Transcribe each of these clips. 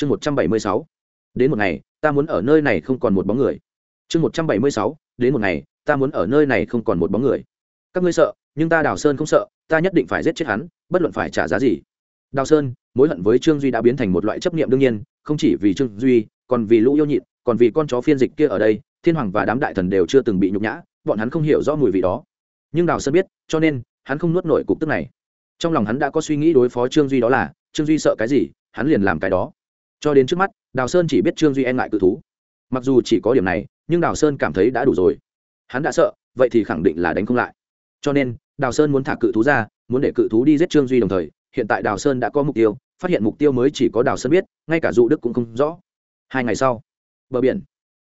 chương một trăm bảy mươi sáu, đến một ngày, ta muốn ở nơi này không còn một bóng người. Chương một trăm bảy mươi sáu, đến một ngày, ta muốn ở nơi này không còn một bóng người. Các ngươi sợ, nhưng ta đào sơn không sợ, ta nhất định phải giết chết hắn, bất luận phải trả giá gì. Đào sơn, mối hận với trương duy đã biến thành một loại chấp niệm đương nhiên, không chỉ vì trương duy, còn vì lũ yêu nhịn còn vì con chó phiên dịch kia ở đây, thiên hoàng và đám đại thần đều chưa từng bị nhục nhã, bọn hắn không hiểu rõ mùi vị đó. Nhưng đào sơn biết, cho nên, hắn không nuốt nổi cục tức này. Trong lòng hắn đã có suy nghĩ đối phó trương duy đó là, trương duy sợ cái gì, hắn liền làm cái đó cho đến trước mắt, đào sơn chỉ biết trương duy e ngại cự thú. Mặc dù chỉ có điểm này, nhưng đào sơn cảm thấy đã đủ rồi. Hắn đã sợ, vậy thì khẳng định là đánh không lại. Cho nên, đào sơn muốn thả cự thú ra, muốn để cự thú đi giết trương duy đồng thời, hiện tại đào sơn đã có mục tiêu, phát hiện mục tiêu mới chỉ có đào sơn biết, ngay cả dụ đức cũng không rõ. Hai ngày sau, bờ biển,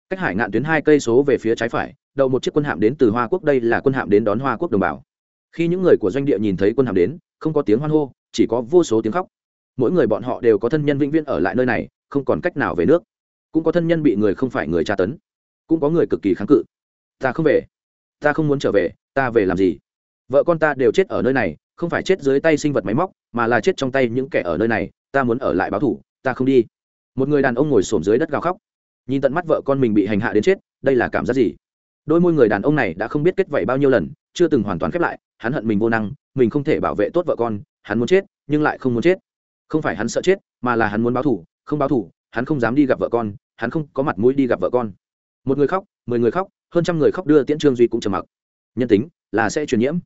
cách hải ngạn tuyến hai cây số về phía trái phải, đậu một chiếc quân hạm đến từ hoa quốc, đây là quân hạm đến đón hoa quốc đồng bào. Khi những người của doanh địa nhìn thấy quân hạm đến, không có tiếng hoan hô, chỉ có vô số tiếng khóc mỗi người bọn họ đều có thân nhân vĩnh viễn ở lại nơi này, không còn cách nào về nước. Cũng có thân nhân bị người không phải người tra tấn. Cũng có người cực kỳ kháng cự. Ta không về. Ta không muốn trở về. Ta về làm gì? Vợ con ta đều chết ở nơi này, không phải chết dưới tay sinh vật máy móc, mà là chết trong tay những kẻ ở nơi này. Ta muốn ở lại báo thủ. Ta không đi. Một người đàn ông ngồi xổm dưới đất gào khóc. Nhìn tận mắt vợ con mình bị hành hạ đến chết, đây là cảm giác gì? Đôi môi người đàn ông này đã không biết kết vảy bao nhiêu lần, chưa từng hoàn toàn khép lại, hắn hận mình vô năng, mình không thể bảo vệ tốt vợ con, hắn muốn chết, nhưng lại không muốn chết không phải hắn sợ chết, mà là hắn muốn báo thủ không báo thủ hắn không dám đi gặp vợ con, hắn không có mặt mũi đi gặp vợ con. Một người khóc, mười người khóc, hơn trăm người khóc đưa tiễn trương duy cũng trầm mặc. Nhân tính, là sẽ truyền nhiễm.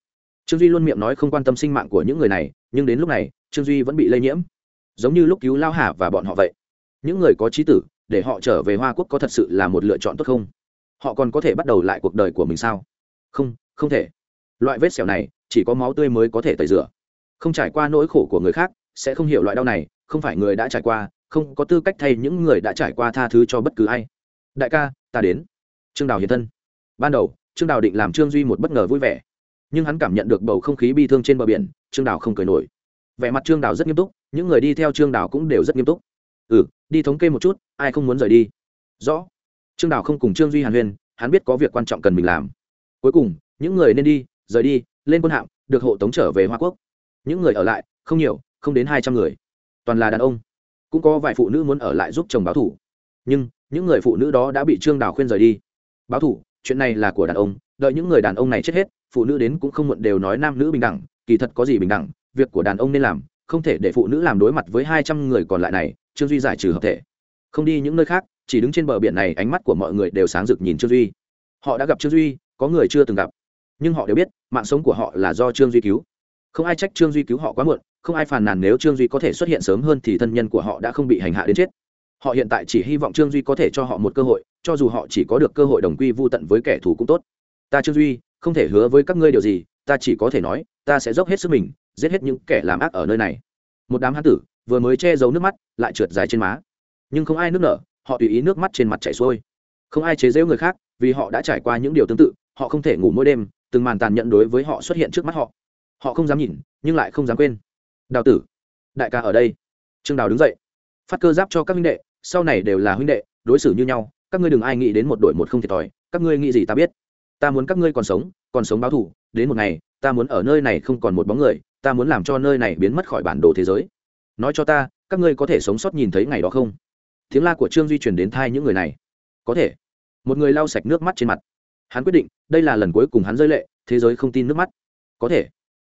Trương duy luôn miệng nói không quan tâm sinh mạng của những người này, nhưng đến lúc này, trương duy vẫn bị lây nhiễm. Giống như lúc cứu lao hà và bọn họ vậy. Những người có trí tử, để họ trở về hoa quốc có thật sự là một lựa chọn tốt không? Họ còn có thể bắt đầu lại cuộc đời của mình sao? Không không thể. Loại vết sẹo này, chỉ có máu tươi mới có thể tẩy rửa. Không trải qua nỗi khổ của người khác sẽ không hiểu loại đau này, không phải người đã trải qua, không có tư cách thay những người đã trải qua tha thứ cho bất cứ ai. Đại ca, ta đến. Trương đào hiện thân. Ban đầu, trương đào định làm trương duy một bất ngờ vui vẻ. Nhưng hắn cảm nhận được bầu không khí bi thương trên bờ biển, trương đào không cười nổi. Vẻ mặt trương đào rất nghiêm túc, những người đi theo trương đào cũng đều rất nghiêm túc. Ừ đi thống kê một chút, ai không muốn rời đi? Rõ. Trương đào không cùng trương duy hàn huyên, hắn biết có việc quan trọng cần mình làm. Cuối cùng, những người nên đi, rời đi, lên quân hạm, được hộ tống trở về hoa quốc. Những người ở lại, không nhiều không đến hai trăm người. Toàn là đàn ông. Cũng có vài phụ nữ muốn ở lại giúp chồng báo thủ. Nhưng, những người phụ nữ đó đã bị trương đào khuyên rời đi. Báo thủ, chuyện này là của đàn ông. Đợi những người đàn ông này chết hết, phụ nữ đến cũng không muộn đều nói nam nữ bình đẳng, kỳ thật có gì bình đẳng, việc của đàn ông nên làm, không thể để phụ nữ làm đối mặt với hai trăm người còn lại này, trương duy giải trừ hợp thể. Không đi những nơi khác, chỉ đứng trên bờ biển này, ánh mắt của mọi người đều sáng rực nhìn trương duy. Họ đã gặp trương duy, có người chưa từng gặp. Nhưng họ đều biết, mạng sống của họ là do trương duy cứu không ai trách trương duy cứu họ quá muộn, không ai phàn nàn nếu trương duy có thể xuất hiện sớm hơn thì thân nhân của họ đã không bị hành hạ đến chết. Họ hiện tại chỉ hy vọng trương duy có thể cho họ một cơ hội, cho dù họ chỉ có được cơ hội đồng quy vô tận với kẻ thù cũng tốt. Ta trương duy, không thể hứa với các ngươi điều gì, ta chỉ có thể nói, ta sẽ dốc hết sức mình, giết hết những kẻ làm ác ở nơi này. Một đám hán tử, vừa mới che giấu nước mắt, lại trượt dài trên má. Nhưng không ai nước nở, họ tùy ý nước mắt trên mặt chảy xuôi. Không ai chế giễu người khác, vì họ đã trải qua những điều tương tự, họ không thể ngủ mỗi đêm, từng màn tàn nhẫn đối với họ xuất hiện trước mắt họ họ không dám nhìn, nhưng lại không dám quên. Đào tử, đại ca ở đây. Trương đào đứng dậy. Phát cơ giáp cho các huynh đệ, sau này đều là huynh đệ, đối xử như nhau. Các ngươi đừng ai nghĩ đến một đội một không thiệt thòi. Các ngươi nghĩ gì ta biết. Ta muốn các ngươi còn sống còn sống báo thù. Đến một ngày, ta muốn ở nơi này không còn một bóng người. Ta muốn làm cho nơi này biến mất khỏi bản đồ thế giới. Nói cho ta, các ngươi có thể sống sót nhìn thấy ngày đó không? Tiếng la của trương duy truyền đến thai những người này. Có thể. Một người lau sạch nước mắt trên mặt. Hắn quyết định, đây là lần cuối cùng hắn rơi lệ, thế giới không tin nước mắt. Có thể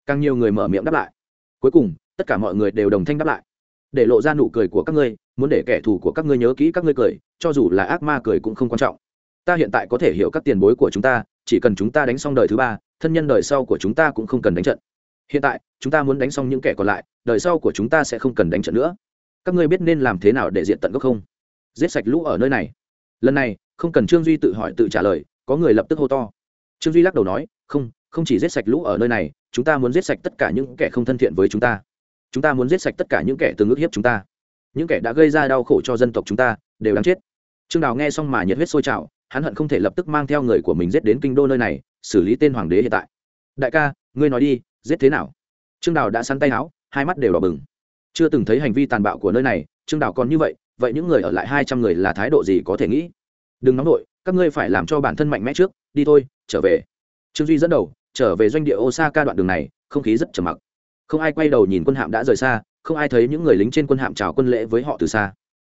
càng nhiều người mở miệng đáp lại. Cuối cùng, tất cả mọi người đều đồng thanh đáp lại. Để lộ ra nụ cười của các ngươi, muốn để kẻ thù của các ngươi nhớ kỹ các ngươi cười, cho dù là ác ma cười cũng không quan trọng. Ta hiện tại có thể hiểu các tiền bối của chúng ta, chỉ cần chúng ta đánh xong đời thứ ba, thân nhân đời sau của chúng ta cũng không cần đánh trận. Hiện tại, chúng ta muốn đánh xong những kẻ còn lại, đời sau của chúng ta sẽ không cần đánh trận nữa. Các ngươi biết nên làm thế nào để diện tận gốc không? Giết sạch lũ ở nơi này. Lần này, không cần trương duy tự hỏi tự trả lời, có người lập tức hô to. Trương duy lắc đầu nói không không chỉ giết sạch lũ ở nơi này, chúng ta muốn giết sạch tất cả những kẻ không thân thiện với chúng ta. Chúng ta muốn giết sạch tất cả những kẻ từng ước hiếp chúng ta. Những kẻ đã gây ra đau khổ cho dân tộc chúng ta, đều đáng chết. Trương đào nghe xong mà nhiệt huyết sôi trào, hắn hận không thể lập tức mang theo người của mình giết đến kinh đô nơi này, xử lý tên hoàng đế hiện tại. Đại ca, ngươi nói đi, giết thế nào? Trương đào đã săn tay áo, hai mắt đều đỏ bừng. Chưa từng thấy hành vi tàn bạo của nơi này, trương đào còn như vậy vậy những người ở lại hai trăm người là thái độ gì có thể nghĩ? Đừng nóng đội các ngươi phải làm cho bản thân mạnh mẽ trước, đi thôi, trở về trương duy dẫn đầu trở về doanh địa osaka đoạn đường này không khí rất trầm mặc không ai quay đầu nhìn quân hạm đã rời xa không ai thấy những người lính trên quân hạm chào quân lễ với họ từ xa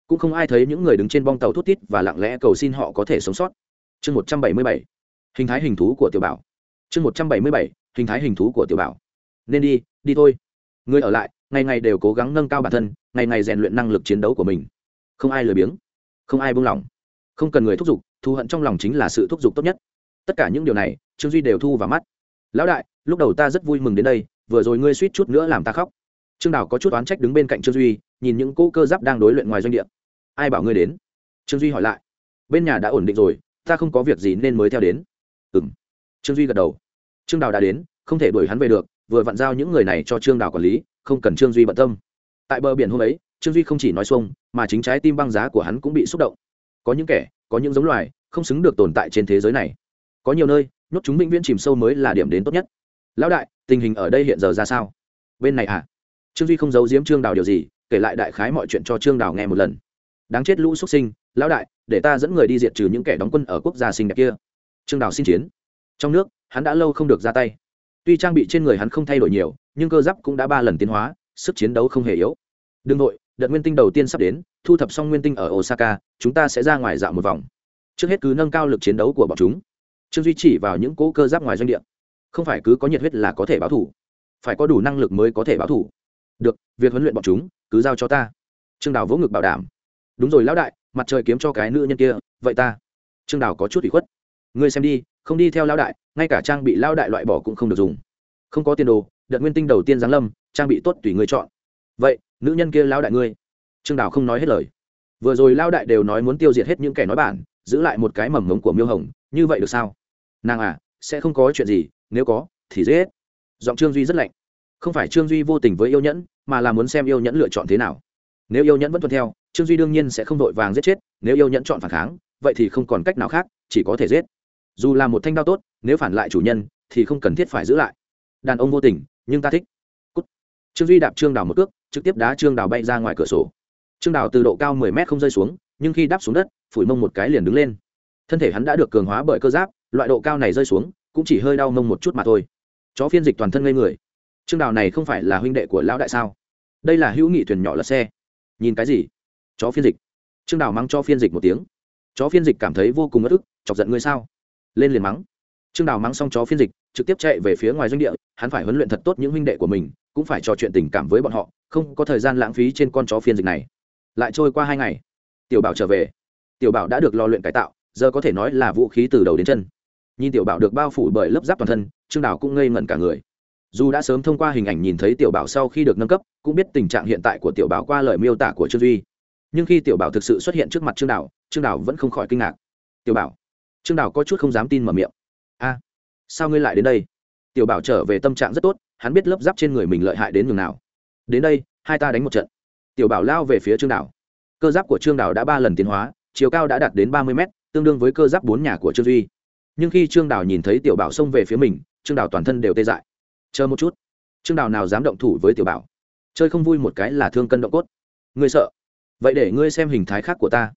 cũng không ai thấy những người đứng trên bong tàu thút tít và lặng lẽ cầu xin họ có thể sống sót chương một trăm bảy mươi bảy hình thái hình thú của tiểu bảo chương một trăm bảy mươi bảy hình thái hình thú của tiểu bảo nên đi đi thôi người ở lại ngày ngày đều cố gắng nâng cao bản thân ngày ngày rèn luyện năng lực chiến đấu của mình không ai lười biếng không ai buông lỏng không cần người thúc giục thù hận trong lòng chính là sự thúc giục tốt nhất tất cả những điều này, trương duy đều thu vào mắt. Lão đại, lúc đầu ta rất vui mừng đến đây, vừa rồi ngươi suýt chút nữa làm ta khóc. Trương đào có chút oán trách đứng bên cạnh trương duy, nhìn những cỗ cơ giáp đang đối luyện ngoài doanh địa. Ai bảo ngươi đến? Trương duy hỏi lại. Bên nhà đã ổn định rồi, ta không có việc gì nên mới theo đến. Ừ m trương duy gật đầu. Trương đào đã đến, không thể đuổi hắn về được, vừa vặn giao những người này cho trương đào quản lý, không cần trương duy bận tâm. Tại bờ biển hôm ấy, trương duy không chỉ nói xuông, mà chính trái tim băng giá của hắn cũng bị xúc động. Có những kẻ, có những giống loài, không xứng được tồn tại trên thế giới này có nhiều nơi, nhốt chúng vĩnh viễn chìm sâu mới là điểm đến tốt nhất. Lão đại, tình hình ở đây hiện giờ ra sao? Bên này à? Trương duy không giấu giếm trương đào điều gì, kể lại đại khái mọi chuyện cho trương đào nghe một lần. Đáng chết lũ xuất sinh, lão đại, để ta dẫn người đi diệt trừ những kẻ đóng quân ở quốc gia xinh đẹp kia. Trương đào xin chiến. Trong nước, hắn đã lâu không được ra tay. Tuy trang bị trên người hắn không thay đổi nhiều, nhưng cơ giáp cũng đã ba lần tiến hóa, sức chiến đấu không hề yếu. Đương nội đợt nguyên tinh đầu tiên sắp đến, thu thập xong nguyên tinh ở osaka, chúng ta sẽ ra ngoài dạo một vòng. Trước hết cứ nâng cao lực chiến đấu của bọn chúng trương duy chỉ vào những cỗ cơ giáp ngoài doanh địa. Không phải cứ có nhiệt huyết là có thể báo thủ. Phải có đủ năng lực mới có thể báo thủ. Được, việc huấn luyện bọn chúng, cứ giao cho ta. Trương đào vỗ ngực bảo đảm. Đúng rồi, lão đại, mặt trời kiếm cho cái nữ nhân kia, vậy ta. Trương đào có chút ủy khuất. Ngươi xem đi, không đi theo lão đại, ngay cả trang bị lão đại loại bỏ cũng không được dùng. Không có tiền đồ, đợt nguyên tinh đầu tiên giáng lâm, trang bị tốt tùy ngươi chọn. Vậy, nữ nhân kia lão đại ngươi. Trương đào không nói hết lời. Vừa rồi lão đại đều nói muốn tiêu diệt hết những kẻ nói bản, giữ lại một cái mầm ngống của miêu hồng, như vậy được sao? Nàng à sẽ không có chuyện gì, nếu có, thì dễ hết. Giọng trương duy rất lạnh. Không phải trương duy vô tình với yêu nhẫn, mà là muốn xem yêu nhẫn lựa chọn thế nào. Nếu yêu nhẫn vẫn tuân theo, trương duy đương nhiên sẽ không vội vàng giết chết, nếu yêu nhẫn chọn phản kháng, vậy thì không còn cách nào khác, chỉ có thể giết. Dù là một thanh đao tốt, nếu phản lại chủ nhân, thì không cần thiết phải giữ lại. Đàn ông vô tình, nhưng ta thích. Cút. trương duy đạp trương đào một cước, trực tiếp đá trương đào bay ra ngoài cửa sổ. Trương đào từ độ cao mười mét không rơi xuống, nhưng khi đáp xuống đất, phủi mông một cái liền đứng lên. Thân thể hắn đã được cường hóa bởi cơ giáp loại độ cao này rơi xuống, cũng chỉ hơi đau mông một chút mà thôi. Chó phiên dịch toàn thân ngây người. Trương đào này không phải là huynh đệ của lão đại sao? Đây là hữu nghị thuyền nhỏ lật xe. Nhìn cái gì? Chó phiên dịch. Trương đào mắng cho phiên dịch một tiếng. Chó phiên dịch cảm thấy vô cùng bất ức, chọc giận ngươi sao? Lên liền mắng. Trương đào mắng xong chó phiên dịch, trực tiếp chạy về phía ngoài doanh địa, hắn phải huấn luyện thật tốt những huynh đệ của mình, cũng phải trò chuyện tình cảm với bọn họ, không có thời gian lãng phí trên con chó phiên dịch này. Lại trôi qua hai ngày. Tiểu bảo trở về. Tiểu bảo đã được lò luyện cải tạo, giờ có thể nói là vũ khí từ đầu đến chân nhìn tiểu bảo được bao phủ bởi lớp giáp toàn thân, trương đào cũng ngây ngẩn cả người. Dù đã sớm thông qua hình ảnh nhìn thấy tiểu bảo sau khi được nâng cấp, cũng biết tình trạng hiện tại của tiểu bảo qua lời miêu tả của trương duy. Nhưng khi tiểu bảo thực sự xuất hiện trước mặt trương đào trương đào vẫn không khỏi kinh ngạc. Tiểu bảo, trương đào có chút không dám tin mở miệng. A, sao ngươi lại đến đây? Tiểu bảo trở về tâm trạng rất tốt, hắn biết lớp giáp trên người mình lợi hại đến nhường nào. Đến đây, hai ta đánh một trận. Tiểu bảo lao về phía trương đào. Cơ giáp của trương đào đã ba lần tiến hóa, chiều cao đã đạt đến ba mươi mét, tương đương với cơ giáp bốn nhà của trương duy nhưng khi trương đào nhìn thấy tiểu bảo xông về phía mình, trương đào toàn thân đều tê dại. Chờ một chút. Trương đào nào dám động thủ với tiểu bảo? Chơi không vui một cái là thương cân động cốt. Ngươi sợ? Vậy để ngươi xem hình thái khác của ta.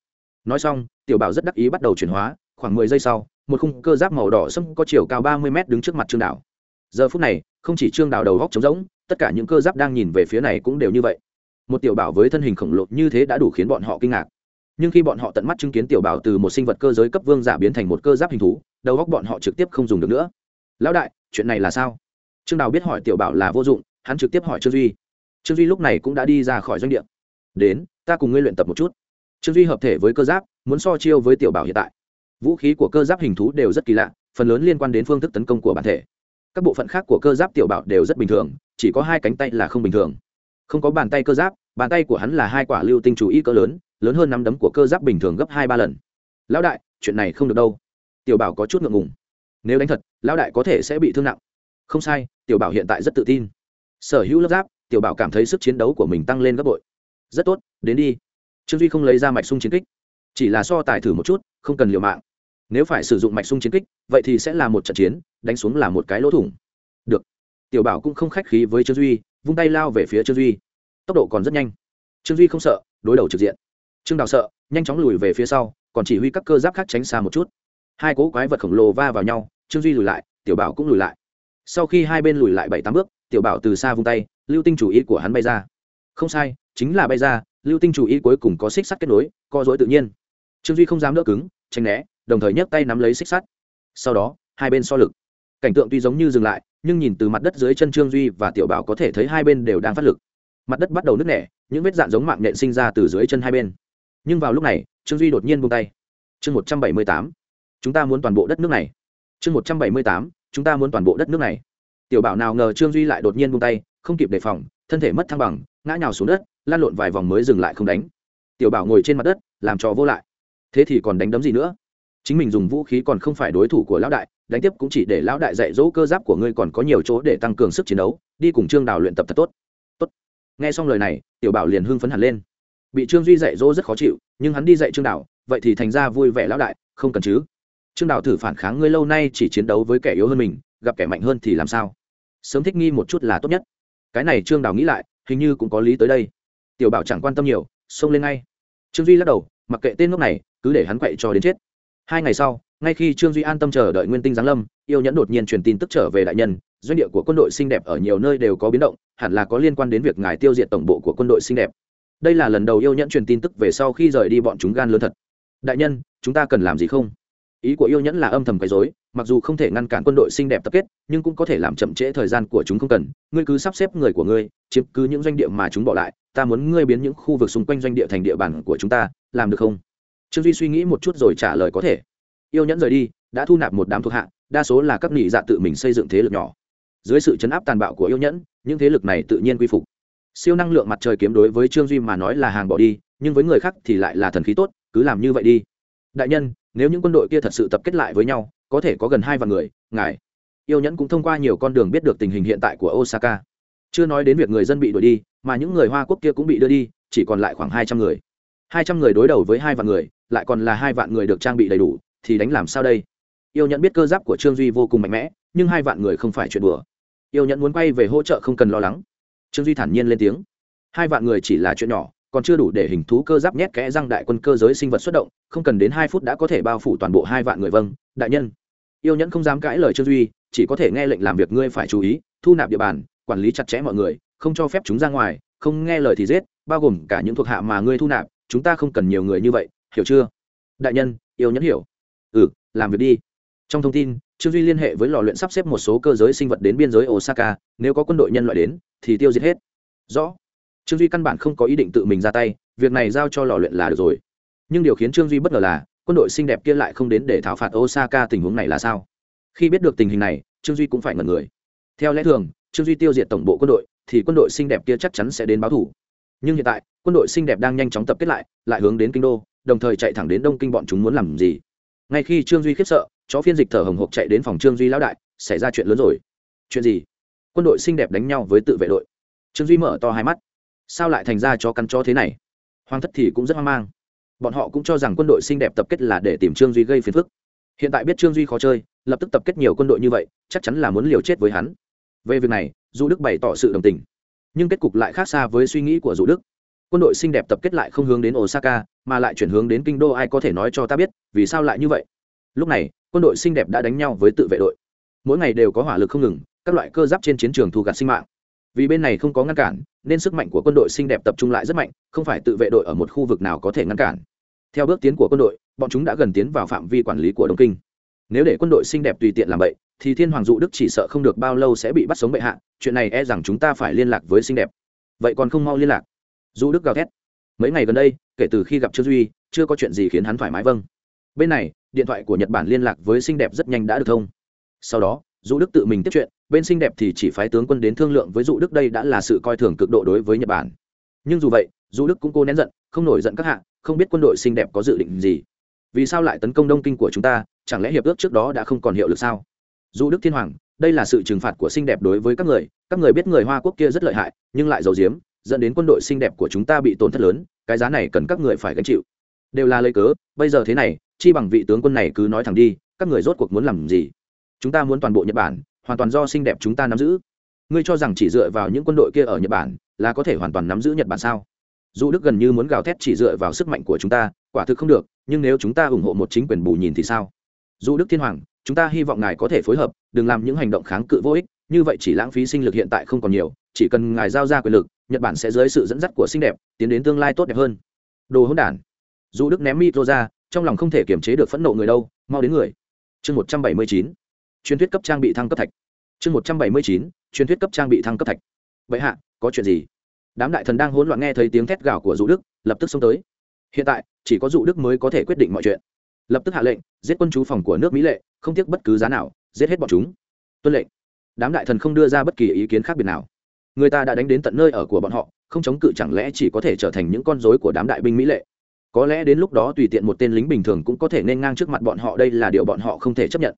Nói xong, tiểu bảo rất đắc ý bắt đầu chuyển hóa, khoảng mười giây sau, một khung cơ giáp màu đỏ sâm có chiều cao ba mươi mét đứng trước mặt trương đào. Giờ phút này, không chỉ trương đào đầu góc trống rỗng, tất cả những cơ giáp đang nhìn về phía này cũng đều như vậy. Một tiểu bảo với thân hình khổng lồ như thế đã đủ khiến bọn họ kinh ngạc. Nhưng khi bọn họ tận mắt chứng kiến tiểu bảo từ một sinh vật cơ giới cấp vương giả biến thành một cơ giáp hình thú đầu góc bọn họ trực tiếp không dùng được nữa. Lão đại, chuyện này là sao? Trương đào biết hỏi tiểu bảo là vô dụng, hắn trực tiếp hỏi trương duy. Trương duy lúc này cũng đã đi ra khỏi doanh địa. Đến, ta cùng ngươi luyện tập một chút. Trương duy hợp thể với cơ giáp, muốn so chiêu với tiểu bảo hiện tại. Vũ khí của cơ giáp hình thú đều rất kỳ lạ, phần lớn liên quan đến phương thức tấn công của bản thể. Các bộ phận khác của cơ giáp tiểu bảo đều rất bình thường, chỉ có hai cánh tay là không bình thường. Không có bàn tay cơ giáp, bàn tay của hắn là hai quả lưu tinh chú ý cỡ lớn lớn hơn nắm đấm của cơ giáp bình thường gấp hai ba lần. Lão đại, chuyện này không được đâu tiểu bảo có chút ngượng ngùng. Nếu đánh thật, lão đại có thể sẽ bị thương nặng. Không sai, tiểu bảo hiện tại rất tự tin. Sở hữu lớp giáp, tiểu bảo cảm thấy sức chiến đấu của mình tăng lên gấp bội. Rất tốt, đến đi. Trương duy không lấy ra mạch sung chiến kích. Chỉ là so tài thử một chút, không cần liều mạng. Nếu phải sử dụng mạch sung chiến kích, vậy thì sẽ là một trận chiến, đánh xuống là một cái lỗ thủng. Được. Tiểu bảo cũng không khách khí với trương duy, vung tay lao về phía trương duy. Tốc độ còn rất nhanh. Trương duy không sợ, đối đầu trực diện. Trương đào sợ, nhanh chóng lùi về phía sau, còn chỉ huy các cơ giáp khác tránh xa một chút hai cỗ quái vật khổng lồ va vào nhau, trương duy lùi lại, tiểu bảo cũng lùi lại. Sau khi hai bên lùi lại bảy tám bước, tiểu bảo từ xa vung tay, lưu tinh chủ ý của hắn bay ra. Không sai, chính là bay ra, lưu tinh chủ ý cuối cùng có xích sắt kết nối co dối tự nhiên. Trương duy không dám đỡ cứng tranh né, đồng thời nhấc tay nắm lấy xích sắt. Sau đó, hai bên so lực. Cảnh tượng tuy giống như dừng lại, nhưng nhìn từ mặt đất dưới chân trương duy và tiểu bảo có thể thấy hai bên đều đang phát lực. Mặt đất bắt đầu nứt nẻ, những vết dạn giống mạng nện sinh ra từ dưới chân hai bên. Nhưng vào lúc này, trương duy đột nhiên buông tay. Chương một trăm bảy mươi tám chúng ta muốn toàn bộ đất nước này. Chương một trăm bảy mươi tám, chúng ta muốn toàn bộ đất nước này. Tiểu bảo nào ngờ trương duy lại đột nhiên buông tay, không kịp đề phòng, thân thể mất thăng bằng, ngã nhào xuống đất lan lộn vài vòng mới dừng lại không đánh. Tiểu bảo ngồi trên mặt đất, làm trò vô lại. Thế thì còn đánh đấm gì nữa? Chính mình dùng vũ khí còn không phải đối thủ của lão đại, đánh tiếp cũng chỉ để lão đại dạy dỗ cơ giáp của ngươi còn có nhiều chỗ để tăng cường sức chiến đấu, đi cùng trương đào luyện tập thật tốt. Tốt. Nghe xong lời này, tiểu bảo liền hưng phấn hẳn lên. Bị trương duy dạy dỗ rất khó chịu, nhưng hắn đi dạy trương đào, vậy thì thành ra vui vẻ lão đại, không cần chứ? Trương đào thử phản kháng ngươi lâu nay chỉ chiến đấu với kẻ yếu hơn mình, gặp kẻ mạnh hơn thì làm sao? Sớm thích nghi một chút là tốt nhất. Cái này trương đào nghĩ lại, hình như cũng có lý tới đây. Tiểu bảo chẳng quan tâm nhiều, xông lên ngay. Trương duy lắc đầu, mặc kệ tên ngốc này, cứ để hắn quậy cho đến chết. Hai ngày sau, ngay khi trương duy an tâm chờ đợi nguyên tinh giáng lâm, yêu nhẫn đột nhiên truyền tin tức trở về đại nhân, doanh địa của quân đội xinh đẹp ở nhiều nơi đều có biến động, hẳn là có liên quan đến việc ngài tiêu diệt tổng bộ của quân đội xinh đẹp. Đây là lần đầu yêu nhẫn truyền tin tức về sau khi rời đi bọn chúng gan lớn thật. Đại nhân, chúng ta cần làm gì không? Ý của yêu nhẫn là âm thầm quấy dối mặc dù không thể ngăn cản quân đội xinh đẹp tập kết, nhưng cũng có thể làm chậm trễ thời gian của chúng không cần. Ngươi cứ sắp xếp người của ngươi, chiếm cứ những doanh địa mà chúng bỏ lại, ta muốn ngươi biến những khu vực xung quanh doanh địa thành địa bàn của chúng ta, làm được không? Trương duy suy nghĩ một chút rồi trả lời có thể. Yêu nhẫn rời đi, đã thu nạp một đám thuộc hạ, đa số là các nghị dạ tự mình xây dựng thế lực nhỏ. Dưới sự chấn áp tàn bạo của yêu nhẫn, những thế lực này tự nhiên quy phục. Siêu năng lượng mặt trời kiếm đối với trương duy mà nói là hàng bỏ đi, nhưng với người khác thì lại là thần khí tốt, cứ làm như vậy đi. Đại nhân nếu những quân đội kia thật sự tập kết lại với nhau, có thể có gần hai vạn người, ngài, yêu nhẫn cũng thông qua nhiều con đường biết được tình hình hiện tại của osaka. Chưa nói đến việc người dân bị đuổi đi, mà những người hoa quốc kia cũng bị đưa đi, chỉ còn lại khoảng hai trăm người. Hai trăm người đối đầu với hai vạn người, lại còn là hai vạn người được trang bị đầy đủ, thì đánh làm sao đây? Yêu nhẫn biết cơ giáp của trương duy vô cùng mạnh mẽ, nhưng hai vạn người không phải chuyện đùa. Yêu nhẫn muốn quay về hỗ trợ không cần lo lắng. Trương duy thản nhiên lên tiếng. Hai vạn người chỉ là chuyện nhỏ còn chưa đủ để hình thú cơ giáp nhét kẽ răng đại quân cơ giới sinh vật xuất động, không cần đến hai phút đã có thể bao phủ toàn bộ hai vạn người vâng đại nhân. Yêu nhẫn không dám cãi lời trương duy, chỉ có thể nghe lệnh làm việc ngươi phải chú ý, thu nạp địa bàn, quản lý chặt chẽ mọi người, không cho phép chúng ra ngoài, không nghe lời thì giết, bao gồm cả những thuộc hạ mà ngươi thu nạp, chúng ta không cần nhiều người như vậy, hiểu chưa? Đại nhân, yêu nhẫn hiểu. Ừ làm việc đi. Trong thông tin, trương duy liên hệ với lò luyện sắp xếp một số cơ giới sinh vật đến biên giới osaka, nếu có quân đội nhân loại đến, thì tiêu diệt hết. Rõ trương duy căn bản không có ý định tự mình ra tay, việc này giao cho lò luyện là được rồi. Nhưng điều khiến trương duy bất ngờ là, quân đội xinh đẹp kia lại không đến để thảo phạt osaka tình huống này là sao? Khi biết được tình hình này, trương duy cũng phải ngẩn người. Theo lẽ thường, trương duy tiêu diệt tổng bộ quân đội, thì quân đội xinh đẹp kia chắc chắn sẽ đến báo thủ. Nhưng hiện tại, quân đội xinh đẹp đang nhanh chóng tập kết lại lại hướng đến kinh đô, đồng thời chạy thẳng đến đông kinh bọn chúng muốn làm gì? Ngay khi trương duy khiếp sợ, chó phiên dịch thở hồng hộc chạy đến phòng trương duy lão đại, xảy ra chuyện lớn rồi. Chuyện gì? Quân đội xinh đẹp đánh nhau với tự vệ đội. Trương duy mở to hai mắt sao lại thành ra cho căn chó thế này? Hoàng thất thì cũng rất hoang mang. Bọn họ cũng cho rằng quân đội xinh đẹp tập kết là để tìm trương duy gây phiền phức. Hiện tại biết trương duy khó chơi, lập tức tập kết nhiều quân đội như vậy, chắc chắn là muốn liều chết với hắn. Về việc này du đức bày tỏ sự đồng tình. Nhưng kết cục lại khác xa với suy nghĩ của du đức. Quân đội xinh đẹp tập kết lại không hướng đến osaka, mà lại chuyển hướng đến kinh đô ai có thể nói cho ta biết, vì sao lại như vậy? Lúc này, quân đội xinh đẹp đã đánh nhau với tự vệ đội. Mỗi ngày đều có hỏa lực không ngừng, các loại cơ giáp trên chiến trường thu gạt sinh mạng. Vì bên này không có ngăn cản nên sức mạnh của quân đội xinh đẹp tập trung lại rất mạnh, không phải tự vệ đội ở một khu vực nào có thể ngăn cản. Theo bước tiến của quân đội, bọn chúng đã gần tiến vào phạm vi quản lý của đông kinh. Nếu để quân đội xinh đẹp tùy tiện làm vậy, thì thiên hoàng dụ đức chỉ sợ không được bao lâu sẽ bị bắt sống bệ hạ, chuyện này e rằng chúng ta phải liên lạc với xinh đẹp. Vậy còn không mau liên lạc. Dụ đức gào thét. Mấy ngày gần đây, kể từ khi gặp trương duy, chưa có chuyện gì khiến hắn thoải mái vâng. Bên này, điện thoại của nhật bản liên lạc với xinh đẹp rất nhanh đã được thông. Sau đó dụ đức tự mình tiếp chuyện, bên xinh đẹp thì chỉ phái tướng quân đến thương lượng với dụ đức đây đã là sự coi thường cực độ đối với nhật bản. Nhưng dù vậy, dụ đức cũng cố nén giận, không nổi giận các hạ, không biết quân đội xinh đẹp có dự định gì. Vì sao lại tấn công đông kinh của chúng ta, chẳng lẽ hiệp ước trước đó đã không còn hiệu lực sao? Dụ đức thiên hoàng, đây là sự trừng phạt của xinh đẹp đối với các người các người biết người hoa quốc kia rất lợi hại, nhưng lại giàu diếm dẫn đến quân đội xinh đẹp của chúng ta bị tổn thất lớn, cái giá này cần các người phải gánh chịu. Đều là lấy cớ, bây giờ thế này, chi bằng vị tướng quân này cứ nói thẳng đi, các người rốt cuộc muốn làm gì? Chúng ta muốn toàn bộ nhật bản, hoàn toàn do xinh đẹp chúng ta nắm giữ. Ngươi cho rằng chỉ dựa vào những quân đội kia ở nhật bản là có thể hoàn toàn nắm giữ nhật bản sao? Dù đức gần như muốn gào thét chỉ dựa vào sức mạnh của chúng ta, quả thực không được, nhưng nếu chúng ta ủng hộ một chính quyền bù nhìn thì sao? Dù đức thiên hoàng, chúng ta hy vọng ngài có thể phối hợp, đừng làm những hành động kháng cự vô ích, như vậy chỉ lãng phí sinh lực hiện tại không còn nhiều, chỉ cần ngài giao ra quyền lực, nhật bản sẽ dưới sự dẫn dắt của xinh đẹp, tiến đến tương lai tốt đẹp hơn. Đồ hỗn đản. Dù đức ném micro ra, trong lòng không thể kiềm chế được phẫn nộ người đâu, mau đến người. Chương một trăm bảy mươi chín truyền thuyết cấp trang bị thăng cấp thạch. Chương một trăm bảy mươi chín, truyền thuyết cấp trang bị thăng cấp thạch. Vậy hạ, có chuyện gì? Đám đại thần đang hỗn loạn nghe thấy tiếng thét gào của dụ đức, lập tức xông tới. Hiện tại, chỉ có dụ đức mới có thể quyết định mọi chuyện. Lập tức hạ lệnh, giết quân chú phòng của nước mỹ lệ, không tiếc bất cứ giá nào, giết hết bọn chúng. Tuân lệnh. Đám đại thần không đưa ra bất kỳ ý kiến khác biệt nào. Người ta đã đánh đến tận nơi ở của bọn họ, không chống cự chẳng lẽ chỉ có thể trở thành những con rối của đám đại binh mỹ lệ? Có lẽ đến lúc đó tùy tiện một tên lính bình thường cũng có thể nên ngang trước mặt bọn họ, đây là điều bọn họ không thể chấp nhận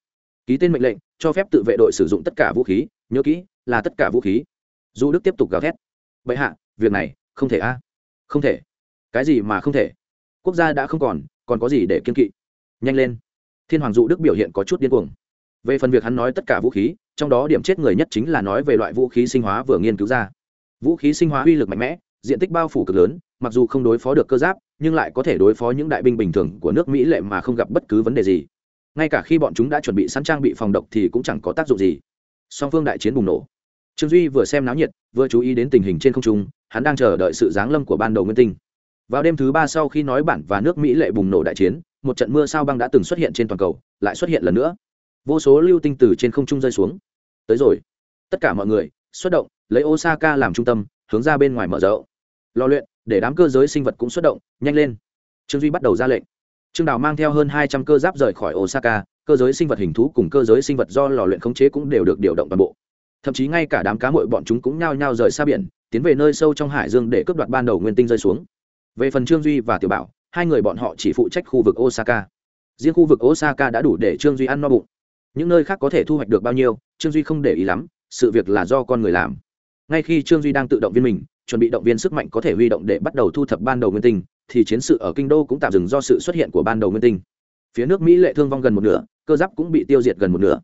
ký tên mệnh lệnh, cho phép tự vệ đội sử dụng tất cả vũ khí, nhớ kỹ, là tất cả vũ khí. Du đức tiếp tục gào thét. Vậy hạ, việc này không thể a? Không thể. Cái gì mà không thể? Quốc gia đã không còn còn có gì để kiên kỵ? Nhanh lên. Thiên hoàng dụ đức biểu hiện có chút điên cuồng. Về phần việc hắn nói tất cả vũ khí, trong đó điểm chết người nhất chính là nói về loại vũ khí sinh hóa vừa nghiên cứu ra. Vũ khí sinh hóa uy lực mạnh mẽ, diện tích bao phủ cực lớn, mặc dù không đối phó được cơ giáp, nhưng lại có thể đối phó những đại binh bình thường của nước mỹ lệ mà không gặp bất cứ vấn đề gì ngay cả khi bọn chúng đã chuẩn bị sẵn trang bị phòng độc thì cũng chẳng có tác dụng gì. Song phương đại chiến bùng nổ. Trương duy vừa xem náo nhiệt, vừa chú ý đến tình hình trên không trung, hắn đang chờ đợi sự giáng lâm của ban đầu nguyên tinh. Vào đêm thứ ba sau khi nói bản và nước mỹ lệ bùng nổ đại chiến, một trận mưa sao băng đã từng xuất hiện trên toàn cầu, lại xuất hiện lần nữa. Vô số lưu tinh từ trên không trung rơi xuống. Tới rồi. Tất cả mọi người, xuất động, lấy osaka làm trung tâm, hướng ra bên ngoài mở rộng. Lò luyện, để đám cơ giới sinh vật cũng xuất động, nhanh lên. Trương duy bắt đầu ra lệnh trương đào mang theo hơn hai trăm cơ giáp rời khỏi osaka, cơ giới sinh vật hình thú cùng cơ giới sinh vật do lò luyện khống chế cũng đều được điều động toàn bộ. Thậm chí ngay cả đám cá mội bọn chúng cũng nhao nhao rời xa biển, tiến về nơi sâu trong hải dương để cướp đoạt ban đầu nguyên tinh rơi xuống. Về phần trương duy và tiểu bảo, hai người bọn họ chỉ phụ trách khu vực osaka. Riêng khu vực osaka đã đủ để trương duy ăn no bụng. Những nơi khác có thể thu hoạch được bao nhiêu, trương duy không để ý lắm, sự việc là do con người làm. Ngay khi trương duy đang tự động viên mình, chuẩn bị động viên sức mạnh có thể huy động để bắt đầu thu thập ban đầu nguyên tinh thì chiến sự ở kinh đô cũng tạm dừng do sự xuất hiện của ban đầu nguyên tinh. Phía nước mỹ lệ thương vong gần một nửa, cơ giáp cũng bị tiêu diệt gần một nửa.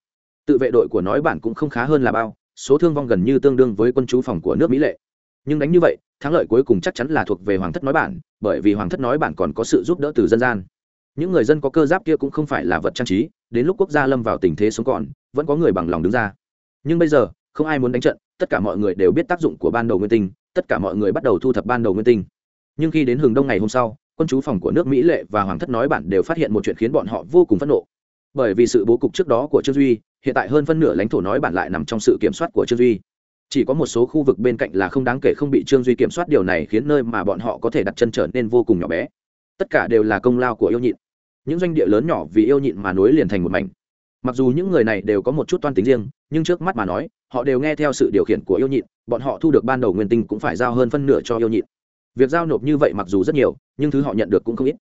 Tự vệ đội của nói bản cũng không khá hơn là bao, số thương vong gần như tương đương với quân chú phòng của nước mỹ lệ. Nhưng đánh như vậy, thắng lợi cuối cùng chắc chắn là thuộc về hoàng thất nói bản, bởi vì hoàng thất nói bản còn có sự giúp đỡ từ dân gian. Những người dân có cơ giáp kia cũng không phải là vật trang trí, đến lúc quốc gia lâm vào tình thế sống còn, vẫn có người bằng lòng đứng ra. Nhưng bây giờ, không ai muốn đánh trận, tất cả mọi người đều biết tác dụng của ban đầu nguyên tinh, tất cả mọi người bắt đầu thu thập ban đầu nguyên tinh nhưng khi đến hừng đông ngày hôm sau, quân chú phòng của nước mỹ lệ và hoàng thất nói bản đều phát hiện một chuyện khiến bọn họ vô cùng phẫn nộ. Bởi vì sự bố cục trước đó của trương duy, hiện tại hơn phân nửa lãnh thổ nói bản lại nằm trong sự kiểm soát của trương duy. Chỉ có một số khu vực bên cạnh là không đáng kể không bị trương duy kiểm soát điều này khiến nơi mà bọn họ có thể đặt chân trở nên vô cùng nhỏ bé. Tất cả đều là công lao của yêu nhịn. Những doanh địa lớn nhỏ vì yêu nhịn mà nối liền thành một mảnh. Mặc dù những người này đều có một chút toan tính riêng, nhưng trước mắt mà nói, họ đều nghe theo sự điều khiển của yêu nhịn, bọn họ thu được ban đầu nguyên tinh cũng phải giao hơn phân nửa cho yêu nhịn việc giao nộp như vậy mặc dù rất nhiều, nhưng thứ họ nhận được cũng không ít.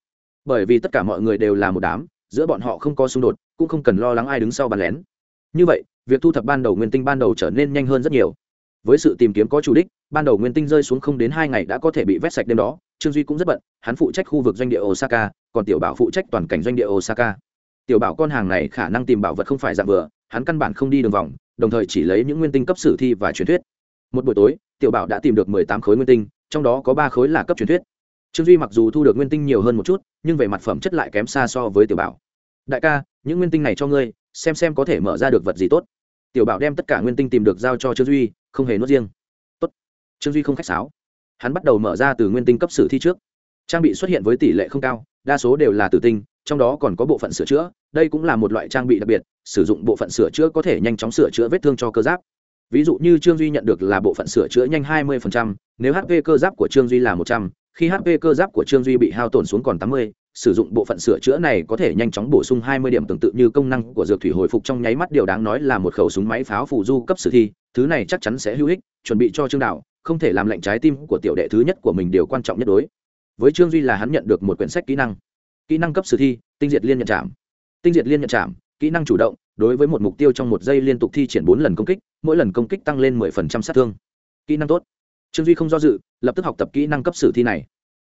Bởi vì tất cả mọi người đều là một đám, giữa bọn họ không có xung đột, cũng không cần lo lắng ai đứng sau bàn lén. Như vậy, việc thu thập ban đầu nguyên tinh ban đầu trở nên nhanh hơn rất nhiều. Với sự tìm kiếm có chủ đích, ban đầu nguyên tinh rơi xuống không đến hai ngày đã có thể bị vét sạch đêm đó, trương duy cũng rất bận, hắn phụ trách khu vực doanh địa osaka, còn tiểu bảo phụ trách toàn cảnh doanh địa osaka. Tiểu bảo con hàng này khả năng tìm bảo vật không phải dạng vừa, hắn căn bản không đi đường vòng, đồng thời chỉ lấy những nguyên tinh cấp sử thi và truyền thuyết. Một buổi tối, tiểu bảo đã tìm được mười tám khối nguyên tinh trong đó có ba khối là cấp truyền thuyết. Trương duy mặc dù thu được nguyên tinh nhiều hơn một chút, nhưng về mặt phẩm chất lại kém xa so với tiểu bảo. Đại ca, những nguyên tinh này cho ngươi, xem xem có thể mở ra được vật gì tốt. Tiểu bảo đem tất cả nguyên tinh tìm được giao cho trương duy, không hề nuốt riêng. Tốt. Trương duy không khách sáo. Hắn bắt đầu mở ra từ nguyên tinh cấp sử thi trước. Trang bị xuất hiện với tỷ lệ không cao, đa số đều là tử tinh, trong đó còn có bộ phận sửa chữa. Đây cũng là một loại trang bị đặc biệt, sử dụng bộ phận sửa chữa có thể nhanh chóng sửa chữa vết thương cho cơ giáp ví dụ như trương duy nhận được là bộ phận sửa chữa nhanh 20%, nếu hp cơ giáp của trương duy là 100, khi hp cơ giáp của trương duy bị hao tổn xuống còn 80, sử dụng bộ phận sửa chữa này có thể nhanh chóng bổ sung 20 điểm tương tự như công năng của dược thủy hồi phục trong nháy mắt. Điều đáng nói là một khẩu súng máy pháo phù du cấp sử thi thứ này chắc chắn sẽ hữu ích chuẩn bị cho trương đạo không thể làm lệnh trái tim của tiểu đệ thứ nhất của mình. Điều quan trọng nhất đối với trương duy là hắn nhận được một quyển sách kỹ năng. Kỹ năng cấp sử thi tinh diệt liên nhận chạm. Tinh diệt liên nhận chạm kỹ năng chủ động đối với một mục tiêu trong một giây liên tục thi triển bốn lần công kích, mỗi lần công kích tăng lên 10% sát thương. Kỹ năng tốt. Trương duy không do dự, lập tức học tập kỹ năng cấp sử thi này.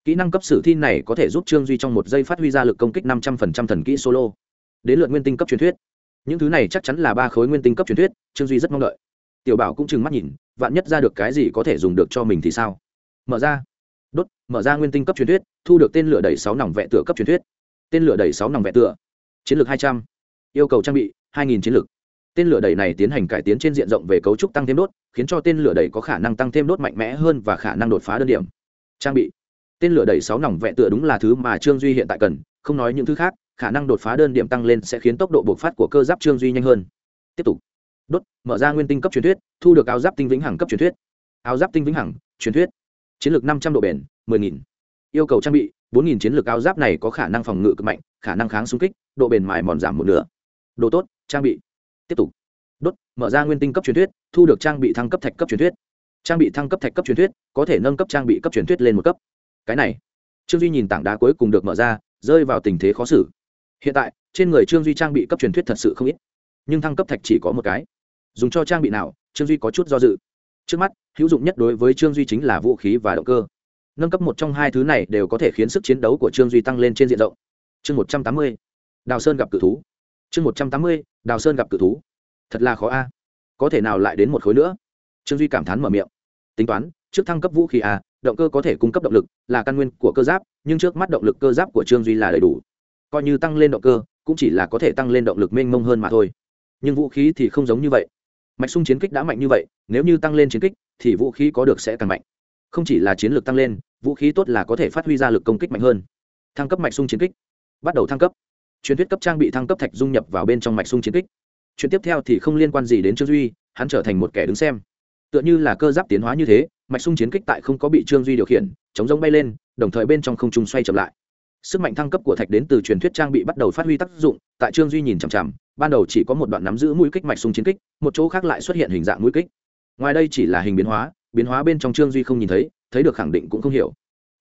Kỹ năng cấp sử thi này có thể giúp trương duy trong một giây phát huy ra lực công kích 500% thần kỹ solo. Đến lượt nguyên tinh cấp truyền thuyết. Những thứ này chắc chắn là ba khối nguyên tinh cấp truyền thuyết, trương duy rất mong đợi. Tiểu bảo cũng chừng mắt nhìn, vạn nhất ra được cái gì có thể dùng được cho mình thì sao? Mở ra. Đốt, mở ra nguyên tinh cấp truyền thuyết, thu được tên lửa đẩy sáu nòng vẹ tựa cấp truyền thuyết. Tên lửa đẩy sáu nòng vẹ tựa. Chiến lược hai trăm. Yêu cầu trang bị hai nghìn chiến lược. Tên lửa đẩy này tiến hành cải tiến trên diện rộng về cấu trúc tăng thêm đốt, khiến cho tên lửa đẩy có khả năng tăng thêm đốt mạnh mẽ hơn và khả năng đột phá đơn điểm. Trang bị. Tên lửa đẩy sáu nòng vẹn tựa đúng là thứ mà trương duy hiện tại cần, không nói những thứ khác, khả năng đột phá đơn điểm tăng lên sẽ khiến tốc độ bộc phát của cơ giáp trương duy nhanh hơn. Tiếp tục. Đốt, mở ra nguyên tinh cấp truyền thuyết, thu được áo giáp tinh vĩnh hằng cấp truyền thuyết. Áo giáp tinh vĩnh hằng, truyền thuyết. Chiến lược năm trăm độ bền 10000. yêu cầu trang bị, bốn nghìn chiến lược áo giáp này có khả năng phòng ngự cực mạnh, khả năng kháng xung kích, độ bền mài mòn giảm một nửa. Đồ tốt trang bị. Tiếp tục. Đốt, mở ra nguyên tinh cấp truyền thuyết, thu được trang bị thăng cấp thạch cấp truyền thuyết. Trang bị thăng cấp thạch cấp truyền thuyết, có thể nâng cấp trang bị cấp truyền thuyết lên một cấp. Cái này, trương duy nhìn tảng đá cuối cùng được mở ra, rơi vào tình thế khó xử. Hiện tại, trên người trương duy trang bị cấp truyền thuyết thật sự không ít, nhưng thăng cấp thạch chỉ có một cái. Dùng cho trang bị nào, trương duy có chút do dự. Trước mắt, hữu dụng nhất đối với trương duy chính là vũ khí và động cơ. Nâng cấp một trong hai thứ này đều có thể khiến sức chiến đấu của trương duy tăng lên trên diện rộng. Chương một trăm tám mươi, đào sơn gặp cự thú chương một trăm tám mươi, đào sơn gặp cự thú. Thật là khó a. Có thể nào lại đến một khối nữa? Trương duy cảm thán mở miệng. Tính toán, trước thăng cấp vũ khí a, động cơ có thể cung cấp động lực là căn nguyên của cơ giáp, nhưng trước mắt động lực cơ giáp của trương duy là đầy đủ. Coi như tăng lên động cơ, cũng chỉ là có thể tăng lên động lực mênh mông hơn mà thôi. Nhưng vũ khí thì không giống như vậy. Mạch sung chiến kích đã mạnh như vậy, nếu như tăng lên chiến kích, thì vũ khí có được sẽ càng mạnh. Không chỉ là chiến lược tăng lên, vũ khí tốt là có thể phát huy ra lực công kích mạnh hơn. Thăng cấp mạch sung chiến kích. Bắt đầu thăng cấp truyền thuyết cấp trang bị thăng cấp thạch dung nhập vào bên trong mạch sung chiến kích. Chuyện tiếp theo thì không liên quan gì đến trương duy, hắn trở thành một kẻ đứng xem. Tựa như là cơ giáp tiến hóa như thế, mạch sung chiến kích tại không có bị trương duy điều khiển, chống giống bay lên, đồng thời bên trong không trung xoay chậm lại. Sức mạnh thăng cấp của thạch đến từ truyền thuyết trang bị bắt đầu phát huy tác dụng, tại trương duy nhìn chằm chằm, ban đầu chỉ có một đoạn nắm giữ mũi kích mạch sung chiến kích, một chỗ khác lại xuất hiện hình dạng mũi kích. Ngoài đây chỉ là hình biến hóa biến hóa bên trong trương duy không nhìn thấy thấy được khẳng định cũng không hiểu.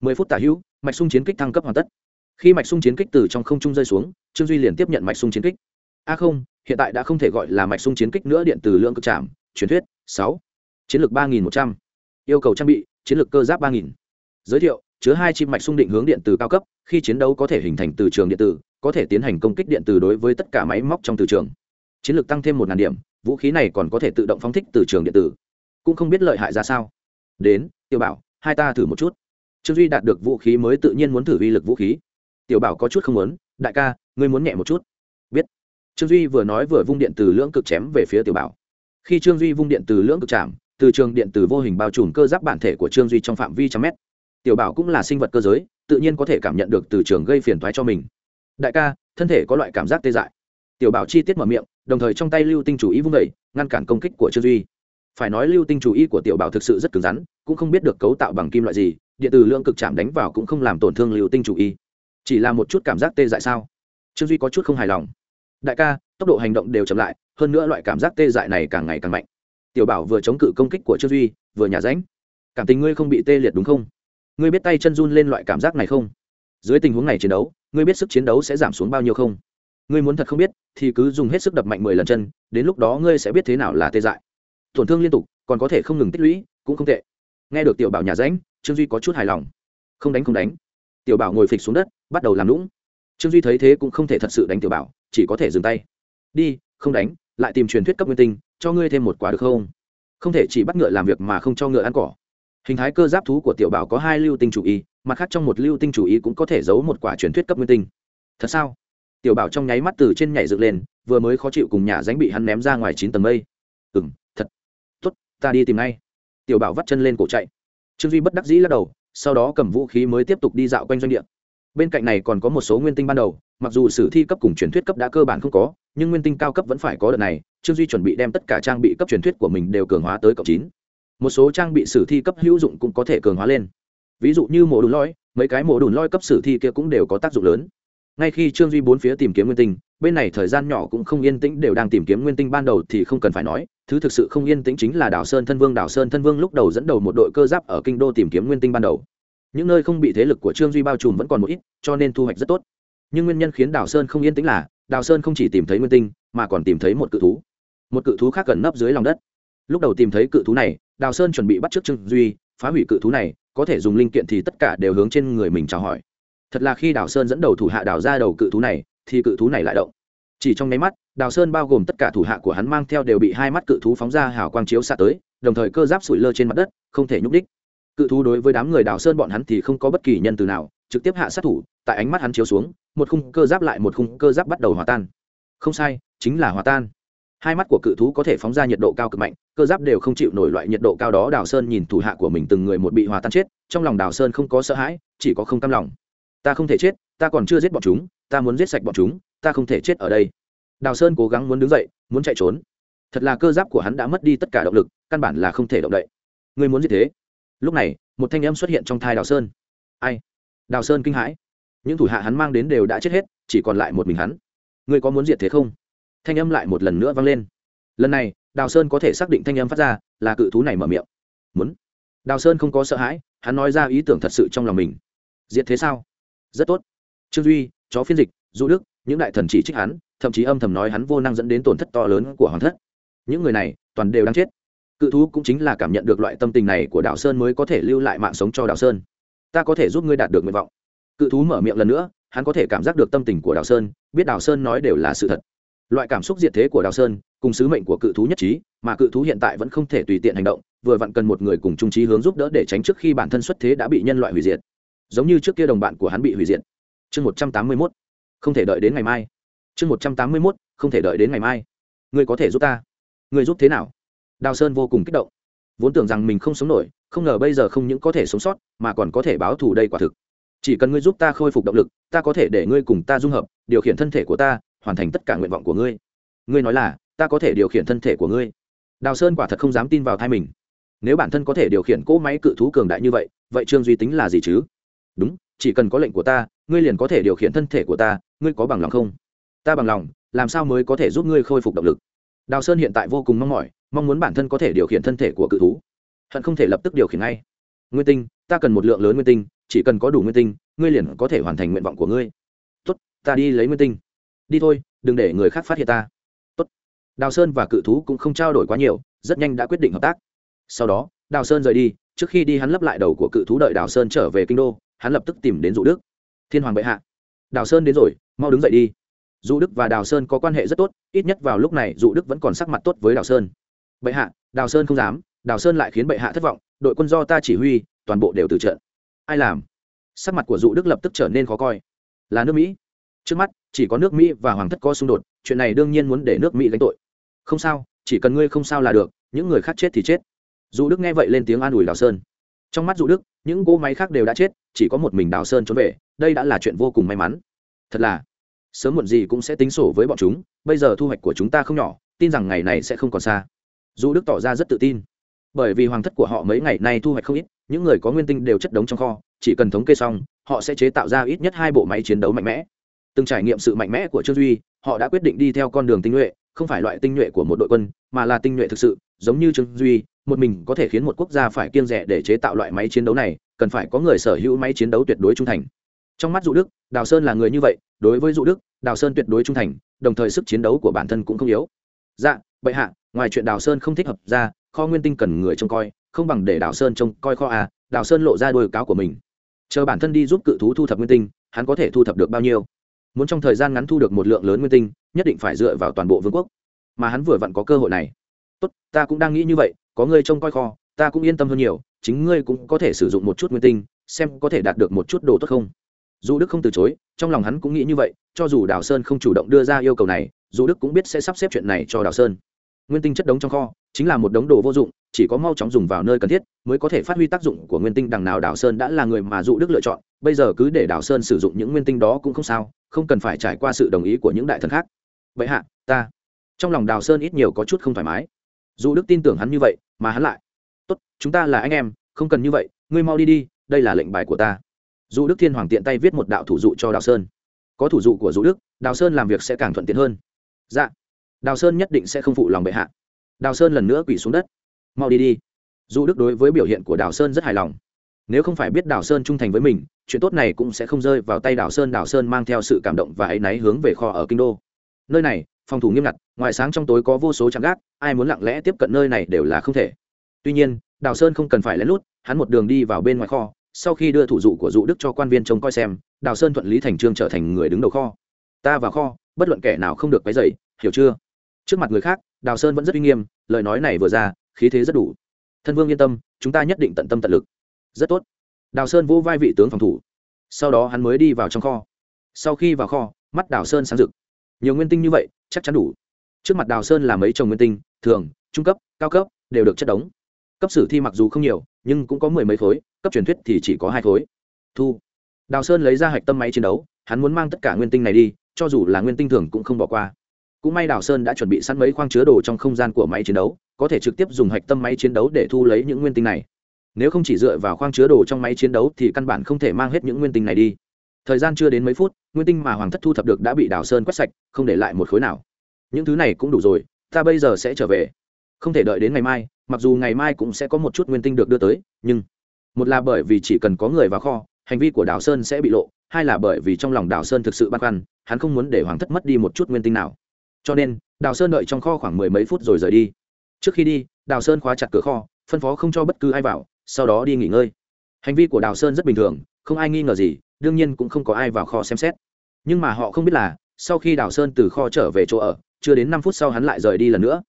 Mười phút tả hữu, mạch sung chiến kích thăng cấp hoàn tất khi mạch sung chiến kích từ trong không trung rơi xuống, trương duy liền tiếp nhận mạch sung chiến kích. A không, hiện tại đã không thể gọi là mạch sung chiến kích nữa, điện từ lượng cực trạm truyền thuyết, sáu. Chiến lược ba nghìn một trăm. Yêu cầu trang bị, chiến lược cơ giáp ba nghìn. Giới thiệu, chứa hai chim mạch sung định hướng điện từ cao cấp, khi chiến đấu có thể hình thành từ trường điện tử, có thể tiến hành công kích điện từ đối với tất cả máy móc trong từ trường. Chiến lược tăng thêm một ngàn điểm, vũ khí này còn có thể tự động phóng thích từ trường điện tử. Cũng không biết lợi hại ra sao. Đến tiêu bảo, hai ta thử một chút. Trương duy đạt được vũ khí mới tự nhiên muốn thử uy lực vũ khí tiểu bảo có chút không muốn, đại ca, ngươi muốn nhẹ một chút. Biết. Trương duy vừa nói vừa vung điện từ lưỡng cực chém về phía tiểu bảo. Khi trương duy vung điện từ lưỡng cực chạm, từ trường điện từ vô hình bao trùm cơ giáp bản thể của trương duy trong phạm vi trăm mét. Tiểu bảo cũng là sinh vật cơ giới, tự nhiên có thể cảm nhận được từ trường gây phiền thoái cho mình. Đại ca, thân thể có loại cảm giác tê dại. Tiểu bảo chi tiết mở miệng, đồng thời trong tay lưu tinh chủ ý vung vẩy ngăn cản công kích của trương duy. Phải nói lưu tinh chủ ý của tiểu bảo thực sự rất cứng rắn, cũng không biết được cấu tạo bằng kim loại gì, điện từ lượng cực chạm đánh vào cũng không làm tổn thương lưu tinh chủ ý chỉ là một chút cảm giác tê dại sao? Trương duy có chút không hài lòng. Đại ca, tốc độ hành động đều chậm lại, hơn nữa loại cảm giác tê dại này càng ngày càng mạnh. Tiểu bảo vừa chống cự công kích của trương duy, vừa nhả ránh. Cảm tình ngươi không bị tê liệt đúng không? Ngươi biết tay chân run lên loại cảm giác này không? Dưới tình huống này chiến đấu, ngươi biết sức chiến đấu sẽ giảm xuống bao nhiêu không? Ngươi muốn thật không biết, thì cứ dùng hết sức đập mạnh mười lần chân, đến lúc đó ngươi sẽ biết thế nào là tê dại. Tổn thương liên tục, còn có thể không ngừng tích lũy, cũng không tệ. Nghe được tiểu bảo nhà ránh, trương duy có chút hài lòng. Không đánh không đánh. Tiểu bảo ngồi phịch xuống đất bắt đầu làm lũng. Trương duy thấy thế cũng không thể thật sự đánh tiểu bảo, chỉ có thể dừng tay. Đi, không đánh, lại tìm truyền thuyết cấp nguyên tinh, cho ngươi thêm một quả được không? Không thể chỉ bắt ngựa làm việc mà không cho ngựa ăn cỏ. Hình thái cơ giáp thú của tiểu bảo có hai lưu tinh chủ y, mặt khác trong một lưu tinh chủ y cũng có thể giấu một quả truyền thuyết cấp nguyên tinh. Thật sao? Tiểu bảo trong nháy mắt từ trên nhảy dựng lên, vừa mới khó chịu cùng nhà ránh bị hắn ném ra ngoài chín tầng mây. Ừ m thật. T ố t ta đi tìm ngay. Tiểu bảo vắt chân lên cổ chạy. Trương duy bất đắc dĩ lắc đầu, sau đó cầm vũ khí mới tiếp tục đi dạo quanh doanh địa bên cạnh này còn có một số nguyên tinh ban đầu, mặc dù sử thi cấp cùng truyền thuyết cấp đã cơ bản không có, nhưng nguyên tinh cao cấp vẫn phải có đợt này, trương duy chuẩn bị đem tất cả trang bị cấp truyền thuyết của mình đều cường hóa tới cộng chín. Một số trang bị sử thi cấp hữu dụng cũng có thể cường hóa lên. Ví dụ như mổ đùn loi mấy cái mổ đùn loi cấp sử thi kia cũng đều có tác dụng lớn. Ngay khi trương duy bốn phía tìm kiếm nguyên tinh, bên này thời gian nhỏ cũng không yên tĩnh đều đang tìm kiếm nguyên tinh ban đầu thì không cần phải nói, thứ thực sự không yên tĩnh chính là đảo sơn thân vương. Đảo sơn thân vương lúc đầu dẫn đầu một đội cơ giáp ở kinh đô tìm kiếm nguyên tinh ban đầu những nơi không bị thế lực của trương duy bao trùm vẫn còn một ít, cho nên thu hoạch rất tốt. Nhưng nguyên nhân khiến Đào sơn không yên tĩnh là, đào sơn không chỉ tìm thấy nguyên tinh, mà còn tìm thấy một cự thú. Một cự thú khác gần nấp dưới lòng đất. Lúc đầu tìm thấy cự thú này, đào sơn chuẩn bị bắt t r ư ớ c trương duy, phá hủy cự thú này, có thể dùng linh kiện thì tất cả đều hướng trên người mình chào hỏi. Thật là khi đào sơn dẫn đầu thủ hạ đào ra đầu cự thú này, thì cự thú này lại động. Chỉ trong nháy mắt, đào sơn bao gồm tất cả thủ hạ của hắn mang theo đều bị hai mắt cự thú phóng ra hào quang chiếu xạ tới, đồng thời cơ giáp sủi lơ trên mặt đất, không thể nhúc đích cự thú đối với đám người đào sơn bọn hắn thì không có bất kỳ nhân từ nào, trực tiếp hạ sát thủ, tại ánh mắt hắn chiếu xuống, một khung cơ giáp lại một khung cơ giáp bắt đầu hòa tan. Không sai, chính là hòa tan. Hai mắt của cự thú có thể phóng ra nhiệt độ cao cực mạnh, cơ giáp đều không chịu nổi loại nhiệt độ cao đó, đào sơn nhìn thủ hạ của mình từng người một bị hòa tan chết, trong lòng đào sơn không có sợ hãi, chỉ có không cam lòng. Ta không thể chết, ta còn chưa giết bọn chúng, ta muốn giết sạch bọn chúng, ta không thể chết ở đây. Đào sơn cố gắng muốn đứng dậy, muốn chạy trốn. Thật là cơ giáp của hắn đã mất đi tất cả động lực, căn bản là không thể động đậy. Ngươi muốn gì thế? Lúc này, một thanh âm xuất hiện trong thai đào sơn. Ai? Đào sơn kinh hãi. Những thủ hạ hắn mang đến đều đã chết hết, chỉ còn lại một mình hắn. Ngươi có muốn diệt thế không? Thanh âm lại một lần nữa vang lên. Lần này, đào sơn có thể xác định thanh âm phát ra, là cự thú này mở miệng. Muốn. Đào sơn không có sợ hãi, hắn nói ra ý tưởng thật sự trong lòng mình. Diệt thế sao? Rất tốt. Trương duy, chó phiên dịch, du đức, những đại thần chỉ trích hắn, thậm chí âm thầm nói hắn vô năng dẫn đến tổn thất to lớn của hoàng thất. Những người này, toàn đều đang chết cự thú cũng chính là cảm nhận được loại tâm tình này của đào sơn mới có thể lưu lại mạng sống cho đào sơn. Ta có thể giúp ngươi đạt được nguyện vọng. Cự thú mở miệng lần nữa, hắn có thể cảm giác được tâm tình của đào sơn, biết đào sơn nói đều là sự thật. Loại cảm xúc diệt thế của đào sơn, cùng sứ mệnh của cự thú nhất trí, mà cự thú hiện tại vẫn không thể tùy tiện hành động, vừa vặn cần một người cùng trung trí hướng giúp đỡ để tránh trước khi bản thân xuất thế đã bị nhân loại hủy diệt. Giống như trước kia đồng bạn của hắn bị hủy diệt. Chương một trăm tám mươi mốt. Không thể đợi đến ngày mai. Chương một trăm tám mươi mốt, không thể đợi đến ngày mai. Ngươi có thể giúp ta. Ngươi giúp thế nào? Đào sơn vô cùng kích động. Vốn tưởng rằng mình không sống nổi, không ngờ bây giờ không những có thể sống sót, mà còn có thể báo thù đây quả thực. Chỉ cần ngươi giúp ta khôi phục động lực, ta có thể để ngươi cùng ta dung hợp, điều khiển thân thể của ta, hoàn thành tất cả nguyện vọng của ngươi. Ngươi nói là, ta có thể điều khiển thân thể của ngươi. Đào sơn quả thật không dám tin vào thai mình. Nếu bản thân có thể điều khiển cỗ máy cự thú cường đại như vậy vậy trương duy tính là gì chứ? Đúng, chỉ cần có lệnh của ta, ngươi liền có thể điều khiển thân thể của ta, ngươi có bằng lòng không? Ta bằng lòng, làm sao mới có thể giúp ngươi khôi phục động lực? Đào sơn hiện tại vô cùng mong mỏi mong muốn bản thân có thể điều khiển thân thể của cự thú. Hận không thể lập tức điều khiển ngay. Nguyên tinh, ta cần một lượng lớn nguyên tinh, chỉ cần có đủ nguyên tinh, ngươi liền có thể hoàn thành nguyện vọng của ngươi. Tốt, ta đi lấy nguyên tinh. Đi thôi, đừng để người khác phát hiện ta. Tốt. đào sơn và cự thú cũng không trao đổi quá nhiều, rất nhanh đã quyết định hợp tác. Sau đó, đào sơn rời đi, trước khi đi hắn lấp lại đầu của cự thú đợi đào sơn trở về kinh đô, hắn lập tức tìm đến dụ đức. Thiên hoàng bệ hạ. Đào sơn đến rồi, mau đứng dậy đi. Dụ đức và đào sơn có quan hệ rất tốt, ít nhất vào lúc này dụ đức vẫn còn sắc mặt tốt với đào sơn bệ hạ, đào sơn không dám, đào sơn lại khiến bệ hạ thất vọng, đội quân do ta chỉ huy, toàn bộ đều từ trận. Ai làm? Sắc mặt của dụ đức lập tức trở nên khó coi. Là nước mỹ. Trước mắt, chỉ có nước mỹ và hoàng thất có xung đột, chuyện này đương nhiên muốn để nước mỹ gánh tội. Không sao, chỉ cần ngươi không sao là được, những người khác chết thì chết. Dụ đức nghe vậy lên tiếng an ủi đào sơn. Trong mắt dụ đức, những cỗ máy khác đều đã chết, chỉ có một mình đào sơn trốn về, đây đã là chuyện vô cùng may mắn. Thật là, sớm muộn gì cũng sẽ tính sổ với bọn chúng, bây giờ thu hoạch của chúng ta không nhỏ, tin rằng ngày này sẽ không còn xa dụ đức tỏ ra rất tự tin. Bởi vì hoàng thất của họ mấy ngày nay thu hoạch không ít, những người có nguyên tinh đều chất đống trong kho, chỉ cần thống kê xong, họ sẽ chế tạo ra ít nhất hai bộ máy chiến đấu mạnh mẽ. Từng trải nghiệm sự mạnh mẽ của trương duy, họ đã quyết định đi theo con đường tinh nhuệ, không phải loại tinh nhuệ của một đội quân, mà là tinh nhuệ thực sự, giống như trương duy, một mình có thể khiến một quốc gia phải kiêng rẻ để chế tạo loại máy chiến đấu này, cần phải có người sở hữu máy chiến đấu tuyệt đối trung thành. Trong mắt dụ đức, đào sơn là người như vậy, đối với dụ đức, đào sơn tuyệt đối trung thành, đồng thời sức chiến đấu của bản thân cũng không yếu. Dạ bệ hạ ngoài chuyện đào sơn không thích hợp ra, kho nguyên tinh cần người trông coi, không bằng để đào sơn trông coi kho à đào sơn lộ ra đôi cáo của mình. Chờ bản thân đi giúp cự thú thu thập nguyên tinh, hắn có thể thu thập được bao nhiêu? Muốn trong thời gian ngắn thu được một lượng lớn nguyên tinh, nhất định phải dựa vào toàn bộ vương quốc. Mà hắn vừa vặn có cơ hội này. Tốt, ta cũng đang nghĩ như vậy, có ngươi trông coi kho, ta cũng yên tâm hơn nhiều, chính ngươi cũng có thể sử dụng một chút nguyên tinh, xem có thể đạt được một chút đồ tốt không. Dù đức không từ chối, trong lòng hắn cũng nghĩ như vậy, cho dù đào sơn không chủ động đưa ra yêu cầu này, dù đức cũng biết sẽ sắp xếp chuyện này cho đào sơn nguyên tinh chất đống trong kho, chính là một đống đồ vô dụng, chỉ có mau chóng dùng vào nơi cần thiết mới có thể phát huy tác dụng của nguyên tinh. Đằng nào đào sơn đã là người mà dụ đức lựa chọn, bây giờ cứ để đào sơn sử dụng những nguyên tinh đó cũng không sao, không cần phải trải qua sự đồng ý của những đại thần khác. Vậy hạ, ta. Trong lòng đào sơn ít nhiều có chút không thoải mái. Dụ đức tin tưởng hắn như vậy, mà hắn lại. Tốt, chúng ta là anh em, không cần như vậy, ngươi mau đi đi, đây là lệnh bài của ta. Dụ đức thiên hoàng tiện tay viết một đạo thủ dụ cho đào sơn. Có thủ dụ của Dụ đức, đào sơn làm việc sẽ càng thuận tiện hơn. Dạ đào sơn nhất định sẽ không phụ lòng bệ hạ. Đào sơn lần nữa quỳ xuống đất. Mau đi đi. Dù đức đối với biểu hiện của đào sơn rất hài lòng. Nếu không phải biết đào sơn trung thành với mình, chuyện tốt này cũng sẽ không rơi vào tay đào sơn. Đào sơn mang theo sự cảm động và áy náy hướng về kho ở kinh đô. Nơi này, phòng thủ nghiêm ngặt, ngoài sáng trong tối có vô số trạm gác, ai muốn lặng lẽ tiếp cận nơi này đều là không thể. Tuy nhiên, đào sơn không cần phải lén lút, hắn một đường đi vào bên ngoài kho, sau khi đưa thủ dụ của dụ đức cho quan viên trông coi xem, đào sơn thuận lý thành trương trở thành người đứng đầu kho. Ta vào kho, bất luận kẻ nào không được quấy dày hiểu chưa? Trước mặt người khác, đào sơn vẫn rất uy nghiêm, lời nói này vừa ra, khí thế rất đủ. Thân vương yên tâm, chúng ta nhất định tận tâm tận lực. Rất tốt. Đào sơn vô vai vị tướng phòng thủ. Sau đó hắn mới đi vào trong kho. Sau khi vào kho, mắt đào sơn sáng rực. Nhiều nguyên tinh như vậy, chắc chắn đủ. Trước mặt đào sơn là mấy chồng nguyên tinh, thường, trung cấp, cao cấp, đều được chất đống. Cấp sử thi mặc dù không nhiều, nhưng cũng có mười mấy khối, cấp truyền thuyết thì chỉ có hai khối. Thu. Đào sơn lấy ra hạch tâm máy chiến đấu, hắn muốn mang tất cả nguyên tinh này đi, cho dù là nguyên tinh thường cũng không bỏ qua cũng may đào sơn đã chuẩn bị sẵn mấy khoang chứa đồ trong không gian của máy chiến đấu, có thể trực tiếp dùng hạch tâm máy chiến đấu để thu lấy những nguyên tinh này. Nếu không chỉ dựa vào khoang chứa đồ trong máy chiến đấu thì căn bản không thể mang hết những nguyên tinh này đi. Thời gian chưa đến mấy phút, nguyên tinh mà hoàng thất thu thập được đã bị đào sơn quét sạch, không để lại một khối nào. Những thứ này cũng đủ rồi, ta bây giờ sẽ trở về. Không thể đợi đến ngày mai, mặc dù ngày mai cũng sẽ có một chút nguyên tinh được đưa tới, nhưng một là bởi vì chỉ cần có người vào kho, hành vi của đào sơn sẽ bị lộ, hai là bởi vì trong lòng đào sơn thực sự băn khoăn, hắn không muốn để hoàng thất mất đi một chút nguyên tinh nào cho nên, đào sơn đợi trong kho khoảng mười mấy phút rồi rời đi. Trước khi đi, đào sơn khóa chặt cửa kho, phân phó không cho bất cứ ai vào, sau đó đi nghỉ ngơi. Hành vi của đào sơn rất bình thường, không ai nghi ngờ gì, đương nhiên cũng không có ai vào kho xem xét. Nhưng mà họ không biết là, sau khi đào sơn từ kho trở về chỗ ở, chưa đến năm phút sau hắn lại rời đi lần nữa.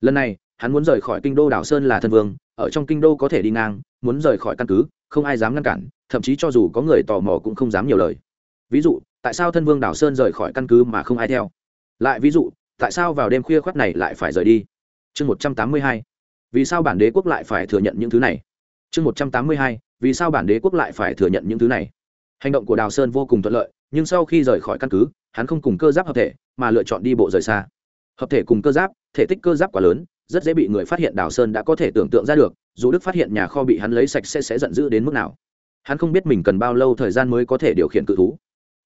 Lần này, hắn muốn rời khỏi kinh đô đào sơn là thân vương, ở trong kinh đô có thể đi ngang, muốn rời khỏi căn cứ, không ai dám ngăn cản, thậm chí cho dù có người tò mò cũng không dám nhiều lời. Ví dụ, tại sao thân vương đào sơn rời khỏi căn cứ mà không ai theo? Lại ví dụ tại sao vào đêm khuya khoắt này lại phải rời đi? Chương một trăm tám mươi hai, vì sao bản đế quốc lại phải thừa nhận những thứ này? Chương một trăm tám mươi hai, vì sao bản đế quốc lại phải thừa nhận những thứ này? Hành động của đào sơn vô cùng thuận lợi, nhưng sau khi rời khỏi căn cứ, hắn không cùng cơ giáp hợp thể, mà lựa chọn đi bộ rời xa. Hợp thể cùng cơ giáp, thể tích cơ giáp quá lớn, rất dễ bị người phát hiện đào sơn đã có thể tưởng tượng ra được, dù đức phát hiện nhà kho bị hắn lấy sạch sẽ sẽ giận dữ đến mức nào. Hắn không biết mình cần bao lâu thời gian mới có thể điều khiển cự thú.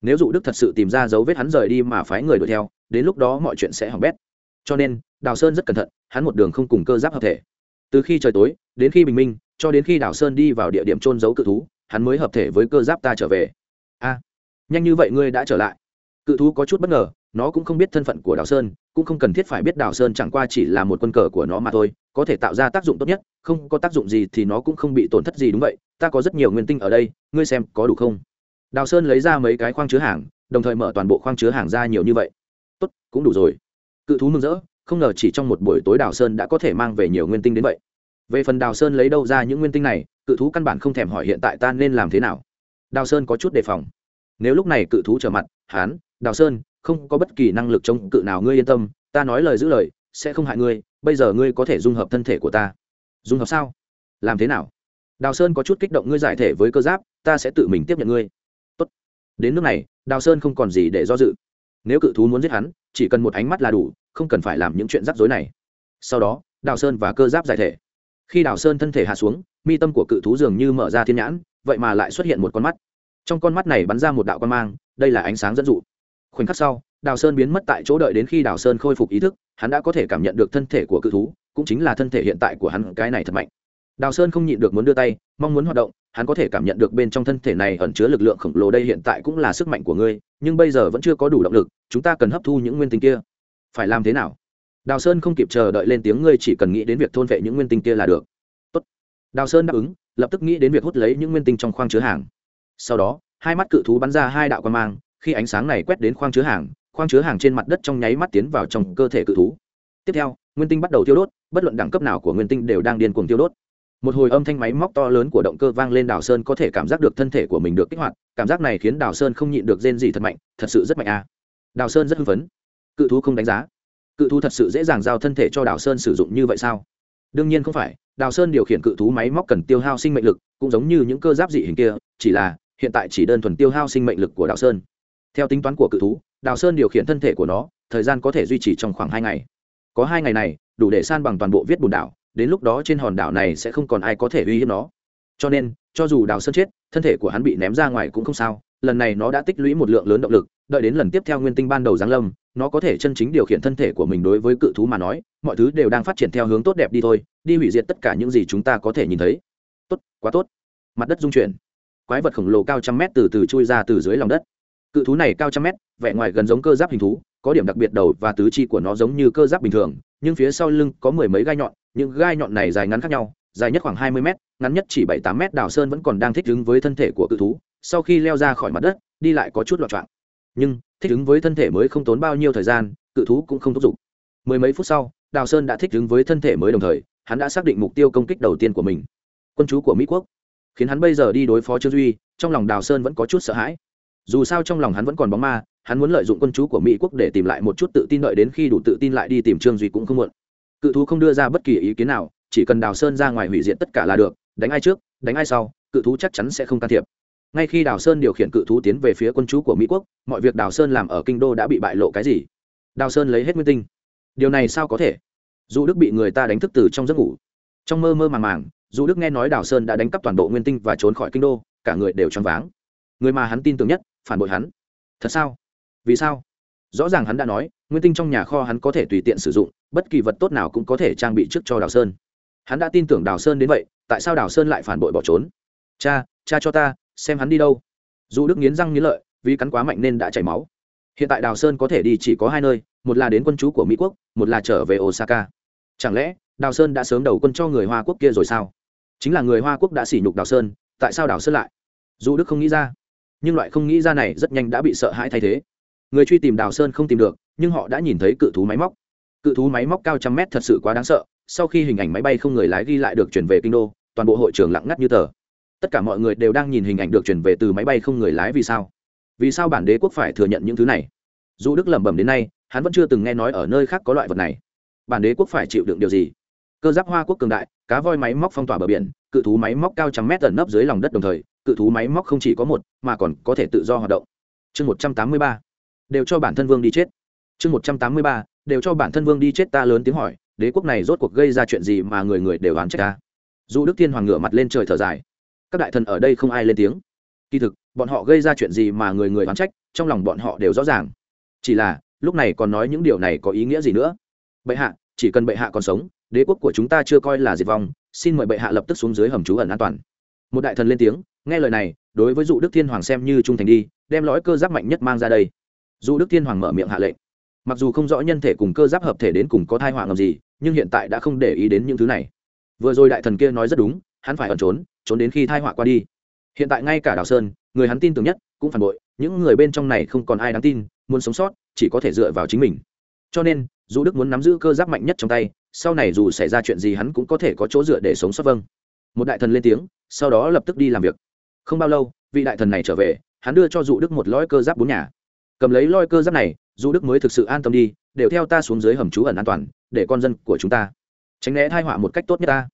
Nếu dụ đức thật sự tìm ra dấu vết hắn rời đi mà phái người đuổi theo đến lúc đó mọi chuyện sẽ hỏng bét. Cho nên, đào sơn rất cẩn thận, hắn một đường không cùng cơ giáp hợp thể. Từ khi trời tối, đến khi bình minh, cho đến khi đào sơn đi vào địa điểm trôn giấu cự thú, hắn mới hợp thể với cơ giáp ta trở về. A, nhanh như vậy ngươi đã trở lại. Cự thú có chút bất ngờ, nó cũng không biết thân phận của đào sơn, cũng không cần thiết phải biết đào sơn chẳng qua chỉ là một quân cờ của nó mà thôi, có thể tạo ra tác dụng tốt nhất, không có tác dụng gì thì nó cũng không bị tổn thất gì đúng vậy, ta có rất nhiều nguyên tinh ở đây, ngươi xem có đủ không? Đào sơn lấy ra mấy cái khoang chứa hàng, đồng thời mở toàn bộ khoang chứa hàng ra nhiều như vậy tốt, cũng đủ rồi. Cự thú mừng rỡ, không ngờ chỉ trong một buổi tối đào sơn đã có thể mang về nhiều nguyên tinh đến vậy. Về phần đào sơn lấy đâu ra những nguyên tinh này, cự thú căn bản không thèm hỏi hiện tại ta nên làm thế nào. Đào sơn có chút đề phòng. Nếu lúc này cự thú trở mặt hán đào sơn, không có bất kỳ năng lực chống cự nào, ngươi yên tâm, ta nói lời giữ lời, sẽ không hại ngươi, bây giờ ngươi có thể dung hợp thân thể của ta. Dung hợp sao? Làm thế nào? Đào sơn có chút kích động, ngươi giải thể với cơ giáp, ta sẽ tự mình tiếp nhận ngươi. Tốt. đến nước này, đào sơn không còn gì để do dự nếu cự thú muốn giết hắn, chỉ cần một ánh mắt là đủ, không cần phải làm những chuyện rắc rối này. Sau đó, đào sơn và cơ giáp giải thể. Khi đào sơn thân thể hạ xuống, mi tâm của cự thú dường như mở ra thiên nhãn, vậy mà lại xuất hiện một con mắt. Trong con mắt này bắn ra một đạo quan mang, đây là ánh sáng dẫn dụ. Khoảnh khắc sau, đào sơn biến mất tại chỗ đợi đến khi đào sơn khôi phục ý thức, hắn đã có thể cảm nhận được thân thể của cự thú, cũng chính là thân thể hiện tại của hắn, cái này thật mạnh đào sơn không nhịn được muốn đưa tay, mong muốn hoạt động, hắn có thể cảm nhận được bên trong thân thể này ẩn chứa lực lượng khổng lồ đây hiện tại cũng là sức mạnh của ngươi, nhưng bây giờ vẫn chưa có đủ động lực, chúng ta cần hấp thu những nguyên tinh kia. Phải làm thế nào? Đào sơn không kịp chờ đợi lên tiếng, ngươi chỉ cần nghĩ đến việc thôn vệ những nguyên tinh kia là được. Tốt. đào sơn đáp ứng, lập tức nghĩ đến việc hút lấy những nguyên tinh trong khoang chứa hàng. Sau đó, hai mắt cự thú bắn ra hai đạo quan mang, khi ánh sáng này quét đến khoang chứa hàng, khoang chứa hàng trên mặt đất trong nháy mắt tiến vào trong cơ thể cự thú. Tiếp theo, nguyên tinh bắt đầu tiêu đốt, bất luận đẳng cấp nào của nguyên tinh đều đang điên cuồng tiêu đốt một hồi âm thanh máy móc to lớn của động cơ vang lên đào sơn có thể cảm giác được thân thể của mình được kích hoạt, cảm giác này khiến đào sơn không nhịn được rên gì thật mạnh, thật sự rất mạnh à. đào sơn rất hưng phấn. Cự thú không đánh giá. Cự thú thật sự dễ dàng giao thân thể cho đào sơn sử dụng như vậy sao? Đương nhiên không phải, đào sơn điều khiển cự thú máy móc cần tiêu hao sinh mệnh lực, cũng giống như những cơ giáp dị hình kia, chỉ là, hiện tại chỉ đơn thuần tiêu hao sinh mệnh lực của đào sơn. Theo tính toán của cự thú, đào sơn điều khiển thân thể của nó, thời gian có thể duy trì trong khoảng hai ngày. Có hai ngày này, đủ để san bằng toàn bộ viết bùn đảo đến lúc đó trên hòn đảo này sẽ không còn ai có thể uy hiếp nó. Cho nên, cho dù đào sơn chết, thân thể của hắn bị ném ra ngoài cũng không sao, lần này nó đã tích lũy một lượng lớn động lực, đợi đến lần tiếp theo nguyên tinh ban đầu giáng lâm, nó có thể chân chính điều khiển thân thể của mình đối với cự thú mà nói, mọi thứ đều đang phát triển theo hướng tốt đẹp đi thôi, đi hủy diệt tất cả những gì chúng ta có thể nhìn thấy. Tốt, quá tốt. Mặt đất dung chuyển. Quái vật khổng lồ cao trăm mét từ từ chui ra từ dưới lòng đất. Cự thú này cao trăm mét, vẻ ngoài gần giống cơ giáp hình thú, có điểm đặc biệt đầu và tứ chi của nó giống như cơ giáp bình thường, nhưng phía sau lưng có mười mấy gai nhọn những gai nhọn này dài ngắn khác nhau, dài nhất khoảng hai mươi m ngắn nhất chỉ bảy tám m đào sơn vẫn còn đang thích ứng với thân thể của cự thú. Sau khi leo ra khỏi mặt đất, đi lại có chút loạn trọng nhưng, thích ứng với thân thể mới không tốn bao nhiêu thời gian, cự thú cũng không thúc giục. Mười mấy phút sau, đào sơn đã thích ứng với thân thể mới đồng thời, hắn đã xác định mục tiêu công kích đầu tiên của mình. Quân chú của mỹ quốc. Khiến hắn bây giờ đi đối phó trương duy, trong lòng đào sơn vẫn có chút sợ hãi. Dù sao trong lòng hắn vẫn còn bóng ma, hắn muốn lợi dụng quân chú của mỹ quốc để tìm lại một chút tự tin đợi đến khi đủ tự tin lại đi tìm trương duy cũng không muộn cự thú không đưa ra bất kỳ ý kiến nào, chỉ cần đào sơn ra ngoài hủy diện tất cả là được, đánh ai trước, đánh ai sau, cự thú chắc chắn sẽ không can thiệp. Ngay khi đào sơn điều khiển cự thú tiến về phía quân chú của mỹ quốc, mọi việc đào sơn làm ở kinh đô đã bị bại lộ cái gì? Đào sơn lấy hết nguyên tinh. Điều này sao có thể? Dù đức bị người ta đánh thức từ trong giấc ngủ. Trong mơ mơ màng màng dù đức nghe nói đào sơn đã đánh cắp toàn bộ nguyên tinh và trốn khỏi kinh đô, cả người đều choáng váng. Người mà hắn tin tưởng nhất, phản bội hắn. Thật sao? Vì sao? Rõ ràng hắn đã nói, nguyên tinh trong nhà kho hắn có thể tùy tiện sử dụng bất kỳ vật tốt nào cũng có thể trang bị trước cho đào sơn. Hắn đã tin tưởng đào sơn đến vậy, tại sao đào sơn lại phản bội bỏ trốn? Cha cha cho ta, xem hắn đi đâu. Dù đức nghiến răng nghiến lợi, vì cắn quá mạnh nên đã chảy máu. Hiện tại đào sơn có thể đi chỉ có hai nơi, một là đến quân chú của mỹ quốc, một là trở về osaka. Chẳng lẽ, đào sơn đã sớm đầu quân cho người hoa quốc kia rồi sao? Chính là người hoa quốc đã sỉ nhục đào sơn, tại sao đào sơn lại? Dù đức không nghĩ ra. Nhưng loại không nghĩ ra này rất nhanh đã bị sợ hãi thay thế. Người truy tìm đào sơn không tìm được, nhưng họ đã nhìn thấy cự thú máy móc cự thú máy móc cao trăm mét thật sự quá đáng sợ, sau khi hình ảnh máy bay không người lái ghi lại được chuyển về kinh đô, toàn bộ hội trường lặng ngắt như tờ. Tất cả mọi người đều đang nhìn hình ảnh được chuyển về từ máy bay không người lái vì sao? Vì sao bản đế quốc phải thừa nhận những thứ này? Dù đức lẩm bẩm đến nay, hắn vẫn chưa từng nghe nói ở nơi khác có loại vật này. Bản đế quốc phải chịu đựng điều gì? Cơ giáp hoa quốc cường đại, cá voi máy móc phong tỏa bờ biển, cự thú máy móc cao trăm mét tận nấp dưới lòng đất đồng thời, cự thú máy móc không chỉ có một, mà còn có thể tự do hoạt động. Chương một trăm tám mươi ba. Đều cho bản thân vương đi chết. Chương một trăm tám mươi ba đều cho bản thân vương đi chết ta lớn tiếng hỏi, đế quốc này rốt cuộc gây ra chuyện gì mà người người đều oán trách ta? Dù đức thiên hoàng ngửa mặt lên trời thở dài. Các đại thần ở đây không ai lên tiếng. Kỳ thực, bọn họ gây ra chuyện gì mà người người oán trách, trong lòng bọn họ đều rõ ràng. Chỉ là, lúc này còn nói những điều này có ý nghĩa gì nữa? Bệ hạ, chỉ cần bệ hạ còn sống, đế quốc của chúng ta chưa coi là diệt vong, xin mời bệ hạ lập tức xuống dưới hầm trú ẩn an toàn. Một đại thần lên tiếng, nghe lời này, đối với dụ đức thiên hoàng xem như trung thành đi, đem lõi cơ giáp mạnh nhất mang ra đây. Dụ đức thiên hoàng mở miệng hạ lệnh mặc dù không rõ nhân thể cùng cơ giáp hợp thể đến cùng có thai họa ngầm gì, nhưng hiện tại đã không để ý đến những thứ này. Vừa rồi đại thần kia nói rất đúng, hắn phải ẩn trốn trốn đến khi thai họa qua đi. Hiện tại ngay cả đào sơn, người hắn tin tưởng nhất, cũng phản bội, những người bên trong này không còn ai đáng tin, muốn sống sót, chỉ có thể dựa vào chính mình. Cho nên, dù đức muốn nắm giữ cơ giáp mạnh nhất trong tay, sau này dù xảy ra chuyện gì hắn cũng có thể có chỗ dựa để sống sót vâng. Một đại thần lên tiếng, sau đó lập tức đi làm việc. Không bao lâu, vị đại thần này trở về, hắn đưa cho dụ đức một lõi cơ giáp bốn nhà cầm lấy loi cơ giáp này du đức mới thực sự an tâm đi, đều theo ta xuống dưới hầm trú ẩn an toàn, để con dân của chúng ta tránh né thai họa một cách tốt nhất ta.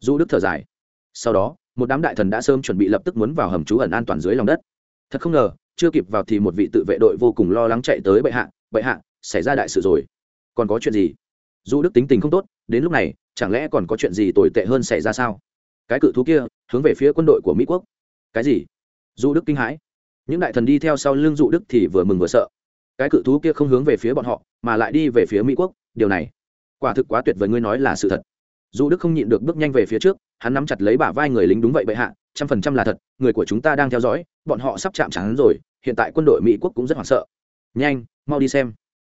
Du đức thở dài. Sau đó, một đám đại thần đã sớm chuẩn bị lập tức muốn vào hầm trú ẩn an toàn dưới lòng đất. Thật không ngờ, chưa kịp vào thì một vị tự vệ đội vô cùng lo lắng chạy tới bệ hạ bệ hạ, xảy ra đại sự rồi. Còn có chuyện gì? Du đức tính tình không tốt, đến lúc này, chẳng lẽ còn có chuyện gì tồi tệ hơn xảy ra sao? Cái cự thú kia, hướng về phía quân đội của mỹ quốc. Cái gì? Du đức kinh hãi những đại thần đi theo sau lưng dụ đức thì vừa mừng vừa sợ. Cái cự thú kia không hướng về phía bọn họ, mà lại đi về phía mỹ quốc. Điều này, quả thực quá tuyệt vời, ngươi nói là sự thật. Dụ đức không nhịn được bước nhanh về phía trước, hắn nắm chặt lấy bả vai người lính đúng vậy bệ hạ, trăm phần trăm là thật, người của chúng ta đang theo dõi, bọn họ sắp chạm trắng rồi, hiện tại quân đội mỹ quốc cũng rất hoảng sợ. Nhanh, mau đi xem.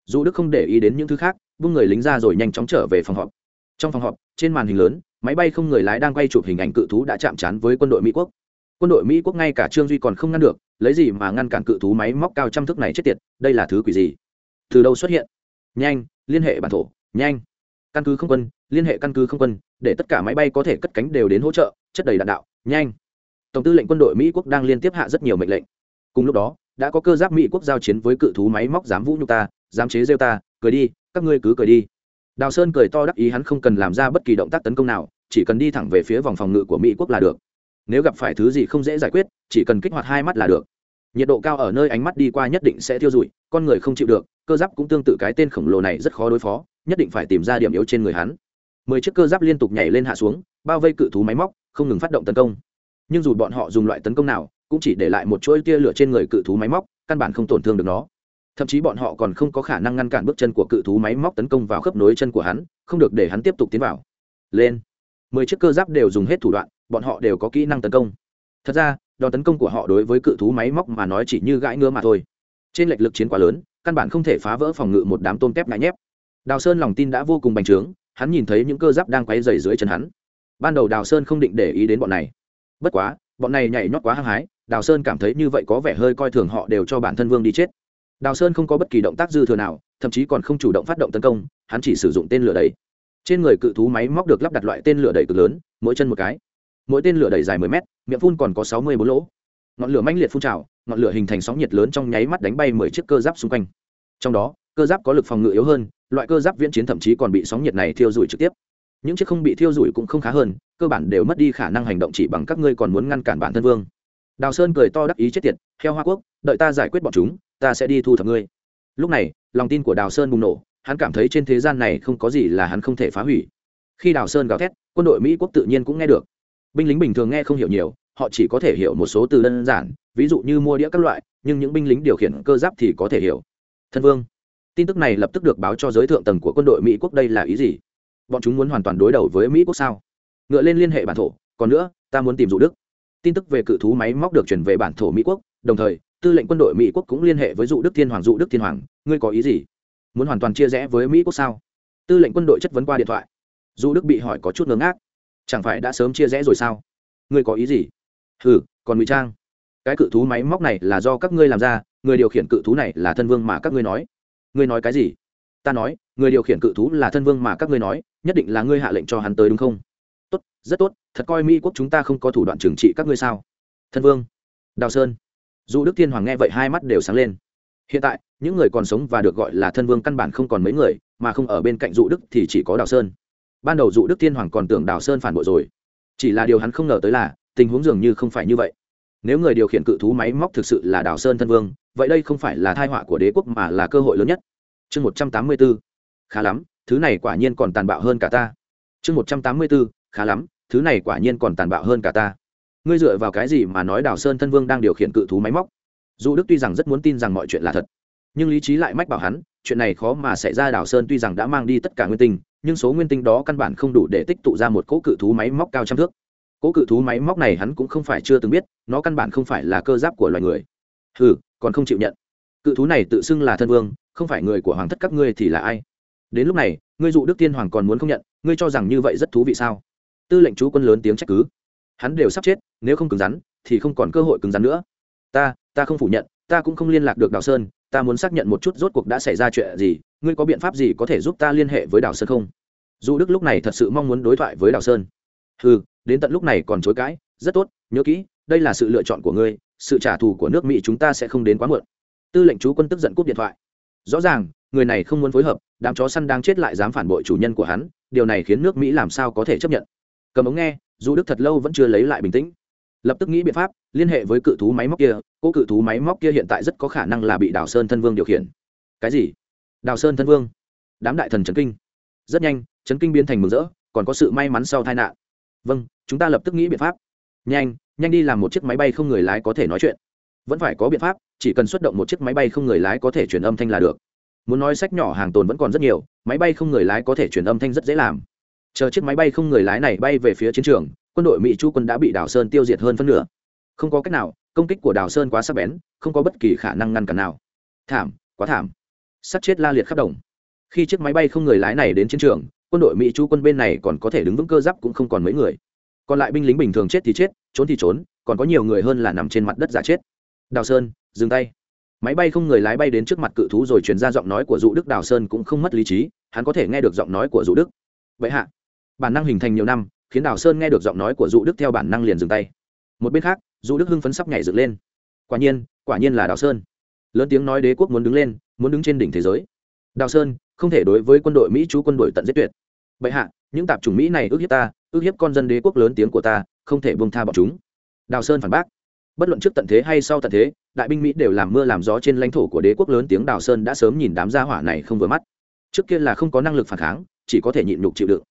Dụ đức không để ý đến những thứ khác, buông người lính ra rồi nhanh chóng trở về phòng họp. Trong phòng họp, trên màn hình lớn, máy bay không người lái đang quay chụp hình ảnh cự thú đã chạm trán với quân đội mỹ quốc quân đội mỹ quốc ngay cả trương duy còn không ngăn được, lấy gì mà ngăn cản cự thú máy móc cao trăm thước này chết tiệt, đây là thứ quỷ gì? Từ đâu xuất hiện? Nhanh, liên hệ bản thổ, nhanh. Căn cứ không quân, liên hệ căn cứ không quân, để tất cả máy bay có thể cất cánh đều đến hỗ trợ, chất đầy đạn đạo, nhanh. Tổng tư lệnh quân đội mỹ quốc đang liên tiếp hạ rất nhiều mệnh lệnh. Cùng lúc đó, đã có cơ giáp mỹ quốc giao chiến với cự thú máy móc dám vũ nhục ta, dám chế rêu ta, cười đi, các ngươi cứ cười đi. Đào sơn cười to đắc ý hắn không cần làm ra bất kỳ động tác tấn công nào, chỉ cần đi thẳng về phía vòng phòng ngự của mỹ quốc là được nếu gặp phải thứ gì không dễ giải quyết, chỉ cần kích hoạt hai mắt là được. Nhiệt độ cao ở nơi ánh mắt đi qua nhất định sẽ thiêu rụi, con người không chịu được, cơ giáp cũng tương tự cái tên khổng lồ này rất khó đối phó, nhất định phải tìm ra điểm yếu trên người hắn. Mười chiếc cơ giáp liên tục nhảy lên hạ xuống, bao vây cự thú máy móc, không ngừng phát động tấn công. Nhưng dù bọn họ dùng loại tấn công nào, cũng chỉ để lại một chuỗi tia lửa trên người cự thú máy móc, căn bản không tổn thương được nó. Thậm chí bọn họ còn không có khả năng ngăn cản bước chân của cự thú máy móc tấn công vào khớp nối chân của hắn, không được để hắn tiếp tục tiến vào. Lên. Mười chiếc cơ giáp đều dùng hết thủ đoạn bọn họ đều có kỹ năng tấn công. Thật ra, đòn tấn công của họ đối với cự thú máy móc mà nói chỉ như gãi ngứa mà thôi. Trên lệch lực chiến quá lớn, căn bản không thể phá vỡ phòng ngự một đám tôm tép ngại nhép. Đào sơn lòng tin đã vô cùng bành trướng, hắn nhìn thấy những cơ giáp đang quay dày dưới chân hắn. Ban đầu đào sơn không định để ý đến bọn này. Bất quá, bọn này nhảy nhót quá hăng hái, đào sơn cảm thấy như vậy có vẻ hơi coi thường họ đều cho bản thân vương đi chết. Đào sơn không có bất kỳ động tác dư thừa nào, thậm chí còn không chủ động phát động tấn công, hắn chỉ sử dụng tên lửa đầy trên người cự thú máy móc được lắp đặt loại tên lửa đầy cực lớn, mỗi chân một cái mỗi tên lửa đầy dài 10 mét, miệng phun còn có 64 lỗ. Ngọn lửa mãnh liệt phun trào, ngọn lửa hình thành sóng nhiệt lớn trong nháy mắt đánh bay mười chiếc cơ giáp xung quanh. Trong đó, cơ giáp có lực phòng ngự yếu hơn, loại cơ giáp viễn chiến thậm chí còn bị sóng nhiệt này thiêu rụi trực tiếp. Những chiếc không bị thiêu rụi cũng không khá hơn, cơ bản đều mất đi khả năng hành động chỉ bằng các ngươi còn muốn ngăn cản bản thân vương. Đào sơn cười to đắc ý chết tiệt theo hoa quốc, đợi ta giải quyết bọn chúng, ta sẽ đi thu thập ngươi. Lúc này, lòng tin của đào sơn bùng nổ, hắn cảm thấy trên thế gian này không có gì là hắn không thể phá hủy. Khi đào sơn gào thét, quân đội mỹ quốc tự nhiên cũng nghe được binh lính bình thường nghe không hiểu nhiều, họ chỉ có thể hiểu một số từ đơn giản, ví dụ như mua đĩa các loại, nhưng những binh lính điều khiển cơ giáp thì có thể hiểu. Thân vương, tin tức này lập tức được báo cho giới thượng tầng của quân đội mỹ quốc đây là ý gì? Bọn chúng muốn hoàn toàn đối đầu với mỹ quốc sao? Ngựa lên liên hệ bản thổ, còn nữa, ta muốn tìm dụ đức. Tin tức về cự thú máy móc được chuyển về bản thổ mỹ quốc, đồng thời, tư lệnh quân đội mỹ quốc cũng liên hệ với dụ đức thiên hoàng, dụ đức thiên hoàng, ngươi có ý gì? Muốn hoàn toàn chia rẽ với mỹ quốc sao? Tư lệnh quân đội chất vấn qua điện thoại. Dụ đức bị hỏi có chút ngớ ngác chẳng phải đã sớm chia rẽ rồi sao? Ngươi có ý gì? Ừ còn ngụy trang. Cái cự thú máy móc này là do các ngươi làm ra, người điều khiển cự thú này là thân vương mà các ngươi nói. Ngươi nói cái gì? Ta nói, người điều khiển cự thú là thân vương mà các ngươi nói, nhất định là ngươi hạ lệnh cho hắn tới đúng không? Tốt, rất tốt, thật coi mỹ quốc chúng ta không có thủ đoạn trừng trị các ngươi sao? Thân vương. Đào sơn. Dù đức thiên hoàng nghe vậy hai mắt đều sáng lên. Hiện tại, những người còn sống và được gọi là thân vương căn bản không còn mấy người, mà không ở bên cạnh dụ đức thì chỉ có đào sơn ban đầu dụ đức thiên hoàng còn tưởng đào sơn phản bội rồi. Chỉ là điều hắn không ngờ tới là, tình huống dường như không phải như vậy. Nếu người điều khiển cự thú máy móc thực sự là đào sơn thân vương, vậy đây không phải là thai họa của đế quốc mà là cơ hội lớn nhất. Chương một trăm tám mươi b ố khá lắm, thứ này quả nhiên còn tàn bạo hơn cả ta. Chương một trăm tám mươi b ố khá lắm, thứ này quả nhiên còn tàn bạo hơn cả ta. Ngươi dựa vào cái gì mà nói đào sơn thân vương đang điều khiển cự thú máy móc? Dù đức tuy rằng rất muốn tin rằng mọi chuyện là thật, nhưng lý trí lại mách bảo hắn, chuyện này khó mà xảy ra, đào sơn tuy rằng đã mang đi tất cả nguyên tinh nhưng số nguyên tinh đó căn bản không đủ để tích tụ ra một cỗ cự thú máy móc cao trăm thước. Cỗ cự thú máy móc này hắn cũng không phải chưa từng biết nó căn bản không phải là cơ giáp của loài người. Hừ, còn không chịu nhận. Cự thú này tự xưng là thân vương không phải người của hoàng thất các ngươi thì là ai? Đến lúc này ngươi dụ đức tiên hoàng còn muốn không nhận ngươi cho rằng như vậy rất thú vị sao? Tư lệnh chú quân lớn tiếng trách cứ. Hắn đều sắp chết nếu không cứng rắn thì không còn cơ hội cứng rắn nữa. Ta ta không phủ nhận ta cũng không liên lạc được đào sơn ta muốn xác nhận một chút rốt cuộc đã xảy ra chuyện gì ngươi có biện pháp gì có thể giúp ta liên hệ với đào sơn không? Dù đức lúc này thật sự mong muốn đối thoại với đào sơn. Ừ đến tận lúc này còn chối cãi, rất tốt, nhớ kỹ, đây là sự lựa chọn của ngươi, sự trả thù của nước mỹ chúng ta sẽ không đến quá muộn. Tư lệnh chú quân tức giận cúp điện thoại. Rõ ràng, người này không muốn phối hợp, đám chó săn đang chết lại dám phản bội chủ nhân của hắn, điều này khiến nước mỹ làm sao có thể chấp nhận. Cầm ống nghe, dù đức thật lâu vẫn chưa lấy lại bình tĩnh. Lập tức nghĩ biện pháp, liên hệ với cự thú máy móc kia cô cự thú máy móc kia hiện tại rất có khả năng là bị đào sơn thân vương điều khiển. Cái gì? Đào sơn thân vương. Đám đại thần trấn kinh. Rất nhanh trấn kinh biến thành mừng rỡ, còn có sự may mắn sau tai nạn. Vâng chúng ta lập tức nghĩ biện pháp. Nhanh nhanh đi làm một chiếc máy bay không người lái có thể nói chuyện. Vẫn phải có biện pháp, chỉ cần xuất động một chiếc máy bay không người lái có thể truyền âm thanh là được. Muốn nói sách nhỏ hàng tồn vẫn còn rất nhiều, máy bay không người lái có thể truyền âm thanh rất dễ làm. Chờ chiếc máy bay không người lái này bay về phía chiến trường, quân đội mỹ chu quân đã bị đào sơn tiêu diệt hơn phân nửa. Không có cách nào, công kích của đào sơn quá sắc bén, không có bất kỳ khả năng ngăn cản nào. Thảm, quá thảm sắt chết la liệt khắp đồng. Khi chiếc máy bay không người lái này đến chiến trường, quân đội mỹ chú quân bên này còn có thể đứng vững cơ giáp cũng không còn mấy người. Còn lại binh lính bình thường chết thì chết, trốn thì trốn, còn có nhiều người hơn là nằm trên mặt đất giả chết. Đào sơn, dừng tay. Máy bay không người lái bay đến trước mặt cự thú rồi truyền ra giọng nói của dụ đức. Đào sơn cũng không mất lý trí, hắn có thể nghe được giọng nói của dụ đức. Vậy hạ, bản năng hình thành nhiều năm, khiến đào sơn nghe được giọng nói của dụ đức theo bản năng liền dừng tay. Một bên khác, dụ đức hưng phấn sắp nhảy dựng lên. Quả nhiên quả nhiên là đào sơn lớn tiếng nói đế quốc muốn đứng lên, muốn đứng trên đỉnh thế giới. Đào sơn, không thể đối với quân đội mỹ chú quân đội tận giết tuyệt. Bệ hạ, những tạp chủng mỹ này ước hiếp ta, ước hiếp con dân đế quốc lớn tiếng của ta, không thể buông tha bọn chúng. Đào sơn phản bác. Bất luận trước tận thế hay sau tận thế, đại binh mỹ đều làm mưa làm gió trên lãnh thổ của đế quốc lớn tiếng đào sơn đã sớm nhìn đám gia hỏa này không vừa mắt. Trước kia là không có năng lực phản kháng, chỉ có thể nhịn nhục chịu đựng.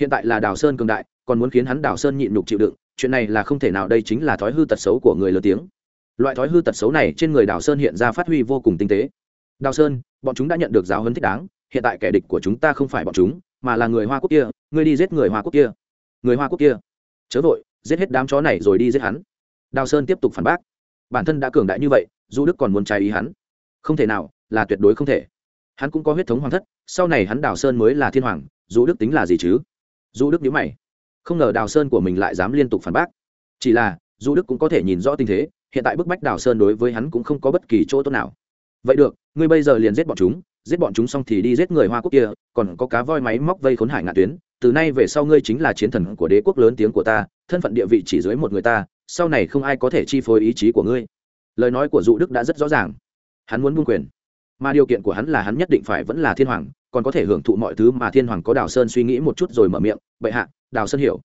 Hiện tại là đào sơn cường đại, còn muốn khiến hắn đào sơn nhịn nhục chịu đựng, chuyện này là không thể nào, đây chính là thói hư tật xấu của người lớn tiếng loại thói hư tật xấu này trên người đào sơn hiện ra phát huy vô cùng tinh tế. Đào sơn, bọn chúng đã nhận được giáo huấn thích đáng, hiện tại kẻ địch của chúng ta không phải bọn chúng, mà là người hoa quốc kia, ngươi đi giết người hoa quốc kia. Người hoa quốc kia. Chớ vội, giết hết đám chó này rồi đi giết hắn. Đào sơn tiếp tục phản bác. Bản thân đã cường đại như vậy du đức còn muốn trái ý hắn. Không thể nào, là tuyệt đối không thể. Hắn cũng có huyết thống hoàng thất, sau này hắn đào sơn mới là thiên hoàng du đức tính là gì chứ? Du đức nhớ mày. Không ngờ đào sơn của mình lại dám liên tục phản bác. Chỉ là du đức cũng có thể nhìn rõ tình thế hiện tại bức bách đào sơn đối với hắn cũng không có bất kỳ chỗ tốt nào. Vậy được, ngươi bây giờ liền giết bọn chúng, giết bọn chúng xong thì đi giết người hoa quốc kia, còn có cá voi máy móc vây khốn hải ngạn tuyến, từ nay về sau ngươi chính là chiến thần của đế quốc lớn tiếng của ta, thân phận địa vị chỉ dưới một người ta, sau này không ai có thể chi phối ý chí của ngươi. Lời nói của dụ đức đã rất rõ ràng. Hắn muốn buông quyền. Mà điều kiện của hắn là hắn nhất định phải vẫn là thiên hoàng, còn có thể hưởng thụ mọi thứ mà thiên hoàng có đào sơn suy nghĩ một chút rồi mở miệng, bệ hạ, đào sơn hiểu.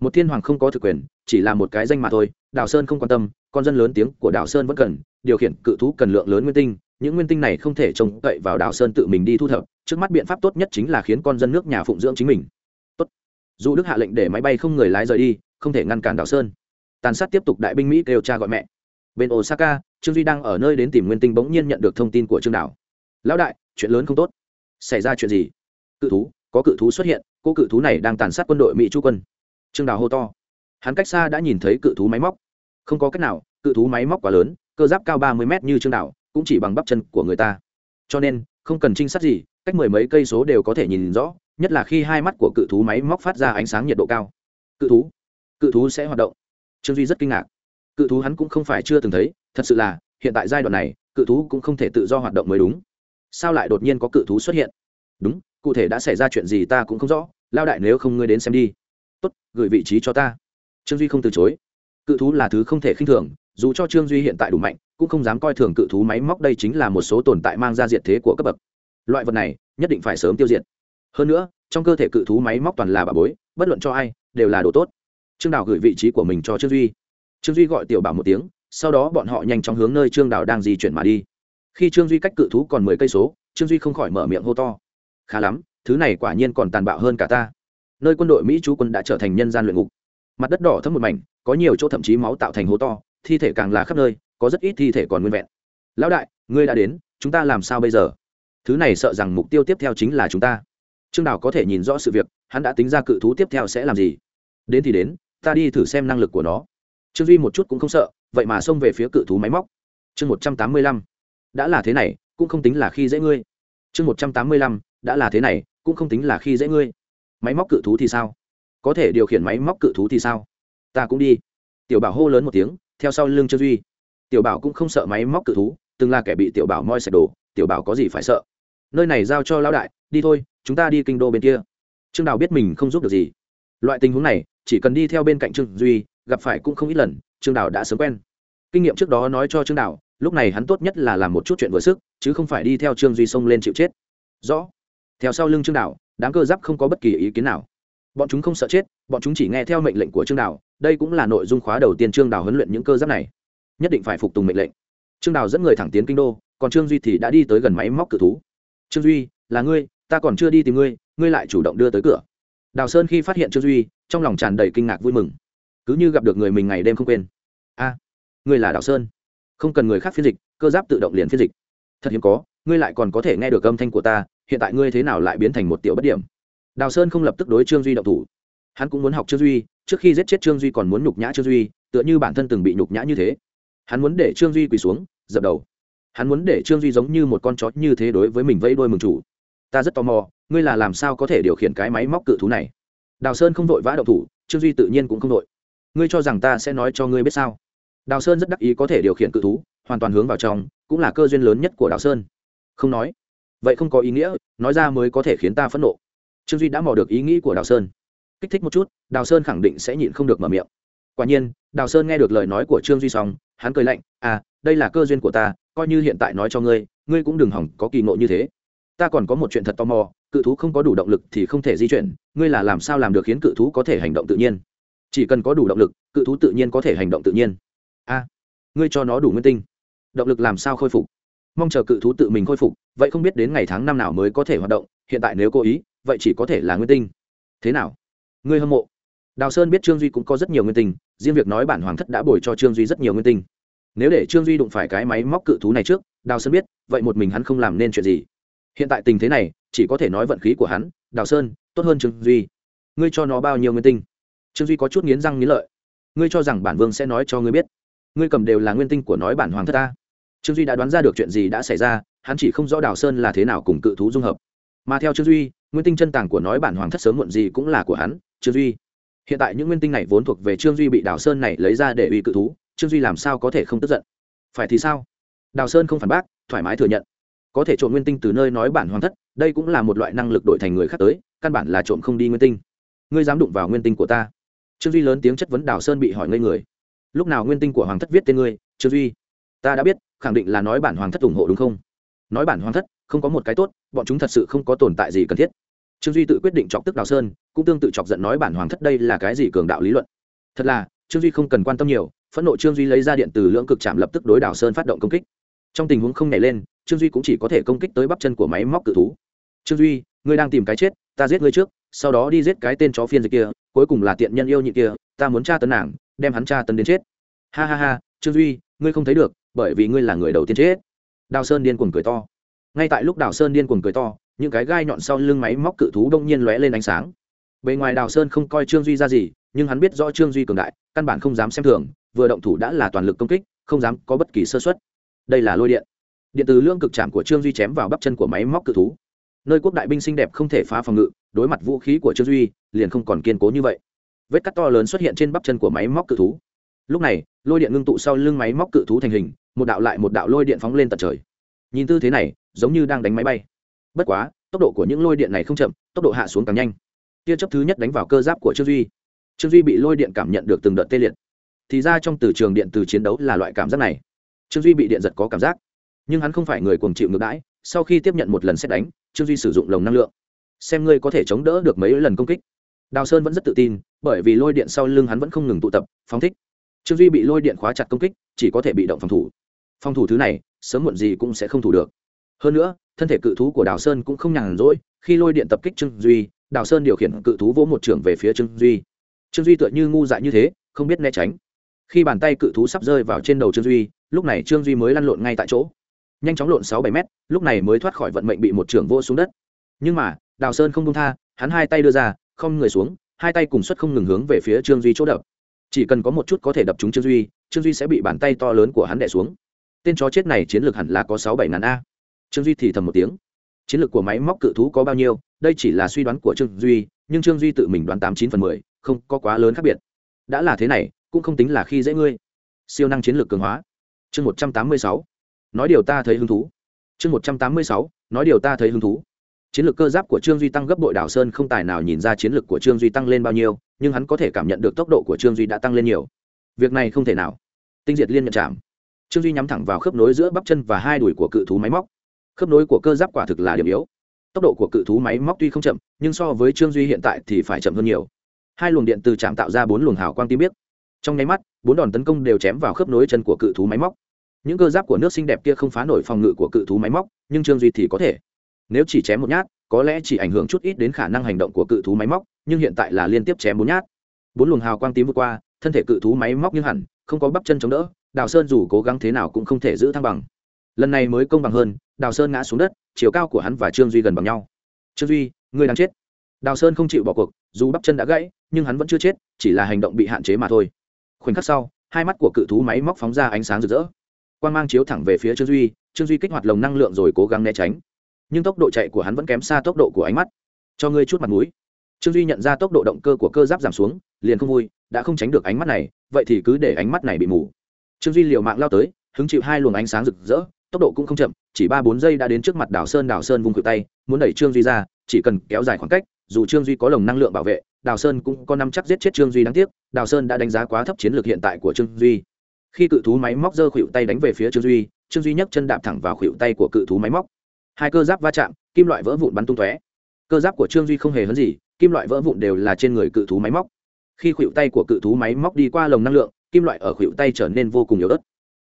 Một thiên hoàng không có thực quyền, chỉ là một cái danh mà thôi, đào sơn không quan tâm con dân lớn tiếng của đảo sơn vẫn cần, điều khiển cự thú cần lượng lớn nguyên tinh, những nguyên tinh này không thể trông cậy vào đảo sơn tự mình đi thu thập, trước mắt biện pháp tốt nhất chính là khiến con dân nước nhà phụng dưỡng chính mình. Tốt. dù đức hạ lệnh để máy bay không người lái rời đi, không thể ngăn cản đảo sơn. Tàn sát tiếp tục đại binh mỹ kêu cha gọi mẹ. Bên osaka, trương duy đang ở nơi đến tìm nguyên tinh bỗng nhiên nhận được thông tin của trương đảo. Lão đại, chuyện lớn không tốt. Xảy ra chuyện gì? Cự thú, có cự thú xuất hiện, cô cự thú này đang tàn sát quân đội mỹ chu quân. Trương đào hô to. Hắn cách xa đã nhìn thấy cự thú máy móc. Không có cách nào cự thú máy móc quá lớn, cơ giáp cao ba mươi mét như trương đảo, cũng chỉ bằng bắp chân của người ta. Cho nên, không cần trinh sát gì, cách mười mấy cây số đều có thể nhìn rõ, nhất là khi hai mắt của cự thú máy móc phát ra ánh sáng nhiệt độ cao. Cự thú cự thú sẽ hoạt động. Trương duy rất kinh ngạc. Cự thú hắn cũng không phải chưa từng thấy, thật sự là, hiện tại giai đoạn này, cự thú cũng không thể tự do hoạt động mới đúng. Sao lại đột nhiên có cự thú xuất hiện? Đúng, cụ thể đã xảy ra chuyện gì ta cũng không rõ, lao đại nếu không ngươi đến xem đi. Tốt, gửi vị trí cho ta. Trương duy không từ chối. Cự thú là thứ không thể khinh thường dù cho trương duy hiện tại đủ mạnh, cũng không dám coi thường cự thú máy móc đây chính là một số tồn tại mang ra diệt thế của cấp bậc. Loại vật này, nhất định phải sớm tiêu diệt. Hơn nữa, trong cơ thể cự thú máy móc toàn là bà bối, bất luận cho ai, đều là đồ tốt. Trương đào gửi vị trí của mình cho trương duy. Trương duy gọi tiểu bảo một tiếng, sau đó bọn họ nhanh chóng hướng nơi trương đào đang di chuyển mà đi. Khi trương duy cách cự thú còn mười cây số, trương duy không khỏi mở miệng hô to. Khá lắm, thứ này quả nhiên còn tàn bạo hơn cả ta. Nơi quân đội mỹ chú quân đã trở thành nhân gian luyện ngục. Mặt đất đỏ thấm một mảnh, có nhiều chỗ thậm chí máu tạo thành hố to thi thể càng là khắp nơi, có rất ít thi thể còn nguyên vẹn. Lão đại, ngươi đã đến, chúng ta làm sao bây giờ? Thứ này sợ rằng mục tiêu tiếp theo chính là chúng ta. Trương đào có thể nhìn rõ sự việc, hắn đã tính ra cự thú tiếp theo sẽ làm gì. Đến thì đến, ta đi thử xem năng lực của nó. Trương duy một chút cũng không sợ, vậy mà xông về phía cự thú máy móc. Chương một trăm tám mươi lăm. Đã là thế này, cũng không tính là khi dễ ngươi. Chương một trăm tám mươi lăm. Đã là thế này, cũng không tính là khi dễ ngươi. Máy móc cự thú thì sao? Có thể điều khiển máy móc cự thú thì sao? Ta cũng đi. Tiểu bảo hô lớn một tiếng theo sau lưng trương duy. Tiểu bảo cũng không sợ máy móc cự thú, từng là kẻ bị tiểu bảo moi sạch đồ, tiểu bảo có gì phải sợ? Nơi này giao cho lão đại, đi thôi, chúng ta đi kinh đô bên kia. Trương đào biết mình không giúp được gì. Loại tình huống này, chỉ cần đi theo bên cạnh trương duy, gặp phải cũng không ít lần, trương đào đã sớm quen. Kinh nghiệm trước đó nói cho trương đào, lúc này hắn tốt nhất là làm một chút chuyện vừa sức, chứ không phải đi theo trương duy xông lên chịu chết. Rõ. Theo sau lưng trương đào, đám cơ giáp không có bất kỳ ý kiến nào. Bọn chúng không sợ chết, bọn chúng chỉ nghe theo mệnh lệnh của trương đào đây cũng là nội dung khóa đầu tiên trương đào huấn luyện những cơ giáp này. Nhất định phải phục tùng mệnh lệnh. Trương đào dẫn người thẳng tiến kinh đô, còn trương duy thì đã đi tới gần máy móc cự thú. Trương duy, là ngươi, ta còn chưa đi tìm ngươi ngươi lại chủ động đưa tới cửa. Đào sơn khi phát hiện trương duy, trong lòng tràn đầy kinh ngạc vui mừng. Cứ như gặp được người mình ngày đêm không quên. A, ngươi là đào sơn. Không cần người khác phiên dịch, cơ giáp tự động liền phiên dịch. Thật hiếm có, ngươi lại còn có thể nghe được âm thanh của ta, hiện tại ngươi thế nào lại biến thành một tiểu bất điểm? Đào sơn không lập tức đối trương duy động thủ hắn cũng muốn học trương duy, trước khi giết chết trương duy còn muốn nhục nhã trương duy, tựa như bản thân từng bị nhục nhã như thế. Hắn muốn để trương duy quỳ xuống, dập đầu. Hắn muốn để trương duy giống như một con chó như thế đối với mình vẫy đôi mừng chủ. Ta rất tò mò, ngươi là làm sao có thể điều khiển cái máy móc cự thú này? Đào sơn không vội vã động thủ, trương duy tự nhiên cũng không vội. Ngươi cho rằng ta sẽ nói cho ngươi biết sao? Đào sơn rất đắc ý có thể điều khiển cự thú, hoàn toàn hướng vào trong, cũng là cơ duyên lớn nhất của đào sơn. Không nói. Vậy không có ý nghĩa, nói ra mới có thể khiến ta phẫn nộ. Trương duy đã mò được ý nghĩ của đào sơn kích thích một chút, đào sơn khẳng định sẽ nhịn không được mở miệng. Quả nhiên, đào sơn nghe được lời nói của trương duy xong hắn cười lạnh à đây là cơ duyên của ta, coi như hiện tại nói cho ngươi ngươi cũng đừng hỏng có kỳ ngộ như thế. Ta còn có một chuyện thật tò mò, cự thú không có đủ động lực thì không thể di chuyển, ngươi là làm sao làm được khiến cự thú có thể hành động tự nhiên? Chỉ cần có đủ động lực, cự thú tự nhiên có thể hành động tự nhiên. A, ngươi cho nó đủ nguyên tinh. Động lực làm sao khôi phục? Mong chờ cự thú tự mình khôi phục, vậy không biết đến ngày tháng năm nào mới có thể hoạt động, hiện tại nếu cố ý, vậy chỉ có thể là nguyên tinh. Thế nào? Ngươi hâm mộ. Đào sơn biết trương duy cũng có rất nhiều nguyên tinh riêng việc nói bản hoàng thất đã bồi cho trương duy rất nhiều nguyên tinh nếu để trương duy đụng phải cái máy móc cự thú này trước, đào sơn biết, vậy một mình hắn không làm nên chuyện gì. Hiện tại tình thế này, chỉ có thể nói vận khí của hắn, đào sơn, tốt hơn trương duy. Ngươi cho nó bao nhiêu nguyên tinh trương duy có chút nghiến răng nghiến lợi. Ngươi cho rằng bản vương sẽ nói cho ngươi biết. Ngươi cầm đều là nguyên tinh của nói bản hoàng thất ta. Trương duy đã đoán ra được chuyện gì đã xảy ra, hắn chỉ không rõ đào sơn là thế nào cùng cự thú dung hợp. Mà theo trương duy, nguyên tinh chân tàng của nói bản hoàng thất sớm muộn gì cũng là của hắn trương duy. Hiện tại những nguyên tinh này vốn thuộc về trương duy bị đào sơn này lấy ra để uy cự thú, trương duy làm sao có thể không tức giận? Phải thì sao? Đào sơn không phản bác, thoải mái thừa nhận. Có thể trộm nguyên tinh từ nơi nói bản hoàng thất, đây cũng là một loại năng lực đổi thành người khác tới, căn bản là trộm không đi nguyên tinh. Ngươi dám đụng vào nguyên tinh của ta? Trương duy lớn tiếng chất vấn đào sơn bị hỏi ngây người. Lúc nào nguyên tinh của hoàng thất viết tên ngươi, trương duy? Ta đã biết, khẳng định là nói bản hoàng thất ủng hộ đúng không? Nói bản hoàng thất, không có một cái tốt, bọn chúng thật sự không có tồn tại gì cần thiết trương duy tự quyết định chọc tức đào sơn cũng tương tự chọc giận nói bản hoàng thất đây là cái gì cường đạo lý luận thật là trương duy không cần quan tâm nhiều phẫn nộ trương duy lấy ra điện từ lưỡng cực chạm lập tức đối đào sơn phát động công kích trong tình huống không nảy lên trương duy cũng chỉ có thể công kích tới bắp chân của máy móc cự thú trương duy ngươi đang tìm cái chết ta giết ngươi trước sau đó đi giết cái tên chó phiên dịch kia cuối cùng là tiện nhân yêu nhị kia ta muốn tra tấn nàng đem hắn tra tấn đến chết ha ha ha trương duy ngươi không thấy được bởi vì ngươi là người đầu tiên chết đào sơn điên cuồng cười to ngay tại lúc đào sơn điên cuồng cười to những cái gai nhọn sau lưng máy móc cự thú đông nhiên lóe lên ánh sáng. Bề ngoài đào sơn không coi trương duy ra gì, nhưng hắn biết rõ trương duy cường đại, căn bản không dám xem thường, vừa động thủ đã là toàn lực công kích, không dám có bất kỳ sơ xuất đây là lôi điện. Điện từ lương cực chạm của trương duy chém vào bắp chân của máy móc cự thú. Nơi quốc đại binh xinh đẹp không thể phá phòng ngự, đối mặt vũ khí của trương duy, liền không còn kiên cố như vậy. Vết cắt to lớn xuất hiện trên bắp chân của máy móc cự thú. Lúc này, lôi điện ngưng tụ sau lưng máy móc cự thú thành hình, một đạo lại một đạo lôi điện phóng lên tận trời. Nhìn tư thế này, giống như đang đánh máy bay bất quá, tốc độ của những lôi điện này không chậm, tốc độ hạ xuống càng nhanh. Tia chấp thứ nhất đánh vào cơ giáp của trương duy. Trương duy bị lôi điện cảm nhận được từng đợt tê liệt. Thì ra trong từ trường điện từ chiến đấu là loại cảm giác này. Trương duy bị điện giật có cảm giác. Nhưng hắn không phải người cuồng chịu ngược đãi, sau khi tiếp nhận một lần xét đánh, trương duy sử dụng lồng năng lượng. Xem ngươi có thể chống đỡ được mấy lần công kích. Đào sơn vẫn rất tự tin, bởi vì lôi điện sau lưng hắn vẫn không ngừng tụ tập, phóng thích. Trương duy bị lôi điện khóa chặt công kích, chỉ có thể bị động phòng thủ. Phòng thủ thứ này, sớm muộn gì cũng sẽ không thủ được hơn nữa, thân thể cự thú của đào sơn cũng không nhàn rỗi, khi lôi điện tập kích trương duy, đào sơn điều khiển cự thú vỗ một trưởng về phía trương duy. Trương duy tựa như ngu dại như thế, không biết né tránh. Khi bàn tay cự thú sắp rơi vào trên đầu trương duy, lúc này trương duy mới lăn lộn ngay tại chỗ. Nhanh chóng lộn sáu bảy mét, lúc này mới thoát khỏi vận mệnh bị một trưởng vô xuống đất. Nhưng mà, đào sơn không công tha, hắn hai tay đưa ra, không người xuống, hai tay cùng suất không ngừng hướng về phía trương duy chỗ đập. Chỉ cần có một chút có thể đập trúng trương duy trương duy sẽ bị bàn tay to lớn của hắn đẻ xuống. Tên chó chết này chiến lược hẳn là có sáu bảy ngàn a trương duy thì thầm một tiếng. Chiến lược của máy móc cự thú có bao nhiêu? Đây chỉ là suy đoán của trương duy, nhưng trương duy tự mình đoán tám chín phần mười, không có quá lớn khác biệt. Đã là thế này, cũng không tính là khi dễ ngươi. Siêu năng chiến lược cường hóa. Chương một trăm tám mươi sáu. Nói điều ta thấy hứng thú. Chương một trăm tám mươi sáu. Nói điều ta thấy hứng thú. Chiến lược cơ giáp của trương duy tăng gấp bội đảo sơn không tài nào nhìn ra chiến lược của trương duy tăng lên bao nhiêu, nhưng hắn có thể cảm nhận được tốc độ của trương duy đã tăng lên nhiều. Việc này không thể nào. Tinh diệt liên nhận chạm. Trương duy nhắm thẳng vào khớp nối giữa bắp chân và hai đùi của cự thú máy móc khớp nối của cơ giáp quả thực là điểm yếu. Tốc độ của cự thú máy móc tuy không chậm, nhưng so với trương duy hiện tại thì phải chậm hơn nhiều. Hai luồng điện từ chạm tạo ra bốn luồng hào quang tim biết trong nháy mắt, bốn đòn tấn công đều chém vào khớp nối chân của cự thú máy móc. Những cơ giáp của nước xinh đẹp kia không phá nổi phòng ngự của cự thú máy móc, nhưng trương duy thì có thể. Nếu chỉ chém một nhát, có lẽ chỉ ảnh hưởng chút ít đến khả năng hành động của cự thú máy móc, nhưng hiện tại là liên tiếp chém bốn nhát. Bốn luồng hào quang tím vượt qua, thân thể cự thú máy móc như hẳn, không có bắp chân chống đỡ, đào sơn dù cố gắng thế nào cũng không thể giữ thăng bằng. Lần này mới công bằng hơn đào sơn ngã xuống đất, chiều cao của hắn và trương duy gần bằng nhau. Trương duy người đang chết. Đào sơn không chịu bỏ cuộc, dù bắp chân đã gãy, nhưng hắn vẫn chưa chết, chỉ là hành động bị hạn chế mà thôi. Khoảnh khắc sau, hai mắt của cự thú máy móc phóng ra ánh sáng rực rỡ. Quan mang chiếu thẳng về phía trương duy trương duy kích hoạt lồng năng lượng rồi cố gắng né tránh. Nhưng tốc độ chạy của hắn vẫn kém xa tốc độ của ánh mắt. Cho ngươi chút mặt mũi. Trương duy nhận ra tốc độ động cơ của cơ giáp giảm xuống, liền không vui, đã không tránh được ánh mắt này, vậy thì cứ để ánh mắt này bị mù. Trương duy liều mạng lao tới, hứng chịu hai luồng ánh sáng rực rỡ tốc độ cũng không chậm, chỉ ba bốn giây đã đến trước mặt Đào sơn Đào sơn vung cự tay, muốn đẩy trương duy ra, chỉ cần kéo dài khoảng cách, dù trương duy có lồng năng lượng bảo vệ, đào sơn cũng có năm chắc giết chết trương duy đáng tiếc, đào sơn đã đánh giá quá thấp chiến lược hiện tại của trương duy. Khi cự thú máy móc giơ khuỵu tay đánh về phía trương duy trương duy nhấc chân đạp thẳng vào khuỵu tay của cự thú máy móc. Hai cơ giáp va chạm, kim loại vỡ vụn bắn tung tóe. Cơ giáp của trương duy không hề hấn gì, kim loại vỡ vụn đều là trên người cự thú máy móc. Khi khuỵu tay của cự thú máy móc đi qua lồng năng lượng, kim loại ở khuỵu tay trở nên vô cùng yếu ớt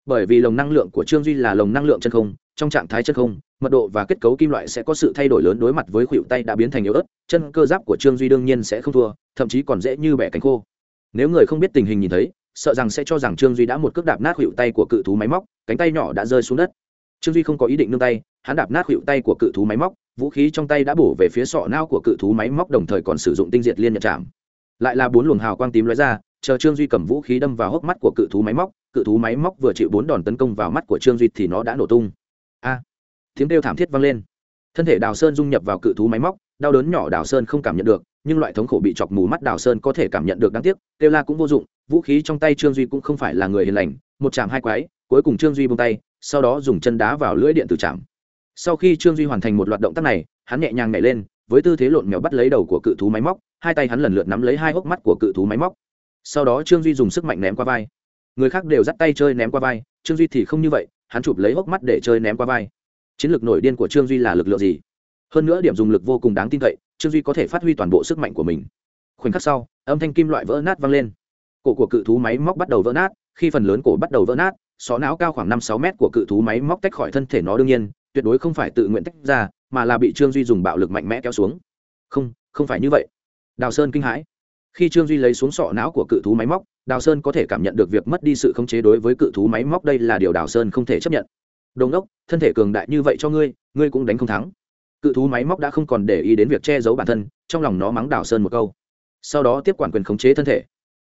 bởi vì lồng năng lượng của trương duy là lồng năng lượng chân không, trong trạng thái chân không, mật độ và kết cấu kim loại sẽ có sự thay đổi lớn đối mặt với khuỵu tay đã biến thành yếu ớt, chân cơ giáp của trương duy đương nhiên sẽ không thua, thậm chí còn dễ như bẻ cánh khô. Nếu người không biết tình hình nhìn thấy, sợ rằng sẽ cho rằng trương duy đã một cước đạp nát khuỵu tay của cự thú máy móc, cánh tay nhỏ đã rơi xuống đất. Trương duy không có ý định nương tay, hắn đạp nát khuỵu tay của cự thú máy móc, vũ khí trong tay đã bổ về phía sọ não của cự thú máy móc đồng thời còn sử dụng tinh diệt liên nhật chạm. Lại là bốn luồng hào quang tím lóe ra, chờ trương duy cầm vũ khí đâm vào hốc mắt của cự thú máy móc cự thú máy móc vừa chịu bốn đòn tấn công vào mắt của trương duy thì nó đã nổ tung. A! À, tiếng kêu thảm thiết vang lên. Thân thể đào sơn dung nhập vào cự thú máy móc, đau đớn nhỏ đào sơn không cảm nhận được, nhưng loại thống khổ bị chọc mù mắt đào sơn có thể cảm nhận được đáng tiếc, kêu la cũng vô dụng, vũ khí trong tay trương duy cũng không phải là người hiền lành, một chạm hai quái, cuối cùng trương duy bông tay, sau đó dùng chân đá vào lưỡi điện từ chạm. Sau khi trương duy hoàn thành một loạt động tác này, hắn nhẹ nhàng nhảy lên, với tư thế lộn mèo bắt lấy đầu của cự thú máy móc, hai tay hắn lần lượt nắm lấy hai hốc mắt của cự thú máy móc. Sau đó trương duy dùng sức mạnh ném qua vai người khác đều dắt tay chơi ném qua vai, trương duy thì không như vậy, hắn chụp lấy hốc mắt để chơi ném qua vai. Chiến lược nổi điên của trương duy là lực lượng gì? Hơn nữa điểm dùng lực vô cùng đáng tin cậy, trương duy có thể phát huy toàn bộ sức mạnh của mình. Khoảnh khắc sau, âm thanh kim loại vỡ nát vang lên. Cổ của cự thú máy móc bắt đầu vỡ nát, khi phần lớn cổ bắt đầu vỡ nát, xó não cao khoảng năm sáu mét của cự thú máy móc tách khỏi thân thể nó đương nhiên, tuyệt đối không phải tự nguyện tách ra, mà là bị trương duy dùng bạo lực mạnh mẽ kéo xuống. Không không phải như vậy. Đào sơn kinh hãi. Khi trương duy lấy xuống sọ não của cự thú máy móc đào sơn có thể cảm nhận được việc mất đi sự khống chế đối với cự thú máy móc đây là điều đào sơn không thể chấp nhận. Đồ ngốc, thân thể cường đại như vậy cho ngươi ngươi cũng đánh không thắng. Cự thú máy móc đã không còn để ý đến việc che giấu bản thân, trong lòng nó mắng đào sơn một câu. Sau đó tiếp quản quyền khống chế thân thể.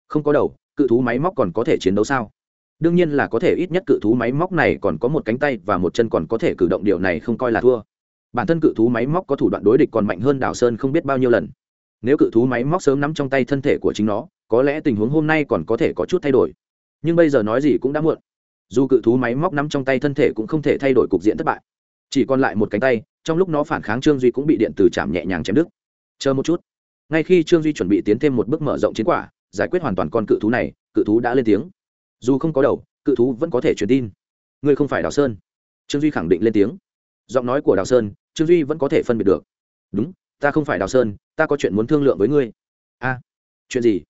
Không có đầu, cự thú máy móc còn có thể chiến đấu sao? Đương nhiên là có thể, ít nhất cự thú máy móc này còn có một cánh tay và một chân còn có thể cử động điều này không coi là thua. Bản thân cự thú máy móc có thủ đoạn đối địch còn mạnh hơn đào sơn không biết bao nhiêu lần. Nếu cự thú máy móc sớm nắm trong tay thân thể của chính nó có lẽ tình huống hôm nay còn có thể có chút thay đổi. Nhưng bây giờ nói gì cũng đã muộn. Dù cự thú máy móc nắm trong tay thân thể cũng không thể thay đổi cục diện thất bại. Chỉ còn lại một cánh tay, trong lúc nó phản kháng trương duy cũng bị điện từ chạm nhẹ nhàng chém đứt. Chờ một chút. Ngay khi trương duy chuẩn bị tiến thêm một bước mở rộng chiến quả, giải quyết hoàn toàn con cự thú này, cự thú đã lên tiếng. Dù không có đầu, cự thú vẫn có thể truyền tin. Ngươi không phải đào sơn. Trương duy khẳng định lên tiếng. Giọng nói của đào sơn, trương duy vẫn có thể phân biệt được. Đúng, ta không phải đào sơn, ta có chuyện muốn thương lượng với ngươi. A, chuyện gì?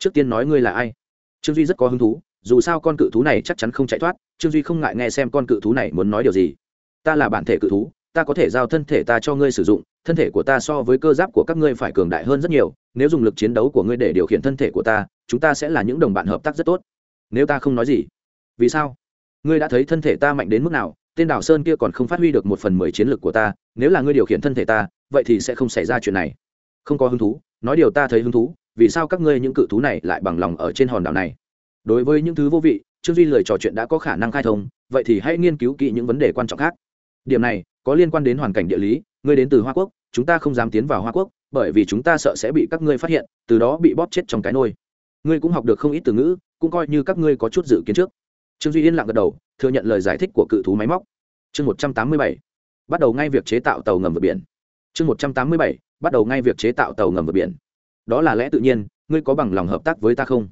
Trước tiên nói ngươi là ai? Trương duy rất có hứng thú, dù sao con cự thú này chắc chắn không chạy thoát, trương duy không ngại nghe xem con cự thú này muốn nói điều gì. Ta là bản thể cự thú, ta có thể giao thân thể ta cho ngươi sử dụng, thân thể của ta so với cơ giáp của các ngươi phải cường đại hơn rất nhiều, nếu dùng lực chiến đấu của ngươi để điều khiển thân thể của ta, chúng ta sẽ là những đồng bạn hợp tác rất tốt. Nếu ta không nói gì, vì sao? Ngươi đã thấy thân thể ta mạnh đến mức nào, tên đảo sơn kia còn không phát huy được một phần mười chiến lược của ta, nếu là ngươi điều khiển thân thể ta, vậy thì sẽ không xảy ra chuyện này. Không có hứng thú, nói điều ta thấy hứng thú vì sao các ngươi những cự thú này lại bằng lòng ở trên hòn đảo này? Đối với những thứ vô vị, trương duy lời trò chuyện đã có khả năng khai thông, vậy thì hãy nghiên cứu kỹ những vấn đề quan trọng khác. Điểm này, có liên quan đến hoàn cảnh địa lý, ngươi đến từ hoa quốc, chúng ta không dám tiến vào hoa quốc, bởi vì chúng ta sợ sẽ bị các ngươi phát hiện, từ đó bị bóp chết trong cái nôi. Ngươi cũng học được không ít từ ngữ, cũng coi như các ngươi có chút dự kiến trước. Trương duy yên lặng gật đầu, thừa nhận lời giải thích của cự thú máy móc. Chương một trăm tám mươi bảy. Bắt đầu ngay việc chế tạo tàu ngầm vượt biển. Chương một trăm tám mươi bảy. Bắt đầu ngay việc chế tạo tàu ngầm vượt biển đó là lẽ tự nhiên, ngươi có bằng lòng hợp tác với ta không?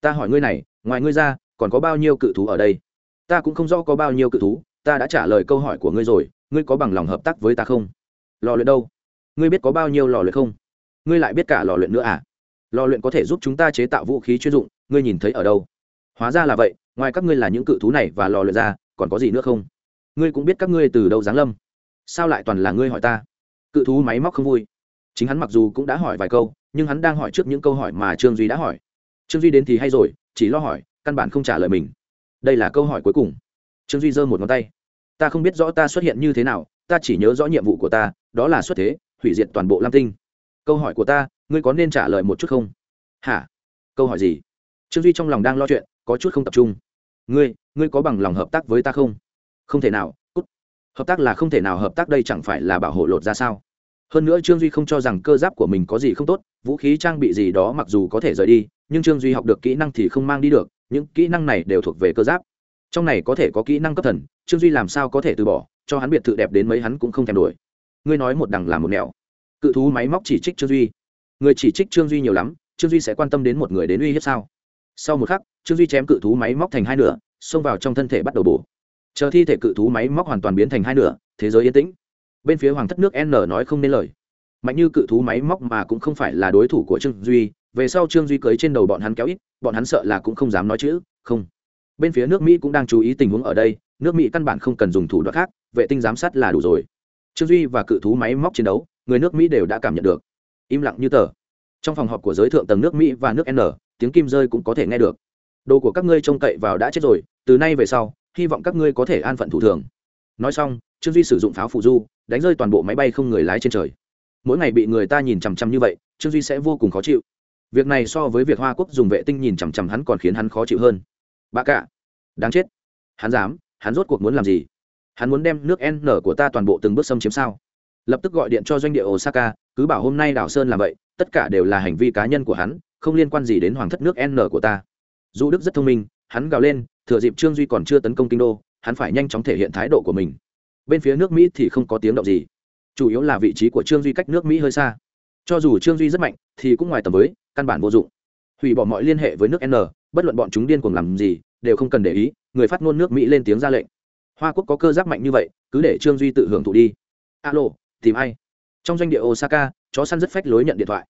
Ta hỏi ngươi này, ngoài ngươi ra, còn có bao nhiêu cự thú ở đây? Ta cũng không rõ có bao nhiêu cự thú, ta đã trả lời câu hỏi của ngươi rồi, ngươi có bằng lòng hợp tác với ta không? Lò luyện đâu? Ngươi biết có bao nhiêu lò luyện không? Ngươi lại biết cả lò luyện nữa à? Lò luyện có thể giúp chúng ta chế tạo vũ khí chuyên dụng, ngươi nhìn thấy ở đâu? Hóa ra là vậy, ngoài các ngươi là những cự thú này và lò luyện ra, còn có gì nữa không? Ngươi cũng biết các ngươi từ đâu giáng lâm. Sao lại toàn là ngươi hỏi ta? Cự thú máy móc không vui. Chính hắn mặc dù cũng đã hỏi vài câu nhưng hắn đang hỏi trước những câu hỏi mà trương duy đã hỏi. Trương duy đến thì hay rồi, chỉ lo hỏi, căn bản không trả lời mình. Đây là câu hỏi cuối cùng. Trương duy giơ một ngón tay. Ta không biết rõ ta xuất hiện như thế nào, ta chỉ nhớ rõ nhiệm vụ của ta, đó là xuất thế, hủy diệt toàn bộ lam tinh. Câu hỏi của ta, ngươi có nên trả lời một chút không? Hả? Câu hỏi gì? Trương duy trong lòng đang lo chuyện, có chút không tập trung. Ngươi ngươi có bằng lòng hợp tác với ta không? Không thể nào, cút. Hợp tác là không thể nào hợp tác, đây chẳng phải là bảo hộ lột ra sao? Hơn nữa trương duy không cho rằng cơ giáp của mình có gì không tốt, vũ khí trang bị gì đó mặc dù có thể rời đi, nhưng trương duy học được kỹ năng thì không mang đi được, những kỹ năng này đều thuộc về cơ giáp. Trong này có thể có kỹ năng cấp thần, trương duy làm sao có thể từ bỏ, cho hắn biệt thự đẹp đến mấy hắn cũng không thèm đuổi. Ngươi nói một đằng làm một nẻo. Cự thú máy móc chỉ trích trương duy. Người chỉ trích trương duy nhiều lắm, trương duy sẽ quan tâm đến một người đến uy hiếp sao? Sau một khắc, trương duy chém cự thú máy móc thành hai nửa, xông vào trong thân thể bắt đầu bổ. Chờ thi thể cự thú máy móc hoàn toàn biến thành hai nửa, thế giới yên tĩnh bên phía hoàng thất nước n nói không nên lời. Mạnh như cự thú máy móc mà cũng không phải là đối thủ của trương duy, về sau trương duy cưới trên đầu bọn hắn kéo ít, bọn hắn sợ là cũng không dám nói chữ, không. Bên phía nước mỹ cũng đang chú ý tình huống ở đây, nước mỹ căn bản không cần dùng thủ đoạn khác, vệ tinh giám sát là đủ rồi. Trương duy và cự thú máy móc chiến đấu, người nước mỹ đều đã cảm nhận được. Im lặng như tờ. Trong phòng họp của giới thượng tầng nước mỹ và nước n, tiếng kim rơi cũng có thể nghe được. Đồ của các ngươi trông cậy vào đã chết rồi, từ nay về sau, hy vọng các ngươi có thể an phận thủ thường. Nói xong trương duy sử dụng pháo phụ du, đánh rơi toàn bộ máy bay không người lái trên trời. Mỗi ngày bị người ta nhìn chằm chằm như vậy, trương duy sẽ vô cùng khó chịu. Việc này so với việc hoa quốc dùng vệ tinh nhìn chằm chằm hắn còn khiến hắn khó chịu hơn. Bà cả, đáng chết. Hắn dám, hắn rốt cuộc muốn làm gì? Hắn muốn đem nước n của ta toàn bộ từng bước xâm chiếm sao? Lập tức gọi điện cho doanh địa osaka, cứ bảo hôm nay đảo sơn làm vậy, tất cả đều là hành vi cá nhân của hắn, không liên quan gì đến hoàng thất nước n của ta. Dù đức rất thông minh, hắn gào lên, thừa dịp trương duy còn chưa tấn công kinh đô, hắn phải nhanh chóng thể hiện thái độ của mình bên phía nước mỹ thì không có tiếng động gì. Chủ yếu là vị trí của trương duy cách nước mỹ hơi xa. Cho dù trương duy rất mạnh, thì cũng ngoài tầm với, căn bản vô dụng. Hủy bỏ mọi liên hệ với nước n, bất luận bọn chúng điên cuồng làm gì, đều không cần để ý, người phát ngôn nước mỹ lên tiếng ra lệnh. Hoa quốc có cơ giáp mạnh như vậy, cứ để trương duy tự hưởng thụ đi. Alo, tìm ai? Trong doanh địa osaka, chó săn rất phách lối nhận điện thoại.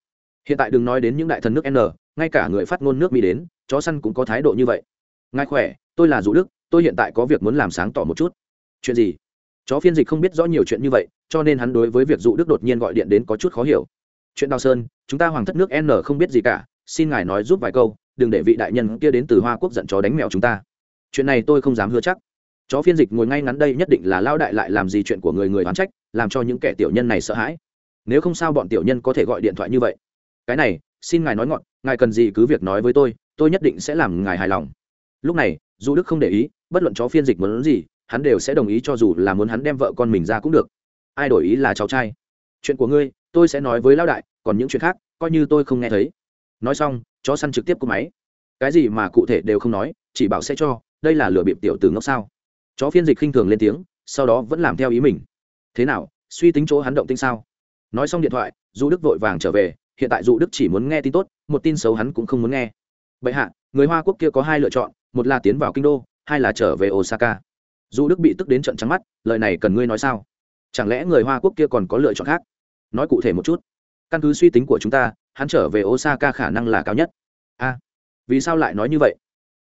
Hiện tại đừng nói đến những đại thần nước n, ngay cả người phát ngôn nước mỹ đến, chó săn cũng có thái độ như vậy. Ngài khỏe, tôi là dụ đức, tôi hiện tại có việc muốn làm sáng tỏ một chút. Chuyện gì? Chó phiên dịch không biết rõ nhiều chuyện như vậy, cho nên hắn đối với việc dụ đức đột nhiên gọi điện đến có chút khó hiểu. Chuyện đào sơn, chúng ta hoàng thất nước n không biết gì cả, xin ngài nói giúp vài câu, đừng để vị đại nhân kia đến từ hoa quốc giận chó đánh mèo chúng ta. Chuyện này tôi không dám hứa chắc. Chó phiên dịch ngồi ngay ngắn đây nhất định là lao đại lại làm gì chuyện của người người đoán trách, làm cho những kẻ tiểu nhân này sợ hãi. Nếu không sao bọn tiểu nhân có thể gọi điện thoại như vậy. Cái này, xin ngài nói ngọn, ngài cần gì cứ việc nói với tôi tôi nhất định sẽ làm ngài hài lòng. Lúc này du đức không để ý, bất luận chó phiên dịch muốn gì hắn đều sẽ đồng ý cho dù là muốn hắn đem vợ con mình ra cũng được. Ai đổi ý là cháu trai? Chuyện của ngươi, tôi sẽ nói với lão đại, còn những chuyện khác, coi như tôi không nghe thấy. Nói xong, chó săn trực tiếp cúp máy. Cái gì mà cụ thể đều không nói, chỉ bảo sẽ cho, đây là lừa bịp tiểu từ ngốc sao? Chó phiên dịch khinh thường lên tiếng, sau đó vẫn làm theo ý mình. Thế nào, suy tính chỗ hắn động tinh sao? Nói xong điện thoại du đức vội vàng trở về, hiện tại du đức chỉ muốn nghe tin tốt, một tin xấu hắn cũng không muốn nghe. Bệ hạ, người hoa quốc kia có hai lựa chọn, một là tiến vào kinh đô, hai là trở về osaka du đức bị tức đến trận trắng mắt, lời này cần ngươi nói sao? Chẳng lẽ người hoa quốc kia còn có lựa chọn khác? Nói cụ thể một chút. Căn cứ suy tính của chúng ta, hắn trở về osaka khả năng là cao nhất. A, vì sao lại nói như vậy?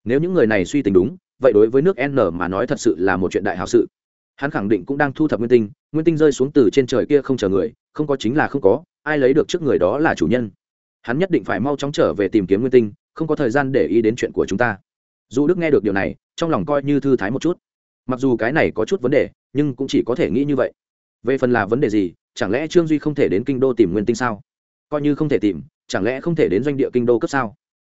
Nếu những người này suy tính đúng, vậy đối với nước n mà nói thật sự là một chuyện đại hào sự. Hắn khẳng định cũng đang thu thập nguyên tinh nguyên tinh rơi xuống từ trên trời kia không chờ người, không có chính là không có, ai lấy được trước người đó là chủ nhân. Hắn nhất định phải mau chóng trở về tìm kiếm nguyên tinh, không có thời gian để ý đến chuyện của chúng ta. Dù đức nghe được điều này, trong lòng coi như thư thái một chút mặc dù cái này có chút vấn đề, nhưng cũng chỉ có thể nghĩ như vậy. Về phần là vấn đề gì, chẳng lẽ trương duy không thể đến kinh đô tìm nguyên tinh sao? Coi như không thể tìm, chẳng lẽ không thể đến doanh địa kinh đô cấp sao?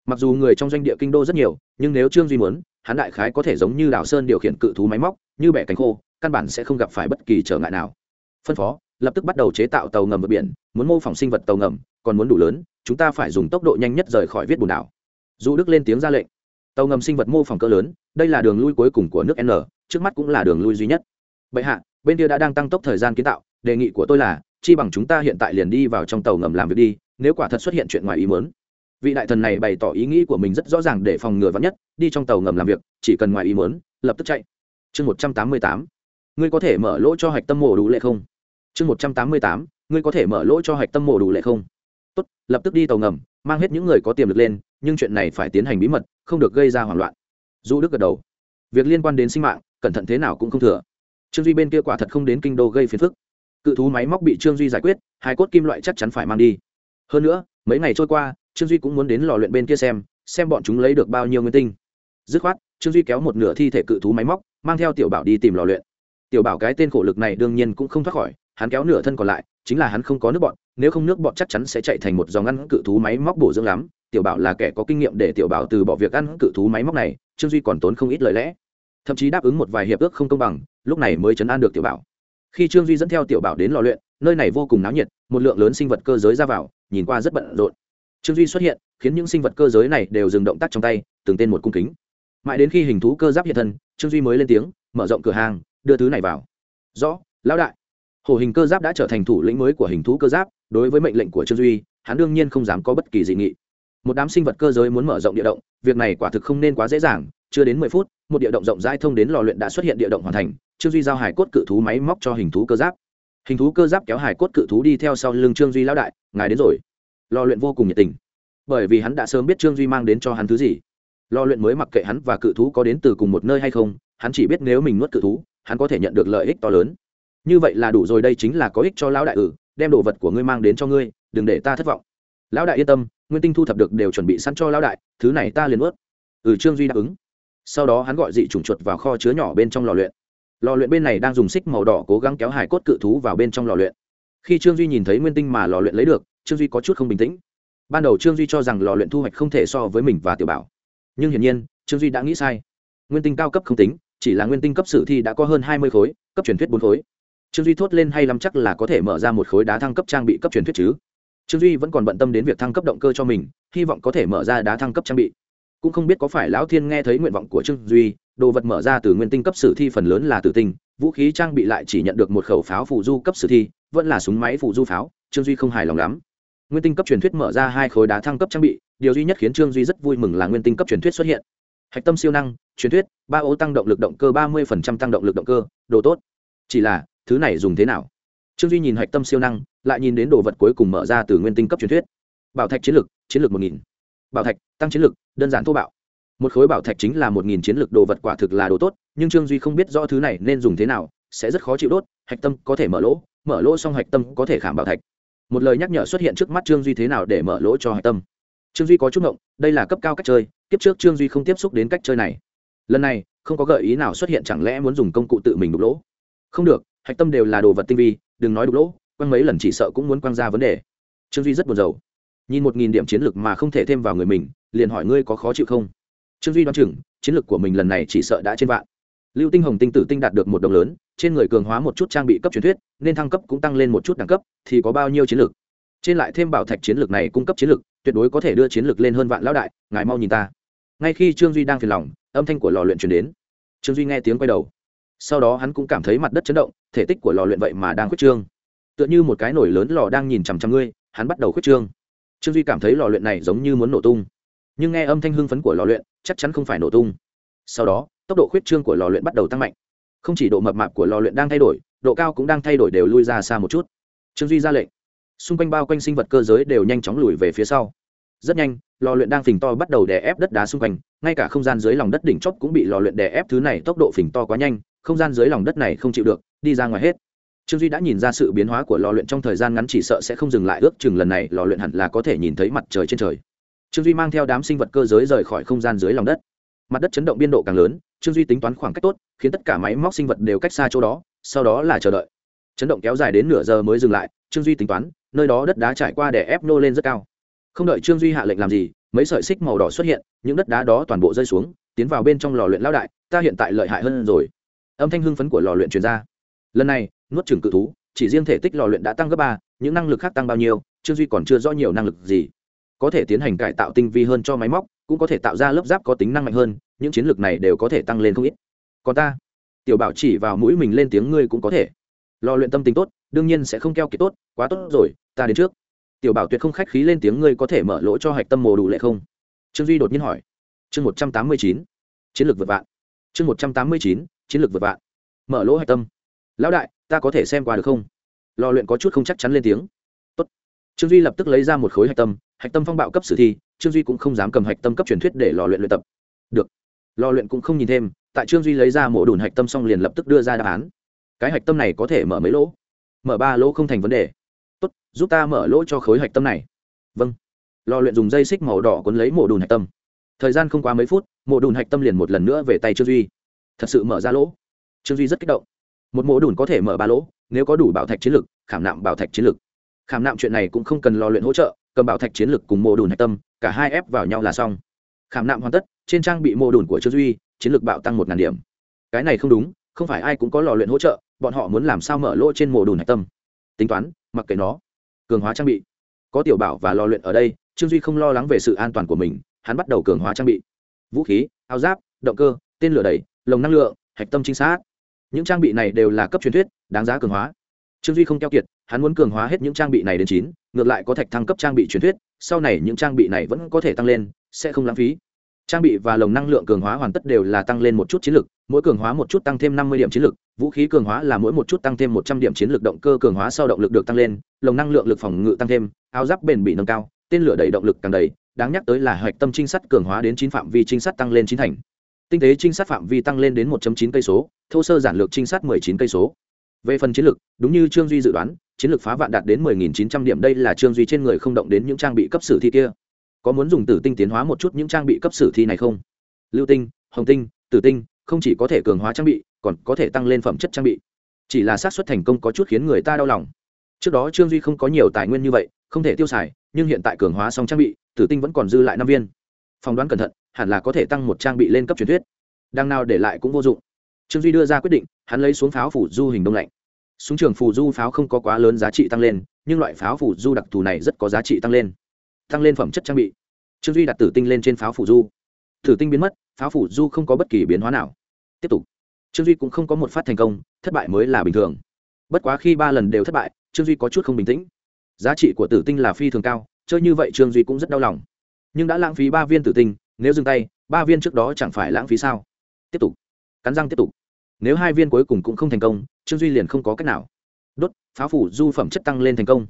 Mặc dù người trong doanh địa kinh đô rất nhiều, nhưng nếu trương duy muốn, hắn đại khái có thể giống như đào sơn điều khiển cự thú máy móc, như bẻ cánh khô, căn bản sẽ không gặp phải bất kỳ trở ngại nào. Phân phó, lập tức bắt đầu chế tạo tàu ngầm vượt biển, muốn mô phỏng sinh vật tàu ngầm, còn muốn đủ lớn, chúng ta phải dùng tốc độ nhanh nhất rời khỏi viết bùn đảo. Dù đức lên tiếng ra lệnh. Tàu ngầm sinh vật mô phỏng cỡ lớn, đây là đường lui cuối cùng của nước n trước mắt cũng là đường lui duy nhất. Bệ hạ, bên kia đã đang tăng tốc thời gian kiến tạo, đề nghị của tôi là, chi bằng chúng ta hiện tại liền đi vào trong tàu ngầm làm việc đi, nếu quả thật xuất hiện chuyện ngoài ý muốn. Vị đại thần này bày tỏ ý nghĩ của mình rất rõ ràng để phòng ngừa vắn nhất, đi trong tàu ngầm làm việc, chỉ cần ngoài ý muốn, lập tức chạy. Chương một trăm tám mươi tám. Ngươi có thể mở lỗ cho hạch tâm mổ đủ lệ không? Chương một trăm tám mươi tám. Ngươi có thể mở lỗ cho hạch tâm mổ đủ lệ không? Tốt, lập tức đi tàu ngầm, mang hết những người có tiềm lực lên, nhưng chuyện này phải tiến hành bí mật, không được gây ra hoảng loạn. Du đức gật đầu. Việc liên quan đến sinh mạng cẩn thận thế nào cũng không thừa. Trương duy bên kia quả thật không đến kinh đô gây phiền phức. Cự thú máy móc bị trương duy giải quyết, hai cốt kim loại chắc chắn phải mang đi. Hơn nữa, mấy ngày trôi qua, trương duy cũng muốn đến lò luyện bên kia xem xem bọn chúng lấy được bao nhiêu nguyên tinh. Dứt khoát, trương duy kéo một nửa thi thể cự thú máy móc, mang theo tiểu bảo đi tìm lò luyện. Tiểu bảo cái tên khổ lực này đương nhiên cũng không thoát khỏi, hắn kéo nửa thân còn lại, chính là hắn không có nước bọn, nếu không nước bọn chắc chắn sẽ chạy thành một dòng ngăn cự thú máy móc bổ dưỡng lắm. Tiểu bảo là kẻ có kinh nghiệm để tiểu bảo từ bỏ việc ăn cự thú máy móc này, trương duy còn tốn không ít lời lẽ thậm chí đáp ứng một vài hiệp ước không công bằng, lúc này mới chấn an được tiểu bảo. Khi trương duy dẫn theo tiểu bảo đến lò luyện, nơi này vô cùng náo nhiệt, một lượng lớn sinh vật cơ giới ra vào, nhìn qua rất bận rộn. Trương duy xuất hiện, khiến những sinh vật cơ giới này đều dừng động tác trong tay, từng tên một cung kính. Mãi đến khi hình thú cơ giáp hiện thân, trương duy mới lên tiếng, mở rộng cửa hàng, đưa thứ này vào. Rõ, lão đại. Hồ hình cơ giáp đã trở thành thủ lĩnh mới của hình thú cơ giáp, đối với mệnh lệnh của trương duy, hắn đương nhiên không dám có bất kỳ dị nghị. Một đám sinh vật cơ giới muốn mở rộng địa động, việc này quả thực không nên quá dễ dàng chưa đến mười phút, một địa động rộng rãi thông đến lò luyện đã xuất hiện địa động hoàn thành, trương duy giao hải cốt cự thú máy móc cho hình thú cơ giáp. Hình thú cơ giáp kéo hải cốt cự thú đi theo sau lưng trương duy lão đại, ngài đến rồi. Lò luyện vô cùng nhiệt tình. Bởi vì hắn đã sớm biết trương duy mang đến cho hắn thứ gì. Lò luyện mới mặc kệ hắn và cự thú có đến từ cùng một nơi hay không, hắn chỉ biết nếu mình nuốt cự thú, hắn có thể nhận được lợi ích to lớn. Như vậy là đủ rồi, đây chính là có ích cho lão đại ử, đem đồ vật của ngươi mang đến cho ngươi, đừng để ta thất vọng. Lão đại yên tâm, nguyên tinh thu thập được đều chuẩn bị sẵn cho lão đại, thứ này ta liền ướt ừ trương duy đáp ứng sau đó hắn gọi dị trùng chuột vào kho chứa nhỏ bên trong lò luyện. Lò luyện bên này đang dùng xích màu đỏ cố gắng kéo hải cốt cự thú vào bên trong lò luyện. Khi trương duy nhìn thấy nguyên tinh mà lò luyện lấy được, trương duy có chút không bình tĩnh. Ban đầu trương duy cho rằng lò luyện thu hoạch không thể so với mình và tiểu bảo. Nhưng hiển nhiên, trương duy đã nghĩ sai. Nguyên tinh cao cấp không tính, chỉ là nguyên tinh cấp sử thi đã có hơn hai mươi khối, cấp truyền thuyết bốn khối. Trương duy thốt lên hay lắm chắc là có thể mở ra một khối đá thăng cấp trang bị cấp truyền thuyết chứ. Trương duy vẫn còn bận tâm đến việc thăng cấp động cơ cho mình, hy vọng có thể mở ra đá thăng cấp trang bị cũng không biết có phải lão thiên nghe thấy nguyện vọng của trương duy, đồ vật mở ra từ nguyên tinh cấp sử thi phần lớn là tử tinh, vũ khí trang bị lại chỉ nhận được một khẩu pháo phụ du cấp sử thi, vẫn là súng máy phụ du pháo, trương duy không hài lòng lắm. Nguyên tinh cấp truyền thuyết mở ra hai khối đá thăng cấp trang bị, điều duy nhất khiến trương duy rất vui mừng là nguyên tinh cấp truyền thuyết xuất hiện. Hạch tâm siêu năng, truyền thuyết, ba ô tăng động lực động cơ, ba mươi tăng động lực động cơ, đồ tốt. Chỉ là, thứ này dùng thế nào? Trương duy nhìn hạch tâm siêu năng, lại nhìn đến đồ vật cuối cùng mở ra từ nguyên tinh cấp truyền thuyết. Bảo thạch chiến lược chiến lược một nghìn. Bảo thạch, tăng chiến lược đơn giản thô bạo. Một khối bảo thạch chính là một nghìn chiến lược đồ vật quả thực là đồ tốt, nhưng trương duy không biết rõ thứ này nên dùng thế nào, sẽ rất khó chịu đốt, hạch tâm có thể mở lỗ mở lỗ xong hạch tâm có thể khảm bảo thạch. Một lời nhắc nhở xuất hiện trước mắt trương duy thế nào để mở lỗ cho hạch tâm. Trương duy có chút ngộng, đây là cấp cao cách chơi, kiếp trước trương duy không tiếp xúc đến cách chơi này. Lần này, không có gợi ý nào xuất hiện chẳng lẽ muốn dùng công cụ tự mình đục lỗ? Không được, hạch tâm đều là đồ vật tinh vi, đừng nói đục lỗ, quăng mấy lần chỉ sợ cũng muốn quăng ra vấn đề. Trương duy rất buồn rầu. Nhìn một nghìn điểm chiến lược mà không thể thêm vào người mình liền hỏi ngươi có khó chịu không? Trương duy đoán chừng, chiến lược của mình lần này chỉ sợ đã trên vạn. Lưu tinh hồng tinh tử tinh đạt được một đồng lớn, trên người cường hóa một chút trang bị cấp truyền thuyết, nên thăng cấp cũng tăng lên một chút đẳng cấp, thì có bao nhiêu chiến lược? Trên lại thêm bảo thạch chiến lược này cung cấp chiến lược, tuyệt đối có thể đưa chiến lược lên hơn vạn lão đại, ngài mau nhìn ta. Ngay khi trương duy đang phiền lòng, âm thanh của lò luyện chuyển đến. Trương duy nghe tiếng quay đầu. Sau đó hắn cũng cảm thấy mặt đất chấn động, thể tích của lò luyện vậy mà đang khuyết trương. Tựa như một cái nổi lớn lò đang nhìn chằm chằm ngươi, hắn bắt đầu khuyết trương. Trương duy cảm thấy lò luyện này giống như muốn nổ tung nhưng nghe âm thanh hưng phấn của lò luyện, chắc chắn không phải nổ tung. Sau đó, tốc độ khuyết trương của lò luyện bắt đầu tăng mạnh. Không chỉ độ mập mạp của lò luyện đang thay đổi, độ cao cũng đang thay đổi đều lui ra xa một chút. Trương duy ra lệnh. Xung quanh bao quanh sinh vật cơ giới đều nhanh chóng lùi về phía sau. Rất nhanh, lò luyện đang phình to bắt đầu đè ép đất đá xung quanh, ngay cả không gian dưới lòng đất đỉnh chóp cũng bị lò luyện đè ép, thứ này tốc độ phình to quá nhanh, không gian dưới lòng đất này không chịu được, đi ra ngoài hết. Trương duy đã nhìn ra sự biến hóa của lò luyện trong thời gian ngắn, chỉ sợ sẽ không dừng lại ước chừng lần này, lò luyện hẳn là có thể nhìn thấy mặt trời trên trời trương duy mang theo đám sinh vật cơ giới rời khỏi không gian dưới lòng đất mặt đất chấn động biên độ càng lớn trương duy tính toán khoảng cách tốt khiến tất cả máy móc sinh vật đều cách xa chỗ đó sau đó là chờ đợi chấn động kéo dài đến nửa giờ mới dừng lại trương duy tính toán nơi đó đất đá trải qua để ép nô lên rất cao không đợi trương duy hạ lệnh làm gì mấy sợi xích màu đỏ xuất hiện những đất đá đó toàn bộ rơi xuống tiến vào bên trong lò luyện lao đại ta hiện tại lợi hại hơn rồi âm thanh hưng phấn của lò luyện truyền ra lần này nuốt trừng cự thú chỉ riêng thể tích lò luyện đã tăng gấp ba những năng lực khác tăng bao nhiêu trương duy còn chưa rõ nhiều năng lực gì có thể tiến hành cải tạo tinh vi hơn cho máy móc, cũng có thể tạo ra lớp giáp có tính năng mạnh hơn, những chiến lược này đều có thể tăng lên không ít. Còn ta, tiểu bảo chỉ vào mũi mình lên tiếng ngươi cũng có thể. Lò luyện tâm tính tốt, đương nhiên sẽ không keo kiệt tốt, quá tốt rồi, ta đến trước. Tiểu bảo tuyệt không khách khí lên tiếng ngươi có thể mở lỗ cho hạch tâm mồ đủ lệ không? Trương duy đột nhiên hỏi. Chương một trăm tám mươi chín, chiến lược vượt vạn. Chương một trăm tám mươi chín, chiến lược vượt vạn. Mở lỗ hạch tâm. Lão đại, ta có thể xem qua được không? Lò luyện có chút không chắc chắn lên tiếng. Tốt. trương duy lập tức lấy ra một khối hạch tâm hạch tâm phong bạo cấp sử thi, trương duy cũng không dám cầm hạch tâm cấp truyền thuyết để lò luyện luyện tập. Được. Lò luyện cũng không nhìn thêm, tại trương duy lấy ra mổ đùn hạch tâm xong liền lập tức đưa ra đáp án. Cái hạch tâm này có thể mở mấy lỗ? Mở ba lỗ không thành vấn đề. Tốt, giúp ta mở lỗ cho khối hạch tâm này. Vâng. Lò luyện dùng dây xích màu đỏ cuốn lấy mổ đùn hạch tâm. Thời gian không quá mấy phút, mổ đùn hạch tâm liền một lần nữa về tay trương duy. Thật sự mở ra lỗ. Trương duy rất kích động. Một mổ đùn có thể mở ba lỗ, nếu có đủ bảo thạch chiến lực, khảm nạm bảo thạch chiến lực. Khảm nạm chuyện này cũng không cần lò luyện hỗ trợ cầm bảo thạch chiến lực cùng mô đùn hạch tâm, cả hai ép vào nhau là xong. Khảm nạm hoàn tất, trên trang bị mô đùn của trương duy, chiến lược bạo tăng một ngàn điểm. Cái này không đúng, không phải ai cũng có lò luyện hỗ trợ, bọn họ muốn làm sao mở lỗ trên mô đùn hạch tâm. Tính toán, mặc kệ nó. Cường hóa trang bị. Có tiểu bảo và lò luyện ở đây, trương duy không lo lắng về sự an toàn của mình, hắn bắt đầu cường hóa trang bị. Vũ khí, áo giáp, động cơ, tên lửa đẩy, lồng năng lượng, hạch tâm chính xác những trang bị này đều là cấp truyền thuyết, đáng giá cường hóa trương duy không keo kiệt, hắn muốn cường hóa hết những trang bị này đến chín, ngược lại có thạch thăng cấp trang bị truyền thuyết, sau này những trang bị này vẫn có thể tăng lên, sẽ không lãng phí. Trang bị và lồng năng lượng cường hóa hoàn tất đều là tăng lên một chút chiến lực, mỗi cường hóa một chút tăng thêm năm mươi điểm chiến lực, vũ khí cường hóa là mỗi một chút tăng thêm một trăm điểm chiến lực động cơ cường hóa sau động lực được tăng lên, lồng năng lượng lực phòng ngự tăng thêm, áo giáp bền bị nâng cao, tên lửa đẩy động lực càng đầy, đáng nhắc tới là hạch tâm trinh sát cường hóa đến chín phạm vi trinh sát tăng lên chín thành. Tinh tế trinh sát phạm vi tăng lên đến 1 chín cây số, thô sơ giản lược trinh sát chín cây số về phần chiến lược, đúng như trương duy dự đoán, chiến lược phá vạn đạt đến 10.900 điểm, đây là trương duy trên người không động đến những trang bị cấp sử thi kia. Có muốn dùng tử tinh tiến hóa một chút những trang bị cấp sử thi này không? Lưu tinh, hồng tinh, tử tinh, không chỉ có thể cường hóa trang bị, còn có thể tăng lên phẩm chất trang bị. Chỉ là xác suất thành công có chút khiến người ta đau lòng. Trước đó trương duy không có nhiều tài nguyên như vậy, không thể tiêu xài, nhưng hiện tại cường hóa xong trang bị, tử tinh vẫn còn dư lại năm viên. Phỏng đoán cẩn thận, hẳn là có thể tăng một trang bị lên cấp truyền thuyết. Đằng nào để lại cũng vô dụng trương duy đưa ra quyết định, hắn lấy xuống pháo phủ du hình đông lạnh. Súng trường phủ du pháo không có quá lớn giá trị tăng lên, nhưng loại pháo phủ du đặc thù này rất có giá trị tăng lên. Tăng lên phẩm chất trang bị. Trương duy đặt tử tinh lên trên pháo phủ du. Tử tinh biến mất, pháo phủ du không có bất kỳ biến hóa nào. Tiếp tục. Trương duy cũng không có một phát thành công, thất bại mới là bình thường. Bất quá khi ba lần đều thất bại, trương duy có chút không bình tĩnh. Giá trị của tử tinh là phi thường cao, chơi như vậy trương duy cũng rất đau lòng. Nhưng đã lãng phí ba viên tử tinh, nếu dừng tay, ba viên trước đó chẳng phải lãng phí sao? Tiếp tục. Cắn răng tiếp tục nếu hai viên cuối cùng cũng không thành công, trương duy liền không có cách nào. Đốt, pháo phủ du phẩm chất tăng lên thành công.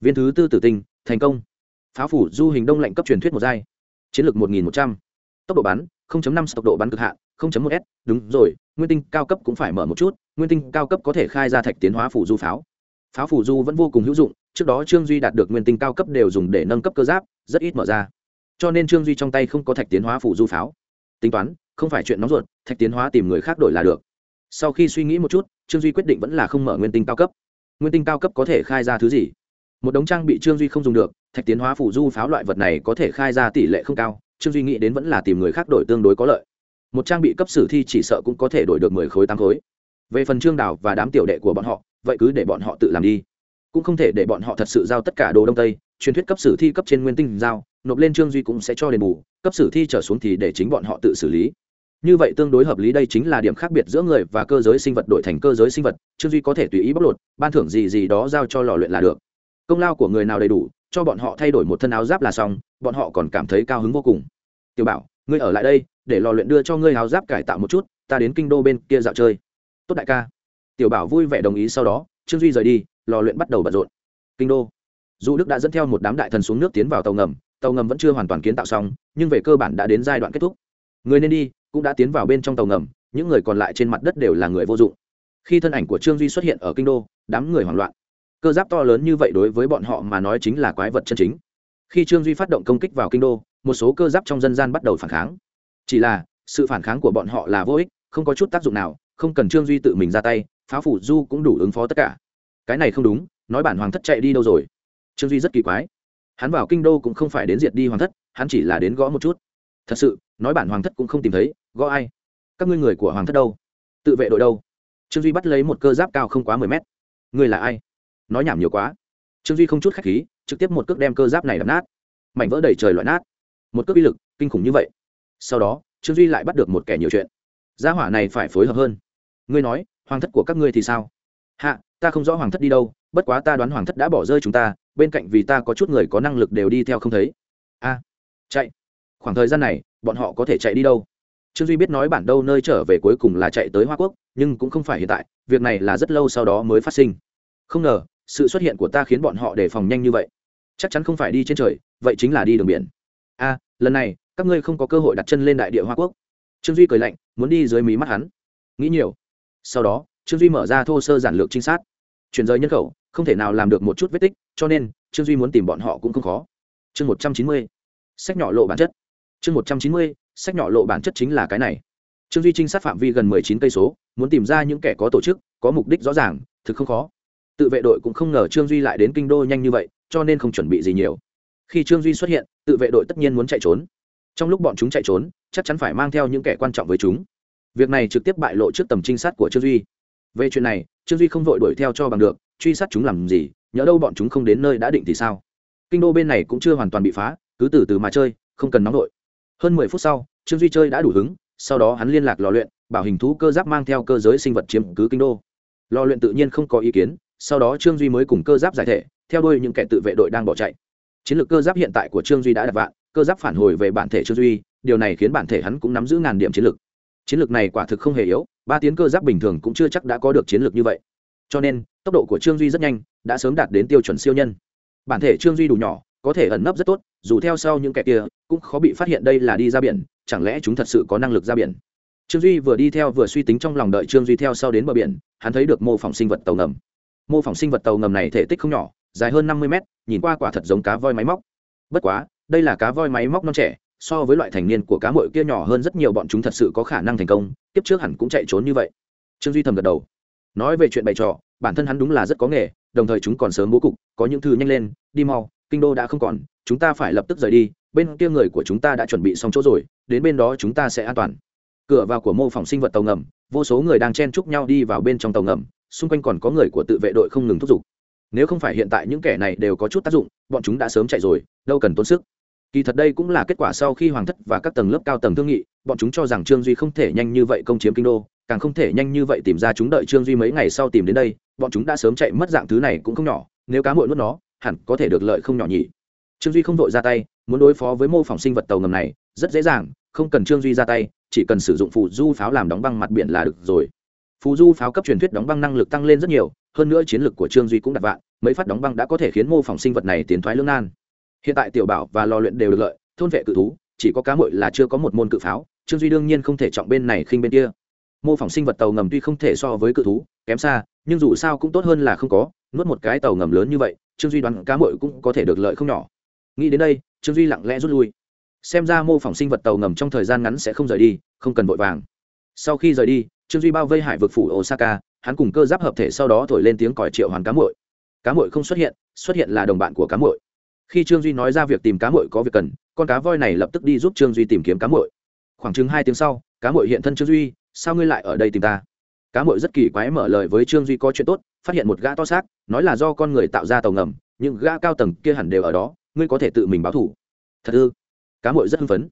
Viên thứ tư tử tinh, thành công. Pháo phủ du hình đông lạnh cấp truyền thuyết một giai. Chiến lược một nghìn một trăm. Tốc độ bắn 0.5 tốc độ bắn cực hạn 0.1 s. Đúng rồi, nguyên tinh cao cấp cũng phải mở một chút, nguyên tinh cao cấp có thể khai ra thạch tiến hóa phủ du pháo. Pháo phủ du vẫn vô cùng hữu dụng, trước đó trương duy đạt được nguyên tinh cao cấp đều dùng để nâng cấp cơ giáp, rất ít mở ra. Cho nên trương duy trong tay không có thạch tiến hóa phủ du pháo. Tính toán, không phải chuyện nóng ruột, thạch tiến hóa tìm người khác đổi là được sau khi suy nghĩ một chút, trương duy quyết định vẫn là không mở nguyên tinh cao cấp. Nguyên tinh cao cấp có thể khai ra thứ gì? Một đống trang bị trương duy không dùng được, thạch tiến hóa phủ du pháo loại vật này có thể khai ra tỷ lệ không cao, trương duy nghĩ đến vẫn là tìm người khác đổi tương đối có lợi. Một trang bị cấp sử thi chỉ sợ cũng có thể đổi được mười khối, tám khối. Về phần trương đào và đám tiểu đệ của bọn họ, vậy cứ để bọn họ tự làm đi. Cũng không thể để bọn họ thật sự giao tất cả đồ đông tây, truyền thuyết cấp sử thi cấp trên nguyên tinh giao, nộp lên trương duy cũng sẽ cho đền bù, cấp sử thi trở xuống thì để chính bọn họ tự xử lý như vậy tương đối hợp lý đây chính là điểm khác biệt giữa người và cơ giới sinh vật đổi thành cơ giới sinh vật, trương duy có thể tùy ý bóc lột, ban thưởng gì gì đó giao cho lò luyện là được. Công lao của người nào đầy đủ, cho bọn họ thay đổi một thân áo giáp là xong, bọn họ còn cảm thấy cao hứng vô cùng. Tiểu bảo, ngươi ở lại đây, để lò luyện đưa cho ngươi áo giáp cải tạo một chút, ta đến kinh đô bên kia dạo chơi. Tốt đại ca. Tiểu bảo vui vẻ đồng ý sau đó, trương duy rời đi, lò luyện bắt đầu bận rộn. Kinh đô. Dù đức đã dẫn theo một đám đại thần xuống nước tiến vào tàu ngầm tàu ngầm vẫn chưa hoàn toàn kiến tạo xong, nhưng về cơ bản đã đến giai đoạn kết thúc. Người nên đi cũng đã tiến vào bên trong tàu ngầm, những người còn lại trên mặt đất đều là người vô dụng. Khi thân ảnh của trương duy xuất hiện ở kinh đô, đám người hoảng loạn. Cơ giáp to lớn như vậy đối với bọn họ mà nói chính là quái vật chân chính. Khi trương duy phát động công kích vào kinh đô, một số cơ giáp trong dân gian bắt đầu phản kháng. Chỉ là, sự phản kháng của bọn họ là vô ích, không có chút tác dụng nào, không cần trương duy tự mình ra tay pháo phủ du cũng đủ ứng phó tất cả. Cái này không đúng, nói bản hoàng thất chạy đi đâu rồi? Trương duy rất kỳ quái. Hắn vào kinh đô cũng không phải đến diệt đi hoàng thất, hắn chỉ là đến gõ một chút. Thật sự, nói bản hoàng thất cũng không tìm thấy gõ ai? Các ngươi người của hoàng thất đâu? Tự vệ đội đâu? Trương duy bắt lấy một cơ giáp cao không quá mười mét. Ngươi là ai? Nói nhảm nhiều quá. Trương duy không chút khách khí, trực tiếp một cước đem cơ giáp này đập nát. Mảnh vỡ đầy trời loại nát. Một cước uy lực kinh khủng như vậy. Sau đó, trương duy lại bắt được một kẻ nhiều chuyện. Gia hỏa này phải phối hợp hơn. Ngươi nói, hoàng thất của các ngươi thì sao? Hạ, ta không rõ hoàng thất đi đâu, bất quá ta đoán hoàng thất đã bỏ rơi chúng ta, bên cạnh vì ta có chút người có năng lực đều đi theo không thấy. A, chạy. Khoảng thời gian này, bọn họ có thể chạy đi đâu? Trương duy biết nói bản đâu nơi trở về cuối cùng là chạy tới hoa quốc, nhưng cũng không phải hiện tại, việc này là rất lâu sau đó mới phát sinh. Không ngờ, sự xuất hiện của ta khiến bọn họ đề phòng nhanh như vậy. Chắc chắn không phải đi trên trời, vậy chính là đi đường biển. A, lần này, các ngươi không có cơ hội đặt chân lên đại địa hoa quốc. Trương duy cười lạnh, muốn đi dưới mí mắt hắn. Nghĩ nhiều. Sau đó, trương duy mở ra thô sơ giản lược trinh sát. Chuyển rời nhân khẩu, không thể nào làm được một chút vết tích, cho nên, trương duy muốn tìm bọn họ cũng không khó. Chương một trăm chín mươi. Sách nhỏ lộ bản chất. Chương một trăm chín mươi sách nhỏ lộ bản chất chính là cái này. Trương duy trinh sát phạm vi gần mười chín cây số, muốn tìm ra những kẻ có tổ chức, có mục đích rõ ràng, thực không khó. Tự vệ đội cũng không ngờ trương duy lại đến kinh đô nhanh như vậy, cho nên không chuẩn bị gì nhiều. Khi trương duy xuất hiện, tự vệ đội tất nhiên muốn chạy trốn. Trong lúc bọn chúng chạy trốn, chắc chắn phải mang theo những kẻ quan trọng với chúng. Việc này trực tiếp bại lộ trước tầm trinh sát của trương duy. Về chuyện này, trương duy không vội đuổi theo cho bằng được, truy sát chúng làm gì, nhỡ đâu bọn chúng không đến nơi đã định thì sao? Kinh đô bên này cũng chưa hoàn toàn bị phá, cứ từ từ mà chơi, không cần nóng vội hơn mười phút sau, trương duy chơi đã đủ hứng, sau đó hắn liên lạc lò luyện, bảo hình thú cơ giáp mang theo cơ giới sinh vật chiếm cứ kinh đô. Lò luyện tự nhiên không có ý kiến, sau đó trương duy mới cùng cơ giáp giải thể, theo đuôi những kẻ tự vệ đội đang bỏ chạy. Chiến lược cơ giáp hiện tại của trương duy đã đặt vạn, cơ giáp phản hồi về bản thể trương duy, điều này khiến bản thể hắn cũng nắm giữ ngàn điểm chiến lược. Chiến lược này quả thực không hề yếu, ba tiến cơ giáp bình thường cũng chưa chắc đã có được chiến lược như vậy. Cho nên, tốc độ của trương duy rất nhanh, đã sớm đạt đến tiêu chuẩn siêu nhân. Bản thể trương duy đủ nhỏ có thể ẩn nấp rất tốt, dù theo sau những kẻ kia, cũng khó bị phát hiện đây là đi ra biển, chẳng lẽ chúng thật sự có năng lực ra biển? Trương duy vừa đi theo vừa suy tính trong lòng đợi trương duy theo sau đến bờ biển, hắn thấy được mô phỏng sinh vật tàu ngầm. Mô phỏng sinh vật tàu ngầm này thể tích không nhỏ, dài hơn năm mươi mét, nhìn qua quả thật giống cá voi máy móc. Bất quá, đây là cá voi máy móc non trẻ, so với loại thành niên của cá mội kia nhỏ hơn rất nhiều bọn chúng thật sự có khả năng thành công tiếp trước hẳn cũng chạy trốn như vậy. Trương duy thầm gật đầu. Nói về chuyện bày trò, bản thân hắn đúng là rất có nghề đồng thời chúng còn sớm bố cục, có những thư nhanh lên, đi mau, kinh đô đã không còn, chúng ta phải lập tức rời đi, bên kia người của chúng ta đã chuẩn bị xong chỗ rồi, đến bên đó chúng ta sẽ an toàn. Cửa vào của mô phỏng sinh vật tàu ngầm, vô số người đang chen chúc nhau đi vào bên trong tàu ngầm, xung quanh còn có người của tự vệ đội không ngừng thúc giục. Nếu không phải hiện tại những kẻ này đều có chút tác dụng, bọn chúng đã sớm chạy rồi, đâu cần tốn sức. Kỳ thật đây cũng là kết quả sau khi hoàng thất và các tầng lớp cao tầng thương nghị, bọn chúng cho rằng trương duy không thể nhanh như vậy công chiếm kinh đô, càng không thể nhanh như vậy tìm ra chúng đợi trương duy mấy ngày sau tìm đến đây bọn chúng đã sớm chạy mất dạng thứ này cũng không nhỏ, nếu cá mội nuốt nó, hẳn có thể được lợi không nhỏ nhỉ. Trương duy không vội ra tay, muốn đối phó với mô phỏng sinh vật tàu ngầm này, rất dễ dàng, không cần trương duy ra tay, chỉ cần sử dụng phù du pháo làm đóng băng mặt biển là được rồi. Phù du pháo cấp truyền thuyết đóng băng năng lực tăng lên rất nhiều, hơn nữa chiến lược của trương duy cũng đặt vạn, mấy phát đóng băng đã có thể khiến mô phỏng sinh vật này tiến thoái lương nan. Hiện tại tiểu bảo và lò luyện đều được lợi, thôn vệ cự thú, chỉ có cá mội là chưa có một môn cự pháo, trương duy đương nhiên không thể chọn bên này khinh bên kia. Mô phỏng sinh vật tàu ngầm tuy không thể so với cự thú, kém xa nhưng dù sao cũng tốt hơn là không có, nuốt một cái tàu ngầm lớn như vậy, trương duy đoán cá mội cũng có thể được lợi không nhỏ. Nghĩ đến đây, trương duy lặng lẽ rút lui. Xem ra mô phỏng sinh vật tàu ngầm trong thời gian ngắn sẽ không rời đi, không cần vội vàng. Sau khi rời đi, trương duy bao vây hải vực phủ osaka, hắn cùng cơ giáp hợp thể sau đó thổi lên tiếng còi triệu hoàn cá mội. Cá mội không xuất hiện xuất hiện là đồng bạn của cá mội. Khi trương duy nói ra việc tìm cá mội có việc cần, con cá voi này lập tức đi giúp trương duy tìm kiếm cá mội. Khoảng chừng hai tiếng sau, cá mội hiện thân trương duy, sao ngươi lại ở đây tìm ta? Cá mội rất kỳ quái mở lời với trương duy có chuyện tốt, phát hiện một gã to xác, nói là do con người tạo ra tàu ngầm, những gã cao tầng kia hẳn đều ở đó, ngươi có thể tự mình báo thủ. Thật ư? Cá mội rất hưng phấn.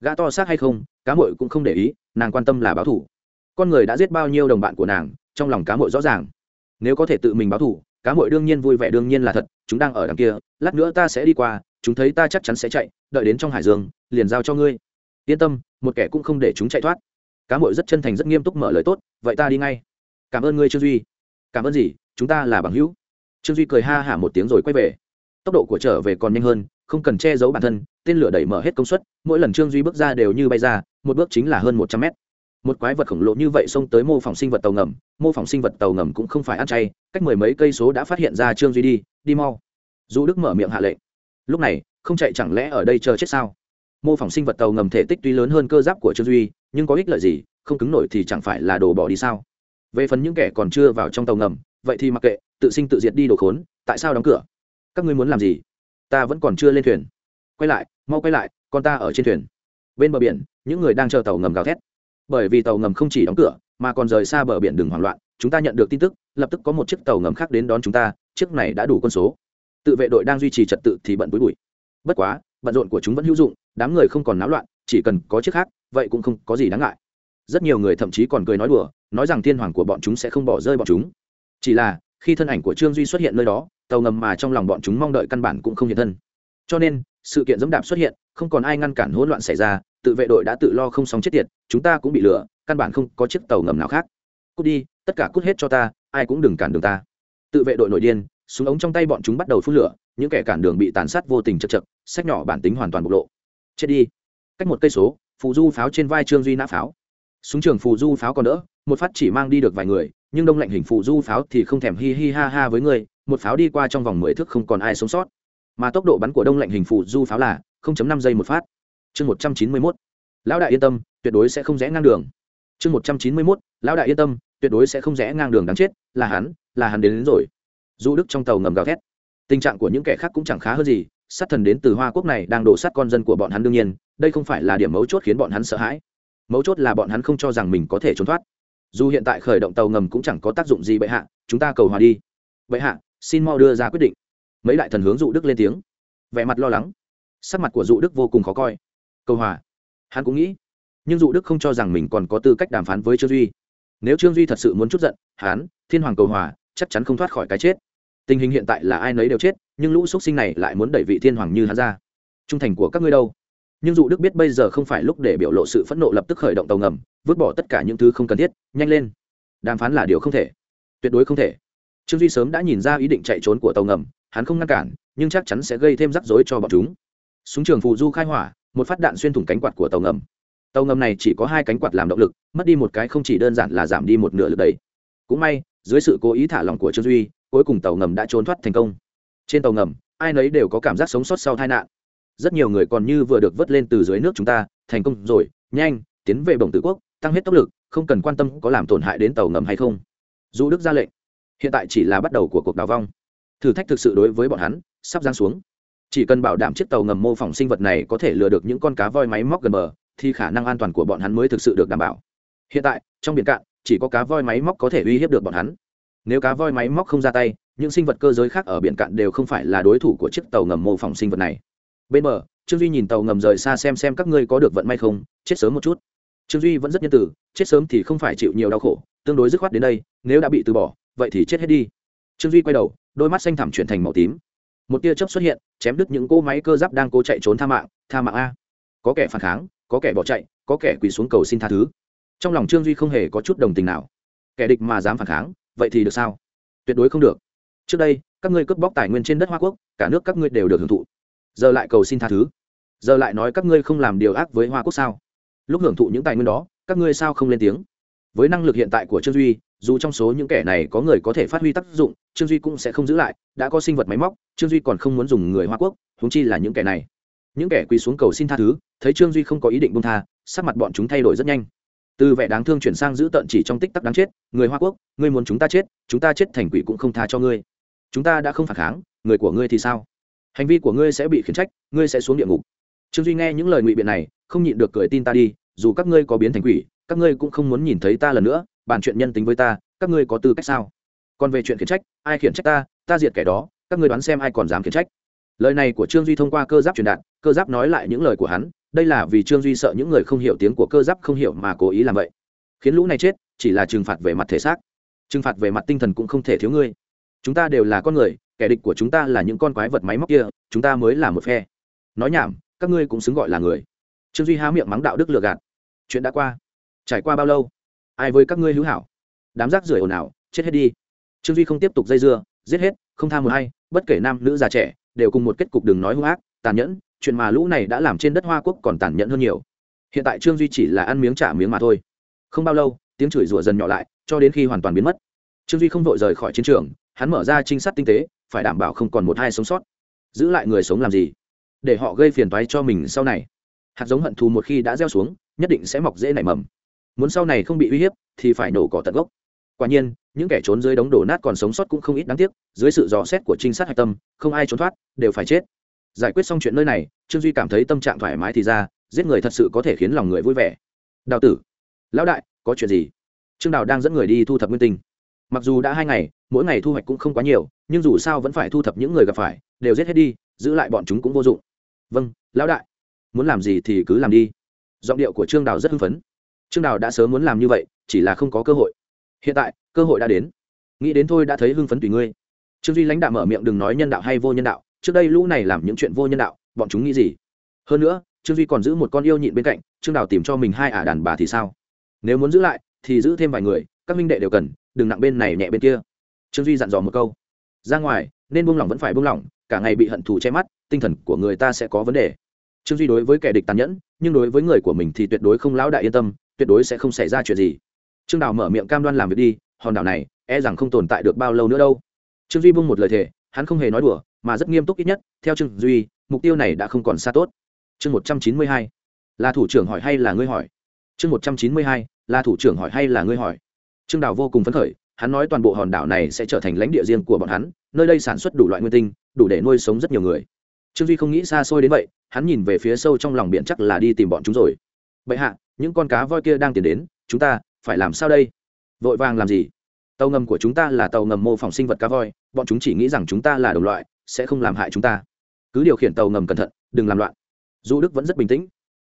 Gã to xác hay không? Cá mội cũng không để ý, nàng quan tâm là báo thủ. Con người đã giết bao nhiêu đồng bạn của nàng, trong lòng cá mội rõ ràng. Nếu có thể tự mình báo thủ, cá mội đương nhiên vui vẻ, đương nhiên là thật, chúng đang ở đằng kia, lát nữa ta sẽ đi qua, chúng thấy ta chắc chắn sẽ chạy, đợi đến trong hải dương, liền giao cho ngươi. Yên tâm, một kẻ cũng không để chúng chạy thoát cá mội rất chân thành rất nghiêm túc mở lời tốt, vậy ta đi ngay. Cảm ơn ngươi, trương duy. Cảm ơn gì? Chúng ta là bằng hữu. Trương duy cười ha hả một tiếng rồi quay về. Tốc độ của trở về còn nhanh hơn, không cần che giấu bản thân, tên lửa đẩy mở hết công suất, mỗi lần trương duy bước ra đều như bay ra, một bước chính là hơn một trăm mét. Một quái vật khổng lồ như vậy xông tới mô phỏng sinh vật tàu ngầm, mô phỏng sinh vật tàu ngầm cũng không phải ăn chay, cách mười mấy cây số đã phát hiện ra trương duy đi đi mau. Dù đức mở miệng hạ lệnh. Lúc này, không chạy chẳng lẽ ở đây chờ chết sao? Mô phỏng sinh vật tàu ngầm thể tích tuy lớn hơn cơ giáp của trương duy, nhưng có ích lợi gì, không cứng nổi thì chẳng phải là đồ bỏ đi sao? Về phần những kẻ còn chưa vào trong tàu ngầm, vậy thì mặc kệ, tự sinh tự diệt đi đồ khốn, tại sao đóng cửa? Các ngươi muốn làm gì? Ta vẫn còn chưa lên thuyền. Quay lại, mau quay lại, con ta ở trên thuyền. Bên bờ biển, những người đang chờ tàu ngầm gào thét. Bởi vì tàu ngầm không chỉ đóng cửa, mà còn rời xa bờ biển đừng hoảng loạn, chúng ta nhận được tin tức, lập tức có một chiếc tàu ngầm khác đến đón chúng ta, chiếc này đã đủ quân số. Tự vệ đội đang duy trì trật tự thì bận bối bụi. Bất quá, bận rộn của chúng vẫn hữu dụng đám người không còn náo loạn, chỉ cần có chiếc khác, vậy cũng không có gì đáng ngại. Rất nhiều người thậm chí còn cười nói đùa, nói rằng thiên hoàng của bọn chúng sẽ không bỏ rơi bọn chúng. Chỉ là, khi thân ảnh của trương duy xuất hiện nơi đó, tàu ngầm mà trong lòng bọn chúng mong đợi căn bản cũng không hiện thân. Cho nên, sự kiện dẫm đạp xuất hiện, không còn ai ngăn cản hỗn loạn xảy ra, tự vệ đội đã tự lo không sóng chết tiệt, chúng ta cũng bị lừa, căn bản không có chiếc tàu ngầm nào khác. Cút đi, tất cả cút hết cho ta, ai cũng đừng cản đường ta. Tự vệ đội nổi điên, súng ống trong tay bọn chúng bắt đầu phun lửa, những kẻ cản đường bị tàn sát vô tình chật chật, sách nhỏ bản tính hoàn toàn bộc lộ chết đi. Cách một cây số phù du pháo trên vai trương duy nã pháo. Súng trường phù du pháo còn đỡ một phát chỉ mang đi được vài người nhưng đông lạnh hình phù du pháo thì không thèm hi hi ha ha với người một pháo đi qua trong vòng mười thước không còn ai sống sót. Mà tốc độ bắn của đông lạnh hình phù du pháo là 0.5 giây một phát. Chương 191. lão đại yên tâm tuyệt đối sẽ không rẽ ngang đường. Chương 191. lão đại yên tâm tuyệt đối sẽ không rẽ ngang đường đáng chết là hắn là hắn đến, đến rồi. Du đức trong tàu ngầm gào thét. Tình trạng của những kẻ khác cũng chẳng khá hơn gì sát thần đến từ hoa quốc này đang đổ sát con dân của bọn hắn đương nhiên, đây không phải là điểm mấu chốt khiến bọn hắn sợ hãi. Mấu chốt là bọn hắn không cho rằng mình có thể trốn thoát. Dù hiện tại khởi động tàu ngầm cũng chẳng có tác dụng gì bệ hạ, chúng ta cầu hòa đi. Bệ hạ, xin mau đưa ra quyết định. Mấy đại thần hướng dụ đức lên tiếng. Vẻ mặt lo lắng. Sắc mặt của dụ đức vô cùng khó coi. Cầu hòa. Hắn cũng nghĩ. Nhưng dụ đức không cho rằng mình còn có tư cách đàm phán với trương duy. Nếu trương duy thật sự muốn chút giận, hắn, thiên hoàng cầu hòa, chắc chắn không thoát khỏi cái chết tình hình hiện tại là ai nấy đều chết, nhưng lũ x sinh này lại muốn đẩy vị thiên hoàng như hắn ra. Trung thành của các ngươi đâu? Nhưng dụ đức biết bây giờ không phải lúc để biểu lộ sự phẫn nộ lập tức khởi động tàu ngầm, vứt bỏ tất cả những thứ không cần thiết, nhanh lên. Đàm phán là điều không thể. Tuyệt đối không thể. Trương duy sớm đã nhìn ra ý định chạy trốn của tàu ngầm, hắn không ngăn cản, nhưng chắc chắn sẽ gây thêm rắc rối cho bọn chúng. Súng trường phù du khai hỏa, một phát đạn xuyên thủng cánh quạt của tàu ngầm. Tàu ngầm này chỉ có hai cánh quạt làm động lực, mất đi một cái không chỉ đơn giản là giảm đi một nửa lực đấy. Cũng may, dưới sự cố ý thả lỏng của trương duy cuối cùng tàu ngầm đã trốn thoát thành công. Trên tàu ngầm, ai nấy đều có cảm giác sống sót sau tai nạn. Rất nhiều người còn như vừa được vớt lên từ dưới nước chúng ta, thành công rồi, nhanh, tiến về bồng tử quốc, tăng hết tốc lực, không cần quan tâm có làm tổn hại đến tàu ngầm hay không. Du đức ra lệnh. Hiện tại chỉ là bắt đầu của cuộc đào vong. Thử thách thực sự đối với bọn hắn, sắp giang xuống. Chỉ cần bảo đảm chiếc tàu ngầm mô phỏng sinh vật này có thể lừa được những con cá voi máy móc gần bờ, thì khả năng an toàn của bọn hắn mới thực sự được đảm bảo. Hiện tại, trong biển cạn, chỉ có cá voi máy móc có thể uy hiếp được bọn hắn nếu cá voi máy móc không ra tay, những sinh vật cơ giới khác ở biển cạn đều không phải là đối thủ của chiếc tàu ngầm mô phỏng sinh vật này. Bên bờ, trương duy nhìn tàu ngầm rời xa xem xem các ngươi có được vận may không, chết sớm một chút. Trương duy vẫn rất nhân tử, chết sớm thì không phải chịu nhiều đau khổ, tương đối dứt khoát đến đây, nếu đã bị từ bỏ, vậy thì chết hết đi. Trương duy quay đầu, đôi mắt xanh thẳm chuyển thành màu tím. Một tia chớp xuất hiện, chém đứt những cỗ máy cơ giáp đang cố chạy trốn tha mạng tha mạng a. Có kẻ phản kháng, có kẻ bỏ chạy, có kẻ quỳ xuống cầu xin tha thứ. Trong lòng trương duy không hề có chút đồng tình nào. Kẻ địch mà dám phản kháng vậy thì được sao? Tuyệt đối không được. Trước đây, các ngươi cướp bóc tài nguyên trên đất hoa quốc, cả nước các ngươi đều được hưởng thụ. Giờ lại cầu xin tha thứ. Giờ lại nói các ngươi không làm điều ác với hoa quốc sao? Lúc hưởng thụ những tài nguyên đó, các ngươi sao không lên tiếng? Với năng lực hiện tại của trương duy, dù trong số những kẻ này có người có thể phát huy tác dụng, trương duy cũng sẽ không giữ lại, đã có sinh vật máy móc, trương duy còn không muốn dùng người hoa quốc húng chi là những kẻ này. Những kẻ quỳ xuống cầu xin tha thứ, thấy trương duy không có ý định bông tha, sắc mặt bọn chúng thay đổi rất nhanh từ vẻ đáng thương chuyển sang giữ tận chỉ trong tích tắc đáng chết, người hoa quốc, ngươi muốn chúng ta chết, chúng ta chết thành quỷ cũng không tha cho ngươi. Chúng ta đã không phản kháng, người của ngươi thì sao? Hành vi của ngươi sẽ bị khiển trách, ngươi sẽ xuống địa ngục. Trương duy nghe những lời ngụy biện này, không nhịn được cười tin ta đi, dù các ngươi có biến thành quỷ, các ngươi cũng không muốn nhìn thấy ta lần nữa, bàn chuyện nhân tính với ta, các ngươi có tư cách sao? Còn về chuyện khiển trách, ai khiển trách ta ta diệt kẻ đó, các ngươi đoán xem ai còn dám khiển trách. Lời này của trương duy thông qua cơ giáp truyền đạt, cơ giáp nói lại những lời của hắn đây là vì trương duy sợ những người không hiểu tiếng của cơ giáp không hiểu mà cố ý làm vậy. Khiến lũ này chết, chỉ là trừng phạt về mặt thể xác. Trừng phạt về mặt tinh thần cũng không thể thiếu ngươi. Chúng ta đều là con người, kẻ địch của chúng ta là những con quái vật máy móc kia, chúng ta mới là một phe. Nói nhảm, các ngươi cũng xứng gọi là người. Trương duy há miệng mắng đạo đức lừa gạt. Chuyện đã qua. Trải qua bao lâu? Ai với các ngươi hữu hảo? Đám rác rưởi ồn ào, chết hết đi. Trương duy không tiếp tục dây dưa, giết hết, không tham một hay, bất kể nam nữ già trẻ, đều cùng một kết cục đừng nói hung ác, tàn nhẫn chuyện mà lũ này đã làm trên đất hoa quốc còn tàn nhẫn hơn nhiều. Hiện tại trương duy chỉ là ăn miếng trả miếng mà thôi. Không bao lâu, tiếng chửi rủa dần nhỏ lại, cho đến khi hoàn toàn biến mất. Trương duy không vội rời khỏi chiến trường, hắn mở ra trinh sát tinh tế, phải đảm bảo không còn một hai sống sót. Giữ lại người sống làm gì? Để họ gây phiền toái cho mình sau này. Hạt giống hận thù một khi đã gieo xuống, nhất định sẽ mọc dễ nảy mầm. Muốn sau này không bị uy hiếp, thì phải nổ cỏ tận gốc. Quả nhiên, những kẻ trốn dưới đống đổ nát còn sống sót cũng không ít đáng tiếc, dưới sự dò xét của trinh sát hạch tâm, không ai trốn thoát, đều phải chết giải quyết xong chuyện nơi này, trương duy cảm thấy tâm trạng thoải mái thì ra, giết người thật sự có thể khiến lòng người vui vẻ. Đào tử, lão đại, có chuyện gì? Trương đào đang dẫn người đi thu thập nguyên tinh. Mặc dù đã hai ngày, mỗi ngày thu hoạch cũng không quá nhiều, nhưng dù sao vẫn phải thu thập những người gặp phải, đều giết hết đi, giữ lại bọn chúng cũng vô dụng. Vâng lão đại. Muốn làm gì thì cứ làm đi. Giọng điệu của trương đào rất hưng phấn. Trương đào đã sớm muốn làm như vậy, chỉ là không có cơ hội. Hiện tại, cơ hội đã đến. Nghĩ đến thôi đã thấy hưng phấn tùy ngươi. Trương duy lãnh đạo mở miệng đừng nói nhân đạo hay vô nhân đạo trước đây lũ này làm những chuyện vô nhân đạo, bọn chúng nghĩ gì? Hơn nữa, trương duy còn giữ một con yêu nhịn bên cạnh, trương đào tìm cho mình hai ả đàn bà thì sao? Nếu muốn giữ lại, thì giữ thêm vài người, các minh đệ đều cần, đừng nặng bên này nhẹ bên kia. Trương duy dặn dò một câu. Ra ngoài, nên buông lỏng vẫn phải buông lỏng, cả ngày bị hận thù che mắt, tinh thần của người ta sẽ có vấn đề. Trương duy đối với kẻ địch tàn nhẫn, nhưng đối với người của mình thì tuyệt đối không lão đại yên tâm, tuyệt đối sẽ không xảy ra chuyện gì. Trương đào mở miệng cam đoan làm việc đi, hòn đảo này e rằng không tồn tại được bao lâu nữa đâu. Trương duy buông một lời thề, hắn không hề nói đùa mà rất nghiêm túc ít nhất, theo trương duy, mục tiêu này đã không còn xa tốt. Chương một trăm chín mươi hai, là thủ trưởng hỏi hay là ngươi hỏi? Chương một trăm chín mươi hai, là thủ trưởng hỏi hay là ngươi hỏi? Trương đào vô cùng phấn khởi, hắn nói toàn bộ hòn đảo này sẽ trở thành lãnh địa riêng của bọn hắn, nơi đây sản xuất đủ loại nguyên tinh, đủ để nuôi sống rất nhiều người. Trương duy không nghĩ xa xôi đến vậy, hắn nhìn về phía sâu trong lòng biển chắc là đi tìm bọn chúng rồi. Bệ hạ, những con cá voi kia đang tiến đến, chúng ta phải làm sao đây? Vội vàng làm gì? Tàu ngầm của chúng ta là tàu ngầm mô phỏng sinh vật cá voi, bọn chúng chỉ nghĩ rằng chúng ta là đồng loại sẽ không làm hại chúng ta. Cứ điều khiển tàu ngầm cẩn thận, đừng làm loạn. Du đức vẫn rất bình tĩnh.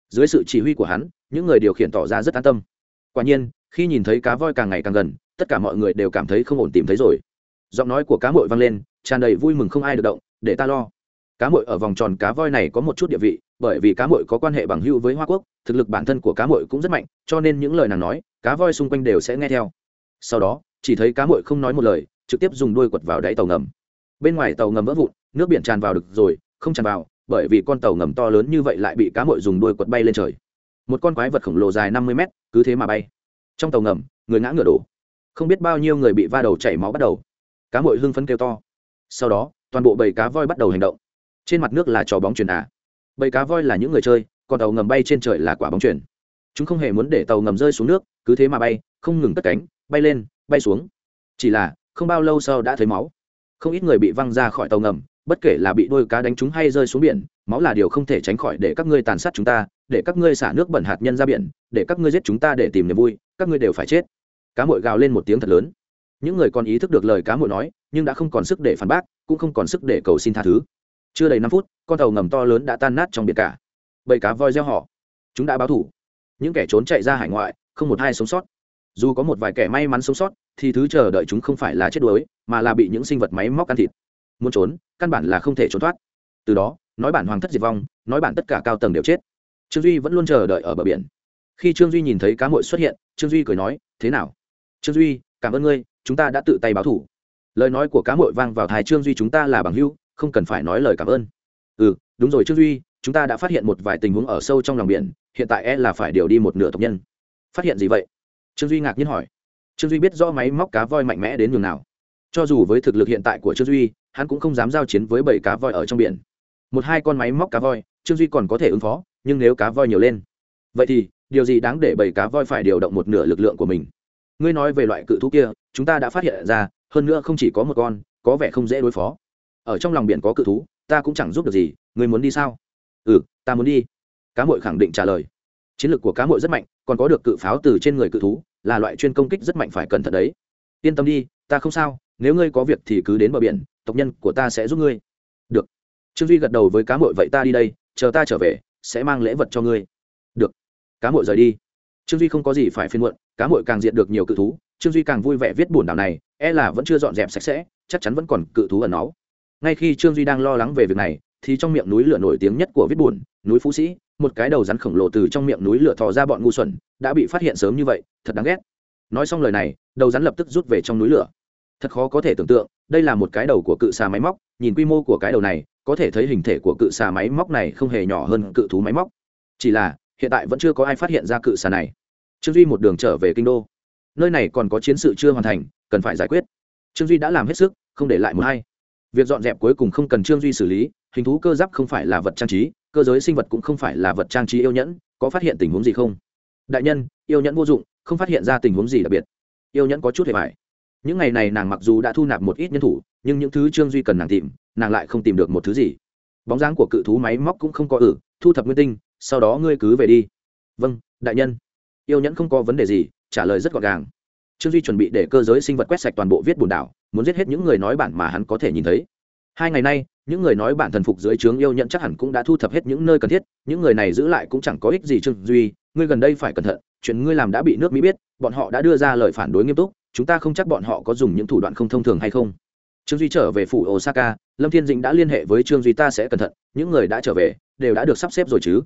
Dưới sự chỉ huy của hắn, những người điều khiển tỏ ra rất an tâm. Quả nhiên, khi nhìn thấy cá voi càng ngày càng gần, tất cả mọi người đều cảm thấy không ổn tìm thấy rồi. Giọng nói của cá mội vang lên, tràn đầy vui mừng không ai được động, để ta lo. Cá mội ở vòng tròn cá voi này có một chút địa vị, bởi vì cá mội có quan hệ bằng hữu với hoa quốc, thực lực bản thân của cá mội cũng rất mạnh, cho nên những lời nàng nói, cá voi xung quanh đều sẽ nghe theo. Sau đó, chỉ thấy cá mội không nói một lời, trực tiếp dùng đuôi quật vào đáy tàu ngầm bên ngoài tàu ngầm vỡ vụn, nước biển tràn vào được rồi, không tràn vào, bởi vì con tàu ngầm to lớn như vậy lại bị cá mội dùng đuôi quật bay lên trời. Một con quái vật khổng lồ dài năm mươi mét, cứ thế mà bay. Trong tàu ngầm, người ngã ngựa đổ. Không biết bao nhiêu người bị va đầu chảy máu bắt đầu. Cá mội hưng phấn kêu to. Sau đó, toàn bộ bầy cá voi bắt đầu hành động. Trên mặt nước là trò bóng chuyền à. Bầy cá voi là những người chơi còn tàu ngầm bay trên trời là quả bóng chuyền. Chúng không hề muốn để tàu ngầm rơi xuống nước, cứ thế mà bay, không ngừng cất cánh, bay lên, bay xuống. Chỉ là, không bao lâu sau đã thấy máu không ít người bị văng ra khỏi tàu ngầm, bất kể là bị đôi cá đánh trúng hay rơi xuống biển, máu là điều không thể tránh khỏi để các ngươi tàn sát chúng ta, để các ngươi xả nước bẩn hạt nhân ra biển, để các ngươi giết chúng ta để tìm niềm vui, các ngươi đều phải chết. Cá mội gào lên một tiếng thật lớn. Những người còn ý thức được lời cá mội nói, nhưng đã không còn sức để phản bác, cũng không còn sức để cầu xin tha thứ. Chưa đầy năm phút, con tàu ngầm to lớn đã tan nát trong biển cả. Bầy cá voi gieo họ. Chúng đã báo thủ. Những kẻ trốn chạy ra hải ngoại, không một ai sống sót. Dù có một vài kẻ may mắn sống sót thì thứ chờ đợi chúng không phải là chết đuối, mà là bị những sinh vật máy móc ăn thịt. Muốn trốn, căn bản là không thể trốn thoát. Từ đó, nói bản hoàng thất diệt vong, nói bản tất cả cao tầng đều chết. Trương duy vẫn luôn chờ đợi ở bờ biển. Khi trương duy nhìn thấy cá mội xuất hiện, trương duy cười nói, thế nào? Trương duy, cảm ơn ngươi, chúng ta đã tự tay báo thủ. Lời nói của cá mội vang vào thai trương duy, chúng ta là bằng hữu, không cần phải nói lời cảm ơn. Ừ đúng rồi trương duy, chúng ta đã phát hiện một vài tình huống ở sâu trong lòng biển, hiện tại e là phải điều đi một nửa tộc nhân. Phát hiện gì vậy? Trương duy ngạc nhiên hỏi trương duy biết rõ máy móc cá voi mạnh mẽ đến nhường nào. Cho dù với thực lực hiện tại của trương duy, hắn cũng không dám giao chiến với bảy cá voi ở trong biển. Một hai con máy móc cá voi, trương duy còn có thể ứng phó, nhưng nếu cá voi nhiều lên, vậy thì, điều gì đáng để bảy cá voi phải điều động một nửa lực lượng của mình? Ngươi nói về loại cự thú kia, chúng ta đã phát hiện ra, hơn nữa không chỉ có một con, có vẻ không dễ đối phó. Ở trong lòng biển có cự thú, ta cũng chẳng giúp được gì, ngươi muốn đi sao? Ừ ta muốn đi. Cá mội khẳng định trả lời. Chiến lược của cá mội rất mạnh, còn có được cự pháo từ trên người cự thú là loại chuyên công kích rất mạnh phải cẩn thận đấy. Yên tâm đi ta không sao nếu ngươi có việc thì cứ đến bờ biển tộc nhân của ta sẽ giúp ngươi. Được. Trương duy gật đầu với cá mội vậy ta đi đây chờ ta trở về sẽ mang lễ vật cho ngươi. Được. Cá mội rời đi. Trương duy không có gì phải phiên muộn cá mội càng diện được nhiều cự thú trương duy càng vui vẻ viết buồn đảo này e là vẫn chưa dọn dẹp sạch sẽ chắc chắn vẫn còn cự thú ẩn náu. Ngay khi trương duy đang lo lắng về việc này thì trong miệng núi lửa nổi tiếng nhất của viết buồn, núi phú sĩ một cái đầu rắn khổng lồ từ trong miệng núi lửa thò ra bọn ngu xuẩn, đã bị phát hiện sớm như vậy, thật đáng ghét. Nói xong lời này, đầu rắn lập tức rút về trong núi lửa. Thật khó có thể tưởng tượng, đây là một cái đầu của cự xà máy móc, nhìn quy mô của cái đầu này, có thể thấy hình thể của cự xà máy móc này không hề nhỏ hơn cự thú máy móc. Chỉ là, hiện tại vẫn chưa có ai phát hiện ra cự xà này. Trương duy một đường trở về kinh đô. Nơi này còn có chiến sự chưa hoàn thành, cần phải giải quyết. Trương duy đã làm hết sức, không để lại một hay việc dọn dẹp cuối cùng không cần trương duy xử lý, hình thú cơ giáp không phải là vật trang trí cơ giới sinh vật cũng không phải là vật trang trí yêu nhẫn, có phát hiện tình huống gì không? Đại nhân, yêu nhẫn vô dụng, không phát hiện ra tình huống gì đặc biệt. Yêu nhẫn có chút hề vải những ngày này nàng mặc dù đã thu nạp một ít nhân thủ, nhưng những thứ trương duy cần nàng tìm, nàng lại không tìm được một thứ gì. Bóng dáng của cự thú máy móc cũng không có ử thu thập nguyên tinh, sau đó ngươi cứ về đi. Vâng đại nhân. Yêu nhẫn không có vấn đề gì, trả lời rất gọn gàng. Trương duy chuẩn bị để cơ giới sinh vật quét sạch toàn bộ viết bùn đảo, muốn giết hết những người nói bản mà hắn có thể nhìn thấy. Hai ngày nay những người nói bản thần phục dưới trướng yêu nhận chắc hẳn cũng đã thu thập hết những nơi cần thiết, những người này giữ lại cũng chẳng có ích gì trương duy, ngươi gần đây phải cẩn thận, chuyện ngươi làm đã bị nước mỹ biết, bọn họ đã đưa ra lời phản đối nghiêm túc, chúng ta không chắc bọn họ có dùng những thủ đoạn không thông thường hay không. Trương duy trở về phủ osaka, lâm thiên dĩnh đã liên hệ với trương duy, ta sẽ cẩn thận, những người đã trở về đều đã được sắp xếp rồi chứ?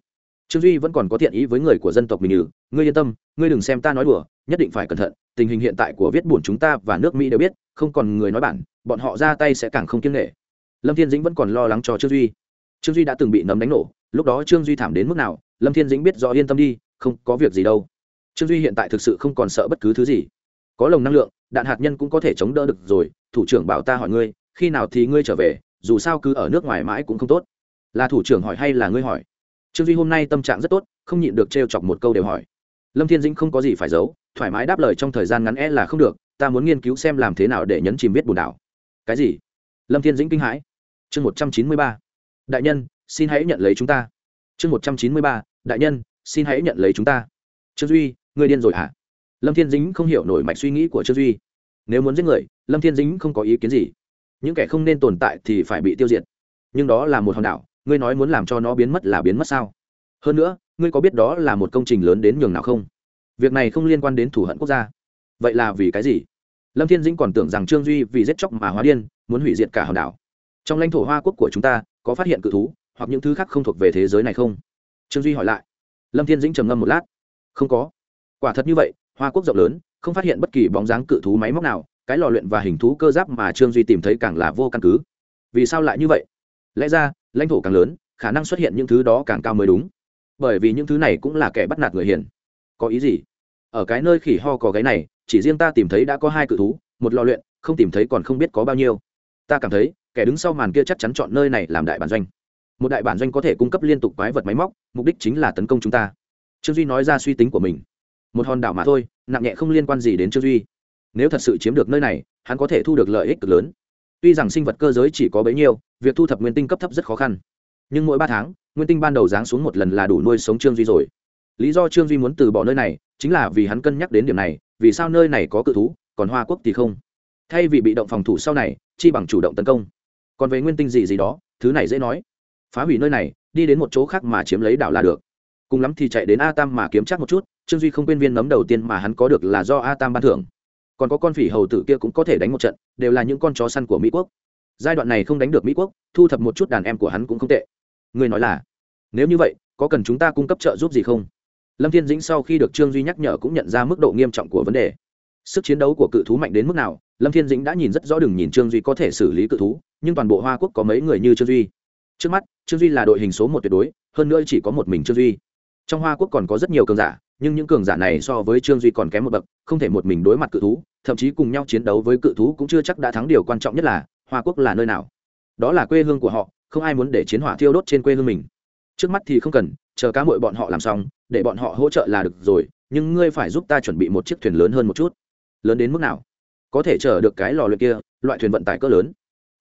Trương duy vẫn còn có thiện ý với người của dân tộc mình nhử ngươi yên tâm, ngươi đừng xem ta nói đùa, nhất định phải cẩn thận, tình hình hiện tại của viết buồn chúng ta và nước mỹ đều biết, không còn người nói bản, bọn họ ra tay sẽ càng không kiêng nghệ lâm thiên dĩnh vẫn còn lo lắng cho trương duy. Trương duy đã từng bị nấm đánh nổ, lúc đó trương duy thảm đến mức nào, lâm thiên dĩnh biết rõ yên tâm đi, không có việc gì đâu. Trương duy hiện tại thực sự không còn sợ bất cứ thứ gì. Có lồng năng lượng, đạn hạt nhân cũng có thể chống đỡ được rồi, thủ trưởng bảo ta hỏi ngươi, khi nào thì ngươi trở về, dù sao cứ ở nước ngoài mãi cũng không tốt. Là thủ trưởng hỏi hay là ngươi hỏi? Trương duy hôm nay tâm trạng rất tốt, không nhịn được t chọc một câu đều hỏi. Lâm thiên dĩnh không có gì phải giấu, thoải mái đáp lời trong thời gian ngắn e là không được, ta muốn nghiên cứu xem làm thế nào để nhấn chìm biết bùn đảo. Cái gì? Lâm thiên dĩnh kinh hãi chương một trăm chín mươi ba. Đại nhân, xin hãy nhận lấy chúng ta. Chương một trăm chín mươi ba. Đại nhân, xin hãy nhận lấy chúng ta. Trương duy, ngươi điên rồi hả? Lâm thiên dính không hiểu nổi mạch suy nghĩ của trương duy. Nếu muốn giết người, lâm thiên dính không có ý kiến gì. Những kẻ không nên tồn tại thì phải bị tiêu diệt. Nhưng đó là một hòn đảo, ngươi nói muốn làm cho nó biến mất là biến mất sao? Hơn nữa, ngươi có biết đó là một công trình lớn đến nhường nào không? Việc này không liên quan đến thủ hận quốc gia. Vậy là vì cái gì? Lâm thiên dĩnh còn tưởng rằng trương duy vì giết chóc mà hóa điên, muốn hủy diệt cả hòn đảo trong lãnh thổ hoa quốc của chúng ta, có phát hiện cự thú, hoặc những thứ khác không thuộc về thế giới này không? Trương duy hỏi lại. Lâm thiên dĩnh trầm ngâm một lát. Không có. Quả thật như vậy, hoa quốc rộng lớn, không phát hiện bất kỳ bóng dáng cự thú máy móc nào, cái lò luyện và hình thú cơ giáp mà trương duy tìm thấy càng là vô căn cứ. Vì sao lại như vậy? Lẽ ra, lãnh thổ càng lớn, khả năng xuất hiện những thứ đó càng cao mới đúng. Bởi vì những thứ này cũng là kẻ bắt nạt người hiền. Có ý gì? Ở cái nơi khỉ ho có gáy này, chỉ riêng ta tìm thấy đã có hai cự thú, một lò luyện, không tìm thấy còn không biết có bao nhiêu. Ta cảm thấy kẻ đứng sau màn kia chắc chắn chọn nơi này làm đại bản doanh. Một đại bản doanh có thể cung cấp liên tục quái vật máy móc, mục đích chính là tấn công chúng ta. Trương duy nói ra suy tính của mình. Một hòn đảo mà thôi, nặng nhẹ không liên quan gì đến trương duy. Nếu thật sự chiếm được nơi này, hắn có thể thu được lợi ích cực lớn. Tuy rằng sinh vật cơ giới chỉ có bấy nhiêu, việc thu thập nguyên tinh cấp thấp rất khó khăn. Nhưng mỗi ba tháng, nguyên tinh ban đầu giáng xuống một lần là đủ nuôi sống trương duy rồi. Lý do trương duy muốn từ bỏ nơi này, chính là vì hắn cân nhắc đến điểm này, vì sao nơi này có cự thú, còn hoa quốc thì không? Thay vì bị động phòng thủ sau này, chi bằng chủ động tấn công còn về nguyên tinh gì gì đó, thứ này dễ nói. Phá hủy nơi này, đi đến một chỗ khác mà chiếm lấy đảo là được. Cùng lắm thì chạy đến a tam mà kiếm chắc một chút, trương duy không quên viên nấm đầu tiên mà hắn có được là do a tam ban thưởng. Còn có con phỉ hầu tử kia cũng có thể đánh một trận, đều là những con chó săn của mỹ quốc. Giai đoạn này không đánh được mỹ quốc, thu thập một chút đàn em của hắn cũng không tệ. Người nói là, nếu như vậy, có cần chúng ta cung cấp trợ giúp gì không? Lâm thiên dĩnh sau khi được trương duy nhắc nhở cũng nhận ra mức độ nghiêm trọng của vấn đề. Sức chiến đấu của cự thú mạnh đến mức nào, lâm thiên dĩnh đã nhìn rất rõ đừng nhìn trương duy có thể xử lý cự thú nhưng toàn bộ hoa quốc có mấy người như trương duy trước mắt trương duy là đội hình số một tuyệt đối hơn nữa chỉ có một mình trương duy trong hoa quốc còn có rất nhiều cường giả nhưng những cường giả này so với trương duy còn kém một bậc không thể một mình đối mặt cự thú thậm chí cùng nhau chiến đấu với cự thú cũng chưa chắc đã thắng điều quan trọng nhất là hoa quốc là nơi nào đó là quê hương của họ không ai muốn để chiến hỏa thiêu đốt trên quê hương mình trước mắt thì không cần chờ cá mội bọn họ làm xong để bọn họ hỗ trợ là được rồi nhưng ngươi phải giúp ta chuẩn bị một chiếc thuyền lớn hơn một chút lớn đến mức nào có thể chở được cái lò luyện kia loại thuyền vận tải cỡ lớn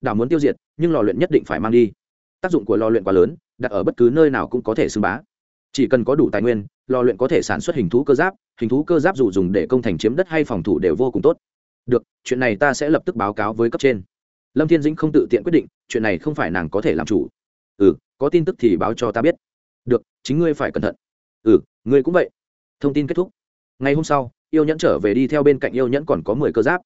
đảo muốn tiêu diệt, nhưng lò luyện nhất định phải mang đi. Tác dụng của lò luyện quá lớn, đặt ở bất cứ nơi nào cũng có thể xưng bá. Chỉ cần có đủ tài nguyên, lò luyện có thể sản xuất hình thú cơ giáp, hình thú cơ giáp dù dùng để công thành chiếm đất hay phòng thủ đều vô cùng tốt. Được, chuyện này ta sẽ lập tức báo cáo với cấp trên. Lâm thiên dĩnh không tự tiện quyết định, chuyện này không phải nàng có thể làm chủ. Ừ có tin tức thì báo cho ta biết. Được, chính ngươi phải cẩn thận. Ừ ngươi cũng vậy. Thông tin kết thúc. Ngày hôm sau, yêu nhẫn trở về đi theo bên cạnh yêu nhẫn còn có mười cơ giáp.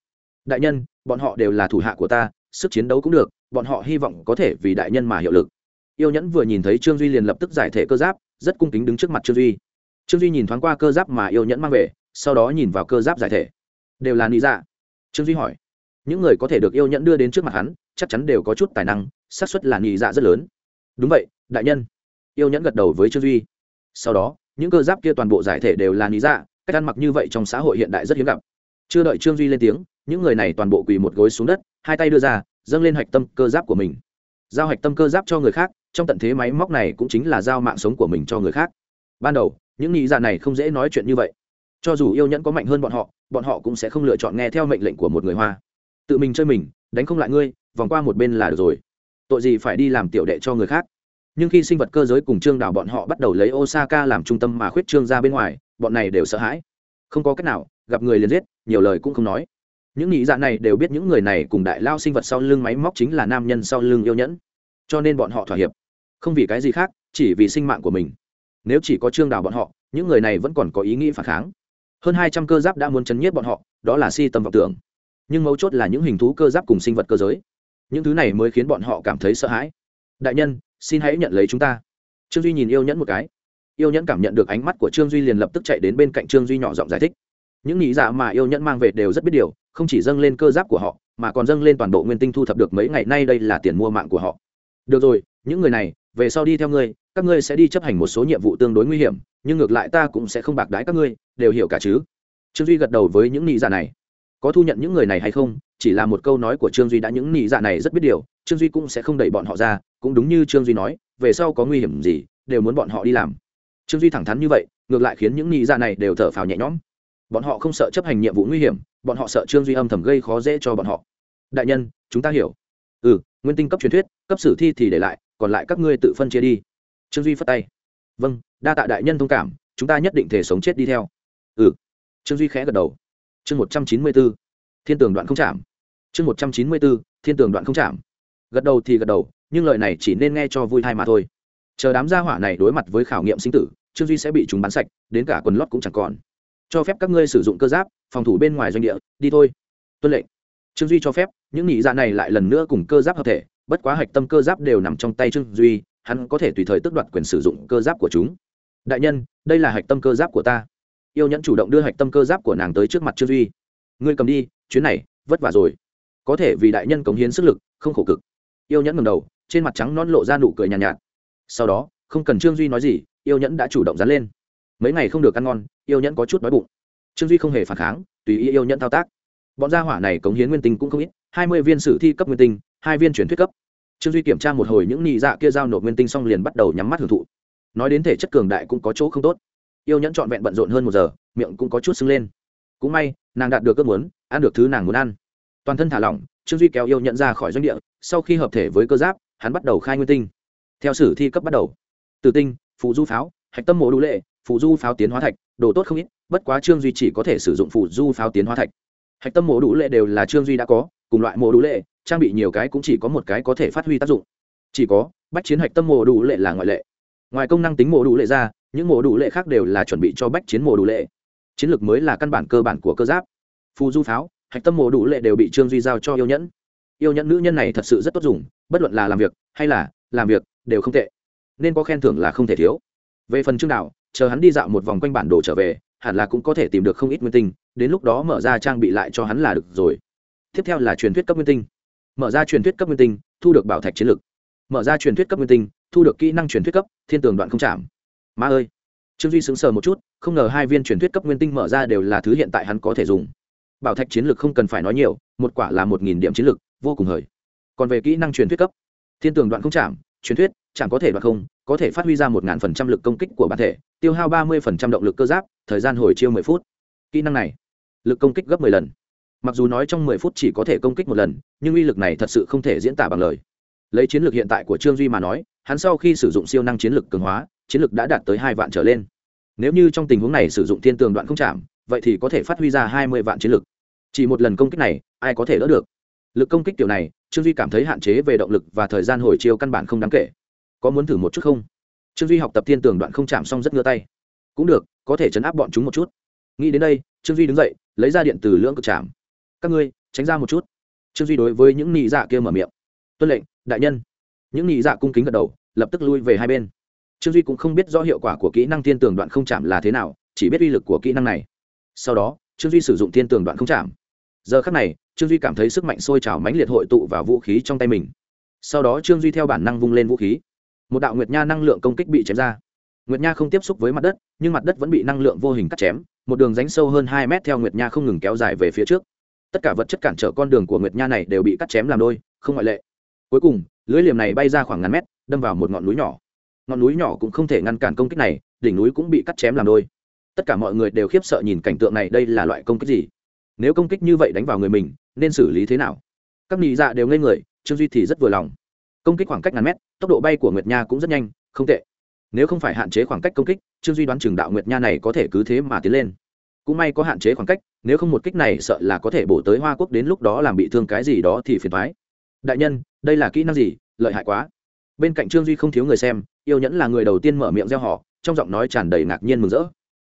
Đại nhân, bọn họ đều là thủ hạ của ta sức chiến đấu cũng được, bọn họ hy vọng có thể vì đại nhân mà hiệu lực. Yêu nhẫn vừa nhìn thấy trương duy liền lập tức giải thể cơ giáp, rất cung kính đứng trước mặt trương duy. Trương duy nhìn thoáng qua cơ giáp mà yêu nhẫn mang về, sau đó nhìn vào cơ giáp giải thể. Đều là lý dạ. Trương duy hỏi, những người có thể được yêu nhẫn đưa đến trước mặt hắn, chắc chắn đều có chút tài năng, xác suất là nhị dạ rất lớn. Đúng vậy, đại nhân. Yêu nhẫn gật đầu với trương duy. Sau đó, những cơ giáp kia toàn bộ giải thể đều là nhị dạ cách ăn mặc như vậy trong xã hội hiện đại rất hiếm gặp. Chưa đợi trương duy lên tiếng những người này toàn bộ quỳ một gối xuống đất, hai tay đưa ra, dâng lên hạch tâm cơ giáp của mình. Giao hạch tâm cơ giáp cho người khác, trong tận thế máy móc này cũng chính là giao mạng sống của mình cho người khác. Ban đầu, những nghĩ dạ này không dễ nói chuyện như vậy. Cho dù yêu nhẫn có mạnh hơn bọn họ bọn họ cũng sẽ không lựa chọn nghe theo mệnh lệnh của một người hoa. Tự mình chơi mình, đánh không lại ngươi, vòng qua một bên là được rồi. Tội gì phải đi làm tiểu đệ cho người khác? Nhưng khi sinh vật cơ giới cùng trương đảo bọn họ bắt đầu lấy osaka làm trung tâm mà khuyết trương ra bên ngoài, bọn này đều sợ hãi. Không có cách nào, gặp người liền giết, nhiều lời cũng không nói những nghĩ dạ này đều biết những người này cùng đại lao sinh vật sau lưng máy móc chính là nam nhân sau lưng yêu nhẫn. Cho nên bọn họ thỏa hiệp. Không vì cái gì khác, chỉ vì sinh mạng của mình. Nếu chỉ có trương đào bọn họ, những người này vẫn còn có ý nghĩ phản kháng. Hơn hai trăm cơ giáp đã muốn chấn nhiếp bọn họ, đó là si tâm vọng tưởng. Nhưng mấu chốt là những hình thú cơ giáp cùng sinh vật cơ giới. Những thứ này mới khiến bọn họ cảm thấy sợ hãi. Đại nhân, xin hãy nhận lấy chúng ta. Trương duy nhìn yêu nhẫn một cái. Yêu nhẫn cảm nhận được ánh mắt của trương duy liền lập tức chạy đến bên cạnh trương duy nhỏ giọng giải thích những nghĩ dạ mà yêu nhẫn mang về đều rất biết điều, không chỉ dâng lên cơ giáp của họ, mà còn dâng lên toàn bộ nguyên tinh thu thập được mấy ngày nay đây là tiền mua mạng của họ. Được rồi, những người này, về sau đi theo ngươi, các ngươi sẽ đi chấp hành một số nhiệm vụ tương đối nguy hiểm, nhưng ngược lại ta cũng sẽ không bạc đái các ngươi, đều hiểu cả chứ? Trương duy gật đầu với những nghĩ dạ này. Có thu nhận những người này hay không? Chỉ là một câu nói của trương duy đã những nghĩ dạ này rất biết điều, trương duy cũng sẽ không đẩy bọn họ ra, cũng đúng như trương duy nói, về sau có nguy hiểm gì, đều muốn bọn họ đi làm. Trương duy thẳng thắn như vậy, ngược lại khiến những nghĩ dạ này đều thở phào nhẹ nhõm bọn họ không sợ chấp hành nhiệm vụ nguy hiểm, bọn họ sợ trương duy âm thầm gây khó dễ cho bọn họ. Đại nhân, chúng ta hiểu. Ừ nguyên tinh cấp truyền thuyết, cấp sử thi thì để lại, còn lại các ngươi tự phân chia đi. Trương duy phất tay. Vâng đa tạ đại nhân thông cảm, chúng ta nhất định thể sống chết đi theo. Ừ. Trương duy khẽ gật đầu. Chương một trăm chín mươi b ố thiên tường đoạn không chạm. Chương một trăm chín mươi b ố thiên tường đoạn không chạm. Gật đầu thì gật đầu, nhưng lời này chỉ nên nghe cho vui thai mà thôi. Chờ đám gia hỏa này đối mặt với khảo nghiệm sinh tử, trương duy sẽ bị chúng bắn sạch, đến cả quần lót cũng chẳng còn cho phép các ngươi sử dụng cơ giáp phòng thủ bên ngoài doanh địa đi thôi. Tuân lệnh. Trương duy cho phép những nhị dạ này lại lần nữa cùng cơ giáp hợp thể bất quá hạch tâm cơ giáp đều nằm trong tay trương duy hắn có thể tùy thời tước đoạt quyền sử dụng cơ giáp của chúng. Đại nhân đây là hạch tâm cơ giáp của ta. Yêu nhẫn chủ động đưa hạch tâm cơ giáp của nàng tới trước mặt trương duy. Ngươi cầm đi chuyến này vất vả rồi. Có thể vì đại nhân cống hiến sức lực không khổ cực. Yêu nhẫn ngầm đầu trên mặt trắng non lộ ra nụ cười nhàn nhạt, nhạt. Sau đó không cần trương duy nói gì yêu nhẫn đã chủ động dán lên mấy ngày không được ăn ngon, yêu nhẫn có chút đói bụng. Trương duy không hề phản kháng, tùy ý yêu nhẫn thao tác. Bọn gia hỏa này cống hiến nguyên tinh cũng không ít, hai mươi viên sử thi cấp nguyên tinh, hai viên truyền thuyết cấp. Trương duy kiểm tra một hồi những nhị dạ kia giao nộp nguyên tinh xong liền bắt đầu nhắm mắt hưởng thụ. Nói đến thể chất cường đại cũng có chỗ không tốt. Yêu nhẫn trọn vẹn bận rộn hơn một giờ, miệng cũng có chút sưng lên. Cũng may, nàng đạt được ước muốn, ăn được thứ nàng muốn ăn. Toàn thân thả lỏng, trương duy kéo yêu nhẫn ra khỏi doanh địa, sau khi hợp thể với cơ giáp, hắn bắt đầu khai nguyên tinh. Theo sử thi cấp bắt đầu. Từ tinh phụ du pháo, hạch tâm mộ đủ lệ phụ du pháo tiến hóa thạch, đồ tốt không ít, bất quá trương duy chỉ có thể sử dụng phụ du pháo tiến hóa thạch. Hạch tâm mổ đủ lệ đều là trương duy đã có, cùng loại mổ đủ lệ, trang bị nhiều cái cũng chỉ có một cái có thể phát huy tác dụng. Chỉ có, bách chiến hạch tâm mổ đủ lệ là ngoại lệ. Ngoài công năng tính mổ đủ lệ ra, những mổ đủ lệ khác đều là chuẩn bị cho bách chiến mổ đủ lệ. Chiến lược mới là căn bản cơ bản của cơ giáp. Phù du pháo, hạch tâm mổ đủ lệ đều bị trương duy giao cho yêu nhẫn. Yêu nhẫn nữ nhân này thật sự rất tốt dùng, bất luận là làm việc hay là làm việc đều không tệ, nên có khen thưởng là không thể thiếu. Về phần trương đạo chờ hắn đi dạo một vòng quanh bản đồ trở về hẳn là cũng có thể tìm được không ít nguyên tinh đến lúc đó mở ra trang bị lại cho hắn là được rồi. Tiếp theo là truyền thuyết cấp nguyên tinh. Mở ra truyền thuyết cấp nguyên tinh thu được bảo thạch chiến lược. mở ra truyền thuyết cấp nguyên tinh thu được kỹ năng truyền thuyết cấp thiên tường đoạn không chạm. Ma ơi! Trương duy sững sờ một chút không ngờ hai viên truyền thuyết cấp nguyên tinh mở ra đều là thứ hiện tại hắn có thể dùng. Bảo thạch chiến lược không cần phải nói nhiều một quả là một nghìn điểm chiến lược, vô cùng hời. Còn về kỹ năng truyền thuyết cấp thiên tường đoạn không chạm truyền thuyết chẳng có thể đoạn không có thể phát huy ra một ngàn phần trăm lực công kích của bản thể, tiêu hao ba mươi phần trăm động lực cơ giáp, thời gian hồi chiêu mười phút. Kỹ năng này, lực công kích gấp mười lần. Mặc dù nói trong mười phút chỉ có thể công kích một lần, nhưng uy lực này thật sự không thể diễn tả bằng lời. Lấy chiến lược hiện tại của trương duy mà nói, hắn sau khi sử dụng siêu năng chiến lược cường hóa, chiến lược đã đạt tới hai vạn trở lên. Nếu như trong tình huống này sử dụng thiên tường đoạn không chạm, vậy thì có thể phát huy ra hai mươi vạn chiến lược. Chỉ một lần công kích này, ai có thể đỡ được? Lực công kích kiểu này, trương duy cảm thấy hạn chế về động lực và thời gian hồi chiêu căn bản không đáng kể có muốn thử một chút không? Trương duy học tập thiên tường đoạn không chạm xong rất ngứa tay. Cũng được, có thể chấn áp bọn chúng một chút. Nghĩ đến đây, trương duy đứng dậy, lấy ra điện từ lưỡng cực chạm. Các ngươi, tránh ra một chút. Trương duy đối với những nị dạ kia mở miệng. Tuân lệnh, đại nhân. Những nị dạ cung kính gật đầu, lập tức lui về hai bên. Trương duy cũng không biết rõ hiệu quả của kỹ năng thiên tường đoạn không chạm là thế nào, chỉ biết uy lực của kỹ năng này. Sau đó, trương duy sử dụng thiên tường đoạn không chạm. Giờ khắc này, trương duy cảm thấy sức mạnh sôi trào mãnh liệt hội tụ vào vũ khí trong tay mình. Sau đó trương duy theo bản năng vung lên vũ khí một đạo nguyệt nha năng lượng công kích bị chém ra. Nguyệt nha không tiếp xúc với mặt đất, nhưng mặt đất vẫn bị năng lượng vô hình cắt chém, một đường ránh sâu hơn hai mét theo nguyệt nha không ngừng kéo dài về phía trước. Tất cả vật chất cản trở con đường của nguyệt nha này đều bị cắt chém làm đôi, không ngoại lệ. Cuối cùng, lưới liềm này bay ra khoảng ngàn mét, đâm vào một ngọn núi nhỏ. Ngọn núi nhỏ cũng không thể ngăn cản công kích này, đỉnh núi cũng bị cắt chém làm đôi. Tất cả mọi người đều khiếp sợ nhìn cảnh tượng này, đây là loại công kích gì? Nếu công kích như vậy đánh vào người mình, nên xử lý thế nào? Các nị dạ đều ngây người, trương duy thì rất vừa lòng công kích khoảng cách ngàn mét, tốc độ bay của nguyệt nha cũng rất nhanh, không tệ. Nếu không phải hạn chế khoảng cách công kích, trương duy đoán trường đạo nguyệt nha này có thể cứ thế mà tiến lên. Cũng may có hạn chế khoảng cách, nếu không một kích này sợ là có thể bổ tới hoa quốc đến lúc đó làm bị thương cái gì đó thì phiền thoái đại nhân, đây là kỹ năng gì? Lợi hại quá. Bên cạnh trương duy không thiếu người xem, yêu nhẫn là người đầu tiên mở miệng gieo họ, trong giọng nói tràn đầy ngạc nhiên mừng rỡ.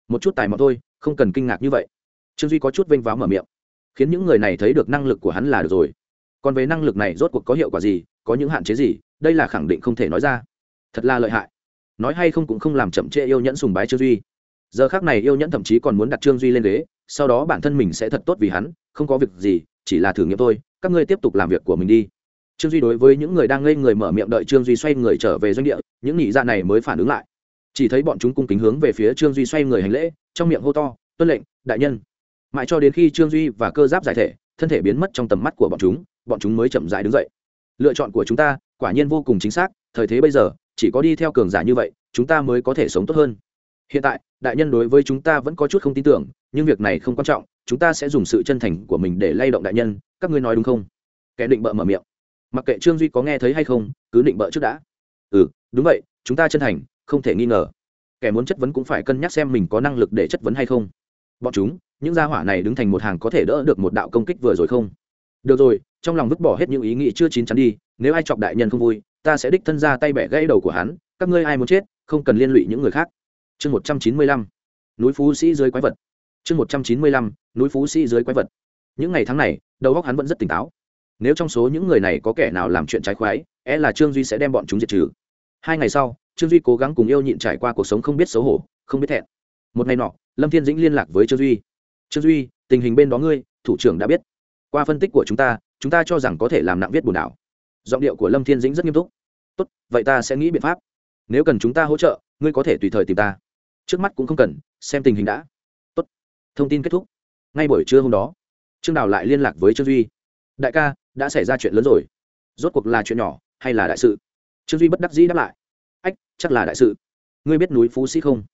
Một chút tài mọn thôi, không cần kinh ngạc như vậy. Trương duy có chút vênh váo mở miệng. Khiến những người này thấy được năng lực của hắn là được rồi. Còn về năng lực này rốt cuộc có hiệu quả gì? Có những hạn chế gì, đây là khẳng định không thể nói ra. Thật là lợi hại. Nói hay không cũng không làm chậm trễ yêu nhẫn sùng bái trương duy. Giờ khác này yêu nhẫn thậm chí còn muốn đặt trương duy lên ghế, sau đó bản thân mình sẽ thật tốt vì hắn, không có việc gì, chỉ là thử nghiệm thôi, các ngươi tiếp tục làm việc của mình đi. Trương duy đối với những người đang ngây người mở miệng đợi trương duy xoay người trở về doanh địa, những nhị dạ này mới phản ứng lại. Chỉ thấy bọn chúng cung kính hướng về phía trương duy xoay người hành lễ, trong miệng hô to, tuân lệnh, đại nhân. Mãi cho đến khi trương duy và cơ giáp giải thể, thân thể biến mất trong tầm mắt của bọn chúng bọn chúng mới chậm dại đứng dậy lựa chọn của chúng ta quả nhiên vô cùng chính xác, thời thế bây giờ, chỉ có đi theo cường giả như vậy, chúng ta mới có thể sống tốt hơn. Hiện tại, đại nhân đối với chúng ta vẫn có chút không tin tưởng, nhưng việc này không quan trọng, chúng ta sẽ dùng sự chân thành của mình để lay động đại nhân, các ngươi nói đúng không? Kẻ định bợ mở miệng. Mặc kệ trương duy có nghe thấy hay không, cứ định bợ trước đã. Ừ đúng vậy, chúng ta chân thành, không thể nghi ngờ. Kẻ muốn chất vấn cũng phải cân nhắc xem mình có năng lực để chất vấn hay không. Bọn chúng, những gia hỏa này đứng thành một hàng có thể đỡ được một đạo công kích vừa rồi không? Được rồi, trong lòng vứt bỏ hết những ý nghĩ chưa chín chắn đi, nếu ai chọc đại nhân không vui, ta sẽ đích thân ra tay bẻ gãy đầu của hắn, các ngươi ai muốn chết, không cần liên lụy những người khác. Chương một trăm chín mươi lăm, núi phú sĩ dưới quái vật. Chương một trăm chín mươi lăm, núi phú sĩ dưới quái vật. Những ngày tháng này, đầu óc hắn vẫn rất tỉnh táo. Nếu trong số những người này có kẻ nào làm chuyện trái khoái é là trương duy sẽ đem bọn chúng diệt trừ. Hai ngày sau, trương duy cố gắng cùng yêu nhịn trải qua cuộc sống không biết xấu hổ, không biết thẹn. Một ngày nọ, lâm thiên dĩnh liên lạc với trương duy. Trương duy, tình hình bên đó ngươi, thủ trưởng đã biết qua phân tích của chúng ta chúng ta cho rằng có thể làm nặng viết bùn đảo. Giọng điệu của lâm thiên dĩnh rất nghiêm túc. Tốt, vậy ta sẽ nghĩ biện pháp. Nếu cần chúng ta hỗ trợ, ngươi có thể tùy thời tìm ta. Trước mắt cũng không cần, xem tình hình đã. Tốt. Thông tin kết thúc. Ngay buổi trưa hôm đó, trương đào lại liên lạc với trương duy. Đại ca, đã xảy ra chuyện lớn rồi. Rốt cuộc là chuyện nhỏ hay là đại sự? Trương duy bất đắc dĩ đáp lại. Ách, chắc là đại sự. Ngươi biết núi phú sĩ không?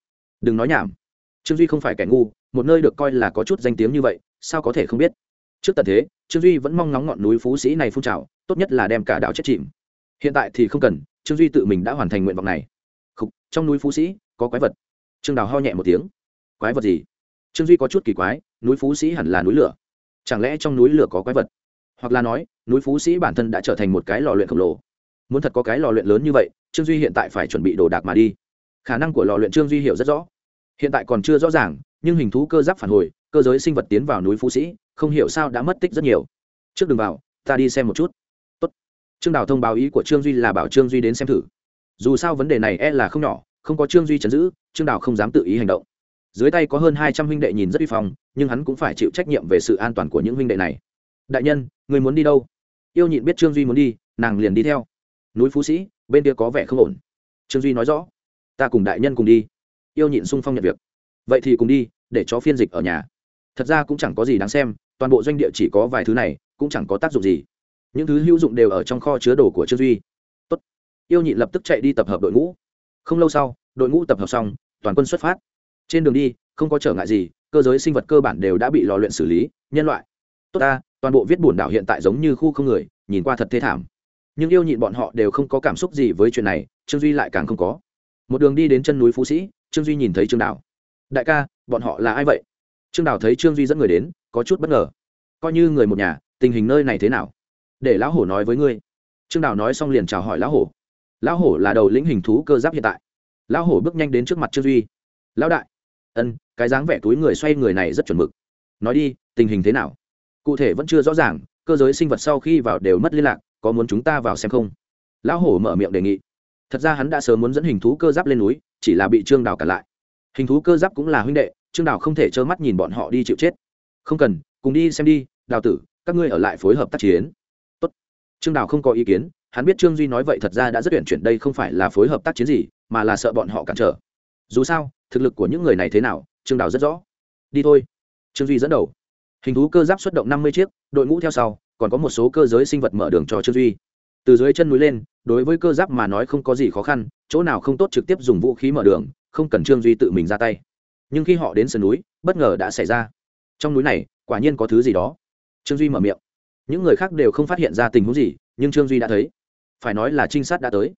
Đừng nói nhảm. Trương duy không phải kẻ ngu, một nơi được coi là có chút danh tiếng như vậy, sao có thể không biết? Trước tận thế trương duy vẫn mong ngóng ngọn núi phú sĩ này phun trào tốt nhất là đem cả đảo chết chìm. Hiện tại thì không cần trương duy tự mình đã hoàn thành nguyện vọng này. Khúc, trong núi phú sĩ có quái vật. Trương đào ho nhẹ một tiếng. Quái vật gì? Trương duy có chút kỳ quái núi phú sĩ hẳn là núi lửa. Chẳng lẽ trong núi lửa có quái vật? Hoặc là nói núi phú sĩ bản thân đã trở thành một cái lò luyện khổng lồ. Muốn thật có cái lò luyện lớn như vậy trương duy hiện tại phải chuẩn bị đồ đạc mà đi. Khả năng của lò luyện trương duy hiểu rất rõ. Hiện tại còn chưa rõ ràng nhưng hình thú cơ giáp phản hồi cơ giới sinh vật tiến vào núi phú sĩ không hiểu sao đã mất tích rất nhiều. Trước đường vào, ta đi xem một chút. Tốt. trương đào thông báo ý của trương duy là bảo trương duy đến xem thử. Dù sao vấn đề này e là không nhỏ, không có trương duy chấn giữ, trương đào không dám tự ý hành động. Dưới tay có hơn hai trăm huynh đệ nhìn rất uy phong, nhưng hắn cũng phải chịu trách nhiệm về sự an toàn của những huynh đệ này. Đại nhân, người muốn đi đâu? Yêu nhịn biết trương duy muốn đi, nàng liền đi theo. Núi phú sĩ, bên kia có vẻ không ổn. Trương duy nói rõ. Ta cùng đại nhân cùng đi. Yêu nhịn sung phong nhận việc. Vậy thì cùng đi, để cho phiên dịch ở nhà. Thật ra cũng chẳng có gì đáng xem toàn bộ doanh địa chỉ có vài thứ này, cũng chẳng có tác dụng gì. Những thứ hữu dụng đều ở trong kho chứa đồ của trương duy. Tốt. yêu nhị lập tức chạy đi tập hợp đội ngũ. Không lâu sau, đội ngũ tập hợp xong, toàn quân xuất phát. Trên đường đi, không có trở ngại gì, cơ giới sinh vật cơ bản đều đã bị lò luyện xử lý, nhân loại. Tốt ta, toàn bộ viết bùn đảo hiện tại giống như khu không người, nhìn qua thật thê thảm. Nhưng yêu nhịn bọn họ đều không có cảm xúc gì với chuyện này, trương duy lại càng không có. Một đường đi đến chân núi phú sĩ, trương duy nhìn thấy trương đảo. Đại ca, bọn họ là ai vậy? Trương Đào thấy trương duy dẫn người đến, có chút bất ngờ. Coi như người một nhà, tình hình nơi này thế nào? Để lão hổ nói với ngươi. Trương Đào nói xong liền chào hỏi lão hổ. Lão hổ là đầu lĩnh hình thú cơ giáp hiện tại. Lão hổ bước nhanh đến trước mặt trương duy. Lão đại. Ân, cái dáng vẻ túi người xoay người này rất chuẩn mực. Nói đi, tình hình thế nào? Cụ thể vẫn chưa rõ ràng, cơ giới sinh vật sau khi vào đều mất liên lạc, có muốn chúng ta vào xem không? Lão hổ mở miệng đề nghị. Thật ra hắn đã sớm muốn dẫn hình thú cơ giáp lên núi, chỉ là bị trương đào cản lại. Hình thú cơ giáp cũng là huynh đệ trương đào không thể trơ mắt nhìn bọn họ đi chịu chết. Không cần, cùng đi xem đi, đào tử, các ngươi ở lại phối hợp tác chiến. Tốt. trương đào không có ý kiến, hắn biết trương duy nói vậy thật ra đã rất tuyển chuyển đây không phải là phối hợp tác chiến gì, mà là sợ bọn họ cản trở. Dù sao, thực lực của những người này thế nào, trương đào rất rõ. Đi thôi. Trương duy dẫn đầu. Hình thú cơ giáp xuất động năm mươi chiếc, đội ngũ theo sau, còn có một số cơ giới sinh vật mở đường cho trương duy. Từ dưới chân núi lên, đối với cơ giáp mà nói không có gì khó khăn, chỗ nào không tốt trực tiếp dùng vũ khí mở đường, không cần trương duy tự mình ra tay nhưng khi họ đến sườn núi, bất ngờ đã xảy ra. Trong núi này, quả nhiên có thứ gì đó. Trương duy mở miệng. Những người khác đều không phát hiện ra tình huống gì, nhưng trương duy đã thấy. Phải nói là trinh sát đã tới.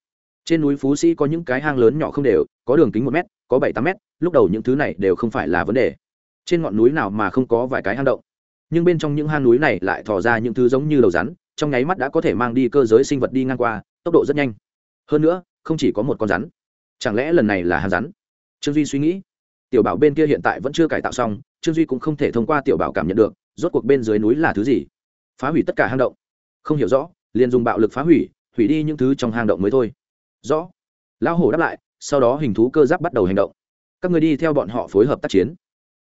Trên núi phú sĩ có những cái hang lớn nhỏ không đều, có đường kính một m có bảy tám m lúc đầu những thứ này đều không phải là vấn đề. Trên ngọn núi nào mà không có vài cái hang động. Nhưng bên trong những hang núi này lại thò ra những thứ giống như đầu rắn, trong nháy mắt đã có thể mang đi cơ giới sinh vật đi ngang qua, tốc độ rất nhanh. Hơn nữa, không chỉ có một con rắn. Chẳng lẽ lần này là hàng rắn? Trương duy suy nghĩ tiểu bảo bên kia hiện tại vẫn chưa cải tạo xong, trương duy cũng không thể thông qua tiểu bảo cảm nhận được, rốt cuộc bên dưới núi là thứ gì? Phá hủy tất cả hang động. Không hiểu rõ, liền dùng bạo lực phá hủy hủy đi những thứ trong hang động mới thôi. Rõ. Lão hổ đáp lại, sau đó hình thú cơ giáp bắt đầu hành động. Các người đi theo bọn họ phối hợp tác chiến.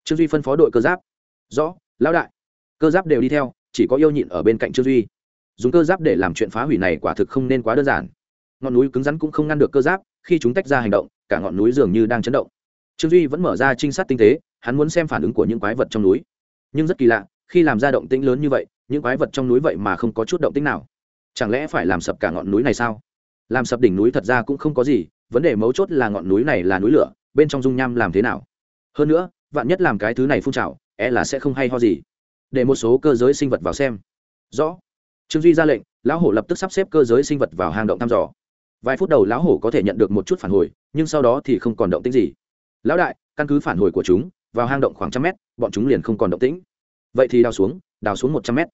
Trương duy phân phó đội cơ giáp. Rõ, lão đại. Cơ giáp đều đi theo, chỉ có yêu nhịn ở bên cạnh trương duy. Dùng cơ giáp để làm chuyện phá hủy này quả thực không nên quá đơn giản. Ngọn núi cứng rắn cũng không ngăn được cơ giáp, khi chúng tách ra hành động, cả ngọn núi dường như đang chấn động trương duy vẫn mở ra trinh sát tinh tế, hắn muốn xem phản ứng của những quái vật trong núi. Nhưng rất kỳ lạ, khi làm ra động tĩnh lớn như vậy, những quái vật trong núi vậy mà không có chút động tĩnh nào. Chẳng lẽ phải làm sập cả ngọn núi này sao? Làm sập đỉnh núi thật ra cũng không có gì, vấn đề mấu chốt là ngọn núi này là núi lửa, bên trong dung nham làm thế nào? Hơn nữa, vạn nhất làm cái thứ này phun trào e là sẽ không hay ho gì. Để một số cơ giới sinh vật vào xem. Rõ. Trương duy ra lệnh, lão hổ lập tức sắp xếp cơ giới sinh vật vào hang động thăm dò. Vài phút đầu lão hổ có thể nhận được một chút phản hồi, nhưng sau đó thì không còn động tĩnh gì lão đại, căn cứ phản hồi của chúng, vào hang động khoảng trăm mét, bọn chúng liền không còn động tĩnh. Vậy thì đào xuống đào xuống một trăm mét.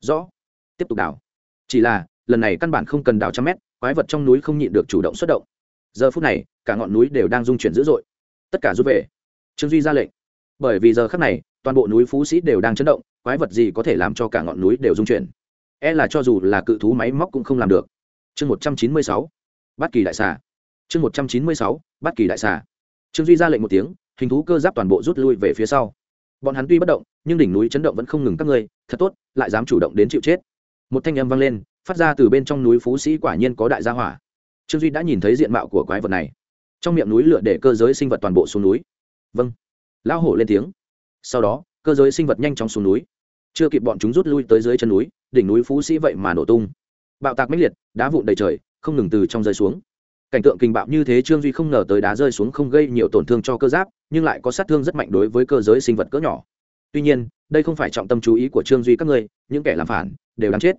Rõ. Tiếp tục đào. Chỉ là, lần này căn bản không cần đào trăm mét, quái vật trong núi không nhịn được chủ động xuất động. Giờ phút này, cả ngọn núi đều đang rung chuyển dữ dội. Tất cả rút về. Trương duy ra lệnh. Bởi vì giờ khắc này, toàn bộ núi phú sĩ đều đang chấn động, quái vật gì có thể làm cho cả ngọn núi đều rung chuyển? E là cho dù là cự thú máy móc cũng không làm được. Chương một trăm chín mươi sáu. Bát kỳ đại xà. Chương một trăm chín mươi sáu. Bát kỳ đại xà trương duy ra lệnh một tiếng hình thú cơ giáp toàn bộ rút lui về phía sau bọn hắn tuy bất động nhưng đỉnh núi chấn động vẫn không ngừng các ngươi thật tốt lại dám chủ động đến chịu chết một thanh âm vang lên phát ra từ bên trong núi phú sĩ quả nhiên có đại gia hỏa trương duy đã nhìn thấy diện mạo của quái vật này trong miệng núi lửa để cơ giới sinh vật toàn bộ xuống núi vâng lão hổ lên tiếng sau đó cơ giới sinh vật nhanh chóng xuống núi chưa kịp bọn chúng rút lui tới dưới chân núi đỉnh núi phú sĩ vậy mà nổ tung bạo tạc mãnh liệt đá vụn đầy trời không ngừng từ trong rơi xuống cảnh tượng kinh bạo như thế trương duy không ngờ tới đá rơi xuống không gây nhiều tổn thương cho cơ giáp, nhưng lại có sát thương rất mạnh đối với cơ giới sinh vật cỡ nhỏ. Tuy nhiên, đây không phải trọng tâm chú ý của trương duy các ngươi những kẻ làm phản đều đáng chết.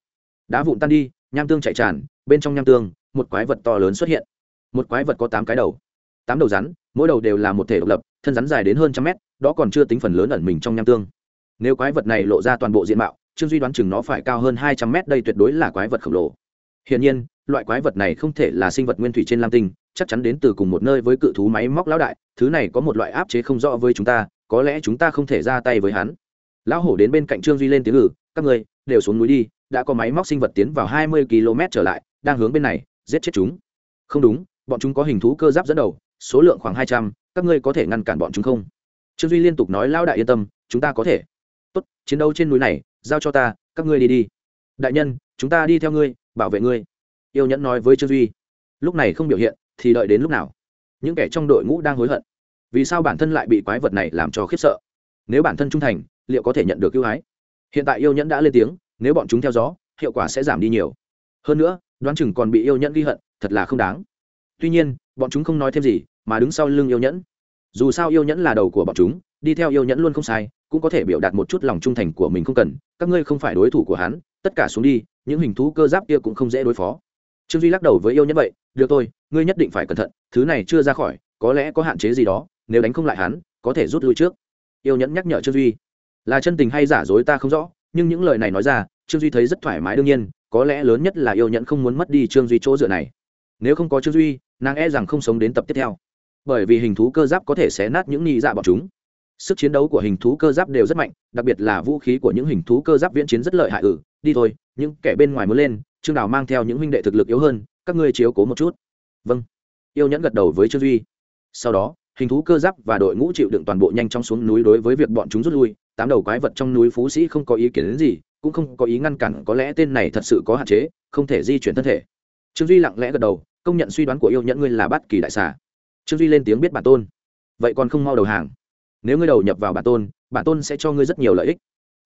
Đá vụn tan đi, nham tương chạy tràn, bên trong nham tương, một quái vật to lớn xuất hiện. Một quái vật có tám cái đầu, tám đầu rắn, mỗi đầu đều là một thể độc lập, thân rắn dài đến hơn trăm mét, đó còn chưa tính phần lớn ẩn mình trong nham tương. Nếu quái vật này lộ ra toàn bộ diện mạo, trương duy đoán chừng nó phải cao hơn hai trăm mét, đây tuyệt đối là quái vật khổng lồ. Hiển nhiên loại quái vật này không thể là sinh vật nguyên thủy trên lam tinh, chắc chắn đến từ cùng một nơi với cự thú máy móc lão đại, thứ này có một loại áp chế không rõ với chúng ta, có lẽ chúng ta không thể ra tay với hắn. Lão hổ đến bên cạnh trương duy lên tiếng ngự các người đều xuống núi đi, đã có máy móc sinh vật tiến vào hai mươi km trở lại, đang hướng bên này, giết chết chúng. Không đúng, bọn chúng có hình thú cơ giáp dẫn đầu, số lượng khoảng hai trăm, các ngươi có thể ngăn cản bọn chúng không? Trương duy liên tục nói lão đại yên tâm, chúng ta có thể. Tốt, chiến đấu trên núi này, giao cho ta, các ngươi đi đi. Đại nhân, chúng ta đi theo ngươi, bảo vệ ngươi yêu nhẫn nói với trương duy, lúc này không biểu hiện, thì đợi đến lúc nào? Những kẻ trong đội ngũ đang hối hận. Vì sao bản thân lại bị quái vật này làm cho khiếp sợ? Nếu bản thân trung thành, liệu có thể nhận được ưu ái? Hiện tại yêu nhẫn đã lên tiếng, nếu bọn chúng theo gió, hiệu quả sẽ giảm đi nhiều. Hơn nữa, đoán chừng còn bị yêu nhẫn ghi hận, thật là không đáng. Tuy nhiên, bọn chúng không nói thêm gì, mà đứng sau lưng yêu nhẫn. Dù sao yêu nhẫn là đầu của bọn chúng, đi theo yêu nhẫn luôn không sai, cũng có thể biểu đạt một chút lòng trung thành của mình không cần, các ngươi không phải đối thủ của hắn, tất cả xuống đi, những hình thú cơ giáp kia cũng không dễ đối phó trương duy lắc đầu với yêu nhẫn vậy, được tôi ngươi nhất định phải cẩn thận, thứ này chưa ra khỏi, có lẽ có hạn chế gì đó, nếu đánh không lại hắn, có thể rút lui trước. Yêu nhẫn nhắc nhở trương duy, là chân tình hay giả dối ta không rõ, nhưng những lời này nói ra, trương duy thấy rất thoải mái đương nhiên, có lẽ lớn nhất là yêu nhẫn không muốn mất đi trương duy chỗ dựa này. Nếu không có trương duy, nàng e rằng không sống đến tập tiếp theo, bởi vì hình thú cơ giáp có thể xé nát những nghi dạ bọn chúng. Sức chiến đấu của hình thú cơ giáp đều rất mạnh, đặc biệt là vũ khí của những hình thú cơ giáp viễn chiến rất lợi hại ừ đi thôi, những kẻ bên ngoài muốn lên trương đào mang theo những huynh đệ thực lực yếu hơn, các ngươi chiếu cố một chút. Vâng. Yêu nhẫn gật đầu với trương duy. Sau đó, hình thú cơ giáp và đội ngũ chịu đựng toàn bộ nhanh chóng xuống núi đối với việc bọn chúng rút lui. Tám đầu quái vật trong núi phú sĩ không có ý kiến đến gì, cũng không có ý ngăn cản, có lẽ tên này thật sự có hạn chế, không thể di chuyển thân thể. Trương duy lặng lẽ gật đầu, công nhận suy đoán của yêu nhẫn ngươi là bát kỳ đại xà. Trương duy lên tiếng biết bản tôn. Vậy còn không mau đầu hàng. Nếu ngươi đầu nhập vào bản tôn bản tôn sẽ cho ngươi rất nhiều lợi ích.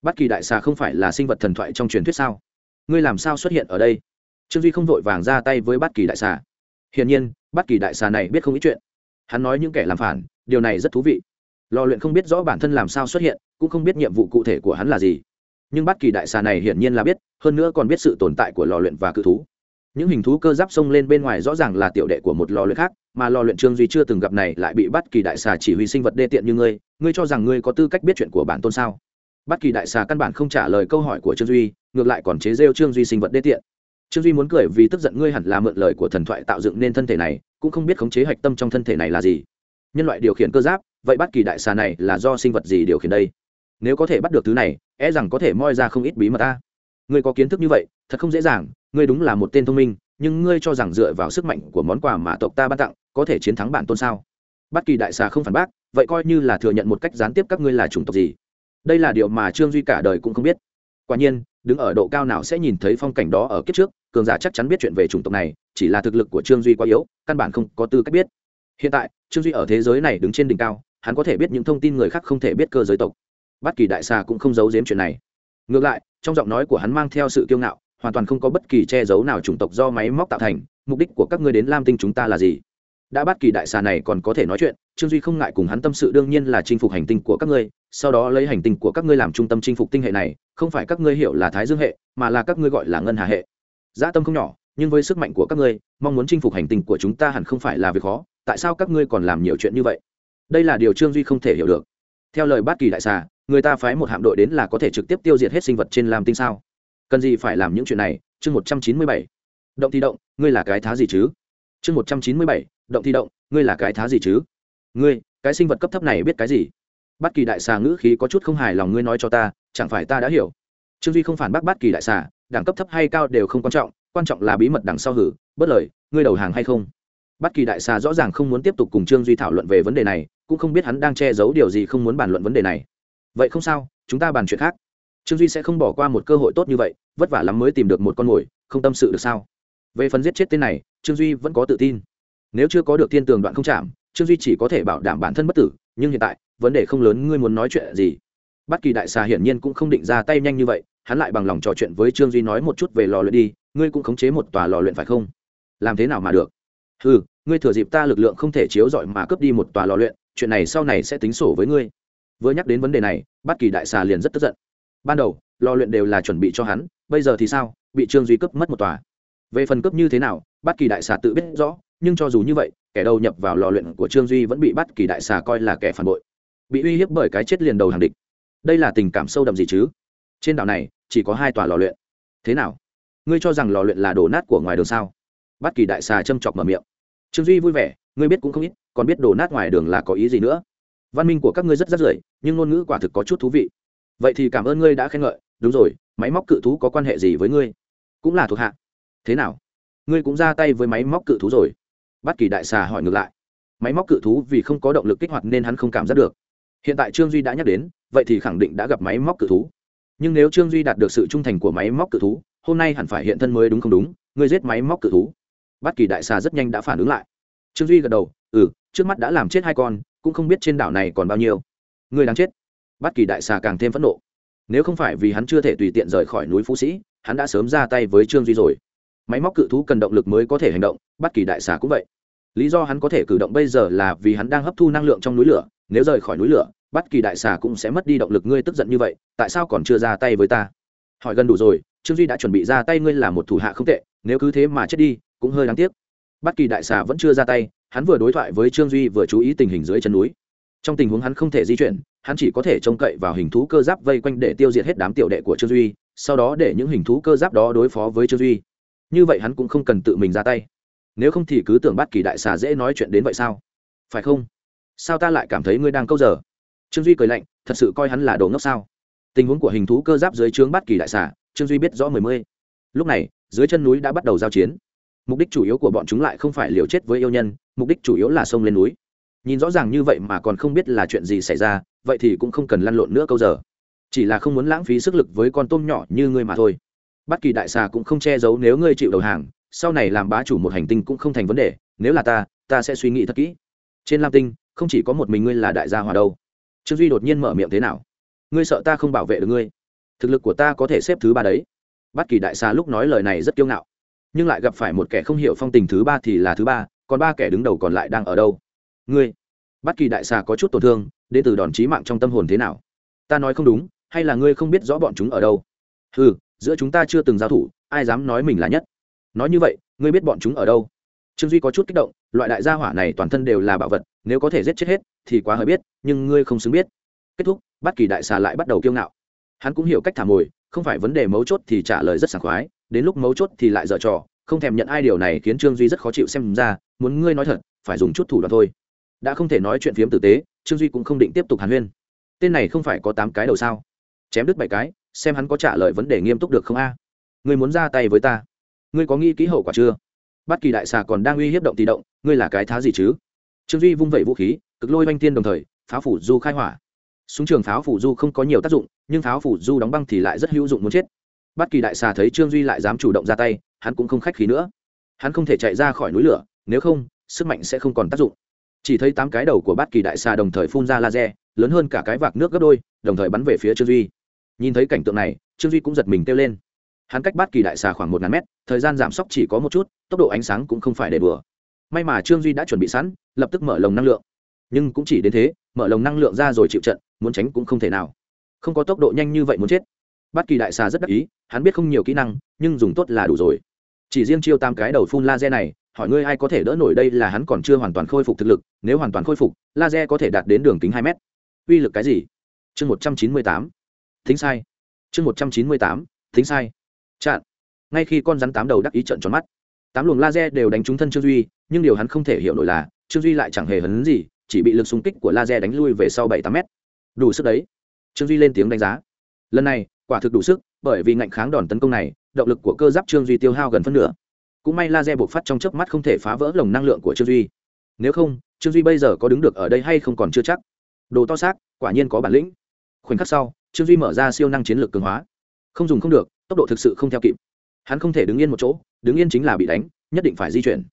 Bát kỳ đại xà không phải là sinh vật thần thoại trong truyền thuyết sao? Ngươi làm sao xuất hiện ở đây? Trương duy không vội vàng ra tay với bất kỳ đại xà. Hiển nhiên bất kỳ đại xà này biết không ít chuyện. Hắn nói những kẻ làm phản, điều này rất thú vị. Lò luyện không biết rõ bản thân làm sao xuất hiện, cũng không biết nhiệm vụ cụ thể của hắn là gì. Nhưng bất kỳ đại xà này hiển nhiên là biết, hơn nữa còn biết sự tồn tại của lò luyện và cự thú. Những hình thú cơ giáp xông lên bên ngoài rõ ràng là tiểu đệ của một lò luyện khác, mà lò luyện trương duy chưa từng gặp này lại bị bắt kỳ đại xà chỉ huy sinh vật đê tiện như ngươi. Ngươi cho rằng ngươi có tư cách biết chuyện của bản tôn sao? Bất kỳ đại xà căn bản không trả lời câu hỏi của trương duy, ngược lại còn chế rêu trương duy sinh vật đê tiện. Trương duy muốn cười vì tức giận ngươi hẳn là mượn lời của thần thoại tạo dựng nên thân thể này, cũng không biết khống chế hạch tâm trong thân thể này là gì. Nhân loại điều khiển cơ giáp, vậy bất kỳ đại xà này là do sinh vật gì điều khiển đây? Nếu có thể bắt được thứ này e rằng có thể moi ra không ít bí mật ta. Ngươi có kiến thức như vậy, thật không dễ dàng, ngươi đúng là một tên thông minh, nhưng ngươi cho rằng dựa vào sức mạnh của món quà mà tộc ta ban tặng, có thể chiến thắng bản tôn sao? Bất kỳ đại xà không phản bác, vậy coi như là thừa nhận một cách gián tiếp các ngươi là chủng tộc gì? Đây là điều mà trương duy cả đời cũng không biết. Quả nhiên, đứng ở độ cao nào sẽ nhìn thấy phong cảnh đó ở kiếp trước, cường giả chắc chắn biết chuyện về chủng tộc này, chỉ là thực lực của trương duy quá yếu, căn bản không có tư cách biết. Hiện tại, trương duy ở thế giới này đứng trên đỉnh cao, hắn có thể biết những thông tin người khác không thể biết cơ giới tộc. Bất kỳ đại xà cũng không giấu giếm chuyện này. Ngược lại, trong giọng nói của hắn mang theo sự kiêu ngạo, hoàn toàn không có bất kỳ che giấu nào chủng tộc do máy móc tạo thành, mục đích của các ngươi đến lam tinh chúng ta là gì? Đã bắt kỳ đại xà này còn có thể nói chuyện, trương duy không ngại cùng hắn tâm sự, đương nhiên là chinh phục hành tinh của các ngươi, sau đó lấy hành tinh của các ngươi làm trung tâm chinh phục tinh hệ này, không phải các ngươi hiểu là thái dương hệ, mà là các ngươi gọi là ngân hà hệ. Dã tâm không nhỏ, nhưng với sức mạnh của các ngươi, mong muốn chinh phục hành tinh của chúng ta hẳn không phải là việc khó, tại sao các ngươi còn làm nhiều chuyện như vậy? Đây là điều trương duy không thể hiểu được. Theo lời bát kỳ đại xà, người ta phái một hạm đội đến là có thể trực tiếp tiêu diệt hết sinh vật trên lam tinh sao? Cần gì phải làm những chuyện này? Chương một trăm chín mươi bảy. Động thì động, ngươi là cái thá gì chứ? Chương một trăm chín mươi bảy động thì động, ngươi là cái thá gì chứ? Ngươi, cái sinh vật cấp thấp này biết cái gì? Bất kỳ đại xà ngữ khí có chút không hài lòng ngươi nói cho ta, chẳng phải ta đã hiểu. Trương duy không phản bác bất kỳ đại xà, đẳng cấp thấp hay cao đều không quan trọng quan trọng là bí mật đằng sau hử bất lời, ngươi đầu hàng hay không? Bất kỳ đại xà rõ ràng không muốn tiếp tục cùng trương duy thảo luận về vấn đề này, cũng không biết hắn đang che giấu điều gì không muốn bàn luận vấn đề này. Vậy không sao, chúng ta bàn chuyện khác. Trương duy sẽ không bỏ qua một cơ hội tốt như vậy, vất vả lắm mới tìm được một con mồi, không tâm sự được sao? Về phần giết chết tên này, trương duy vẫn có tự tin nếu chưa có được thiên tường đoạn không chạm, trương duy chỉ có thể bảo đảm bản thân bất tử, nhưng hiện tại, vấn đề không lớn, ngươi muốn nói chuyện gì? Bất kỳ đại xà hiển nhiên cũng không định ra tay nhanh như vậy, hắn lại bằng lòng trò chuyện với trương duy nói một chút về lò luyện đi, ngươi cũng khống chế một tòa lò luyện phải không? Làm thế nào mà được? Ừ ngươi thừa dịp ta lực lượng không thể chiếu rọi mà cướp đi một tòa lò luyện, chuyện này sau này sẽ tính sổ với ngươi. Vừa nhắc đến vấn đề này, bất kỳ đại xà liền rất tức giận. Ban đầu, lò luyện đều là chuẩn bị cho hắn, bây giờ thì sao? Bị trương duy cướp mất một tòa. Về phần cướp như thế nào, bất kỳ đại xà tự biết rõ nhưng cho dù như vậy, kẻ đầu nhập vào lò luyện của trương duy vẫn bị bắt kỳ đại xà coi là kẻ phản bội. Bị uy hiếp bởi cái chết liền đầu hàng địch. Đây là tình cảm sâu đậm gì chứ? Trên đảo này, chỉ có hai tòa lò luyện. Thế nào? Ngươi cho rằng lò luyện là đồ nát của ngoài đường sao? Bắt kỳ đại xà châm chọc mở miệng. Trương duy vui vẻ, ngươi biết cũng không ít, còn biết đồ nát ngoài đường là có ý gì nữa. Văn minh của các ngươi rất rất rưởi, nhưng ngôn ngữ quả thực có chút thú vị. Vậy thì cảm ơn ngươi đã khen ngợi. Đúng rồi, máy móc cự thú có quan hệ gì với ngươi? Cũng là thuộc hạ. Thế nào? Ngươi cũng ra tay với máy móc cự thú rồi bắt kỳ đại xà hỏi ngược lại. Máy móc cự thú vì không có động lực kích hoạt nên hắn không cảm giác được. Hiện tại trương duy đã nhắc đến, vậy thì khẳng định đã gặp máy móc cự thú. Nhưng nếu trương duy đạt được sự trung thành của máy móc cự thú, hôm nay hẳn phải hiện thân mới đúng không đúng ngươi giết máy móc cự thú. Bất kỳ đại xà rất nhanh đã phản ứng lại. Trương duy gật đầu ừ trước mắt đã làm chết hai con, cũng không biết trên đảo này còn bao nhiêu. Ngươi đáng chết. Bất kỳ đại xà càng thêm phẫn nộ. Nếu không phải vì hắn chưa thể tùy tiện rời khỏi núi phú sĩ, hắn đã sớm ra tay với trương duy rồi. Máy móc cự thú cần động lực mới có thể hành động bất kỳ đại xà cũng vậy lý do hắn có thể cử động bây giờ là vì hắn đang hấp thu năng lượng trong núi lửa, nếu rời khỏi núi lửa, bất kỳ đại xà cũng sẽ mất đi động lực ngươi tức giận như vậy, tại sao còn chưa ra tay với ta? Hỏi gần đủ rồi, trương duy đã chuẩn bị ra tay ngươi là một thủ hạ không tệ, nếu cứ thế mà chết đi, cũng hơi đáng tiếc. Bất kỳ đại xà vẫn chưa ra tay, hắn vừa đối thoại với trương duy vừa chú ý tình hình dưới chân núi. Trong tình huống hắn không thể di chuyển, hắn chỉ có thể trông cậy vào hình thú cơ giáp vây quanh để tiêu diệt hết đám tiểu đệ của trương duy, sau đó để những hình thú cơ giáp đó đối phó với trương duy. Như vậy hắn cũng không cần tự mình ra tay nếu không thì cứ tưởng bắt kỳ đại xà dễ nói chuyện đến vậy sao? Phải không? Sao ta lại cảm thấy ngươi đang câu giờ? Trương duy cười lạnh, thật sự coi hắn là đồ ngốc sao? Tình huống của hình thú cơ giáp dưới trướng bắt kỳ đại xà, trương duy biết rõ mười mươi. Lúc này, dưới chân núi đã bắt đầu giao chiến. Mục đích chủ yếu của bọn chúng lại không phải liều chết với yêu nhân, mục đích chủ yếu là xông lên núi. Nhìn rõ ràng như vậy mà còn không biết là chuyện gì xảy ra, vậy thì cũng không cần lăn lộn nữa câu giờ. Chỉ là không muốn lãng phí sức lực với con tôm nhỏ như ngươi mà thôi. Bất kỳ đại xà cũng không che giấu nếu ngươi chịu đầu hàng sau này làm bá chủ một hành tinh cũng không thành vấn đề, nếu là ta ta sẽ suy nghĩ thật kỹ. Trên lam tinh, không chỉ có một mình ngươi là đại gia hòa đâu. Trương duy đột nhiên mở miệng thế nào? Ngươi sợ ta không bảo vệ được ngươi? Thực lực của ta có thể xếp thứ ba đấy. Bất kỳ đại xa lúc nói lời này rất kiêu ngạo, nhưng lại gặp phải một kẻ không hiểu phong tình thứ ba thì là thứ ba, còn ba kẻ đứng đầu còn lại đang ở đâu? Ngươi! Bất kỳ đại xà có chút tổn thương, đến từ đòn chí mạng trong tâm hồn thế nào? Ta nói không đúng, hay là ngươi không biết rõ bọn chúng ở đâu? Ừ giữa chúng ta chưa từng giao thủ, ai dám nói mình là nhất? Nói như vậy, ngươi biết bọn chúng ở đâu? Trương duy có chút kích động, loại đại gia hỏa này toàn thân đều là bảo vật, nếu có thể giết chết hết, thì quá hơi biết, nhưng ngươi không xứng biết. Kết thúc, bất kỳ đại xà lại bắt đầu kiêu ngạo. Hắn cũng hiểu cách thả mồi, không phải vấn đề mấu chốt thì trả lời rất sảng khoái, đến lúc mấu chốt thì lại dở trò, không thèm nhận ai điều này khiến trương duy rất khó chịu xem ra, muốn ngươi nói thật, phải dùng chút thủ đoạn thôi. Đã không thể nói chuyện phiếm tử tế, trương duy cũng không định tiếp tục hàn huyên. Tên này không phải có tám cái đầu sao? Chém đứt bảy cái, xem hắn có trả lời vấn đề nghiêm túc được không a? Ngươi muốn ra tay với ta ngươi có nghĩ kỹ hậu quả chưa? Bất kỳ đại xà còn đang uy hiếp động tỷ động, ngươi là cái thá gì chứ? Trương duy vung vẩy vũ khí, cực lôi oanh tiên đồng thời, pháo phủ du khai hỏa. Súng trường pháo phủ du không có nhiều tác dụng, nhưng pháo phủ du đóng băng thì lại rất hữu dụng muốn chết. Bất kỳ đại xà thấy trương duy lại dám chủ động ra tay, hắn cũng không khách khí nữa. Hắn không thể chạy ra khỏi núi lửa, nếu không, sức mạnh sẽ không còn tác dụng. Chỉ thấy tám cái đầu của bát kỳ đại xà đồng thời phun ra laser, lớn hơn cả cái vạc nước gấp đôi, đồng thời bắn về phía trương duy. Nhìn thấy cảnh tượng này, trương duy cũng giật mình kêu lên hắn cách bát kỳ đại xà khoảng một ngàn mét, thời gian giảm sốc chỉ có một chút, tốc độ ánh sáng cũng không phải để bừa may mà trương duy đã chuẩn bị sẵn, lập tức mở lồng năng lượng. Nhưng cũng chỉ đến thế, mở lồng năng lượng ra rồi chịu trận, muốn tránh cũng không thể nào. Không có tốc độ nhanh như vậy muốn chết. Bát kỳ đại xà rất đắc ý, hắn biết không nhiều kỹ năng, nhưng dùng tốt là đủ rồi. Chỉ riêng chiêu tam cái đầu phun laser này, hỏi ngươi ai có thể đỡ nổi đây là hắn còn chưa hoàn toàn khôi phục thực lực, nếu hoàn toàn khôi phục, laser có thể đạt đến đường kính hai mét. Uy lực cái gì? Chương một trăm chín mươi tám. Thính sai. Chương một trăm chín mươi tám. Thính sai chặn. Ngay khi con rắn tám đầu đắc ý trận tròn mắt, tám luồng laser đều đánh trúng thân trương duy, nhưng điều hắn không thể hiểu nổi là, trương duy lại chẳng hề hấn gì, chỉ bị lực xung kích của laser đánh lui về sau bảy tám mét. Đủ sức đấy. Trương duy lên tiếng đánh giá. Lần này, quả thực đủ sức, bởi vì ngạnh kháng đòn tấn công này, động lực của cơ giáp trương duy tiêu hao gần phân nửa. Cũng may laser buộc phát trong chớp mắt không thể phá vỡ lồng năng lượng của trương duy. Nếu không, trương duy bây giờ có đứng được ở đây hay không còn chưa chắc. Đồ to xác, quả nhiên có bản lĩnh. Khoảnh khắc sau, trương duy mở ra siêu năng chiến lược cường hóa. Không dùng không được tốc độ thực sự không theo kịp. Hắn không thể đứng yên một chỗ, đứng yên chính là bị đánh, nhất định phải di chuyển.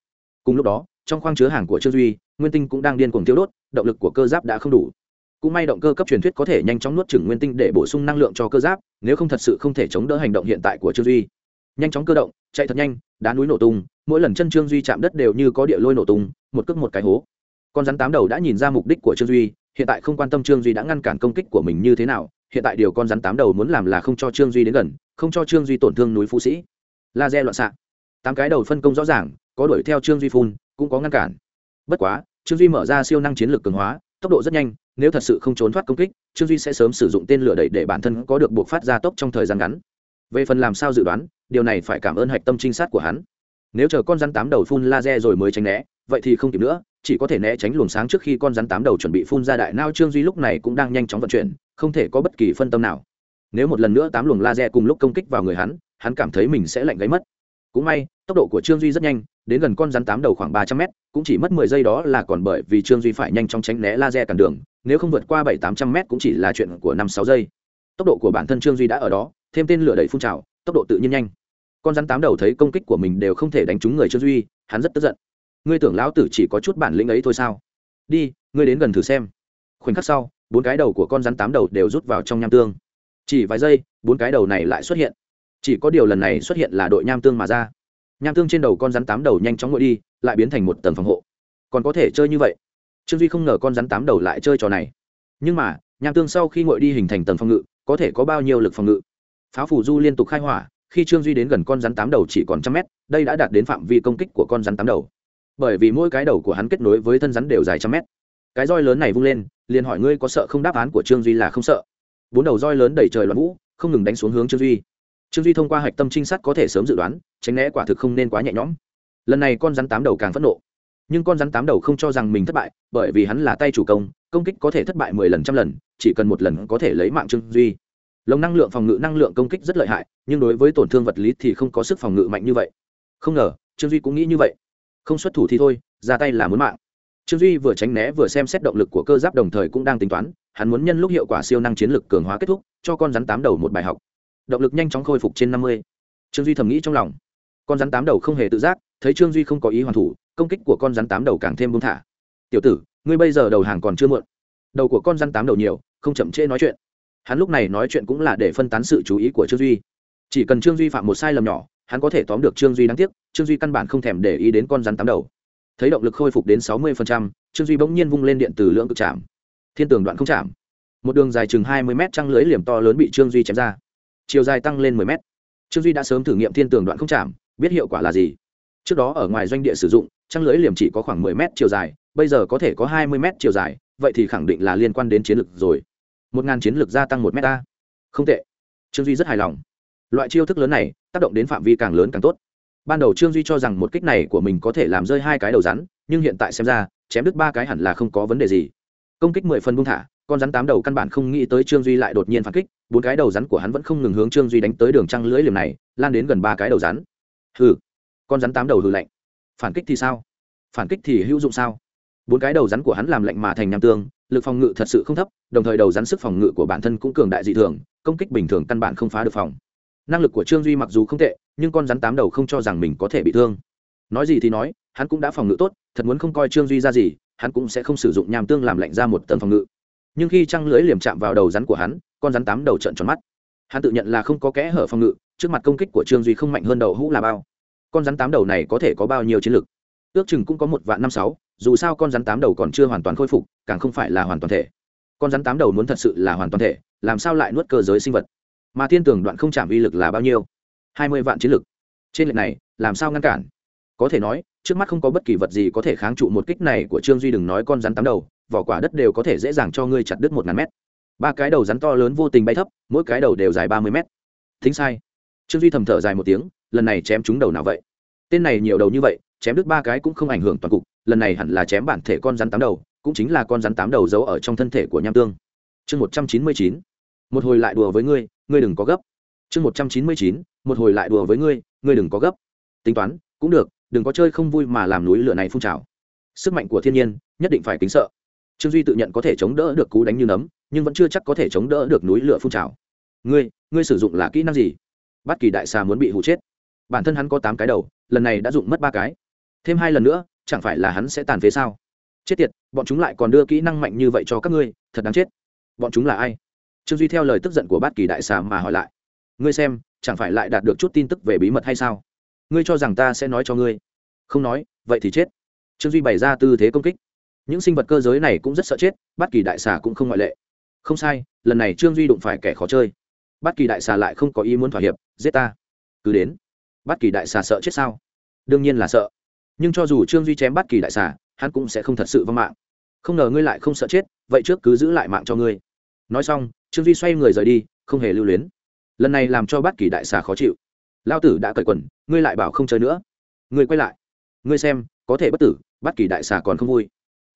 Cùng lúc đó, trong khoang chứa hàng của trương duy, nguyên tinh cũng đang điên cuồng tiêu đốt, động lực của cơ giáp đã không đủ. Cũng may động cơ cấp truyền thuyết có thể nhanh chóng nuốt chửng nguyên tinh để bổ sung năng lượng cho cơ giáp, nếu không thật sự không thể chống đỡ hành động hiện tại của trương duy. Nhanh chóng cơ động, chạy thật nhanh, đá núi nổ tung, mỗi lần chân trương duy chạm đất đều như có địa lôi nổ tung, một cước một cái hố. Con rắn tám đầu đã nhìn ra mục đích của trương duy, hiện tại không quan tâm trương duy đã ngăn cản công kích của mình như thế nào hiện tại điều con rắn tám đầu muốn làm là không cho trương duy đến gần, không cho trương duy tổn thương núi phú sĩ. Laser loạn xạ. Tám cái đầu phân công rõ ràng, có đuổi theo trương duy phun, cũng có ngăn cản. Bất quá, trương duy mở ra siêu năng chiến lược cường hóa, tốc độ rất nhanh, nếu thật sự không trốn thoát công kích, trương duy sẽ sớm sử dụng tên lửa đẩy để bản thân có được buộc phát ra tốc trong thời gian ngắn. Về phần làm sao dự đoán, điều này phải cảm ơn hạch tâm trinh sát của hắn. Nếu chờ con rắn tám đầu phun laser rồi mới tránh né vậy thì không kịp nữa, chỉ có thể né tránh luồng sáng trước khi con rắn tám đầu chuẩn bị phun ra đại nao trương duy lúc này cũng đang nhanh chóng vận chuyển, không thể có bất kỳ phân tâm nào. Nếu một lần nữa tám luồng laser cùng lúc công kích vào người hắn hắn cảm thấy mình sẽ lạnh gáy mất. Cũng may, tốc độ của trương duy rất nhanh, đến gần con rắn tám đầu khoảng ba trăm mét, cũng chỉ mất mười giây đó là còn bởi vì trương duy phải nhanh chóng tránh né laser cản đường, nếu không vượt qua bảy, tám trăm mét cũng chỉ là chuyện của năm, sáu giây. Tốc độ của bản thân trương duy đã ở đó, thêm tên lửa đẩy phun trào, tốc độ tự nhiên nhanh. Con rắn tám đầu thấy công kích của mình đều không thể đánh trúng người trương duy, hắn rất tức giận ngươi tưởng lão tử chỉ có chút bản lĩnh ấy thôi sao? Đi, ngươi đến gần thử xem. Khoảnh khắc sau, bốn cái đầu của con rắn tám đầu đều rút vào trong nham tương. Chỉ vài giây, bốn cái đầu này lại xuất hiện. Chỉ có điều lần này xuất hiện là đội nham tương mà ra. Nham tương trên đầu con rắn tám đầu nhanh chóng ngồi đi, lại biến thành một tầng phòng hộ. Còn có thể chơi như vậy? Trương duy không ngờ con rắn tám đầu lại chơi trò này. Nhưng mà, nham tương sau khi ngồi đi hình thành tầng phòng ngự, có thể có bao nhiêu lực phòng ngự? Pháo phủ du liên tục khai hỏa, khi trương duy đến gần con rắn tám đầu chỉ còn trăm mét, đây đã đạt đến phạm vi công kích của con rắn tám đầu bởi vì mỗi cái đầu của hắn kết nối với thân rắn đều dài trăm mét. Cái roi lớn này vung lên, liền hỏi ngươi có sợ không đáp án của trương duy là không sợ. Bốn đầu roi lớn đẩy trời loạn vũ, không ngừng đánh xuống hướng trương duy. Trương duy thông qua hạch tâm trinh sát có thể sớm dự đoán, tránh né quả thực không nên quá nhẹ nhõm. Lần này con rắn tám đầu càng phẫn nộ. Nhưng con rắn tám đầu không cho rằng mình thất bại, bởi vì hắn là tay chủ công công kích có thể thất bại mười lần trăm lần, chỉ cần một lần có thể lấy mạng trương duy. Lồng năng lượng phòng ngự năng lượng công kích rất lợi hại, nhưng đối với tổn thương vật lý thì không có sức phòng ngự mạnh như vậy. Không ngờ, trương duy cũng nghĩ như vậy không xuất thủ thì thôi, ra tay là muốn mạng. Trương duy vừa tránh né vừa xem xét động lực của cơ giáp đồng thời cũng đang tính toán, hắn muốn nhân lúc hiệu quả siêu năng chiến lực cường hóa kết thúc, cho con rắn tám đầu một bài học. Động lực nhanh chóng khôi phục trên năm mươi. Trương duy thầm nghĩ trong lòng. Con rắn tám đầu không hề tự giác, thấy trương duy không có ý hoàn thủ, công kích của con rắn tám đầu càng thêm buông thả. Tiểu tử, ngươi bây giờ đầu hàng còn chưa muộn. Đầu của con rắn tám đầu nhiều, không chậm trễ nói chuyện. Hắn lúc này nói chuyện cũng là để phân tán sự chú ý của trương duy. Chỉ cần trương duy phạm một sai lầm nhỏ hắn có thể tóm được trương duy đáng tiếc, trương duy căn bản không thèm để ý đến con rắn tám đầu. Thấy động lực khôi phục đến sáu mươi trương duy bỗng nhiên vung lên điện từ lượng cực chạm. Thiên tường đoạn không chạm. Một đường dài chừng hai mươi mét trăng lưới liềm to lớn bị trương duy chém ra. Chiều dài tăng lên 10 mét. Trương duy đã sớm thử nghiệm thiên tường đoạn không chạm, biết hiệu quả là gì. Trước đó ở ngoài doanh địa sử dụng, trăng lưới liềm chỉ có khoảng 10 mét chiều dài, bây giờ có thể có 20 mét chiều dài, vậy thì khẳng định là liên quan đến chiến lược rồi. Một ngàn chiến lược gia tăng một mét a. Không tệ. Trương duy rất hài lòng loại chiêu thức lớn này, tác động đến phạm vi càng lớn càng tốt. Ban đầu trương duy cho rằng một kích này của mình có thể làm rơi hai cái đầu rắn, nhưng hiện tại xem ra, chém đứt ba cái hẳn là không có vấn đề gì. Công kích mười phần buông thả, con rắn tám đầu căn bản không nghĩ tới trương duy lại đột nhiên phản kích, bốn cái đầu rắn của hắn vẫn không ngừng hướng trương duy đánh tới đường trăng lưỡi liềm này, lan đến gần ba cái đầu rắn. Hừ, con rắn tám đầu hừ lạnh. Phản kích thì sao? Phản kích thì hữu dụng sao? Bốn cái đầu rắn của hắn làm lạnh mà thành nham tương, lực phòng ngự thật sự không thấp, đồng thời đầu rắn sức phòng ngự của bản thân cũng cường đại dị thường, công kích bình thường căn bản không phá được phòng năng lực của trương duy mặc dù không tệ, nhưng con rắn tám đầu không cho rằng mình có thể bị thương. Nói gì thì nói, hắn cũng đã phòng ngự tốt, thật muốn không coi trương duy ra gì, hắn cũng sẽ không sử dụng nham tương làm lạnh ra một tầng phòng ngự. Nhưng khi trăng lưới liềm chạm vào đầu rắn của hắn, con rắn tám đầu trận tròn mắt. Hắn tự nhận là không có kẽ hở phòng ngự, trước mặt công kích của trương duy không mạnh hơn đầu hũ là bao. Con rắn tám đầu này có thể có bao nhiêu chiến lực? Ước chừng cũng có một vạn năm sáu, dù sao con rắn tám đầu còn chưa hoàn toàn khôi phục, càng không phải là hoàn toàn thể. Con rắn tám đầu muốn thật sự là hoàn toàn thể, làm sao lại nuốt cơ giới sinh vật? Mà thiên tường đoạn không chạm uy lực là bao nhiêu? Hai mươi vạn chiến lực. Trên lệnh này, làm sao ngăn cản? Có thể nói, trước mắt không có bất kỳ vật gì có thể kháng trụ một kích này của trương duy đừng nói con rắn tám đầu, vỏ quả đất đều có thể dễ dàng cho ngươi chặt đứt một ngàn mét. Ba cái đầu rắn to lớn vô tình bay thấp, mỗi cái đầu đều dài ba mươi mét. Thính sai. Trương duy thầm thở dài một tiếng, lần này chém chúng đầu nào vậy? Tên này nhiều đầu như vậy, chém đứt ba cái cũng không ảnh hưởng toàn cục, lần này hẳn là chém bản thể con rắn tám đầu, cũng chính là con rắn tám đầu giấu ở trong thân thể của nham tương. Chương một trăm chín mươi chín một hồi lại đùa với ngươi ngươi đừng có gấp. Chương một trăm chín mươi chín, một hồi lại đùa với ngươi ngươi đừng có gấp. Tính toán, cũng được, đừng có chơi không vui mà làm núi lửa này phun trào. Sức mạnh của thiên nhiên, nhất định phải kính sợ. Trương duy tự nhận có thể chống đỡ được cú đánh như nấm, nhưng vẫn chưa chắc có thể chống đỡ được núi lửa phun trào. Ngươi ngươi sử dụng là kỹ năng gì? Bắt kỳ đại xà muốn bị hụ chết. Bản thân hắn có tám cái đầu, lần này đã dụng mất ba cái. Thêm hai lần nữa, chẳng phải là hắn sẽ tàn phế sao? Chết tiệt, bọn chúng lại còn đưa kỹ năng mạnh như vậy cho các ngươi, thật đáng chết. Bọn chúng là ai? Trương duy theo lời tức giận của bát kỳ đại xà mà hỏi lại ngươi xem chẳng phải lại đạt được chút tin tức về bí mật hay sao ngươi cho rằng ta sẽ nói cho ngươi không nói vậy thì chết trương duy bày ra tư thế công kích những sinh vật cơ giới này cũng rất sợ chết bát kỳ đại xà cũng không ngoại lệ không sai lần này trương duy đụng phải kẻ khó chơi bát kỳ đại xà lại không có ý muốn thỏa hiệp giết ta cứ đến bát kỳ đại xà sợ chết sao đương nhiên là sợ nhưng cho dù trương duy chém bát kỳ đại xà hắn cũng sẽ không thật sự vong mạng không ngờ ngươi lại không sợ chết vậy trước cứ giữ lại mạng cho ngươi nói xong, trương duy xoay người rời đi, không hề lưu luyến. Lần này làm cho bát kỳ đại xà khó chịu. Lao tử đã cởi quần, ngươi lại bảo không chơi nữa. Ngươi quay lại. Ngươi xem, có thể bất tử, bát kỳ đại xà còn không vui.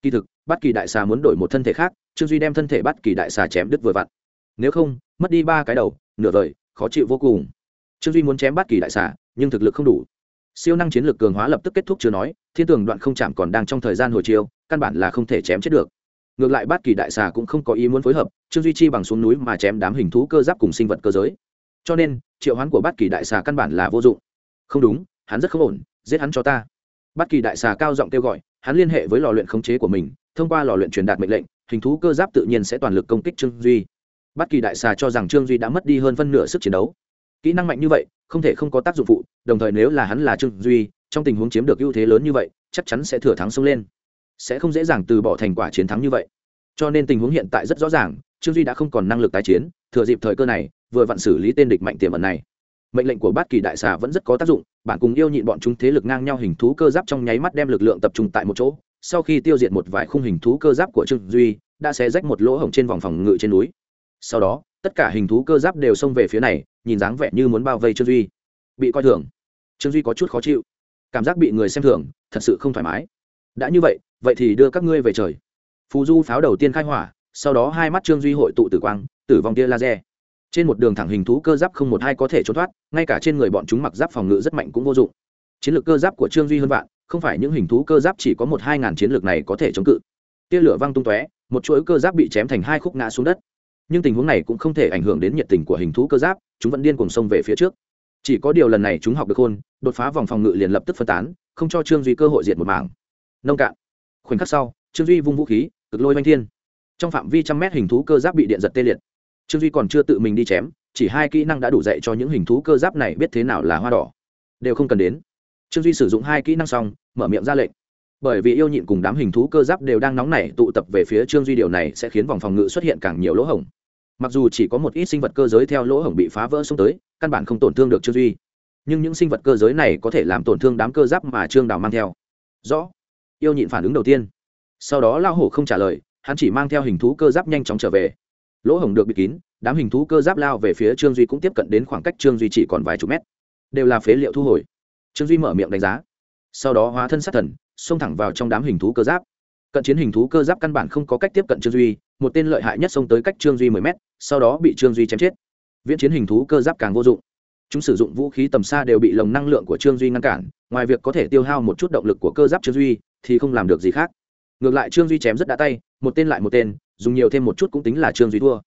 Kỳ thực, bát kỳ đại xà muốn đổi một thân thể khác, trương duy đem thân thể bát kỳ đại xà chém đứt vừa vặn. Nếu không, mất đi ba cái đầu, nửa vời, khó chịu vô cùng. Trương duy muốn chém bát kỳ đại xà, nhưng thực lực không đủ. Siêu năng chiến lược cường hóa lập tức kết thúc chưa nói, thiên tường đoạn không chạm còn đang trong thời gian hồi chiều căn bản là không thể chém chết được ngược lại bát kỳ đại xà cũng không có ý muốn phối hợp, trương duy chi bằng xuống núi mà chém đám hình thú cơ giáp cùng sinh vật cơ giới. Cho nên, triệu hoán của bát kỳ đại xà căn bản là vô dụng. Không đúng, hắn rất không ổn, giết hắn cho ta. Bát kỳ đại xà cao giọng kêu gọi, hắn liên hệ với lò luyện khống chế của mình, thông qua lò luyện truyền đạt mệnh lệnh, hình thú cơ giáp tự nhiên sẽ toàn lực công kích trương duy. Bát kỳ đại xà cho rằng trương duy đã mất đi hơn phân nửa sức chiến đấu. Kỹ năng mạnh như vậy, không thể không có tác dụng phụ, đồng thời nếu là hắn là trương duy, trong tình huống chiếm được ưu thế lớn như vậy, chắc chắn sẽ thừa thắng xông lên sẽ không dễ dàng từ bỏ thành quả chiến thắng như vậy. Cho nên tình huống hiện tại rất rõ ràng, trương duy đã không còn năng lực tái chiến, thừa dịp thời cơ này, vừa vặn xử lý tên địch mạnh tiềm ẩn này. Mệnh lệnh của bát kỳ đại xà vẫn rất có tác dụng, bản cùng yêu nhịn bọn chúng thế lực ngang nhau hình thú cơ giáp trong nháy mắt đem lực lượng tập trung tại một chỗ. Sau khi tiêu diệt một vài khung hình thú cơ giáp của trương duy, đã xé rách một lỗ hổng trên vòng phòng ngự trên núi. Sau đó, tất cả hình thú cơ giáp đều xông về phía này, nhìn dáng vẻ như muốn bao vây trương duy. Bị coi thường. Trương duy có chút khó chịu. Cảm giác bị người xem thường, thật sự không thoải mái. Đã như vậy vậy thì đưa các ngươi về trời. Phù du pháo đầu tiên khai hỏa, sau đó hai mắt trương duy hội tụ tử quang, tử vong tia laser. Trên một đường thẳng hình thú cơ giáp không một hai có thể trốn thoát, ngay cả trên người bọn chúng mặc giáp phòng ngự rất mạnh cũng vô dụng. Chiến lược cơ giáp của trương duy hơn vạn, không phải những hình thú cơ giáp chỉ có một hai ngàn chiến lược này có thể chống cự. Tia lửa văng tung tóe, một chuỗi cơ giáp bị chém thành hai khúc ngã xuống đất. Nhưng tình huống này cũng không thể ảnh hưởng đến nhiệt tình của hình thú cơ giáp, chúng vẫn điên cùng sông về phía trước. Chỉ có điều lần này chúng học được hôn, đột phá vòng phòng ngự liền lập tức phân tán, không cho trương duy cơ hội diệt một mảng. Nông cạn khoảnh khắc sau, trương duy vung vũ khí, cực lôi oanh thiên. Trong phạm vi trăm mét hình thú cơ giáp bị điện giật tê liệt. Trương duy còn chưa tự mình đi chém, chỉ hai kỹ năng đã đủ dạy cho những hình thú cơ giáp này biết thế nào là hoa đỏ. Đều không cần đến. Trương duy sử dụng hai kỹ năng xong, mở miệng ra lệnh. Bởi vì yêu nhịn cùng đám hình thú cơ giáp đều đang nóng nảy tụ tập về phía trương duy, điều này sẽ khiến vòng phòng ngự xuất hiện càng nhiều lỗ hổng. Mặc dù chỉ có một ít sinh vật cơ giới theo lỗ hổng bị phá vỡ xuống tới, căn bản không tổn thương được trương duy. Nhưng những sinh vật cơ giới này có thể làm tổn thương đám cơ giáp mà trương đào mang theo. Rõ yêu nhịn phản ứng đầu tiên. Sau đó lao hổ không trả lời, hắn chỉ mang theo hình thú cơ giáp nhanh chóng trở về. Lỗ hổng được bịt kín, đám hình thú cơ giáp lao về phía trương duy cũng tiếp cận đến khoảng cách trương duy chỉ còn vài chục mét. Đều là phế liệu thu hồi. Trương duy mở miệng đánh giá. Sau đó hóa thân sát thần, xông thẳng vào trong đám hình thú cơ giáp. Cận chiến hình thú cơ giáp căn bản không có cách tiếp cận trương duy, một tên lợi hại nhất xông tới cách trương duy mười mét, sau đó bị trương duy chém chết. Viễn chiến hình thú cơ giáp càng vô dụng. Chúng sử dụng vũ khí tầm xa đều bị lồng năng lượng của trương duy ngăn cản ngoài việc có thể tiêu hao một chút động lực của cơ giáp trương duy, thì không làm được gì khác. Ngược lại trương duy chém rất đã tay, một tên lại một tên, dùng nhiều thêm một chút cũng tính là trương duy thua.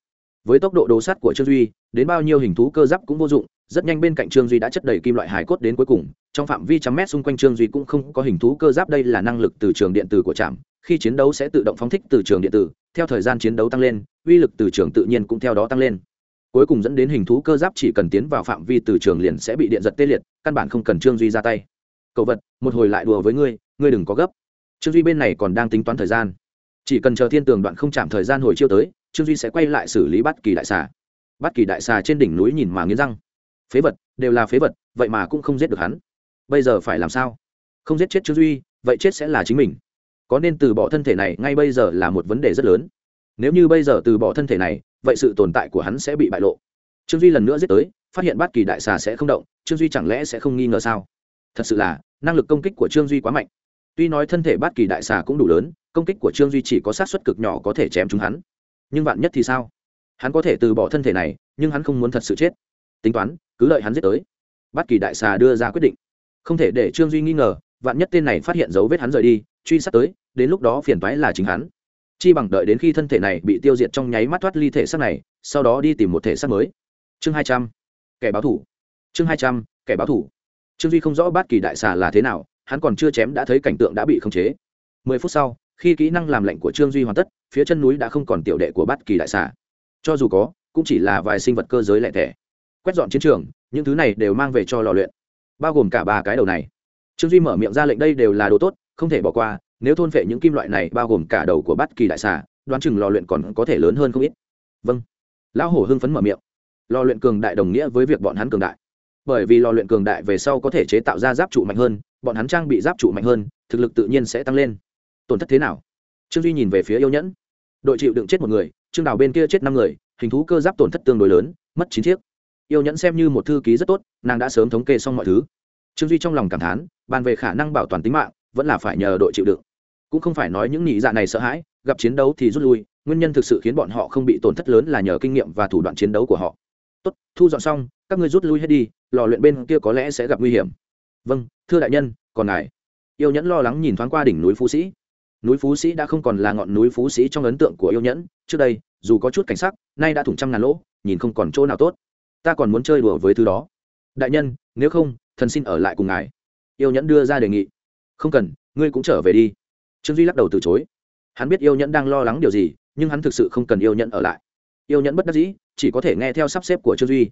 Với tốc độ đồ sát của trương duy, đến bao nhiêu hình thú cơ giáp cũng vô dụng, rất nhanh bên cạnh trương duy đã chất đầy kim loại hải cốt đến cuối cùng, trong phạm vi trăm mét xung quanh trương duy cũng không có hình thú cơ giáp đây là năng lực từ trường điện tử của trạm, khi chiến đấu sẽ tự động phóng thích từ trường điện tử, theo thời gian chiến đấu tăng lên, uy lực từ trường tự nhiên cũng theo đó tăng lên. Cuối cùng dẫn đến hình thú cơ giáp chỉ cần tiến vào phạm vi từ trường liền sẽ bị điện giật tê liệt, căn bản không cần trương duy ra tay cậu vật, một hồi lại đùa với ngươi ngươi đừng có gấp. Trương duy bên này còn đang tính toán thời gian. Chỉ cần chờ thiên tường đoạn không chạm thời gian hồi chiêu tới, trương duy sẽ quay lại xử lý bắt kỳ đại xà. Bắt kỳ đại xà trên đỉnh núi nhìn mà nghiến răng. Phế vật, đều là phế vật, vậy mà cũng không giết được hắn. Bây giờ phải làm sao? Không giết chết trương duy, vậy chết sẽ là chính mình. Có nên từ bỏ thân thể này ngay bây giờ là một vấn đề rất lớn. Nếu như bây giờ từ bỏ thân thể này, vậy sự tồn tại của hắn sẽ bị bại lộ. Trương duy lần nữa giết tới, phát hiện bát kỳ đại xà sẽ không động, trương duy chẳng lẽ sẽ không nghi ngờ sao? Thật sự là năng lực công kích của trương duy quá mạnh. Tuy nói thân thể bát kỳ đại xà cũng đủ lớn, công kích của trương duy chỉ có sát xuất cực nhỏ có thể chém chúng hắn. Nhưng vạn nhất thì sao? Hắn có thể từ bỏ thân thể này, nhưng hắn không muốn thật sự chết. Tính toán, cứ đợi hắn giết tới. Bát kỳ đại xà đưa ra quyết định. Không thể để trương duy nghi ngờ, vạn nhất tên này phát hiện dấu vết hắn rời đi, truy sát tới, đến lúc đó phiền toái là chính hắn. Chi bằng đợi đến khi thân thể này bị tiêu diệt trong nháy mắt thoát ly thể xác này, sau đó đi tìm một thể xác mới. Chương hai trăm, kẻ báo thủ. Chương hai trăm, kẻ báo thủ trương duy không rõ bát kỳ đại xà là thế nào, hắn còn chưa chém đã thấy cảnh tượng đã bị khống chế. Mười phút sau, khi kỹ năng làm lệnh của trương duy hoàn tất, phía chân núi đã không còn tiểu đệ của bát kỳ đại xà. Cho dù có, cũng chỉ là vài sinh vật cơ giới lẻ thẻ quét dọn chiến trường, những thứ này đều mang về cho lò luyện, bao gồm cả ba cái đầu này. Trương duy mở miệng ra lệnh đây đều là đồ tốt, không thể bỏ qua, nếu thôn vệ những kim loại này bao gồm cả đầu của bát kỳ đại xà, đoán chừng lò luyện còn có thể lớn hơn không ít. Vâng. Lão hổ hưng phấn mở miệng. Lò luyện cường đại đồng nghĩa với việc bọn hắn cường đại bởi vì lò luyện cường đại về sau có thể chế tạo ra giáp trụ mạnh hơn, bọn hắn trang bị giáp trụ mạnh hơn, thực lực tự nhiên sẽ tăng lên. Tổn thất thế nào? Trương duy nhìn về phía yêu nhẫn. Đội chịu đựng chết một người, trương đào bên kia chết năm người, hình thú cơ giáp tổn thất tương đối lớn, mất chín chiếc. Yêu nhẫn xem như một thư ký rất tốt, nàng đã sớm thống kê xong mọi thứ. Trương duy trong lòng cảm thán, bàn về khả năng bảo toàn tính mạng, vẫn là phải nhờ đội chịu đựng. Cũng không phải nói những nhị dạ này sợ hãi, gặp chiến đấu thì rút lui, nguyên nhân thực sự khiến bọn họ không bị tổn thất lớn là nhờ kinh nghiệm và thủ đoạn chiến đấu của họ. Tốt, thu dọn xong, các ngươi rút lui hết đi lò luyện bên kia có lẽ sẽ gặp nguy hiểm. Vâng thưa đại nhân, còn ngài. Yêu nhẫn lo lắng nhìn thoáng qua đỉnh núi phú sĩ. Núi phú sĩ đã không còn là ngọn núi phú sĩ trong ấn tượng của yêu nhẫn, trước đây, dù có chút cảnh sắc, nay đã thủng trăm ngàn lỗ, nhìn không còn chỗ nào tốt. Ta còn muốn chơi đùa với thứ đó. Đại nhân, nếu không, thần xin ở lại cùng ngài. Yêu nhẫn đưa ra đề nghị. Không cần, ngươi cũng trở về đi. Trương duy lắc đầu từ chối. Hắn biết yêu nhẫn đang lo lắng điều gì, nhưng hắn thực sự không cần yêu nhẫn ở lại. Yêu nhẫn bất đắc dĩ, chỉ có thể nghe theo sắp xếp của trương duy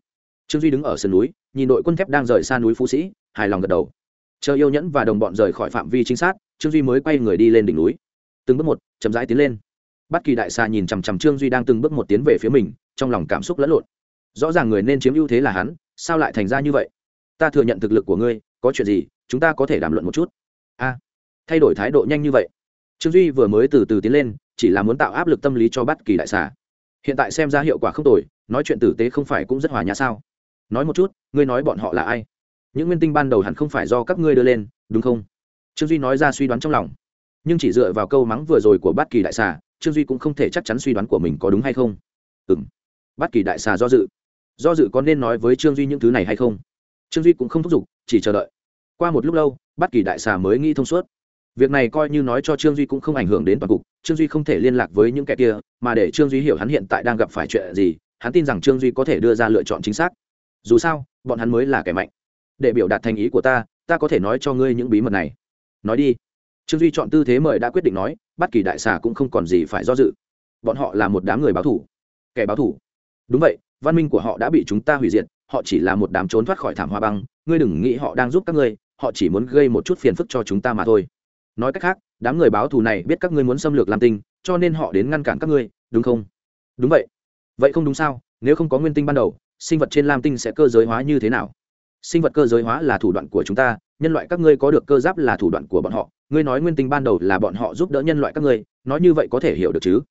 trương duy đứng ở sườn núi nhìn đội quân thép đang rời xa núi phú sĩ hài lòng gật đầu chờ yêu nhẫn và đồng bọn rời khỏi phạm vi chính xác trương duy mới quay người đi lên đỉnh núi từng bước một chậm rãi tiến lên bất kỳ đại xa nhìn chằm chằm trương duy đang từng bước một tiến về phía mình trong lòng cảm xúc lẫn lộn rõ ràng người nên chiếm ưu thế là hắn sao lại thành ra như vậy ta thừa nhận thực lực của ngươi có chuyện gì chúng ta có thể đàm luận một chút a thay đổi thái độ nhanh như vậy trương duy vừa mới từ từ tiến lên chỉ là muốn tạo áp lực tâm lý cho bất kỳ đại xà hiện tại xem ra hiệu quả không tồi nói chuyện tử tế không phải cũng rất hòa nhã sao nói một chút, ngươi nói bọn họ là ai? Những nguyên tinh ban đầu hẳn không phải do các ngươi đưa lên, đúng không? Trương duy nói ra suy đoán trong lòng. Nhưng chỉ dựa vào câu mắng vừa rồi của bát kỳ đại xà, trương duy cũng không thể chắc chắn suy đoán của mình có đúng hay không. Ừ m bát kỳ đại xà do dự. Do dự có nên nói với trương duy những thứ này hay không? Trương duy cũng không thúc giục, chỉ chờ đợi. Qua một lúc lâu, bát kỳ đại xà mới nghĩ thông suốt. Việc này coi như nói cho trương duy cũng không ảnh hưởng đến toàn cục, trương duy không thể liên lạc với những kẻ kia, mà để trương duy hiểu hắn hiện tại đang gặp phải chuyện gì, hắn tin rằng trương duy có thể đưa ra lựa chọn chính xác dù sao, bọn hắn mới là kẻ mạnh. Để biểu đạt thành ý của ta ta có thể nói cho ngươi những bí mật này. Nói đi. Trương duy chọn tư thế mời đã quyết định nói, bất kỳ đại xà cũng không còn gì phải do dự. Bọn họ là một đám người báo thủ. Kẻ báo thủ. Đúng vậy, văn minh của họ đã bị chúng ta hủy diệt, họ chỉ là một đám trốn thoát khỏi thảm hoa băng, ngươi đừng nghĩ họ đang giúp các ngươi, họ chỉ muốn gây một chút phiền phức cho chúng ta mà thôi. Nói cách khác, đám người báo thù này biết các ngươi muốn xâm lược lam tinh, cho nên họ đến ngăn cản các ngươi, đúng không? Đúng vậy. Vậy không đúng sao, nếu không có nguyên tinh ban đầu sinh vật trên lam tinh sẽ cơ giới hóa như thế nào? Sinh vật cơ giới hóa là thủ đoạn của chúng ta, nhân loại các ngươi có được cơ giáp là thủ đoạn của bọn họ. Ngươi nói nguyên tinh ban đầu là bọn họ giúp đỡ nhân loại các ngươi, nói như vậy có thể hiểu được chứ?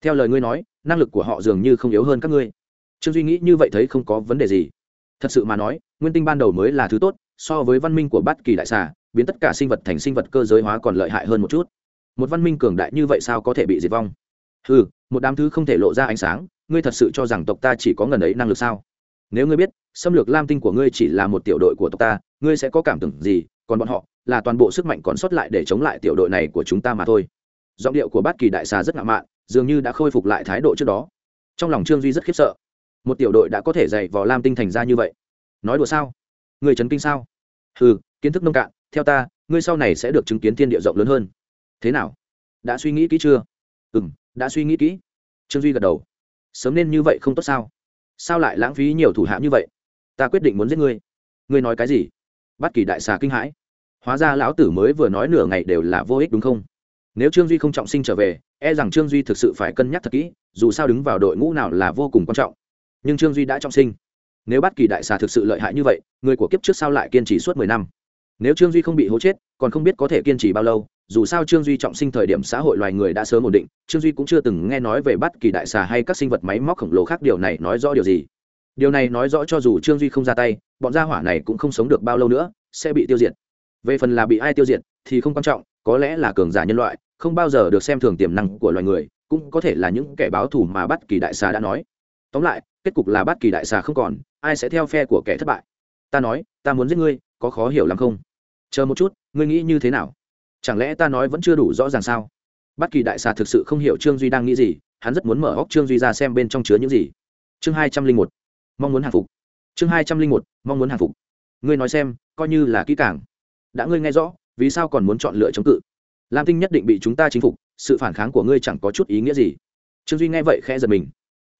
Theo lời ngươi nói, năng lực của họ dường như không yếu hơn các ngươi. Trương duy nghĩ như vậy thấy không có vấn đề gì. Thật sự mà nói, nguyên tinh ban đầu mới là thứ tốt, so với văn minh của bất kỳ đại xà, biến tất cả sinh vật thành sinh vật cơ giới hóa còn lợi hại hơn một chút. Một văn minh cường đại như vậy sao có thể bị diệt vong? Ừ một đám thứ không thể lộ ra ánh sáng, ngươi thật sự cho rằng tộc ta chỉ có ngần ấy năng lực sao? Nếu ngươi biết, xâm lược lam tinh của ngươi chỉ là một tiểu đội của tộc ta, ngươi sẽ có cảm tưởng gì, còn bọn họ là toàn bộ sức mạnh còn sót lại để chống lại tiểu đội này của chúng ta mà thôi. Giọng điệu của bát kỳ đại xà rất ngạo mạn, dường như đã khôi phục lại thái độ trước đó. Trong lòng trương duy rất khiếp sợ. Một tiểu đội đã có thể dạy vào lam tinh thành ra như vậy. Nói đùa sao? Người chấn kinh sao? Ừ kiến thức nông cạn, theo ta, ngươi sau này sẽ được chứng kiến thiên địa rộng lớn hơn. Thế nào? Đã suy nghĩ kỹ chưa? Ừ m đã suy nghĩ kỹ. Trương duy gật đầu. Sớm nên như vậy không tốt sao? Sao lại lãng phí nhiều thủ hạ như vậy? Ta quyết định muốn giết ngươi. Ngươi nói cái gì? Bắt kỳ đại xà kinh hãi. Hóa ra lão tử mới vừa nói nửa ngày đều là vô ích đúng không? Nếu trương duy không trọng sinh trở về e rằng trương duy thực sự phải cân nhắc thật kỹ, dù sao đứng vào đội ngũ nào là vô cùng quan trọng. Nhưng trương duy đã trọng sinh. Nếu bắt kỳ đại xà thực sự lợi hại như vậy, người của kiếp trước sao lại kiên trì suốt mười năm? Nếu trương duy không bị hố chết, còn không biết có thể kiên trì bao lâu dù sao trương duy trọng sinh thời điểm xã hội loài người đã sớm ổn định, trương duy cũng chưa từng nghe nói về bắt kỳ đại xà hay các sinh vật máy móc khổng lồ khác. Điều này nói rõ điều gì? Điều này nói rõ cho dù trương duy không ra tay, bọn gia hỏa này cũng không sống được bao lâu nữa, sẽ bị tiêu diệt. Về phần là bị ai tiêu diệt thì không quan trọng, có lẽ là cường giả nhân loại, không bao giờ được xem thường tiềm năng của loài người, cũng có thể là những kẻ báo thù mà bắt kỳ đại xà đã nói. Tóm lại, kết cục là bắt kỳ đại xà không còn, ai sẽ theo phe của kẻ thất bại? Ta nói, ta muốn giết ngươi, có khó hiểu lắm không? Chờ một chút, ngươi nghĩ như thế nào? Chẳng lẽ ta nói vẫn chưa đủ rõ ràng sao? Bất kỳ đại xà thực sự không hiểu trương duy đang nghĩ gì, hắn rất muốn mở óc trương duy ra xem bên trong chứa những gì. Chương hai trăm linh một, mong muốn hàng phục. Chương hai trăm linh một, mong muốn hàng phục. Ngươi nói xem, coi như là kỹ càng. Đã ngươi nghe rõ, vì sao còn muốn chọn lựa chống cự? Lam tinh nhất định bị chúng ta chinh phục, sự phản kháng của ngươi chẳng có chút ý nghĩa gì. Trương duy nghe vậy khẽ giật mình.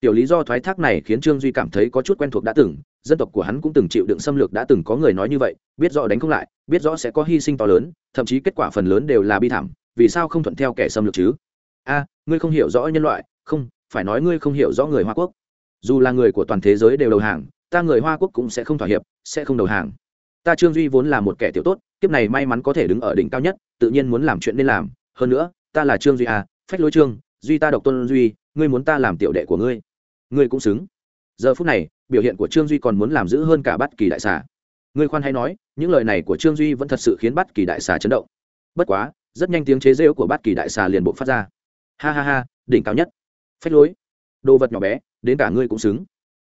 Tiểu lý do thoái thác này khiến trương duy cảm thấy có chút quen thuộc đã từng dân tộc của hắn cũng từng chịu đựng xâm lược đã từng có người nói như vậy, biết rõ đánh không lại, biết rõ sẽ có hy sinh to lớn, thậm chí kết quả phần lớn đều là bi thảm, vì sao không thuận theo kẻ xâm lược chứ? A, ngươi không hiểu rõ nhân loại, không, phải nói ngươi không hiểu rõ người hoa quốc. Dù là người của toàn thế giới đều đầu hàng, ta người hoa quốc cũng sẽ không thỏa hiệp, sẽ không đầu hàng. Ta trương duy vốn là một kẻ tiểu tốt, kiếp này may mắn có thể đứng ở đỉnh cao nhất, tự nhiên muốn làm chuyện nên làm. Hơn nữa, ta là trương duy à phách lối trương, duy ta độc tôn duy, ngươi muốn ta làm tiểu đệ của ngươi. Ngươi cũng xứng. Giờ phút này biểu hiện của trương duy còn muốn làm giữ hơn cả bát kỳ đại xà. Người khoan hay nói, những lời này của trương duy vẫn thật sự khiến bát kỳ đại xà chấn động. Bất quá, rất nhanh tiếng chế rêu của bát kỳ đại xà liền bộ phát ra. Ha ha ha, đỉnh cao nhất. Phách lối. Đồ vật nhỏ bé, đến cả ngươi cũng xứng.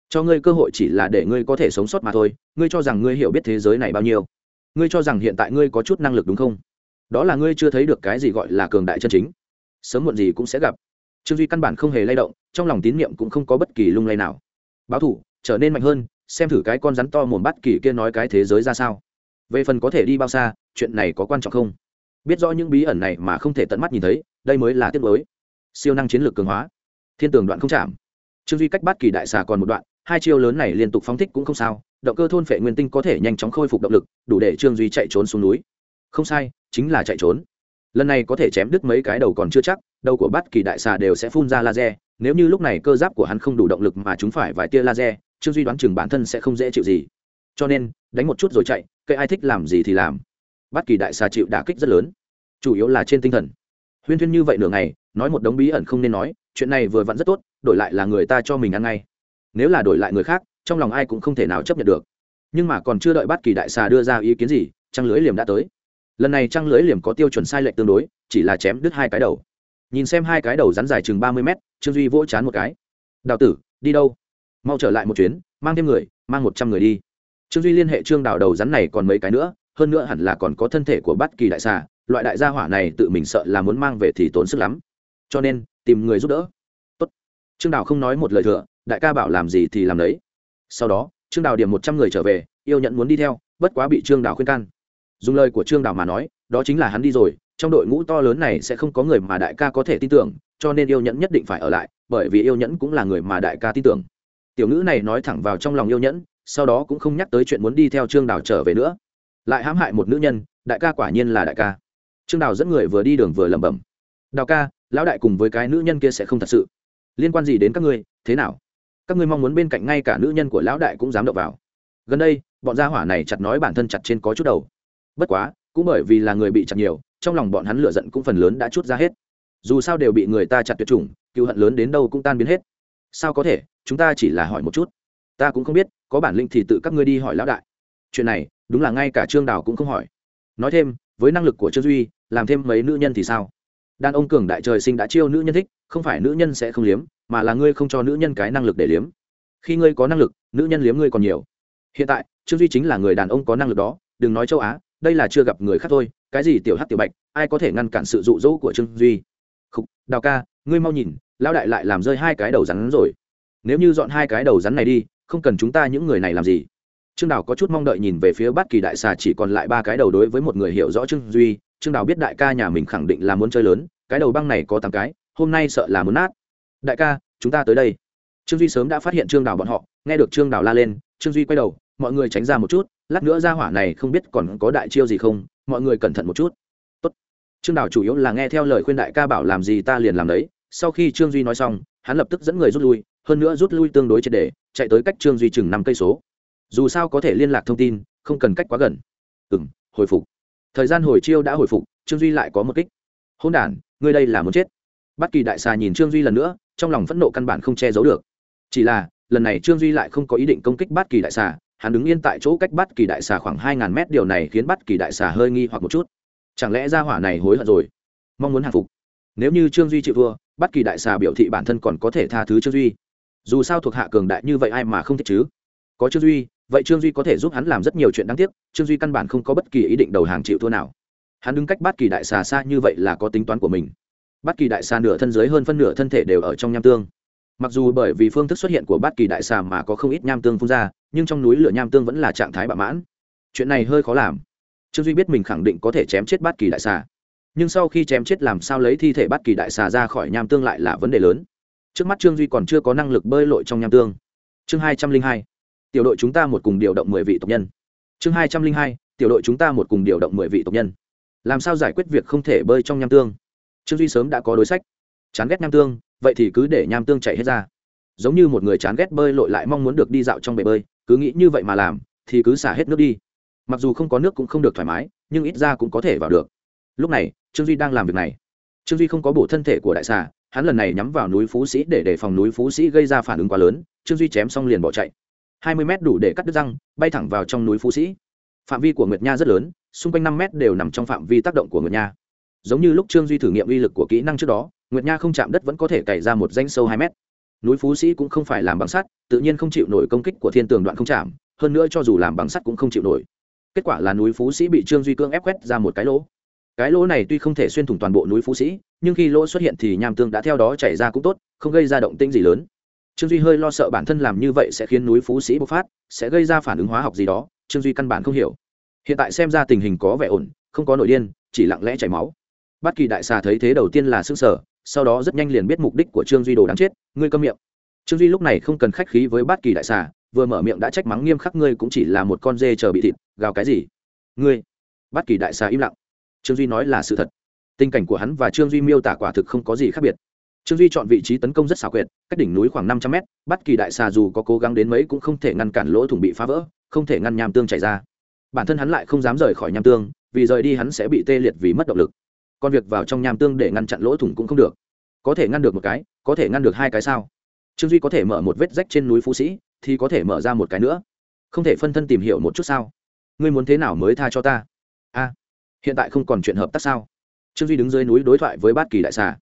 Cho ngươi cơ hội chỉ là để ngươi có thể sống sót mà thôi, ngươi cho rằng ngươi hiểu biết thế giới này bao nhiêu. Ngươi cho rằng hiện tại ngươi có chút năng lực đúng không? Đó là ngươi chưa thấy được cái gì gọi là cường đại chân chính. Sớm muộn gì cũng sẽ gặp. Trương duy căn bản không hề lay động, trong lòng tín nhiệm cũng không có bất kỳ lung lay nào. Báo thủ trở nên mạnh hơn, xem thử cái con rắn to mồm bắt kỳ kia nói cái thế giới ra sao. Về phần có thể đi bao xa, chuyện này có quan trọng không? Biết rõ những bí ẩn này mà không thể tận mắt nhìn thấy, đây mới là tiết mới siêu năng chiến lược cường hóa. Thiên tường đoạn không chạm. Trương duy cách bắt kỳ đại xà còn một đoạn, hai chiêu lớn này liên tục phóng thích cũng không sao, động cơ thôn phệ nguyên tinh có thể nhanh chóng khôi phục động lực, đủ để trương duy chạy trốn xuống núi. Không sai, chính là chạy trốn. Lần này có thể chém đứt mấy cái đầu còn chưa chắc, đầu của bắt kỳ đại xà đều sẽ phun ra laser nếu như lúc này cơ giáp của hắn không đủ động lực mà chúng phải vài tia laser, trương duy đoán chừng bản thân sẽ không dễ chịu gì. Cho nên, đánh một chút rồi chạy cây ai thích làm gì thì làm. Bất kỳ đại xà chịu đả kích rất lớn. Chủ yếu là trên tinh thần. Huyên thuyên như vậy nửa ngày, nói một đống bí ẩn không nên nói, chuyện này vừa vặn rất tốt, đổi lại là người ta cho mình ăn ngay. Nếu là đổi lại người khác, trong lòng ai cũng không thể nào chấp nhận được. Nhưng mà còn chưa đợi bất kỳ đại xà đưa ra ý kiến gì, trăng lưới liềm đã tới. Lần này trăng lưới liềm có tiêu chuẩn sai lệch tương đối, chỉ là chém đứt hai cái đầu nhìn xem hai cái đầu rắn dài chừng ba mươi mét, trương duy vỗ chán một cái. Đào tử, đi đâu? Mau trở lại một chuyến, mang thêm người, mang một trăm người đi. Trương duy liên hệ trương đào đầu rắn này còn mấy cái nữa, hơn nữa hẳn là còn có thân thể của bất kỳ đại xà, loại đại gia hỏa này tự mình sợ là muốn mang về thì tốn sức lắm. Cho nên, tìm người giúp đỡ. Tốt. trương đào không nói một lời thừa, đại ca bảo làm gì thì làm đấy. Sau đó, trương đào điểm một trăm người trở về, yêu nhận muốn đi theo, bất quá bị trương đào khuyên can. Dùng lời của trương đào mà nói, đó chính là hắn đi rồi trong đội ngũ to lớn này sẽ không có người mà đại ca có thể tin tưởng, cho nên yêu nhẫn nhất định phải ở lại, bởi vì yêu nhẫn cũng là người mà đại ca tin tưởng. Tiểu ngữ này nói thẳng vào trong lòng yêu nhẫn, sau đó cũng không nhắc tới chuyện muốn đi theo trương đào trở về nữa. Lại hãm hại một nữ nhân, đại ca quả nhiên là đại ca. Trương đào dẫn người vừa đi đường vừa lẩm bẩm. Đào ca, lão đại cùng với cái nữ nhân kia sẽ không thật sự. Liên quan gì đến các ngươi, thế nào? Các ngươi mong muốn bên cạnh ngay cả nữ nhân của lão đại cũng dám đậu vào. Gần đây, bọn gia hỏa này chặt nói bản thân chặt trên có chút đầu. Bất quá, cũng bởi vì là người bị chặt nhiều trong lòng bọn hắn lựa giận cũng phần lớn đã chút ra hết. Dù sao đều bị người ta chặt tuyệt chủng cựu hận lớn đến đâu cũng tan biến hết. Sao có thể? Chúng ta chỉ là hỏi một chút. Ta cũng không biết, có bản lĩnh thì tự các ngươi đi hỏi lão đại. Chuyện này, đúng là ngay cả trương đào cũng không hỏi. Nói thêm, với năng lực của trương duy, làm thêm mấy nữ nhân thì sao? Đàn ông cường đại trời sinh đã chiêu nữ nhân thích, không phải nữ nhân sẽ không liếm, mà là ngươi không cho nữ nhân cái năng lực để liếm. Khi ngươi có năng lực, nữ nhân liếm ngươi còn nhiều. Hiện tại, trương duy chính là người đàn ông có năng lực đó, đừng nói châu á đây là chưa gặp người khác thôi cái gì tiểu hát tiểu bạch ai có thể ngăn cản sự rụ rỗ của trương duy? Khúc, đào ca ngươi mau nhìn lão đại lại làm rơi hai cái đầu rắn rồi. Nếu như dọn hai cái đầu rắn này đi không cần chúng ta những người này làm gì? Trương đào có chút mong đợi nhìn về phía bát kỳ đại xà chỉ còn lại ba cái đầu đối với một người hiểu rõ trương duy. Trương đào biết đại ca nhà mình khẳng định là muốn chơi lớn cái đầu băng này có tám cái hôm nay sợ là muốn nát. Đại ca chúng ta tới đây. Trương duy sớm đã phát hiện trương đào bọn họ nghe được trương đào la lên trương duy quay đầu mọi người tránh ra một chút, lát nữa ra hỏa này không biết còn có đại chiêu gì không, mọi người cẩn thận một chút. Tốt. trương đào chủ yếu là nghe theo lời khuyên đại ca bảo làm gì ta liền làm đấy. Sau khi trương duy nói xong, hắn lập tức dẫn người rút lui, hơn nữa rút lui tương đối triệt để, chạy tới cách trương duy chừng năm cây số. Dù sao có thể liên lạc thông tin, không cần cách quá gần. Ừ m hồi phục. Thời gian hồi chiêu đã hồi phục, trương duy lại có một kích. Hôn đ ngươi đây là muốn chết. Bất kỳ đại xà nhìn trương duy lần nữa, trong lòng phẫn nộ căn bản không che giấu được. Chỉ là, lần này trương duy lại không có ý định công kích bất kỳ đại xà hắn đứng yên tại chỗ cách bắt kỳ đại xà khoảng hai ngàn mét, điều này khiến bắt kỳ đại xà hơi nghi hoặc một chút. Chẳng lẽ ra hỏa này hối hận rồi? Mong muốn hàng phục. Nếu như trương duy chịu thua, bắt kỳ đại xà biểu thị bản thân còn có thể tha thứ trương duy. Dù sao thuộc hạ cường đại như vậy ai mà không thích chứ? Có trương duy, vậy trương duy có thể giúp hắn làm rất nhiều chuyện đáng tiếc, trương duy căn bản không có bất kỳ ý định đầu hàng chịu thua nào. Hắn đứng cách bát kỳ đại xà xa như vậy là có tính toán của mình. Bát kỳ đại xà nửa thân dưới hơn phân nửa thân thể đều ở trong nham tương mặc dù bởi vì phương thức xuất hiện của bát kỳ đại xà mà có không ít nham tương phun ra, nhưng trong núi lửa nham tương vẫn là trạng thái bạo mãn. Chuyện này hơi khó làm. Trương duy biết mình khẳng định có thể chém chết bát kỳ đại xà. Nhưng sau khi chém chết làm sao lấy thi thể bát kỳ đại xà ra khỏi nham tương lại là vấn đề lớn. Trước mắt trương duy còn chưa có năng lực bơi lội trong nham tương. Chương hai trăm linh hai. Tiểu đội chúng ta một cùng điều động mười vị tộc nhân. Chương hai trăm linh hai. Tiểu đội chúng ta một cùng điều động mười vị tộc nhân. Làm sao giải quyết việc không thể bơi trong nham tương? Trương duy sớm đã có đối sách. Chán ghét nham tương vậy thì cứ để nham tương chạy hết ra. Giống như một người chán ghét bơi lội lại mong muốn được đi dạo trong bể bơi, cứ nghĩ như vậy mà làm, thì cứ xả hết nước đi. Mặc dù không có nước cũng không được thoải mái, nhưng ít ra cũng có thể vào được. Lúc này, trương duy đang làm việc này. Trương duy không có bổ thân thể của đại xà, hắn lần này nhắm vào núi phú sĩ để đề phòng núi phú sĩ gây ra phản ứng quá lớn, trương duy chém xong liền bỏ chạy. Hai mươi mét đủ để cắt đứt răng, bay thẳng vào trong núi phú sĩ. Phạm vi của nguyệt nha rất lớn, xung quanh năm mét đều nằm trong phạm vi tác động của nguyệt nha. Giống như lúc trương duy thử nghiệm uy lực của kỹ năng trước đó nguyệt nha không chạm đất vẫn có thể cày ra một danh sâu hai mét. Núi phú sĩ cũng không phải làm bằng sắt, tự nhiên không chịu nổi công kích của thiên tường đoạn không chạm, hơn nữa cho dù làm bằng sắt cũng không chịu nổi. Kết quả là núi phú sĩ bị trương duy cương ép quét ra một cái lỗ. Cái lỗ này tuy không thể xuyên thủng toàn bộ núi phú sĩ, nhưng khi lỗ xuất hiện thì nham tương đã theo đó chảy ra cũng tốt, không gây ra động tĩnh gì lớn. Trương duy hơi lo sợ bản thân làm như vậy sẽ khiến núi phú sĩ bộc phát, sẽ gây ra phản ứng hóa học gì đó, trương duy căn bản không hiểu. Hiện tại xem ra tình hình có vẻ ổn, không có nội điên, chỉ lặng lẽ chảy máu. Bất kỳ đại xà thấy thế đầu tiên là s ư sở sau đó rất nhanh liền biết mục đích của trương duy đồ đáng chết, ngươi câm miệng. Trương duy lúc này không cần khách khí với bát kỳ đại xà, vừa mở miệng đã trách mắng nghiêm khắc, ngươi cũng chỉ là một con dê chờ bị thịt, gào cái gì? Ngươi? Bát kỳ đại xà im lặng. Trương duy nói là sự thật. Tình cảnh của hắn và trương duy miêu tả quả thực không có gì khác biệt. Trương duy chọn vị trí tấn công rất xảo quyệt, cách đỉnh núi khoảng năm trăm mét bất kỳ đại xà dù có cố gắng đến mấy cũng không thể ngăn cản lỗ thủng bị phá vỡ, không thể ngăn nham tương chảy ra. Bản thân hắn lại không dám rời khỏi nham tương, vì rời đi hắn sẽ bị tê liệt vì mất động lực còn việc vào trong nham tương để ngăn chặn lỗ thủng cũng không được. Có thể ngăn được một cái, có thể ngăn được hai cái sao? Trương duy có thể mở một vết rách trên núi phú sĩ, thì có thể mở ra một cái nữa. Không thể phân thân tìm hiểu một chút sao? Ngươi muốn thế nào mới tha cho ta? A, hiện tại không còn chuyện hợp tác sao? Trương duy đứng dưới núi đối thoại với bát kỳ đại xà.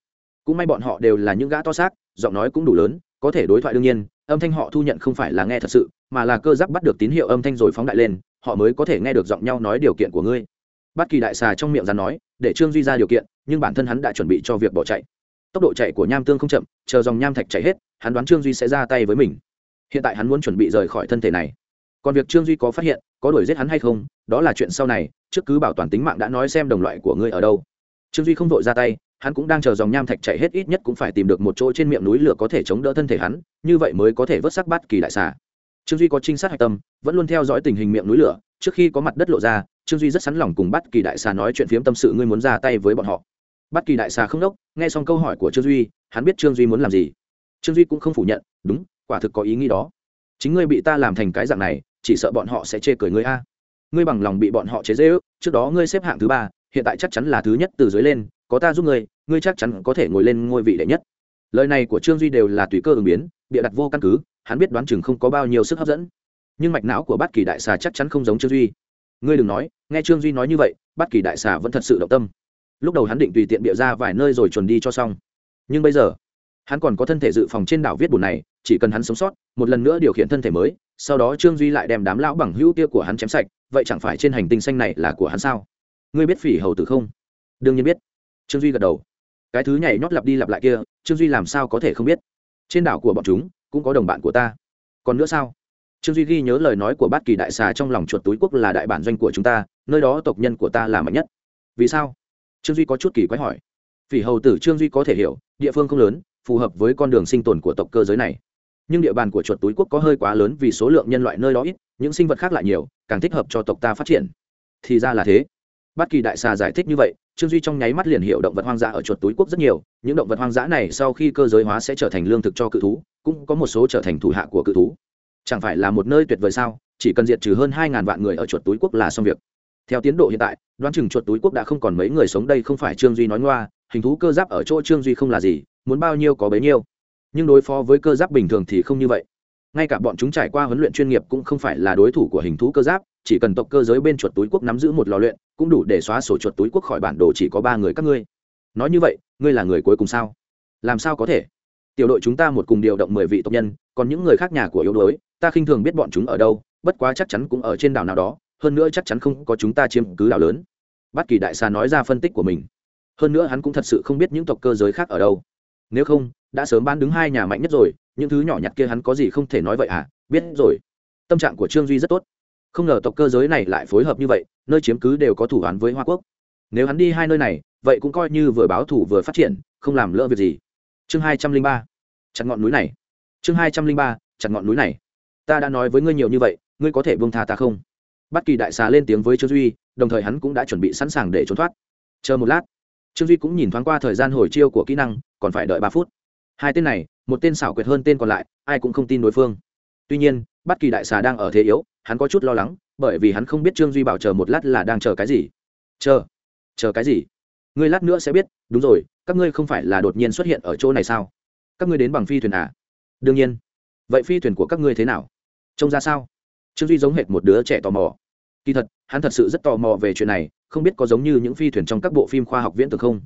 Cũng may bọn họ đều là những gã to xác, giọng nói cũng đủ lớn, có thể đối thoại đương nhiên, âm thanh họ thu nhận không phải là nghe thật sự, mà là cơ giáp bắt được tín hiệu âm thanh rồi phóng đại lên, họ mới có thể nghe được giọng nhau nói điều kiện của ngươi bát kỳ đại xà trong miệng ra nói, để trương duy ra điều kiện, nhưng bản thân hắn đã chuẩn bị cho việc bỏ chạy. Tốc độ chạy của nham tương không chậm, chờ dòng nham thạch chạy hết, hắn đoán trương duy sẽ ra tay với mình. Hiện tại hắn muốn chuẩn bị rời khỏi thân thể này. Còn việc trương duy có phát hiện, có đuổi giết hắn hay không, đó là chuyện sau này, trước cứ bảo toàn tính mạng đã nói xem đồng loại của ngươi ở đâu. Trương duy không vội ra tay, hắn cũng đang chờ dòng nham thạch chạy hết ít nhất cũng phải tìm được một chỗ trên miệng núi lửa có thể chống đỡ thân thể hắn, như vậy mới có thể vớt sắc bát kỳ đại xà. Trương duy có trinh sát hạch tâm, vẫn luôn theo dõi tình hình miệng núi lửa, trước khi có mặt đất lộ ra trương duy rất sẵn lòng cùng bắt kỳ đại xà nói chuyện phiếm tâm sự, ngươi muốn ra tay với bọn họ. Bắt kỳ đại xà không đốc, nghe xong câu hỏi của trương duy, hắn biết trương duy muốn làm gì. Trương duy cũng không phủ nhận, đúng, quả thực có ý nghĩ đó. Chính ngươi bị ta làm thành cái dạng này, chỉ sợ bọn họ sẽ chê cười ngươi a. Ngươi bằng lòng bị bọn họ chế dễ ước trước đó ngươi xếp hạng thứ ba, hiện tại chắc chắn là thứ nhất từ dưới lên, có ta giúp ngươi ngươi chắc chắn có thể ngồi lên ngôi vị đệ nhất. Lời này của trương duy đều là tùy cơ ứng biến, bịa đặt vô căn cứ, hắn biết đoán chừng không có bao nhiêu sức hấp dẫn. Nhưng mạch não của bát kỳ đại xà chắc chắn không giống trương duy ngươi đừng nói, nghe trương duy nói như vậy, bất kỳ đại xà vẫn thật sự động tâm. Lúc đầu hắn định tùy tiện bịa ra vài nơi rồi chuẩn đi cho xong. Nhưng bây giờ, hắn còn có thân thể dự phòng trên đảo viết bùn này, chỉ cần hắn sống sót, một lần nữa điều khiển thân thể mới, sau đó trương duy lại đem đám lão bằng hữu kia của hắn chém sạch, vậy chẳng phải trên hành tinh xanh này là của hắn sao? Ngươi biết phỉ hầu tử không? Đương nhiên biết. Trương duy gật đầu. Cái thứ nhảy nhót lặp đi lặp lại kia, trương duy làm sao có thể không biết? Trên đảo của bọn chúng, cũng có đồng bạn của ta. Còn nữa sao? Trương duy ghi nhớ lời nói của bát kỳ đại xà trong lòng chuột túi quốc là đại bản doanh của chúng ta, nơi đó tộc nhân của ta là mạnh nhất. Vì sao? Trương duy có chút kỳ quái hỏi. Vì hầu tử trương duy có thể hiểu, địa phương không lớn, phù hợp với con đường sinh tồn của tộc cơ giới này. Nhưng địa bàn của chuột túi quốc có hơi quá lớn vì số lượng nhân loại nơi đó ít, những sinh vật khác lại nhiều, càng thích hợp cho tộc ta phát triển. Thì ra là thế. Bát kỳ đại xà giải thích như vậy, trương duy trong nháy mắt liền hiểu động vật hoang dã ở chuột túi quốc rất nhiều. Những động vật hoang dã này sau khi cơ giới hóa sẽ trở thành lương thực cho cự thú, cũng có một số trở thành thủ hạ của cự thú chẳng phải là một nơi tuyệt vời sao? Chỉ cần diệt trừ hơn hai ngàn vạn người ở chuột túi quốc là xong việc. Theo tiến độ hiện tại, đoán chừng chuột túi quốc đã không còn mấy người sống đây không phải trương duy nói ngoa, hình thú cơ giáp ở chỗ trương duy không là gì, muốn bao nhiêu có bấy nhiêu. Nhưng đối phó với cơ giáp bình thường thì không như vậy. Ngay cả bọn chúng trải qua huấn luyện chuyên nghiệp cũng không phải là đối thủ của hình thú cơ giáp, chỉ cần tộc cơ giới bên chuột túi quốc nắm giữ một lò luyện, cũng đủ để xóa sổ chuột túi quốc khỏi bản đồ chỉ có ba người các ngươi. Nói như vậy, ngươi là người cuối cùng sao? Làm sao có thể? Tiểu đội chúng ta một cùng điều động mười vị tộc nhân, còn những người khác nhà của yếu đuối ta khinh thường biết bọn chúng ở đâu, bất quá chắc chắn cũng ở trên đảo nào đó, hơn nữa chắc chắn không có chúng ta chiếm cứ đảo lớn. Bất kỳ đại xà nói ra phân tích của mình. Hơn nữa hắn cũng thật sự không biết những tộc cơ giới khác ở đâu. Nếu không, đã sớm ban đứng hai nhà mạnh nhất rồi, những thứ nhỏ nhặt kia hắn có gì không thể nói vậy à? Biết rồi. Tâm trạng của trương duy rất tốt. Không ngờ tộc cơ giới này lại phối hợp như vậy, nơi chiếm cứ đều có thủ án với hoa quốc. Nếu hắn đi hai nơi này, vậy cũng coi như vừa báo thủ vừa phát triển, không làm lỡ việc gì. Chương hai trăm linh ba. Chặt ngọn núi này. Chương hai trăm linh ba. Chặt ngọn núi này ta đã nói với ngươi nhiều như vậy, ngươi có thể buông tha ta không? Bất kỳ đại xà lên tiếng với trương duy, đồng thời hắn cũng đã chuẩn bị sẵn sàng để trốn thoát. Chờ một lát, trương duy cũng nhìn thoáng qua thời gian hồi chiêu của kỹ năng, còn phải đợi ba phút. Hai tên này, một tên xảo quyệt hơn tên còn lại, ai cũng không tin đối phương. Tuy nhiên, bất kỳ đại xà đang ở thế yếu, hắn có chút lo lắng, bởi vì hắn không biết trương duy bảo chờ một lát là đang chờ cái gì. Chờ chờ cái gì? Ngươi lát nữa sẽ biết, đúng rồi, các ngươi không phải là đột nhiên xuất hiện ở chỗ này sao? Các ngươi đến bằng phi thuyền à? Đương nhiên. Vậy phi thuyền của các ngươi thế nào? Trông ra sao? Trương duy giống hệt một đứa trẻ tò mò. Kỳ thật, hắn thật sự rất tò mò về chuyện này, không biết có giống như những phi thuyền trong các bộ phim khoa học viễn tưởng không?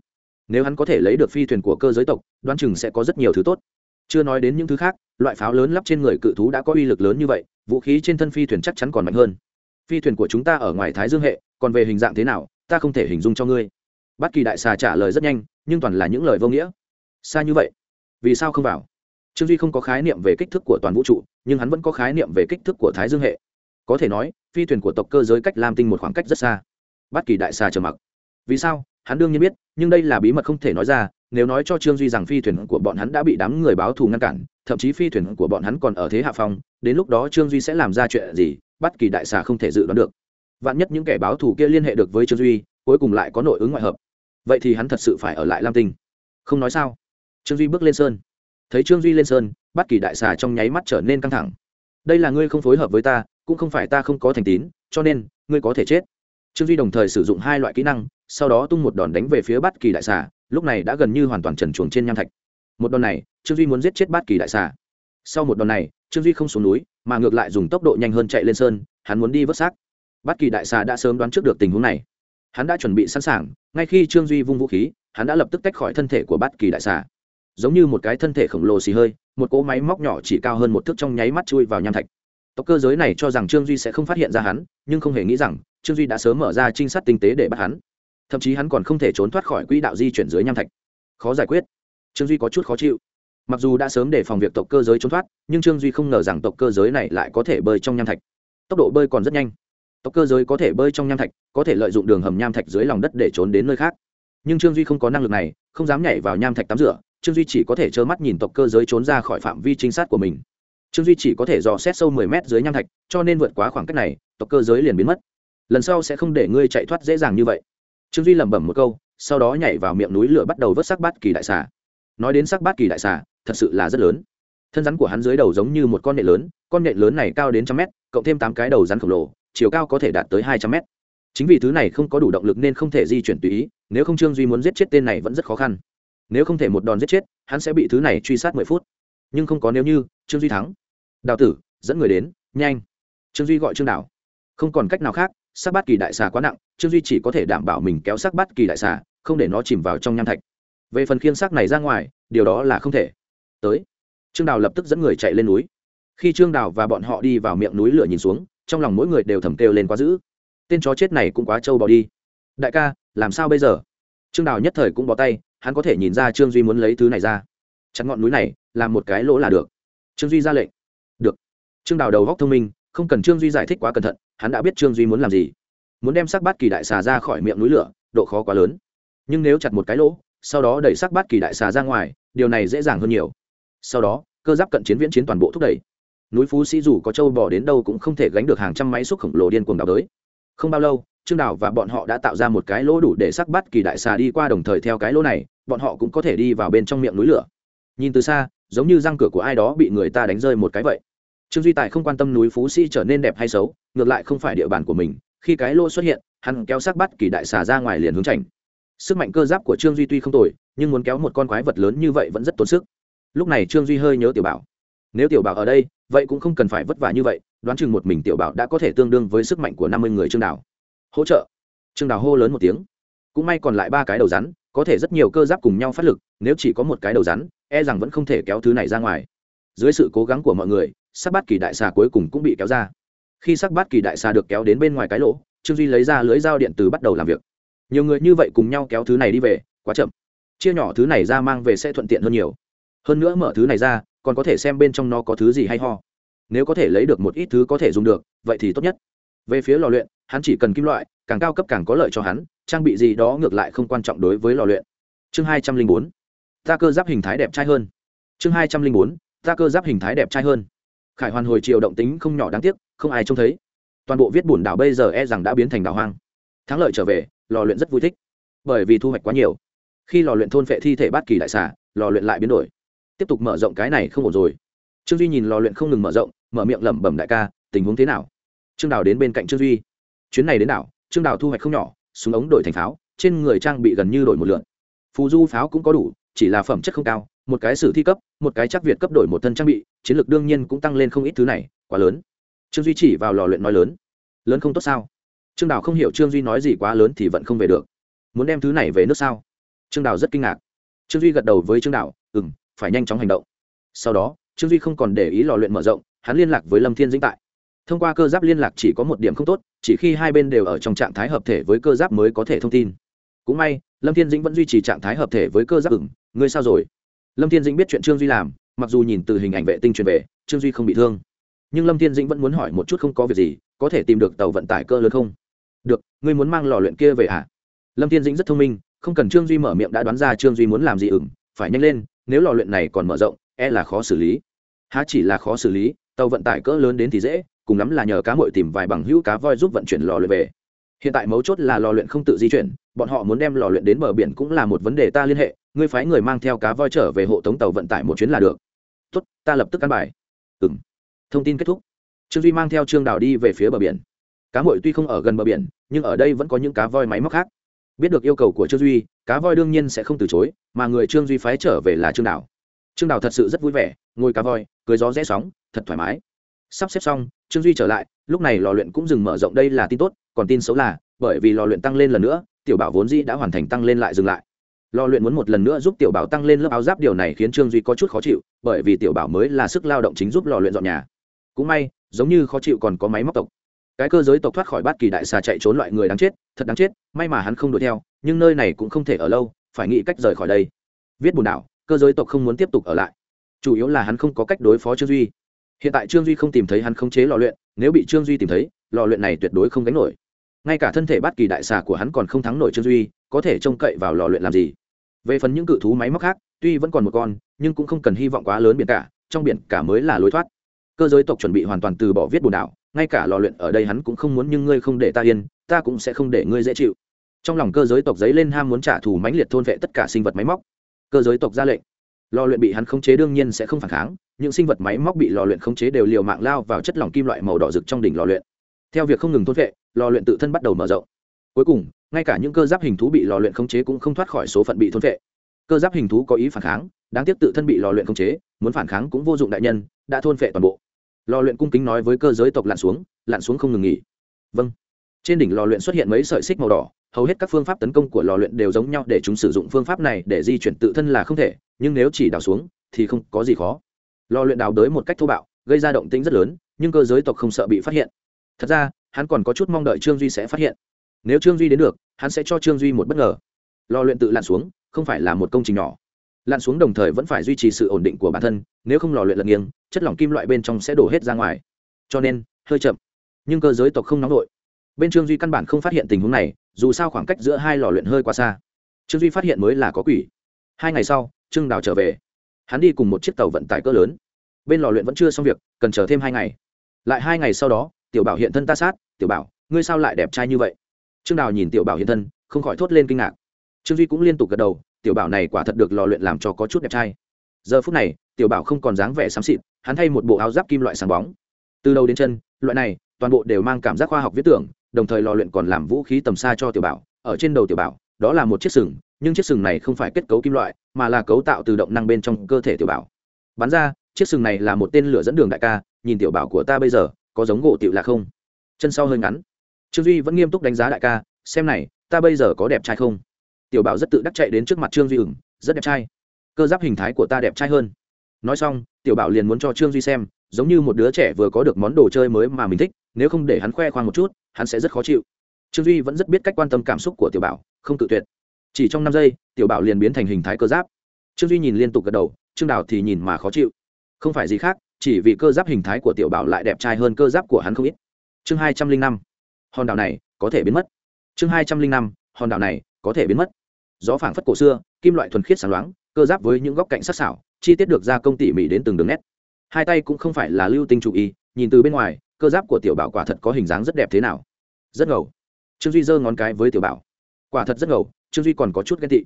Nếu hắn có thể lấy được phi thuyền của cơ giới tộc, đoán chừng sẽ có rất nhiều thứ tốt. Chưa nói đến những thứ khác, loại pháo lớn lắp trên người cự thú đã có uy lực lớn như vậy, vũ khí trên thân phi thuyền chắc chắn còn mạnh hơn. Phi thuyền của chúng ta ở ngoài thái dương hệ, còn về hình dạng thế nào, ta không thể hình dung cho ngươi. Bất kỳ đại xà trả lời rất nhanh, nhưng toàn là những lời vô nghĩa. Xa như vậy, vì sao không vào? Trương duy không có khái niệm về kích thước của toàn vũ trụ, nhưng hắn vẫn có khái niệm về kích thước của thái dương hệ. Có thể nói, phi thuyền của tộc cơ giới cách lam tinh một khoảng cách rất xa. Bất kỳ đại xà trở mặc. Vì sao? Hắn đương nhiên biết, nhưng đây là bí mật không thể nói ra, nếu nói cho trương duy rằng phi thuyền của bọn hắn đã bị đám người báo thù ngăn cản, thậm chí phi thuyền của bọn hắn còn ở thế hạ phong, đến lúc đó trương duy sẽ làm ra chuyện gì, bất kỳ đại xà không thể dự đoán được. Vạn nhất những kẻ báo thù kia liên hệ được với trương duy, cuối cùng lại có nội ứng ngoại hợp. Vậy thì hắn thật sự phải ở lại lam tinh. Không nói sao. Trương duy bước lên sơn thấy trương duy lên sơn bắt kỳ đại xà trong nháy mắt trở nên căng thẳng. Đây là ngươi không phối hợp với ta, cũng không phải ta không có thành tín, cho nên, ngươi có thể chết. Trương duy đồng thời sử dụng hai loại kỹ năng, sau đó tung một đòn đánh về phía bát kỳ đại xà, lúc này đã gần như hoàn toàn trần chuồng trên nham thạch. Một đòn này, trương duy muốn giết chết bát kỳ đại xà. Sau một đòn này, trương duy không xuống núi, mà ngược lại dùng tốc độ nhanh hơn chạy lên sơn, hắn muốn đi vớt xác. Bát kỳ đại xà đã sớm đoán trước được tình huống này. Hắn đã chuẩn bị sẵn sàng, ngay khi trương duy vung vũ khí, hắn đã lập tức tách khỏi thân thể của bát kỳ đại xà giống như một cái thân thể khổng lồ xì hơi, một cỗ máy móc nhỏ chỉ cao hơn một thước trong nháy mắt chui vào nham thạch. Tộc cơ giới này cho rằng trương duy sẽ không phát hiện ra hắn, nhưng không hề nghĩ rằng trương duy đã sớm mở ra trinh sát tinh tế để bắt hắn. Thậm chí hắn còn không thể trốn thoát khỏi quỹ đạo di chuyển dưới nham thạch. Khó giải quyết. Trương duy có chút khó chịu. Mặc dù đã sớm để phòng việc tộc cơ giới trốn thoát, nhưng trương duy không ngờ rằng tộc cơ giới này lại có thể bơi trong nham thạch. Tốc độ bơi còn rất nhanh. Tộc cơ giới có thể bơi trong nham thạch, có thể lợi dụng đường hầm nham thạch dưới lòng đất để trốn đến nơi khác. Nhưng trương duy không có năng lực này, không dám nhảy vào nham thạch tắm rửa trương duy chỉ có thể trơ mắt nhìn tộc cơ giới trốn ra khỏi phạm vi trinh sát của mình. Trương duy chỉ có thể dò xét sâu mười mét dưới nham thạch, cho nên vượt quá khoảng cách này, tộc cơ giới liền biến mất. Lần sau sẽ không để ngươi chạy thoát dễ dàng như vậy. Trương duy lẩm bẩm một câu, sau đó nhảy vào miệng núi lửa bắt đầu vớt sắc bát kỳ đại xà. Nói đến sắc bát kỳ đại xà, thật sự là rất lớn. Thân rắn của hắn dưới đầu giống như một con nện lớn, con nện lớn này cao đến trăm mét, cộng thêm tám cái đầu rắn khổng lồ, chiều cao có thể đạt tới hai trăm mét. Chính vì thứ này không có đủ động lực nên không thể di chuyển tùy ý, nếu không trương duy muốn giết chết tên này vẫn rất khó khăn nếu không thể một đòn giết chết, hắn sẽ bị thứ này truy sát mười phút. Nhưng không có nếu như, trương duy thắng. Đào tử, dẫn người đến, nhanh. Trương duy gọi trương đào. Không còn cách nào khác, sắc bát kỳ đại xà quá nặng, trương duy chỉ có thể đảm bảo mình kéo sắc bát kỳ đại xà, không để nó chìm vào trong nham thạch. Về phần khiên sắc này ra ngoài, điều đó là không thể. Tới. Trương đào lập tức dẫn người chạy lên núi. Khi trương đào và bọn họ đi vào miệng núi lửa nhìn xuống, trong lòng mỗi người đều thầm kêu lên quá dữ. Tên chó chết này cũng quá trâu bỏ đi. Đại ca, làm sao bây giờ? Trương đào nhất thời cũng bỏ tay hắn có thể nhìn ra trương duy muốn lấy thứ này ra. Chặt ngọn núi này, làm một cái lỗ là được. Trương duy ra lệnh. Được. Trương đào đầu góc thông minh, không cần trương duy giải thích quá cẩn thận, hắn đã biết trương duy muốn làm gì. Muốn đem sắc bát kỳ đại xà ra khỏi miệng núi lửa, độ khó quá lớn. Nhưng nếu chặt một cái lỗ, sau đó đẩy sắc bát kỳ đại xà ra ngoài, điều này dễ dàng hơn nhiều. Sau đó, cơ giáp cận chiến viễn chiến toàn bộ thúc đẩy. Núi phú sĩ dù có trâu bò đến đâu cũng không thể gánh được hàng trăm máy xúc khổng lồ điên cuồng đào đới. Không bao lâu trương đào và bọn họ đã tạo ra một cái lỗ đủ để sắc bắt kỳ đại xà đi qua đồng thời theo cái lỗ này, bọn họ cũng có thể đi vào bên trong miệng núi lửa. Nhìn từ xa, giống như răng cửa của ai đó bị người ta đánh rơi một cái vậy. Trương duy tài không quan tâm núi phú sĩ trở nên đẹp hay xấu, ngược lại không phải địa bàn của mình, khi cái lỗ xuất hiện, hắn kéo sắc bắt kỳ đại xà ra ngoài liền hướng chành. sức mạnh cơ giáp của trương duy tuy không tồi, nhưng muốn kéo một con quái vật lớn như vậy vẫn rất tốn sức. Lúc này trương duy hơi nhớ tiểu bảo. Nếu tiểu bảo ở đây, vậy cũng không cần phải vất vả như vậy, đoán chừng một mình tiểu bảo đã có thể tương đương với sức mạnh của năm mươi người trương đảo hỗ trợ. Trương đào hô lớn một tiếng. Cũng may còn lại ba cái đầu rắn, có thể rất nhiều cơ giáp cùng nhau phát lực, nếu chỉ có một cái đầu rắn e rằng vẫn không thể kéo thứ này ra ngoài. Dưới sự cố gắng của mọi người, sắc bát kỳ đại xà cuối cùng cũng bị kéo ra. Khi sắc bát kỳ đại xà được kéo đến bên ngoài cái lỗ, trương duy lấy ra lưới dao điện từ bắt đầu làm việc. Nhiều người như vậy cùng nhau kéo thứ này đi về, quá chậm. Chia nhỏ thứ này ra mang về sẽ thuận tiện hơn nhiều. Hơn nữa mở thứ này ra, còn có thể xem bên trong nó có thứ gì hay ho. Nếu có thể lấy được một ít thứ có thể dùng được, vậy thì tốt nhất. Về phía lò luyện hắn chỉ cần kim loại, càng cao cấp càng có lợi cho hắn, trang bị gì đó ngược lại không quan trọng đối với lò luyện. Chương hai trăm linh bốn, ta cơ giáp hình thái đẹp trai hơn. Chương hai trăm linh bốn, ta cơ giáp hình thái đẹp trai hơn. Khải hoàn hồi chiều động tính không nhỏ đáng tiếc, không ai trông thấy. Toàn bộ viết bùn đảo bây giờ e rằng đã biến thành đảo hoang. Thắng lợi trở về, lò luyện rất vui thích. Bởi vì thu hoạch quá nhiều. Khi lò luyện thôn phệ thi thể bát kỳ đại xả lò luyện lại biến đổi. Tiếp tục mở rộng cái này không ổn rồi. Trương duy nhìn lò luyện không ngừng mở rộng, mở miệng lẩm bẩm đại ca, tình huống thế nào? Trương đào đến bên cạnh trương duy chuyến này đến đảo, trương đào thu hoạch không nhỏ, súng ống đổi thành pháo, trên người trang bị gần như đổi một lượn. Phù du pháo cũng có đủ, chỉ là phẩm chất không cao, một cái sử thi cấp, một cái chắc việt cấp đổi một thân trang bị, chiến lược đương nhiên cũng tăng lên không ít thứ này, quá lớn. Trương duy chỉ vào lò luyện nói lớn. Lớn không tốt sao? Trương đào không hiểu trương duy nói gì quá lớn thì vẫn không về được. Muốn đem thứ này về nước sao? Trương đào rất kinh ngạc. Trương duy gật đầu với trương đào ừ m phải nhanh chóng hành động. Sau đó, trương duy không còn để ý lò luyện mở rộng, hắn liên lạc với lâm thiên dĩnh tại. Thông qua cơ giáp liên lạc chỉ có một điểm không tốt chỉ khi hai bên đều ở trong trạng thái hợp thể với cơ giáp mới có thể thông tin. Cũng may, lâm thiên dĩnh vẫn duy trì trạng thái hợp thể với cơ giáp ửng, ngươi sao rồi? Lâm thiên dĩnh biết chuyện trương duy làm, mặc dù nhìn từ hình ảnh vệ tinh truyền về, trương duy không bị thương. Nhưng lâm thiên dĩnh vẫn muốn hỏi một chút không có việc gì, có thể tìm được tàu vận tải cơ lớn không? Được, ngươi muốn mang lò luyện kia về à lâm thiên dĩnh rất thông minh, không cần trương duy mở miệng đã đoán ra trương duy muốn làm gì ửng, phải nhanh lên, nếu lò luyện này còn mở rộng e là khó xử lý. Há chỉ là khó xử lý, tàu vận tải cỡ lớn đến thì dễ cùng lắm là nhờ cá mội tìm vài bằng hữu cá voi giúp vận chuyển lò luyện về. Hiện tại mấu chốt là lò luyện không tự di chuyển, bọn họ muốn đem lò luyện đến bờ biển cũng là một vấn đề ta liên hệ, ngươi phái người mang theo cá voi trở về hộ tống tàu vận tải một chuyến là được. Tốt, ta lập tức căn bài. Ừ m thông tin kết thúc. Trương duy mang theo trương đào đi về phía bờ biển. Cá mội tuy không ở gần bờ biển, nhưng ở đây vẫn có những cá voi máy móc khác. Biết được yêu cầu của trương duy, cá voi đương nhiên sẽ không từ chối, mà người trương duy phái trở về là trương đào. Trương đào thật sự rất vui vẻ, ngồi cá voi cưới gió rẽ sóng, thật thoải mái sắp xếp xong, trương duy trở lại, lúc này lò luyện cũng dừng mở rộng đây là tin tốt, còn tin xấu là, bởi vì lò luyện tăng lên lần nữa, tiểu bảo vốn dĩ đã hoàn thành tăng lên lại dừng lại. Lò luyện muốn một lần nữa giúp tiểu bảo tăng lên lớp áo giáp, điều này khiến trương duy có chút khó chịu, bởi vì tiểu bảo mới là sức lao động chính giúp lò luyện dọn nhà. Cũng may, giống như khó chịu còn có máy móc tộc. Cái cơ giới tộc thoát khỏi bát kỳ đại xà chạy trốn loại người đáng chết, thật đáng chết, may mà hắn không đuổi theo, nhưng nơi này cũng không thể ở lâu, phải nghĩ cách rời khỏi đây. Viết bùn đảo, cơ giới tộc không muốn tiếp tục ở lại. Chủ yếu là hắn không có cách đối phó trương duy hiện tại trương duy không tìm thấy hắn khống chế lò luyện, nếu bị trương duy tìm thấy, lò luyện này tuyệt đối không gánh nổi. Ngay cả thân thể bát kỳ đại xà của hắn còn không thắng nổi trương duy, có thể trông cậy vào lò luyện làm gì? Về phần những cự thú máy móc khác, tuy vẫn còn một con, nhưng cũng không cần hy vọng quá lớn biển cả, trong biển cả mới là lối thoát. Cơ giới tộc chuẩn bị hoàn toàn từ bỏ viết bùn đảo, ngay cả lò luyện ở đây hắn cũng không muốn, nhưng ngươi không để ta yên, ta cũng sẽ không để ngươi dễ chịu. Trong lòng cơ giới tộc giấy lên ham muốn trả thù mãnh liệt thôn vệ tất cả sinh vật máy móc. Cơ giới tộc ra lệnh lò luyện bị hắn khống chế đương nhiên sẽ không phản kháng, những sinh vật máy móc bị lò luyện khống chế đều liều mạng lao vào chất lỏng kim loại màu đỏ rực trong đỉnh lò luyện. Theo việc không ngừng thốt vệ, lò luyện tự thân bắt đầu mở rộng. Cuối cùng, ngay cả những cơ giáp hình thú bị lò luyện khống chế cũng không thoát khỏi số phận bị thôn vệ. Cơ giáp hình thú có ý phản kháng, đáng tiếc tự thân bị lò luyện khống chế, muốn phản kháng cũng vô dụng đại nhân, đã thôn vệ toàn bộ. Lò luyện cung kính nói với cơ giới tộc lặn xuống lặn xuống không ngừng nghỉ. Vâng. Trên đỉnh lò luyện xuất hiện mấy sợi xích màu đỏ hầu hết các phương pháp tấn công của lò luyện đều giống nhau để chúng sử dụng phương pháp này để di chuyển tự thân là không thể, nhưng nếu chỉ đào xuống thì không có gì khó. Lò luyện đào đới một cách thô bạo, gây ra động tĩnh rất lớn, nhưng cơ giới tộc không sợ bị phát hiện. Thật ra, hắn còn có chút mong đợi trương duy sẽ phát hiện. Nếu trương duy đến được, hắn sẽ cho trương duy một bất ngờ. Lò luyện tự lặn xuống, không phải là một công trình nhỏ. Lặn xuống đồng thời vẫn phải duy trì sự ổn định của bản thân, nếu không lò luyện lật nghiêng, chất lỏng kim loại bên trong sẽ đổ hết ra ngoài. Cho nên, hơi chậm. Nhưng cơ giới tộc không nóng nổi. Bên trương duy căn bản không phát hiện tình huống này dù sao khoảng cách giữa hai lò luyện hơi quá xa. Trương duy phát hiện mới là có quỷ. Hai ngày sau, trương đào trở về. Hắn đi cùng một chiếc tàu vận tải cỡ lớn. Bên lò luyện vẫn chưa xong việc, cần chờ thêm hai ngày. Lại hai ngày sau đó, tiểu bảo hiện thân ta sát. Tiểu bảo, ngươi sao lại đẹp trai như vậy? Trương đào nhìn tiểu bảo hiện thân, không khỏi thốt lên kinh ngạc. Trương duy cũng liên tục gật đầu, tiểu bảo này quả thật được lò luyện làm cho có chút đẹp trai. Giờ phút này, tiểu bảo không còn dáng vẻ xám xịt, hắn thay một bộ áo giáp kim loại sáng bóng. Từ đầu đến chân, loại này, toàn bộ đều mang cảm giác khoa học viết tưởng đồng thời lò luyện còn làm vũ khí tầm xa cho tiểu bảo, ở trên đầu tiểu bảo, đó là một chiếc sừng, nhưng chiếc sừng này không phải kết cấu kim loại, mà là cấu tạo từ động năng bên trong cơ thể tiểu bảo. Bắn ra, chiếc sừng này là một tên lửa dẫn đường đại ca, nhìn tiểu bảo của ta bây giờ, có giống gỗ tiểu là không? Chân sau hơi ngắn. Trương duy vẫn nghiêm túc đánh giá đại ca, xem này, ta bây giờ có đẹp trai không? Tiểu bảo rất tự đắc chạy đến trước mặt trương duy ửng, rất đẹp trai. Cơ giáp hình thái của ta đẹp trai hơn. Nói xong, tiểu bảo liền muốn cho trương duy xem giống như một đứa trẻ vừa có được món đồ chơi mới mà mình thích, nếu không để hắn khoe khoang một chút, hắn sẽ rất khó chịu. Trương duy vẫn rất biết cách quan tâm cảm xúc của tiểu bảo, không tự tuyệt. Chỉ trong năm giây, tiểu bảo liền biến thành hình thái cơ giáp. Trương duy nhìn liên tục gật đầu, trương đào thì nhìn mà khó chịu. Không phải gì khác, chỉ vì cơ giáp hình thái của tiểu bảo lại đẹp trai hơn cơ giáp của hắn không ít. Chương hai trăm linh năm. Hòn đảo này có thể biến mất. Chương hai trăm linh năm. Hòn đảo này có thể biến mất. Gió phảng phất cổ xưa, kim loại thuần khiết sáng loáng, cơ giáp với những góc cạnh sắc sảo, chi tiết được gia công tỉ mỉ đến từng đường nét hai tay cũng không phải là lưu tinh chủ ý nhìn từ bên ngoài, cơ giáp của tiểu bảo quả thật có hình dáng rất đẹp thế nào. Rất ngầu. Trương duy giơ ngón cái với tiểu bảo. Quả thật rất ngầu, trương duy còn có chút ghen tị.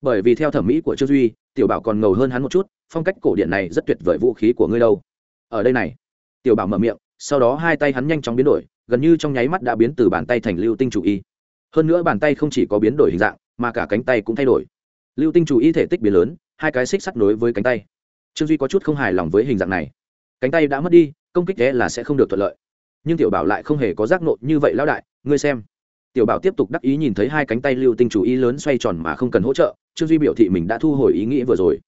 Bởi vì theo thẩm mỹ của trương duy, tiểu bảo còn ngầu hơn hắn một chút, phong cách cổ điện này rất tuyệt vời vũ khí của ngươi đâu. Ở đây này. Tiểu bảo mở miệng, sau đó hai tay hắn nhanh chóng biến đổi, gần như trong nháy mắt đã biến từ bàn tay thành lưu tinh chủ y. Hơn nữa bàn tay không chỉ có biến đổi hình dạng, mà cả cánh tay cũng thay đổi. Lưu tinh chủ y thể tích biến lớn, hai cái xích sắt nối với cánh tay trương duy có chút không hài lòng với hình dạng này cánh tay đã mất đi công kích thế là sẽ không được thuận lợi nhưng tiểu bảo lại không hề có giác nộ như vậy lão đại ngươi xem tiểu bảo tiếp tục đắc ý nhìn thấy hai cánh tay lưu tinh chủ ý lớn xoay tròn mà không cần hỗ trợ trương duy biểu thị mình đã thu hồi ý nghĩ vừa rồi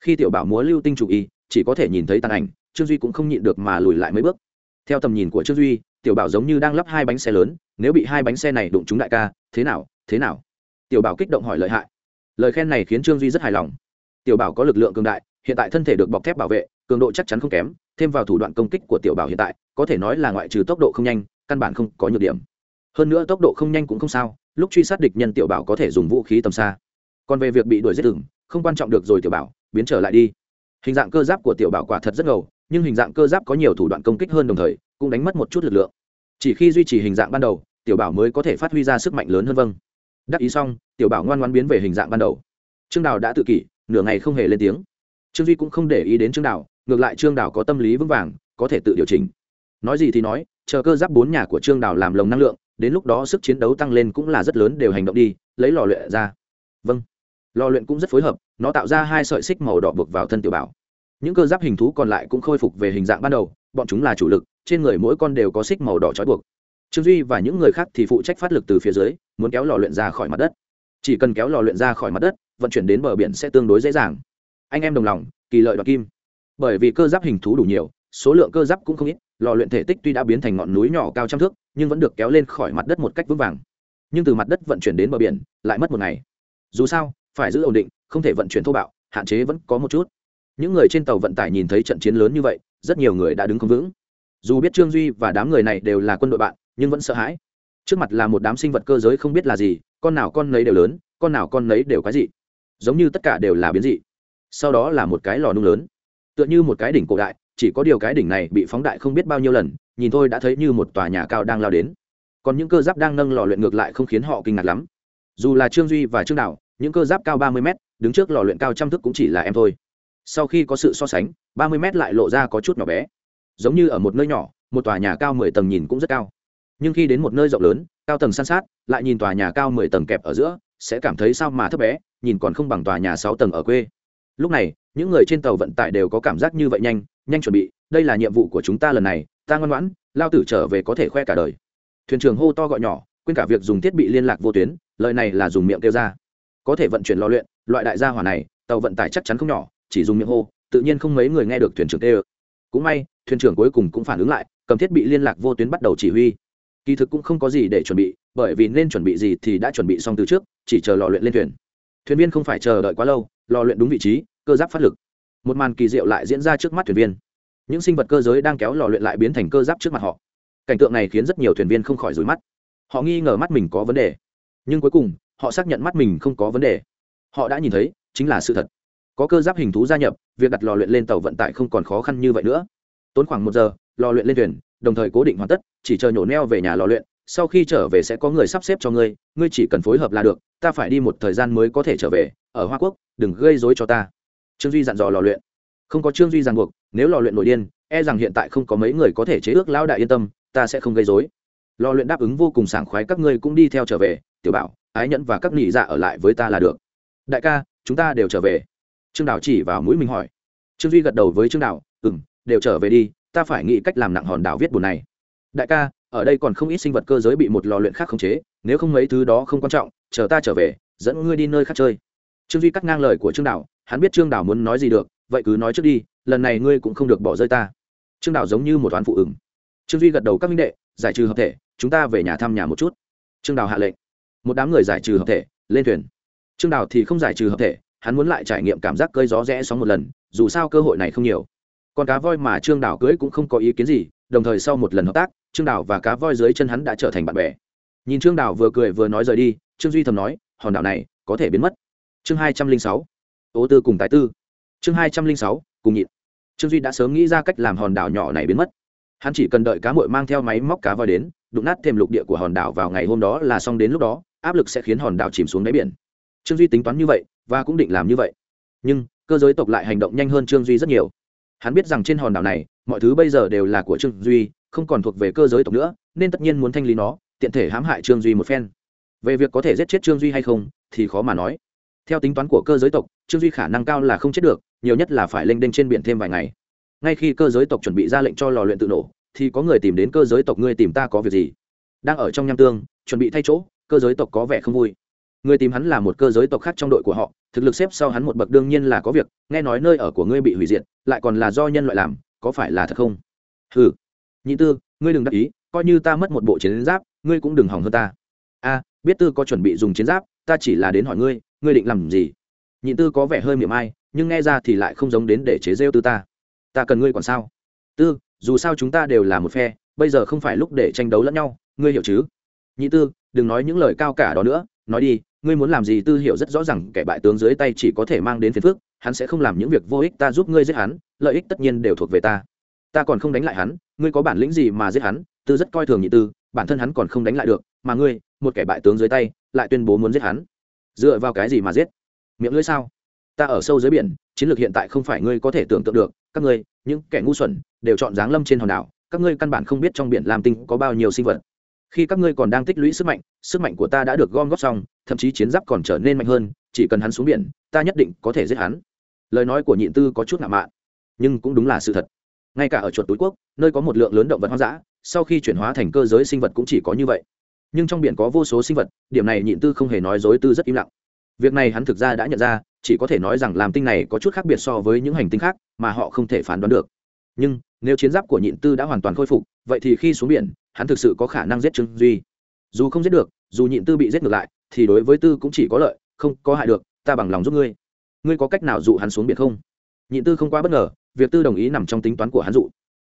khi tiểu bảo múa lưu tinh chủ ý chỉ có thể nhìn thấy tàn ảnh trương duy cũng không nhịn được mà lùi lại mấy bước theo tầm nhìn của trương duy tiểu bảo giống như đang lắp hai bánh xe lớn nếu bị hai bánh xe này đụng trúng đại ca thế nào thế nào tiểu bảo kích động hỏi lợi hại lời khen này khiến trương duy rất hài lòng tiểu bảo có lực lượng cường đại hiện tại thân thể được bọc thép bảo vệ, cường độ chắc chắn không kém, thêm vào thủ đoạn công kích của tiểu bảo hiện tại, có thể nói là ngoại trừ tốc độ không nhanh, căn bản không có nhược điểm. Hơn nữa tốc độ không nhanh cũng không sao, lúc truy sát địch nhân tiểu bảo có thể dùng vũ khí tầm xa. Còn về việc bị đuổi giết rừng không quan trọng được rồi tiểu bảo, biến trở lại đi. Hình dạng cơ giáp của tiểu bảo quả thật rất ngầu, nhưng hình dạng cơ giáp có nhiều thủ đoạn công kích hơn đồng thời, cũng đánh mất một chút lực lượng. Chỉ khi duy trì hình dạng ban đầu, tiểu bảo mới có thể phát huy ra sức mạnh lớn hơn vâng. Đắc ý xong, tiểu bảo ngoan ngoan biến về hình dạng ban đầu. Trương đào đã tự kỷ, nửa ngày không hề lên tiếng trương duy cũng không để ý đến trương Đảo, ngược lại trương Đảo có tâm lý vững vàng có thể tự điều chỉnh. Nói gì thì nói chờ cơ giáp bốn nhà của trương Đảo làm lồng năng lượng đến lúc đó sức chiến đấu tăng lên cũng là rất lớn đều hành động đi lấy lò luyện ra. Vâng. Lò luyện cũng rất phối hợp nó tạo ra hai sợi xích màu đỏ buộc vào thân tiểu bảo. Những cơ giáp hình thú còn lại cũng khôi phục về hình dạng ban đầu bọn chúng là chủ lực trên người mỗi con đều có xích màu đỏ trói buộc. Trương duy và những người khác thì phụ trách phát lực từ phía dưới muốn kéo lò luyện ra khỏi mặt đất. Chỉ cần kéo lò luyện ra khỏi mặt đất vận chuyển đến bờ biển sẽ tương đối dễ dàng anh em đồng lòng, kỳ lợi đoạt kim. Bởi vì cơ giáp hình thú đủ nhiều, số lượng cơ giáp cũng không ít, lò luyện thể tích tuy đã biến thành ngọn núi nhỏ cao trăm thước, nhưng vẫn được kéo lên khỏi mặt đất một cách vững vàng. Nhưng từ mặt đất vận chuyển đến bờ biển, lại mất một ngày. Dù sao, phải giữ ổn định, không thể vận chuyển thô bạo, hạn chế vẫn có một chút. Những người trên tàu vận tải nhìn thấy trận chiến lớn như vậy, rất nhiều người đã đứng không vững. Dù biết trương duy và đám người này đều là quân đội bạn, nhưng vẫn sợ hãi. Trước mặt là một đám sinh vật cơ giới không biết là gì, con nào con nấy đều lớn, con nào con nấy đều quái dị. Giống như tất cả đều là biến dị sau đó là một cái lò nung lớn. Tựa như một cái đỉnh cổ đại, chỉ có điều cái đỉnh này bị phóng đại không biết bao nhiêu lần, nhìn thôi đã thấy như một tòa nhà cao đang lao đến. Còn những cơ giáp đang nâng lò luyện ngược lại không khiến họ kinh ngạc lắm. Dù là trương duy và trương đạo những cơ giáp cao ba mươi m đứng trước lò luyện cao trăm thức cũng chỉ là em thôi. Sau khi có sự so sánh, ba mươi m lại lộ ra có chút nhỏ bé. Giống như ở một nơi nhỏ, một tòa nhà cao mười tầng nhìn cũng rất cao. Nhưng khi đến một nơi rộng lớn, cao tầng san sát, lại nhìn tòa nhà cao mười tầng kẹp ở giữa, sẽ cảm thấy sao mà thấp bé, nhìn còn không bằng tòa nhà sáu tầng ở quê lúc này, những người trên tàu vận tải đều có cảm giác như vậy nhanh nhanh chuẩn bị, đây là nhiệm vụ của chúng ta lần này, ta ngoan ngoãn, lao tử trở về có thể khoe cả đời. Thuyền trưởng hô to gọi nhỏ, quên cả việc dùng thiết bị liên lạc vô tuyến, lời này là dùng miệng kêu ra. Có thể vận chuyển lò luyện, loại đại gia hỏa này, tàu vận tải chắc chắn không nhỏ, chỉ dùng miệng hô, tự nhiên không mấy người nghe được thuyền trưởng kêu. Cũng may, thuyền trưởng cuối cùng cũng phản ứng lại, cầm thiết bị liên lạc vô tuyến bắt đầu chỉ huy. Kỳ thực cũng không có gì để chuẩn bị, bởi vì nên chuẩn bị gì thì đã chuẩn bị xong từ trước, chỉ chờ lò luyện lên thuyền. Thuyền viên không phải chờ đợi quá lâu, lò luyện đúng vị trí cơ giáp phát lực. Một màn kỳ diệu lại diễn ra trước mắt thuyền viên. Những sinh vật cơ giới đang kéo lò luyện lại biến thành cơ giáp trước mặt họ. Cảnh tượng này khiến rất nhiều thuyền viên không khỏi rối mắt. Họ nghi ngờ mắt mình có vấn đề. Nhưng cuối cùng, họ xác nhận mắt mình không có vấn đề. Họ đã nhìn thấy, chính là sự thật. Có cơ giáp hình thú gia nhập, việc đặt lò luyện lên tàu vận tải không còn khó khăn như vậy nữa. Tốn khoảng một giờ, lò luyện lên thuyền, đồng thời cố định hoàn tất, chỉ chờ nhổ neo về nhà lò luyện, sau khi trở về sẽ có người sắp xếp cho ngươi ngươi chỉ cần phối hợp là được, ta phải đi một thời gian mới có thể trở về, ở hoa quốc, đừng gây dối cho ta trương duy dặn dò lò luyện. Không có trương duy ràng buộc, nếu lò luyện nội điên e rằng hiện tại không có mấy người có thể chế ước lão đại yên tâm, ta sẽ không gây dối lò luyện đáp ứng vô cùng sảng khoái, các ngươi cũng đi theo trở về, tiểu bảo, ái nhẫn và các nị dạ ở lại với ta là được. Đại ca, chúng ta đều trở về. Trương đào chỉ vào mũi mình hỏi. Trương duy gật đầu với trương đào ừ m đều trở về đi, ta phải nghĩ cách làm nặng hòn đảo viết buồn này. Đại ca, ở đây còn không ít sinh vật cơ giới bị một lò luyện khác khống chế, nếu không mấy thứ đó không quan trọng, chờ ta trở về, dẫn ngươi đi nơi khác chơi. Trương duy cắt ngang lời của trương đào hắn biết trương đào muốn nói gì được, vậy cứ nói trước đi, lần này ngươi cũng không được bỏ rơi ta. Trương đào giống như một toán phụ ứng trương duy gật đầu, các minh đệ, giải trừ hợp thể, chúng ta về nhà thăm nhà một chút. Trương đào hạ lệnh. Một đám người giải trừ hợp thể, lên thuyền. Trương đào thì không giải trừ hợp thể, hắn muốn lại trải nghiệm cảm giác cơi gió rẽ sóng một lần, dù sao cơ hội này không nhiều. Còn cá voi mà trương đào cưới cũng không có ý kiến gì, đồng thời sau một lần hợp tác, trương đào và cá voi dưới chân hắn đã trở thành bạn bè. Nhìn trương đào vừa cười vừa nói rời đi, trương duy thầm nói, hòn đảo này có thể biến mất. Chương hai trăm linh sáu ố tư cùng tái tư. Chương hai trăm linh sáu, cùng nhịn. Trương duy đã sớm nghĩ ra cách làm hòn đảo nhỏ này biến mất. Hắn chỉ cần đợi cá mội mang theo máy móc cá voi đến, đụng nát thêm lục địa của hòn đảo vào ngày hôm đó là xong đến lúc đó, áp lực sẽ khiến hòn đảo chìm xuống đáy biển. Trương duy tính toán như vậy, và cũng định làm như vậy. Nhưng, cơ giới tộc lại hành động nhanh hơn trương duy rất nhiều. Hắn biết rằng trên hòn đảo này, mọi thứ bây giờ đều là của trương duy, không còn thuộc về cơ giới tộc nữa, nên tất nhiên muốn thanh lý nó, tiện thể hãm hại trương duy một phen. Về việc có thể giết chết trương duy hay không, thì khó mà nói theo tính toán của cơ giới tộc, trương duy khả năng cao là không chết được, nhiều nhất là phải lênh đênh trên biển thêm vài ngày. Ngay khi cơ giới tộc chuẩn bị ra lệnh cho lò luyện tự nổ, thì có người tìm đến cơ giới tộc ngươi tìm ta có việc gì? Đang ở trong nham tương, chuẩn bị thay chỗ, cơ giới tộc có vẻ không vui. Người tìm hắn là một cơ giới tộc khác trong đội của họ, thực lực xếp sau hắn một bậc đương nhiên là có việc, nghe nói nơi ở của ngươi bị hủy diệt, lại còn là do nhân loại làm, có phải là thật không? Ừ nhị tư, ngươi đừng đắc ý, coi như ta mất một bộ chiến giáp, ngươi cũng đừng hỏng hơn ta. A, biết tư có chuẩn bị dùng chiến giáp, ta chỉ là đến hỏi ngươi ngươi định làm gì? Nhị tư có vẻ hơi miệng ai nhưng nghe ra thì lại không giống đến để chế rêu tư ta. Ta cần ngươi còn sao? Tư, dù sao chúng ta đều là một phe, bây giờ không phải lúc để tranh đấu lẫn nhau, ngươi hiểu chứ? Nhị tư, đừng nói những lời cao cả đó nữa, nói đi, ngươi muốn làm gì tư hiểu rất rõ rằng kẻ bại tướng dưới tay chỉ có thể mang đến phiền phức, hắn sẽ không làm những việc vô ích ta giúp ngươi giết hắn, lợi ích tất nhiên đều thuộc về ta. Ta còn không đánh lại hắn, ngươi có bản lĩnh gì mà giết hắn? Tư rất coi thường nhị tư, bản thân hắn còn không đánh lại được, mà ngươi, một kẻ bại tướng dưới tay, lại tuyên bố muốn giết hắn dựa vào cái gì mà giết? Miệng lưỡi sao? Ta ở sâu dưới biển, chiến lược hiện tại không phải ngươi có thể tưởng tượng được, các ngươi, những kẻ ngu xuẩn, đều chọn dáng lâm trên hòn đảo, các ngươi căn bản không biết trong biển làm tinh có bao nhiêu sinh vật. Khi các ngươi còn đang tích lũy sức mạnh sức mạnh của ta đã được gom góp xong, thậm chí chiến giáp còn trở nên mạnh hơn, chỉ cần hắn xuống biển, ta nhất định có thể giết hắn. Lời nói của nhịn tư có chút ngạo mạn, nhưng cũng đúng là sự thật. Ngay cả ở chuột túi quốc, nơi có một lượng lớn động vật hoang dã, sau khi chuyển hóa thành cơ giới sinh vật cũng chỉ có như vậy nhưng trong biển có vô số sinh vật, điểm này nhịn tư không hề nói dối tư rất im lặng. Việc này hắn thực ra đã nhận ra, chỉ có thể nói rằng làm tinh này có chút khác biệt so với những hành tinh khác mà họ không thể phán đoán được. Nhưng, nếu chiến giáp của nhịn tư đã hoàn toàn khôi phục, vậy thì khi xuống biển, hắn thực sự có khả năng giết trương duy. Dù không giết được, dù nhịn tư bị giết ngược lại, thì đối với tư cũng chỉ có lợi, không có hại được, ta bằng lòng giúp ngươi. Ngươi có cách nào dụ hắn xuống biển không? Nhịn tư không quá bất ngờ, việc tư đồng ý nằm trong tính toán của hắn dụ.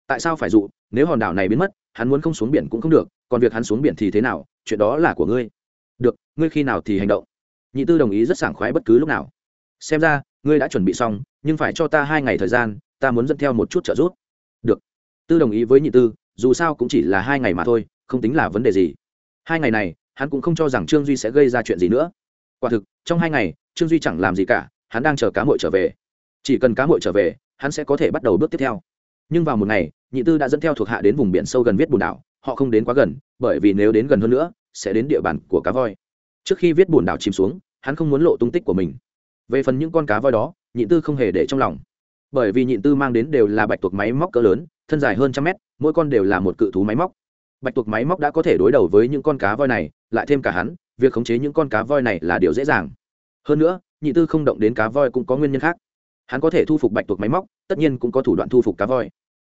Tại sao phải dụ? Nếu hòn đảo này biến mất, hắn muốn không xuống biển cũng không được còn việc hắn xuống biển thì thế nào, chuyện đó là của ngươi. Được, ngươi khi nào thì hành động? Nhị tư đồng ý rất sảng khoái bất cứ lúc nào. Xem ra, ngươi đã chuẩn bị xong, nhưng phải cho ta hai ngày thời gian, ta muốn dẫn theo một chút trợ giúp. Được. Tư đồng ý với nhị tư, dù sao cũng chỉ là hai ngày mà thôi, không tính là vấn đề gì. Hai ngày này, hắn cũng không cho rằng trương duy sẽ gây ra chuyện gì nữa. Quả thực, trong hai ngày, trương duy chẳng làm gì cả, hắn đang chờ cá mội trở về. Chỉ cần cá mội trở về, hắn sẽ có thể bắt đầu bước tiếp theo. Nhưng vào một ngày, nhị tư đã dẫn theo thuộc hạ đến vùng biển sâu gần viết bùn đảo họ không đến quá gần, bởi vì nếu đến gần hơn nữa, sẽ đến địa bàn của cá voi. Trước khi viết bùn đảo chìm xuống, hắn không muốn lộ tung tích của mình. Về phần những con cá voi đó nhị tư không hề để trong lòng. Bởi vì nhịn tư mang đến đều là bạch tuộc máy móc cỡ lớn, thân dài hơn trăm mét, mỗi con đều là một cự thú máy móc. Bạch tuộc máy móc đã có thể đối đầu với những con cá voi này, lại thêm cả hắn, việc khống chế những con cá voi này là điều dễ dàng. Hơn nữa nhị tư không động đến cá voi cũng có nguyên nhân khác. Hắn có thể thu phục bạch tuộc máy móc, tất nhiên cũng có thủ đoạn thu phục cá voi.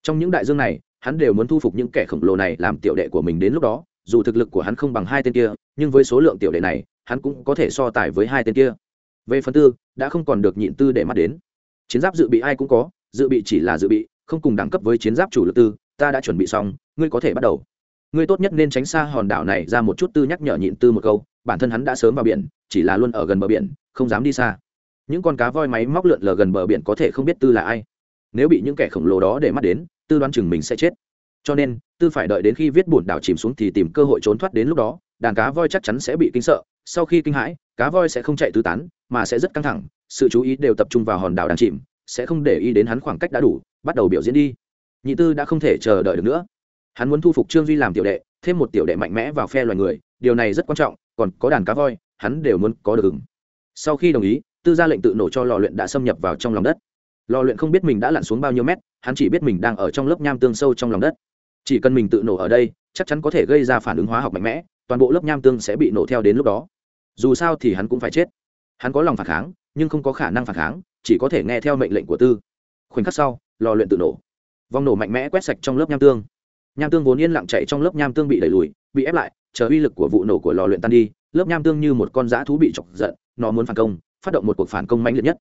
Trong những đại dương này hắn đều muốn thu phục những kẻ khổng lồ này làm tiểu đệ của mình đến lúc đó, dù thực lực của hắn không bằng hai tên kia, nhưng với số lượng tiểu đệ này, hắn cũng có thể so tài với hai tên kia. Về phần tư, đã không còn được nhịn tư để mắt đến. Chiến giáp dự bị ai cũng có, dự bị chỉ là dự bị, không cùng đẳng cấp với chiến giáp chủ lực tư, ta đã chuẩn bị xong, ngươi có thể bắt đầu. Ngươi tốt nhất nên tránh xa hòn đảo này ra một chút tư nhắc nhở nhịn tư một câu, bản thân hắn đã sớm vào biển, chỉ là luôn ở gần bờ biển, không dám đi xa. Những con cá voi máy móc lượn lờ gần bờ biển có thể không biết tư là ai. Nếu bị những kẻ khổng lồ đó để mắt đến tư đoán chừng mình sẽ chết. Cho nên, tư phải đợi đến khi viết bùn đảo chìm xuống thì tìm cơ hội trốn thoát đến lúc đó, đàn cá voi chắc chắn sẽ bị kinh sợ, sau khi kinh hãi, cá voi sẽ không chạy tứ tán, mà sẽ rất căng thẳng, sự chú ý đều tập trung vào hòn đảo đang chìm, sẽ không để ý đến hắn khoảng cách đã đủ, bắt đầu biểu diễn đi. Nhị tư đã không thể chờ đợi được nữa. Hắn muốn thu phục trương duy làm tiểu đệ, thêm một tiểu đệ mạnh mẽ vào phe loài người, điều này rất quan trọng, còn có đàn cá voi, hắn đều muốn có được ứng. Sau khi đồng ý, tư ra lệnh tự nổ cho lò luyện đã xâm nhập vào trong lòng đất lò luyện không biết mình đã lặn xuống bao nhiêu mét, hắn chỉ biết mình đang ở trong lớp nham tương sâu trong lòng đất. Chỉ cần mình tự nổ ở đây, chắc chắn có thể gây ra phản ứng hóa học mạnh mẽ, toàn bộ lớp nham tương sẽ bị nổ theo đến lúc đó. Dù sao thì hắn cũng phải chết. Hắn có lòng phản kháng, nhưng không có khả năng phản kháng, chỉ có thể nghe theo mệnh lệnh của tư. Khoảnh khắc sau, lò luyện tự nổ. Vòng nổ mạnh mẽ quét sạch trong lớp nham tương. Nham tương vốn yên lặng chạy trong lớp nham tương bị đẩy lùi, bị ép lại, chờ uy lực của vụ nổ của lò luyện tan đi, lớp nham tương như một con dã thú bị chọc giận, nó muốn phản công, phát động một cuộc phản công mãnh liệt nhất.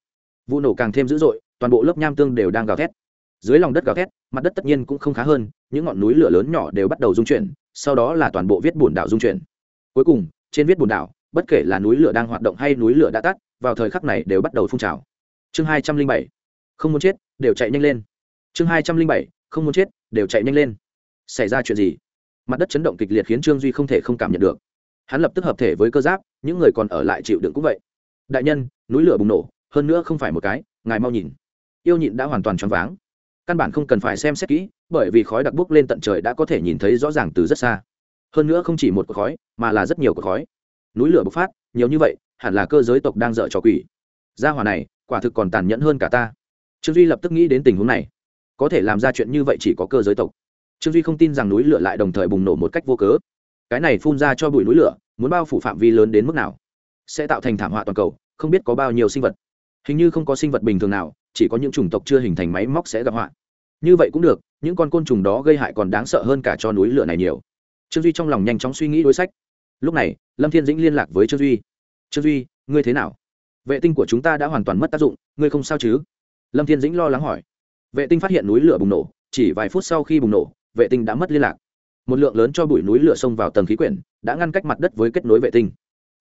Vụ nổ càng thêm dữ dội toàn bộ lớp nham tương đều đang gào thét. Dưới lòng đất gào thét, mặt đất tất nhiên cũng không khá hơn, những ngọn núi lửa lớn nhỏ đều bắt đầu rung chuyển, sau đó là toàn bộ viết bùn đảo rung chuyển. Cuối cùng, trên viết bùn đảo, bất kể là núi lửa đang hoạt động hay núi lửa đã tắt, vào thời khắc này đều bắt đầu phun trào. Chương hai trăm linh bảy, không muốn chết, đều chạy nhanh lên. Chương hai trăm linh bảy, không muốn chết, đều chạy nhanh lên. Xảy ra chuyện gì? Mặt đất chấn động kịch liệt khiến trương duy không thể không cảm nhận được. Hắn lập tức hợp thể với cơ giáp, những người còn ở lại chịu đựng cũng vậy. Đại nhân, núi lửa bùng nổ, hơn nữa không phải một cái, ngài mau nhìn yêu nhịn đã hoàn toàn choáng váng. Căn bản không cần phải xem xét kỹ, bởi vì khói đặc bốc lên tận trời đã có thể nhìn thấy rõ ràng từ rất xa. Hơn nữa không chỉ một cột khói, mà là rất nhiều cột khói. Núi lửa bộc phát, nhiều như vậy, hẳn là cơ giới tộc đang dở trò quỷ. Gia hỏa này, quả thực còn tàn nhẫn hơn cả ta. Trương duy lập tức nghĩ đến tình huống này. Có thể làm ra chuyện như vậy chỉ có cơ giới tộc. Trương duy không tin rằng núi lửa lại đồng thời bùng nổ một cách vô cớ. Cái này phun ra cho bụi núi lửa, muốn bao phủ phạm vi lớn đến mức nào? Sẽ tạo thành thảm họa toàn cầu, không biết có bao nhiêu sinh vật. Hình như không có sinh vật bình thường nào chỉ có những chủng tộc chưa hình thành máy móc sẽ gặp họa. Như vậy cũng được, những con côn trùng đó gây hại còn đáng sợ hơn cả cho núi lửa này nhiều. Trương duy trong lòng nhanh chóng suy nghĩ đối sách. Lúc này, lâm thiên dĩnh liên lạc với trương duy. Trương duy, ngươi thế nào? Vệ tinh của chúng ta đã hoàn toàn mất tác dụng, ngươi không sao chứ? Lâm thiên dĩnh lo lắng hỏi. Vệ tinh phát hiện núi lửa bùng nổ, chỉ vài phút sau khi bùng nổ, vệ tinh đã mất liên lạc. Một lượng lớn cho bụi núi lửa xông vào tầng khí quyển, đã ngăn cách mặt đất với kết nối vệ tinh.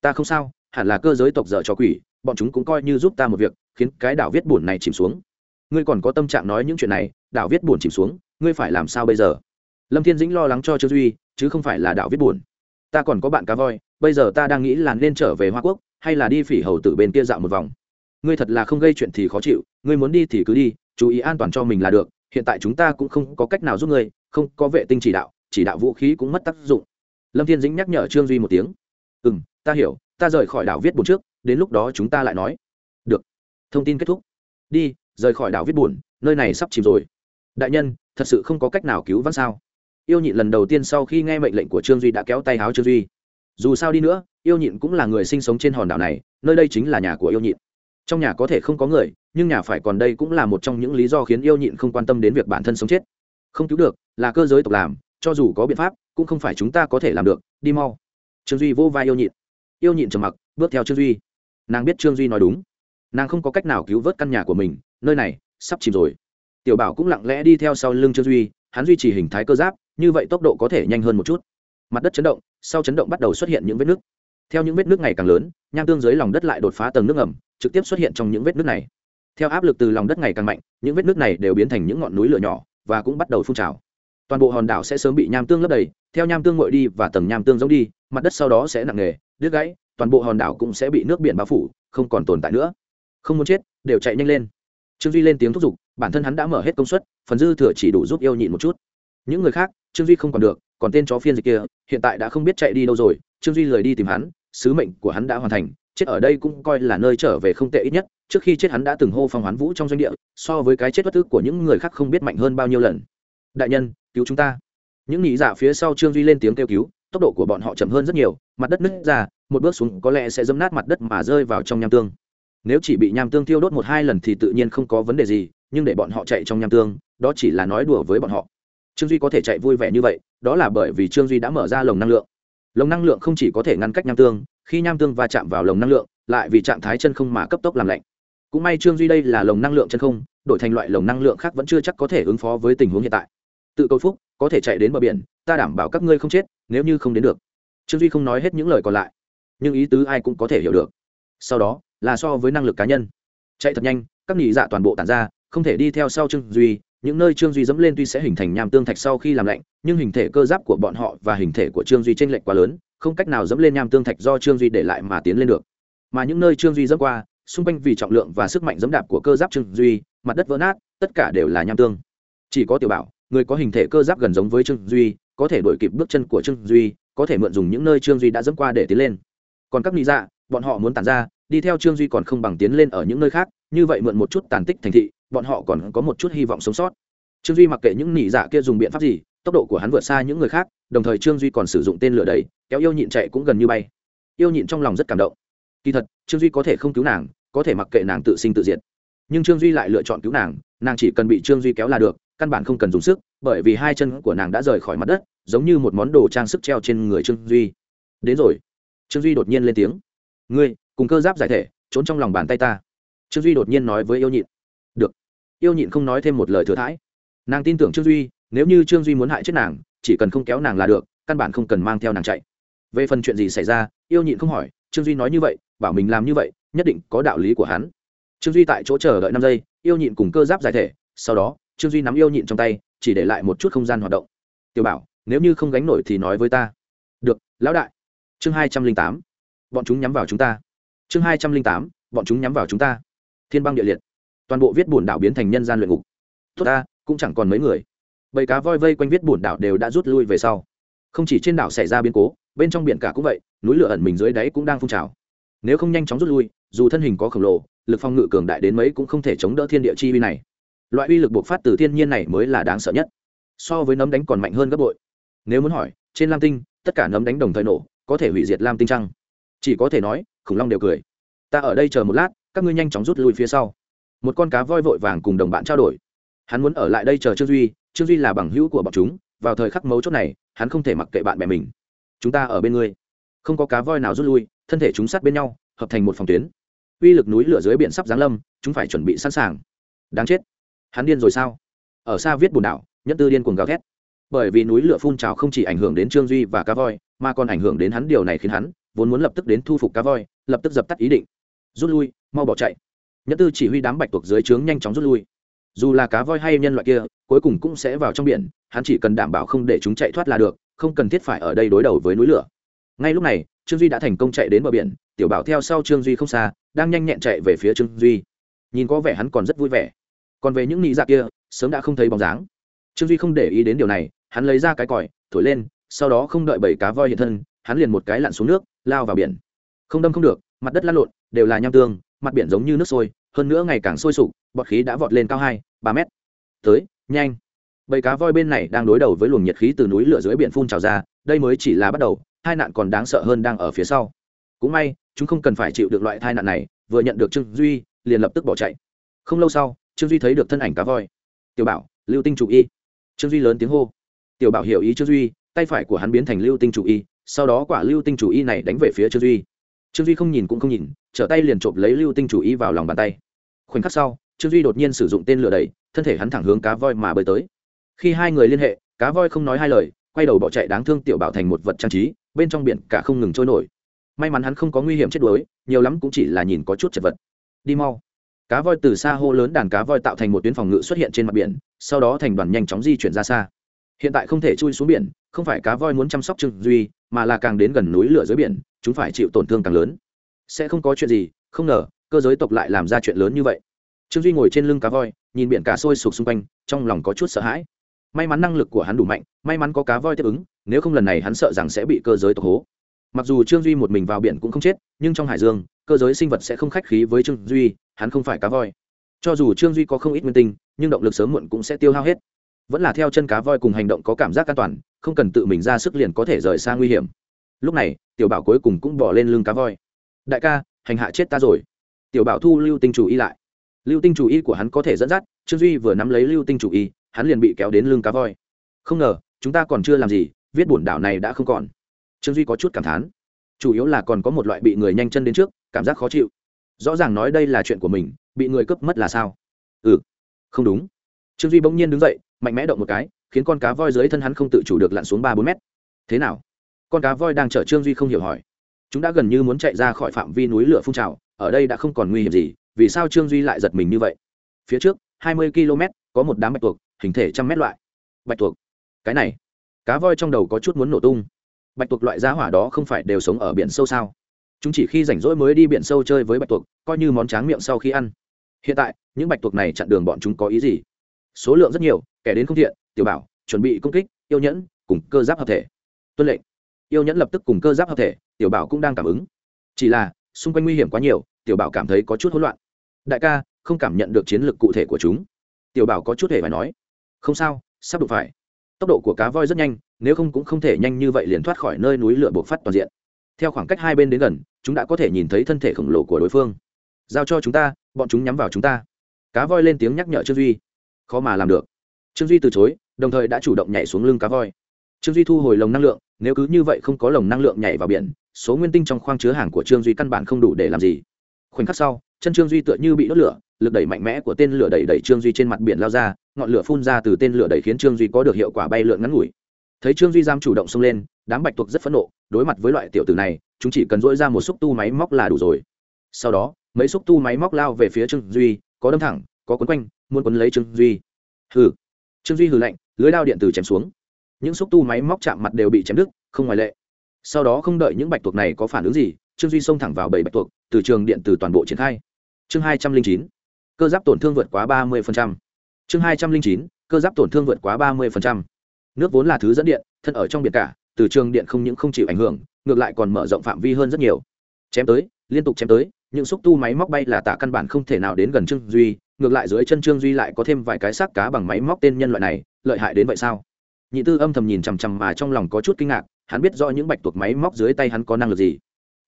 Ta không sao, hẳn là cơ giới tộc dở cho quỷ, bọn chúng cũng coi như giúp ta một việc khiến cái đảo viết buồn này chìm xuống. Ngươi còn có tâm trạng nói những chuyện này, đảo viết buồn chìm xuống, ngươi phải làm sao bây giờ? Lâm thiên dĩnh lo lắng cho trương duy, chứ không phải là đảo viết buồn ta còn có bạn cá voi, bây giờ ta đang nghĩ là nên trở về hoa quốc, hay là đi phỉ hầu tử bên kia dạo một vòng. Ngươi thật là không gây chuyện thì khó chịu, ngươi muốn đi thì cứ đi, chú ý an toàn cho mình là được, hiện tại chúng ta cũng không có cách nào giúp ngươi, không có vệ tinh chỉ đạo chỉ đạo vũ khí cũng mất tác dụng. Lâm thiên dĩnh nhắc nhở trương duy một tiếng. Ừ m ta hiểu, ta rời khỏi đảo viết buồn trước, đến lúc đó chúng ta lại nói thông tin kết thúc. Đi, rời khỏi đảo viết buồn, nơi này sắp chìm rồi. Đại nhân, thật sự không có cách nào cứu vãn sao. Yêu nhịn lần đầu tiên sau khi nghe mệnh lệnh của trương duy đã kéo tay háo trương duy. Dù sao đi nữa, yêu nhịn cũng là người sinh sống trên hòn đảo này, nơi đây chính là nhà của yêu nhịn. Trong nhà có thể không có người, nhưng nhà phải còn đây cũng là một trong những lý do khiến yêu nhịn không quan tâm đến việc bản thân sống chết. Không cứu được, là cơ giới tộc làm, cho dù có biện pháp, cũng không phải chúng ta có thể làm được, đi mau. Trương duy vô vai yêu nhịn. Yêu nhịn trầm mặc, bước theo trương duy. Nàng biết trương duy nói đúng nàng không có cách nào cứu vớt căn nhà của mình, nơi này sắp chìm rồi. Tiểu bảo cũng lặng lẽ đi theo sau lưng trương duy, hắn duy trì hình thái cơ giáp, như vậy tốc độ có thể nhanh hơn một chút. Mặt đất chấn động, sau chấn động bắt đầu xuất hiện những vết nước. Theo những vết nước ngày càng lớn nham tương dưới lòng đất lại đột phá tầng nước ngầm, trực tiếp xuất hiện trong những vết nước này. Theo áp lực từ lòng đất ngày càng mạnh, những vết nước này đều biến thành những ngọn núi lửa nhỏ và cũng bắt đầu phun trào. Toàn bộ hòn đảo sẽ sớm bị nham tương lấp đầy, theo nham tương ngội đi và tầng nham tương giống đi, mặt đất sau đó sẽ nặng nề, đứt gãy, toàn bộ hòn đảo cũng sẽ bị nước biển bao phủ, không còn tồn tại nữa không muốn chết, đều chạy nhanh lên. Trương duy lên tiếng thúc giục, bản thân hắn đã mở hết công suất, phần dư thừa chỉ đủ giúp yêu nhịn một chút. Những người khác, trương duy không còn được, còn tên chó phiên dịch kia, hiện tại đã không biết chạy đi đâu rồi, trương duy lời đi tìm hắn, sứ mệnh của hắn đã hoàn thành, chết ở đây cũng coi là nơi trở về không tệ ít nhất, trước khi chết hắn đã từng hô phong hoán vũ trong doanh địa, so với cái chết bất thức của những người khác không biết mạnh hơn bao nhiêu lần. Đại nhân, cứu chúng ta. Những nhị dạ phía sau trương duy lên tiếng kêu cứu, tốc độ của bọn họ chậm hơn rất nhiều, mặt đất nứt ra, một bước xuống có lẽ sẽ dấm nát mặt đất mà rơi vào trong nham tương nếu chỉ bị nham tương tiêu đốt một hai lần thì tự nhiên không có vấn đề gì, nhưng để bọn họ chạy trong nham tương, đó chỉ là nói đùa với bọn họ. Trương duy có thể chạy vui vẻ như vậy, đó là bởi vì trương duy đã mở ra lồng năng lượng. Lồng năng lượng không chỉ có thể ngăn cách nham tương, khi nham tương va chạm vào lồng năng lượng, lại vì trạng thái chân không mà cấp tốc làm lạnh. Cũng may trương duy đây là lồng năng lượng chân không, đổi thành loại lồng năng lượng khác vẫn chưa chắc có thể ứng phó với tình huống hiện tại. Tự cầu phúc, có thể chạy đến bờ biển, ta đảm bảo các ngươi không chết, nếu như không đến được. Trương duy không nói hết những lời còn lại, nhưng ý tứ ai cũng có thể hiểu được. Sau đó là so với năng lực cá nhân. Chạy thật nhanh, các nhị dạ toàn bộ tản ra, không thể đi theo sau trương duy. Những nơi trương duy dẫm lên tuy sẽ hình thành nham tương thạch sau khi làm lạnh, nhưng hình thể cơ giáp của bọn họ và hình thể của trương duy t r ê n lệch quá lớn, không cách nào dẫm lên nham tương thạch do trương duy để lại mà tiến lên được. Mà những nơi trương duy dẫm qua, xung quanh vì trọng lượng và sức mạnh dẫm đạp của cơ giáp trương duy, mặt đất vỡ nát, tất cả đều là nham tương. Chỉ có tiểu bảo, người có hình thể cơ giáp gần giống với trương duy, có thể đổi kịp bước chân của trương duy, có thể mượn dùng những nơi trương duy đã dẫm qua để tiến lên. Còn các lý dạ bọn họ muốn tản ra đi theo trương duy còn không bằng tiến lên ở những nơi khác, như vậy mượn một chút tàn tích thành thị, bọn họ còn có một chút hy vọng sống sót. Trương duy mặc kệ những nỉ dạ kia dùng biện pháp gì, tốc độ của hắn vượt xa những người khác, đồng thời trương duy còn sử dụng tên lửa đầy kéo yêu nhịn chạy cũng gần như bay. Yêu nhịn trong lòng rất cảm động. Kỳ thật, trương duy có thể không cứu nàng, có thể mặc kệ nàng tự sinh tự diệt. Nhưng trương duy lại lựa chọn cứu nàng nàng chỉ cần bị trương duy kéo là được, căn bản không cần dùng sức, bởi vì hai chân của nàng đã rời khỏi mặt đất, giống như một món đồ trang sức treo trên người trương duy. Đến rồi. Trương duy đột nhiên lên tiếng. Ngươi cùng cơ giáp giải thể, trốn trong lòng bàn tay ta. Trương duy đột nhiên nói với yêu nhịn. Được. Yêu nhịn không nói thêm một lời thừa thãi. Nàng tin tưởng trương duy, nếu như trương duy muốn hại chết nàng, chỉ cần không kéo nàng là được, căn bản không cần mang theo nàng chạy. Về phần chuyện gì xảy ra, yêu nhịn không hỏi, trương duy nói như vậy, bảo mình làm như vậy, nhất định có đạo lý của hắn. Trương duy tại chỗ chờ đợi năm giây, yêu nhịn cùng cơ giáp giải thể, sau đó, trương duy nắm yêu nhịn trong tay, chỉ để lại một chút không gian hoạt động. Tiểu bảo, nếu như không gánh nổi thì nói với ta. Được, lão đại. Chương hai trăm linh tám. Bọn chúng nhắm vào chúng ta chương hai trăm linh tám, bọn chúng nhắm vào chúng ta. Thiên băng địa liệt. Toàn bộ viết bùn đảo biến thành nhân gian luyện ngục. Tốt ta, cũng chẳng còn mấy người. Bầy cá voi vây quanh viết bùn đảo đều đã rút lui về sau. Không chỉ trên đảo xảy ra biến cố, bên trong biển cả cũng vậy, núi lửa ẩn mình dưới đáy cũng đang phun trào. Nếu không nhanh chóng rút lui, dù thân hình có khổng lồ, lực phong ngự cường đại đến mấy cũng không thể chống đỡ thiên địa chi uy này. Loại uy lực bộc phát từ thiên nhiên này mới là đáng sợ nhất. So với nấm đánh còn mạnh hơn gấp bội. Nếu muốn hỏi, trên lam tinh, tất cả nấm đánh đồng thời nổ, có thể hủy diệt lam tinh trăng chỉ có thể nói khủng long đều cười. Ta ở đây chờ một lát, các ngươi nhanh chóng rút lui phía sau. Một con cá voi vội vàng cùng đồng bạn trao đổi. Hắn muốn ở lại đây chờ trương duy trương duy là bằng hữu của bọn chúng, vào thời khắc mấu chốt này, hắn không thể mặc kệ bạn bè mình. Chúng ta ở bên ngươi. Không có cá voi nào rút lui, thân thể chúng sát bên nhau, hợp thành một phòng tuyến. Uy lực núi lửa dưới biển sắp giáng lâm, chúng phải chuẩn bị sẵn sàng. Đáng chết. Hắn điên rồi sao? Ở xa viết bùn đảo nhất tư điên cuồng gào thét. Bởi vì núi lửa phun trào không chỉ ảnh hưởng đến trương duy và cá voi, mà còn ảnh hưởng đến hắn điều này khiến hắn vốn muốn lập tức đến thu phục cá voi lập tức dập tắt ý định. Rút lui, mau bỏ chạy. Nhất tư chỉ huy đám bạch tuộc dưới trướng nhanh chóng rút lui. Dù là cá voi hay nhân loại kia, cuối cùng cũng sẽ vào trong biển, hắn chỉ cần đảm bảo không để chúng chạy thoát là được, không cần thiết phải ở đây đối đầu với núi lửa. Ngay lúc này, trương duy đã thành công chạy đến bờ biển, tiểu bảo theo sau trương duy không xa, đang nhanh nhẹn chạy về phía trương duy. Nhìn có vẻ hắn còn rất vui vẻ. Còn về những nị dạ kia, sớm đã không thấy bóng dáng. Trương duy không để ý đến điều này, hắn lấy ra cái còi, thổi lên, sau đó không đợi bảy cá voi hiện thân, hắn liền một cái lặn xuống nước, lao vào biển không đâm không được, mặt đất lăn lộn, đều là nham tương, mặt biển giống như nước sôi, hơn nữa ngày càng sôi sục, bọt khí đã vọt lên cao hai, ba mét. Tới, nhanh. Bầy cá voi bên này đang đối đầu với luồng nhiệt khí từ núi lửa dưới biển phun trào ra, đây mới chỉ là bắt đầu, hai nạn còn đáng sợ hơn đang ở phía sau. Cũng may, chúng không cần phải chịu được loại tai nạn này, vừa nhận được trương duy, liền lập tức bỏ chạy. Không lâu sau, trương duy thấy được thân ảnh cá voi. Tiểu bảo, lưu tinh chủ y. Trương duy lớn tiếng hô. Tiểu bảo hiểu ý trương duy, tay phải của hắn biến thành lưu tinh chủ y, sau đó quả lưu tinh chủ y này đánh về phía trương duy trương duy không nhìn cũng không nhìn trở tay liền trộm lấy lưu tinh chủ y vào lòng bàn tay khoảnh khắc sau trương duy đột nhiên sử dụng tên lửa đẩy thân thể hắn thẳng hướng cá voi mà bơi tới khi hai người liên hệ cá voi không nói hai lời quay đầu bỏ chạy đáng thương tiểu bảo thành một vật trang trí bên trong biển cả không ngừng trôi nổi may mắn hắn không có nguy hiểm chết đuối nhiều lắm cũng chỉ là nhìn có chút chật vật đi mau cá voi từ xa hô lớn đàn cá voi tạo thành một tuyến phòng ngự xuất hiện trên mặt biển sau đó thành đoàn nhanh chóng di chuyển ra xa hiện tại không thể chui xuống biển không phải cá voi muốn chăm sóc trương duy mà là càng đến gần núi lửa dưới biển chúng phải chịu tổn thương càng lớn. Sẽ không có chuyện gì, không ngờ, cơ giới tộc lại làm ra chuyện lớn như vậy. Trương duy ngồi trên lưng cá voi, nhìn biển cá sôi sục xung quanh, trong lòng có chút sợ hãi. May mắn năng lực của hắn đủ mạnh, may mắn có cá voi tiếp ứng, nếu không lần này hắn sợ rằng sẽ bị cơ giới tộc hố. Mặc dù trương duy một mình vào biển cũng không chết, nhưng trong hải dương, cơ giới sinh vật sẽ không khách khí với trương duy, hắn không phải cá voi. Cho dù trương duy có không ít nguyên tinh, nhưng động lực sớm muộn cũng sẽ tiêu hao hết. Vẫn là theo chân cá voi cùng hành động có cảm giác an toàn, không cần tự mình ra sức liền có thể rời xa nguy hiểm lúc này, tiểu bảo cuối cùng cũng bỏ lên lưng cá voi. Đại ca, hành hạ chết ta rồi. Tiểu bảo thu lưu tinh chủ y lại. Lưu tinh chủ y của hắn có thể dẫn dắt, trương duy vừa nắm lấy lưu tinh chủ y, hắn liền bị kéo đến lưng cá voi. Không ngờ, chúng ta còn chưa làm gì, viết bổn đảo này đã không còn. Trương duy có chút cảm thán. Chủ yếu là còn có một loại bị người nhanh chân đến trước, cảm giác khó chịu. Rõ ràng nói đây là chuyện của mình, bị người cướp mất là sao? Ừ không đúng. Trương duy bỗng nhiên đứng dậy, mạnh mẽ động một cái, khiến con cá voi dưới thân hắn không tự chủ được lặn xuống ba bốn mét. Thế nào? Con cá voi đang chở trương duy không hiểu hỏi chúng đã gần như muốn chạy ra khỏi phạm vi núi lửa phun trào ở đây đã không còn nguy hiểm gì vì sao trương duy lại giật mình như vậy phía trước hai mươi km có một đám bạch tuộc hình thể trăm mét loại bạch tuộc cái này cá voi trong đầu có chút muốn nổ tung bạch tuộc loại giá hỏa đó không phải đều sống ở biển sâu sao chúng chỉ khi rảnh rỗi mới đi biển sâu chơi với bạch tuộc coi như món tráng miệng sau khi ăn hiện tại những bạch tuộc này chặn đường bọn chúng có ý gì số lượng rất nhiều kẻ đến không thiện tiểu bảo chuẩn bị công kích yêu nhẫn cùng cơ giáp hợp thể tuân lệnh yêu nhẫn lập tức cùng cơ giáp hợp thể, tiểu bảo cũng đang cảm ứng. Chỉ là, xung quanh nguy hiểm quá nhiều, tiểu bảo cảm thấy có chút hỗn loạn. Đại ca, không cảm nhận được chiến lược cụ thể của chúng. Tiểu bảo có chút hề phải nói. Không sao, sắp đụng phải. Tốc độ của cá voi rất nhanh, nếu không cũng không thể nhanh như vậy liền thoát khỏi nơi núi lửa buộc phát toàn diện. Theo khoảng cách hai bên đến gần, chúng đã có thể nhìn thấy thân thể khổng lồ của đối phương. Giao cho chúng ta, bọn chúng nhắm vào chúng ta. Cá voi lên tiếng nhắc nhở trương duy. Khó mà làm được. Trương duy từ chối, đồng thời đã chủ động nhảy xuống lưng cá voi. Trương duy thu hồi lồng năng lượng nếu cứ như vậy không có lồng năng lượng nhảy vào biển, số nguyên tinh trong khoang chứa hàng của trương duy căn bản không đủ để làm gì. Khoảnh khắc sau, chân trương duy tựa như bị đốt lửa, lực đẩy mạnh mẽ của tên lửa đẩy đẩy trương duy trên mặt biển lao ra, ngọn lửa phun ra từ tên lửa đẩy khiến trương duy có được hiệu quả bay lượn ngắn ngủi. Thấy trương duy giam chủ động xông lên, đám bạch tuộc rất phẫn nộ, đối mặt với loại tiểu tử này, chúng chỉ cần dỗi ra một xúc tu máy móc là đủ rồi. Sau đó, mấy xúc tu máy móc lao về phía trương duy, có đâm thẳng, có quấn quanh, muốn quấn lấy trương duy. Hừ. Trương duy hừ lạnh, lưới đao điện tử chém xuống những xúc tu máy móc chạm mặt đều bị chém đứt, không ngoại lệ. Sau đó không đợi những bạch tuộc này có phản ứng gì, trương duy xông thẳng vào bảy bạch tuộc, từ trường điện từ toàn bộ triển khai. Chương hai trăm linh chín, cơ giáp tổn thương vượt quá ba mươi chương hai trăm linh chín, cơ giáp tổn thương vượt quá ba mươi nước vốn là thứ dẫn điện, thân ở trong biển cả, từ trường điện không những không chịu ảnh hưởng, ngược lại còn mở rộng phạm vi hơn rất nhiều. Chém tới, liên tục chém tới, những xúc tu máy móc bay là tạ căn bản không thể nào đến gần trương duy, ngược lại dưới chân trương duy lại có thêm vài cái xác cá bằng máy móc tên nhân loại này, lợi hại đến vậy sao? Nhị tư âm thầm nhìn chằm chằm mà trong lòng có chút kinh ngạc, hắn biết rõ những bạch tuộc máy móc dưới tay hắn có năng lực gì.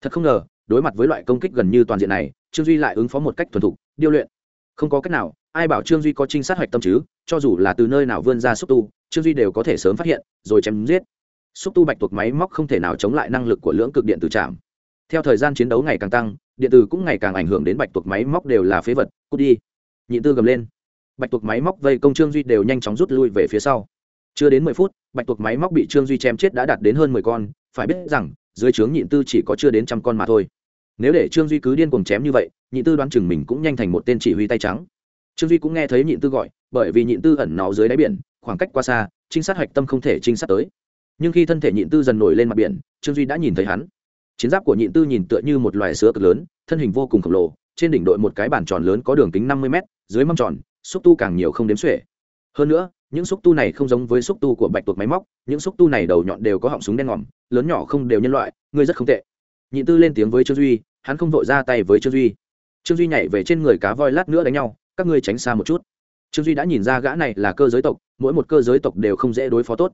Thật không ngờ, đối mặt với loại công kích gần như toàn diện này, trương duy lại ứng phó một cách thuần thục, điêu luyện. Không có cách nào, ai bảo trương duy có trinh sát hoạch tâm chứ, cho dù là từ nơi nào vươn ra xúc tu, trương duy đều có thể sớm phát hiện, rồi chém giết. Xúc tu bạch tuộc máy móc không thể nào chống lại năng lực của lưỡng cực điện tử trạm theo thời gian chiến đấu ngày càng tăng, điện tử cũng ngày càng ảnh hưởng đến bạch tuộc máy móc đều là phế vật, cút đi. Nhị tư gầm lên. Bạch tuộc máy móc vây công trương duy đều nhanh chóng rút lui về phía sau chưa đến mười phút, bạch tuộc máy móc bị trương duy chém chết đã đạt đến hơn mười con, phải biết rằng, dưới trướng nhịn tư chỉ có chưa đến trăm con mà thôi. Nếu để trương duy cứ điên cuồng chém như vậy, nhịn tư đoán chừng mình cũng nhanh thành một tên chỉ huy tay trắng. Trương duy cũng nghe thấy nhịn tư gọi, bởi vì nhịn tư ẩn náu dưới đáy biển, khoảng cách quá xa, trinh sát hạch tâm không thể trinh sát tới. Nhưng khi thân thể nhịn tư dần nổi lên mặt biển, trương duy đã nhìn thấy hắn. Chiến giáp của nhịn tư nhìn tựa như một loài sứa cực lớn, thân hình vô cùng khổng lồ, trên đỉnh đội một cái bản tròn lớn có đường kính năm mươi m dưới mâm tròn, xúc tu càng nhiều không đếm xuể. Hơn nữa những xúc tu này không giống với xúc tu của bạch tuộc máy móc, những xúc tu này đầu nhọn đều có họng súng đen ngòm, lớn nhỏ không đều nhân loại ngươi rất không tệ. Nhị tư lên tiếng với trương duy, hắn không vội ra tay với trương duy. Trương duy nhảy về trên người cá voi lát nữa đánh nhau, các ngươi tránh xa một chút. Trương duy đã nhìn ra gã này là cơ giới tộc, mỗi một cơ giới tộc đều không dễ đối phó tốt.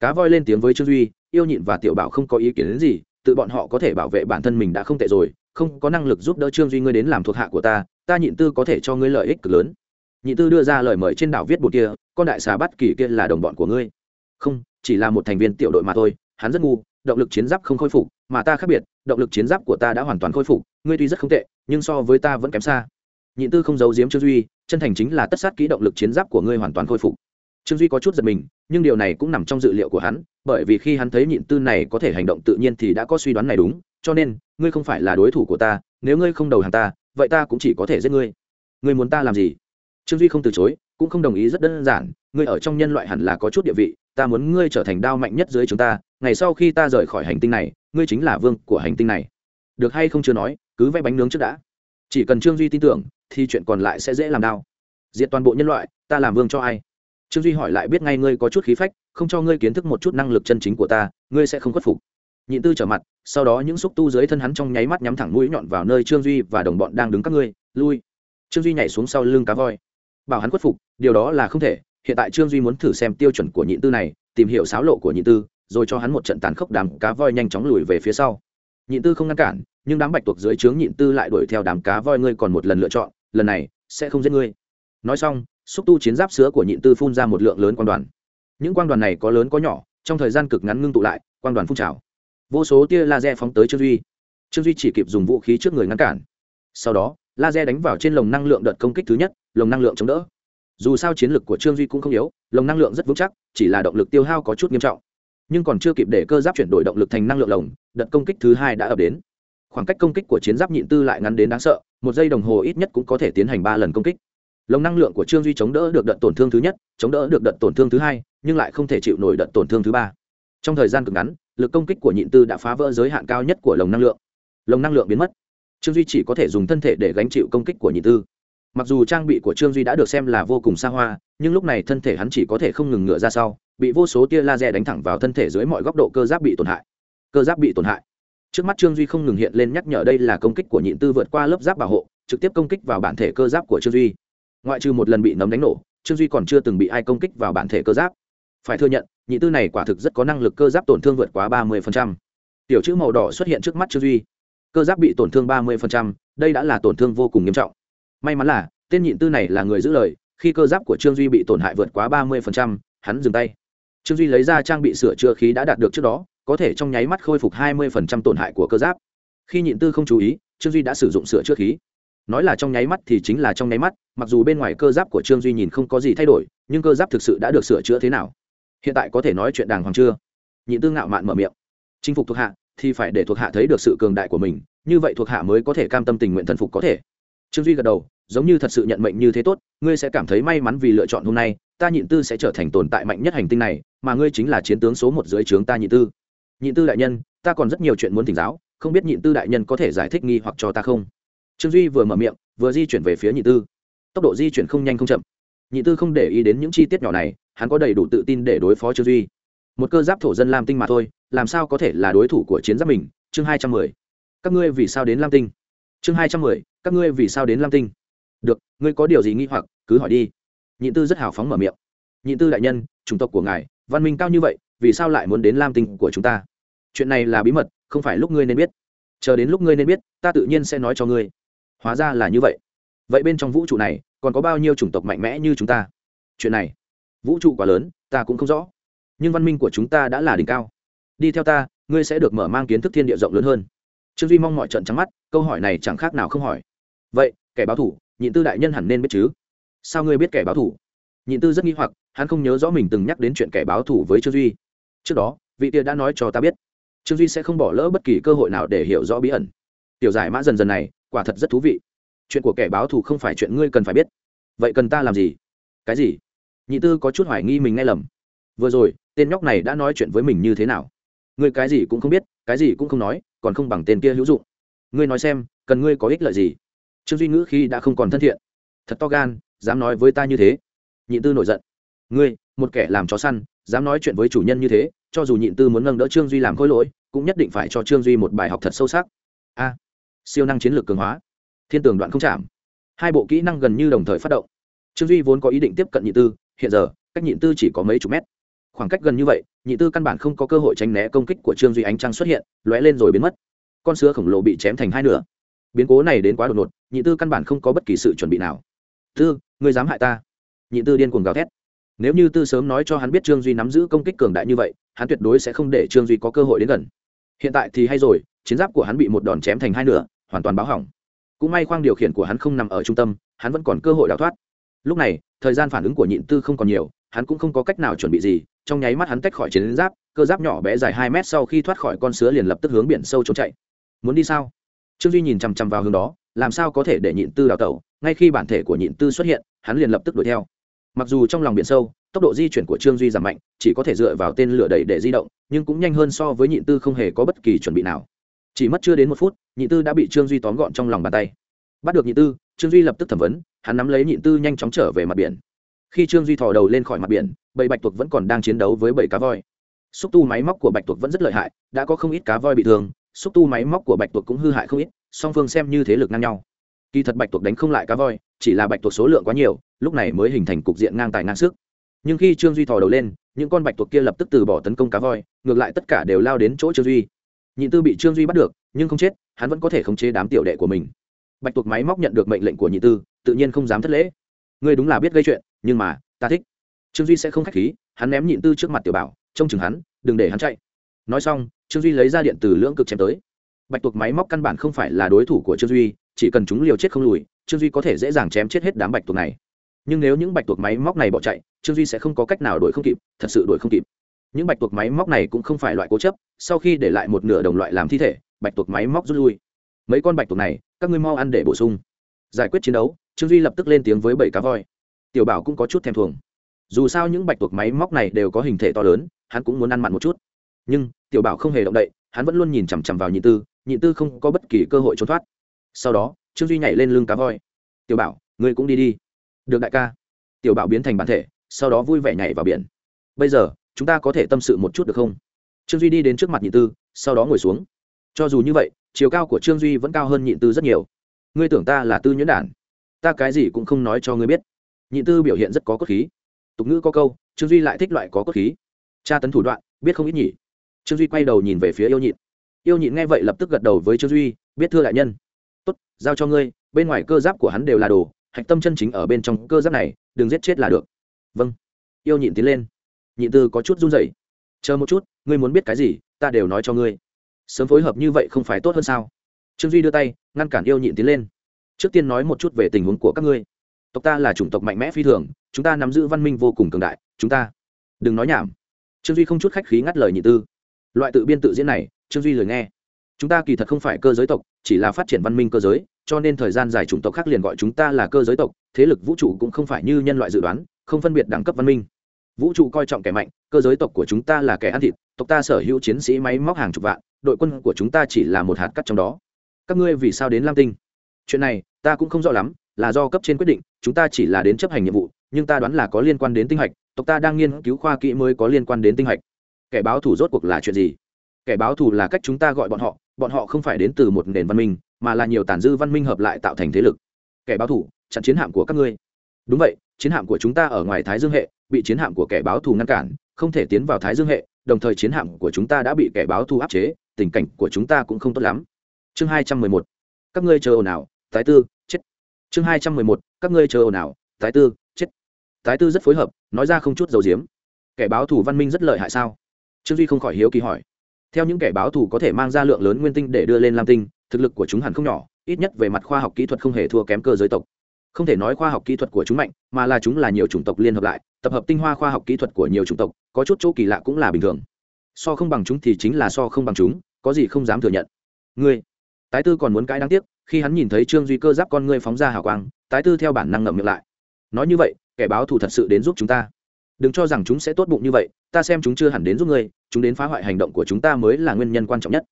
Cá voi lên tiếng với trương duy, yêu nhịn và tiểu bảo không có ý kiến đến gì, tự bọn họ có thể bảo vệ bản thân mình đã không tệ rồi, không có năng lực giúp đỡ trương duy ngươi đến làm thuộc hạ của ta ta nhịn tư có thể cho ngươi lợi ích cực lớn. Nhị tư đưa ra lời mời trên đảo viết bột kia, con đại xà bắt kỳ kia là đồng bọn của ngươi. Không, chỉ là một thành viên tiểu đội mà thôi, hắn rất ngu, động lực chiến giáp không khôi phục, mà ta khác biệt, động lực chiến giáp của ta đã hoàn toàn khôi phục, ngươi tuy rất không tệ, nhưng so với ta vẫn kém xa. Nhị tư không giấu giếm trương duy, chân thành chính là tất sát kỹ động lực chiến giáp của ngươi hoàn toàn khôi phục. Trương duy có chút giật mình, nhưng điều này cũng nằm trong dự liệu của hắn, bởi vì khi hắn thấy nhịn tư này có thể hành động tự nhiên thì đã có suy đoán này đúng, cho nên, ngươi không phải là đối thủ của ta, nếu ngươi không đầu hàng ta, vậy ta cũng chỉ có thể giết ngươi. Ngươi muốn ta làm gì? Trương duy không từ chối, cũng không đồng ý rất đơn giản, ngươi ở trong nhân loại hẳn là có chút địa vị, ta muốn ngươi trở thành đao mạnh nhất dưới chúng ta, ngày sau khi ta rời khỏi hành tinh này, ngươi chính là vương của hành tinh này. Được hay không chưa nói, cứ vẽ bánh nướng trước đã. Chỉ cần trương duy tin tưởng, thì chuyện còn lại sẽ dễ làm đao. Diệt toàn bộ nhân loại, ta làm vương cho ai? Trương duy hỏi lại biết ngay ngươi có chút khí phách, không cho ngươi kiến thức một chút năng lực chân chính của ta, ngươi sẽ không khuất phục. Nhịn tư trở mặt, sau đó những xúc tu dưới thân hắn trong nháy mắt nhắm thẳng mũi nhọn vào nơi trương duy và đồng bọn đang đứng các ngươi, lui. Trương duy nhảy xuống sau lưng cá voi bảo hắn khuất phục, điều đó là không thể. Hiện tại trương duy muốn thử xem tiêu chuẩn của nhịn tư này, tìm hiểu xáo lộ của nhịn tư, rồi cho hắn một trận tàn khốc đám cá voi nhanh chóng lùi về phía sau. Nhịn tư không ngăn cản, nhưng đám bạch tuộc dưới trướng nhịn tư lại đuổi theo đám cá voi ngươi còn một lần lựa chọn, lần này sẽ không giết ngươi. Nói xong, xúc tu chiến giáp sứa của nhịn tư phun ra một lượng lớn quang đoàn. Những quang đoàn này có lớn có nhỏ, trong thời gian cực ngắn ngưng tụ lại, quang đoàn phun trào. Vô số tia laser phóng tới trương duy. Trương duy chỉ kịp dùng vũ khí trước người ngăn cản. Sau đó, laser đánh vào trên lồng năng lượng đợt công kích thứ nhất lồng năng lượng chống đỡ. Dù sao chiến lực của trương duy cũng không yếu, lồng năng lượng rất vững chắc, chỉ là động lực tiêu hao có chút nghiêm trọng. Nhưng còn chưa kịp để cơ giáp chuyển đổi động lực thành năng lượng lồng, đợt công kích thứ hai đã ập đến. Khoảng cách công kích của chiến giáp nhịn tư lại ngắn đến đáng sợ, một giây đồng hồ ít nhất cũng có thể tiến hành ba lần công kích. Lồng năng lượng của trương duy chống đỡ được đợt tổn thương thứ nhất, chống đỡ được đợt tổn thương thứ hai, nhưng lại không thể chịu nổi đợt tổn thương thứ ba. Trong thời gian cực ngắn, lực công kích của nhịn tư đã phá vỡ giới hạn cao nhất của lồng năng lượng. Lồng năng lượng biến mất. Trương duy chỉ có thể dùng thân thể để gánh chịu công kích của nhịn tư mặc dù trang bị của trương duy đã được xem là vô cùng xa hoa, nhưng lúc này thân thể hắn chỉ có thể không ngừng ngựa ra sau, bị vô số tia laser đánh thẳng vào thân thể dưới mọi góc độ cơ giáp bị tổn hại. Cơ giáp bị tổn hại. Trước mắt trương duy không ngừng hiện lên nhắc nhở đây là công kích của nhịn tư vượt qua lớp giáp bảo hộ, trực tiếp công kích vào bản thể cơ giáp của trương duy. Ngoại trừ một lần bị nấm đánh nổ, trương duy còn chưa từng bị ai công kích vào bản thể cơ giáp. Phải thừa nhận nhị tư này quả thực rất có năng lực cơ giáp tổn thương vượt quá ba mươi tiểu chữ màu đỏ xuất hiện trước mắt trương duy. Cơ giáp bị tổn thương ba mươi đây đã là tổn thương vô cùng nghiêm trọng may mắn là, tên nhịn tư này là người giữ lời, khi cơ giáp của trương duy bị tổn hại vượt quá ba mươi hắn dừng tay. Trương duy lấy ra trang bị sửa chữa khí đã đạt được trước đó, có thể trong nháy mắt khôi phục hai mươi tổn hại của cơ giáp. Khi nhịn tư không chú ý, trương duy đã sử dụng sửa chữa khí. Nói là trong nháy mắt thì chính là trong nháy mắt, mặc dù bên ngoài cơ giáp của trương duy nhìn không có gì thay đổi, nhưng cơ giáp thực sự đã được sửa chữa thế nào? Hiện tại có thể nói chuyện đàng hoàng chưa? Nhịn tư ngạo mạn mở miệng. Chinh phục thuộc hạ thì phải để thuộc hạ thấy được sự cường đại của mình, như vậy thuộc hạ mới có thể cam tâm tình nguyện thần phục có thể trương duy gật đầu, giống như thật sự nhận mệnh như thế tốt, ngươi sẽ cảm thấy may mắn vì lựa chọn hôm nay, ta nhịn tư sẽ trở thành tồn tại mạnh nhất hành tinh này, mà ngươi chính là chiến tướng số một dưới trướng ta nhịn tư. Nhịn tư đại nhân, ta còn rất nhiều chuyện muốn thỉnh giáo, không biết nhịn tư đại nhân có thể giải thích nghi hoặc cho ta không? Trương duy vừa mở miệng, vừa di chuyển về phía nhị tư. Tốc độ di chuyển không nhanh không chậm. Nhị tư không để ý đến những chi tiết nhỏ này, hắn có đầy đủ tự tin để đối phó trương duy. Một cơ giáp thổ dân lam tinh mà thôi, làm sao có thể là đối thủ của chiến giáp mình? Chương hai trăm mười. Các ngươi vì sao đến lam tinh? Chương hai trăm mười, các ngươi vì sao đến lam tinh? Được, ngươi có điều gì nghi hoặc, cứ hỏi đi. Nhị tư rất hào phóng mở miệng. Nhị tư đại nhân, chủng tộc của ngài, văn minh cao như vậy, vì sao lại muốn đến lam tinh của chúng ta? Chuyện này là bí mật, không phải lúc ngươi nên biết. Chờ đến lúc ngươi nên biết, ta tự nhiên sẽ nói cho ngươi. Hóa ra là như vậy. Vậy bên trong vũ trụ này, còn có bao nhiêu chủng tộc mạnh mẽ như chúng ta? Chuyện này, vũ trụ quá lớn, ta cũng không rõ. Nhưng văn minh của chúng ta đã là đỉnh cao. Đi theo ta, ngươi sẽ được mở mang kiến thức thiên địa rộng lớn hơn trương duy mong mọi trận trắng mắt câu hỏi này chẳng khác nào không hỏi vậy kẻ báo thủ nhịn tư đại nhân hẳn nên biết chứ sao ngươi biết kẻ báo thủ nhịn tư rất nghi hoặc hắn không nhớ rõ mình từng nhắc đến chuyện kẻ báo thủ với trương duy trước đó vị tia đã nói cho ta biết trương duy sẽ không bỏ lỡ bất kỳ cơ hội nào để hiểu rõ bí ẩn tiểu giải mã dần dần này quả thật rất thú vị chuyện của kẻ báo thù không phải chuyện ngươi cần phải biết vậy cần ta làm gì cái gì nhị tư có chút hoài nghi mình nghe lầm vừa rồi tên nhóc này đã nói chuyện với mình như thế nào ngươi cái gì cũng không biết cái gì cũng không nói còn không bằng tên kia hữu dụng. Ngươi nói xem, cần ngươi có ích lợi gì? Trương duy ngữ khi đã không còn thân thiện. Thật to gan, dám nói với ta như thế. Nhị tư nổi giận. Ngươi, một kẻ làm chó săn, dám nói chuyện với chủ nhân như thế, cho dù nhịn tư muốn nâng đỡ trương duy làm khối lỗi, cũng nhất định phải cho trương duy một bài học thật sâu sắc. A, siêu năng chiến lược cường hóa. Thiên tường đoạn không chạm. Hai bộ kỹ năng gần như đồng thời phát động. Trương duy vốn có ý định tiếp cận nhị tư, hiện giờ, cách nhịn tư chỉ có mấy chục mét khoảng cách gần như vậy, nhị tư căn bản không có cơ hội tránh né công kích của trương duy ánh trăng xuất hiện, lóe lên rồi biến mất. Con sứa khổng lồ bị chém thành hai nửa. Biến cố này đến quá đột ngột, nhị tư căn bản không có bất kỳ sự chuẩn bị nào. Tư, ngươi dám hại ta? Nhị tư điên cuồng gào thét. Nếu như tư sớm nói cho hắn biết trương duy nắm giữ công kích cường đại như vậy, hắn tuyệt đối sẽ không để trương duy có cơ hội đến gần. Hiện tại thì hay rồi, chiến giáp của hắn bị một đòn chém thành hai nửa, hoàn toàn báo hỏng. Cũng may khoang điều khiển của hắn không nằm ở trung tâm, hắn vẫn còn cơ hội đào thoát. Lúc này, thời gian phản ứng của nhịn tư không còn nhiều, hắn cũng không có cách nào chuẩn bị gì trong nháy mắt hắn tách khỏi chiến giáp, cơ giáp nhỏ bé dài hai mét sau khi thoát khỏi con sứa liền lập tức hướng biển sâu trốn chạy. Muốn đi sao? Trương duy nhìn chằm chằm vào hướng đó, làm sao có thể để nhịn tư đào tẩu? Ngay khi bản thể của nhịn tư xuất hiện, hắn liền lập tức đuổi theo. Mặc dù trong lòng biển sâu, tốc độ di chuyển của trương duy giảm mạnh, chỉ có thể dựa vào tên lửa đẩy để di động, nhưng cũng nhanh hơn so với nhịn tư không hề có bất kỳ chuẩn bị nào. Chỉ mất chưa đến một phút, nhịn tư đã bị trương duy tóm gọn trong lòng bàn tay. Bắt được nhịn tư, trương duy lập tức thẩm vấn, hắn nắm lấy nhịn tư nhanh chóng trở về mặt biển. Khi trương duy thò đầu lên khỏi mặt biển bầy bạch tuộc vẫn còn đang chiến đấu với bầy cá voi. Xúc tu máy móc của bạch tuộc vẫn rất lợi hại, đã có không ít cá voi bị thương, xúc tu máy móc của bạch tuộc cũng hư hại không ít, song phương xem như thế lực ngang nhau. Kỳ thật bạch tuộc đánh không lại cá voi, chỉ là bạch tuộc số lượng quá nhiều, lúc này mới hình thành cục diện ngang tài ngang sức. Nhưng khi trương duy thò đầu lên, những con bạch tuộc kia lập tức từ bỏ tấn công cá voi, ngược lại tất cả đều lao đến chỗ trương duy. Nhị tư bị trương duy bắt được, nhưng không chết, hắn vẫn có thể khống chế đám tiểu đệ của mình. Bạch tuộc máy móc nhận được mệnh lệnh của nhị tư, tự nhiên không dám thất lễ. Ngươi đúng là biết gây chuyện, nhưng mà, ta thích trương duy sẽ không k h á c h khí, hắn ném nhịn tư trước mặt tiểu bảo, trông chừng hắn, đừng để hắn chạy. nói xong, trương duy lấy ra điện từ lưỡng cực chém tới. bạch tuộc máy móc căn bản không phải là đối thủ của trương duy, chỉ cần chúng liều chết không lùi, trương duy có thể dễ dàng chém chết hết đám bạch tuộc này. nhưng nếu những bạch tuộc máy móc này bỏ chạy, trương duy sẽ không có cách nào đuổi không kịp, thật sự đuổi không kịp. những bạch tuộc máy móc này cũng không phải loại cố chấp, sau khi để lại một nửa đồng loại làm thi thể, bạch tuộc máy móc rút lui. mấy con bạch tuộc này, các ngươi mau ăn để bổ sung. giải quyết chiến đấu, trương duy lập tức lên tiếng với bảy cá voi. tiểu bảo cũng có chút thèm thuồng dù sao những bạch tuộc máy móc này đều có hình thể to lớn, hắn cũng muốn ăn mặn một chút. Nhưng, tiểu bảo không hề động đậy, hắn vẫn luôn nhìn chằm chằm vào nhị tư nhị tư không có bất kỳ cơ hội trốn thoát. Sau đó, trương duy nhảy lên lưng cá voi. Tiểu bảo, ngươi cũng đi đi. Được đại ca. Tiểu bảo biến thành bản thể, sau đó vui vẻ nhảy vào biển. Bây giờ, chúng ta có thể tâm sự một chút được không? Trương duy đi đến trước mặt nhị tư, sau đó ngồi xuống. Cho dù như vậy, chiều cao của trương duy vẫn cao hơn nhị tư rất nhiều. Ngươi tưởng ta là tư nhuyễn đản? Ta cái gì cũng không nói cho ngươi biết. Nhị tư biểu hiện rất có cốt khí tục ngữ có câu, trương duy lại thích loại có cốt khí. Tra tấn thủ đoạn, biết không ít nhỉ? Trương duy quay đầu nhìn về phía yêu nhịn yêu nhịn nghe vậy lập tức gật đầu với trương duy, biết thưa đại nhân. Tốt, giao cho ngươi, bên ngoài cơ giáp của hắn đều là đồ, hạch tâm chân chính ở bên trong cơ giáp này, đừng giết chết là được. Vâng. Yêu nhịn tiến lên. Nhịn tư có chút run rẩy. Chờ một chút, ngươi muốn biết cái gì, ta đều nói cho ngươi. Sớm phối hợp như vậy không phải tốt hơn sao? Trương duy đưa tay, ngăn cản yêu nhịn tiến lên. Trước tiên nói một chút về tình huống của các ngươi tộc ta là chủng tộc mạnh mẽ phi thường, chúng ta nắm giữ văn minh vô cùng cường đại, chúng ta, đừng nói nhảm. Trương duy không chút khách khí ngắt lời nhị tư. Loại tự biên tự diễn này, trương duy lời nghe. Chúng ta kỳ thật không phải cơ giới tộc, chỉ là phát triển văn minh cơ giới, cho nên thời gian dài chủng tộc khác liền gọi chúng ta là cơ giới tộc, thế lực vũ trụ cũng không phải như nhân loại dự đoán, không phân biệt đẳng cấp văn minh. Vũ trụ coi trọng kẻ mạnh, cơ giới tộc của chúng ta là kẻ ăn thịt, tộc ta sở hữu chiến sĩ máy móc hàng chục vạn, đội quân của chúng ta chỉ là một hạt cắt trong đó. Các ngươi vì sao đến lam tinh? Chuyện này, ta cũng không rõ lắm, là do cấp trên quyết định chúng ta chỉ là đến chấp hành nhiệm vụ, nhưng ta đoán là có liên quan đến tinh hạch, tộc ta đang nghiên cứu khoa kỹ mới có liên quan đến tinh hạch. Kẻ báo thù rốt cuộc là chuyện gì? Kẻ báo thù là cách chúng ta gọi bọn họ bọn họ không phải đến từ một nền văn minh, mà là nhiều tàn dư văn minh hợp lại tạo thành thế lực. Kẻ báo thù, chặn chiến hạm của các ngươi. Đúng vậy, chiến hạm của chúng ta ở ngoài thái dương hệ, bị chiến hạm của kẻ báo thù ngăn cản, không thể tiến vào thái dương hệ, đồng thời chiến hạm của chúng ta đã bị kẻ báo thù áp chế, tình cảnh của chúng ta cũng không tốt lắm. Chương hai trăm mười một. Các ngươi chờ ồn ào, tái tư chương hai trăm mười một, các ngươi chờ ồn ào tái tư, chết. Tái tư rất phối hợp, nói ra không chút dầu diếm kẻ báo thủ văn minh rất lợi hại sao? Trương duy không khỏi hiếu kỳ hỏi. Theo những kẻ báo thủ có thể mang ra lượng lớn nguyên tinh để đưa lên lam tinh, thực lực của chúng hẳn không nhỏ, ít nhất về mặt khoa học kỹ thuật không hề thua kém cơ giới tộc. Không thể nói khoa học kỹ thuật của chúng mạnh, mà là chúng là nhiều chủng tộc liên hợp lại, tập hợp tinh hoa khoa học kỹ thuật của nhiều chủng tộc, có chút chỗ kỳ lạ cũng là bình thường. So không bằng chúng thì chính là so không bằng chúng, có gì không dám thừa nhận. Ngươi tái tư còn muốn cãi đáng tiếc khi hắn nhìn thấy trương duy cơ giáp con ngươi phóng ra hào quang, tái tư theo bản năng ngậm miệng lại. Nói như vậy, kẻ báo thù thật sự đến giúp chúng ta. Đừng cho rằng chúng sẽ tốt bụng như vậy, ta xem chúng chưa hẳn đến giúp ngươi, chúng đến phá hoại hành động của chúng ta mới là nguyên nhân quan trọng nhất.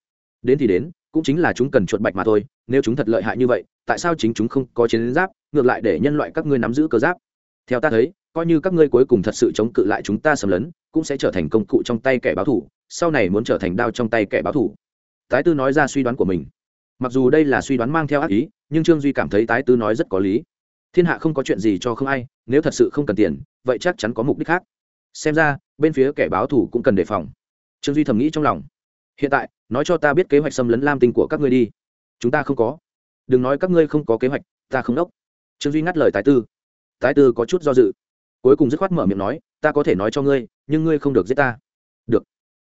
Đến thì đến, cũng chính là chúng cần chuột bạch mà thôi, nếu chúng thật lợi hại như vậy, tại sao chính chúng không có chiến giáp, ngược lại để nhân loại các ngươi nắm giữ cơ giáp? Theo ta thấy, coi như các ngươi cuối cùng thật sự chống cự lại chúng ta xâm lấn, cũng sẽ trở thành công cụ trong tay kẻ báo thủ sau này muốn trở thành đao trong tay kẻ báo thủ tái tư nói ra suy đoán của mình mặc dù đây là suy đoán mang theo ác ý, nhưng trương duy cảm thấy tái tư nói rất có lý. Thiên hạ không có chuyện gì cho không ai, nếu thật sự không cần tiền, vậy chắc chắn có mục đích khác. Xem ra, bên phía kẻ báo thủ cũng cần đề phòng. Trương duy thầm nghĩ trong lòng. Hiện tại, nói cho ta biết kế hoạch xâm lấn lam tinh của các ngươi đi. Chúng ta không có. Đừng nói các ngươi không có kế hoạch, ta không đốc. Trương duy ngắt lời tái tư. Tái tư có chút do dự. Cuối cùng dứt khoát mở miệng nói, ta có thể nói cho ngươi, nhưng ngươi không được giết ta. Được.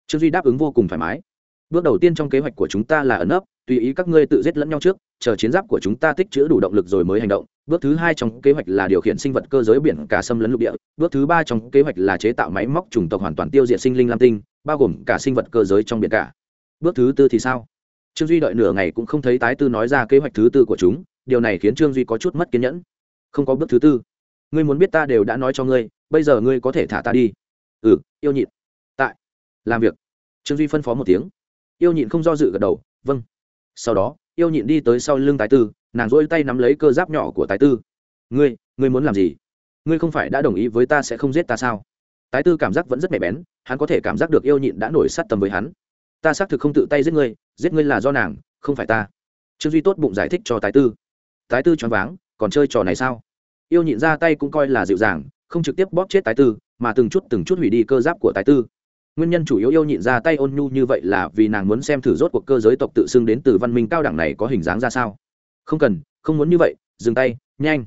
Trương duy đáp ứng vô cùng thoải mái. Bước đầu tiên trong kế hoạch của chúng ta là ẩn ấp tùy ý các ngươi tự giết lẫn nhau trước, chờ chiến giáp của chúng ta tích chữ đủ động lực rồi mới hành động. Bước thứ hai trong kế hoạch là điều khiển sinh vật cơ giới biển cả xâm lấn lục địa. Bước thứ ba trong kế hoạch là chế tạo máy móc chủng tộc hoàn toàn tiêu diệt sinh linh lam tinh, bao gồm cả sinh vật cơ giới trong biển cả. Bước thứ tư thì sao? Trương duy đợi nửa ngày cũng không thấy tái tư nói ra kế hoạch thứ tư của chúng, điều này khiến trương duy có chút mất kiên nhẫn. Không có bước thứ tư. Ngươi muốn biết ta đều đã nói cho ngươi, bây giờ ngươi có thể thả ta đi. Ừ yêu nhịn. Tại. Làm việc. Trương duy phân phó một tiếng. Yêu nhịn không do dự gật đầu. Vâng sau đó, yêu nhịn đi tới sau lưng tái tư, nàng dỗi tay nắm lấy cơ giáp nhỏ của tái tư. Ngươi ngươi muốn làm gì? Ngươi không phải đã đồng ý với ta sẽ không giết ta sao? Tái tư cảm giác vẫn rất nhạy bén, hắn có thể cảm giác được yêu nhịn đã nổi sát tầm với hắn. Ta xác thực không tự tay giết ngươi giết ngươi là do nàng, không phải ta. Trương duy tốt bụng giải thích cho tái tư. Tái tư choáng váng, còn chơi trò này sao? Yêu nhịn ra tay cũng coi là dịu dàng, không trực tiếp bóp chết tái tư, mà từng chút từng chút hủy đi cơ giáp của tái tư nguyên nhân chủ yếu yêu nhịn ra tay ôn nhu như vậy là vì nàng muốn xem thử rốt cuộc cơ giới tộc tự xưng đến từ văn minh cao đẳng này có hình dáng ra sao. Không cần, không muốn như vậy, dừng tay, nhanh.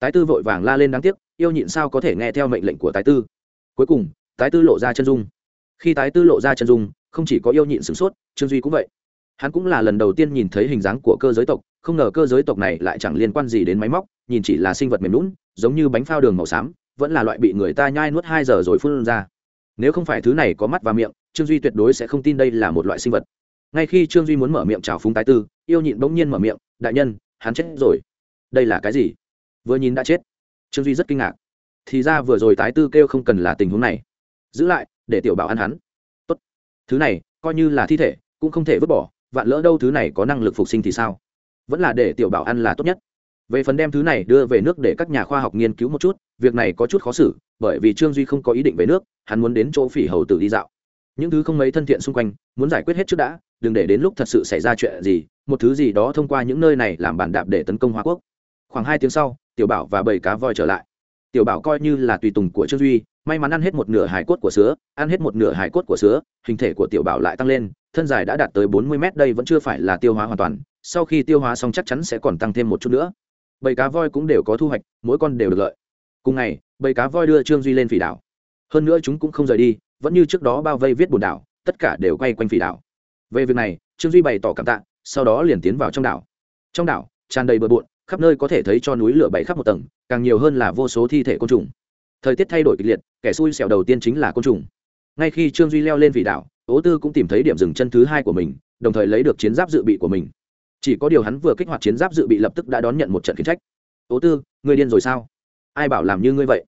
Tái tư vội vàng la lên đáng tiếc, yêu nhịn sao có thể nghe theo mệnh lệnh của tái tư. Cuối cùng, tái tư lộ ra chân dung. Khi tái tư lộ ra chân dung, không chỉ có yêu nhịn sửng sốt, trương duy cũng vậy. Hắn cũng là lần đầu tiên nhìn thấy hình dáng của cơ giới tộc, không ngờ cơ giới tộc này lại chẳng liên quan gì đến máy móc, nhìn chỉ là sinh vật mềm lún giống như bánh phao đường màu xám, vẫn là loại bị người ta nhai nuốt hai giờ rồi phun ra nếu không phải thứ này có mắt và miệng, trương duy tuyệt đối sẽ không tin đây là một loại sinh vật. Ngay khi trương duy muốn mở miệng chào phúng tái tư, yêu nhịn bỗng nhiên mở miệng, đại nhân, hắn chết rồi. Đây là cái gì? Vừa nhìn đã chết. Trương duy rất kinh ngạc. Thì ra vừa rồi tái tư kêu không cần là tình huống này. Giữ lại, để tiểu bảo ăn hắn. Tốt. thứ này, coi như là thi thể, cũng không thể vứt bỏ. Vạn lỡ đâu thứ này có năng lực phục sinh thì sao? Vẫn là để tiểu bảo ăn là tốt nhất về phần đem thứ này đưa về nước để các nhà khoa học nghiên cứu một chút, việc này có chút khó xử, bởi vì trương duy không có ý định về nước, hắn muốn đến chỗ phỉ hầu tử đi dạo. Những thứ không mấy thân thiện xung quanh, muốn giải quyết hết trước đã, đừng để đến lúc thật sự xảy ra chuyện gì, một thứ gì đó thông qua những nơi này làm bàn đạp để tấn công hoa quốc. Khoảng hai tiếng sau, tiểu bảo và bầy cá voi trở lại. Tiểu bảo coi như là tùy tùng của trương duy, may mắn ăn hết một nửa hải cốt của sứa, ăn hết một nửa hải cốt của sứa, hình thể của tiểu bảo lại tăng lên, thân dài đã đạt tới bốn mươi mét, đây vẫn chưa phải là tiêu hóa hoàn toàn, sau khi tiêu hóa xong chắc chắn sẽ còn tăng thêm một chút nữa bầy cá voi cũng đều có thu hoạch, mỗi con đều được lợi. Cùng ngày, bầy cá voi đưa trương duy lên phỉ đảo. Hơn nữa chúng cũng không rời đi, vẫn như trước đó bao vây viết bồn đảo, tất cả đều quay quanh phỉ đảo. Về việc này, trương duy bày tỏ cảm tạ, sau đó liền tiến vào trong đảo. Trong đảo, tràn đầy bờ bộn, khắp nơi có thể thấy cho núi lửa bảy khắp một tầng, càng nhiều hơn là vô số thi thể côn trùng. Thời tiết thay đổi kịch liệt, kẻ xui xẻo đầu tiên chính là côn trùng. Ngay khi trương duy leo lên vị đảo, ố tư cũng tìm thấy điểm dừng chân thứ hai của mình, đồng thời lấy được chiến giáp dự bị của mình chỉ có điều hắn vừa kích hoạt chiến giáp dự bị lập tức đã đón nhận một trận khiển trách. Tố tư, ngươi điên rồi sao? Ai bảo làm như ngươi vậy?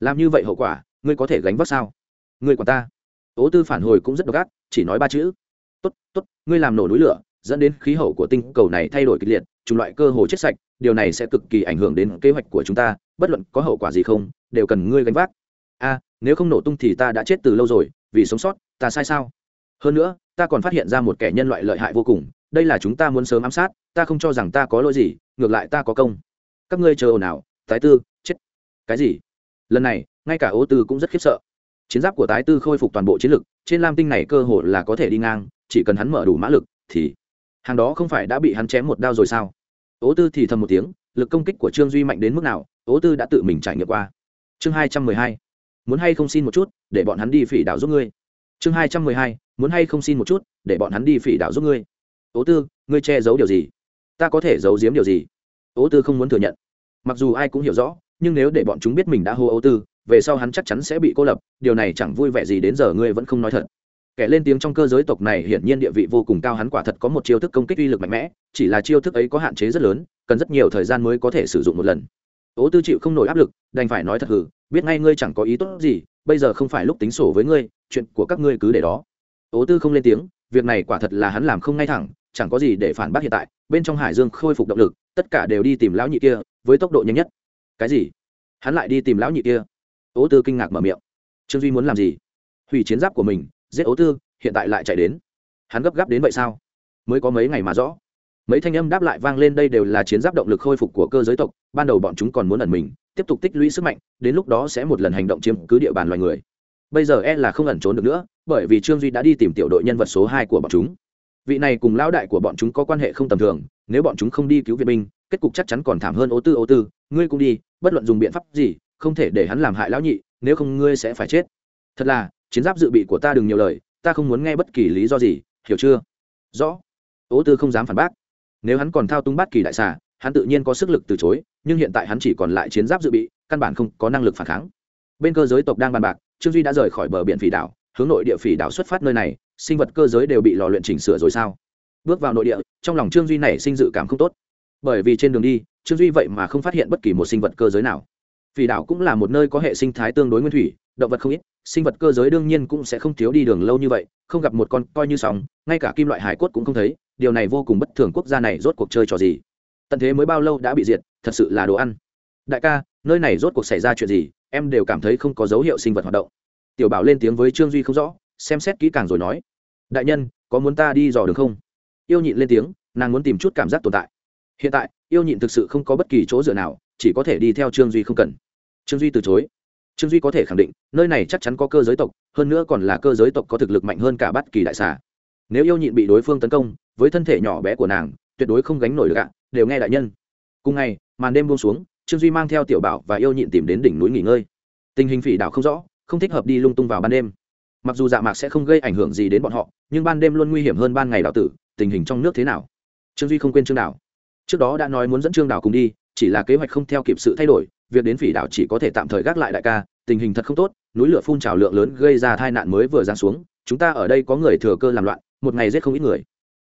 Làm như vậy hậu quả, ngươi có thể gánh vác sao? Ngươi còn ta. Tố tư phản hồi cũng rất độc ác, chỉ nói ba chữ. Tốt tốt, ngươi làm nổ núi lửa, dẫn đến khí hậu của tinh cầu này thay đổi kịch liệt, chủng loại cơ hồ chết sạch, điều này sẽ cực kỳ ảnh hưởng đến kế hoạch của chúng ta, bất luận có hậu quả gì không, đều cần ngươi gánh vác. A, nếu không nổ tung thì ta đã chết từ lâu rồi, vì sống sót, ta sai sao? Hơn nữa, ta còn phát hiện ra một kẻ nhân loại lợi hại vô cùng đây là chúng ta muốn sớm ám sát, ta không cho rằng ta có lỗi gì, ngược lại ta có công. Các ngươi chờ ồn ào, tái tư, chết. Cái gì? Lần này, ngay cả ô tư cũng rất khiếp sợ. Chiến giáp của tái tư khôi phục toàn bộ chiến lực, trên lam tinh này cơ hội là có thể đi ngang, chỉ cần hắn mở đủ mã lực thì hàng đó không phải đã bị hắn chém một đao rồi sao? Ố tư thì thầm một tiếng, lực công kích của trương duy mạnh đến mức nào ố tư đã tự mình trải nghiệm qua. Chương hai trăm mười hai, muốn hay không xin một chút, để bọn hắn đi phỉ đảo giúp ngươi. Chương hai trăm mười hai, muốn hay không xin một chút, để bọn hắn đi phỉ đảo giúp ngươi ố tư, ngươi che giấu điều gì? Ta có thể giấu giếm điều gì? Ố tư không muốn thừa nhận. Mặc dù ai cũng hiểu rõ, nhưng nếu để bọn chúng biết mình đã hô ố tư, về sau hắn chắc chắn sẽ bị cô lập, điều này chẳng vui vẻ gì đến giờ ngươi vẫn không nói thật. Kẻ lên tiếng trong cơ giới tộc này hiển nhiên địa vị vô cùng cao, hắn quả thật có một chiêu thức công kích uy lực mạnh mẽ, chỉ là chiêu thức ấy có hạn chế rất lớn, cần rất nhiều thời gian mới có thể sử dụng một lần. Ố tư chịu không nổi áp lực, đành phải nói thật hử biết ngay ngươi chẳng có ý tốt gì, bây giờ không phải lúc tính sổ với ngươi, chuyện của các ngươi cứ để đó. Ố tư không lên tiếng, việc này quả thật là hắn làm không ngay thẳng chẳng có gì để phản bác hiện tại, bên trong hải dương khôi phục động lực, tất cả đều đi tìm lão nhị kia, với tốc độ nhanh nhất. Cái gì? Hắn lại đi tìm lão nhị kia? Ố tư kinh ngạc mở miệng. Trương duy muốn làm gì? Hủy chiến giáp của mình, giết ố tư, hiện tại lại chạy đến. Hắn gấp gáp đến vậy sao? Mới có mấy ngày mà rõ. Mấy thanh âm đáp lại vang lên đây đều là chiến giáp động lực khôi phục của cơ giới tộc, ban đầu bọn chúng còn muốn ẩn mình, tiếp tục tích lũy sức mạnh, đến lúc đó sẽ một lần hành động chiếm cứ địa bàn loài người. Bây giờ e là không ẩn trốn được nữa, bởi vì trương duy đã đi tìm tiểu đội nhân vật số hai của bọn chúng vị này cùng lão đại của bọn chúng có quan hệ không tầm thường, nếu bọn chúng không đi cứu viện binh, kết cục chắc chắn còn thảm hơn ô tư ô tư, ngươi cũng đi, bất luận dùng biện pháp gì, không thể để hắn làm hại lão nhị, nếu không ngươi sẽ phải chết. Thật là, chiến giáp dự bị của ta đừng nhiều lời, ta không muốn nghe bất kỳ lý do gì, hiểu chưa? Rõ. Ô tư không dám phản bác. Nếu hắn còn thao túng bát kỳ đại xà, hắn tự nhiên có sức lực từ chối, nhưng hiện tại hắn chỉ còn lại chiến giáp dự bị, căn bản không có năng lực phản kháng. Bên cơ giới tộc đang bàn bạc, trương duy đã rời khỏi bờ biển phỉ đảo, hướng nội địa phỉ đảo xuất phát nơi này sinh vật cơ giới đều bị lò luyện chỉnh sửa rồi sao? Bước vào nội địa, trong lòng trương duy này sinh dự cảm không tốt. Bởi vì trên đường đi, trương duy vậy mà không phát hiện bất kỳ một sinh vật cơ giới nào. Vì đảo cũng là một nơi có hệ sinh thái tương đối nguyên thủy, động vật không ít, sinh vật cơ giới đương nhiên cũng sẽ không thiếu đi đường lâu như vậy, không gặp một con coi như sóng, ngay cả kim loại hải cốt cũng không thấy, điều này vô cùng bất thường quốc gia này rốt cuộc chơi trò gì? Tận thế mới bao lâu đã bị diệt, thật sự là đồ ăn. Đại ca, nơi này rốt cuộc xảy ra chuyện gì, em đều cảm thấy không có dấu hiệu sinh vật hoạt động. Tiểu bảo lên tiếng với trương duy không rõ, xem xét kỹ càng rồi nói đại nhân, có muốn ta đi dò đường không? Yêu nhịn lên tiếng, nàng muốn tìm chút cảm giác tồn tại. Hiện tại, yêu nhịn thực sự không có bất kỳ chỗ dựa nào, chỉ có thể đi theo trương duy không cần. Trương duy từ chối. Trương duy có thể khẳng định, nơi này chắc chắn có cơ giới tộc, hơn nữa còn là cơ giới tộc có thực lực mạnh hơn cả bất kỳ đại xà. Nếu yêu nhịn bị đối phương tấn công, với thân thể nhỏ bé của nàng, tuyệt đối không gánh nổi được ạ, đều nghe đại nhân. Cùng ngày, màn đêm buông xuống, trương duy mang theo tiểu bảo và yêu nhịn tìm đến đỉnh núi nghỉ ngơi. Tình hình phỉ đảo không rõ, không thích hợp đi lung tung vào ban đêm mặc dù dạ mạc sẽ không gây ảnh hưởng gì đến bọn họ, nhưng ban đêm luôn nguy hiểm hơn ban ngày đảo tử, tình hình trong nước thế nào? Trương duy không quên trương đảo. Trước đó đã nói muốn dẫn trương đảo cùng đi, chỉ là kế hoạch không theo kịp sự thay đổi, việc đến phỉ đảo chỉ có thể tạm thời gác lại đại ca, tình hình thật không tốt, núi lửa phun trào lượng lớn gây ra tai nạn mới vừa ra xuống, chúng ta ở đây có người thừa cơ làm loạn, một ngày giết không ít người.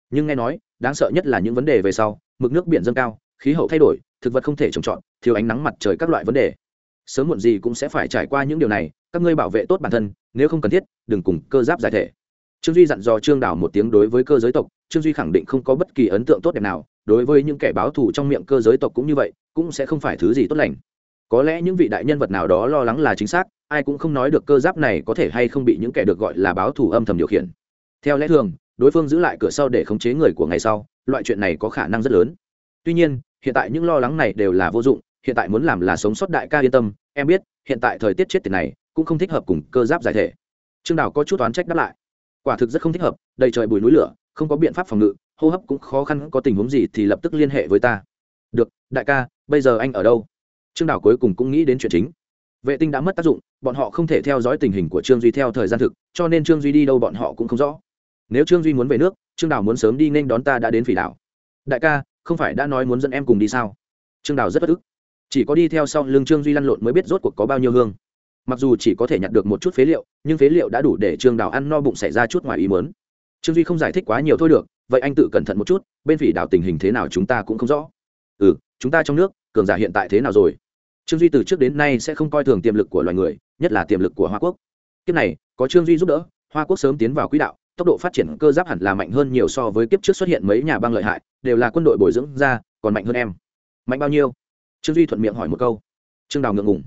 Nhưng nghe nói, đáng sợ nhất là những vấn đề về sau, mực nước biển dâng cao, khí hậu thay đổi, thực vật không thể trồng trọt, thiếu ánh nắng mặt trời các loại vấn đề. Sớm muộn gì cũng sẽ phải trải qua những điều này các ngươi bảo vệ tốt bản thân, nếu không cần thiết, đừng cùng cơ giáp giải thể. Trương duy dặn dò trương đảo một tiếng đối với cơ giới tộc, trương duy khẳng định không có bất kỳ ấn tượng tốt đẹp nào, đối với những kẻ báo thù trong miệng cơ giới tộc cũng như vậy, cũng sẽ không phải thứ gì tốt lành. Có lẽ những vị đại nhân vật nào đó lo lắng là chính xác, ai cũng không nói được cơ giáp này có thể hay không bị những kẻ được gọi là báo thù âm thầm điều khiển. Theo lẽ thường, đối phương giữ lại cửa sau để khống chế người của ngày sau, loại chuyện này có khả năng rất lớn. Tuy nhiên, hiện tại những lo lắng này đều là vô dụng, hiện tại muốn làm là sống sót đại ca yên tâm, em biết, hiện tại thời tiết chết tiền này cũng không thích hợp cùng cơ giáp giải thể. Trương đào có chút oán trách đáp lại. Quả thực rất không thích hợp, đầy trời bùi núi lửa, không có biện pháp phòng ngự, hô hấp cũng khó khăn, có tình huống gì thì lập tức liên hệ với ta. Được, đại ca, bây giờ anh ở đâu? Trương đào cuối cùng cũng nghĩ đến chuyện chính. Vệ tinh đã mất tác dụng, bọn họ không thể theo dõi tình hình của trương duy theo thời gian thực, cho nên trương duy đi đâu bọn họ cũng không rõ. Nếu trương duy muốn về nước, trương đào muốn sớm đi nên đón ta đã đến phỉ đảo. Đại ca, không phải đã nói muốn dẫn em cùng đi sao? Trương đào rất bất ức. Chỉ có đi theo sau lưng trương duy lăn lộn mới biết rốt cuộc có bao nhiêu hương mặc dù chỉ có thể nhặt được một chút phế liệu, nhưng phế liệu đã đủ để trương đào ăn no bụng xảy ra chút ngoài ý mớn trương duy không giải thích quá nhiều thôi được, vậy anh tự cẩn thận một chút, bên phỉ đảo tình hình thế nào chúng ta cũng không rõ. Ừ chúng ta trong nước, cường giả hiện tại thế nào rồi? Trương duy từ trước đến nay sẽ không coi thường tiềm lực của loài người, nhất là tiềm lực của hoa quốc. Kiếp này, có trương duy giúp đỡ, hoa quốc sớm tiến vào quỹ đạo, tốc độ phát triển cơ giáp hẳn là mạnh hơn nhiều so với kiếp trước xuất hiện mấy nhà băng lợi hại, đều là quân đội bồi dưỡng ra, còn mạnh hơn em. Mạnh bao nhiêu? Trương duy thuận miệng hỏi một câu. Trương đào ngượng ngùng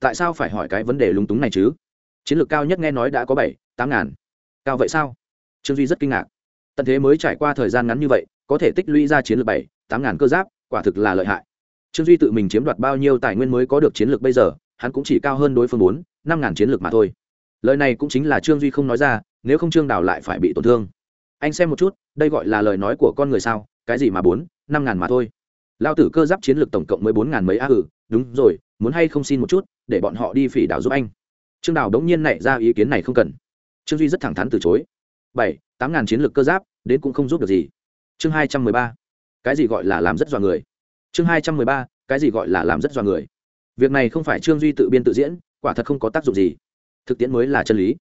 tại sao phải hỏi cái vấn đề lúng túng này chứ? Chiến lược cao nhất nghe nói đã có bảy, tám ngàn. Cao vậy sao? Trương duy rất kinh ngạc. Tận thế mới trải qua thời gian ngắn như vậy, có thể tích lũy ra chiến lược bảy, tám ngàn cơ giáp, quả thực là lợi hại. Trương duy tự mình chiếm đoạt bao nhiêu tài nguyên mới có được chiến lược bây giờ, hắn cũng chỉ cao hơn đối phương bốn, năm ngàn chiến lược mà thôi. Lời này cũng chính là trương duy không nói ra, nếu không trương đào lại phải bị tổn thương. Anh xem một chút, đây gọi là lời nói của con người sao? Cái gì mà bốn, năm ngàn mà thôi? Lao tử cơ giáp chiến lược tổng cộng mới bốn ngàn mấy a ừ đúng rồi, muốn hay không xin một chút, để bọn họ đi phỉ đảo giúp anh. Trương đào đống nhiên nảy ra ý kiến này không cần. Trương duy rất thẳng thắn từ chối. Bảy, tám ngàn chiến lược cơ giáp, đến cũng không giúp được gì. Chương hai trăm mười ba, cái gì gọi là làm rất dọa người? Chương hai trăm mười ba, cái gì gọi là làm rất dọa người? Việc này không phải trương duy tự biên tự diễn, quả thật không có tác dụng gì. Thực tiễn mới là chân lý.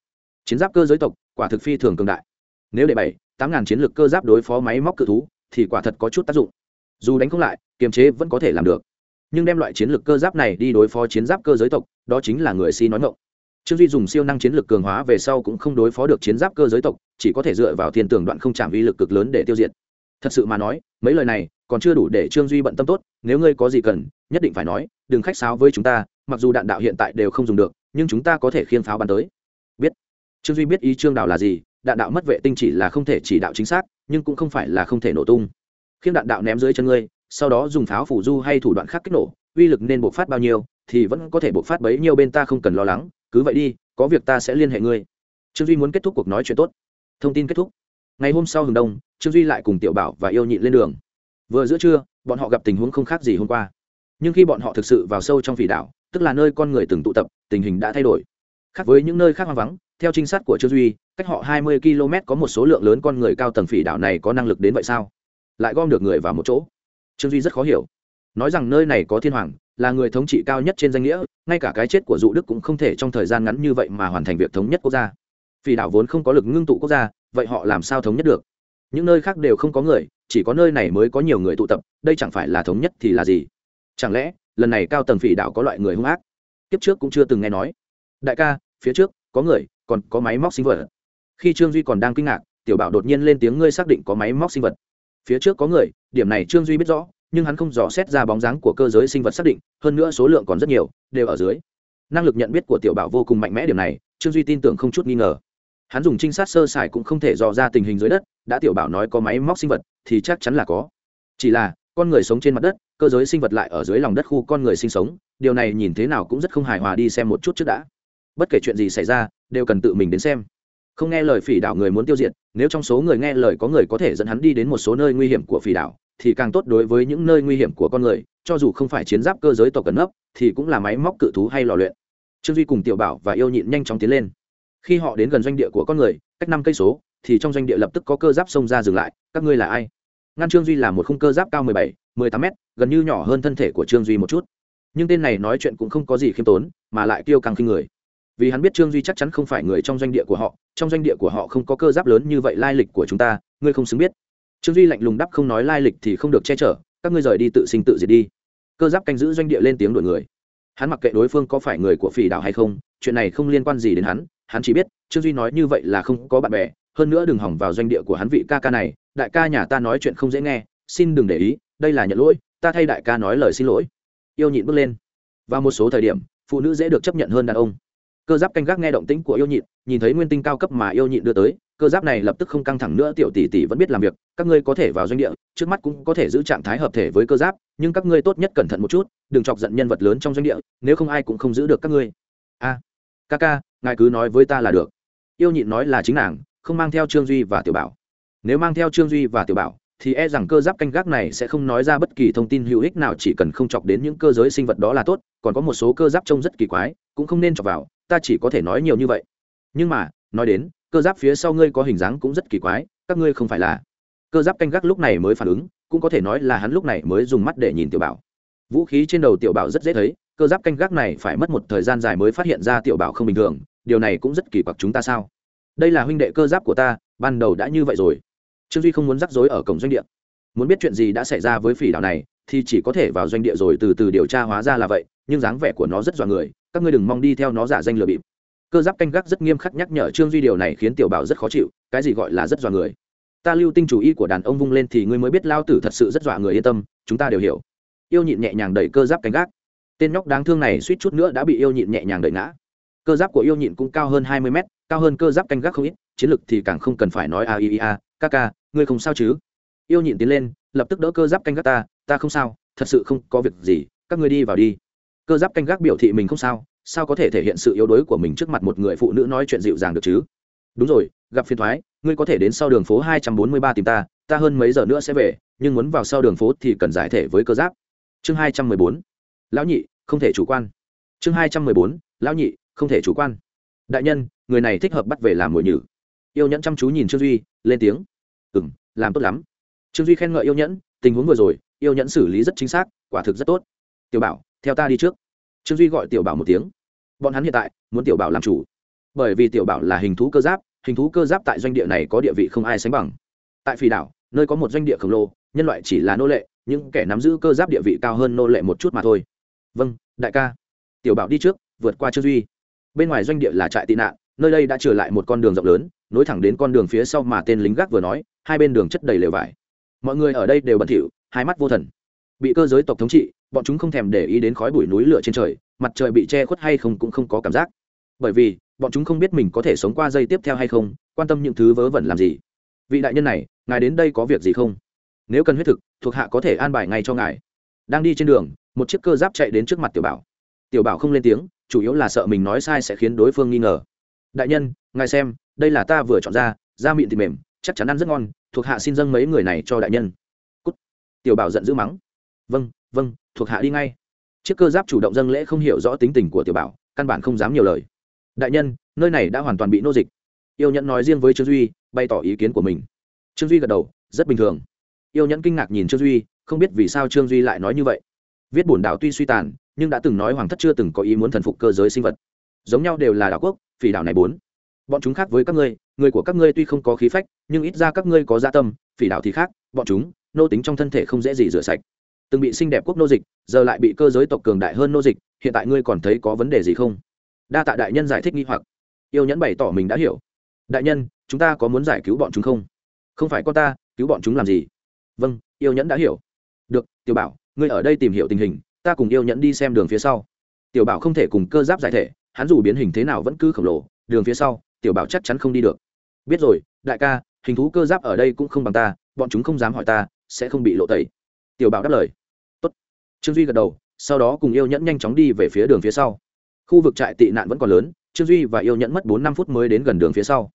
Chiến giáp cơ giới tộc, quả thực phi thường cường đại. Nếu để bảy, tám ngàn chiến lược cơ giáp đối phó máy móc cự thú, thì quả thật có chút tác dụng dù đánh không lại, kiềm chế vẫn có thể làm được. Nhưng đem loại chiến lược cơ giáp này đi đối phó chiến giáp cơ giới tộc, đó chính là người si nói ngộng trương duy dùng siêu năng chiến lược cường hóa về sau cũng không đối phó được chiến giáp cơ giới tộc, chỉ có thể dựa vào thiên tường đoạn không chạm vi lực cực lớn để tiêu diệt. Thật sự mà nói, mấy lời này còn chưa đủ để trương duy bận tâm tốt, nếu ngươi có gì cần, nhất định phải nói, đừng khách sáo với chúng ta, mặc dù đạn đạo hiện tại đều không dùng được, nhưng chúng ta có thể khiên pháo bắn tới. Biết. Trương duy biết ý trương đạo là gì, đạn đạo mất vệ tinh chỉ là không thể chỉ đạo chính xác, nhưng cũng không phải là không thể nổ tung khiêng đạn đạo ném dưới chân ngươi, sau đó dùng pháo phủ du hay thủ đoạn khác kích nổ, uy lực nên bộc phát bao nhiêu, thì vẫn có thể bộc phát bấy nhiêu bên ta không cần lo lắng, cứ vậy đi, có việc ta sẽ liên hệ ngươi. Trương duy muốn kết thúc cuộc nói chuyện tốt. Thông tin kết thúc. Ngày hôm sau hừng đông, trương duy lại cùng tiểu bảo và yêu nhịn lên đường. Vừa giữa trưa, bọn họ gặp tình huống không khác gì hôm qua. Nhưng khi bọn họ thực sự vào sâu trong phỉ đảo, tức là nơi con người từng tụ tập, tình hình đã thay đổi. Khác với những nơi khác hoang vắng, theo trinh sát của trương duy, cách họ hai mươi km có một số lượng lớn con người cao tầng phỉ đảo này có năng lực đến vậy sao? Lại gom được người vào một chỗ. Trương duy rất khó hiểu. Nói rằng nơi này có thiên hoàng, là người thống trị cao nhất trên danh nghĩa, ngay cả cái chết của dụ đức cũng không thể trong thời gian ngắn như vậy mà hoàn thành việc thống nhất quốc gia. Phỉ đảo vốn không có lực ngưng tụ quốc gia, vậy họ làm sao thống nhất được? Những nơi khác đều không có người, chỉ có nơi này mới có nhiều người tụ tập, đây chẳng phải là thống nhất thì là gì? Chẳng lẽ, lần này cao tầng phỉ đạo có loại người hung ác? Kiếp trước cũng chưa từng nghe nói. Đại ca, phía trước, có người, còn có máy móc sinh vật. Khi trương duy còn đang kinh ngạc, tiểu bảo đột nhiên lên tiếng, ngươi xác định có máy móc sinh vật? Phía trước có người, điểm này trương duy biết rõ, nhưng hắn không dò xét ra bóng dáng của cơ giới sinh vật xác định, hơn nữa số lượng còn rất nhiều, đều ở dưới. Năng lực nhận biết của tiểu bảo vô cùng mạnh mẽ điểm này, trương duy tin tưởng không chút nghi ngờ. Hắn dùng trinh sát sơ sài cũng không thể dò ra tình hình dưới đất, đã tiểu bảo nói có máy móc sinh vật, thì chắc chắn là có. Chỉ là, con người sống trên mặt đất, cơ giới sinh vật lại ở dưới lòng đất khu con người sinh sống, điều này nhìn thế nào cũng rất không hài hòa đi xem một chút trước đã. Bất kể chuyện gì xảy ra, đều cần tự mình đến xem không nghe lời phỉ đảo người muốn tiêu diệt, nếu trong số người nghe lời có người có thể dẫn hắn đi đến một số nơi nguy hiểm của phỉ đảo, thì càng tốt đối với những nơi nguy hiểm của con người, cho dù không phải chiến giáp cơ giới tộc cần ấp thì cũng là máy móc cự thú hay lò luyện. Trương duy cùng tiểu bảo và yêu nhịn nhanh chóng tiến lên. Khi họ đến gần doanh địa của con người, cách năm cây số, thì trong doanh địa lập tức có cơ giáp xông ra dừng lại, các ngươi là ai? Ngăn trương duy là một khung cơ giáp cao mười bảy, mười tám m gần như nhỏ hơn thân thể của trương duy một chút. Nhưng tên này nói chuyện cũng không có gì khiêm tốn, mà lại kiêu căng khi người vì hắn biết trương duy chắc chắn không phải người trong doanh địa của họ, trong doanh địa của họ không có cơ giáp lớn như vậy lai lịch của chúng ta, ngươi không xứng biết. Trương duy lạnh lùng đắp không nói lai lịch thì không được che chở, các ngươi rời đi tự sinh tự diệt đi. Cơ giáp canh giữ doanh địa lên tiếng đổi người. Hắn mặc kệ đối phương có phải người của phỉ đảo hay không, chuyện này không liên quan gì đến hắn hắn chỉ biết, trương duy nói như vậy là không có bạn bè, hơn nữa đừng hỏng vào doanh địa của hắn vị ca ca này, đại ca nhà ta nói chuyện không dễ nghe, xin đừng để ý, đây là nhận lỗi, ta thay đại ca nói lời xin lỗi. Yêu nhịn bước lên. Và một số thời điểm, phụ nữ dễ được chấp nhận hơn đàn ông cơ giáp canh gác nghe động tĩnh của yêu nhịn nhìn thấy nguyên tinh cao cấp mà yêu nhịn đưa tới cơ giáp này lập tức không căng thẳng nữa tiểu tỷ tỷ vẫn biết làm việc các ngươi có thể vào doanh địa trước mắt cũng có thể giữ trạng thái hợp thể với cơ giáp nhưng các ngươi tốt nhất cẩn thận một chút đừng chọc giận nhân vật lớn trong doanh địa nếu không ai cũng không giữ được các ngươi. A à, ca ca ngài cứ nói với ta là được. Yêu nhịn nói là chính nàng không mang theo trương duy và tiểu bảo. Nếu mang theo trương duy và tiểu bảo thì e rằng cơ giáp canh gác này sẽ không nói ra bất kỳ thông tin hữu ích nào chỉ cần không chọc đến những cơ giới sinh vật đó là tốt còn có một số cơ giáp trông rất kỳ quái cũng không nên chọc vào ta chỉ có thể nói nhiều như vậy. Nhưng mà, nói đến, cơ giáp phía sau ngươi có hình dáng cũng rất kỳ quái, các ngươi không phải là. Cơ giáp canh gác lúc này mới phản ứng, cũng có thể nói là hắn lúc này mới dùng mắt để nhìn tiểu bảo. Vũ khí trên đầu tiểu bảo rất dễ thấy, cơ giáp canh gác này phải mất một thời gian dài mới phát hiện ra tiểu bảo không bình thường, điều này cũng rất kỳ quặc chúng ta sao? Đây là huynh đệ cơ giáp của ta, ban đầu đã như vậy rồi. Trương duy không muốn rắc rối ở cổng doanh địa. Muốn biết chuyện gì đã xảy ra với phỉ đảo này, thì chỉ có thể vào doanh địa rồi từ từ điều tra hóa ra là vậy, nhưng dáng vẻ của nó rất dọa người các ngươi đừng mong đi theo nó giả danh lừa bịp. Cơ giáp canh gác rất nghiêm khắc nhắc nhở trương duy điều này khiến tiểu bảo rất khó chịu, cái gì gọi là rất dọa người. Ta lưu tinh chủ ý của đàn ông vung lên thì ngươi mới biết lao tử thật sự rất dọa người, yên tâm, chúng ta đều hiểu. Yêu nhịn nhẹ nhàng đẩy cơ giáp canh gác. Tên nhóc đáng thương này suýt chút nữa đã bị yêu nhịn nhẹ nhàng đẩy ngã. Cơ giáp của yêu nhịn cũng cao hơn hai mươi mét, cao hơn cơ giáp canh gác không ít, chiến lực thì càng không cần phải nói a i a, ca ca, ngươi không sao chứ? Yêu nhịn tiến lên, lập tức đỡ cơ giáp canh gác ta ta không sao, thật sự không có việc gì, các ngươi đi vào đi cơ giáp canh gác biểu thị mình không sao sao có thể thể hiện sự yếu đuối của mình trước mặt một người phụ nữ nói chuyện dịu dàng được chứ? Đúng rồi, gặp phiền thoái, ngươi có thể đến sau đường phố hai trăm bốn mươi ba tìm ta ta hơn mấy giờ nữa sẽ về, nhưng muốn vào sau đường phố thì cần giải thể với cơ giáp. Chương hai trăm mười bốn. Lão nhị, không thể chủ quan. Chương hai trăm mười bốn. Lão nhị, không thể chủ quan. Đại nhân, người này thích hợp bắt về làm mồi nhử. Yêu nhẫn chăm chú nhìn trương duy, lên tiếng. Ừ m làm tốt lắm. Trương duy khen ngợi yêu nhẫn, tình huống vừa rồi, yêu nhẫn xử lý rất chính xác, quả thực rất tốt. Tiểu bảo theo ta đi trước. Trương duy gọi tiểu bảo một tiếng. Bọn hắn hiện tại muốn tiểu bảo làm chủ. Bởi vì tiểu bảo là hình thú cơ giáp, hình thú cơ giáp tại doanh địa này có địa vị không ai sánh bằng. Tại phì đảo, nơi có một doanh địa khổng lồ, nhân loại chỉ là nô lệ nhưng kẻ nắm giữ cơ giáp địa vị cao hơn nô lệ một chút mà thôi. Vâng đại ca. Tiểu bảo đi trước, vượt qua trương duy. Bên ngoài doanh địa là trại tị nạn, nơi đây đã trở lại một con đường rộng lớn, nối thẳng đến con đường phía sau mà tên lính gác vừa nói, hai bên đường chất đầy lều vải. Mọi người ở đây đều bẩn thỉu hai mắt vô thần bị cơ giới tộc thống trị, bọn chúng không thèm để ý đến khói bụi núi lửa trên trời, mặt trời bị che khuất hay không cũng không có cảm giác. Bởi vì, bọn chúng không biết mình có thể sống qua giây tiếp theo hay không, quan tâm những thứ vớ vẩn làm gì. Vị đại nhân này, ngài đến đây có việc gì không? Nếu cần huyết thực, thuộc hạ có thể an bài ngay cho ngài. Đang đi trên đường, một chiếc cơ giáp chạy đến trước mặt tiểu bảo. Tiểu bảo không lên tiếng, chủ yếu là sợ mình nói sai sẽ khiến đối phương nghi ngờ. Đại nhân, ngài xem, đây là ta vừa chọn ra, da mịn thịt mềm, chắc chắn ăn rất ngon, thuộc hạ xin dâng mấy người này cho đại nhân. Cút. tiểu bảo giận dữ mắng vâng vâng thuộc hạ đi ngay. Chiếc cơ giáp chủ động dâng lễ không hiểu rõ tính tình của tiểu bảo, căn bản không dám nhiều lời. Đại nhân, nơi này đã hoàn toàn bị nô dịch. Yêu nhẫn nói riêng với trương duy, bày tỏ ý kiến của mình. Trương duy gật đầu, rất bình thường. Yêu nhẫn kinh ngạc nhìn trương duy, không biết vì sao trương duy lại nói như vậy. Viết bổn đảo tuy suy tàn, nhưng đã từng nói hoàng thất chưa từng có ý muốn thần phục cơ giới sinh vật. Giống nhau đều là đảo quốc, phỉ đảo này bốn. Bọn chúng khác với các ngươi, người của các ngươi tuy không có khí phách, nhưng ít ra các ngươi có gia tâm, phỉ đảo thì khác, bọn chúng, nô tính trong thân thể không dễ gì rửa sạch từng bị xinh đẹp quốc nô dịch, giờ lại bị cơ giới tộc cường đại hơn nô dịch, hiện tại ngươi còn thấy có vấn đề gì không? Đa tạ đại nhân giải thích nghi hoặc. Yêu nhẫn bày tỏ mình đã hiểu. Đại nhân, chúng ta có muốn giải cứu bọn chúng không? Không phải con ta, cứu bọn chúng làm gì? Vâng yêu nhẫn đã hiểu. Được, tiểu bảo, ngươi ở đây tìm hiểu tình hình, ta cùng yêu nhẫn đi xem đường phía sau. Tiểu bảo không thể cùng cơ giáp giải thể, hắn dù biến hình thế nào vẫn cứ khổng lồ, đường phía sau, tiểu bảo chắc chắn không đi được. Biết rồi, đại ca, hình thú cơ giáp ở đây cũng không bằng ta, bọn chúng không dám hỏi ta, sẽ không bị lộ tẩy tiểu bảo đáp lời. Tốt. trương duy gật đầu, sau đó cùng yêu nhẫn nhanh chóng đi về phía đường phía sau. Khu vực trại tị nạn vẫn còn lớn, trương duy và yêu nhẫn mất bốn năm phút mới đến gần đường phía sau.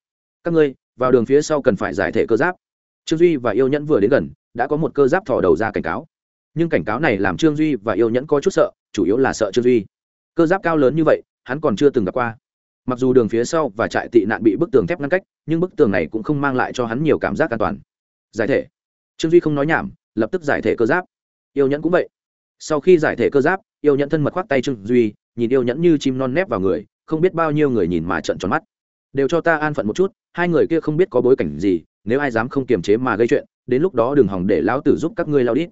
Các ngươi, vào đường phía sau cần phải giải thể cơ giáp. Trương duy và yêu nhẫn vừa đến gần, đã có một cơ giáp thò đầu ra cảnh cáo. Nhưng cảnh cáo này làm trương duy và yêu nhẫn có chút sợ, chủ yếu là sợ trương duy. Cơ giáp cao lớn như vậy, hắn còn chưa từng gặp qua. Mặc dù đường phía sau và trại tị nạn bị bức tường thép ngăn cách, nhưng bức tường này cũng không mang lại cho hắn nhiều cảm giác an toàn. Giải thể. Trương duy không nói nhảm lập tức giải thể cơ giáp. Yêu nhẫn cũng vậy. Sau khi giải thể cơ giáp, yêu nhẫn thân mật khoác tay trương duy, nhìn yêu nhẫn như chim non nép vào người, không biết bao nhiêu người nhìn mà trận tròn mắt. Đều cho ta an phận một chút, hai người kia không biết có bối cảnh gì, nếu ai dám không kiềm chế mà gây chuyện, đến lúc đó đừng hỏng để lão tử giúp các ngươi lao đi.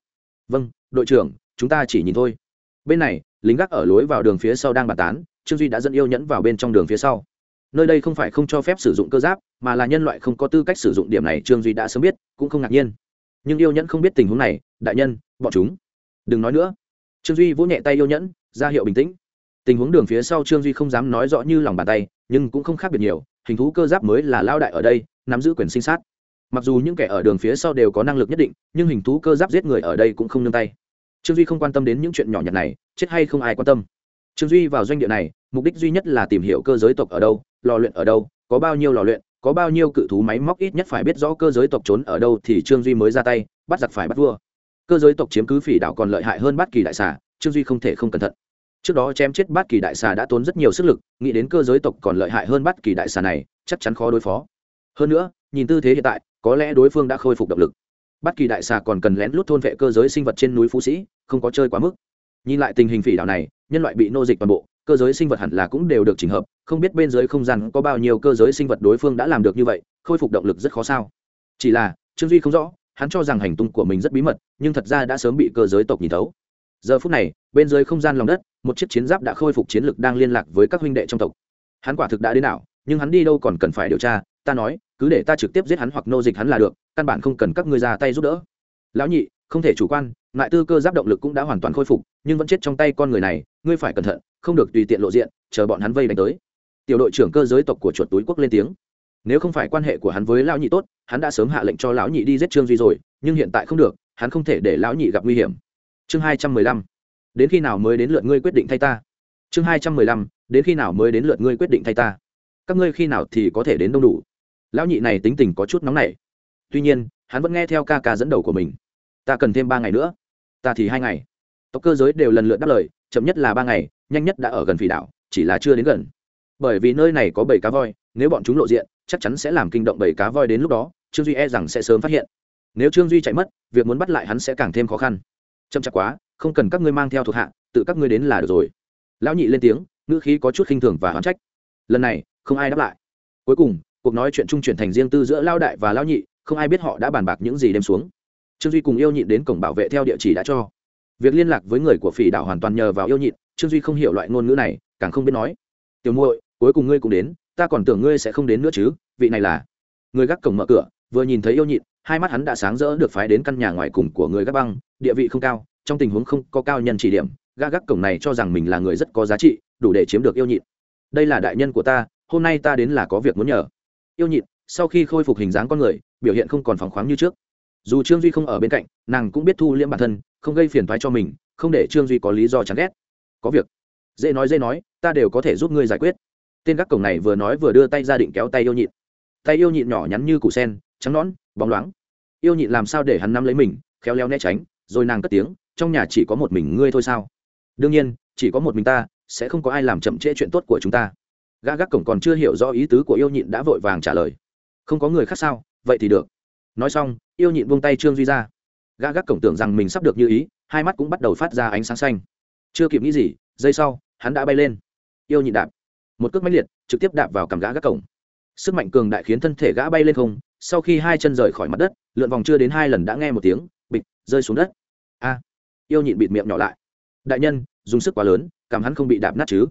Vâng đội trưởng, chúng ta chỉ nhìn thôi. Bên này, lính gác ở lối vào đường phía sau đang bàn tán, trương duy đã dẫn yêu nhẫn vào bên trong đường phía sau. Nơi đây không phải không cho phép sử dụng cơ giáp, mà là nhân loại không có tư cách sử dụng điểm này, trương duy đã sớm biết, cũng không ngạc nhiên nhưng yêu nhẫn không biết tình huống này, đại nhân, bọn chúng. Đừng nói nữa. Trương duy vỗ nhẹ tay yêu nhẫn, ra hiệu bình tĩnh. Tình huống đường phía sau trương duy không dám nói rõ như lòng bàn tay, nhưng cũng không khác biệt nhiều, hình thú cơ giáp mới là lao đại ở đây, nắm giữ quyền sinh sát. Mặc dù những kẻ ở đường phía sau đều có năng lực nhất định, nhưng hình thú cơ giáp giết người ở đây cũng không nương tay. Trương duy không quan tâm đến những chuyện nhỏ nhặt này, chết hay không ai quan tâm. Trương duy vào doanh địa này, mục đích duy nhất là tìm hiểu cơ giới tộc ở đâu, lò luyện ở đâu, có bao nhiêu lò luyện có bao nhiêu cự thú máy móc ít nhất phải biết rõ cơ giới tộc trốn ở đâu thì trương duy mới ra tay, bắt giặc phải bắt vua. Cơ giới tộc chiếm cứ phỉ đảo còn lợi hại hơn bát kỳ đại xà, trương duy không thể không cẩn thận. Trước đó chém chết bát kỳ đại xà đã tốn rất nhiều sức lực, nghĩ đến cơ giới tộc còn lợi hại hơn bát kỳ đại xà này, chắc chắn khó đối phó. Hơn nữa, nhìn tư thế hiện tại, có lẽ đối phương đã khôi phục động lực. Bát kỳ đại xà còn cần lén lút thôn vệ cơ giới sinh vật trên núi phú sĩ, không có chơi quá mức. Nhìn lại tình hình phỉ đảo này, nhân loại bị nô dịch toàn bộ cơ giới sinh vật hẳn là cũng đều được chỉnh hợp, không biết bên dưới không gian có bao nhiêu cơ giới sinh vật đối phương đã làm được như vậy, khôi phục động lực rất khó sao. Chỉ là, trương duy không rõ, hắn cho rằng hành tung của mình rất bí mật, nhưng thật ra đã sớm bị cơ giới tộc nhìn thấu. Giờ phút này, bên dưới không gian lòng đất, một chiếc chiến giáp đã khôi phục chiến lực đang liên lạc với các huynh đệ trong tộc. Hắn quả thực đã đến nào, nhưng hắn đi đâu còn cần phải điều tra, ta nói, cứ để ta trực tiếp giết hắn hoặc nô dịch hắn là được, căn bản không cần các ngươi ra tay giúp đỡ. Lão nhị không thể chủ quan, ngại tư cơ giáp động lực cũng đã hoàn toàn khôi phục, nhưng vẫn chết trong tay con người này, ngươi phải cẩn thận, không được tùy tiện lộ diện, chờ bọn hắn vây đánh tới. Tiểu đội trưởng cơ giới tộc của chuột túi quốc lên tiếng. Nếu không phải quan hệ của hắn với lão nhị tốt, hắn đã sớm hạ lệnh cho lão nhị đi giết trương duy rồi, nhưng hiện tại không được, hắn không thể để lão nhị gặp nguy hiểm. Chương hai trăm mười lăm. Đến khi nào mới đến lượt ngươi quyết định thay ta? Chương hai trăm mười lăm. Đến khi nào mới đến lượt ngươi quyết định thay ta? Các ngươi khi nào thì có thể đến đông đủ? Lão nhị này tính tình có chút nóng nảy. Tuy nhiên, hắn vẫn nghe theo ca ca dẫn đầu của mình ta cần thêm ba ngày nữa. Ta thì hai ngày. Tộc cơ giới đều lần lượt đáp lời, chậm nhất là ba ngày, nhanh nhất đã ở gần phỉ đảo, chỉ là chưa đến gần. Bởi vì nơi này có bảy cá voi, nếu bọn chúng lộ diện, chắc chắn sẽ làm kinh động bảy cá voi đến lúc đó, trương duy e rằng sẽ sớm phát hiện. Nếu trương duy chạy mất, việc muốn bắt lại hắn sẽ càng thêm khó khăn. Chậm chạp quá, không cần các ngươi mang theo thuộc hạ, tự các ngươi đến là được rồi. Lão nhị lên tiếng, ngữ khí có chút khinh thường và hoán trách. Lần này, không ai đáp lại. Cuối cùng, cuộc nói chuyện trung chuyển thành riêng tư giữa lao đại và lão nhị, không ai biết họ đã bàn bạc những gì đem xuống trương duy cùng yêu nhịn đến cổng bảo vệ theo địa chỉ đã cho việc liên lạc với người của phỉ đảo hoàn toàn nhờ vào yêu nhịn trương duy không hiểu loại ngôn ngữ này càng không biết nói tiểu muội cuối cùng ngươi cũng đến ta còn tưởng ngươi sẽ không đến nữa chứ vị này là người gác cổng mở cửa vừa nhìn thấy yêu nhịn hai mắt hắn đã sáng rỡ được phái đến căn nhà ngoài cùng của người gác băng địa vị không cao trong tình huống không có cao nhân chỉ điểm gã gác cổng này cho rằng mình là người rất có giá trị đủ để chiếm được yêu nhịn đây là đại nhân của ta hôm nay ta đến là có việc muốn nhờ yêu nhịn sau khi khôi phục hình dáng con người biểu hiện không còn phóng khoáng như trước dù trương duy không ở bên cạnh nàng cũng biết thu liễm bản thân không gây phiền thoái cho mình không để trương duy có lý do chán ghét có việc dễ nói dễ nói ta đều có thể giúp ngươi giải quyết tên gác cổng này vừa nói vừa đưa tay ra định kéo tay yêu nhịn tay yêu nhịn nhỏ nhắn như củ sen trắng nón bóng loáng yêu nhịn làm sao để hắn nắm lấy mình khéo léo né tránh rồi nàng cất tiếng trong nhà chỉ có một mình ngươi thôi sao đương nhiên chỉ có một mình ta sẽ không có ai làm chậm trễ chuyện tốt của chúng ta gã gác cổng còn chưa hiểu rõ ý tứ của yêu nhịn đã vội vàng trả lời không có người khác sao vậy thì được nói xong yêu nhịn buông tay trương duy ra. Gã gác cổng tưởng rằng mình sắp được như ý, hai mắt cũng bắt đầu phát ra ánh sáng xanh. Chưa kịp nghĩ gì, giây sau, hắn đã bay lên. Yêu nhịn đạp. Một cước mãnh liệt, trực tiếp đạp vào cằm gã gác cổng. Sức mạnh cường đại khiến thân thể gã bay lên không, sau khi hai chân rời khỏi mặt đất, lượn vòng chưa đến hai lần đã nghe một tiếng, bịch, rơi xuống đất. A. Yêu nhịn bịt miệng nhỏ lại. Đại nhân, dùng sức quá lớn cảm hắn không bị đạp nát chứ?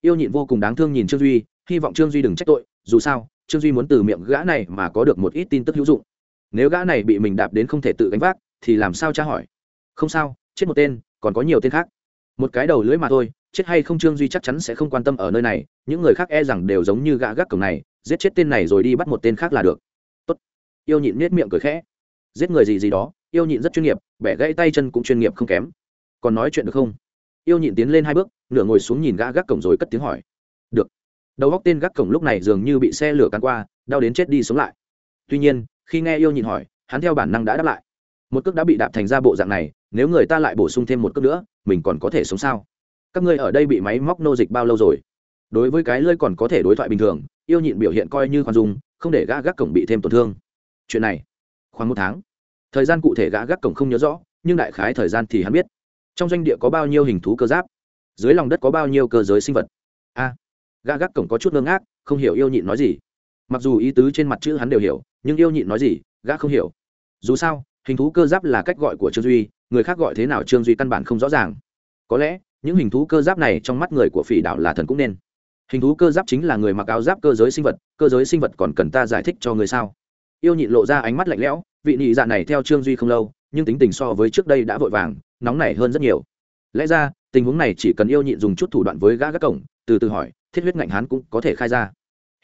Yêu nhịn vô cùng đáng thương nhìn trương duy, hy vọng trương duy đừng trách tội, dù sao, trương duy muốn từ miệng gã này mà có được một ít tin tức hữu dụng nếu gã này bị mình đạp đến không thể tự gánh vác, thì làm sao tra hỏi? Không sao, chết một tên, còn có nhiều tên khác. Một cái đầu lưỡi mà thôi, chết hay không trương duy chắc chắn sẽ không quan tâm ở nơi này, những người khác e rằng đều giống như gã gác cổng này, giết chết tên này rồi đi bắt một tên khác là được. Tốt. Yêu nhịn nết miệng cười khẽ. Giết người gì gì đó, yêu nhịn rất chuyên nghiệp, bẻ gãy tay chân cũng chuyên nghiệp không kém. Còn nói chuyện được không? Yêu nhịn tiến lên hai bước, nửa ngồi xuống nhìn gã gác cổng rồi cất tiếng hỏi. Được. Đầu góc tên gác cổng lúc này dường như bị xe lửa cắn qua, đau đến chết đi sống lại. Tuy nhiên khi nghe yêu nhịn hỏi, hắn theo bản năng đã đáp lại. Một cước đã bị đạp thành ra bộ dạng này, nếu người ta lại bổ sung thêm một cước nữa, mình còn có thể sống sao? Các ngươi ở đây bị máy móc nô dịch bao lâu rồi? Đối với cái lơi còn có thể đối thoại bình thường, yêu nhịn biểu hiện coi như khoan dung, không để gã gác cổng bị thêm tổn thương. Chuyện này, khoảng một tháng. Thời gian cụ thể gã gác cổng không nhớ rõ, nhưng đại khái thời gian thì hắn biết. Trong doanh địa có bao nhiêu hình thú cơ giáp? Dưới lòng đất có bao nhiêu cơ giới sinh vật? A. Gã gác cổng có chút ngơ ngác, không hiểu yêu nhịn nói gì. Mặc dù ý tứ trên mặt chữ hắn đều hiểu nhưng yêu nhịn nói gì, gã không hiểu. Dù sao, hình thú cơ giáp là cách gọi của trương duy, người khác gọi thế nào trương duy căn bản không rõ ràng. Có lẽ, những hình thú cơ giáp này trong mắt người của phỉ đạo là thần cũng nên. Hình thú cơ giáp chính là người mặc áo giáp cơ giới sinh vật, cơ giới sinh vật còn cần ta giải thích cho người sao? Yêu nhịn lộ ra ánh mắt lạnh lẽo, vị nhị dạ này theo trương duy không lâu, nhưng tính tình so với trước đây đã vội vàng, nóng nảy hơn rất nhiều. Lẽ ra, tình huống này chỉ cần yêu nhịn dùng chút thủ đoạn với gã gác cổng, từ từ hỏi, thiết huyết ngạnh hán cũng có thể khai ra.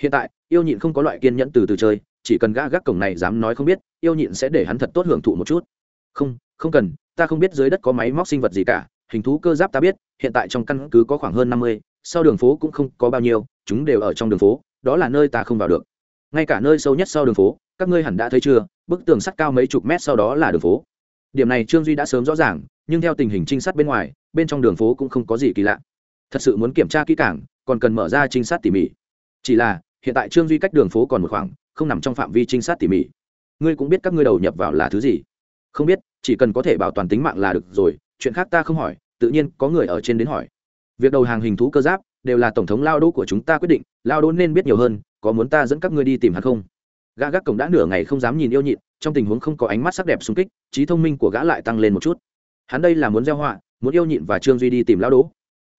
Hiện tại, yêu nhịn không có loại kiên nhẫn từ từ chơi chỉ cần gã gác cổng này dám nói không biết, yêu nhịn sẽ để hắn thật tốt hưởng thụ một chút. Không không cần, ta không biết dưới đất có máy móc sinh vật gì cả, hình thú cơ giáp ta biết, hiện tại trong căn cứ có khoảng hơn năm mươi, sau đường phố cũng không có bao nhiêu, chúng đều ở trong đường phố, đó là nơi ta không vào được. Ngay cả nơi sâu nhất sau đường phố, các ngươi hẳn đã thấy chưa, bức tường sắt cao mấy chục mét sau đó là đường phố. Điểm này trương duy đã sớm rõ ràng, nhưng theo tình hình trinh sát bên ngoài, bên trong đường phố cũng không có gì kỳ lạ. Thật sự muốn kiểm tra kỹ cảng còn cần mở ra trinh sát tỉ mỉ. Chỉ là, hiện tại trương duy cách đường phố còn một khoảng không nằm trong phạm vi trinh sát tỉ mỉ. Ngươi cũng biết các ngươi đầu nhập vào là thứ gì. Không biết, chỉ cần có thể bảo toàn tính mạng là được rồi, chuyện khác ta không hỏi, tự nhiên có người ở trên đến hỏi. Việc đầu hàng hình thú cơ giáp, đều là tổng thống lao đô của chúng ta quyết định, lao đô nên biết nhiều hơn, có muốn ta dẫn các ngươi đi tìm hắn không? Gã gác cổng đã nửa ngày không dám nhìn yêu nhịn, trong tình huống không có ánh mắt sắc đẹp xung kích, trí thông minh của gã lại tăng lên một chút. Hắn đây là muốn gieo họa, muốn yêu nhịn và trương duy đi tìm lao đỗ.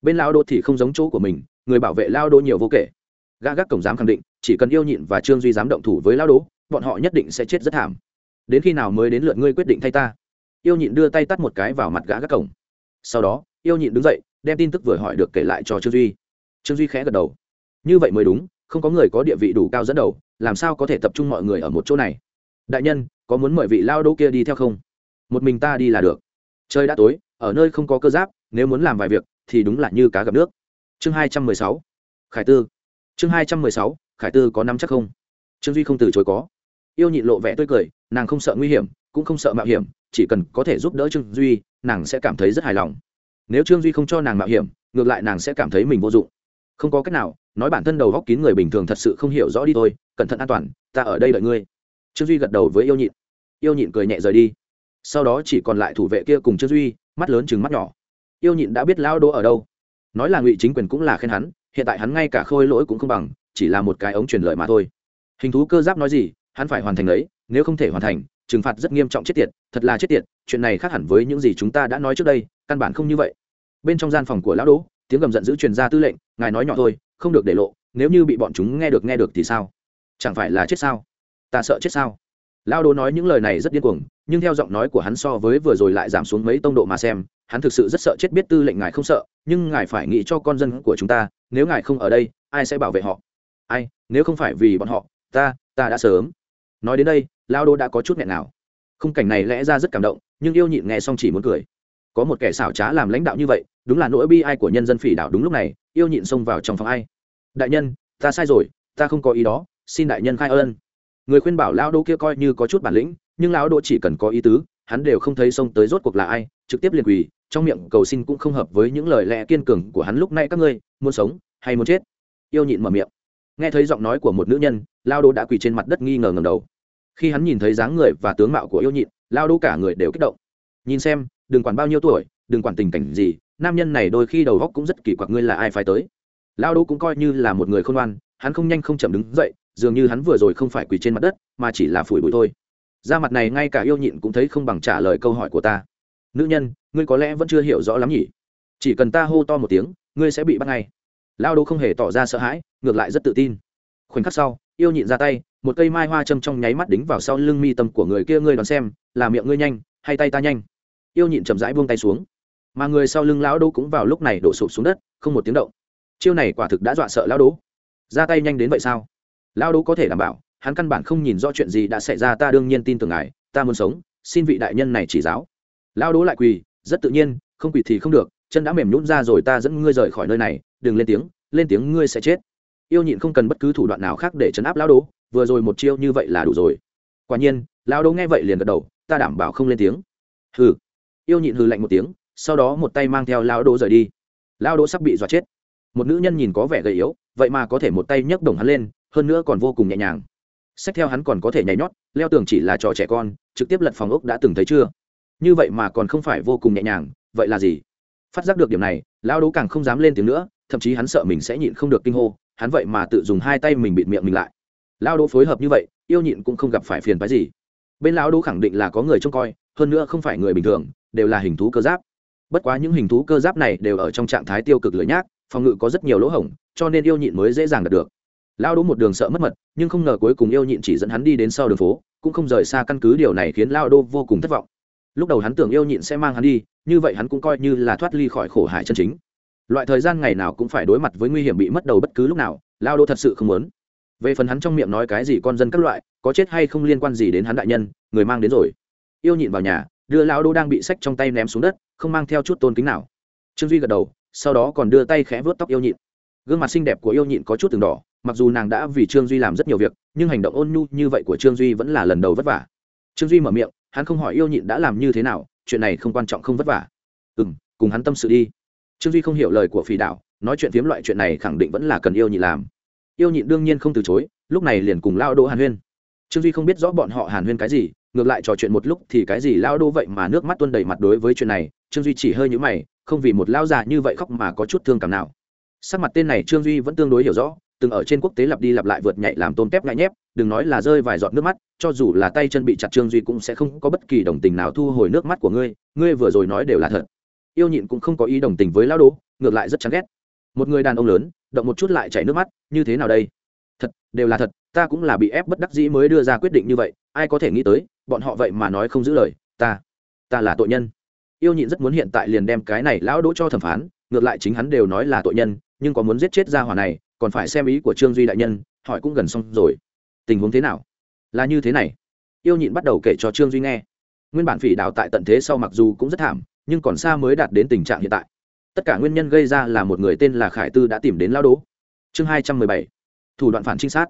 Bên lao đỗ thì không giống chỗ của mình, người bảo vệ lao đỗ nhiều vô kể. Gã gác cổng dám khẳng định chỉ cần yêu nhịn và trương duy dám động thủ với lao đố, bọn họ nhất định sẽ chết rất thảm. Đến khi nào mới đến lượt ngươi quyết định thay ta? Yêu nhịn đưa tay tắt một cái vào mặt gã gác cổng. Sau đó, yêu nhịn đứng dậy, đem tin tức vừa hỏi được kể lại cho trương duy. Trương duy khẽ gật đầu. Như vậy mới đúng, không có người có địa vị đủ cao dẫn đầu, làm sao có thể tập trung mọi người ở một chỗ này? Đại nhân, có muốn mời vị lao đỗ kia đi theo không? Một mình ta đi là được. Trời đã tối, ở nơi không có cơ giáp, nếu muốn làm vài việc, thì đúng là như cá gặp nước. Chương hai trăm mười sáu. Khải tư. Chương hai trăm mười sáu khải tư có năm chắc không? Trương duy không từ chối có. Yêu nhịn lộ vẻ tươi cười, nàng không sợ nguy hiểm, cũng không sợ mạo hiểm, chỉ cần có thể giúp đỡ trương duy, nàng sẽ cảm thấy rất hài lòng. Nếu trương duy không cho nàng mạo hiểm, ngược lại nàng sẽ cảm thấy mình vô dụng. Không có cách nào, nói bản thân đầu góc kín người bình thường thật sự không hiểu rõ đi thôi, cẩn thận an toàn, ta ở đây đợi ngươi. Trương duy gật đầu với yêu nhịn. Yêu nhịn cười nhẹ rời đi. Sau đó chỉ còn lại thủ vệ kia cùng trương duy, mắt lớn chừng mắt nhỏ. Yêu nhịn đã biết lao đỗ ở đâu. Nói là ngụy chính quyền cũng là khen hắn, hiện tại hắn ngay cả khôi lỗi cũng không bằng chỉ là một cái ống truyền lời mà thôi. Hình thú cơ giáp nói gì, hắn phải hoàn thành đấy nếu không thể hoàn thành, trừng phạt rất nghiêm trọng chết tiệt, thật là chết tiệt, chuyện này khác hẳn với những gì chúng ta đã nói trước đây, căn bản không như vậy. Bên trong gian phòng của lão đỗ tiếng gầm giận dữ truyền ra tư lệnh, ngài nói nhỏ thôi, không được để lộ, nếu như bị bọn chúng nghe được nghe được thì sao? Chẳng phải là chết sao? Ta sợ chết sao? Lão đỗ nói những lời này rất điên cuồng, nhưng theo giọng nói của hắn so với vừa rồi lại giảm xuống mấy tông độ mà xem, hắn thực sự rất sợ chết biết tư lệnh ngài không sợ, nhưng ngài phải nghĩ cho con dân của chúng ta, nếu ngài không ở đây, ai sẽ bảo vệ họ? Ai, nếu không phải vì bọn họ, ta ta đã sớm. Nói đến đây, lao đô đã có chút nghẹn nào. Khung cảnh này lẽ ra rất cảm động, nhưng yêu nhịn nghe xong chỉ muốn cười. Có một kẻ xảo trá làm lãnh đạo như vậy, đúng là nỗi bi ai của nhân dân phỉ đảo đúng lúc này, yêu nhịn xông vào trong phòng ai. Đại nhân, ta sai rồi, ta không có ý đó, xin đại nhân khai ơn người khuyên bảo lao đô kia coi như có chút bản lĩnh, nhưng lão đô chỉ cần có ý tứ, hắn đều không thấy xông tới rốt cuộc là ai, trực tiếp liền quỳ, trong miệng cầu xin cũng không hợp với những lời lẽ kiên cường của hắn lúc này các ngươi, muốn sống hay muốn chết. Yêu nhịn mở miệng nghe thấy giọng nói của một nữ nhân, lao đô đã quỳ trên mặt đất nghi ngờ ngầm đầu. Khi hắn nhìn thấy dáng người và tướng mạo của yêu nhịn lao đô cả người đều kích động. Nhìn xem, đừng quản bao nhiêu tuổi, đừng quản tình cảnh gì, nam nhân này đôi khi đầu góc cũng rất kỳ quặc, ngươi là ai phải tới? Lao đô cũng coi như là một người khôn ngoan, hắn không nhanh không chậm đứng dậy, dường như hắn vừa rồi không phải quỳ trên mặt đất, mà chỉ là phủi bụi thôi. Ra mặt này ngay cả yêu nhịn cũng thấy không bằng trả lời câu hỏi của ta. Nữ nhân, ngươi có lẽ vẫn chưa hiểu rõ lắm nhỉ? Chỉ cần ta hô to một tiếng, ngươi sẽ bị bắt ngay lao đô không hề tỏ ra sợ hãi, ngược lại rất tự tin. Khoảnh khắc sau, yêu nhịn ra tay, một cây mai hoa châm trong nháy mắt đính vào sau lưng mi tâm của người kia, ngươi đoán xem, là miệng ngươi nhanh, hay tay ta nhanh? Yêu nhịn chậm rãi buông tay xuống. Mà người sau lưng lão đô cũng vào lúc này đổ sụp xuống đất, không một tiếng động. Chiêu này quả thực đã dọa sợ lão đố ra tay nhanh đến vậy sao? Lão đố có thể đảm bảo, hắn căn bản không nhìn rõ chuyện gì đã xảy ra, ta đương nhiên tin tưởng ngài, ta muốn sống, xin vị đại nhân này chỉ giáo. Lão đố lại quỳ, rất tự nhiên, không quỳ thì không được, chân đã mềm nhũn ra rồi, ta dẫn ngươi rời khỏi nơi này đừng lên tiếng lên tiếng ngươi sẽ chết. Yêu nhịn không cần bất cứ thủ đoạn nào khác để chấn áp lão đố, vừa rồi một chiêu như vậy là đủ rồi. Quả nhiên, lão đố nghe vậy liền gật đầu, ta đảm bảo không lên tiếng. Hừ. Yêu nhịn hừ lạnh một tiếng, sau đó một tay mang theo lão đố rời đi. Lão đố sắp bị dọa chết. Một nữ nhân nhìn có vẻ gầy yếu, vậy mà có thể một tay nhấc đồng hắn lên, hơn nữa còn vô cùng nhẹ nhàng. Xét theo hắn còn có thể nhảy nhót, leo tường chỉ là trò trẻ con, trực tiếp lật phòng ốc đã từng thấy chưa? Như vậy mà còn không phải vô cùng nhẹ nhàng, vậy là gì? Phát giác được điểm này, lão đố càng không dám lên tiếng nữa thậm chí hắn sợ mình sẽ nhịn không được kinh hô, hắn vậy mà tự dùng hai tay mình bịt miệng mình lại. Lão Đỗ phối hợp như vậy, yêu nhịn cũng không gặp phải phiền phái gì. Bên lão Đỗ khẳng định là có người trông coi, hơn nữa không phải người bình thường, đều là hình thú cơ giáp. Bất quá những hình thú cơ giáp này đều ở trong trạng thái tiêu cực lưỡi nhác, phòng ngự có rất nhiều lỗ hổng, cho nên yêu nhịn mới dễ dàng đạt được. Lao đỗ một đường sợ mất mật, nhưng không ngờ cuối cùng yêu nhịn chỉ dẫn hắn đi đến sau đường phố, cũng không rời xa căn cứ điều này khiến lao đô vô cùng thất vọng. Lúc đầu hắn tưởng yêu nhịn sẽ mang hắn đi, như vậy hắn cũng coi như là thoát ly khỏi khổ hải chân chính loại thời gian ngày nào cũng phải đối mặt với nguy hiểm bị mất đầu bất cứ lúc nào, lao đô thật sự không muốn. Về phần hắn trong miệng nói cái gì con dân các loại, có chết hay không liên quan gì đến hắn đại nhân, người mang đến rồi. Yêu nhịn vào nhà, đưa lao đô đang bị sách trong tay ném xuống đất, không mang theo chút tôn kính nào. Trương duy gật đầu, sau đó còn đưa tay khẽ vớt tóc yêu nhịn. Gương mặt xinh đẹp của yêu nhịn có chút từng đỏ, mặc dù nàng đã vì trương duy làm rất nhiều việc, nhưng hành động ôn nhu như vậy của trương duy vẫn là lần đầu vất vả. Trương duy mở miệng, hắn không hỏi yêu nhịn đã làm như thế nào, chuyện này không quan trọng không vất vả. Ừ m cùng hắn tâm sự đi trương duy không hiểu lời của phỉ đạo, nói chuyện phiếm loại chuyện này khẳng định vẫn là cần yêu nhịn làm. Yêu nhịn đương nhiên không từ chối, lúc này liền cùng lao đỗ hàn huyên. Trương duy không biết rõ bọn họ hàn huyên cái gì, ngược lại trò chuyện một lúc thì cái gì lao đỗ vậy mà nước mắt tuôn đầy mặt đối với chuyện này, trương duy chỉ hơi nhũ mày, không vì một lao già như vậy khóc mà có chút thương cảm nào. Sắc mặt tên này trương duy vẫn tương đối hiểu rõ, từng ở trên quốc tế lặp đi lặp lại vượt nhảy làm tôm tép ngại nhép, đừng nói là rơi vài giọt nước mắt, cho dù là tay chân bị chặt trương duy cũng sẽ không có bất kỳ đồng tình nào thu hồi nước mắt của ngươi ngươi vừa rồi nói đều là thật yêu nhịn cũng không có ý đồng tình với lão đỗ ngược lại rất chán ghét. Một người đàn ông lớn, động một chút lại chảy nước mắt, như thế nào đây? Thật, đều là thật, ta cũng là bị ép bất đắc dĩ mới đưa ra quyết định như vậy, ai có thể nghĩ tới, bọn họ vậy mà nói không giữ lời, ta ta là tội nhân. Yêu nhịn rất muốn hiện tại liền đem cái này lão đỗ cho thẩm phán, ngược lại chính hắn đều nói là tội nhân, nhưng có muốn giết chết ra hỏa này, còn phải xem ý của trương duy đại nhân, hỏi cũng gần xong rồi. Tình huống thế nào? Là như thế này. Yêu nhịn bắt đầu kể cho trương duy nghe. Nguyên bản phỉ đào tại tận thế sau mặc dù cũng rất thảm nhưng còn xa mới đạt đến tình trạng hiện tại. Tất cả nguyên nhân gây ra là một người tên là khải tư đã tìm đến lao đố chương hai trăm mười bảy, thủ đoạn phản trinh sát.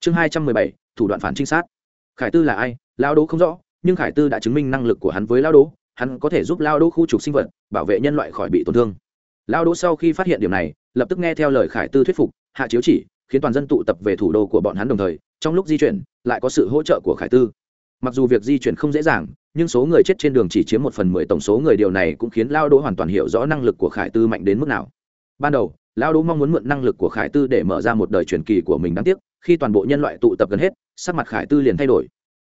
Chương hai trăm mười bảy, thủ đoạn phản trinh sát. Khải tư là ai? Lao đố không rõ, nhưng khải tư đã chứng minh năng lực của hắn với lao đố hắn có thể giúp lao đố khu trục sinh vật, bảo vệ nhân loại khỏi bị tổn thương. Lao đố sau khi phát hiện điểm này, lập tức nghe theo lời khải tư thuyết phục, hạ chiếu chỉ, khiến toàn dân tụ tập về thủ đô của bọn hắn đồng thời, trong lúc di chuyển, lại có sự hỗ trợ của khải tư mặc dù việc di chuyển không dễ dàng, nhưng số người chết trên đường chỉ chiếm một phần mười tổng số người. Điều này cũng khiến lao đỗ hoàn toàn hiểu rõ năng lực của khải tư mạnh đến mức nào. Ban đầu, lao đỗ mong muốn mượn năng lực của khải tư để mở ra một đời truyền kỳ của mình đáng tiếc. Khi toàn bộ nhân loại tụ tập gần hết, sắc mặt khải tư liền thay đổi.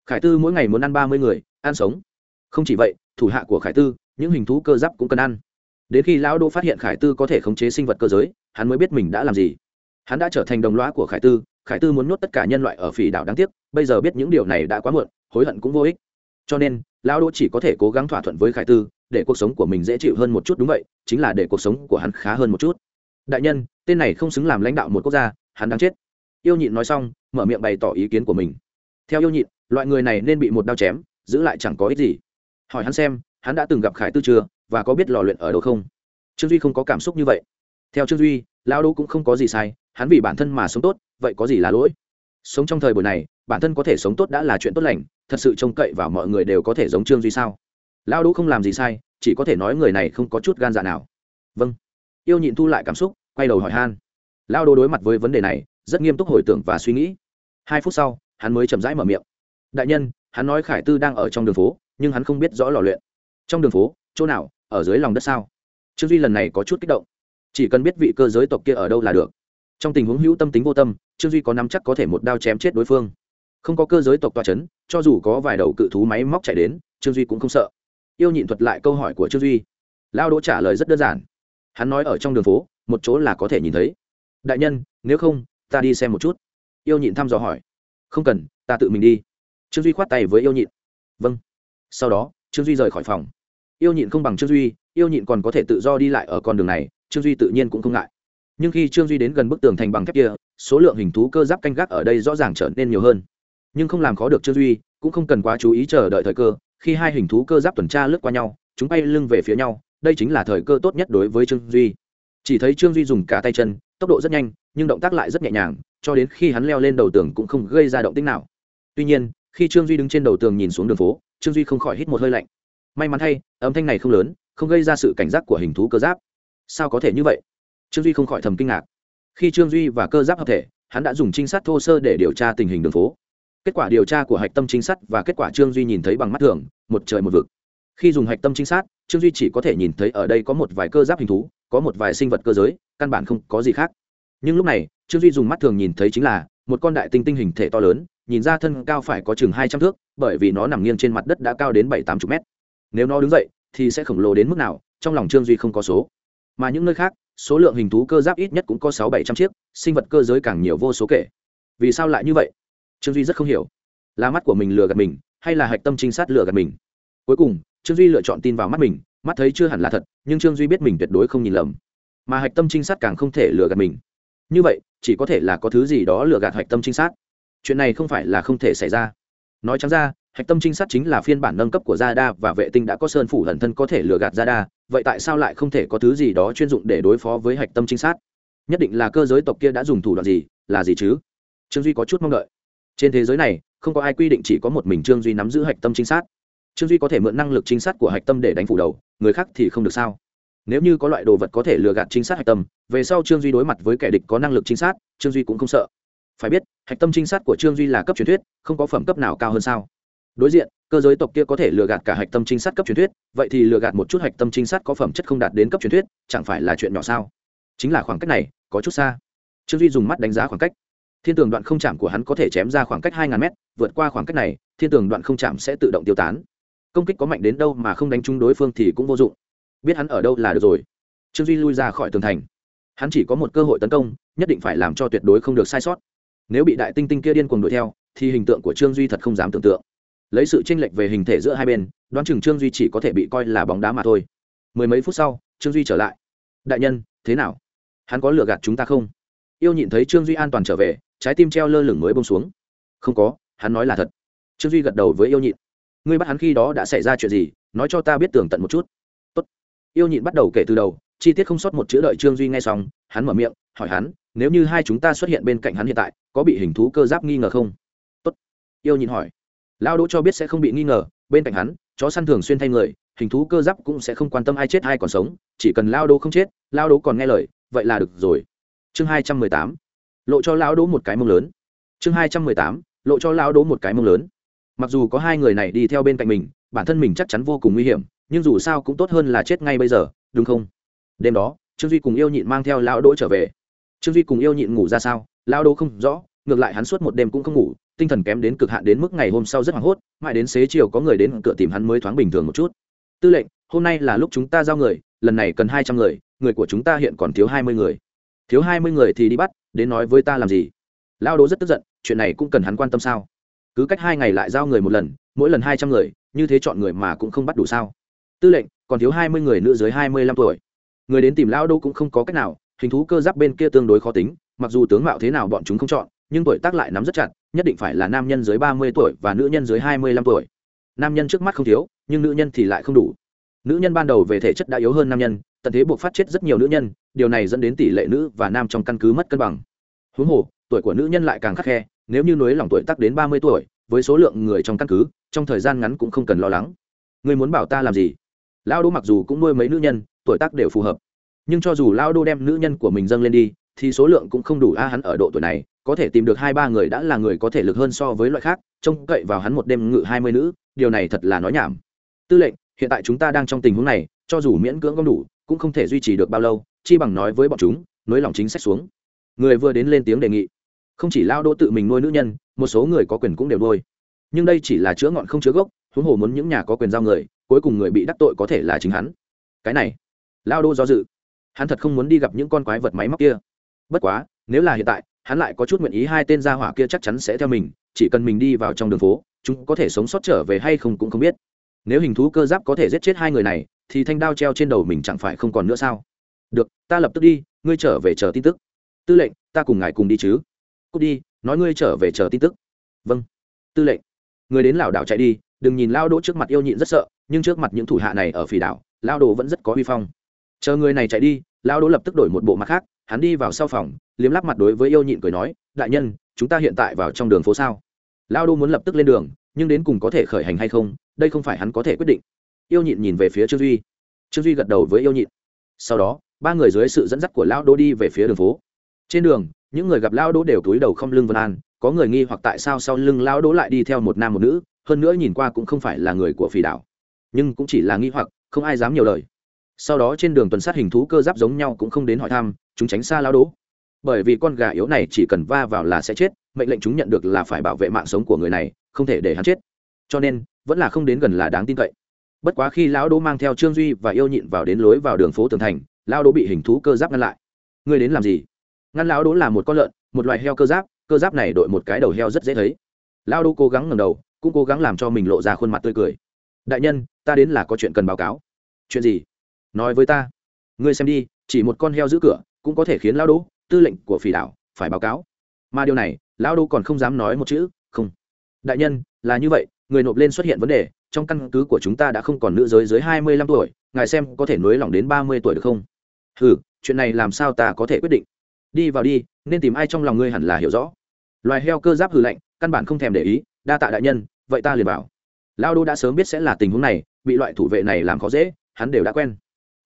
Khải tư mỗi ngày muốn ăn ba mươi người, ăn sống. Không chỉ vậy, thủ hạ của khải tư, những hình thú cơ giáp cũng cần ăn. Đến khi lão đỗ phát hiện khải tư có thể khống chế sinh vật cơ giới, hắn mới biết mình đã làm gì. Hắn đã trở thành đồng lõa của khải tư khải tư muốn nuốt tất cả nhân loại ở phỉ đảo đáng tiếc, bây giờ biết những điều này đã quá muộn, hối hận cũng vô ích. Cho nên, lão đỗ chỉ có thể cố gắng thỏa thuận với khải tư, để cuộc sống của mình dễ chịu hơn một chút, đúng vậy, chính là để cuộc sống của hắn khá hơn một chút. Đại nhân, tên này không xứng làm lãnh đạo một quốc gia, hắn đáng chết. Yêu nhịn nói xong, mở miệng bày tỏ ý kiến của mình. Theo yêu nhịn, loại người này nên bị một đao chém, giữ lại chẳng có ích gì. Hỏi hắn xem, hắn đã từng gặp khải tư chưa, và có biết lò luyện ở đâu không? Trương duy không có cảm xúc như vậy. Theo trương duy lao đỗ cũng không có gì sai, hắn vì bản thân mà sống tốt vậy có gì là lỗi? Sống trong thời buổi này, bản thân có thể sống tốt đã là chuyện tốt lành, thật sự trông cậy vào mọi người đều có thể giống trương duy sao? Lao đỗ không làm gì sai, chỉ có thể nói người này không có chút gan dạ nào. Vâng. Yêu nhịn thu lại cảm xúc, quay đầu hỏi han. Lao đỗ đối mặt với vấn đề này, rất nghiêm túc hồi tưởng và suy nghĩ. Hai phút sau, hắn mới chậm rãi mở miệng. Đại nhân, hắn nói khải tư đang ở trong đường phố, nhưng hắn không biết rõ lò luyện. Trong đường phố, chỗ nào? Ở dưới lòng đất sao? Trương duy lần này có chút kích động. Chỉ cần biết vị cơ giới tộc kia ở đâu là được trong tình huống hữu tâm tính vô tâm, trương duy có nắm chắc có thể một đao chém chết đối phương. Không có cơ giới tộc toa c h ấ n cho dù có vài đầu cự thú máy móc chạy đến, trương duy cũng không sợ. Yêu nhịn thuật lại câu hỏi của trương duy. Lao đỗ trả lời rất đơn giản. Hắn nói ở trong đường phố, một chỗ là có thể nhìn thấy. Đại nhân, nếu không, ta đi xem một chút. Yêu nhịn thăm dò hỏi. Không cần, ta tự mình đi. Trương duy khoát tay với yêu nhịn. Vâng. Sau đó, trương duy rời khỏi phòng. Yêu nhịn không bằng trương duy, yêu nhịn còn có thể tự do đi lại ở con đường này, trương duy tự nhiên cũng không ngại nhưng khi trương duy đến gần bức tường thành bằng thép kia, số lượng hình thú cơ giáp canh gác ở đây rõ ràng trở nên nhiều hơn. Nhưng không làm khó được trương duy, cũng không cần quá chú ý chờ đợi thời cơ, khi hai hình thú cơ giáp tuần tra lướt qua nhau, chúng bay lưng về phía nhau, đây chính là thời cơ tốt nhất đối với trương duy. Chỉ thấy trương duy dùng cả tay chân, tốc độ rất nhanh, nhưng động tác lại rất nhẹ nhàng, cho đến khi hắn leo lên đầu tường cũng không gây ra động tích nào. Tuy nhiên, khi trương duy đứng trên đầu tường nhìn xuống đường phố, trương duy không khỏi hít một hơi lạnh. May mắn thay, âm thanh này không lớn, không gây ra sự cảnh giác của hình thú cơ giáp. Sao có thể như vậy? Trương duy không khỏi thầm kinh ngạc. Khi trương duy và cơ giáp hợp thể, hắn đã dùng trinh sát thô sơ để điều tra tình hình đường phố. Kết quả điều tra của hạch tâm trinh sát và kết quả trương duy nhìn thấy bằng mắt thường, một trời một vực. Khi dùng hạch tâm trinh sát, trương duy chỉ có thể nhìn thấy ở đây có một vài cơ giáp hình thú, có một vài sinh vật cơ giới, căn bản không có gì khác. Nhưng lúc này, trương duy dùng mắt thường nhìn thấy chính là một con đại tinh tinh hình thể to lớn, nhìn ra thân cao phải có chừng hai trăm thước, bởi vì nó nằm nghiêng trên mặt đất đã cao đến bảy tám chục mét. Nếu nó đứng dậy, thì sẽ khổng lồ đến mức nào, trong lòng trương duy không có số mà những nơi khác, số lượng hình thú cơ giáp ít nhất cũng có sáu bảy trăm chiếc, sinh vật cơ giới càng nhiều vô số kể. Vì sao lại như vậy? Trương duy rất không hiểu. Là mắt của mình lừa gạt mình, hay là hạch tâm trinh sát lừa gạt mình? Cuối cùng, trương duy lựa chọn tin vào mắt mình, mắt thấy chưa hẳn là thật, nhưng trương duy biết mình tuyệt đối không nhìn lầm. Mà hạch tâm trinh sát càng không thể lừa gạt mình. Như vậy, chỉ có thể là có thứ gì đó lừa gạt hạch tâm trinh sát. Chuyện này không phải là không thể xảy ra nói chẳng ra hạch tâm trinh sát chính là phiên bản nâng cấp của Zada và vệ tinh đã có sơn phủ hận thân có thể lừa gạt Zada, vậy tại sao lại không thể có thứ gì đó chuyên dụng để đối phó với hạch tâm trinh sát? Nhất định là cơ giới tộc kia đã dùng thủ đoạn gì, là gì chứ? Trương Duy có chút mong đợi. Trên thế giới này, không có ai quy định chỉ có một mình Trương Duy nắm giữ hạch tâm trinh sát. Trương Duy có thể mượn năng lực trinh sát của hạch tâm để đánh phủ đầu, người khác thì không được sao? Nếu như có loại đồ vật có thể lừa gạt trinh sát hạch tâm, về sau Trương Duy đối mặt với kẻ địch có năng lực trinh sát, Trương Duy cũng không sợ. Phải biết, hạch tâm trinh sát của Trương Duy là cấp truyền thuyết, không có phẩm cấp nào cao hơn sao? đối diện cơ giới tộc kia có thể lừa gạt cả hạch tâm trinh sát cấp truyền thuyết vậy thì lừa gạt một chút hạch tâm trinh sát có phẩm chất không đạt đến cấp truyền thuyết chẳng phải là chuyện nhỏ sao? Chính là khoảng cách này có chút xa. Trương duy dùng mắt đánh giá khoảng cách. Thiên tường đoạn không chạm của hắn có thể chém ra khoảng cách hai ngàn mét vượt qua khoảng cách này thiên tường đoạn không chạm sẽ tự động tiêu tán. Công kích có mạnh đến đâu mà không đánh trúng đối phương thì cũng vô dụng. Biết hắn ở đâu là được rồi. Trương duy lui ra khỏi tường thành. Hắn chỉ có một cơ hội tấn công nhất định phải làm cho tuyệt đối không được sai sót nếu bị đại tinh tinh kia điên cuồng đuổi theo, thì hình tượng của trương duy thật không dám tưởng tượng. Lấy sự tranh lệch về hình thể giữa hai bên, đoán chừng trương duy chỉ có thể bị coi là bóng đá mà thôi. Mười mấy phút sau, trương duy trở lại. Đại nhân, thế nào? Hắn có lừa gạt chúng ta không? Yêu nhịn thấy trương duy an toàn trở về, trái tim treo lơ lửng mới bông xuống. Không có, hắn nói là thật. Trương duy gật đầu với yêu nhịn. Ngươi bắt hắn khi đó đã xảy ra chuyện gì, nói cho ta biết tường tận một chút. Tốt. yêu nhịn bắt đầu kể từ đầu, chi tiết không sót một chữ đợi trương duy nghe xong, hắn mở miệng, hỏi hắn nếu như hai chúng ta xuất hiện bên cạnh hắn hiện tại, có bị hình thú cơ giáp nghi ngờ không? Tốt. yêu nhịn hỏi. Lao đỗ cho biết sẽ không bị nghi ngờ, bên cạnh hắn, chó săn thường xuyên thay người, hình thú cơ giáp cũng sẽ không quan tâm ai chết ai còn sống, chỉ cần lao Đỗ không chết lao Đỗ còn nghe lời, vậy là được rồi. Chương hai trăm mười tám. Lộ cho lao Đỗ một cái mông lớn. Chương hai trăm mười tám. Lộ cho lao Đỗ một cái mông lớn. Mặc dù có hai người này đi theo bên cạnh mình, bản thân mình chắc chắn vô cùng nguy hiểm, nhưng dù sao cũng tốt hơn là chết ngay bây giờ, đúng không? Đêm đó, trương duy cùng yêu nhịn mang theo lao đỗ trở về trương duy cùng yêu nhịn ngủ ra sao? Lao Đô không rõ, ngược lại hắn suốt một đêm cũng không ngủ, tinh thần kém đến cực hạn đến mức ngày hôm sau rất hoảng hốt, mãi đến xế chiều có người đến cửa tìm hắn mới thoáng bình thường một chút. Tư lệnh, hôm nay là lúc chúng ta giao người, lần này cần hai trăm người người của chúng ta hiện còn thiếu hai mươi người. Thiếu hai mươi người thì đi bắt, đến nói với ta làm gì? Lao Đô rất tức giận, chuyện này cũng cần hắn quan tâm sao? Cứ cách hai ngày lại giao người một lần, mỗi lần hai trăm người, như thế chọn người mà cũng không bắt đủ sao? Tư lệnh, còn thiếu hai mươi người nữ dưới hai mươi lăm tuổi. Người đến tìm lao đô cũng không có cách nào hình thú cơ giáp bên kia tương đối khó tính, mặc dù tướng mạo thế nào bọn chúng không chọn, nhưng tuổi tác lại nắm rất chặt, nhất định phải là nam nhân dưới ba mươi tuổi và nữ nhân dưới hai mươi lăm tuổi. Nam nhân trước mắt không thiếu, nhưng nữ nhân thì lại không đủ. Nữ nhân ban đầu về thể chất đã yếu hơn nam nhân, tận thế buộc phát chết rất nhiều nữ nhân, điều này dẫn đến tỷ lệ nữ và nam trong căn cứ mất cân bằng. Huống hồ, tuổi của nữ nhân lại càng khắc khe, nếu như nối lỏng tuổi tác đến ba mươi tuổi, với số lượng người trong căn cứ, trong thời gian ngắn cũng không cần lo lắng. Ngươi muốn bảo ta làm gì? Lao Đỗ mặc dù cũng nuôi mấy nữ nhân, tuổi tác đều phù hợp nhưng cho dù lao đô đem nữ nhân của mình dâng lên đi, thì số lượng cũng không đủ. A, hắn ở độ tuổi này, có thể tìm được hai ba người đã là người có thể lực hơn so với loại khác, trông cậy vào hắn một đêm ngự hai mươi nữ, điều này thật là nói nhảm. Tư lệnh, hiện tại chúng ta đang trong tình huống này, cho dù miễn cưỡng không đủ, cũng không thể duy trì được bao lâu, chi bằng nói với bọn chúng, nới lỏng chính sách xuống. Người vừa đến lên tiếng đề nghị. Không chỉ lao đô tự mình nuôi nữ nhân, một số người có quyền cũng đều nuôi. Nhưng đây chỉ là chữa ngọn không chữa gốc, huống hồ muốn những nhà có quyền giao người, cuối cùng người bị đắc tội có thể là chính hắn. Cái này, lao đô do dự hắn thật không muốn đi gặp những con quái vật máy móc kia. Bất quá, nếu là hiện tại, hắn lại có chút nguyện ý hai tên gia hỏa kia chắc chắn sẽ theo mình, chỉ cần mình đi vào trong đường phố, chúng có thể sống sót trở về hay không cũng không biết. Nếu hình thú cơ giáp có thể giết chết hai người này, thì thanh đao treo trên đầu mình chẳng phải không còn nữa sao? Được, ta lập tức đi, ngươi trở về chờ tin tức. Tư lệnh, ta cùng ngài cùng đi chứ. Cút đi, nói ngươi trở về chờ tin tức. Vâng. Tư lệnh, người đến lảo đảo chạy đi, đừng nhìn lao đỗ trước mặt yêu nhịn rất sợ, nhưng trước mặt những thủ hạ này ở phỉ đảo, lao đỗ vẫn rất có uy phong. Chờ người này chạy đi lao đỗ lập tức đổi một bộ mặt khác, hắn đi vào sau phòng, liếm lắp mặt đối với yêu nhịn cười nói, đại nhân, chúng ta hiện tại vào trong đường phố sao? Lao đỗ muốn lập tức lên đường, nhưng đến cùng có thể khởi hành hay không, đây không phải hắn có thể quyết định. Yêu nhịn nhìn về phía trương duy. Trương duy gật đầu với yêu nhịn. Sau đó, ba người dưới sự dẫn dắt của lao đỗ đi về phía đường phố. Trên đường, những người gặp lao đỗ đều túi đầu không lưng vân an, có người nghi hoặc tại sao sau lưng lao đỗ lại đi theo một nam một nữ, hơn nữa nhìn qua cũng không phải là người của phỉ đảo. Nhưng cũng chỉ là nghi hoặc, không ai dám nhiều lời sau đó trên đường tuần sát hình thú cơ giáp giống nhau cũng không đến hỏi thăm, chúng tránh xa lao đỗ bởi vì con gà yếu này chỉ cần va vào là sẽ chết, mệnh lệnh chúng nhận được là phải bảo vệ mạng sống của người này, không thể để hắn chết. Cho nên, vẫn là không đến gần là đáng tin cậy. Bất quá khi lão đỗ mang theo trương duy và yêu nhịn vào đến lối vào đường phố tường thành, lão đỗ bị hình thú cơ giáp ngăn lại. Ngươi đến làm gì? Ngăn lão đỗ là một con lợn, một loại heo cơ giáp cơ giáp này đội một cái đầu heo rất dễ thấy. Lão đỗ cố gắng ngẩng đầu, cũng cố gắng làm cho mình lộ ra khuôn mặt tươi cười. Đại nhân, ta đến là có chuyện cần báo cáo. Chuyện gì? Nói với ta. Ngươi xem đi, chỉ một con heo giữ cửa, cũng có thể khiến lão đỗ tư lệnh của phỉ đảo, phải báo cáo. Mà điều này, lão đỗ còn không dám nói một chữ, không. Đại nhân, là như vậy, người nộp lên xuất hiện vấn đề, trong căn cứ của chúng ta đã không còn nữ giới dưới hai mươi lăm tuổi, ngài xem có thể nối lỏng đến ba mươi tuổi được không? Ừ chuyện này làm sao ta có thể quyết định? Đi vào đi, nên tìm ai trong lòng ngươi hẳn là hiểu rõ. Loài heo cơ giáp hư lạnh căn bản không thèm để ý, đa tạ đại nhân, vậy ta liền bảo lao đô đã sớm biết sẽ là tình huống này, bị loại thủ vệ này làm khó dễ, hắn đều đã quen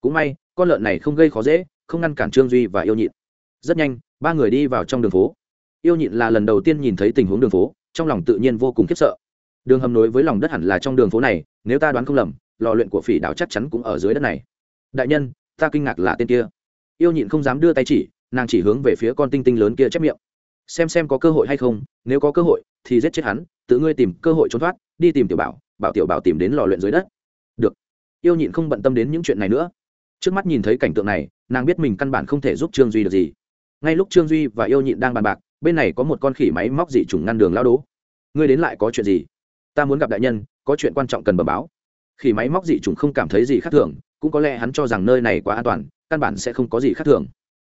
cũng may, con lợn này không gây khó dễ, không ngăn cản trương duy và yêu nhịn. Rất nhanh, ba người đi vào trong đường phố. Yêu nhịn là lần đầu tiên nhìn thấy tình huống đường phố, trong lòng tự nhiên vô cùng khiếp sợ. Đường hầm nối với lòng đất hẳn là trong đường phố này, nếu ta đoán không lầm, lò luyện của phỉ đảo chắc chắn cũng ở dưới đất này. Đại nhân, ta kinh ngạc là tên kia. Yêu nhịn không dám đưa tay chỉ, nàng chỉ hướng về phía con tinh tinh lớn kia chép miệng. Xem xem có cơ hội hay không, nếu có cơ hội, thì giết chết hắn, tự ngươi tìm cơ hội trốn thoát, đi tìm tiểu bảo bảo tiểu bảo tìm đến lò luyện dưới đất. Được. Yêu nhịn không bận tâm đến những chuyện này nữa trước mắt nhìn thấy cảnh tượng này, nàng biết mình căn bản không thể giúp trương duy được gì. Ngay lúc trương duy và yêu nhịn đang bàn bạc, bên này có một con khỉ máy móc dị trùng ngăn đường lao đố. Ngươi đến lại có chuyện gì? Ta muốn gặp đại nhân, có chuyện quan trọng cần bờ báo. Khỉ máy móc dị trùng không cảm thấy gì khác thường, cũng có lẽ hắn cho rằng nơi này quá an toàn, căn bản sẽ không có gì khác thường.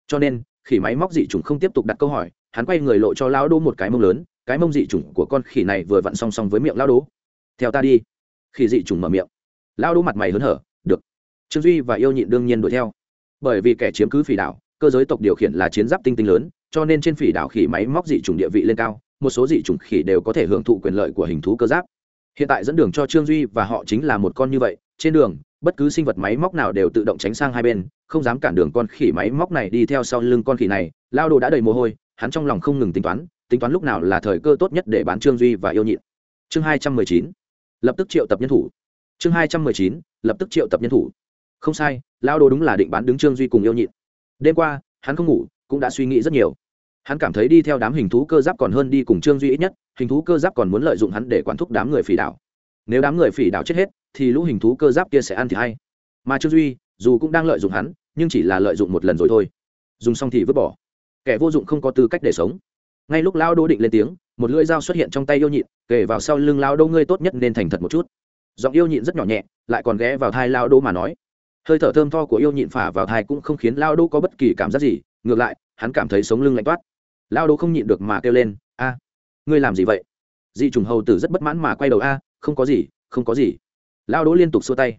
Cho nên, khỉ máy móc dị chủng không tiếp tục đặt câu hỏi, hắn quay người lộ cho lão đố một cái mông lớn, cái mông dị chủng của con khỉ này vừa vặn song song với miệng lão đố. Theo ta đi. Khỉ dị chủng mở miệng. Lão đố mặt mày hớn hở trương duy và yêu nhịn đương nhiên đuổi theo. Bởi vì kẻ chiếm cứ phỉ đảo, cơ giới tộc điều khiển là chiến giáp tinh tinh lớn, cho nên trên phỉ đảo khỉ máy móc dị chủng địa vị lên cao, một số dị chủng khỉ đều có thể hưởng thụ quyền lợi của hình thú cơ giáp. Hiện tại dẫn đường cho trương duy và họ chính là một con như vậy, trên đường, bất cứ sinh vật máy móc nào đều tự động tránh sang hai bên, không dám cản đường con khỉ máy móc này đi theo sau lưng con khỉ này, lao đồ đã đầy mồ hôi, hắn trong lòng không ngừng tính toán tính toán lúc nào là thời cơ tốt nhất để bán trương duy và yêu nhịn. Chương hai trăm mười chín, lập tức triệu tập nhân thủ. Chương hai trăm mười chín, lập tức triệu tập nhân thủ không sai lao đồ đúng là định bán đứng trương duy cùng yêu nhịn. Đêm qua, hắn không ngủ, cũng đã suy nghĩ rất nhiều. Hắn cảm thấy đi theo đám hình thú cơ giáp còn hơn đi cùng trương duy ít nhất, hình thú cơ giáp còn muốn lợi dụng hắn để quản thúc đám người phỉ đảo. Nếu đám người phỉ đảo chết hết, thì lũ hình thú cơ giáp kia sẽ ăn thì hay. Mà trương duy, dù cũng đang lợi dụng hắn, nhưng chỉ là lợi dụng một lần rồi thôi. Dùng xong thì vứt bỏ. Kẻ vô dụng không có tư cách để sống. Ngay lúc lao đô định lên tiếng, một lưỡi dao xuất hiện trong tay yêu nhịn kể vào sau lưng lao đô ngươi tốt nhất nên thành thật một chút. Giọng yêu nhịn rất nhỏ nhẹ, lại còn ghé vào thai lao đô mà nói hơi thở thơm tho của yêu nhịn phả vào thai cũng không khiến lao đô có bất kỳ cảm giác gì, ngược lại, hắn cảm thấy sống lưng lạnh toát. Lao đô không nhịn được mà kêu lên, a, ngươi làm gì vậy? Dị trùng hầu tử rất bất mãn mà quay đầu, a, không có gì, không có gì. Lao đô liên tục xua tay.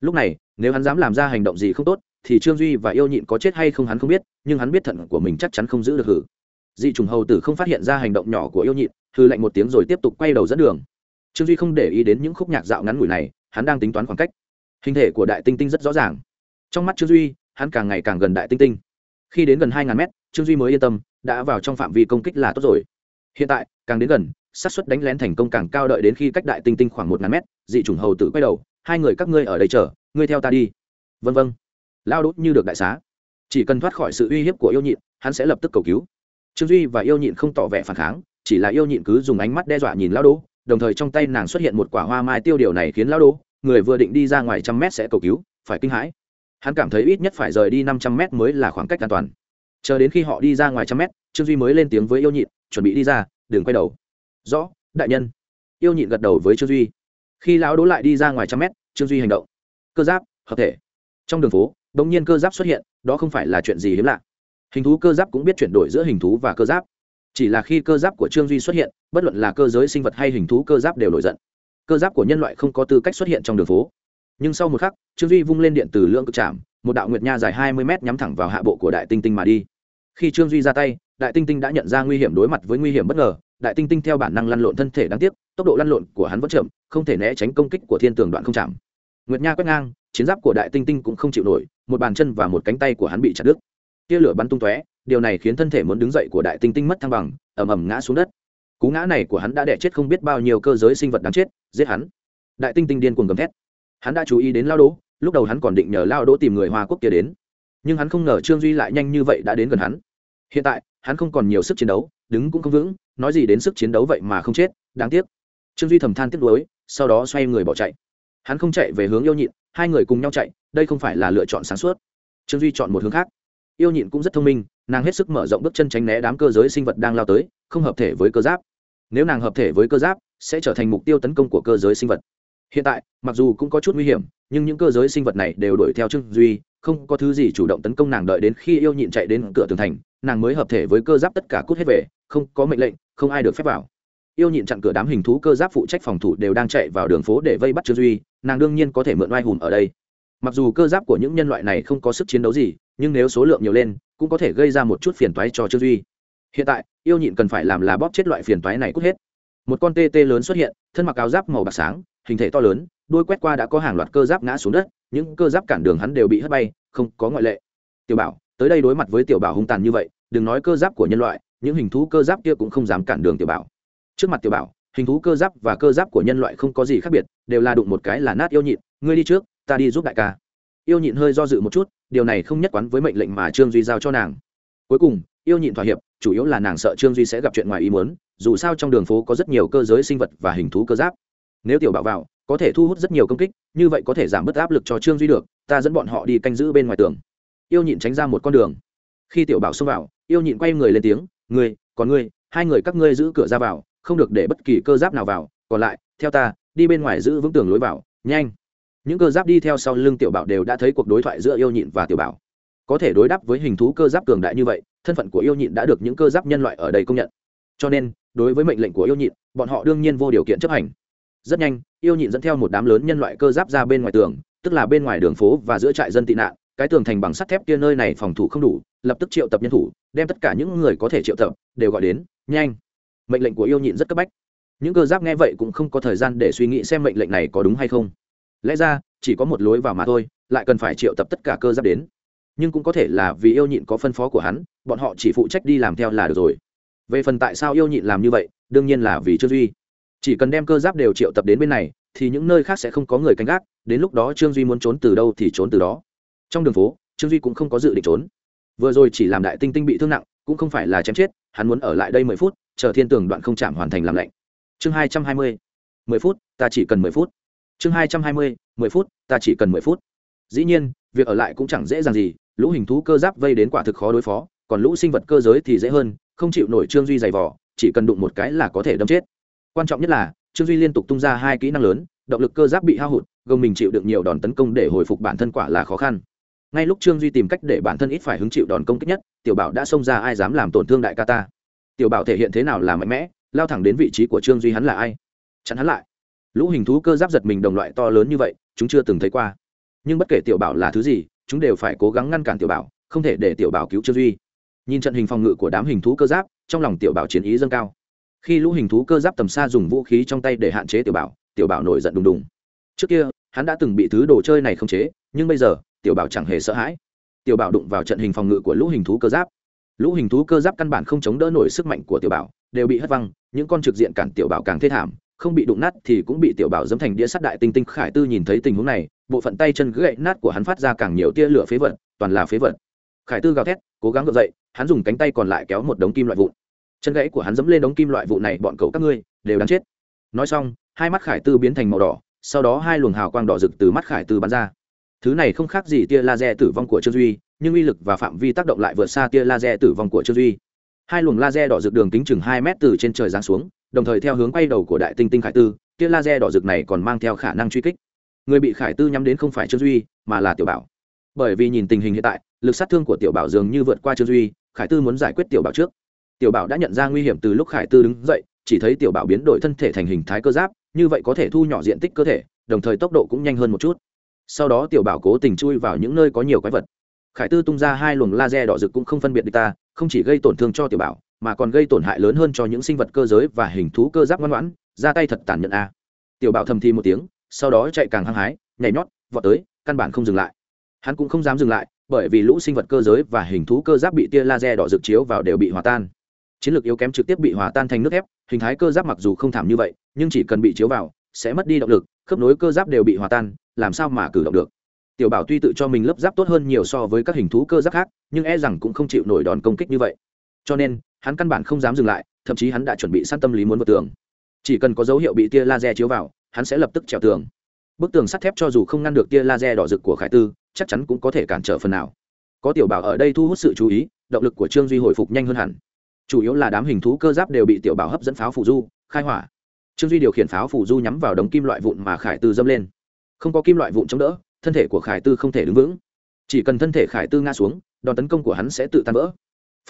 Lúc này, nếu hắn dám làm ra hành động gì không tốt, thì trương duy và yêu nhịn có chết hay không hắn không biết, nhưng hắn biết thận của mình chắc chắn không giữ được hử. Dị trùng hầu tử không phát hiện ra hành động nhỏ của yêu nhịn hư lạnh một tiếng rồi tiếp tục quay đầu dẫn đường. Trương duy không để ý đến những khúc nhạc dạo ngắn ngủi này, hắn đang tính toán khoảng cách hình thể của đại tinh tinh rất rõ ràng. Trong mắt trương duy, hắn càng ngày càng gần đại tinh tinh. Khi đến gần hai ngàn mét, trương duy mới yên tâm, đã vào trong phạm vi công kích là tốt rồi. Hiện tại, càng đến gần, xác suất đánh lén thành công càng cao đợi đến khi cách đại tinh tinh khoảng một ngàn mét, dị chủng hầu tử quay đầu, hai người các ngươi ở đây chờ, ngươi theo ta đi. Vân vân. Lao đốt như được đại xá. Chỉ cần thoát khỏi sự uy hiếp của yêu nhịn, hắn sẽ lập tức cầu cứu. Trương duy và yêu nhịn không tỏ vẻ phản kháng, chỉ là yêu nhịn cứ dùng ánh mắt đe dọa nhìn lao đỗ, đồng thời trong tay nàng xuất hiện một quả hoa mai tiêu điều này khiến lao đỗ người vừa định đi ra ngoài trăm mét sẽ cầu cứu, phải kinh hãi. Hắn cảm thấy ít nhất phải rời đi năm trăm mét mới là khoảng cách an toàn. Chờ đến khi họ đi ra ngoài trăm mét, trương duy mới lên tiếng với yêu nhịn, chuẩn bị đi ra, đừng quay đầu. Rõ, đại nhân. Yêu nhịn gật đầu với trương duy. Khi lão đỗ lại đi ra ngoài trăm mét, trương duy hành động. Cơ giáp, hợp thể. Trong đường phố đ ỗ n g nhiên cơ giáp xuất hiện, đó không phải là chuyện gì hiếm lạ. Hình thú cơ giáp cũng biết chuyển đổi giữa hình thú và cơ giáp. Chỉ là khi cơ giáp của trương duy xuất hiện, bất luận là cơ giới sinh vật hay hình thú cơ giáp đều nổi giận cơ giáp của nhân loại không có tư cách xuất hiện trong đường phố. Nhưng sau một khắc, trương duy vung lên điện từ lượng cực chạm một đạo nguyệt nha dài hai mươi m nhắm thẳng vào hạ bộ của đại tinh tinh mà đi. Khi trương duy ra tay, đại tinh tinh đã nhận ra nguy hiểm đối mặt với nguy hiểm bất ngờ. Đại tinh tinh theo bản năng lăn lộn thân thể đáng tiếc, tốc độ lăn lộn của hắn vẫn chậm, không thể né tránh công kích của thiên tường đoạn không chạm. Nguyệt nha quét ngang, chiến giáp của đại tinh tinh cũng không chịu nổi, một bàn chân và một cánh tay của hắn bị chặt đứt. Tia lửa bắn tung tóe, điều này khiến thân thể muốn đứng dậy của đại tinh tinh mất thăng bằng ẩm ẩm ngã xuống đất. Cú ngã này của hắn đã đẻ chết không biết bao nhiêu cơ giới sinh vật đáng chết giết hắn. Đại tinh tinh điên cuồng gầm thét. Hắn đã chú ý đến lao đỗ, lúc đầu hắn còn định nhờ lao đỗ tìm người hoa quốc kia đến. Nhưng hắn không ngờ trương duy lại nhanh như vậy đã đến gần hắn. Hiện tại, hắn không còn nhiều sức chiến đấu, đứng cũng không vững, nói gì đến sức chiến đấu vậy mà không chết, đáng tiếc. Trương duy thầm than tiếc nuối, sau đó xoay người bỏ chạy. Hắn không chạy về hướng yêu nhịn, hai người cùng nhau chạy, đây không phải là lựa chọn sáng suốt. Trương duy chọn một hướng khác. Yêu nhịn cũng rất thông minh, nàng hết sức mở rộng bước chân tránh né đám cơ giới sinh vật đang lao tới, không hợp thể với cơ giáp. Nếu nàng hợp thể với cơ giáp sẽ trở thành mục tiêu tấn công của cơ giới sinh vật. Hiện tại, mặc dù cũng có chút nguy hiểm, nhưng những cơ giới sinh vật này đều đuổi theo trương duy, không có thứ gì chủ động tấn công nàng đợi đến khi yêu nhịn chạy đến cửa tường thành, nàng mới hợp thể với cơ giáp tất cả cút hết về, không có mệnh lệnh, không ai được phép vào. Yêu nhịn chặn cửa đám hình thú cơ giáp phụ trách phòng thủ đều đang chạy vào đường phố để vây bắt trương duy, nàng đương nhiên có thể mượn oai hùm ở đây. Mặc dù cơ giáp của những nhân loại này không có sức chiến đấu gì, nhưng nếu số lượng nhiều lên, cũng có thể gây ra một chút phiền toái cho trương duy. Hiện tại, yêu nhịn cần phải làm là bóp chết loại phiền toái này cút hết một con tê tê lớn xuất hiện, thân mặc áo giáp màu bạc sáng, hình thể to lớn đuôi quét qua đã có hàng loạt cơ giáp ngã xuống đất, những cơ giáp cản đường hắn đều bị hất bay, không có ngoại lệ. Tiểu bảo, tới đây đối mặt với tiểu bảo hung tàn như vậy, đừng nói cơ giáp của nhân loại, những hình thú cơ giáp kia cũng không dám cản đường tiểu bảo. Trước mặt tiểu bảo, hình thú cơ giáp và cơ giáp của nhân loại không có gì khác biệt, đều là đụng một cái là nát yêu nhịn, ngươi đi trước, ta đi giúp đại ca. Yêu nhịn hơi do dự một chút, điều này không nhất quán với mệnh lệnh mà trương duy giao cho nàng. Cuối cùng, yêu nhịn thỏa hiệp, chủ yếu là nàng sợ trương duy sẽ gặp chuyện ngoài ý muốn dù sao trong đường phố có rất nhiều cơ giới sinh vật và hình thú cơ giáp. Nếu tiểu bảo vào, có thể thu hút rất nhiều công kích, như vậy có thể giảm bớt áp lực cho trương duy được, ta dẫn bọn họ đi canh giữ bên ngoài tường. Yêu nhịn tránh ra một con đường. Khi tiểu bảo xông vào, yêu nhịn quay người lên tiếng, ngươi, còn ngươi, hai người các ngươi giữ cửa ra vào, không được để bất kỳ cơ giáp nào vào, còn lại, theo ta, đi bên ngoài giữ vững tường lối vào, nhanh. Những cơ giáp đi theo sau lưng tiểu bảo đều đã thấy cuộc đối thoại giữa yêu nhịn và tiểu bảo. Có thể đối đáp với hình thú cơ giáp cường đại như vậy, thân phận của yêu nhịn đã được những cơ giáp nhân loại ở đây công nhận. Cho nên đối với mệnh lệnh của yêu nhịn, bọn họ đương nhiên vô điều kiện chấp hành. Rất nhanh, yêu nhịn dẫn theo một đám lớn nhân loại cơ giáp ra bên ngoài tường, tức là bên ngoài đường phố và giữa trại dân tị nạn, cái tường thành bằng sắt thép kia nơi này phòng thủ không đủ, lập tức triệu tập nhân thủ, đem tất cả những người có thể triệu tập, đều gọi đến, nhanh! Mệnh lệnh của yêu nhịn rất cấp bách. Những cơ giáp nghe vậy cũng không có thời gian để suy nghĩ xem mệnh lệnh này có đúng hay không. Lẽ ra, chỉ có một lối vào mà thôi, lại cần phải triệu tập tất cả cơ giáp đến. Nhưng cũng có thể là vì yêu nhịn có phân phó của hắn, bọn họ chỉ phụ trách đi làm theo là được rồi về phần tại sao yêu nhịn làm như vậy, đương nhiên là vì trương duy. Chỉ cần đem cơ giáp đều triệu tập đến bên này, thì những nơi khác sẽ không có người canh gác, đến lúc đó trương duy muốn trốn từ đâu thì trốn từ đó. Trong đường phố, trương duy cũng không có dự định trốn. Vừa rồi chỉ làm đại tinh tinh bị thương nặng, cũng không phải là chém chết, hắn muốn ở lại đây mười phút, chờ thiên tường đoạn không chạm hoàn thành làm lạnh. Chương hai trăm hai mươi, mười phút, ta chỉ cần mười phút. Chương hai trăm hai mươi, mười phút, ta chỉ cần mười phút. Dĩ nhiên, việc ở lại cũng chẳng dễ dàng gì, lũ hình thú cơ giáp vây đến quả thực khó đối phó, còn lũ sinh vật cơ giới thì dễ hơn không chịu nổi trương duy dày vỏ chỉ cần đụng một cái là có thể đâm chết. Quan trọng nhất là, trương duy liên tục tung ra hai kỹ năng lớn, động lực cơ giáp bị hao hụt, gồng mình chịu được nhiều đòn tấn công để hồi phục bản thân quả là khó khăn. Ngay lúc trương duy tìm cách để bản thân ít phải hứng chịu đòn công kích nhất, tiểu bảo đã xông ra ai dám làm tổn thương đại ca ta? Tiểu bảo thể hiện thế nào là mạnh mẽ, lao thẳng đến vị trí của trương duy hắn là ai? Chặn hắn lại. Lũ hình thú cơ giáp giật mình đồng loại to lớn như vậy, chúng chưa từng thấy qua. Nhưng bất kể tiểu bảo là thứ gì, chúng đều phải cố gắng ngăn cản tiểu bảo, không thể để tiểu bảo cứu trương duy nhìn trận hình phòng ngự của đám hình thú cơ giáp, trong lòng tiểu bảo chiến ý dâng cao. Khi lũ hình thú cơ giáp tầm xa dùng vũ khí trong tay để hạn chế tiểu bảo tiểu bảo nổi giận đùng đùng. Trước kia, hắn đã từng bị thứ đồ chơi này khống chế, nhưng bây giờ, tiểu bảo chẳng hề sợ hãi. Tiểu bảo đụng vào trận hình phòng ngự của lũ hình thú cơ giáp. Lũ hình thú cơ giáp căn bản không chống đỡ nổi sức mạnh của tiểu bảo, đều bị hất văng, những con trực diện cản tiểu bảo càng thê thảm, không bị đụng nát thì cũng bị tiểu bảo dẫm thành đĩa sắt đại tinh tinh. Khải tư nhìn thấy tình huống này, bộ phận tay chân gãy nát của hắn phát ra càng nhiều tia lửa phế vật, toàn là phế vật khải tư gào thét, cố gắng gượng dậy, hắn dùng cánh tay còn lại kéo một đống kim loại vụn. Chân gãy của hắn dẫm lên đống kim loại vụn này, bọn cậu các ngươi đều đáng chết. Nói xong, hai mắt khải tư biến thành màu đỏ, sau đó hai luồng hào quang đỏ rực từ mắt khải tư bắn ra. Thứ này không khác gì tia laser tử vong của trương duy, nhưng uy lực và phạm vi tác động lại vượt xa tia laser tử vong của trương duy. Hai luồng laser đỏ rực đường kính chừng hai mét từ trên trời giáng xuống, đồng thời theo hướng quay đầu của đại tinh tinh khải tư, tia laser đỏ rực này còn mang theo khả năng truy kích. Người bị khải tư nhắm đến không phải trương duy, mà là tiểu bảo bởi vì nhìn tình hình hiện tại, lực sát thương của tiểu bảo dường như vượt qua trương duy, khải tư muốn giải quyết tiểu bảo trước. Tiểu bảo đã nhận ra nguy hiểm từ lúc khải tư đứng dậy, chỉ thấy tiểu bảo biến đổi thân thể thành hình thái cơ giáp, như vậy có thể thu nhỏ diện tích cơ thể, đồng thời tốc độ cũng nhanh hơn một chút. Sau đó tiểu bảo cố tình chui vào những nơi có nhiều quái vật. Khải tư tung ra hai luồng laser đỏ rực cũng không phân biệt được ta, không chỉ gây tổn thương cho tiểu bảo, mà còn gây tổn hại lớn hơn cho những sinh vật cơ giới và hình thú cơ giáp ngoan ngoãn, ra tay thật tàn nhẫn a. Tiểu bảo thầm thi một tiếng, sau đó chạy càng hăng hái, nhảy nhót, vọt tới, căn bản không dừng lại hắn cũng không dám dừng lại, bởi vì lũ sinh vật cơ giới và hình thú cơ giáp bị tia laser đỏ rực chiếu vào đều bị hòa tan. Chiến lược yếu kém trực tiếp bị hòa tan thành nước thép, hình thái cơ giáp mặc dù không thảm như vậy, nhưng chỉ cần bị chiếu vào, sẽ mất đi động lực, khớp nối cơ giáp đều bị hòa tan, làm sao mà cử động được? Tiểu bảo tuy tự cho mình lớp giáp tốt hơn nhiều so với các hình thú cơ giáp khác, nhưng e rằng cũng không chịu nổi đòn công kích như vậy. Cho nên, hắn căn bản không dám dừng lại, thậm chí hắn đã chuẩn bị săn tâm lý muốn vượt tường. Chỉ cần có dấu hiệu bị tia laser chiếu vào, hắn sẽ lập tức trèo tường. Bức tường sắt thép cho dù không ngăn được tia laser đỏ rực của khải tư chắc chắn cũng có thể cản trở phần nào. Có tiểu bảo ở đây thu hút sự chú ý, động lực của trương duy hồi phục nhanh hơn hẳn. Chủ yếu là đám hình thú cơ giáp đều bị tiểu bảo hấp dẫn pháo phủ du, khai hỏa. Trương duy điều khiển pháo phủ du nhắm vào đống kim loại vụn mà khải tư dâm lên. Không có kim loại vụn chống đỡ, thân thể của khải tư không thể đứng vững. Chỉ cần thân thể khải tư ngã xuống, đòn tấn công của hắn sẽ tự tan vỡ.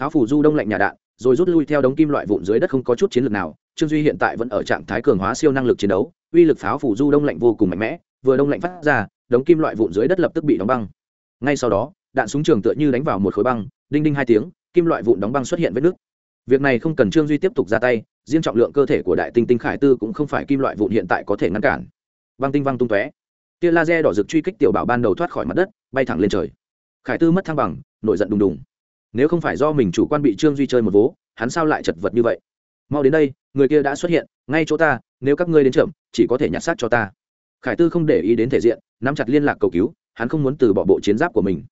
Pháo phủ du đông lạnh nhà đạn, rồi rút lui theo đống kim loại vụn dưới đất không có chút chiến lược nào. Trương duy hiện tại vẫn ở trạng thái cường hóa siêu năng lực chiến đấu, uy lực pháo phủ du đông lạnh vô cùng mạnh mẽ, vừa đông lạnh phát ra đống kim loại vụn dưới đất lập tức bị đóng băng. Ngay sau đó, đạn súng trường tựa như đánh vào một khối băng, đinh đinh hai tiếng, kim loại vụn đóng băng xuất hiện vết nứt. Việc này không cần trương duy tiếp tục ra tay, riêng trọng lượng cơ thể của đại tinh tinh khải tư cũng không phải kim loại vụn hiện tại có thể ngăn cản. Băng tinh văng tung tóe. Tia laser đỏ rực truy kích tiểu bảo ban đầu thoát khỏi mặt đất, bay thẳng lên trời. Khải tư mất thăng bằng, nổi giận đùng đùng. Nếu không phải do mình chủ quan bị trương duy chơi một vố, hắn sao lại chật vật như vậy? Mau đến đây, người kia đã xuất hiện, ngay chỗ ta, nếu các ngươi đến chậm, chỉ có thể nhặt xác cho ta. Khải tư không để ý đến thể diện nắm chặt liên lạc cầu cứu, hắn không muốn từ bỏ bộ chiến giáp của mình.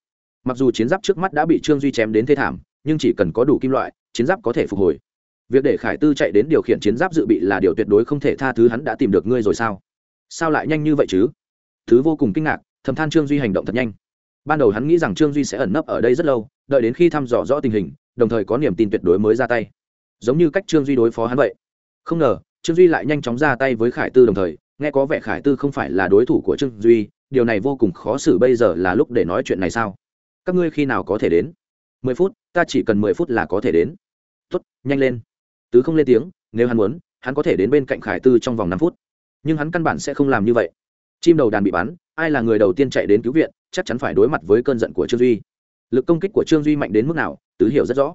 Mặc dù chiến giáp trước mắt đã bị trương duy chém đến thê thảm, nhưng chỉ cần có đủ kim loại, chiến giáp có thể phục hồi. Việc để khải tư chạy đến điều khiển chiến giáp dự bị là điều tuyệt đối không thể tha thứ hắn đã tìm được ngươi rồi sao? Sao lại nhanh như vậy chứ? Thứ vô cùng kinh ngạc, thầm than trương duy hành động thật nhanh. Ban đầu hắn nghĩ rằng trương duy sẽ ẩn nấp ở đây rất lâu, đợi đến khi thăm dò rõ tình hình, đồng thời có niềm tin tuyệt đối mới ra tay. Giống như cách trương duy đối phó hắn vậy. Không ngờ, trương duy lại nhanh chóng ra tay với khải tư đồng thời, nghe có vẻ khải tư không phải là đối thủ của trương duy điều này vô cùng khó xử bây giờ là lúc để nói chuyện này sao? Các ngươi khi nào có thể đến? Mười phút, ta chỉ cần mười phút là có thể đến. Tuất nhanh lên. Tứ không lên tiếng, nếu hắn muốn, hắn có thể đến bên cạnh khải tư trong vòng năm phút. Nhưng hắn căn bản sẽ không làm như vậy. Chim đầu đàn bị bắn, ai là người đầu tiên chạy đến cứu viện, chắc chắn phải đối mặt với cơn giận của trương duy. Lực công kích của trương duy mạnh đến mức nào, tứ hiểu rất rõ.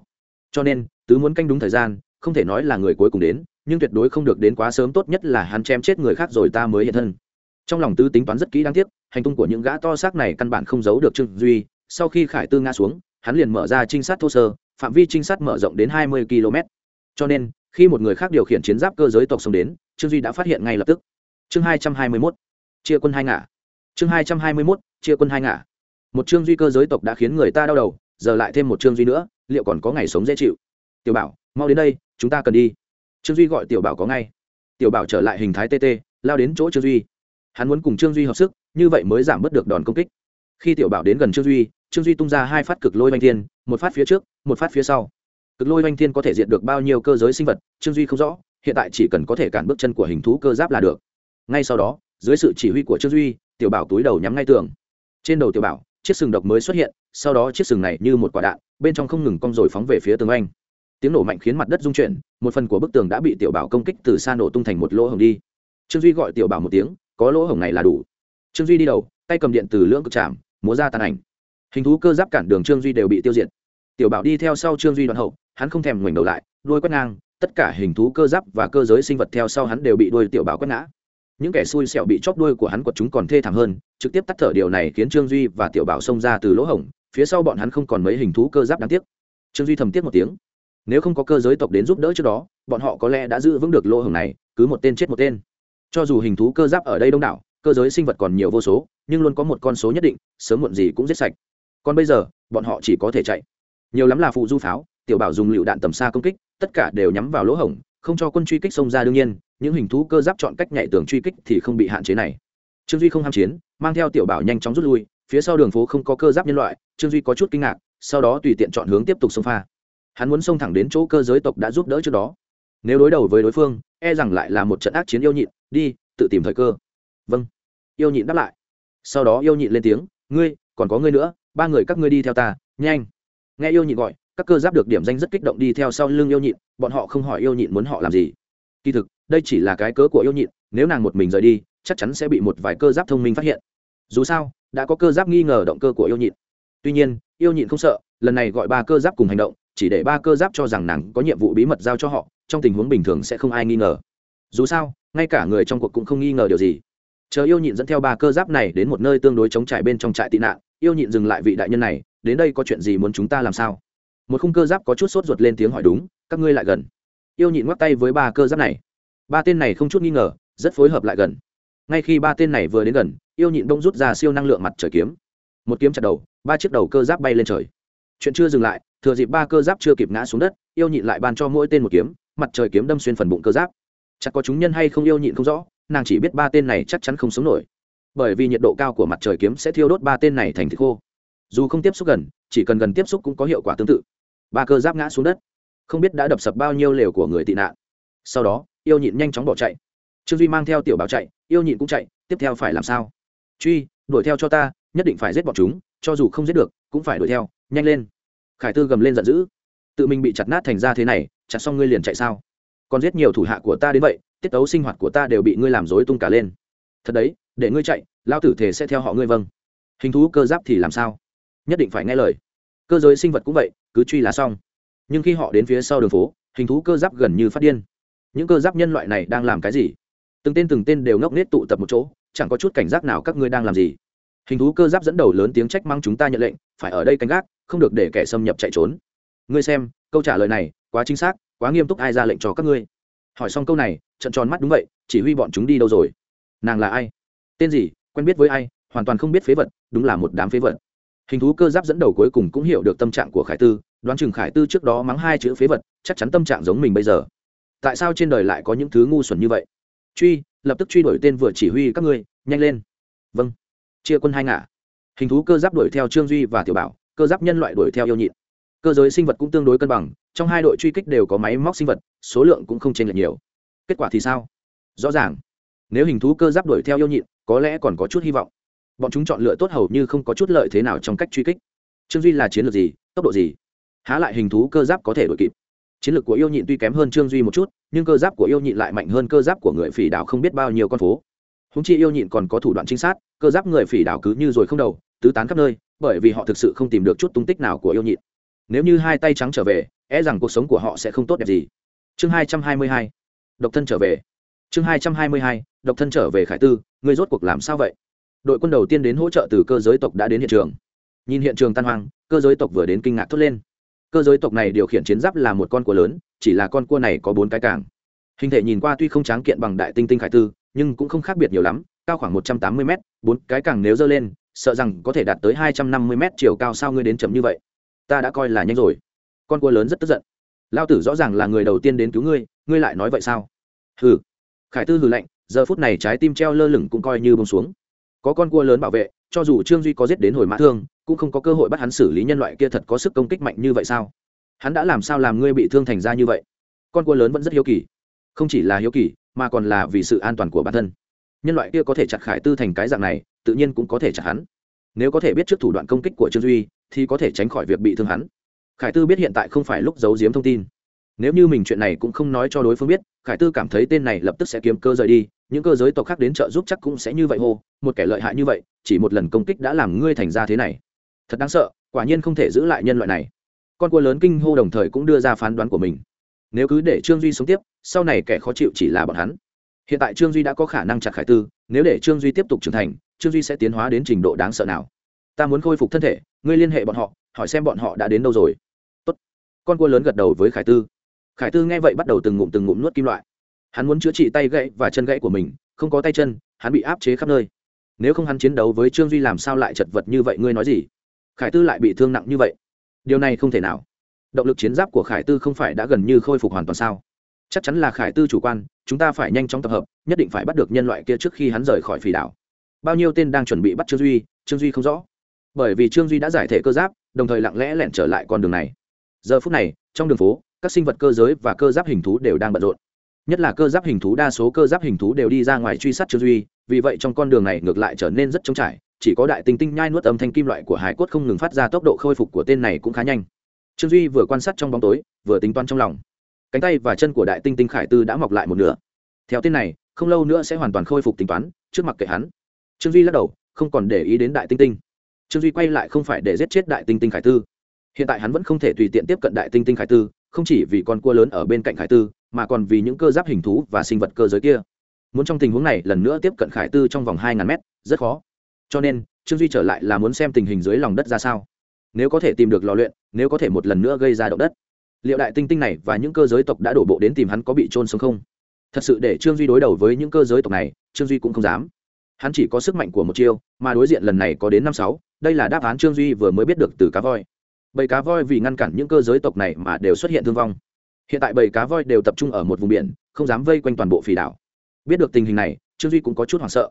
Cho nên, tứ muốn canh đúng thời gian, không thể nói là người cuối cùng đến, nhưng tuyệt đối không được đến quá sớm, tốt nhất là hắn chém chết người khác rồi ta mới hiện thân. Trong lòng tứ tính toán rất kỹ đáng tiếc hành tung của những gã to xác này căn bản không giấu được trương duy. Sau khi khải tư ngã xuống, hắn liền mở ra trinh sát thô sơ, phạm vi trinh sát mở rộng đến hai mươi km. Cho nên, khi một người khác điều khiển chiến giáp cơ giới tộc xông đến, trương duy đã phát hiện ngay lập tức. Chương hai trăm hai mươi mốt, chia quân hai ngả. Chương hai trăm hai mươi mốt, chia quân hai ngả. Một trương duy cơ giới tộc đã khiến người ta đau đầu, giờ lại thêm một trương duy nữa, liệu còn có ngày sống dễ chịu? Tiểu bảo, mau đến đây, chúng ta cần đi. Trương duy gọi tiểu bảo có ngay. Tiểu bảo trở lại hình thái tt lao đến chỗ trương duy. Hắn muốn cùng trương duy hợp sức như vậy mới giảm bớt được đòn công kích. Khi tiểu bảo đến gần trương duy trương duy tung ra hai phát cực lôi oanh thiên, một phát phía trước, một phát phía sau. Cực lôi oanh thiên có thể diệt được bao nhiêu cơ giới sinh vật, trương duy không rõ, hiện tại chỉ cần có thể cản bước chân của hình thú cơ giáp là được. Ngay sau đó, dưới sự chỉ huy của trương duy, tiểu bảo túi đầu nhắm ngay tường. Trên đầu tiểu bảo, chiếc sừng độc mới xuất hiện, sau đó chiếc sừng này như một quả đạn, bên trong không ngừng cong rồi phóng về phía tường anh tiếng nổ mạnh khiến mặt đất rung chuyển, một phần của bức tường đã bị tiểu bảo công kích từ xa nổ tung thành một lỗ hổng đi. Trương duy gọi tiểu bảo một tiếng, có lỗ hổng này là đủ trương duy đi đầu, tay cầm điện từ lưỡng cực chạm, múa ra tàn ảnh. Hình thú cơ giáp cản đường trương duy đều bị tiêu diệt. Tiểu bảo đi theo sau trương duy đoạn hậu, hắn không thèm ngoảnh đầu lại, đuôi quét ngang, tất cả hình thú cơ giáp và cơ giới sinh vật theo sau hắn đều bị đuôi tiểu bảo quét ngã. Những kẻ xui xẻo bị chóp đuôi của hắn quật chúng còn thê thảm hơn, trực tiếp tắt thở điều này khiến trương duy và tiểu bảo xông ra từ lỗ hổng, phía sau bọn hắn không còn mấy hình thú cơ giáp đáng tiếc. Trương duy thầm tiếc một tiếng. Nếu không có cơ giới tộc đến giúp đỡ trước đó, bọn họ có lẽ đã giữ vững được lỗ hổng này, cứ một tên chết một tên. Cho dù hình thú cơ giáp ở đây đông đảo cơ giới sinh vật còn nhiều vô số, nhưng luôn có một con số nhất định, sớm muộn gì cũng giết sạch. Còn bây giờ, bọn họ chỉ có thể chạy. Nhiều lắm là phụ du pháo, tiểu bảo dùng lựu đạn tầm xa công kích, tất cả đều nhắm vào lỗ hổng, không cho quân truy kích xông ra đương nhiên, những hình thú cơ giáp chọn cách nhảy tường truy kích thì không bị hạn chế này. Trương duy không ham chiến, mang theo tiểu bảo nhanh chóng rút lui, phía sau đường phố không có cơ giáp nhân loại, trương duy có chút kinh ngạc, sau đó tùy tiện chọn hướng tiếp tục xông pha. Hắn muốn xông thẳng đến chỗ cơ giới tộc đã giúp đỡ trước đó. Nếu đối đầu với đối phương e rằng lại là một trận ác chiến yêu nhịn, đi, tự tìm thời cơ. Vâng yêu nhịn đáp lại. Sau đó yêu nhịn lên tiếng, ngươi, còn có ngươi nữa, ba người các ngươi đi theo ta, nhanh. Nghe yêu nhịn gọi, các cơ giáp được điểm danh rất kích động đi theo sau lưng yêu nhịn, bọn họ không hỏi yêu nhịn muốn họ làm gì. Kỳ thực, đây chỉ là cái cớ của yêu nhịn, nếu nàng một mình rời đi, chắc chắn sẽ bị một vài cơ giáp thông minh phát hiện. Dù sao, đã có cơ giáp nghi ngờ động cơ của yêu nhịn. Tuy nhiên, yêu nhịn không sợ, lần này gọi ba cơ giáp cùng hành động, chỉ để ba cơ giáp cho rằng nàng có nhiệm vụ bí mật giao cho họ, trong tình huống bình thường sẽ không ai nghi ngờ. Dù sao, ngay cả người trong cuộc cũng không nghi ngờ điều gì chờ yêu nhịn dẫn theo ba cơ giáp này đến một nơi tương đối chống trải bên trong trại tị nạn, yêu nhịn dừng lại vị đại nhân này, đến đây có chuyện gì muốn chúng ta làm sao? Một khung cơ giáp có chút sốt ruột lên tiếng hỏi đúng, các ngươi lại gần. Yêu nhịn ngoắc tay với ba cơ giáp này. Ba tên này không chút nghi ngờ, rất phối hợp lại gần. Ngay khi ba tên này vừa đến gần, yêu nhịn đông rút ra siêu năng lượng mặt trời kiếm. Một kiếm chặt đầu, ba chiếc đầu cơ giáp bay lên trời. Chuyện chưa dừng lại, thừa dịp ba cơ giáp chưa kịp ngã xuống đất, yêu nhịn lại ban cho mỗi tên một kiếm, mặt trời kiếm đâm xuyên phần bụng cơ giáp. Chắc có chúng nhân hay không yêu nhịn không rõ nàng chỉ biết ba tên này chắc chắn không sống nổi. Bởi vì nhiệt độ cao của mặt trời kiếm sẽ thiêu đốt ba tên này thành thịt khô. Dù không tiếp xúc gần, chỉ cần gần tiếp xúc cũng có hiệu quả tương tự. Ba cơ giáp ngã xuống đất. Không biết đã đập sập bao nhiêu lều của người tị nạn. Sau đó, yêu nhịn nhanh chóng bỏ chạy. Trương duy mang theo tiểu báo chạy, yêu nhịn cũng chạy, tiếp theo phải làm sao? Truy, đuổi theo cho ta, nhất định phải giết bọn chúng, cho dù không giết được, cũng phải đuổi theo, nhanh lên. Khải tư gầm lên giận dữ. Tự mình bị chặt nát thành ra thế này, chặt xong ngươi liền chạy sao? Còn giết nhiều thủ hạ của ta đến vậy tiết tấu sinh hoạt của ta đều bị ngươi làm dối tung cả lên. Thật đấy, để ngươi chạy lao tử thể sẽ theo họ ngươi vâng. Hình thú cơ giáp thì làm sao? Nhất định phải nghe lời. Cơ giới sinh vật cũng vậy, cứ truy là xong. Nhưng khi họ đến phía sau đường phố, hình thú cơ giáp gần như phát điên. Những cơ giáp nhân loại này đang làm cái gì? Từng tên từng tên đều ngốc nết tụ tập một chỗ, chẳng có chút cảnh giác nào các ngươi đang làm gì. Hình thú cơ giáp dẫn đầu lớn tiếng trách mang chúng ta nhận lệnh, phải ở đây canh gác, không được để kẻ xâm nhập chạy trốn. Ngươi xem, câu trả lời này, quá chính xác, quá nghiêm túc ai ra lệnh cho các ngươi? Hỏi xong câu này, trận tròn mắt đúng vậy, chỉ huy bọn chúng đi đâu rồi? Nàng là ai? Tên gì? Quen biết với ai? Hoàn toàn không biết phế vật, đúng là một đám phế vật. Hình thú cơ giáp dẫn đầu cuối cùng cũng hiểu được tâm trạng của khải tư, đoán chừng khải tư trước đó mắng hai chữ phế vật, chắc chắn tâm trạng giống mình bây giờ. Tại sao trên đời lại có những thứ ngu xuẩn như vậy? Truy, lập tức truy đuổi tên vừa chỉ huy các ngươi, nhanh lên. Vâng. Chia quân hai ngả. Hình thú cơ giáp đuổi theo trương duy và tiểu bảo, cơ giáp nhân loại đuổi theo yêu nhịn cơ giới sinh vật cũng tương đối cân bằng, trong hai đội truy kích đều có máy móc sinh vật, số lượng cũng không chênh lệch nhiều. Kết quả thì sao? Rõ ràng. Nếu hình thú cơ giáp đuổi theo yêu nhịn, có lẽ còn có chút hy vọng. Bọn chúng chọn lựa tốt hầu như không có chút lợi thế nào trong cách truy kích. Trương duy là chiến lược gì, tốc độ gì? Há lại hình thú cơ giáp có thể đuổi kịp? Chiến lược của yêu nhịn tuy kém hơn trương duy một chút, nhưng cơ giáp của yêu nhịn lại mạnh hơn cơ giáp của người phỉ đảo không biết bao nhiêu con phố. Húng chi yêu nhịn còn có thủ đoạn trinh sát, cơ giáp người phỉ đảo cứ như rồi không đầu, tứ tán khắp nơi, bởi vì họ thực sự không tìm được chút tung tích nào của yêu nhịn nếu như hai tay trắng trở về e rằng cuộc sống của họ sẽ không tốt đẹp gì. Chương hai trăm hai mươi hai, độc thân trở về. Chương hai trăm hai mươi hai, độc thân trở về khải tư, ngươi rốt cuộc làm sao vậy? Đội quân đầu tiên đến hỗ trợ từ cơ giới tộc đã đến hiện trường. Nhìn hiện trường tan hoang, cơ giới tộc vừa đến kinh ngạc thốt lên. Cơ giới tộc này điều khiển chiến giáp là một con cua lớn, chỉ là con cua này có bốn cái càng. Hình thể nhìn qua tuy không tráng kiện bằng đại tinh tinh khải tư, nhưng cũng không khác biệt nhiều lắm, cao khoảng một trăm tám mươi m bốn cái càng nếu dơ lên, sợ rằng có thể đạt tới hai trăm năm mươi m chiều cao sao ngươi đến chấm như vậy? Ta đã coi là nhanh rồi. Con cua lớn rất tức giận. Lao tử rõ ràng là người đầu tiên đến cứu ngươi ngươi lại nói vậy sao? Hừ. Khải tư hừ lạnh, giờ phút này trái tim treo lơ lửng cũng coi như bông xuống. Có con cua lớn bảo vệ, cho dù trương duy có giết đến hồi mã thương, cũng không có cơ hội bắt hắn xử lý nhân loại kia thật có sức công kích mạnh như vậy sao? Hắn đã làm sao làm ngươi bị thương thành ra như vậy? Con cua lớn vẫn rất hiếu kỳ. Không chỉ là hiếu kỳ, mà còn là vì sự an toàn của bản thân. Nhân loại kia có thể chặt khải tư thành cái dạng này, tự nhiên cũng có thể chặt hắn. Nếu có thể biết trước thủ đoạn công kích của trương duy thì có thể tránh khỏi việc bị thương hắn. Khải tư biết hiện tại không phải lúc giấu giếm thông tin. Nếu như mình chuyện này cũng không nói cho đối phương biết, khải tư cảm thấy tên này lập tức sẽ kiếm cơ rời đi, những cơ giới tộc khác đến trợ giúp chắc cũng sẽ như vậy hô, một kẻ lợi hại như vậy, chỉ một lần công kích đã làm ngươi thành ra thế này. Thật đáng sợ, quả nhiên không thể giữ lại nhân loại này. Con cua lớn kinh hô đồng thời cũng đưa ra phán đoán của mình. Nếu cứ để trương duy sống tiếp, sau này kẻ khó chịu chỉ là bọn hắn. Hiện tại trương duy đã có khả năng chặt khải tư, nếu để trương duy tiếp tục trưởng thành, trương duy sẽ tiến hóa đến trình độ đáng sợ nào? Ta muốn khôi phục thân thể, ngươi liên hệ bọn họ, hỏi xem bọn họ đã đến đâu rồi. Tốt. con cua lớn gật đầu với khải tư. Khải tư nghe vậy bắt đầu từng ngụm từng ngụm nuốt kim loại. Hắn muốn chữa trị tay gãy và chân gãy của mình, không có tay chân, hắn bị áp chế khắp nơi. Nếu không hắn chiến đấu với trương duy làm sao lại chật vật như vậy, ngươi nói gì? Khải tư lại bị thương nặng như vậy. Điều này không thể nào. Động lực chiến giáp của khải tư không phải đã gần như khôi phục hoàn toàn sao? Chắc chắn là khải tư chủ quan, chúng ta phải nhanh chóng tập hợp, nhất định phải bắt được nhân loại kia trước khi hắn rời khỏi phỉ đảo. Bao nhiêu tên đang chuẩn bị bắt trương duy trương duy không rõ bởi vì trương duy đã giải thể cơ giáp, đồng thời lặng lẽ lẻn trở lại con đường này. Giờ phút này, trong đường phố, các sinh vật cơ giới và cơ giáp hình thú đều đang bận rộn. Nhất là cơ giáp hình thú, đa số cơ giáp hình thú đều đi ra ngoài truy sát trương duy, vì vậy trong con đường này ngược lại trở nên rất trống trải, chỉ có đại tinh tinh nhai nuốt âm thanh kim loại của hải cốt không ngừng phát ra tốc độ khôi phục của tên này cũng khá nhanh. Trương duy vừa quan sát trong bóng tối, vừa tính toán trong lòng. Cánh tay và chân của đại tinh tinh khải tư đã mọc lại một nửa. Theo tên này, không lâu nữa sẽ hoàn toàn khôi phục tính toán, trước mặt kệ hắn. Trương duy lắc đầu, không còn để ý đến đại tinh tinh trương duy quay lại không phải để giết chết đại tinh tinh khải tư hiện tại hắn vẫn không thể tùy tiện tiếp cận đại tinh tinh khải tư không chỉ vì con cua lớn ở bên cạnh khải tư mà còn vì những cơ giáp hình thú và sinh vật cơ giới kia muốn trong tình huống này lần nữa tiếp cận khải tư trong vòng hai ngàn mét rất khó cho nên trương duy trở lại là muốn xem tình hình dưới lòng đất ra sao nếu có thể tìm được lò luyện nếu có thể một lần nữa gây ra động đất liệu đại tinh tinh này và những cơ giới tộc đã đổ bộ đến tìm hắn có bị trôn sống không thật sự để trương duy đối đầu với những cơ giới tộc này trương duy cũng không dám hắn chỉ có sức mạnh của một chiêu, mà đối diện lần này có đến năm sáu, đây là đáp án trương duy vừa mới biết được từ cá voi. Bầy cá voi vì ngăn cản những cơ giới tộc này mà đều xuất hiện thương vong. Hiện tại bầy cá voi đều tập trung ở một vùng biển, không dám vây quanh toàn bộ phỉ đảo. Biết được tình hình này, trương duy cũng có chút hoảng sợ.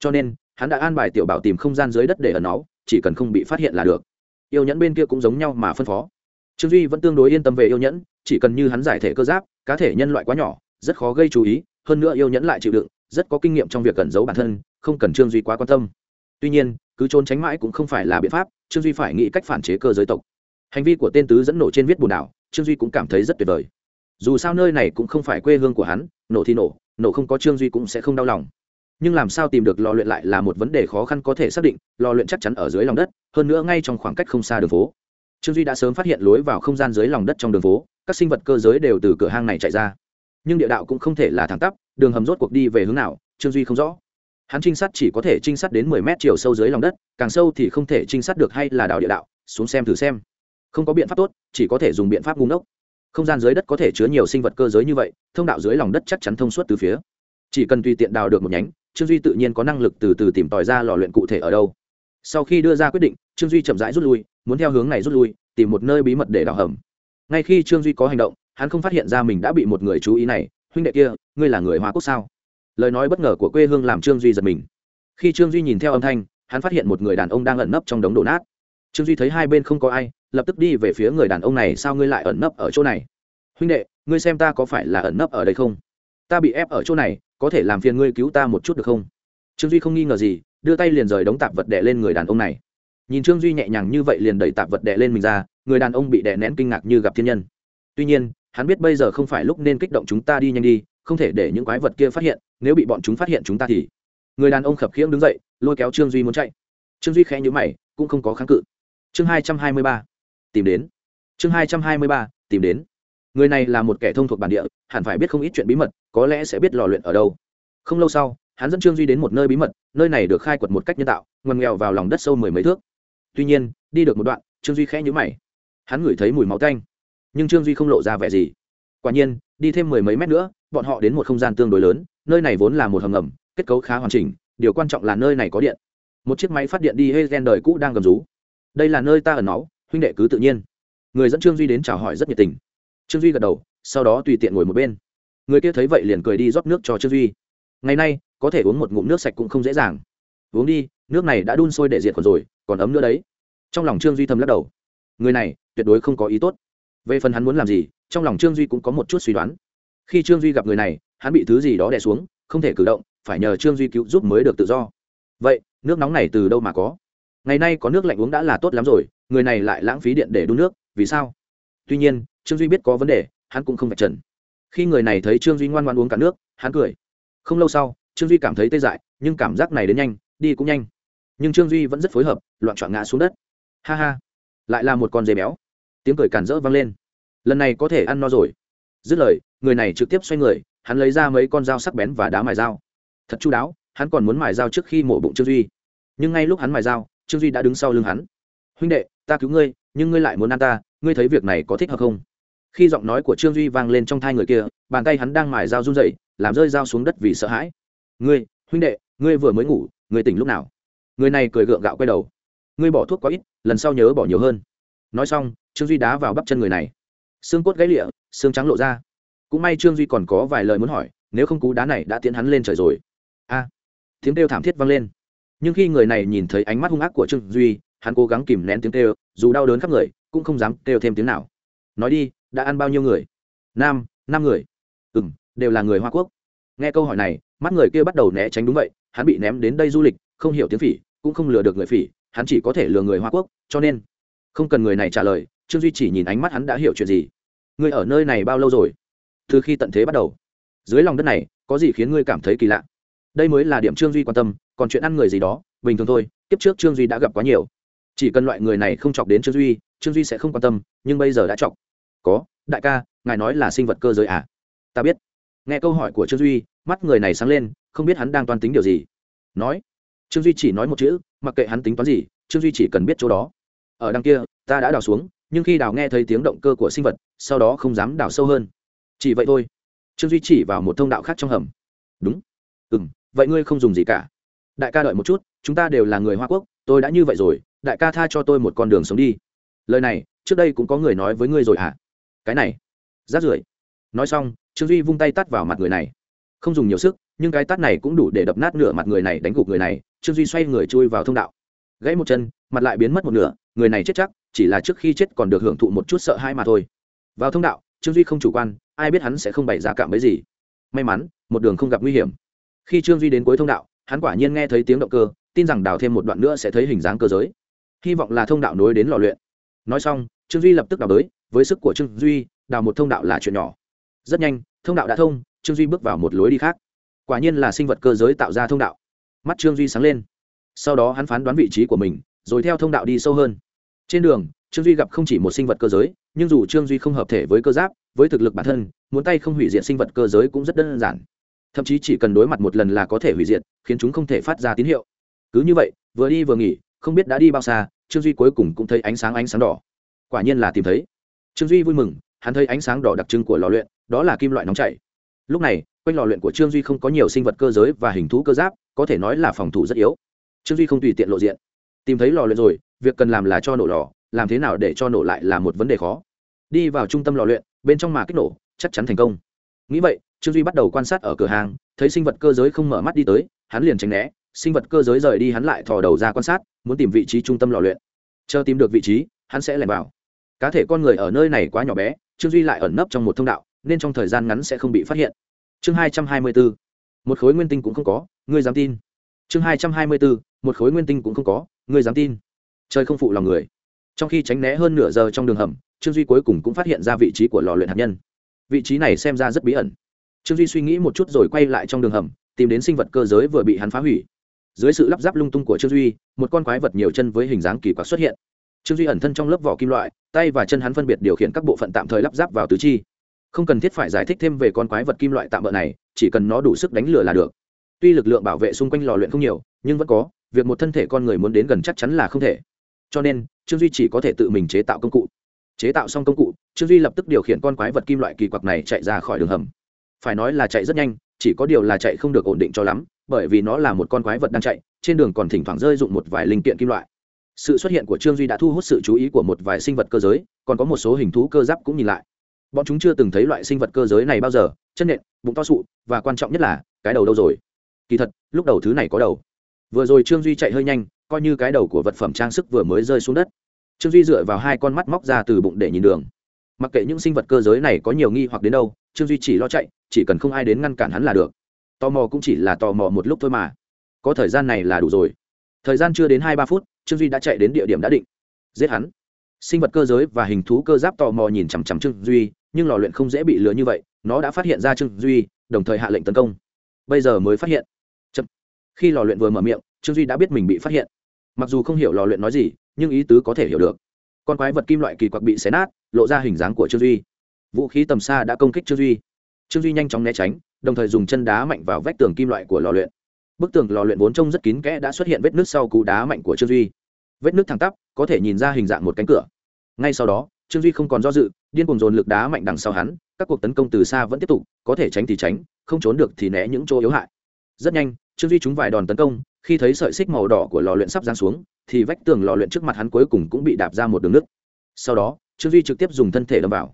Cho nên, hắn đã an bài tiểu bảo tìm không gian dưới đất để ẩn nó chỉ cần không bị phát hiện là được. Yêu nhẫn bên kia cũng giống nhau mà phân phó. Trương duy vẫn tương đối yên tâm về yêu nhẫn, chỉ cần như hắn giải thể cơ giáp, cá thể nhân loại quá nhỏ, rất khó gây chú ý, hơn nữa yêu nhẫn lại chịu đựng rất có kinh nghiệm trong việc cẩn giấu bản thân, không cần trương duy quá quan tâm. Tuy nhiên, cứ trốn tránh mãi cũng không phải là biện pháp, trương duy phải nghĩ cách phản chế cơ giới tộc. Hành vi của tên tứ dẫn nổ trên viết bùn đảo, trương duy cũng cảm thấy rất tuyệt vời. Dù sao nơi này cũng không phải quê hương của hắn, nổ thì nổ nổ không có trương duy cũng sẽ không đau lòng. Nhưng làm sao tìm được lò luyện lại là một vấn đề khó khăn có thể xác định, lò luyện chắc chắn ở dưới lòng đất, hơn nữa ngay trong khoảng cách không xa đường phố. Trương duy đã sớm phát hiện lối vào không gian dưới lòng đất trong đường phố, các sinh vật cơ giới đều từ cửa hang này chạy ra nhưng địa đạo cũng không thể là thẳng tắp, đường hầm rốt cuộc đi về hướng nào, trương duy không rõ. Hắn trinh sát chỉ có thể trinh sát đến mười mét chiều sâu dưới lòng đất, càng sâu thì không thể trinh sát được hay là đào địa đạo, xuống xem thử xem. Không có biện pháp tốt, chỉ có thể dùng biện pháp ngu ngốc. Không gian dưới đất có thể chứa nhiều sinh vật cơ giới như vậy, thông đạo dưới lòng đất chắc chắn thông suốt từ phía. Chỉ cần tùy tiện đào được một nhánh, trương duy tự nhiên có năng lực từ từ tìm tòi ra lò luyện cụ thể ở đâu. Sau khi đưa ra quyết định, trương duy chậm rãi rút lui, muốn theo hướng này rút lui, tìm một nơi bí mật để đào hầm. Ngay khi trương duy có hành động hắn không phát hiện ra mình đã bị một người chú ý này, huynh đệ kia, ngươi là người hoa quốc sao? Lời nói bất ngờ của quê hương làm trương duy giật mình. Khi trương duy nhìn theo âm thanh, hắn phát hiện một người đàn ông đang ẩn nấp trong đống đổ nát. Trương duy thấy hai bên không có ai, lập tức đi về phía người đàn ông này, sao ngươi lại ẩn nấp ở chỗ này? Huynh đệ, ngươi xem ta có phải là ẩn nấp ở đây không? Ta bị ép ở chỗ này, có thể làm phiền ngươi cứu ta một chút được không? Trương duy không nghi ngờ gì, đưa tay liền rời đống tạp vật đè lên người đàn ông này. Nhìn trương duy nhẹ nhàng như vậy liền đẩy tạp vật đè lên mình ra, người đàn ông bị đè nén kinh ngạc như gặp thiên nhân. Tuy nhiên hắn biết bây giờ không phải lúc nên kích động chúng ta đi nhanh đi, không thể để những quái vật kia phát hiện, nếu bị bọn chúng phát hiện chúng ta thì. Người đàn ông khập khiễng đứng dậy, lôi kéo trương duy muốn chạy. Trương duy khẽ nhữ mày, cũng không có kháng cự. Chương hai trăm hai mươi ba, tìm đến. Chương hai trăm hai mươi ba, tìm đến. Người này là một kẻ thông thuộc bản địa, hẳn phải biết không ít chuyện bí mật, có lẽ sẽ biết lò luyện ở đâu. Không lâu sau, hắn dẫn trương duy đến một nơi bí mật, nơi này được khai quật một cách nhân tạo ngoằn nghèo vào lòng đất sâu mười mấy thước. Tuy nhiên, đi được một đoạn, trương duy khẽ nhữ mày. Hắn ngửi thấy mùi máu tanh nhưng trương duy không lộ ra vẻ gì quả nhiên đi thêm mười mấy mét nữa bọn họ đến một không gian tương đối lớn nơi này vốn là một hầm ngầm kết cấu khá hoàn chỉnh điều quan trọng là nơi này có điện một chiếc máy phát điện đi hê gen đời cũ đang gầm rú đây là nơi ta ẩn náu huynh đệ cứ tự nhiên người dẫn trương duy đến chào hỏi rất nhiệt tình trương duy gật đầu sau đó tùy tiện ngồi một bên người kia thấy vậy liền cười đi rót nước cho trương duy ngày nay có thể uống một ngụm nước sạch cũng không dễ dàng uống đi nước này đã đun sôi để diệt còn rồi còn ấm nữa đấy trong lòng trương duy thầm lắc đầu người này tuyệt đối không có ý tốt về phần hắn muốn làm gì, trong lòng trương duy cũng có một chút suy đoán. Khi trương duy gặp người này, hắn bị thứ gì đó đè xuống, không thể cử động, phải nhờ trương duy cứu giúp mới được tự do. Vậy, nước nóng này từ đâu mà có? Ngày nay có nước lạnh uống đã là tốt lắm rồi, người này lại lãng phí điện để đun nước, vì sao? Tuy nhiên, trương duy biết có vấn đề, hắn cũng không phải trần. Khi người này thấy trương duy ngoan ngoan uống cả nước, hắn cười. Không lâu sau, trương duy cảm thấy tê dại, nhưng cảm giác này đến nhanh, đi cũng nhanh. Nhưng trương duy vẫn rất phối hợp, loạn trọn ngã xuống đất. Ha ha, lại là một con dê béo tiếng cười cản rỡ vang lên. Lần này có thể ăn no rồi. Dứt lời, người này trực tiếp xoay người, hắn lấy ra mấy con dao sắc bén và đá mài dao. Thật chu đáo, hắn còn muốn mài dao trước khi mổ bụng trương duy. Nhưng ngay lúc hắn mài dao, trương duy đã đứng sau lưng hắn. Huynh đệ, ta cứu ngươi, nhưng ngươi lại muốn ăn ta, ngươi thấy việc này có thích hợp không? Khi giọng nói của trương duy vang lên trong thai người kia, bàn tay hắn đang mài dao run dậy làm rơi dao xuống đất vì sợ hãi. Ngươi, huynh đệ, ngươi vừa mới ngủ, ngươi tỉnh lúc nào? Người này cười gượng gạo quay đầu. Ngươi bỏ thuốc quá ít, lần sau nhớ bỏ nhiều hơn. Nói xong trương duy đá vào bắp chân người này. Xương cốt gãy lịa, xương trắng lộ ra. Cũng may trương duy còn có vài lời muốn hỏi, nếu không cú đá này đã tiến hắn lên trời rồi. A! Tiếng kêu thảm thiết vang lên. Nhưng khi người này nhìn thấy ánh mắt hung ác của trương duy, hắn cố gắng kìm nén tiếng kêu, dù đau đớn khắp người, cũng không dám kêu thêm tiếng nào. Nói đi, đã ăn bao nhiêu người? Nam, năm người. Ừ m đều là người hoa quốc. Nghe câu hỏi này, mắt người kia bắt đầu né tránh đúng vậy, hắn bị ném đến đây du lịch, không hiểu tiếng phỉ, cũng không lừa được người phỉ, hắn chỉ có thể lừa người hoa quốc, cho nên không cần người này trả lời trương duy chỉ nhìn ánh mắt hắn đã hiểu chuyện gì. Ngươi ở nơi này bao lâu rồi? Từ khi tận thế bắt đầu. Dưới lòng đất này, có gì khiến ngươi cảm thấy kỳ lạ? Đây mới là điểm trương duy quan tâm, còn chuyện ăn người gì đó, bình thường thôi tiếp trước trương duy đã gặp quá nhiều. Chỉ cần loại người này không chọc đến trương duy trương duy sẽ không quan tâm, nhưng bây giờ đã chọc. Có, đại ca, ngài nói là sinh vật cơ giới à? Ta biết. Nghe câu hỏi của trương duy, mắt người này sáng lên, không biết hắn đang toan tính điều gì. Nói. Trương duy chỉ nói một chữ, mặc kệ hắn tính toán gì, trương duy chỉ cần biết chỗ đó. Ở đằng kia, ta đã đào xuống nhưng khi đào nghe thấy tiếng động cơ của sinh vật, sau đó không dám đào sâu hơn. Chỉ vậy thôi. Trương duy chỉ vào một thông đạo khác trong hầm. Đúng. Ừ m vậy ngươi không dùng gì cả. Đại ca đợi một chút, chúng ta đều là người hoa quốc, tôi đã như vậy rồi, đại ca tha cho tôi một con đường sống đi. Lời này, trước đây cũng có người nói với ngươi rồi hả? Cái này. Rát rưởi. Nói xong, trương duy vung tay tắt vào mặt người này. Không dùng nhiều sức, nhưng cái tắt này cũng đủ để đập nát nửa mặt người này, đánh gục người này. Trương duy xoay người chui vào thông đạo. Gãy một chân, mặt lại biến mất một nửa, người này chết chắc chỉ là trước khi chết còn được hưởng thụ một chút sợ hãi mà thôi. Vào thông đạo, trương duy không chủ quan, ai biết hắn sẽ không bày ra cạm bẫy gì. May mắn, một đường không gặp nguy hiểm. Khi trương duy đến cuối thông đạo, hắn quả nhiên nghe thấy tiếng động cơ, tin rằng đào thêm một đoạn nữa sẽ thấy hình dáng cơ giới. Hy vọng là thông đạo nối đến lò luyện. Nói xong, trương duy lập tức đào tới, với sức của trương duy, đào một thông đạo là chuyện nhỏ. Rất nhanh, thông đạo đã thông, trương duy bước vào một lối đi khác. Quả nhiên là sinh vật cơ giới tạo ra thông đạo. Mắt trương duy sáng lên. Sau đó hắn phán đoán vị trí của mình, rồi theo thông đạo đi sâu hơn trên đường, trương duy gặp không chỉ một sinh vật cơ giới, nhưng dù trương duy không hợp thể với cơ giáp, với thực lực bản thân, muốn tay không hủy diệt sinh vật cơ giới cũng rất đơn giản. Thậm chí chỉ cần đối mặt một lần là có thể hủy diệt, khiến chúng không thể phát ra tín hiệu. Cứ như vậy, vừa đi vừa nghỉ, không biết đã đi bao xa, trương duy cuối cùng cũng thấy ánh sáng ánh sáng đỏ. Quả nhiên là tìm thấy. Trương duy vui mừng, hắn thấy ánh sáng đỏ đặc trưng của lò luyện, đó là kim loại nóng chảy. Lúc này, quanh lò luyện của trương duy không có nhiều sinh vật cơ giới và hình thú cơ giáp, có thể nói là phòng thủ rất yếu. Trương duy không tùy tiện lộ diện. Tìm thấy lò luyện rồi việc cần làm là cho nổ lò, làm thế nào để cho nổ lại là một vấn đề khó. Đi vào trung tâm lò luyện, bên trong mà kích nổ, chắc chắn thành công. Nghĩ vậy, trương duy bắt đầu quan sát ở cửa hàng, thấy sinh vật cơ giới không mở mắt đi tới, hắn liền tránh né, sinh vật cơ giới rời đi hắn lại thò đầu ra quan sát, muốn tìm vị trí trung tâm lò luyện. Chờ tìm được vị trí, hắn sẽ lẻn vào. Cá thể con người ở nơi này quá nhỏ bé, trương duy lại ẩn nấp trong một thông đạo, nên trong thời gian ngắn sẽ không bị phát hiện. Chương hai trăm hai mươi bốn một khối nguyên tinh cũng không có, ngươi dám tin. Chương hai trăm hai mươi bốn một khối nguyên tinh cũng không có, ngươi dám tin trời không phụ lòng người. Trong khi tránh né hơn nửa giờ trong đường hầm, trương duy cuối cùng cũng phát hiện ra vị trí của lò luyện hạt nhân. Vị trí này xem ra rất bí ẩn. Trương duy suy nghĩ một chút rồi quay lại trong đường hầm, tìm đến sinh vật cơ giới vừa bị hắn phá hủy. Dưới sự lắp ráp lung tung của trương duy, một con quái vật nhiều chân với hình dáng kỳ quặc xuất hiện. Trương duy ẩn thân trong lớp vỏ kim loại, tay và chân hắn phân biệt điều khiển các bộ phận tạm thời lắp ráp vào tứ chi. Không cần thiết phải giải thích thêm về con quái vật kim loại tạm bỡ này, chỉ cần nó đủ sức đánh lửa là được. Tuy lực lượng bảo vệ xung quanh lò luyện không nhiều, nhưng vẫn có, việc một thân thể con người muốn đến gần chắc chắn là không thể cho nên, trương duy chỉ có thể tự mình chế tạo công cụ. Chế tạo xong công cụ, trương duy lập tức điều khiển con quái vật kim loại kỳ quặc này chạy ra khỏi đường hầm. Phải nói là chạy rất nhanh, chỉ có điều là chạy không được ổn định cho lắm, bởi vì nó là một con quái vật đang chạy, trên đường còn thỉnh thoảng rơi dụng một vài linh kiện kim loại. Sự xuất hiện của trương duy đã thu hút sự chú ý của một vài sinh vật cơ giới, còn có một số hình thú cơ giáp cũng nhìn lại. Bọn chúng chưa từng thấy loại sinh vật cơ giới này bao giờ, chân nện, bụng to sụ, và quan trọng nhất là, cái đầu đâu rồi? Kỳ thật, lúc đầu thứ này có đầu. Vừa rồi trương duy chạy hơi nhanh coi như cái đầu của vật phẩm trang sức vừa mới rơi xuống đất. Trương duy dựa vào hai con mắt móc ra từ bụng để nhìn đường. Mặc kệ những sinh vật cơ giới này có nhiều nghi hoặc đến đâu, trương duy chỉ lo chạy, chỉ cần không ai đến ngăn cản hắn là được. Tò mò cũng chỉ là tò mò một lúc thôi mà. Có thời gian này là đủ rồi. Thời gian chưa đến hai ba phút, trương duy đã chạy đến địa điểm đã định. Giết hắn. Sinh vật cơ giới và hình thú cơ giáp tò mò nhìn chằm chằm trương duy, nhưng lò luyện không dễ bị lừa như vậy, nó đã phát hiện ra trương duy, đồng thời hạ lệnh tấn công. Bây giờ mới phát hiện. Chậm. khi lò luyện vừa mở miệng, trương duy đã biết mình bị phát hiện mặc dù không hiểu lò luyện nói gì, nhưng ý tứ có thể hiểu được. Con quái vật kim loại kỳ quặc bị xé nát, lộ ra hình dáng của trương duy. Vũ khí tầm xa đã công kích trương duy. Trương duy nhanh chóng né tránh, đồng thời dùng chân đá mạnh vào vách tường kim loại của lò luyện. Bức tường lò luyện vốn trông rất kín kẽ đã xuất hiện vết nước sau cú đá mạnh của trương duy. Vết nước thẳng tắp, có thể nhìn ra hình dạng một cánh cửa. Ngay sau đó, trương duy không còn do dự, điên cuồng dồn lực đá mạnh đằng sau hắn, các cuộc tấn công từ xa vẫn tiếp tục, có thể tránh thì tránh, không trốn được thì né những chỗ yếu hại. Rất nhanh, trương duy trúng vài đòn tấn công khi thấy sợi xích màu đỏ của lò luyện sắp giáng xuống, thì vách tường lò luyện trước mặt hắn cuối cùng cũng bị đạp ra một đường nứt. Sau đó, trương duy trực tiếp dùng thân thể đâm vào.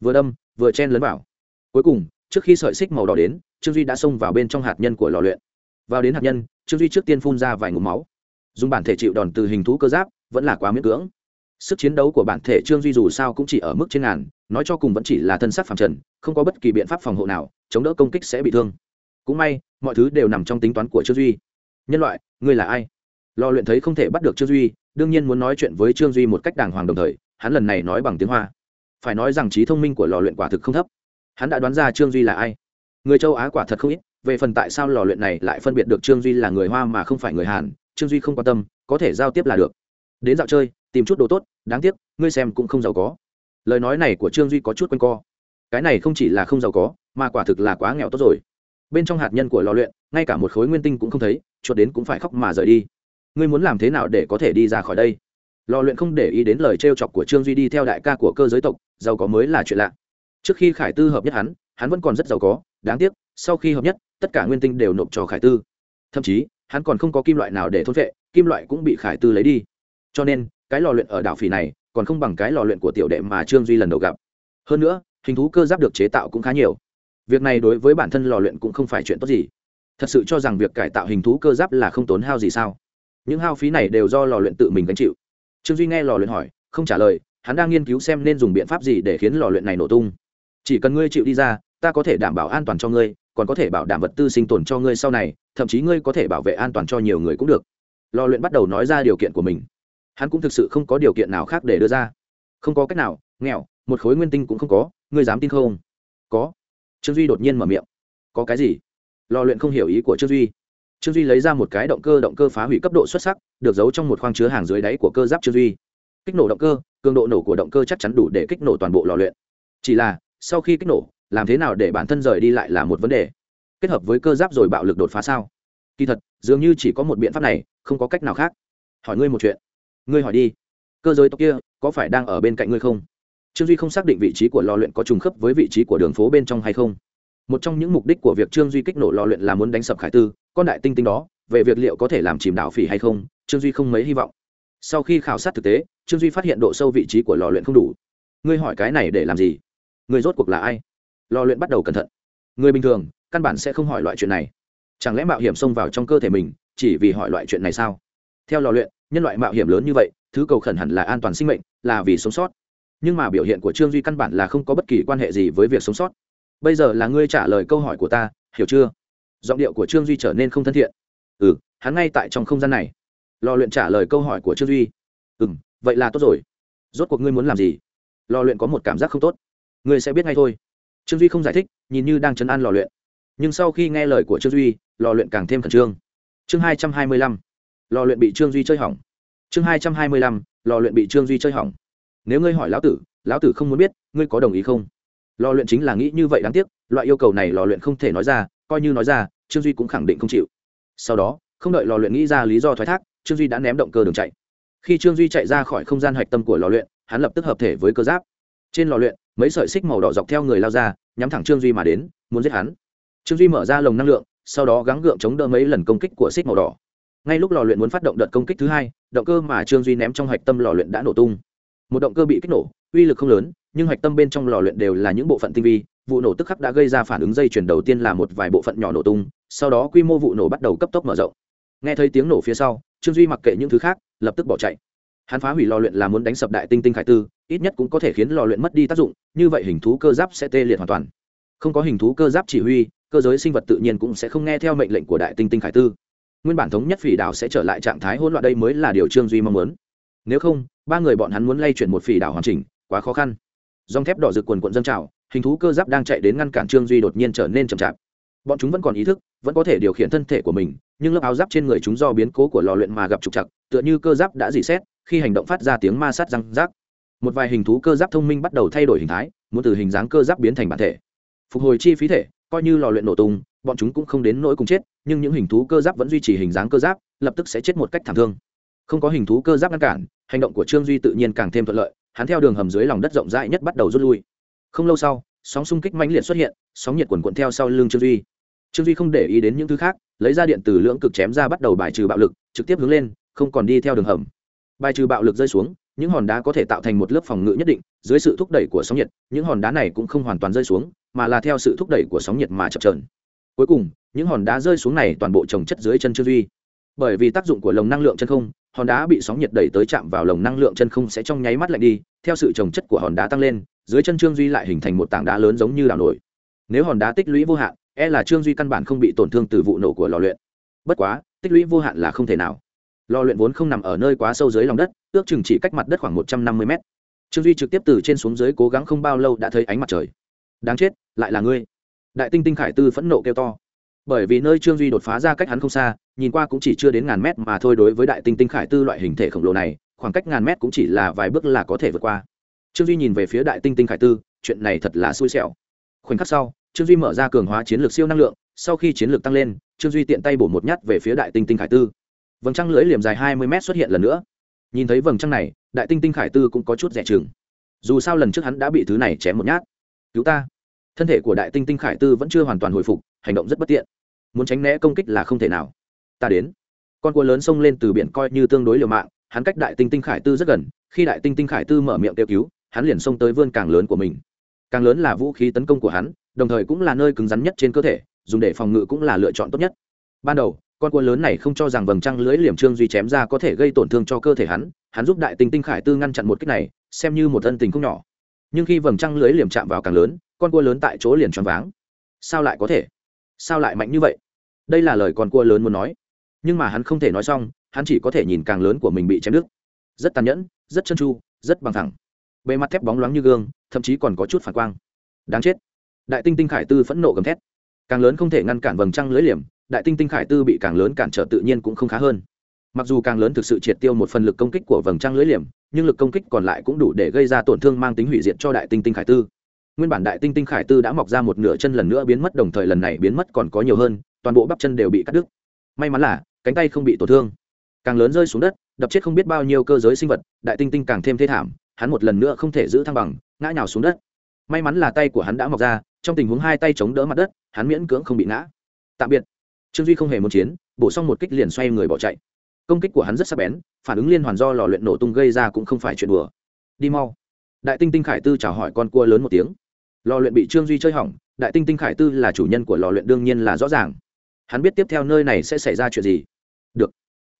Vừa đâm, vừa chen lấn vào. Cuối cùng, trước khi sợi xích màu đỏ đến, trương duy đã xông vào bên trong hạt nhân của lò luyện. Vào đến hạt nhân, trương duy trước tiên phun ra vài ngụm máu. Dùng bản thể chịu đòn từ hình thú cơ giáp, vẫn là quá miễn cưỡng. Sức chiến đấu của bản thể trương duy dù sao cũng chỉ ở mức trên ngàn, nói cho cùng vẫn chỉ là thân sắc phàm trần, không có bất kỳ biện pháp phòng hộ nào, chống đỡ công kích sẽ bị thương. Cũng may, mọi thứ đều nằm trong tính toán của trương duy nhân loại, ngươi là ai? Lò luyện thấy không thể bắt được trương duy, đương nhiên muốn nói chuyện với trương duy một cách đàng hoàng đồng thời, hắn lần này nói bằng tiếng hoa. Phải nói rằng trí thông minh của lò luyện quả thực không thấp. Hắn đã đoán ra trương duy là ai. Người châu á quả thật không ít, về phần tại sao lò luyện này lại phân biệt được trương duy là người hoa mà không phải người hàn, trương duy không quan tâm, có thể giao tiếp là được. Đến dạo chơi, tìm chút đồ tốt, đáng tiếc, ngươi xem cũng không giàu có. Lời nói này của trương duy có chút quanh co. Cái này không chỉ là không giàu có, mà quả thực là quá nghèo tốt rồi bên trong hạt nhân của lò luyện, ngay cả một khối nguyên tinh cũng không thấy, chuột đến cũng phải khóc mà rời đi. Ngươi muốn làm thế nào để có thể đi ra khỏi đây? Lò luyện không để ý đến lời trêu chọc của trương duy đi theo đại ca của cơ giới tộc, giàu có mới là chuyện lạ. Trước khi khải tư hợp nhất hắn hắn vẫn còn rất giàu có, đáng tiếc, sau khi hợp nhất, tất cả nguyên tinh đều nộp cho khải tư. Thậm chí, hắn còn không có kim loại nào để thôn vệ kim loại cũng bị khải tư lấy đi. Cho nên, cái lò luyện ở đảo phỉ này còn không bằng cái lò luyện của tiểu đệ mà trương duy lần đầu gặp. Hơn nữa, hình thú cơ giáp được chế tạo cũng khá nhiều việc này đối với bản thân lò luyện cũng không phải chuyện tốt gì. Thật sự cho rằng việc cải tạo hình thú cơ giáp là không tốn hao gì sao? Những hao phí này đều do lò luyện tự mình gánh chịu. Trương duy nghe lò luyện hỏi, không trả lời, hắn đang nghiên cứu xem nên dùng biện pháp gì để khiến lò luyện này nổ tung. Chỉ cần ngươi chịu đi ra, ta có thể đảm bảo an toàn cho ngươi, còn có thể bảo đảm vật tư sinh tồn cho ngươi sau này, thậm chí ngươi có thể bảo vệ an toàn cho nhiều người cũng được. Lò luyện bắt đầu nói ra điều kiện của mình. Hắn cũng thực sự không có điều kiện nào khác để đưa ra. Không có cách nào, nghèo, một khối nguyên tinh cũng không có, ngươi dám tin không? Có trương duy đột nhiên mở miệng. Có cái gì? Lò luyện không hiểu ý của trương duy. Trương duy lấy ra một cái động cơ động cơ phá hủy cấp độ xuất sắc, được giấu trong một khoang chứa hàng dưới đáy của cơ giáp trương duy. Kích nổ động cơ, cường độ nổ của động cơ chắc chắn đủ để kích nổ toàn bộ lò luyện. Chỉ là, sau khi kích nổ, làm thế nào để bản thân rời đi lại là một vấn đề. Kết hợp với cơ giáp rồi bạo lực đột phá sao? Kỳ thật, dường như chỉ có một biện pháp này, không có cách nào khác. Hỏi ngươi một chuyện. Ngươi hỏi đi. Cơ giới tộc kia, có phải đang ở bên cạnh ngươi không? Trương duy không xác định vị trí của lò luyện có trùng khớp với vị trí của đường phố bên trong hay không. Một trong những mục đích của việc trương duy kích nổ lò luyện là muốn đánh sập khải tư, con đại tinh tinh đó, về việc liệu có thể làm chìm đảo phỉ hay không, trương duy không mấy hy vọng. Sau khi khảo sát thực tế, trương duy phát hiện độ sâu vị trí của lò luyện không đủ. Ngươi hỏi cái này để làm gì? Người rốt cuộc là ai? Lò luyện bắt đầu cẩn thận. Người bình thường, căn bản sẽ không hỏi loại chuyện này. Chẳng lẽ mạo hiểm xông vào trong cơ thể mình, chỉ vì hỏi loại chuyện này sao? Theo lò luyện, nhân loại mạo hiểm lớn như vậy, thứ cầu khẩn hẳn là an toàn sinh mệnh, là vì sống sót nhưng mà biểu hiện của trương duy căn bản là không có bất kỳ quan hệ gì với việc sống sót. Bây giờ là ngươi trả lời câu hỏi của ta, hiểu chưa? Giọng điệu của trương duy trở nên không thân thiện. Ừ hắn ngay tại trong không gian này. Lò luyện trả lời câu hỏi của trương duy. Ừ m vậy là tốt rồi. Rốt cuộc ngươi muốn làm gì? Lò luyện có một cảm giác không tốt. Ngươi sẽ biết ngay thôi. Trương duy không giải thích, nhìn như đang chấn an lò luyện. Nhưng sau khi nghe lời của trương duy, lò luyện càng thêm khẩn trương. Chương hai trăm hai mươi lăm. Lò luyện bị trương duy chơi hỏng. Chương hai trăm hai mươi lăm. Lò luyện bị trương duy chơi hỏng nếu ngươi hỏi lão tử lão tử không muốn biết, ngươi có đồng ý không? Lò luyện chính là nghĩ như vậy đáng tiếc, loại yêu cầu này lò luyện không thể nói ra, coi như nói ra, trương duy cũng khẳng định không chịu. Sau đó, không đợi lò luyện nghĩ ra lý do thoái thác, trương duy đã ném động cơ đường chạy. Khi trương duy chạy ra khỏi không gian hạch tâm của lò luyện, hắn lập tức hợp thể với cơ giáp. Trên lò luyện, mấy sợi xích màu đỏ dọc theo người lao ra, nhắm thẳng trương duy mà đến, muốn giết hắn. Trương duy mở ra lồng năng lượng, sau đó gắng gượng chống đỡ mấy lần công kích của xích màu đỏ. Ngay lúc lò luyện muốn phát động đợt công kích thứ hai, động cơ mà trương duy ném trong hạch tâm lò luyện đã nổ tung một động cơ bị kích nổ, uy lực không lớn, nhưng hạch tâm bên trong lò luyện đều là những bộ phận tinh vi, vụ nổ tức khắc đã gây ra phản ứng dây chuyển đầu tiên là một vài bộ phận nhỏ nổ tung, sau đó quy mô vụ nổ bắt đầu cấp tốc mở rộng. Nghe thấy tiếng nổ phía sau, trương duy mặc kệ những thứ khác, lập tức bỏ chạy. Hắn phá hủy lò luyện là muốn đánh sập đại tinh tinh khải tư, ít nhất cũng có thể khiến lò luyện mất đi tác dụng, như vậy hình thú cơ giáp sẽ tê liệt hoàn toàn. Không có hình thú cơ giáp chỉ huy, cơ giới sinh vật tự nhiên cũng sẽ không nghe theo mệnh lệnh của đại tinh tinh khải tư. Nguyên bản thống nhất phỉ đảo sẽ trở lại trạng thái hỗn loạn đây mới là điều trương duy mong muốn. Nếu không ba người bọn hắn muốn lay chuyển một phỉ đảo hoàn chỉnh, quá khó khăn. Dòng thép đỏ rực quần quận dâng trào, hình thú cơ giáp đang chạy đến ngăn cản trương duy đột nhiên trở nên chậm chạp. Bọn chúng vẫn còn ý thức, vẫn có thể điều khiển thân thể của mình, nhưng lớp áo giáp trên người chúng do biến cố của lò luyện mà gặp trục chặt tựa như cơ giáp đã dỉ xét, khi hành động phát ra tiếng ma sát răng rác. Một vài hình thú cơ giáp thông minh bắt đầu thay đổi hình thái, muốn từ hình dáng cơ giáp biến thành bản thể. Phục hồi chi phí thể, coi như lò luyện nổ tung, bọn chúng cũng không đến nỗi cùng chết, nhưng những hình thú cơ giáp vẫn duy trì hình dáng cơ giáp, lập tức sẽ chết một cách thảm thương không có hình thú cơ giáp ngăn cản, hành động của trương duy tự nhiên càng thêm thuận lợi, hắn theo đường hầm dưới lòng đất rộng rãi nhất bắt đầu rút lui. Không lâu sau, sóng xung kích mãnh liệt xuất hiện, sóng nhiệt quần quận theo sau lưng trương duy. Trương duy không để ý đến những thứ khác, lấy ra điện từ lưỡng cực chém ra bắt đầu bài trừ bạo lực, trực tiếp hướng lên, không còn đi theo đường hầm. Bài trừ bạo lực rơi xuống, những hòn đá có thể tạo thành một lớp phòng ngự nhất định, dưới sự thúc đẩy của sóng nhiệt, những hòn đá này cũng không hoàn toàn rơi xuống, mà là theo sự thúc đẩy của sóng nhiệt mà chập trờn cuối cùng, những hòn đá rơi xuống này toàn bộ trồng chất dưới chân trương duy. Bởi vì tác dụng của lồng năng lượng chân không hòn đá bị sóng nhiệt đẩy tới chạm vào lồng năng lượng chân không sẽ trong nháy mắt lạnh đi, theo sự trồng chất của hòn đá tăng lên, dưới chân trương duy lại hình thành một tảng đá lớn giống như đảo nổi. Nếu hòn đá tích lũy vô hạn e là trương duy căn bản không bị tổn thương từ vụ nổ của lò luyện. Bất quá, tích lũy vô hạn là không thể nào. Lò luyện vốn không nằm ở nơi quá sâu dưới lòng đất, ước chừng chỉ cách mặt đất khoảng một trăm năm mươi mét. Trương duy trực tiếp từ trên xuống dưới cố gắng không bao lâu đã thấy ánh mặt trời. Đáng chết, lại là ngươi. Đại tinh tinh khải tư phẫn nộ kêu to bởi vì nơi trương duy đột phá ra cách hắn không xa, nhìn qua cũng chỉ chưa đến ngàn mét mà thôi đối với đại tinh tinh khải tư loại hình thể khổng lồ này, khoảng cách ngàn mét cũng chỉ là vài bước là có thể vượt qua. Trương duy nhìn về phía đại tinh tinh khải tư, chuyện này thật là xui xẻo. Khoảnh khắc sau, trương duy mở ra cường hóa chiến lược siêu năng lượng, sau khi chiến lược tăng lên, trương duy tiện tay bổ một nhát về phía đại tinh tinh khải tư. Vầng trăng lưỡi liềm dài hai mươi mét xuất hiện lần nữa. Nhìn thấy vầng trăng này, đại tinh tinh khải tư cũng có chút rẻ chừng. Dù sao lần trước hắn đã bị thứ này chém một nhát. Cứu ta. Thân thể của đại tinh tinh khải tư vẫn chưa hoàn toàn hồi phục, hành động rất bất tiện muốn tránh né công kích là không thể nào. Ta đến. Con cua lớn xông lên từ biển coi như tương đối liều mạng, hắn cách đại tinh tinh khải tư rất gần, khi đại tinh tinh khải tư mở miệng kêu cứu, hắn liền xông tới vươn càng lớn của mình. Càng lớn là vũ khí tấn công của hắn, đồng thời cũng là nơi cứng rắn nhất trên cơ thể, dùng để phòng ngự cũng là lựa chọn tốt nhất. Ban đầu, con cua lớn này không cho rằng vầng trăng lưới liềm trương duy chém ra có thể gây tổn thương cho cơ thể hắn hắn giúp đại tinh tinh khải tư ngăn chặn một cách này, xem như một thân tình không nhỏ. Nhưng khi vầng trăng lưới liềm chạm vào càng lớn, con cua lớn tại chỗ liền choáng váng. Sao lại có thể? Sao lại mạnh như vậy? Đây là lời con cua lớn muốn nói. Nhưng mà hắn không thể nói xong, hắn chỉ có thể nhìn càng lớn của mình bị chém đứt. Rất tàn nhẫn, rất chân tru, rất bằng thẳng. Bề mặt thép bóng loáng như gương, thậm chí còn có chút phản quang. Đáng chết. Đại tinh tinh khải tư phẫn nộ gầm thét. Càng lớn không thể ngăn cản vầng trăng lưới liềm, đại tinh tinh khải tư bị càng lớn cản trở tự nhiên cũng không khá hơn. Mặc dù càng lớn thực sự triệt tiêu một phần lực công kích của vầng trăng lưới liềm, nhưng lực công kích còn lại cũng đủ để gây ra tổn thương mang tính hủy diệt cho đại tinh tinh khải tư. Nguyên bản đại tinh tinh khải tư đã mọc ra một nửa chân lần nữa biến mất, đồng thời lần này biến mất còn có nhiều hơn toàn bộ bắp chân đều bị cắt đứt. May mắn là, cánh tay không bị tổn thương. Càng lớn rơi xuống đất, đập chết không biết bao nhiêu cơ giới sinh vật, đại tinh tinh càng thêm thê thảm, hắn một lần nữa không thể giữ thăng bằng, ngã nhào xuống đất. May mắn là tay của hắn đã mọc ra, trong tình huống hai tay chống đỡ mặt đất, hắn miễn cưỡng không bị ngã. Tạm biệt. Trương duy không hề muốn chiến, bổ xong một kích liền xoay người bỏ chạy. Công kích của hắn rất sắc bén, phản ứng liên hoàn do lò luyện nổ tung gây ra cũng không phải chuyện đùa. Đi mau. Đại tinh tinh khải tư chào hỏi con cua lớn một tiếng. Lò luyện bị trương duy chơi hỏng, đại tinh tinh khải tư là chủ nhân của lò luyện đương nhiên là rõ ràng hắn biết tiếp theo nơi này sẽ xảy ra chuyện gì. Được.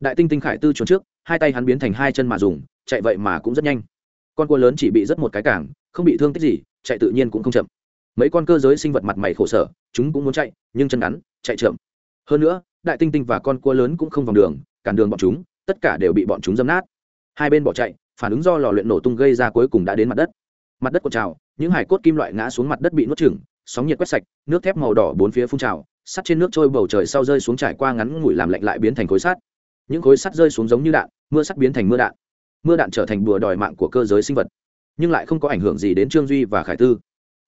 Đại tinh tinh khải tư trốn trước, hai tay hắn biến thành hai chân mà dùng, chạy vậy mà cũng rất nhanh. Con cua lớn chỉ bị rất một cái cảng, không bị thương tích gì, chạy tự nhiên cũng không chậm. Mấy con cơ giới sinh vật mặt mày khổ sở, chúng cũng muốn chạy, nhưng chân ngắn, chạy chậm. Hơn nữa, đại tinh tinh và con cua lớn cũng không vòng đường, cản đường bọn chúng, tất cả đều bị bọn chúng dâm nát. Hai bên bỏ chạy, phản ứng do lò luyện nổ tung gây ra cuối cùng đã đến mặt đất. Mặt đất cột trào, những hải cốt kim loại ngã xuống mặt đất bị nuốt chửng, sóng nhiệt quét sạch, nước thép màu đỏ bốn phía phun trào sắt trên nước trôi bầu trời sau rơi xuống trải qua ngắn ngủi làm lạnh lại biến thành khối sắt. Những khối sắt rơi xuống giống như đạn, mưa sắt biến thành mưa đạn. Mưa đạn trở thành bùa đòi mạng của cơ giới sinh vật, nhưng lại không có ảnh hưởng gì đến trương duy và khải tư.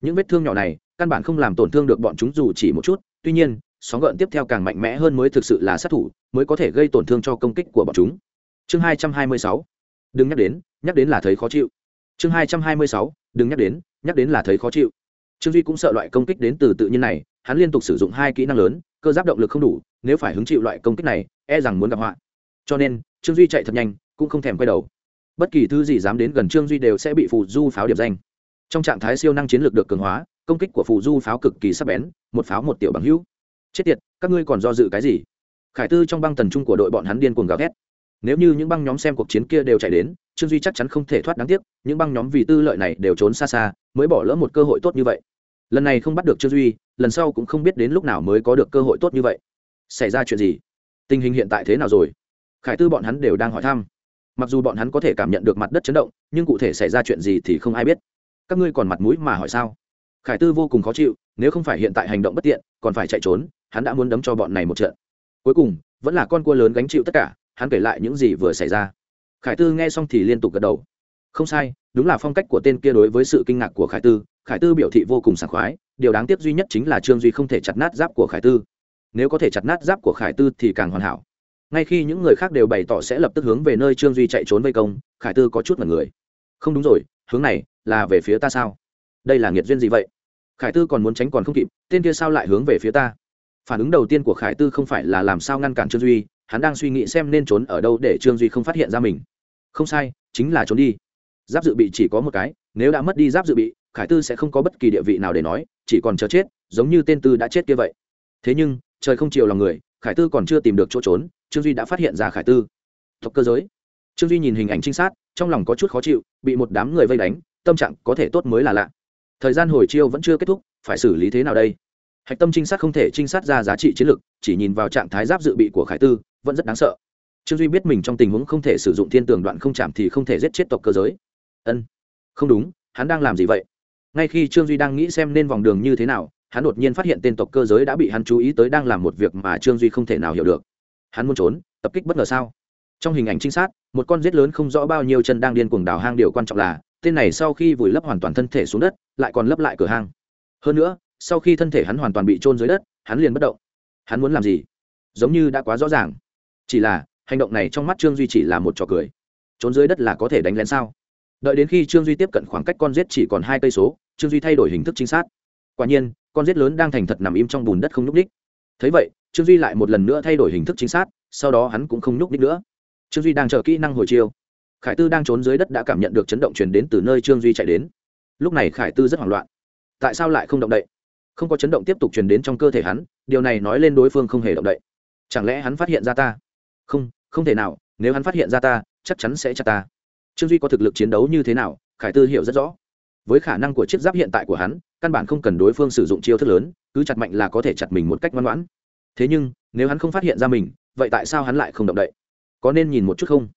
Những vết thương nhỏ này căn bản không làm tổn thương được bọn chúng dù chỉ một chút, tuy nhiên, sóng gợn tiếp theo càng mạnh mẽ hơn mới thực sự là sát thủ, mới có thể gây tổn thương cho công kích của bọn chúng. Chương hai trăm hai mươi sáu. Đừng nhắc đến nhắc đến là thấy khó chịu. Chương hai trăm hai mươi sáu. Đừng nhắc đến nhắc đến là thấy khó chịu trương duy cũng sợ loại công kích đến từ tự nhiên này, hắn liên tục sử dụng hai kỹ năng lớn, cơ giáp động lực không đủ, nếu phải hứng chịu loại công kích này e rằng muốn gặp họa. Cho nên, trương duy chạy thật nhanh, cũng không thèm quay đầu. Bất kỳ thứ gì dám đến gần trương duy đều sẽ bị phù du pháo điệp danh. Trong trạng thái siêu năng chiến lược được cường hóa, công kích của phù du pháo cực kỳ sắc bén, một pháo một tiểu bằng hữu. Chết tiệt, các ngươi còn do dự cái gì? Khải tư trong băng tần trung của đội bọn hắn điên cuồng gào thét nếu như những băng nhóm xem cuộc chiến kia đều chạy đến, trương duy chắc chắn không thể thoát đáng tiếc, những băng nhóm vì tư lợi này đều trốn xa xa, mới bỏ lỡ một cơ hội tốt như vậy. Lần này không bắt được trương duy, lần sau cũng không biết đến lúc nào mới có được cơ hội tốt như vậy. Xảy ra chuyện gì? Tình hình hiện tại thế nào rồi? Khải tư bọn hắn đều đang hỏi thăm. Mặc dù bọn hắn có thể cảm nhận được mặt đất chấn động, nhưng cụ thể xảy ra chuyện gì thì không ai biết. Các ngươi còn mặt mũi mà hỏi sao? Khải tư vô cùng khó chịu, nếu không phải hiện tại hành động bất tiện, còn phải chạy trốn, hắn đã muốn đấm cho bọn này một trận. Cuối cùng, vẫn là con cua lớn gánh chịu tất cả hắn kể lại những gì vừa xảy ra. Khải tư nghe xong thì liên tục gật đầu. Không sai, đúng là phong cách của tên kia đối với sự kinh ngạc của khải tư khải tư biểu thị vô cùng sảng khoái, điều đáng tiếc duy nhất chính là trương duy không thể chặt nát giáp của khải tư. Nếu có thể chặt nát giáp của khải tư thì càng hoàn hảo. Ngay khi những người khác đều bày tỏ sẽ lập tức hướng về nơi trương duy chạy trốn vây công, khải tư có chút mật người. Không đúng rồi, hướng này là về phía ta sao? Đây là nghiệt duyên gì vậy? Khải tư còn muốn tránh còn không kịp, tên kia sao lại hướng về phía ta? Phản ứng đầu tiên của khải tư không phải là làm sao ngăn cản trương duy hắn đang suy nghĩ xem nên trốn ở đâu để trương duy không phát hiện ra mình. Không sai, chính là trốn đi. Giáp dự bị chỉ có một cái, nếu đã mất đi giáp dự bị, khải tư sẽ không có bất kỳ địa vị nào để nói, chỉ còn chờ chết, giống như tên tư đã chết kia vậy. Thế nhưng, trời không chiều lòng người, khải tư còn chưa tìm được chỗ trốn, trương duy đã phát hiện ra khải tư. Tộc cơ giới. Trương duy nhìn hình ảnh trinh sát, trong lòng có chút khó chịu, bị một đám người vây đánh, tâm trạng có thể tốt mới là lạ. Thời gian hồi chiêu vẫn chưa kết thúc, phải xử lý thế nào đây? Hạch tâm trinh sát không thể trinh sát ra giá trị chiến lược, chỉ nhìn vào trạng thái giáp dự bị của khải tư vẫn rất đáng sợ. Trương duy biết mình trong tình huống không thể sử dụng thiên tường đoạn không chạm thì không thể giết chết tộc cơ giới. Ân, không đúng, hắn đang làm gì vậy? Ngay khi trương duy đang nghĩ xem nên vòng đường như thế nào, hắn đột nhiên phát hiện tên tộc cơ giới đã bị hắn chú ý tới đang làm một việc mà trương duy không thể nào hiểu được. Hắn muốn trốn, tập kích bất ngờ sao? Trong hình ảnh trinh sát, một con rết lớn không rõ bao nhiêu chân đang điên cuồng đào hang điều quan trọng là, tên này sau khi vùi lấp hoàn toàn thân thể xuống đất, lại còn lấp lại cửa hang. Hơn nữa, sau khi thân thể hắn hoàn toàn bị trôn dưới đất, hắn liền bất động. Hắn muốn làm gì? Giống như đã quá rõ ràng chỉ là, hành động này trong mắt trương duy chỉ là một trò cười. Trốn dưới đất là có thể đánh lén sao? Đợi đến khi trương duy tiếp cận khoảng cách con rết chỉ còn hai cây số, trương duy thay đổi hình thức trinh sát. Quả nhiên, con rết lớn đang thành thật nằm im trong bùn đất không nhúc ních thấy vậy, trương duy lại một lần nữa thay đổi hình thức trinh sát, sau đó hắn cũng không nhúc ních nữa. Trương duy đang chờ kỹ năng hồi chiêu. Khải tư đang trốn dưới đất đã cảm nhận được chấn động truyền đến từ nơi trương duy chạy đến. Lúc này khải tư rất hoảng loạn. Tại sao lại không động đậy? Không có chấn động tiếp tục truyền đến trong cơ thể hắn, điều này nói lên đối phương không hề động đậy. Chẳng lẽ hắn phát hiện ra ta? Không không thể nào, nếu hắn phát hiện ra ta, chắc chắn sẽ chặt ta. Trương duy có thực lực chiến đấu như thế nào, khải tư hiểu rất rõ. Với khả năng của chiếc giáp hiện tại của hắn, căn bản không cần đối phương sử dụng chiêu thức lớn, cứ chặt mạnh là có thể chặt mình một cách ngoan ngoãn. Thế nhưng, nếu hắn không phát hiện ra mình, vậy tại sao hắn lại không động đậy? Có nên nhìn một chút không?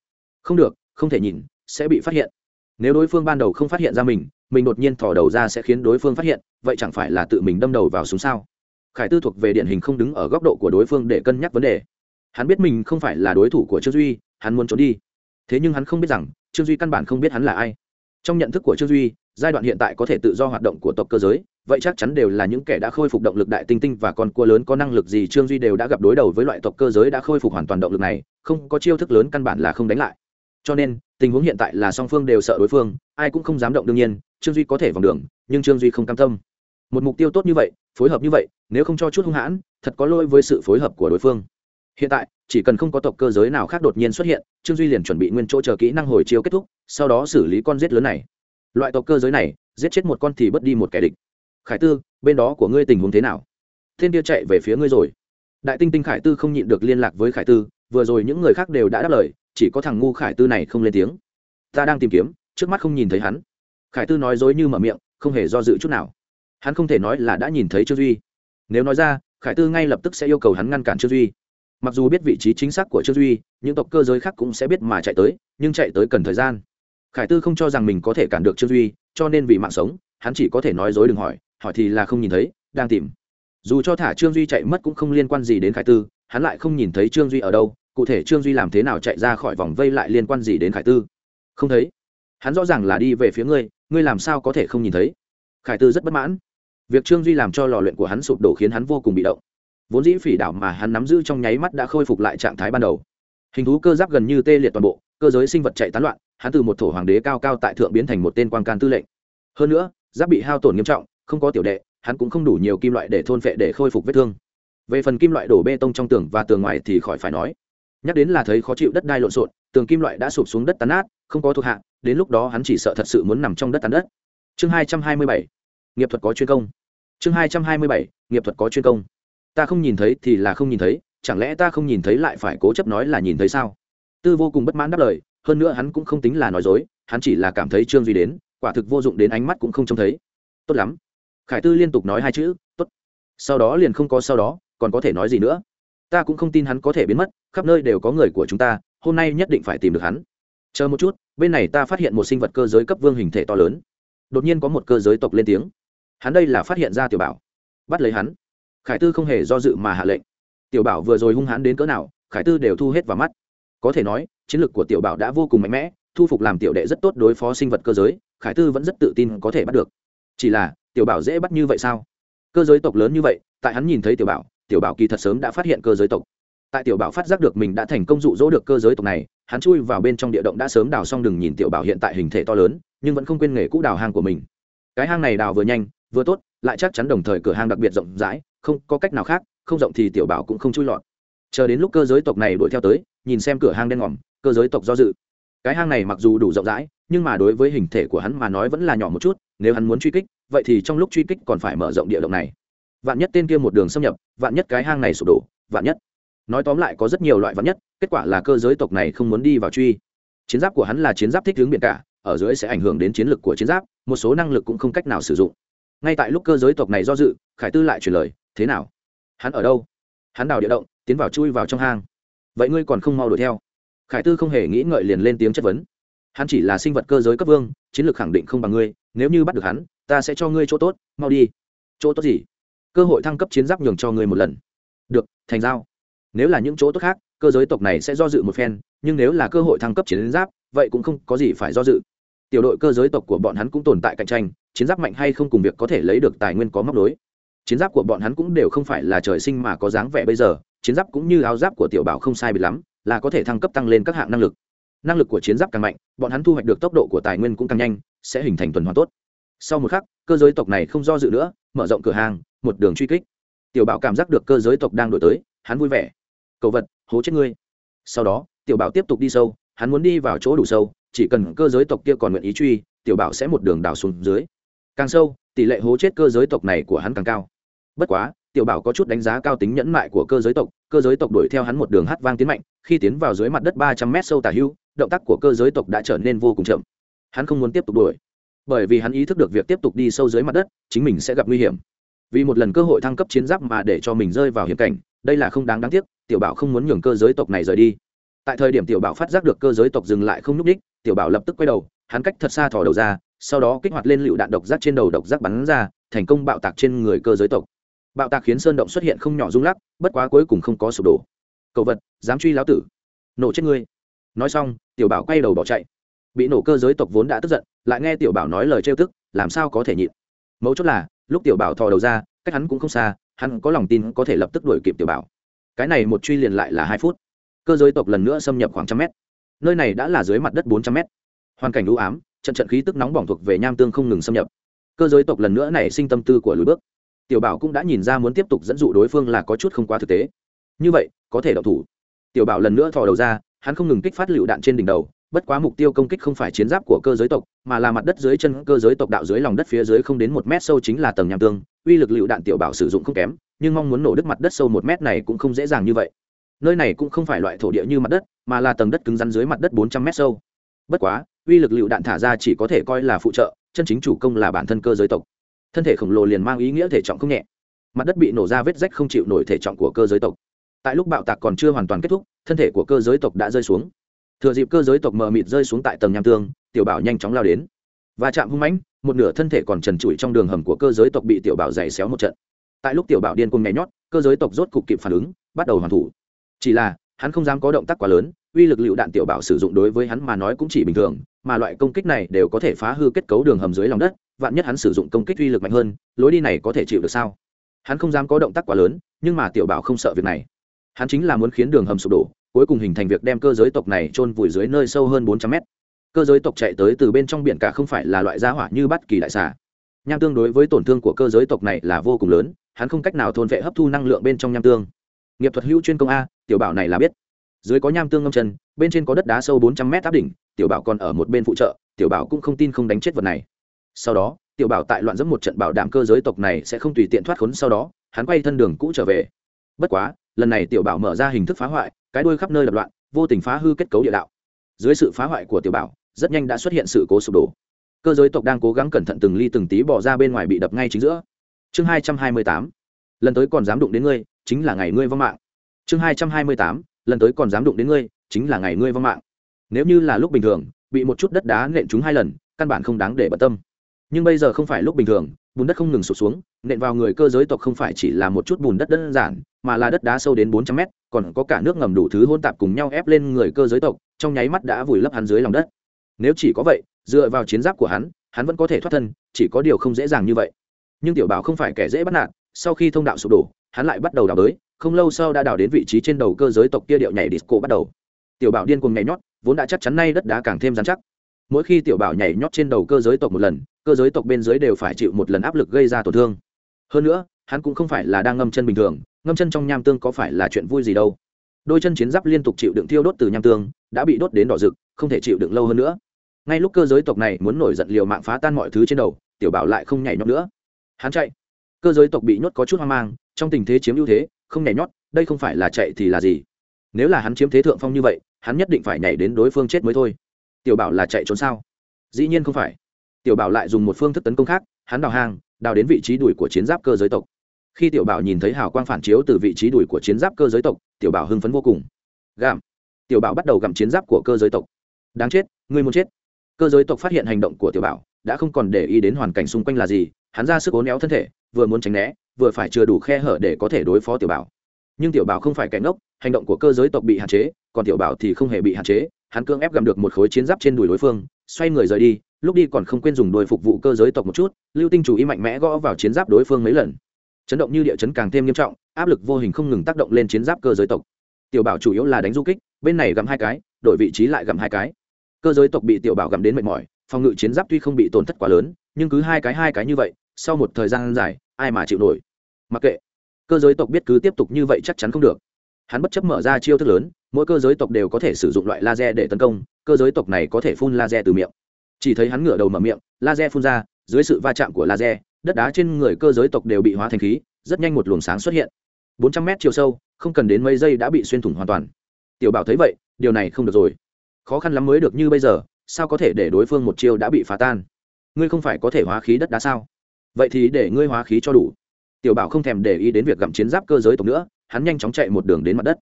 Không được, không thể nhìn, sẽ bị phát hiện. Nếu đối phương ban đầu không phát hiện ra mình mình đột nhiên thò đầu ra sẽ khiến đối phương phát hiện, vậy chẳng phải là tự mình đâm đầu vào súng sao? Khải tư thuộc về điển hình không đứng ở góc độ của đối phương để cân nhắc vấn đề hắn biết mình không phải là đối thủ của trương duy, hắn muốn trốn đi. Thế nhưng hắn không biết rằng, trương duy căn bản không biết hắn là ai. Trong nhận thức của trương duy, giai đoạn hiện tại có thể tự do hoạt động của tộc cơ giới, vậy chắc chắn đều là những kẻ đã khôi phục động lực đại tinh tinh và con cua lớn có năng lực gì trương duy đều đã gặp đối đầu với loại tộc cơ giới đã khôi phục hoàn toàn động lực này, không có chiêu thức lớn căn bản là không đánh lại. Cho nên, tình huống hiện tại là song phương đều sợ đối phương, ai cũng không dám động đương nhiên, trương duy có thể vòng đường, nhưng trương duy không cam tâm. Một mục tiêu tốt như vậy, phối hợp như vậy, nếu không cho chút hung hãn, thật có lỗi với sự phối hợp của đối phương hiện tại, chỉ cần không có tộc cơ giới nào khác đột nhiên xuất hiện, trương duy liền chuẩn bị nguyên chỗ chờ kỹ năng hồi chiếu kết thúc, sau đó xử lý con giết lớn này. Loại tộc cơ giới này, giết chết một con thì bớt đi một kẻ địch. Khải tư, bên đó của ngươi tình huống thế nào? Thiên kia chạy về phía ngươi rồi. Đại tinh tinh khải tư không nhịn được liên lạc với khải tư, vừa rồi những người khác đều đã đáp lời, chỉ có thằng ngu khải tư này không lên tiếng. Ta đang tìm kiếm, trước mắt không nhìn thấy hắn. Khải tư nói dối như mở miệng, không hề do dự chút nào. Hắn không thể nói là đã nhìn thấy trương duy. Nếu nói ra, khải tư ngay lập tức sẽ yêu cầu hắn ngăn cản trương duy mặc dù biết vị trí chính xác của trương duy, những tộc cơ giới khác cũng sẽ biết mà chạy tới, nhưng chạy tới cần thời gian. Khải tư không cho rằng mình có thể cản được trương duy, cho nên vì mạng sống, hắn chỉ có thể nói dối đừng hỏi hỏi thì là không nhìn thấy, đang tìm. Dù cho thả trương duy chạy mất cũng không liên quan gì đến khải tư, hắn lại không nhìn thấy trương duy ở đâu, cụ thể trương duy làm thế nào chạy ra khỏi vòng vây lại liên quan gì đến khải tư. Không thấy. Hắn rõ ràng là đi về phía ngươi ngươi làm sao có thể không nhìn thấy? Khải tư rất bất mãn. Việc trương duy làm cho lò luyện của hắn sụp đổ khiến hắn vô cùng bị động vốn dĩ phỉ đảo mà hắn nắm giữ trong nháy mắt đã khôi phục lại trạng thái ban đầu. Hình thú cơ giáp gần như tê liệt toàn bộ, cơ giới sinh vật chạy tán loạn, hắn từ một thổ hoàng đế cao cao tại thượng biến thành một tên quan can tư lệnh. Hơn nữa, giáp bị hao tổn nghiêm trọng, không có tiểu đệ, hắn cũng không đủ nhiều kim loại để thôn phệ để khôi phục vết thương. Về phần kim loại đổ bê tông trong tường và tường ngoài thì khỏi phải nói. Nhắc đến là thấy khó chịu đất đai lộn xộn, tường kim loại đã sụp xuống đất tán nát, không có thuộc hạ, đến lúc đó hắn chỉ sợ thật sự muốn nằm trong đất tán đất. Chương hai trăm hai mươi bảy, nghiệp thuật có chuyên công. Chương hai trăm hai mươi bảy, nghiệp thuật có chuyên công ta không nhìn thấy thì là không nhìn thấy, chẳng lẽ ta không nhìn thấy lại phải cố chấp nói là nhìn thấy sao? Tư vô cùng bất mãn đáp lời, hơn nữa hắn cũng không tính là nói dối, hắn chỉ là cảm thấy trương duy đến, quả thực vô dụng đến ánh mắt cũng không trông thấy. Tốt lắm. Khải tư liên tục nói hai chữ, tốt. Sau đó liền không có sau đó, còn có thể nói gì nữa. Ta cũng không tin hắn có thể biến mất, khắp nơi đều có người của chúng ta, hôm nay nhất định phải tìm được hắn. Chờ một chút, bên này ta phát hiện một sinh vật cơ giới cấp vương hình thể to lớn. Đột nhiên có một cơ giới tộc lên tiếng. Hắn đây là phát hiện ra tiểu bảo. Bắt lấy hắn khải tư không hề do dự mà hạ lệnh. Tiểu bảo vừa rồi hung hãn đến cỡ nào, khải tư đều thu hết vào mắt. Có thể nói, chiến lược của tiểu bảo đã vô cùng mạnh mẽ, thu phục làm tiểu đệ rất tốt đối phó sinh vật cơ giới, khải tư vẫn rất tự tin có thể bắt được. Chỉ là, tiểu bảo dễ bắt như vậy sao? Cơ giới tộc lớn như vậy, tại hắn nhìn thấy tiểu bảo tiểu bảo kỳ thật sớm đã phát hiện cơ giới tộc. Tại tiểu bảo phát giác được mình đã thành công dụ dỗ được cơ giới tộc này, hắn chui vào bên trong địa động đã sớm đào xong đừng nhìn tiểu bảo hiện tại hình thể to lớn, nhưng vẫn không quên nghề cũ đào hang của mình. Cái hang này đào vừa nhanh, vừa tốt, lại chắc chắn đồng thời cửa hang đặc biệt rộng rãi không có cách nào khác, không rộng thì tiểu bảo cũng không chui lọt. Chờ đến lúc cơ giới tộc này đuổi theo tới, nhìn xem cửa hang đen ngòm, cơ giới tộc do dự. Cái hang này mặc dù đủ rộng rãi, nhưng mà đối với hình thể của hắn mà nói vẫn là nhỏ một chút, nếu hắn muốn truy kích, vậy thì trong lúc truy kích còn phải mở rộng địa động này. Vạn nhất tên kia một đường xâm nhập, vạn nhất cái hang này sụp đổ, vạn nhất. Nói tóm lại có rất nhiều loại vạn nhất, kết quả là cơ giới tộc này không muốn đi vào truy. Chiến giáp của hắn là chiến giáp thích hướng biển cả, ở dưới sẽ ảnh hưởng đến chiến lược của chiến giáp, một số năng lực cũng không cách nào sử dụng. Ngay tại lúc cơ giới tộc này do dự, khải tư lại truyền lời thế nào? Hắn ở đâu? Hắn đào địa động, tiến vào chui vào trong hang. Vậy ngươi còn không mau đuổi theo? Khải tư không hề nghĩ ngợi liền lên tiếng chất vấn. Hắn chỉ là sinh vật cơ giới cấp vương, chiến lược khẳng định không bằng ngươi, nếu như bắt được hắn, ta sẽ cho ngươi chỗ tốt, mau đi. Chỗ tốt gì? Cơ hội thăng cấp chiến giáp nhường cho ngươi một lần. Được, thành giao. Nếu là những chỗ tốt khác, cơ giới tộc này sẽ do dự một phen, nhưng nếu là cơ hội thăng cấp chiến giáp, vậy cũng không có gì phải do dự. Tiểu đội cơ giới tộc của bọn hắn cũng tồn tại cạnh tranh, chiến giáp mạnh hay không cùng việc có thể lấy được tài nguyên có móc đối chiến giáp của bọn hắn cũng đều không phải là trời sinh mà có dáng vẻ bây giờ, chiến giáp cũng như áo giáp của tiểu bảo không sai bị lắm, là có thể thăng cấp tăng lên các hạng năng lực. Năng lực của chiến giáp càng mạnh, bọn hắn thu hoạch được tốc độ của tài nguyên cũng càng nhanh, sẽ hình thành tuần hoàn tốt. Sau một khắc, cơ giới tộc này không do dự nữa, mở rộng cửa hàng, một đường truy kích. Tiểu bảo cảm giác được cơ giới tộc đang đổi tới, hắn vui vẻ. Cầu vật, hố chết ngươi. Sau đó, tiểu bảo tiếp tục đi sâu, hắn muốn đi vào chỗ đủ sâu, chỉ cần cơ giới tộc kia còn nguyện ý truy, tiểu bảo sẽ một đường đào xuống dưới. Càng sâu, tỷ lệ hố chết cơ giới tộc này của hắn càng cao bất quá, tiểu bảo có chút đánh giá cao tính nhẫn mại của cơ giới tộc, cơ giới tộc đuổi theo hắn một đường hát vang tiến mạnh, khi tiến vào dưới mặt đất ba trăm mét sâu tả hưu, động tác của cơ giới tộc đã trở nên vô cùng chậm. Hắn không muốn tiếp tục đuổi, bởi vì hắn ý thức được việc tiếp tục đi sâu dưới mặt đất, chính mình sẽ gặp nguy hiểm. Vì một lần cơ hội thăng cấp chiến giáp mà để cho mình rơi vào hiểm cảnh, đây là không đáng đáng tiếc, tiểu bảo không muốn nhường cơ giới tộc này rời đi. Tại thời điểm tiểu bảo phát giác được cơ giới tộc dừng lại không n ú c đích tiểu bảo lập tức quay đầu, hắn cách thật xa thò đầu ra, sau đó kích hoạt lên lựu đạn độc giác trên đầu độc giác bắn ra, thành công bạo tạc trên người cơ giới tộc bạo tạc khiến sơn động xuất hiện không nhỏ rung lắc, bất quá cuối cùng không có sụp đổ. Cậu vật, dám truy lão tử. Nổ chết ngươi. Nói xong, tiểu bảo quay đầu bỏ chạy. Bị nổ cơ giới tộc vốn đã tức giận, lại nghe tiểu bảo nói lời trêu tức, làm sao có thể nhịn? Mấu chốt là, lúc tiểu bảo thò đầu ra, cách hắn cũng không xa, hắn có lòng tin có thể lập tức đuổi kịp tiểu bảo. Cái này một truy liền lại là hai phút. Cơ giới tộc lần nữa xâm nhập khoảng trăm mét. Nơi này đã là dưới mặt đất bốn trăm mét. Hoàn cảnh u ám, trận trận khí tức nóng bỏng thuộc về nham tương không ngừng xâm nhập. Cơ giới tộc lần nữa nảy sinh tâm tư của lùi bước tiểu bảo cũng đã nhìn ra muốn tiếp tục dẫn dụ đối phương là có chút không quá thực tế. Như vậy, có thể đậu thủ. Tiểu bảo lần nữa thò đầu ra, hắn không ngừng kích phát lựu đạn trên đỉnh đầu, bất quá mục tiêu công kích không phải chiến giáp của cơ giới tộc, mà là mặt đất dưới chân cơ giới tộc đạo dưới lòng đất phía dưới không đến một mét sâu chính là tầng nham tương. Uy lực lựu đạn tiểu bảo sử dụng không kém, nhưng mong muốn nổ đứt mặt đất sâu một mét này cũng không dễ dàng như vậy. Nơi này cũng không phải loại thổ địa như mặt đất, mà là tầng đất cứng rắn dưới mặt đất bốn trăm mét sâu. Bất quá, uy lực lựu đạn thả ra chỉ có thể coi là phụ trợ, chân chính chủ công là bản thân cơ giới tộc thân thể khổng lồ liền mang ý nghĩa thể trọng không nhẹ. Mặt đất bị nổ ra vết rách không chịu nổi thể trọng của cơ giới tộc. Tại lúc bạo tạc còn chưa hoàn toàn kết thúc, thân thể của cơ giới tộc đã rơi xuống. Thừa dịp cơ giới tộc mờ mịt rơi xuống tại tầng nham tương, tiểu bảo nhanh chóng lao đến. Và chạm hung mãnh, một nửa thân thể còn trần trụi trong đường hầm của cơ giới tộc bị tiểu bảo dày xéo một trận. Tại lúc tiểu bảo điên cuồng nhảy nhót, cơ giới tộc rốt cục kịp phản ứng, bắt đầu hoàn thủ. Chỉ là, hắn không dám có động tác quá lớn, uy lực lựu đạn tiểu bảo sử dụng đối với hắn mà nói cũng chỉ bình thường, mà loại công kích này đều có thể phá hư kết cấu đường hầm dưới lòng đất vạn nhất hắn sử dụng công kích uy lực mạnh hơn, lối đi này có thể chịu được sao? Hắn không dám có động tác quá lớn, nhưng mà tiểu bảo không sợ việc này. Hắn chính là muốn khiến đường hầm sụp đổ, cuối cùng hình thành việc đem cơ giới tộc này chôn vùi dưới nơi sâu hơn bốn trăm mét. Cơ giới tộc chạy tới từ bên trong biển cả không phải là loại gia hỏa như bất kỳ đại xà. Nham tương đối với tổn thương của cơ giới tộc này là vô cùng lớn, hắn không cách nào thôn vệ hấp thu năng lượng bên trong nham tương. Nghiệp thuật hữu chuyên công a, tiểu bảo này là biết. Dưới có nham tương ngâm chân, bên trên có đất đá sâu bốn trăm mét áp đỉnh, tiểu bảo còn ở một bên phụ trợ, tiểu bảo cũng không tin không đánh chết vật này sau đó, tiểu bảo tại loạn dẫm một trận bảo đảm cơ giới tộc này sẽ không tùy tiện thoát khốn sau đó, hắn quay thân đường cũ trở về. Bất quá, lần này tiểu bảo mở ra hình thức phá hoại, cái đuôi khắp nơi lập loạn, vô tình phá hư kết cấu địa đạo. Dưới sự phá hoại của tiểu bảo, rất nhanh đã xuất hiện sự cố sụp đổ. Cơ giới tộc đang cố gắng cẩn thận từng ly từng tí bỏ ra bên ngoài bị đập ngay chính giữa. Chương hai trăm hai mươi tám. Lần tới còn dám đụng đến ngươi, chính là ngày ngươi vong mạng. Chương hai trăm hai mươi tám. Lần tới còn dám đụng đến ngươi, chính là ngày ngươi vong mạng. Nếu như là lúc bình thường, bị một chút đất đá nện chúng hai lần, căn bản không đáng để bận tâm nhưng bây giờ không phải lúc bình thường, bùn đất không ngừng sụt xuống, nện vào người cơ giới tộc không phải chỉ là một chút bùn đất đơn giản, mà là đất đá sâu đến bốn trăm mét, còn có cả nước ngầm đủ thứ hôn tạp cùng nhau ép lên người cơ giới tộc, trong nháy mắt đã vùi lấp hắn dưới lòng đất. Nếu chỉ có vậy, dựa vào chiến giáp của hắn hắn vẫn có thể thoát thân, chỉ có điều không dễ dàng như vậy. Nhưng tiểu bảo không phải kẻ dễ bắt nạt, sau khi thông đạo sụp đổ, hắn lại bắt đầu đào đới, không lâu sau đã đào đến vị trí trên đầu cơ giới tộc kia điệu nhảy disco bắt đầu. Tiểu bảo điên cuồng nhảy nhót, vốn đã chắc chắn nay đất đá càng thêm dán chắc mỗi khi tiểu bảo nhảy nhót trên đầu cơ giới tộc một lần, cơ giới tộc bên dưới đều phải chịu một lần áp lực gây ra tổn thương. Hơn nữa, hắn cũng không phải là đang ngâm chân bình thường, ngâm chân trong nham tương có phải là chuyện vui gì đâu. Đôi chân chiến giáp liên tục chịu đựng thiêu đốt từ nham tương, đã bị đốt đến đỏ rực, không thể chịu đựng lâu hơn nữa. Ngay lúc cơ giới tộc này muốn nổi giận liều mạng phá tan mọi thứ trên đầu, tiểu bảo lại không nhảy nhót nữa. Hắn chạy. Cơ giới tộc bị nhốt có chút hoang mang, trong tình thế chiếm ưu thế, không nhảy nhót, đây không phải là chạy thì là gì? Nếu là hắn chiếm thế thượng phong như vậy, hắn nhất định phải nhảy đến đối phương chết mới thôi tiểu bảo là chạy trốn sao? Dĩ nhiên không phải. Tiểu bảo lại dùng một phương thức tấn công khác, hắn đào hang, đào đến vị trí đuổi của chiến giáp cơ giới tộc. Khi tiểu bảo nhìn thấy hào quang phản chiếu từ vị trí đuổi của chiến giáp cơ giới tộc, tiểu bảo hưng phấn vô cùng. Gặm. Tiểu bảo bắt đầu gặm chiến giáp của cơ giới tộc. Đáng chết, ngươi muốn chết. Cơ giới tộc phát hiện hành động của tiểu bảo, đã không còn để ý đến hoàn cảnh xung quanh là gì, hắn ra sức ố néo thân thể, vừa muốn tránh né, vừa phải chưa đủ khe hở để có thể đối phó tiểu bảo. Nhưng tiểu bảo không phải kẻ ngốc, hành động của cơ giới tộc bị hạn chế, còn tiểu bảo thì không hề bị hạn chế hắn cưỡng ép gặm được một khối chiến giáp trên đùi đối phương, xoay người rời đi, lúc đi còn không quên dùng đôi phục vụ cơ giới tộc một chút, lưu tinh chủ ý mạnh mẽ gõ vào chiến giáp đối phương mấy lần. Chấn động như địa chấn càng thêm nghiêm trọng, áp lực vô hình không ngừng tác động lên chiến giáp cơ giới tộc. Tiểu bảo chủ yếu là đánh du kích, bên này gặm hai cái, đổi vị trí lại gặm hai cái. Cơ giới tộc bị tiểu bảo gặm đến mệt mỏi, phòng ngự chiến giáp tuy không bị tổn thất quá lớn, nhưng cứ hai cái hai cái như vậy, sau một thời gian dài, ai mà chịu nổi? Mặc kệ, cơ giới tộc biết cứ tiếp tục như vậy chắc chắn không được hắn bất chấp mở ra chiêu thức lớn, mỗi cơ giới tộc đều có thể sử dụng loại laser để tấn công, cơ giới tộc này có thể phun laser từ miệng. Chỉ thấy hắn ngửa đầu mở miệng, laser phun ra, dưới sự va chạm của laser, đất đá trên người cơ giới tộc đều bị hóa thành khí, rất nhanh một luồng sáng xuất hiện. Bốn trăm mét chiều sâu, không cần đến mấy giây đã bị xuyên thủng hoàn toàn. Tiểu bảo thấy vậy, điều này không được rồi. Khó khăn lắm mới được như bây giờ, sao có thể để đối phương một chiêu đã bị phá tan? Ngươi không phải có thể hóa khí đất đá sao? Vậy thì để ngươi hóa khí cho đủ. Tiểu bảo không thèm để ý đến việc gặm chiến giáp cơ giới tộc nữa hắn nhanh chóng chạy một đường đến mặt đất.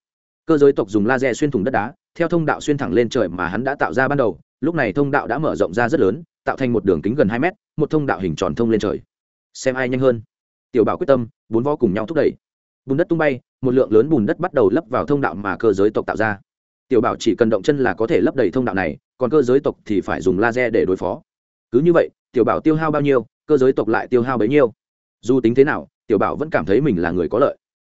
Cơ giới tộc dùng laser xuyên thủng đất đá, theo thông đạo xuyên thẳng lên trời mà hắn đã tạo ra ban đầu, lúc này thông đạo đã mở rộng ra rất lớn, tạo thành một đường kính gần hai mét, một thông đạo hình tròn thông lên trời. Xem ai nhanh hơn. Tiểu bảo quyết tâm, bốn vó cùng nhau thúc đẩy. Bùn đất tung bay, một lượng lớn bùn đất bắt đầu lấp vào thông đạo mà cơ giới tộc tạo ra. Tiểu bảo chỉ cần động chân là có thể lấp đầy thông đạo này, còn cơ giới tộc thì phải dùng laser để đối phó. Cứ như vậy, tiểu bảo tiêu hao bao nhiêu, cơ giới tộc lại tiêu hao bấy nhiêu. Dù tính thế nào, tiểu bảo vẫn cảm thấy mình là người có lợi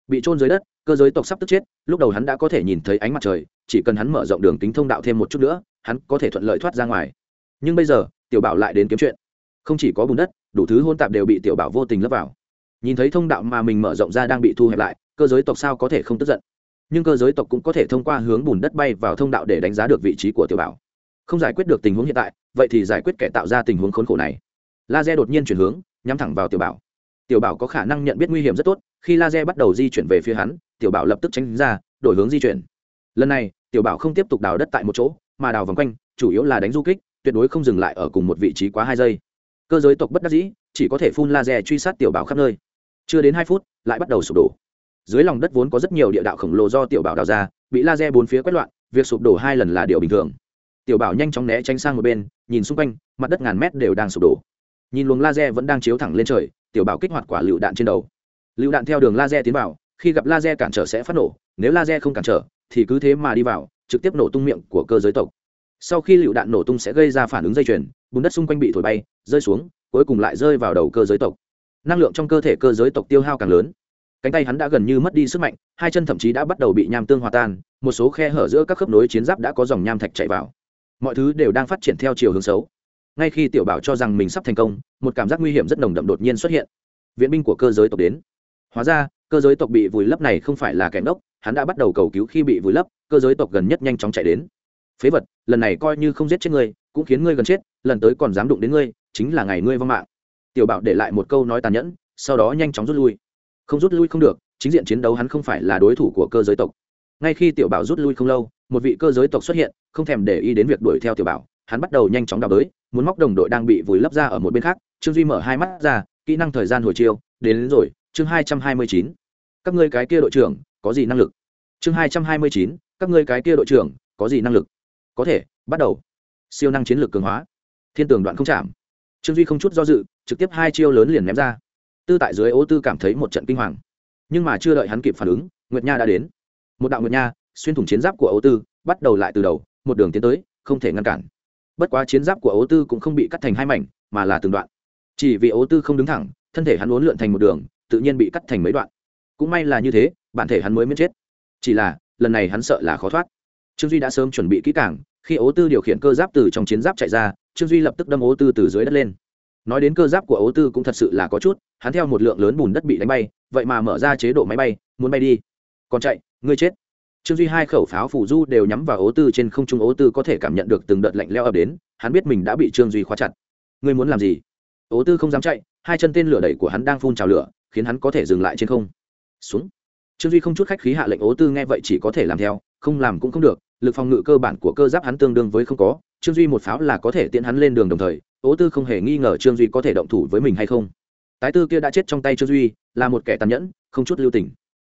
bị trôn dưới đất, cơ giới tộc sắp tức chết, lúc đầu hắn đã có thể nhìn thấy ánh mặt trời, chỉ cần hắn mở rộng đường kính thông đạo thêm một chút nữa, hắn có thể thuận lợi thoát ra ngoài. Nhưng bây giờ, tiểu bảo lại đến kiếm chuyện. Không chỉ có bùn đất, đủ thứ hôn tạp đều bị tiểu bảo vô tình lấp vào. Nhìn thấy thông đạo mà mình mở rộng ra đang bị thu hẹp lại, cơ giới tộc sao có thể không tức giận? Nhưng cơ giới tộc cũng có thể thông qua hướng bùn đất bay vào thông đạo để đánh giá được vị trí của tiểu bảo. Không giải quyết được tình huống hiện tại, vậy thì giải quyết kẻ tạo ra tình huống khốn khổ này. Laser đột nhiên chuyển hướng, nhắm thẳng vào tiểu bảo. Tiểu bảo có khả năng nhận biết nguy hiểm rất tốt khi laser bắt đầu di chuyển về phía hắn, tiểu bảo lập tức tránh ra, đổi hướng di chuyển. Lần này, tiểu bảo không tiếp tục đào đất tại một chỗ, mà đào vòng quanh, chủ yếu là đánh du kích, tuyệt đối không dừng lại ở cùng một vị trí quá hai giây. Cơ giới tộc bất đắc dĩ, chỉ có thể phun laser truy sát tiểu bảo khắp nơi. Chưa đến hai phút, lại bắt đầu sụp đổ. Dưới lòng đất vốn có rất nhiều địa đạo khổng lồ do tiểu bảo đào ra, bị laser bốn phía quét loạn, việc sụp đổ hai lần là điều bình thường. Tiểu bảo nhanh chóng né tránh sang một bên, nhìn xung quanh, mặt đất ngàn mét đều đang sụp đổ. Nhìn luồng laser vẫn đang chiếu thẳng lên trời, tiểu bảo kích hoạt quả lựu đạn trên đầu lựu đạn theo đường laser tiến vào, khi gặp laser cản trở sẽ phát nổ, nếu laser không cản trở, thì cứ thế mà đi vào, trực tiếp nổ tung miệng của cơ giới tộc. Sau khi lựu đạn nổ tung sẽ gây ra phản ứng dây chuyền, bùn đất xung quanh bị thổi bay, rơi xuống, cuối cùng lại rơi vào đầu cơ giới tộc. Năng lượng trong cơ thể cơ giới tộc tiêu hao càng lớn. Cánh tay hắn đã gần như mất đi sức mạnh, hai chân thậm chí đã bắt đầu bị nham tương hòa tan, một số khe hở giữa các khớp nối chiến giáp đã có dòng nham thạch chạy vào. Mọi thứ đều đang phát triển theo chiều hướng xấu. Ngay khi tiểu bảo cho rằng mình sắp thành công, một cảm giác nguy hiểm rất nồng đậm đột nhiên xuất hiện. Viện binh của cơ giới tộc đến hóa ra cơ giới tộc bị vùi lấp này không phải là kẻ ngốc hắn đã bắt đầu cầu cứu khi bị vùi lấp cơ giới tộc gần nhất nhanh chóng chạy đến. Phế vật lần này coi như không giết chết ngươi cũng khiến ngươi gần chết lần tới còn dám đụng đến ngươi chính là ngày ngươi vong mạng. Tiểu bảo để lại một câu nói tàn nhẫn sau đó nhanh chóng rút lui. Không rút lui không được chính diện chiến đấu hắn không phải là đối thủ của cơ giới tộc. Ngay khi tiểu bảo rút lui không lâu một vị cơ giới tộc xuất hiện không thèm để ý đến việc đuổi theo tiểu bảo hắn bắt đầu nhanh chóng đào đới, muốn móc đồng đội đang bị vùi lấp ra ở một bên khác. Trương duy mở hai mắt ra kỹ năng thời gian hồi chiêu đến, đến rồi chương hai trăm hai mươi chín. Các ngươi cái kia đội trưởng, có gì năng lực? Chương hai trăm hai mươi chín. Các ngươi cái kia đội trưởng, có gì năng lực? Có thể, bắt đầu. Siêu năng chiến lược cường hóa. Thiên tường đoạn không chạm. Trương duy không chút do dự, trực tiếp hai chiêu lớn liền ném ra. Tư tại dưới ô tư cảm thấy một trận kinh hoàng. Nhưng mà chưa đợi hắn kịp phản ứng, nguyệt nha đã đến. Một đạo nguyệt nha, xuyên thủng chiến giáp của ô tư, bắt đầu lại từ đầu, một đường tiến tới, không thể ngăn cản. Bất quá chiến giáp của ô tư cũng không bị cắt thành hai mảnh, mà là từng đoạn. Chỉ vì ô tư không đứng thẳng, thân thể hắn uốn lượn thành một đường tự nhiên bị cắt thành mấy đoạn. Cũng may là như thế, bản thể hắn mới miễn chết. Chỉ là, lần này hắn sợ là khó thoát. Trương duy đã sớm chuẩn bị kỹ càng, khi ố tư điều khiển cơ giáp từ trong chiến giáp chạy ra, trương duy lập tức đâm ố tư từ dưới đất lên. Nói đến cơ giáp của ố tư cũng thật sự là có chút, hắn theo một lượng lớn bùn đất bị đánh bay, vậy mà mở ra chế độ máy bay, muốn bay đi. Còn chạy, ngươi chết. Trương duy hai khẩu pháo phủ du đều nhắm vào ố tư trên không trung, ố tư có thể cảm nhận được từng đợt lạnh leo ập đến, hắn biết mình đã bị trương duy khóa chặt. Ngươi muốn làm gì? Ố tư không dám chạy, hai chân tên lửa đẩy của hắn đang phun trào lửa khiến hắn có thể dừng lại trên không. Xuống. Trương duy không chút khách khí hạ lệnh ố tư nghe vậy chỉ có thể làm theo, không làm cũng không được, lực phòng ngự cơ bản của cơ giáp hắn tương đương với không có, trương duy một pháo là có thể tiễn hắn lên đường đồng thời, ố tư không hề nghi ngờ trương duy có thể động thủ với mình hay không. Tái tư kia đã chết trong tay trương duy, là một kẻ tàn nhẫn, không chút lưu tình.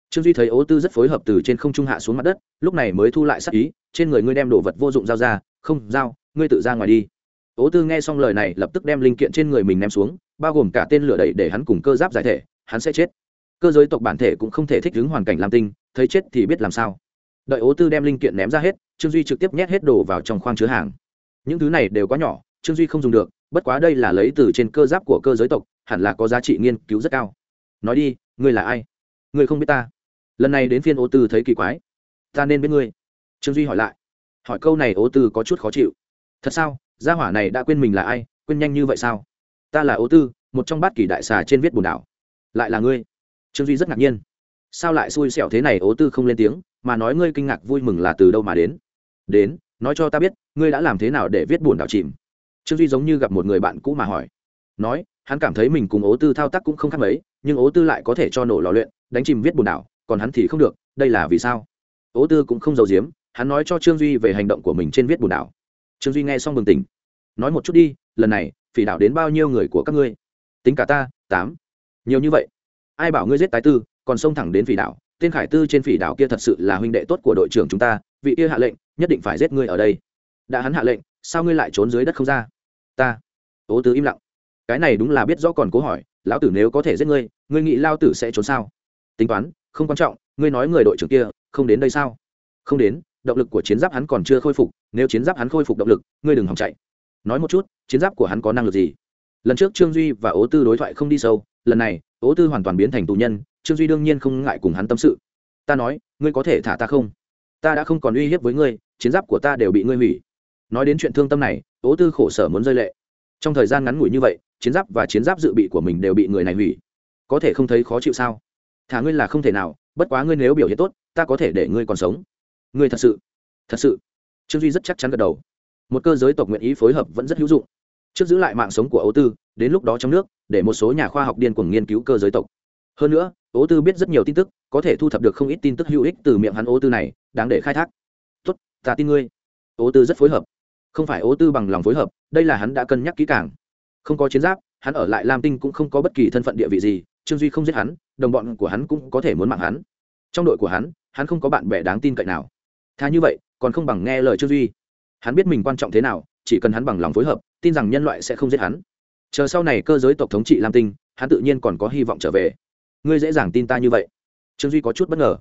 Trương duy thấy ố tư rất phối hợp từ trên không trung hạ xuống mặt đất, lúc này mới thu lại sắc ý, trên người ngươi đem đồ vật vô dụng giao ra, không, giao, ngươi tự ra ngoài đi. Ố tư nghe xong lời này lập tức đem linh kiện trên người mình ném xuống, bao gồm cả tên lửa đẩy để hắn cùng cơ giáp giải thể hắn sẽ chết. Cơ giới tộc bản thể cũng không thể thích ứng hoàn cảnh làm tinh, thấy chết thì biết làm sao. Đợi ố tư đem linh kiện ném ra hết, trương duy trực tiếp nhét hết đồ vào trong khoang chứa hàng. Những thứ này đều quá nhỏ, trương duy không dùng được, bất quá đây là lấy từ trên cơ giáp của cơ giới tộc, hẳn là có giá trị nghiên cứu rất cao. Nói đi, ngươi là ai? Ngươi không biết ta. Lần này đến phiên ô tư thấy kỳ quái. Ta nên biết ngươi. Trương duy hỏi lại. Hỏi câu này ô tư có chút khó chịu. Thật sao? Gia hỏa này đã quên mình là ai? Quên nhanh như vậy sao? Ta là ô tư, một trong bát kỳ đại xà trên viết bùn đảo lại là ngươi. Trương duy rất ngạc nhiên. Sao lại xui xẻo thế này, ố tư không lên tiếng, mà nói ngươi kinh ngạc vui mừng là từ đâu mà đến? Đến, nói cho ta biết, ngươi đã làm thế nào để viết buồn đảo chìm? Trương duy giống như gặp một người bạn cũ mà hỏi. Nói, hắn cảm thấy mình cùng ố tư thao tác cũng không khác mấy, nhưng ố tư lại có thể cho nổ lò luyện, đánh chìm viết buồn đảo, còn hắn thì không được, đây là vì sao? Ố tư cũng không giấu giếm, hắn nói cho trương duy về hành động của mình trên viết buồn đảo. Trương duy nghe xong bừng tỉnh. Nói một chút đi, lần này, phỉ đảo đến bao nhiêu người của các ngươi? Tính cả ta, tám nhiều như vậy, ai bảo ngươi giết tái tư, còn xông thẳng đến phỉ đảo? Tên khải tư trên phỉ đảo kia thật sự là huynh đệ tốt của đội trưởng chúng ta, vị kia hạ lệnh, nhất định phải giết ngươi ở đây. Đã hắn hạ lệnh, sao ngươi lại trốn dưới đất không ra? Ta ố tứ im lặng. Cái này đúng là biết rõ còn cố hỏi, lão tử nếu có thể giết ngươi ngươi nghĩ lao tử sẽ trốn sao? Tính toán, không quan trọng, ngươi nói người đội trưởng kia, không đến đây sao? Không đến, động lực của chiến giáp hắn còn chưa khôi phục, nếu chiến giáp hắn khôi phục động lực, ngươi đừng hòng chạy. Nói một chút, chiến giáp của hắn có năng lực gì? Lần trước trương duy và ố tư đối thoại không đi sâu lần này, ố tư hoàn toàn biến thành tù nhân, trương duy đương nhiên không ngại cùng hắn tâm sự. Ta nói, ngươi có thể thả ta không? Ta đã không còn uy hiếp với ngươi, chiến giáp của ta đều bị ngươi hủy. Nói đến chuyện thương tâm này, ố tư khổ sở muốn rơi lệ. Trong thời gian ngắn ngủi như vậy, chiến giáp và chiến giáp dự bị của mình đều bị người này hủy. Có thể không thấy khó chịu sao? Thả ngươi là không thể nào, bất quá ngươi nếu biểu hiện tốt, ta có thể để ngươi còn sống. Ngươi thật sự thật sự. Trương duy rất chắc chắn gật đầu. Một cơ giới tộc nguyện ý phối hợp vẫn rất hữu dụng trước giữ lại mạng sống của ấu tư, đến lúc đó trong nước, để một số nhà khoa học điên cuồng nghiên cứu cơ giới tộc. Hơn nữa ấu tư biết rất nhiều tin tức, có thể thu thập được không ít tin tức hữu ích từ miệng hắn ấu tư này, đáng để khai thác. Tốt, ta tin ngươi. Ấu tư rất phối hợp. Không phải ấu tư bằng lòng phối hợp, đây là hắn đã cân nhắc kỹ càng. Không có chiến giáp, hắn ở lại lam tinh cũng không có bất kỳ thân phận địa vị gì, trương duy không giết hắn, đồng bọn của hắn cũng có thể muốn mạng hắn. Trong đội của hắn hắn không có bạn bè đáng tin cậy nào. Thà như vậy, còn không bằng nghe lời trương duy. Hắn biết mình quan trọng thế nào, chỉ cần hắn bằng lòng phối hợp tin rằng nhân loại sẽ không giết hắn. Chờ sau này cơ giới tộc thống trị lam tinh, hắn tự nhiên còn có hy vọng trở về. Ngươi dễ dàng tin ta như vậy. Trương duy có chút bất ngờ.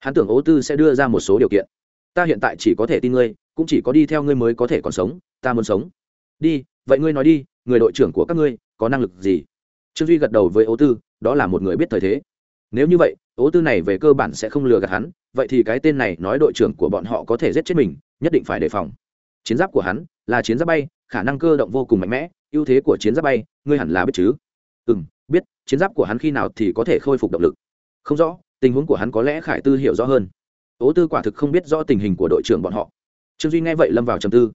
Hắn tưởng ố tư sẽ đưa ra một số điều kiện. Ta hiện tại chỉ có thể tin ngươi, cũng chỉ có đi theo ngươi mới có thể còn sống. Ta muốn sống. Đi, vậy ngươi nói đi, người đội trưởng của các ngươi có năng lực gì? Trương duy gật đầu với ố tư, đó là một người biết thời thế. Nếu như vậy, ố tư này về cơ bản sẽ không lừa gạt hắn, vậy thì cái tên này nói đội trưởng của bọn họ có thể giết chết mình, nhất định phải đề phòng. Chiến giáp của hắn là chiến giáp bay khả năng cơ động vô cùng mạnh mẽ, ưu thế của chiến giáp bay, ngươi hẳn là biết chứ? Ừ m biết, chiến giáp của hắn khi nào thì có thể khôi phục động lực. Không rõ, tình huống của hắn có lẽ khải tư hiểu rõ hơn. Ố tư quả thực không biết rõ tình hình của đội trưởng bọn họ. Trương duy nghe vậy lâm vào trầm tư.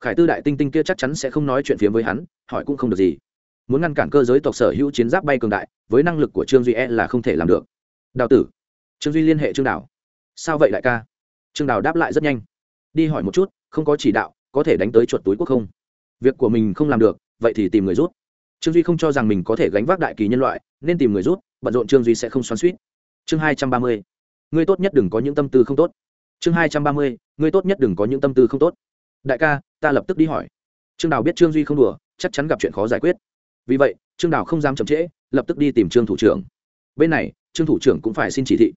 Khải tư đại tinh tinh kia chắc chắn sẽ không nói chuyện phiếm với hắn, hỏi cũng không được gì. Muốn ngăn cản cơ giới tộc sở hữu chiến giáp bay cường đại, với năng lực của trương duy e là không thể làm được. Đào tử. Trương duy liên hệ trương đào. Sao vậy đại ca? Trương đào đáp lại rất nhanh. Đi hỏi một chút, không có chỉ đạo, có thể đánh tới chuột túi quốc không? Việc của mình không làm được, vậy thì tìm người rút. Trương duy không cho rằng mình có thể gánh vác đại kỳ nhân loại, nên tìm người rút, bận rộn trương duy sẽ không xoắn suýt chương hai trăm ba mươi. Ngươi tốt nhất đừng có những tâm tư không tốt. Chương hai trăm ba mươi. Ngươi tốt nhất đừng có những tâm tư không tốt. Đại ca, ta lập tức đi hỏi. Trương đào biết trương duy không đùa, chắc chắn gặp chuyện khó giải quyết. Vì vậy, trương đào không dám chậm trễ, lập tức đi tìm trương thủ trưởng. Bên này, trương thủ trưởng cũng phải xin chỉ thị.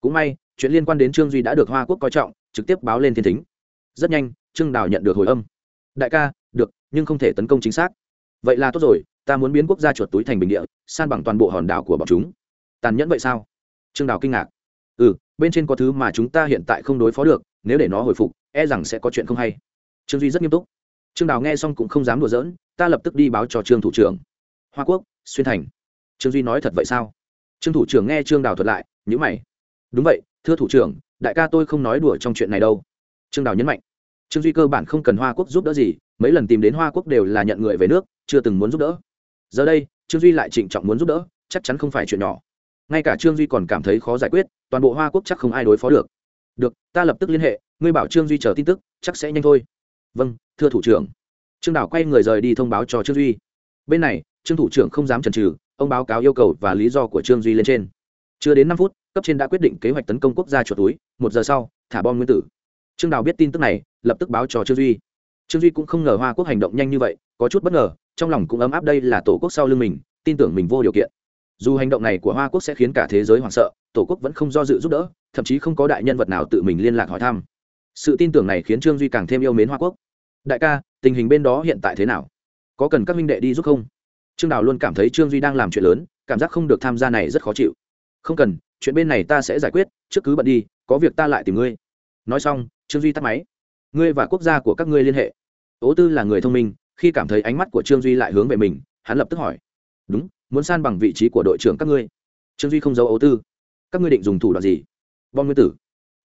Cũng may, chuyện liên quan đến trương duy đã được hoa quốc coi trọng, trực tiếp báo lên thiên thính. Rất nhanh, trương đào nhận được hồi âm. Đại ca nhưng không thể tấn công chính xác. Vậy là tốt rồi, ta muốn biến quốc gia chuột túi thành bình địa, san bằng toàn bộ hòn đảo của bọn chúng. Tàn nhẫn vậy sao? Trương đào kinh ngạc. Ừ bên trên có thứ mà chúng ta hiện tại không đối phó được, nếu để nó hồi phục e rằng sẽ có chuyện không hay. Trương duy rất nghiêm túc. Trương đào nghe xong cũng không dám đùa giỡn, ta lập tức đi báo cho trương thủ trưởng. Hoa quốc, xuyên thành. Trương duy nói thật vậy sao? Trương thủ trưởng nghe trương đào thuật lại nhữ mày. Đúng vậy, thưa thủ trưởng, đại ca tôi không nói đùa trong chuyện này đâu. Trương đào nhấn mạnh. Trương duy cơ bản không cần hoa quốc giúp đỡ gì mấy lần tìm đến hoa quốc đều là nhận người về nước, chưa từng muốn giúp đỡ. Giờ đây, trương duy lại trịnh trọng muốn giúp đỡ, chắc chắn không phải chuyện nhỏ. Ngay cả trương duy còn cảm thấy khó giải quyết, toàn bộ hoa quốc chắc không ai đối phó được. Được, ta lập tức liên hệ, ngươi bảo trương duy chờ tin tức, chắc sẽ nhanh thôi. Vâng thưa thủ trưởng. Trương đảo quay người rời đi thông báo cho trương duy. Bên này, trương thủ trưởng không dám chần trừ ông báo cáo yêu cầu và lý do của trương duy lên trên. Chưa đến năm phút, cấp trên đã quyết định kế hoạch tấn công quốc gia chuột túi, một giờ sau, thả bom nguyên tử. Trương đào biết tin tức này, lập tức báo cho trương duy trương duy cũng không ngờ hoa quốc hành động nhanh như vậy, có chút bất ngờ, trong lòng cũng ấm áp đây là tổ quốc sau lưng mình, tin tưởng mình vô điều kiện. Dù hành động này của hoa quốc sẽ khiến cả thế giới hoảng sợ, tổ quốc vẫn không do dự giúp đỡ, thậm chí không có đại nhân vật nào tự mình liên lạc hỏi thăm. Sự tin tưởng này khiến trương duy càng thêm yêu mến hoa quốc. Đại ca, tình hình bên đó hiện tại thế nào? Có cần các minh đệ đi giúp không? Trương đào luôn cảm thấy trương duy đang làm chuyện lớn, cảm giác không được tham gia này rất khó chịu. Không cần, chuyện bên này ta sẽ giải quyết, trước cứ bận đi, có việc ta lại tìm ngươi. Nói xong, trương duy tắt máy ngươi và quốc gia của các ngươi liên hệ. Ố tư là người thông minh, khi cảm thấy ánh mắt của trương duy lại hướng về mình, hắn lập tức hỏi. Đúng, muốn san bằng vị trí của đội trưởng các ngươi. Trương duy không giấu ố tư. Các ngươi định dùng thủ đoạn gì? Bom nguyên tử.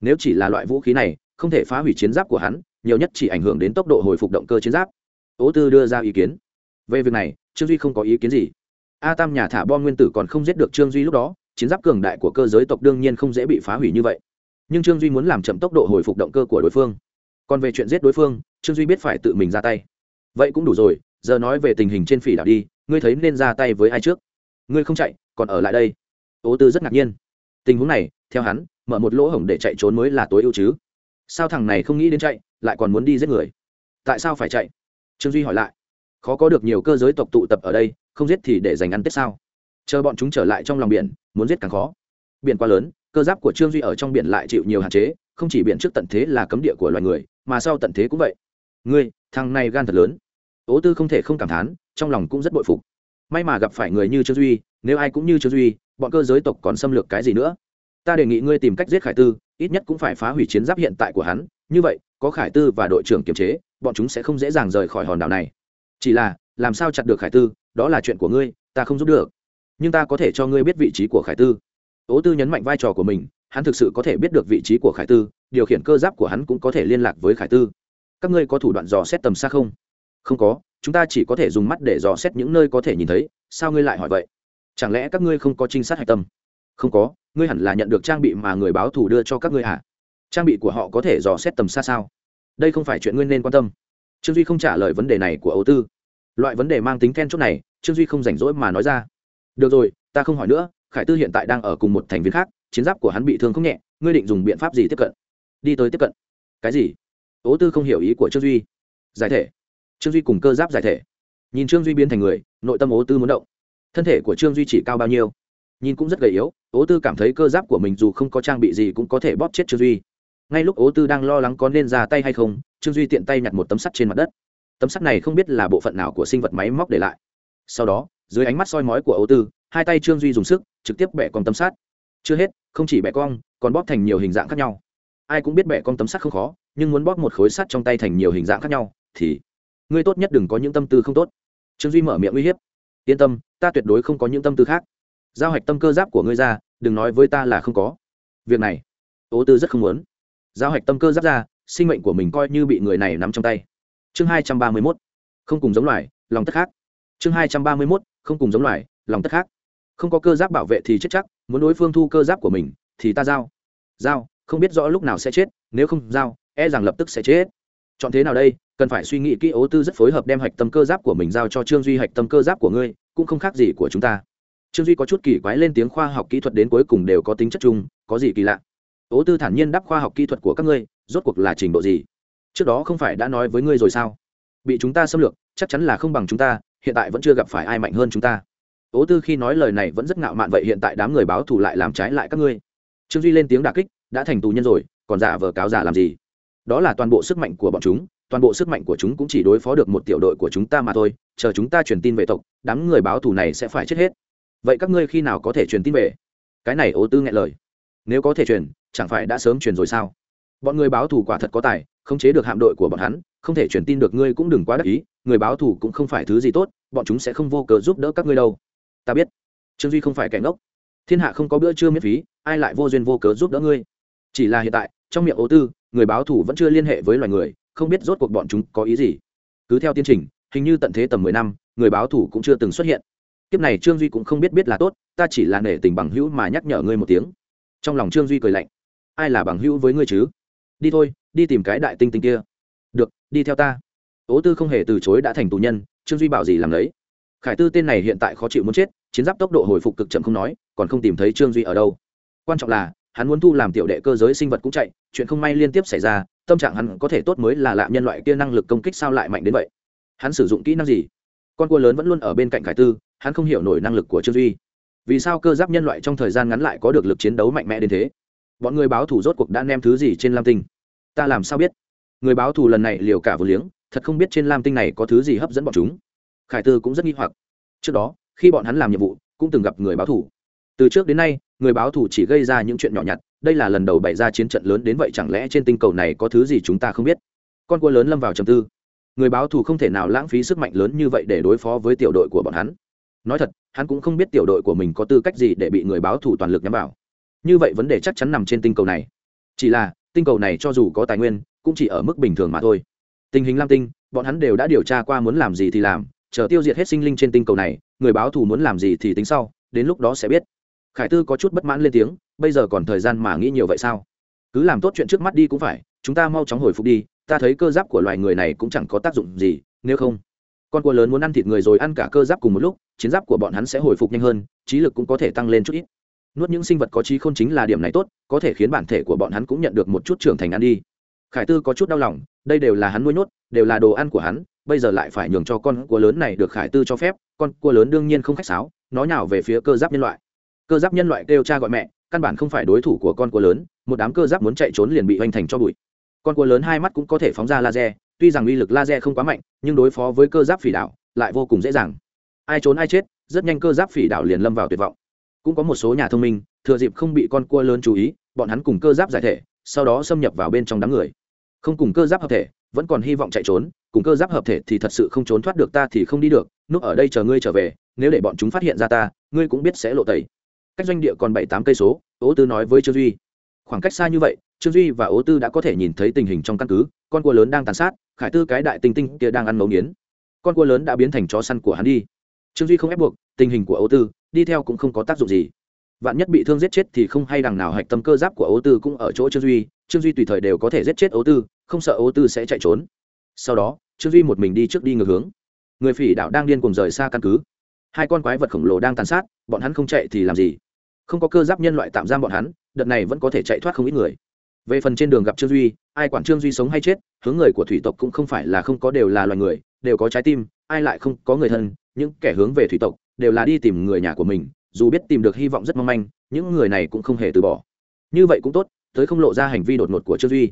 Nếu chỉ là loại vũ khí này, không thể phá hủy chiến giáp của hắn, nhiều nhất chỉ ảnh hưởng đến tốc độ hồi phục động cơ chiến giáp. Ố tư đưa ra ý kiến. Về việc này, trương duy không có ý kiến gì. A tam nhà thả bom nguyên tử còn không giết được trương duy lúc đó, chiến giáp cường đại của cơ giới tộc đương nhiên không dễ bị phá hủy như vậy. Nhưng trương duy muốn làm chậm tốc độ hồi phục động cơ của đối phương còn về chuyện giết đối phương, trương duy biết phải tự mình ra tay. Vậy cũng đủ rồi, giờ nói về tình hình trên phỉ đảo đi, ngươi thấy nên ra tay với ai trước? Ngươi không chạy, còn ở lại đây. Ố tư rất ngạc nhiên. Tình huống này, theo hắn, mở một lỗ hổng để chạy trốn mới là tối ưu chứ. Sao thằng này không nghĩ đến chạy, lại còn muốn đi giết người? Tại sao phải chạy? Trương duy hỏi lại. Khó có được nhiều cơ giới tộc tụ tập ở đây, không giết thì để dành ăn tết sao? Chờ bọn chúng trở lại trong lòng biển, muốn giết càng khó. Biển quá lớn, cơ giáp của trương duy ở trong biển lại chịu nhiều hạn chế không chỉ biển trước tận thế là cấm địa của loài người, mà sau tận thế cũng vậy. Ngươi, thằng này gan thật lớn. Ố tư không thể không cảm thán, trong lòng cũng rất bội phục. May mà gặp phải người như trương duy, nếu ai cũng như trương duy, bọn cơ giới tộc còn xâm lược cái gì nữa? Ta đề nghị ngươi tìm cách giết khải tư, ít nhất cũng phải phá hủy chiến giáp hiện tại của hắn. Như vậy, có khải tư và đội trưởng kiềm chế, bọn chúng sẽ không dễ dàng rời khỏi hòn đảo này. Chỉ là, làm sao chặt được khải tư? Đó là chuyện của ngươi, ta không giúp được. Nhưng ta có thể cho ngươi biết vị trí của khải tư ố tư nhấn mạnh vai trò của mình, hắn thực sự có thể biết được vị trí của khải tư, điều khiển cơ giáp của hắn cũng có thể liên lạc với khải tư. Các ngươi có thủ đoạn dò xét tầm xa không? Không có, chúng ta chỉ có thể dùng mắt để dò xét những nơi có thể nhìn thấy, sao ngươi lại hỏi vậy? Chẳng lẽ các ngươi không có trinh sát hạch tâm? Không có, ngươi hẳn là nhận được trang bị mà người báo thù đưa cho các ngươi hả? Trang bị của họ có thể dò xét tầm xa sao? Đây không phải chuyện ngươi nên quan tâm. Trương duy không trả lời vấn đề này của ấu tư. Loại vấn đề mang tính then chốt này, trương duy không rảnh rỗi mà nói ra. Được rồi, ta không hỏi nữa khải tư hiện tại đang ở cùng một thành viên khác, chiến giáp của hắn bị thương không nhẹ, ngươi định dùng biện pháp gì tiếp cận? Đi tới tiếp cận. Cái gì? Ố tư không hiểu ý của trương duy. Giải thể. Trương duy cùng cơ giáp giải thể. Nhìn trương duy biến thành người, nội tâm ố tư muốn động. Thân thể của trương duy chỉ cao bao nhiêu? Nhìn cũng rất gầy yếu ố tư cảm thấy cơ giáp của mình dù không có trang bị gì cũng có thể bóp chết trương duy. Ngay lúc ố tư đang lo lắng có nên ra tay hay không, trương duy tiện tay nhặt một tấm sắt trên mặt đất. Tấm sắt này không biết là bộ phận nào của sinh vật máy móc để lại. Sau đó, dưới ánh mắt soi mói của ố tư hai tay trương duy dùng sức, trực tiếp bẻ con tấm sắt. Chưa hết, không chỉ bẻ cong còn bóp thành nhiều hình dạng khác nhau. Ai cũng biết bẻ con tấm sắt không khó, nhưng muốn bóp một khối sắt trong tay thành nhiều hình dạng khác nhau, thì ngươi tốt nhất đừng có những tâm tư không tốt. Trương duy mở miệng uy hiếp. Yên tâm, ta tuyệt đối không có những tâm tư khác. Giao hạch tâm cơ giáp của ngươi ra, đừng nói với ta là không có. Việc này ố tư rất không muốn. Giao hạch tâm cơ giáp ra, sinh mệnh của mình coi như bị người này nắm trong tay. Chương hai trăm ba mươi mốt. Không cùng giống loài, lòng tất khác. Chương hai trăm ba mươi mốt, không cùng giống loài, lòng tất khác không có cơ giáp bảo vệ thì chết chắc, muốn đối phương thu cơ giáp của mình thì ta giao. Giao, không biết rõ lúc nào sẽ chết, nếu không giao e rằng lập tức sẽ chết. Chọn thế nào đây? Cần phải suy nghĩ kỹ ố tư rất phối hợp đem hạch tâm cơ giáp của mình giao cho trương duy, hạch tâm cơ giáp của ngươi, cũng không khác gì của chúng ta. Trương duy có chút kỳ quái lên tiếng khoa học kỹ thuật đến cuối cùng đều có tính chất chung, có gì kỳ lạ? Ố tư thản nhiên đáp khoa học kỹ thuật của các ngươi, rốt cuộc là trình độ gì? Trước đó không phải đã nói với ngươi rồi sao? Bị chúng ta xâm lược, chắc chắn là không bằng chúng ta, hiện tại vẫn chưa gặp phải ai mạnh hơn chúng ta ố tư khi nói lời này vẫn rất ngạo mạn vậy hiện tại đám người báo thù lại làm trái lại các ngươi. Trương duy lên tiếng đà kích, đã thành tù nhân rồi, còn giả vờ cáo giả làm gì? Đó là toàn bộ sức mạnh của bọn chúng, toàn bộ sức mạnh của chúng cũng chỉ đối phó được một tiểu đội của chúng ta mà thôi, chờ chúng ta truyền tin về tộc, đám người báo thù này sẽ phải chết hết. Vậy các ngươi khi nào có thể truyền tin về? Cái này ố tư nghe lời. Nếu có thể truyền, chẳng phải đã sớm truyền rồi sao? Bọn người báo thù quả thật có tài không chế được hạm đội của bọn hắn, không thể truyền tin được ngươi cũng đừng quá đắc ý, người báo thù cũng không phải thứ gì tốt, bọn chúng sẽ không vô cớ giúp đỡ các ngươi đâu ta biết. Trương duy không phải kẻ ngốc. Thiên hạ không có bữa trưa miễn phí, ai lại vô duyên vô cớ giúp đỡ ngươi? Chỉ là hiện tại, trong miệng ố tư, người báo thủ vẫn chưa liên hệ với loài người, không biết rốt cuộc bọn chúng có ý gì. Cứ theo tiến trình, hình như tận thế tầm mười năm, người báo thủ cũng chưa từng xuất hiện. Kiếp này trương duy cũng không biết biết là tốt, ta chỉ là nể tình bằng hữu mà nhắc nhở ngươi một tiếng. Trong lòng trương duy cười lạnh. Ai là bằng hữu với ngươi chứ? Đi thôi, đi tìm cái đại tinh tinh kia. Được, đi theo ta. Ố tư không hề từ chối đã thành tù nhân, trương duy bảo gì làm lấy khải tư tên này hiện tại khó chịu muốn chết, chiến giáp tốc độ hồi phục cực chậm không nói, còn không tìm thấy trương duy ở đâu. Quan trọng là, hắn muốn thu làm tiểu đệ cơ giới sinh vật cũng chạy, chuyện không may liên tiếp xảy ra, tâm trạng hắn có thể tốt mới là lạ nhân loại kia năng lực công kích sao lại mạnh đến vậy? Hắn sử dụng kỹ năng gì? Con cua lớn vẫn luôn ở bên cạnh khải tư, hắn không hiểu nổi năng lực của trương duy. Vì sao cơ giáp nhân loại trong thời gian ngắn lại có được lực chiến đấu mạnh mẽ đến thế? Bọn người báo thù rốt cuộc đã nem thứ gì trên lam tinh? Ta làm sao biết? Người báo thù lần này liều cả vừa liếng, thật không biết trên lam tinh này có thứ gì hấp dẫn bọn chúng khải tư cũng rất nghi hoặc. Trước đó, khi bọn hắn làm nhiệm vụ, cũng từng gặp người báo thù. Từ trước đến nay, người báo thù chỉ gây ra những chuyện nhỏ nhặt, đây là lần đầu bày ra chiến trận lớn đến vậy chẳng lẽ trên tinh cầu này có thứ gì chúng ta không biết? Con cua lớn lâm vào trầm tư. Người báo thù không thể nào lãng phí sức mạnh lớn như vậy để đối phó với tiểu đội của bọn hắn. Nói thật, hắn cũng không biết tiểu đội của mình có tư cách gì để bị người báo thù toàn lực nhắm vào. Như vậy vấn đề chắc chắn nằm trên tinh cầu này. Chỉ là, tinh cầu này cho dù có tài nguyên, cũng chỉ ở mức bình thường mà thôi. Tình hình lam tinh, bọn hắn đều đã điều tra qua muốn làm gì thì làm chờ tiêu diệt hết sinh linh trên tinh cầu này, người báo thù muốn làm gì thì tính sau, đến lúc đó sẽ biết. Khải tư có chút bất mãn lên tiếng, bây giờ còn thời gian mà nghĩ nhiều vậy sao? Cứ làm tốt chuyện trước mắt đi cũng phải, chúng ta mau chóng hồi phục đi, ta thấy cơ giáp của loài người này cũng chẳng có tác dụng gì, nếu không, con cua lớn muốn ăn thịt người rồi ăn cả cơ giáp cùng một lúc, chiến giáp của bọn hắn sẽ hồi phục nhanh hơn, trí lực cũng có thể tăng lên chút ít. Nuốt những sinh vật có trí không chính là điểm này tốt, có thể khiến bản thể của bọn hắn cũng nhận được một chút trưởng thành ăn đi. Khải tư có chút đau lòng, đây đều là hắn nuôi nhốt, đều là đồ ăn của hắn bây giờ lại phải nhường cho con cua lớn này được khải tư cho phép, con cua lớn đương nhiên không khách sáo, nó nhào về phía cơ giáp nhân loại. Cơ giáp nhân loại kêu cha gọi mẹ, căn bản không phải đối thủ của con cua lớn, một đám cơ giáp muốn chạy trốn liền bị hoành thành cho bụi. Con cua lớn hai mắt cũng có thể phóng ra laser, tuy rằng uy lực laser không quá mạnh, nhưng đối phó với cơ giáp phỉ đảo lại vô cùng dễ dàng. Ai trốn ai chết, rất nhanh cơ giáp phỉ đảo liền lâm vào tuyệt vọng. Cũng có một số nhà thông minh, thừa dịp không bị con cua lớn chú ý, bọn hắn cùng cơ giáp giải thể, sau đó xâm nhập vào bên trong đám người. Không cùng cơ giáp hợp thể, vẫn còn hy vọng chạy trốn cùng cơ giáp hợp thể thì thật sự không trốn thoát được ta thì không đi được, núp ở đây chờ ngươi trở về, nếu để bọn chúng phát hiện ra ta, ngươi cũng biết sẽ lộ tẩy. Cách doanh địa còn bảy tám cây số, ố tư nói với trương duy. Khoảng cách xa như vậy, trương duy và ố tư đã có thể nhìn thấy tình hình trong căn cứ, con cua lớn đang tàn sát, khải tư cái đại tinh tinh kia đang ăn mấu nghiến. Con cua lớn đã biến thành chó săn của hắn đi. Trương duy không ép buộc, tình hình của ố tư đi theo cũng không có tác dụng gì. Vạn nhất bị thương giết chết thì không hay đằng nào hạch tâm cơ giáp của ố tư cũng ở chỗ trương duy trương duy tùy thời đều có thể giết chết ố tư, không sợ ố tư sẽ chạy trốn. Sau đó trương duy một mình đi trước đi ngược hướng người phỉ đạo đang điên cùng rời xa căn cứ hai con quái vật khổng lồ đang tàn sát bọn hắn không chạy thì làm gì không có cơ giáp nhân loại tạm giam bọn hắn đợt này vẫn có thể chạy thoát không ít người về phần trên đường gặp trương duy ai quản trương duy sống hay chết hướng người của thủy tộc cũng không phải là không có đều là loài người đều có trái tim ai lại không có người thân những kẻ hướng về thủy tộc đều là đi tìm người nhà của mình dù biết tìm được hy vọng rất mong manh những người này cũng không hề từ bỏ như vậy cũng tốt tới không lộ ra hành vi đột ngột của trương duy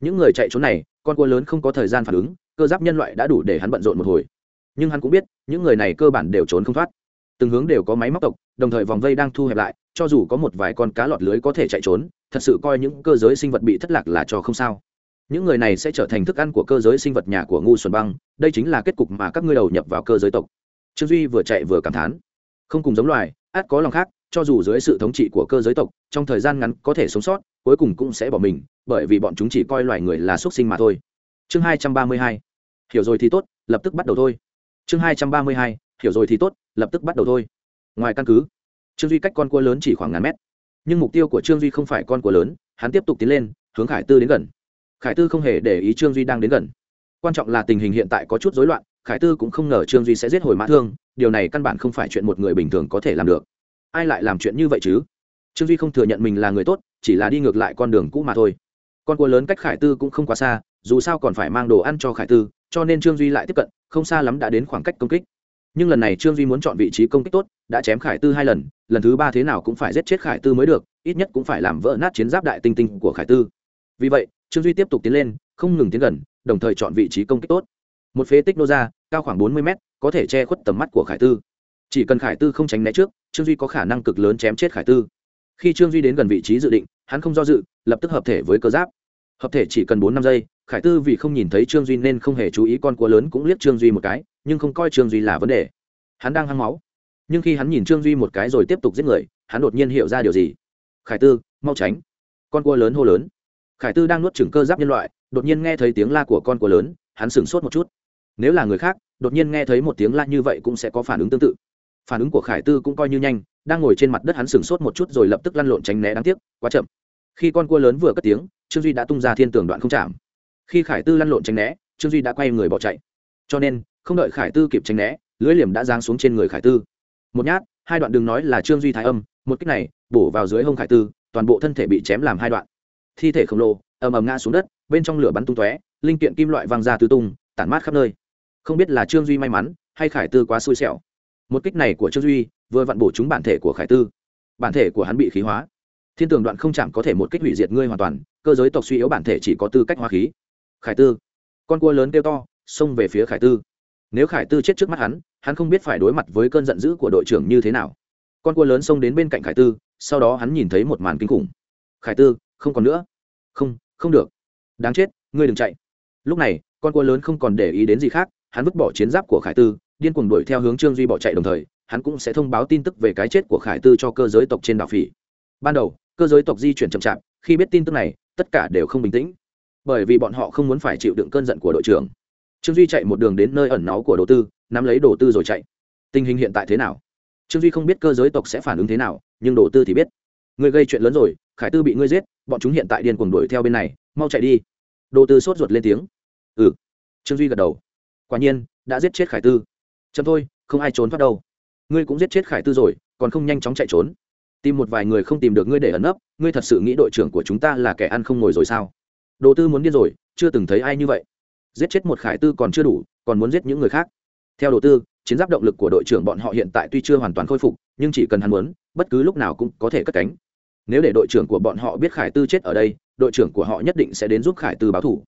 những người chạy trốn này con cua lớn không có thời gian phản ứng cơ giáp nhân loại đã đủ để hắn bận rộn một hồi. Nhưng hắn cũng biết, những người này cơ bản đều trốn không thoát. Từng hướng đều có máy móc tộc, đồng thời vòng vây đang thu hẹp lại, cho dù có một vài con cá lọt lưới có thể chạy trốn, thật sự coi những cơ giới sinh vật bị thất lạc là cho không sao. Những người này sẽ trở thành thức ăn của cơ giới sinh vật nhà của ngu xuân băng, đây chính là kết cục mà các ngươi đầu nhập vào cơ giới tộc. Trương duy vừa chạy vừa cảm thán. Không cùng giống loài, át có lòng khác, cho dù dưới sự thống trị của cơ giới tộc, trong thời gian ngắn có thể sống sót, cuối cùng cũng sẽ bỏ mình, bởi vì bọn chúng chỉ coi loài người là xuất sinh mà thôi. Chương hai trăm ba mươi hai hiểu rồi thì tốt, lập tức bắt đầu thôi. Chương hai trăm ba mươi hai, hiểu rồi thì tốt, lập tức bắt đầu thôi. Ngoài căn cứ, trương duy cách con cua lớn chỉ khoảng ngàn mét. Nhưng mục tiêu của trương duy không phải con cua lớn, hắn tiếp tục tiến lên, hướng khải tư đến gần. Khải tư không hề để ý trương duy đang đến gần. Quan trọng là tình hình hiện tại có chút rối loạn, khải tư cũng không ngờ trương duy sẽ giết hồi mã thương, điều này căn bản không phải chuyện một người bình thường có thể làm được. Ai lại làm chuyện như vậy chứ? Trương duy không thừa nhận mình là người tốt, chỉ là đi ngược lại con đường cũ mà thôi. Con cua lớn cách khải tư cũng không quá xa, dù sao còn phải mang đồ ăn cho khải tư cho nên trương duy lại tiếp cận, không xa lắm đã đến khoảng cách công kích. Nhưng lần này trương duy muốn chọn vị trí công kích tốt, đã chém khải tư hai lần lần thứ ba thế nào cũng phải giết chết khải tư mới được, ít nhất cũng phải làm vỡ nát chiến giáp đại tinh tinh của khải tư. Vì vậy, trương duy tiếp tục tiến lên, không ngừng tiến gần, đồng thời chọn vị trí công kích tốt. Một phế tích nô ra, cao khoảng bốn mươi mét, có thể che khuất tầm mắt của khải tư. Chỉ cần khải tư không tránh né trước, trương duy có khả năng cực lớn chém chết khải tư. Khi trương duy đến gần vị trí dự định, hắn không do dự, lập tức hợp thể với cơ giáp. Hợp thể chỉ cần bốn năm giây khải tư vì không nhìn thấy trương duy nên không hề chú ý con cua lớn cũng liếc trương duy một cái, nhưng không coi trương duy là vấn đề. Hắn đang hăng máu. Nhưng khi hắn nhìn trương duy một cái rồi tiếp tục giết người, hắn đột nhiên hiểu ra điều gì. Khải tư, mau tránh. Con cua lớn hô lớn. Khải tư đang nuốt chừng cơ giáp nhân loại, đột nhiên nghe thấy tiếng la của con cua lớn, hắn sửng sốt một chút. Nếu là người khác, đột nhiên nghe thấy một tiếng la như vậy cũng sẽ có phản ứng tương tự. Phản ứng của khải tư cũng coi như nhanh, đang ngồi trên mặt đất hắn sửng sốt một chút rồi lập tức lăn lộn tránh né đáng tiếc, quá chậm. Khi con cua lớn vừa cất tiếng, trương duy đã tung ra thiên tường đoạn không chạm khi khải tư lăn lộn tránh né, trương duy đã quay người bỏ chạy. Cho nên, không đợi khải tư kịp tránh né lưỡi liềm đã giáng xuống trên người khải tư. Một nhát, hai đoạn đừng nói là trương duy thái âm, một cách này, bổ vào dưới hông khải tư, toàn bộ thân thể bị chém làm hai đoạn. Thi thể khổng lồ, ầm ầm ngã xuống đất, bên trong lửa bắn tung tóe, linh kiện kim loại văng ra tứ tung, tản mát khắp nơi. Không biết là trương duy may mắn, hay khải tư quá xui xẻo. Một kích này của trương duy, vừa vặn bổ trúng bản thể của khải tư. Bản thể của hắn bị khí hóa. Thiên tường đoạn không chạm có thể một kích hủy diệt ngươi hoàn toàn, cơ giới tộc suy yếu bản thể chỉ có tư cách hóa khí khải tư. Con cua lớn kêu to, xông về phía khải tư. Nếu khải tư chết trước mắt hắn hắn không biết phải đối mặt với cơn giận dữ của đội trưởng như thế nào. Con cua lớn xông đến bên cạnh khải tư, sau đó hắn nhìn thấy một màn kinh khủng. Khải tư, không còn nữa. Không không được. Đáng chết, ngươi đừng chạy. Lúc này, con cua lớn không còn để ý đến gì khác, hắn vứt bỏ chiến giáp của khải tư, điên cuồng đuổi theo hướng trương duy bỏ chạy đồng thời, hắn cũng sẽ thông báo tin tức về cái chết của khải tư cho cơ giới tộc trên đảo phỉ. Ban đầu, cơ giới tộc di chuyển chậm chạp, khi biết tin tức này, tất cả đều không bình tĩnh bởi vì bọn họ không muốn phải chịu đựng cơn giận của đội trưởng. Trương duy chạy một đường đến nơi ẩn náu của đồ tư, nắm lấy đồ tư rồi chạy. Tình hình hiện tại thế nào? Trương duy không biết cơ giới tộc sẽ phản ứng thế nào, nhưng đồ tư thì biết. Người gây chuyện lớn rồi, khải tư bị ngươi giết, bọn chúng hiện tại điên cuồng đuổi theo bên này, mau chạy đi. Đồ tư sốt ruột lên tiếng. Ừ. Trương duy gật đầu. Quả nhiên, đã giết chết khải tư. Chấm thôi, không ai trốn thoát đâu. Ngươi cũng giết chết khải tư rồi, còn không nhanh chóng chạy trốn. Tìm một vài người không tìm được ngươi để ẩn nấp, ngươi thật sự nghĩ đội trưởng của chúng ta là kẻ ăn không ngồi rồi sao? Đồ tư muốn điên rồi, chưa từng thấy ai như vậy. Giết chết một khải tư còn chưa đủ, còn muốn giết những người khác. Theo đồ tư, chiến giáp động lực của đội trưởng bọn họ hiện tại tuy chưa hoàn toàn khôi phục, nhưng chỉ cần hắn muốn, bất cứ lúc nào cũng có thể cất cánh. Nếu để đội trưởng của bọn họ biết khải tư chết ở đây, đội trưởng của họ nhất định sẽ đến giúp khải tư báo thủ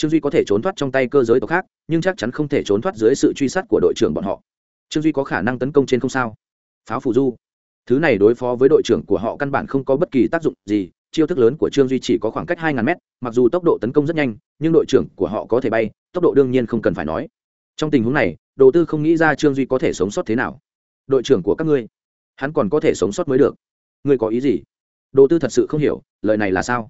trương duy có thể trốn thoát trong tay cơ giới tộc khác, nhưng chắc chắn không thể trốn thoát dưới sự truy sát của đội trưởng bọn họ. Trương duy có khả năng tấn công trên không sao. Pháo phù du. Thứ này đối phó với đội trưởng của họ căn bản không có bất kỳ tác dụng gì chiêu thức lớn của trương duy chỉ có khoảng cách hai ngàn mét, mặc dù tốc độ tấn công rất nhanh, nhưng đội trưởng của họ có thể bay, tốc độ đương nhiên không cần phải nói. Trong tình huống này, đồ tư không nghĩ ra trương duy có thể sống sót thế nào. Đội trưởng của các ngươi, hắn còn có thể sống sót mới được. Ngươi có ý gì? Đồ tư thật sự không hiểu, lời này là sao?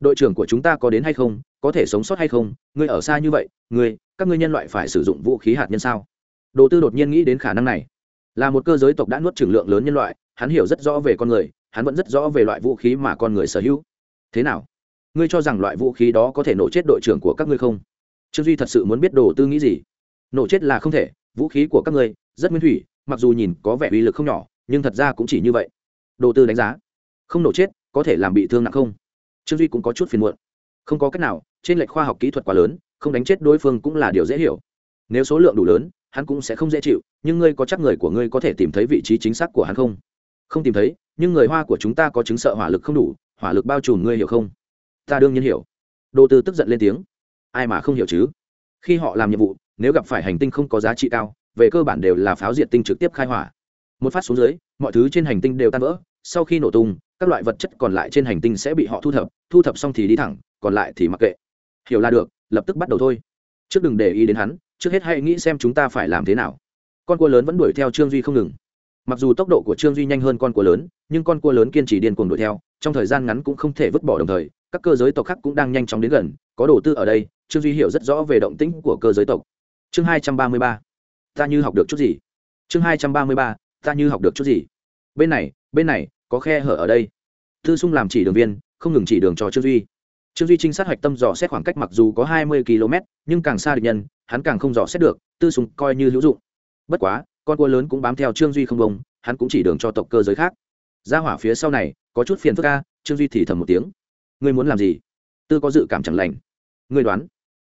Đội trưởng của chúng ta có đến hay không, có thể sống sót hay không? Ngươi ở xa như vậy, ngươi, các ngươi nhân loại phải sử dụng vũ khí hạt nhân sao? Đồ tư đột nhiên nghĩ đến khả năng này. Là một cơ giới tộc đã nuốt trừng lượng lớn nhân loại, hắn hiểu rất rõ về con người hắn vẫn rất rõ về loại vũ khí mà con người sở hữu. Thế nào? Ngươi cho rằng loại vũ khí đó có thể nổ chết đội trưởng của các ngươi không? Trương duy thật sự muốn biết đồ tư nghĩ gì? Nổ chết là không thể, vũ khí của các ngươi rất nguyên thủy, mặc dù nhìn có vẻ uy lực không nhỏ, nhưng thật ra cũng chỉ như vậy. Đồ tư đánh giá. Không nổ chết, có thể làm bị thương nặng không? Trương duy cũng có chút phiền muộn. Không có cách nào, trên lệch khoa học kỹ thuật quá lớn, không đánh chết đối phương cũng là điều dễ hiểu. Nếu số lượng đủ lớn, hắn cũng sẽ không dễ chịu, nhưng ngươi có chắc người của ngươi có thể tìm thấy vị trí chính xác của hắn không? Không tìm thấy nhưng người hoa của chúng ta có chứng sợ hỏa lực không đủ, hỏa lực bao trùm ngươi hiểu không? Ta đương nhiên hiểu. Đô tư tức giận lên tiếng. Ai mà không hiểu chứ? Khi họ làm nhiệm vụ, nếu gặp phải hành tinh không có giá trị cao, về cơ bản đều là pháo diệt tinh trực tiếp khai hỏa. Một phát xuống dưới, mọi thứ trên hành tinh đều tan vỡ. Sau khi nổ tung, các loại vật chất còn lại trên hành tinh sẽ bị họ thu thập thu thập xong thì đi thẳng, còn lại thì mặc kệ. Hiểu là được, lập tức bắt đầu thôi. Trước đừng để ý đến hắn, trước hết hãy nghĩ xem chúng ta phải làm thế nào. Con cua lớn vẫn đuổi theo trương duy không ngừng. Mặc dù tốc độ của trương duy nhanh hơn con cua lớn nhưng con cua lớn kiên trì điên cuồng đuổi theo, trong thời gian ngắn cũng không thể vứt bỏ đồng thời, các cơ giới tộc khác cũng đang nhanh chóng đến gần, có đầu tư ở đây, trương duy hiểu rất rõ về động tĩnh của cơ giới tộc. Chương hai trăm ba mươi ba, ta như học được chút gì? Chương hai trăm ba mươi ba, ta như học được chút gì? Bên này bên này, có khe hở ở đây. Thư sung làm chỉ đường viên, không ngừng chỉ đường cho trương duy. Trương duy trinh sát hoạch tâm dò xét khoảng cách mặc dù có hai mươi km nhưng càng xa địch nhân, hắn càng không dò xét được, tư sung coi như hữu dụng. Bất quá, con cua lớn cũng bám theo trương duy không bông hắn cũng chỉ đường cho tộc cơ giới khác ra hỏa phía sau này, có chút phiền phức ca trương duy thì thầm một tiếng. Ngươi muốn làm gì? Tư có dự cảm chẳng lành. Ngươi đoán.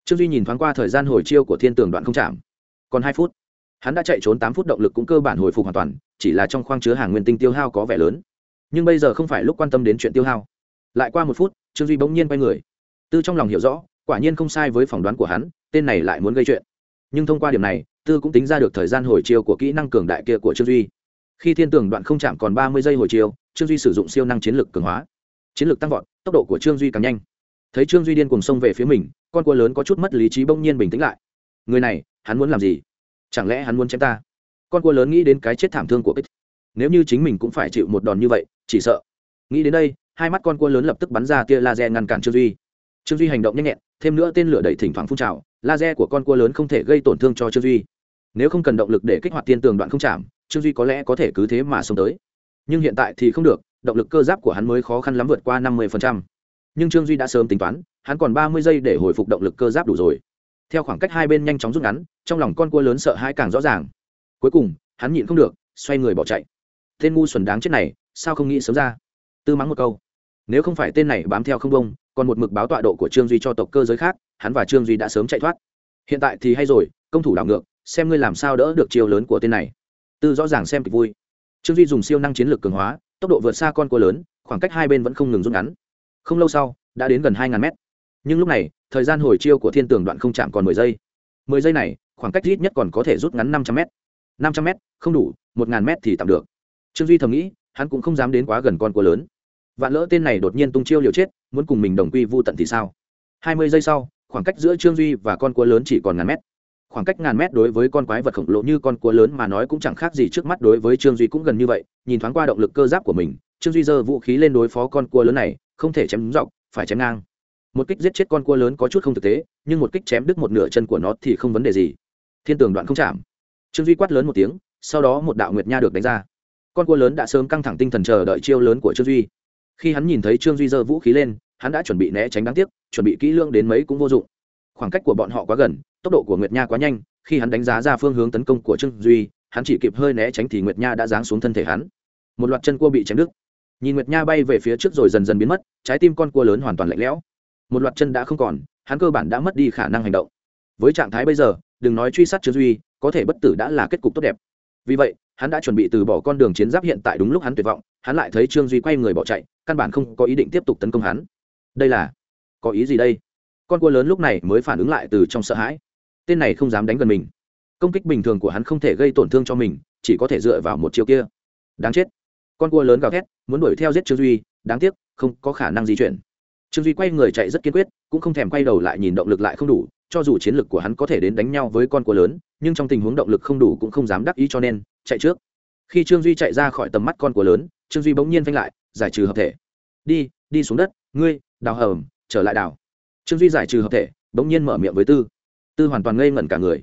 Trương duy nhìn thoáng qua thời gian hồi chiêu của thiên tường đoạn không chạm. Còn hai phút. Hắn đã chạy trốn tám phút động lực cũng cơ bản hồi phục hoàn toàn, chỉ là trong khoang chứa hàng nguyên tinh tiêu hao có vẻ lớn. Nhưng bây giờ không phải lúc quan tâm đến chuyện tiêu hao. Lại qua một phút, trương duy bỗng nhiên quay người. Tư trong lòng hiểu rõ, quả nhiên không sai với phỏng đoán của hắn, tên này lại muốn gây chuyện. Nhưng thông qua điểm này, tư cũng tính ra được thời gian hồi chiêu của kỹ năng cường đại kia của trương duy khi thiên tường đoạn không chạm còn ba mươi giây hồi chiều, trương duy sử dụng siêu năng chiến lược cường hóa. Chiến lược tăng vọt tốc độ của trương duy càng nhanh. Thấy trương duy điên cùng xông về phía mình con cua lớn có chút mất lý trí bỗng nhiên bình tĩnh lại. Người này hắn muốn làm gì? Chẳng lẽ hắn muốn chém ta? Con cua lớn nghĩ đến cái chết thảm thương của kích. Nếu như chính mình cũng phải chịu một đòn như vậy chỉ sợ. Nghĩ đến đây hai mắt con cua lớn lập tức bắn ra tia laser ngăn cản trương duy. Trương duy hành động nhanh nhẹn thêm nữa tên lửa đẩy thỉnh thoảng phun trào laser của con cua lớn không thể gây tổn thương cho trương duy. Nếu không cần động lực để kích hoạt tiên tường đoạn không chạm trương duy có lẽ có thể cứ thế mà xông tới. Nhưng hiện tại thì không được, động lực cơ giáp của hắn mới khó khăn lắm vượt qua năm mươi nhưng trương duy đã sớm tính toán, hắn còn ba mươi giây để hồi phục động lực cơ giáp đủ rồi. Theo khoảng cách hai bên nhanh chóng rút ngắn, trong lòng con cua lớn sợ hãi càng rõ ràng. Cuối cùng, hắn nhịn không được, xoay người bỏ chạy. Tên ngu xuẩn đáng chết này, sao không nghĩ sớm ra? Tư mắng một câu. Nếu không phải tên này bám theo không bông, còn một mực báo tọa độ của trương duy cho tộc cơ giới khác, hắn và trương duy đã sớm chạy thoát. Hiện tại thì hay rồi, công thủ đảo ngược, xem ngươi làm sao đỡ được chiều lớn của tên này tư rõ ràng xem kịch vui. Trương duy dùng siêu năng chiến lược cường hóa, tốc độ vượt xa con cua lớn, khoảng cách hai bên vẫn không ngừng rút ngắn. Không lâu sau, đã đến gần hai ngàn mét. Nhưng lúc này, thời gian hồi chiêu của thiên tường đoạn không chạm còn mười giây. Mười giây này, khoảng cách ít nhất còn có thể rút ngắn năm trăm m năm trăm m không đủ, một ngàn m thì tạm được. Trương duy thầm nghĩ, hắn cũng không dám đến quá gần con cua lớn. Vạn lỡ tên này đột nhiên tung chiêu liều chết, muốn cùng mình đồng quy vô tận thì sao? Hai mươi giây sau, khoảng cách giữa trương duy và con cua lớn chỉ còn ngàn mét khoảng cách ngàn mét đối với con quái vật khổng lồ như con cua lớn mà nói cũng chẳng khác gì trước mắt đối với trương duy cũng gần như vậy, nhìn thoáng qua động lực cơ giáp của mình, trương duy giơ vũ khí lên đối phó con cua lớn này, không thể chém dọc, phải chém ngang. Một kích giết chết con cua lớn có chút không thực tế, nhưng một kích chém đứt một nửa chân của nó thì không vấn đề gì. Thiên tường đoạn không chạm. Trương duy quát lớn một tiếng, sau đó một đạo nguyệt nha được đánh ra. Con cua lớn đã sớm căng thẳng tinh thần chờ đợi chiêu lớn của trương duy. Khi hắn nhìn thấy trương duy giơ vũ khí lên, hắn đã chuẩn bị né tránh đáng tiếc, chuẩn bị kỹ lưỡng đến mấy cũng vô dụng khoảng cách của bọn họ quá gần, tốc độ của nguyệt nha quá nhanh, khi hắn đánh giá ra phương hướng tấn công của trương duy, hắn chỉ kịp hơi né tránh thì nguyệt nha đã giáng xuống thân thể hắn. Một loạt chân cua bị chém đứt. Nhìn nguyệt nha bay về phía trước rồi dần dần biến mất, trái tim con cua lớn hoàn toàn lạnh lẽo. Một loạt chân đã không còn, hắn cơ bản đã mất đi khả năng hành động. Với trạng thái bây giờ, đừng nói truy sát trương duy, có thể bất tử đã là kết cục tốt đẹp. Vì vậy, hắn đã chuẩn bị từ bỏ con đường chiến giáp hiện tại đúng lúc hắn tuyệt vọng, hắn lại thấy trương duy quay người bỏ chạy, căn bản không có ý định tiếp tục tấn công hắn. Đây là, có ý gì đây? Con cua lớn lúc này mới phản ứng lại từ trong sợ hãi. Tên này không dám đánh gần mình. Công kích bình thường của hắn không thể gây tổn thương cho mình, chỉ có thể dựa vào một chiều kia. Đáng chết. Con cua lớn gào thét, muốn đuổi theo giết trương duy, đáng tiếc, không có khả năng di chuyển. Trương duy quay người chạy rất kiên quyết, cũng không thèm quay đầu lại nhìn động lực lại không đủ, cho dù chiến lực của hắn có thể đến đánh nhau với con cua lớn, nhưng trong tình huống động lực không đủ cũng không dám đắc ý cho nên, chạy trước. Khi trương duy chạy ra khỏi tầm mắt con cua lớn, trương duy bỗng nhiên phanh lại, giải trừ hợp thể. Đi đi xuống đất, ngươi, đào hầm, trở lại đào trương duy giải trừ hợp thể, bỗng nhiên mở miệng với tư. Tư hoàn toàn ngây ngẩn cả người.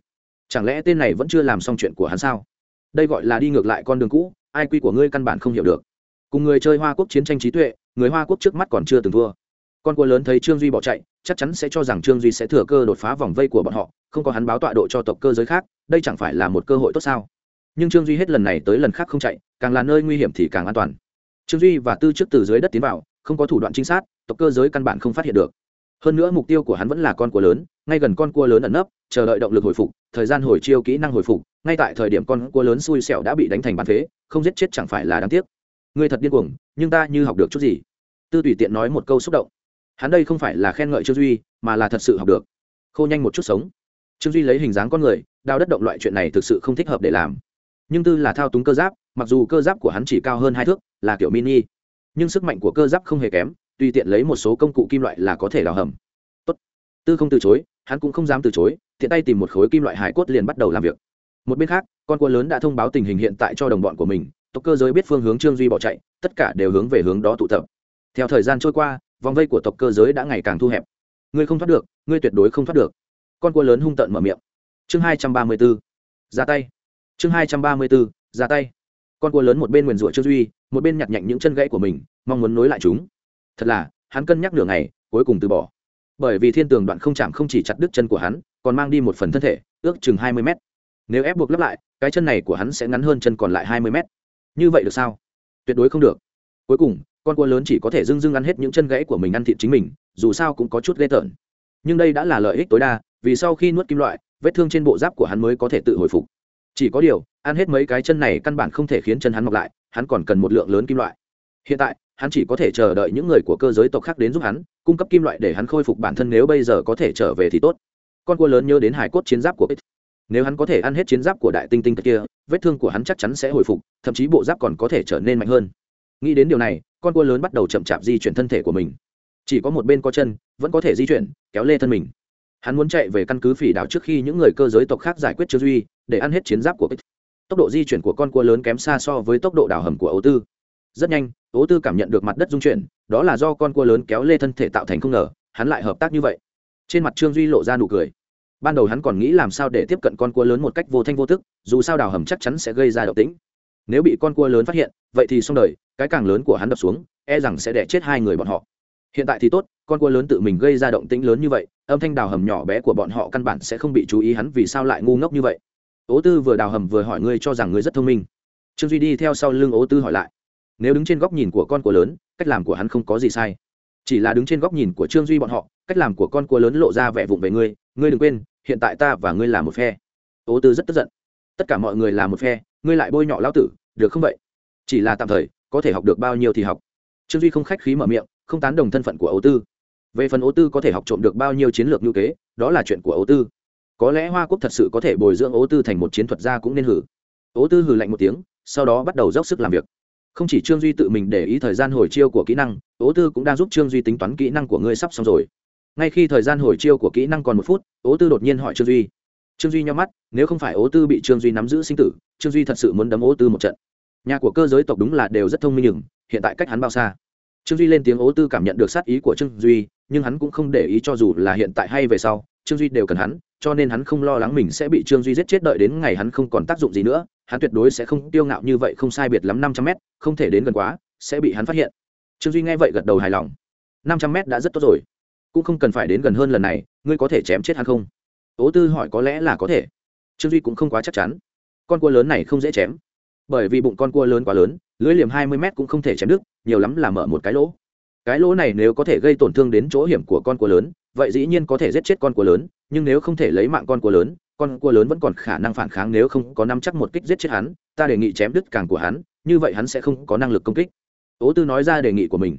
Chẳng lẽ tên này vẫn chưa làm xong chuyện của hắn sao? Đây gọi là đi ngược lại con đường cũ, ai quy của ngươi căn bản không hiểu được. Cùng người chơi hoa quốc chiến tranh trí tuệ, người hoa quốc trước mắt còn chưa từng thua. Con cua lớn thấy trương duy bỏ chạy, chắc chắn sẽ cho rằng trương duy sẽ thừa cơ đột phá vòng vây của bọn họ, không có hắn báo tọa độ cho tộc cơ giới khác, đây chẳng phải là một cơ hội tốt sao? Nhưng trương duy hết lần này tới lần khác không chạy, càng là nơi nguy hiểm thì càng an toàn. Trương duy và tư trước từ dưới đất tiến vào, không có thủ đoạn trinh sát, tộc cơ giới căn bản không phát hiện được hơn nữa mục tiêu của hắn vẫn là con cua lớn, ngay gần con cua lớn ẩn nấp, chờ đợi động lực hồi phục, thời gian hồi chiêu kỹ năng hồi phục, ngay tại thời điểm con cua lớn xui xẻo đã bị đánh thành bàn phế, không giết chết chẳng phải là đáng tiếc. Ngươi thật điên cuồng, nhưng ta như học được chút gì? Tư tùy tiện nói một câu xúc động. Hắn đây không phải là khen ngợi trương duy, mà là thật sự học được. Khô nhanh một chút sống. Trương duy lấy hình dáng con người, đào đất động loại chuyện này thực sự không thích hợp để làm. Nhưng tư là thao túng cơ giáp, mặc dù cơ giáp của hắn chỉ cao hơn hai thước, là kiểu mini, nhưng sức mạnh của cơ giáp không hề kém tùy tiện lấy một số công cụ kim loại là có thể đào hầm. Tốt. tư không từ chối, hắn cũng không dám từ chối thiện tay tìm một khối kim loại hải cốt liền bắt đầu làm việc. Một bên khác, con cua lớn đã thông báo tình hình hiện tại cho đồng bọn của mình, tộc cơ giới biết phương hướng trương duy bỏ chạy, tất cả đều hướng về hướng đó tụ tập. Theo thời gian trôi qua, vòng vây của tộc cơ giới đã ngày càng thu hẹp. Ngươi không thoát được, ngươi tuyệt đối không thoát được. Con cua lớn hung tợn mở miệng. Chương hai trăm ba mươi b ố ra tay. Chương hai trăm ba mươi b ố ra tay. Con cua lớn một bên nguyền rủa trương duy, một bên nhặt nhạnh những chân gãy của mình, mong muốn nối lại chúng thật là, hắn cân nhắc nửa ngày, cuối cùng từ bỏ. Bởi vì thiên tường đoạn không chạm không chỉ chặt đứt chân của hắn, còn mang đi một phần thân thể, ước chừng hai mươi mét. Nếu ép buộc lắp lại, cái chân này của hắn sẽ ngắn hơn chân còn lại hai mươi mét. Như vậy được sao? Tuyệt đối không được. Cuối cùng, con cua lớn chỉ có thể dưng dưng ăn hết những chân gãy của mình ăn thịt chính mình, dù sao cũng có chút ghê tởn. Nhưng đây đã là lợi ích tối đa, vì sau khi nuốt kim loại, vết thương trên bộ giáp của hắn mới có thể tự hồi phục. Chỉ có điều, ăn hết mấy cái chân này căn bản không thể khiến chân hắn mọc lại, hắn còn cần một lượng lớn kim loại. Hiện tại hắn chỉ có thể chờ đợi những người của cơ giới tộc khác đến giúp hắn, cung cấp kim loại để hắn khôi phục bản thân nếu bây giờ có thể trở về thì tốt. Con cua lớn nhớ đến hải cốt chiến giáp của ít nếu hắn có thể ăn hết chiến giáp của đại tinh tinh kia, vết thương của hắn chắc chắn sẽ hồi phục, thậm chí bộ giáp còn có thể trở nên mạnh hơn. Nghĩ đến điều này, con cua lớn bắt đầu chậm chạp di chuyển thân thể của mình. Chỉ có một bên có chân, vẫn có thể di chuyển, kéo lê thân mình. Hắn muốn chạy về căn cứ phỉ đảo trước khi những người cơ giới tộc khác giải quyết Chư duy, để ăn hết chiến giáp của kích tốc độ di chuyển của con cua lớn kém xa so với tốc độ đào hầm của ấu tư rất nhanh, ố tư cảm nhận được mặt đất dung chuyển, đó là do con cua lớn kéo lê thân thể tạo thành không ngờ, hắn lại hợp tác như vậy. Trên mặt trương duy lộ ra nụ cười. Ban đầu hắn còn nghĩ làm sao để tiếp cận con cua lớn một cách vô thanh vô tức, dù sao đào hầm chắc chắn sẽ gây ra động tĩnh. Nếu bị con cua lớn phát hiện, vậy thì xong đời, cái càng lớn của hắn đập xuống e rằng sẽ đẻ chết hai người bọn họ. Hiện tại thì tốt, con cua lớn tự mình gây ra động tĩnh lớn như vậy, âm thanh đào hầm nhỏ bé của bọn họ căn bản sẽ không bị chú ý hắn vì sao lại ngu ngốc như vậy. Ố tư vừa đào hầm vừa hỏi ngươi cho rằng ngươi rất thông minh. Trương duy đi theo sau lưng ố tư hỏi lại nếu đứng trên góc nhìn của con của lớn, cách làm của hắn không có gì sai. Chỉ là đứng trên góc nhìn của trương duy bọn họ, cách làm của con cua lớn lộ ra vẻ vụng về ngươi ngươi đừng quên, hiện tại ta và ngươi là một phe. Ố tư rất tức giận. Tất cả mọi người là một phe, ngươi lại bôi nhọ lão tử, được không vậy? Chỉ là tạm thời, có thể học được bao nhiêu thì học. Trương duy không khách khí mở miệng, không tán đồng thân phận của ấu tư. Về phần ấu tư có thể học trộm được bao nhiêu chiến lược ngữ kế, đó là chuyện của ấu tư. Có lẽ hoa quốc thật sự có thể bồi dưỡng ấu tư thành một chiến thuật gia cũng nên hử. Ấu tư hử lạnh một tiếng, sau đó bắt đầu dốc sức làm việc không chỉ trương duy tự mình để ý thời gian hồi chiêu của kỹ năng, ố tư cũng đang giúp trương duy tính toán kỹ năng của ngươi sắp xong rồi. Ngay khi thời gian hồi chiêu của kỹ năng còn một phút, ố tư đột nhiên hỏi trương duy. Trương duy nhau mắt, nếu không phải ố tư bị trương duy nắm giữ sinh tử, trương duy thật sự muốn đấm ố tư một trận. Nhà của cơ giới tộc đúng là đều rất thông minh nhưng hiện tại cách hắn bao xa. Trương duy lên tiếng ố tư cảm nhận được sát ý của trương duy, nhưng hắn cũng không để ý cho dù là hiện tại hay về sau, trương duy đều cần hắn cho nên hắn không lo lắng mình sẽ bị trương duy giết chết đợi đến ngày hắn không còn tác dụng gì nữa, hắn tuyệt đối sẽ không tiêu ngạo như vậy, không sai biệt lắm năm trăm mét, không thể đến gần quá, sẽ bị hắn phát hiện. Trương duy nghe vậy gật đầu hài lòng. Năm trăm mét đã rất tốt rồi. Cũng không cần phải đến gần hơn lần này, ngươi có thể chém chết hắn không? Ố tư hỏi có lẽ là có thể. Trương duy cũng không quá chắc chắn. Con cua lớn này không dễ chém. Bởi vì bụng con cua lớn quá lớn, lưới liềm hai mươi mét cũng không thể chém đứt, nhiều lắm là mở một cái lỗ. Cái lỗ này nếu có thể gây tổn thương đến chỗ hiểm của con cua lớn vậy dĩ nhiên có thể giết chết con cua lớn, nhưng nếu không thể lấy mạng con cua lớn, con cua lớn vẫn còn khả năng phản kháng nếu không có năm chắc một kích giết chết hắn, ta đề nghị chém đứt càng của hắn, như vậy hắn sẽ không có năng lực công kích. Ố tư nói ra đề nghị của mình.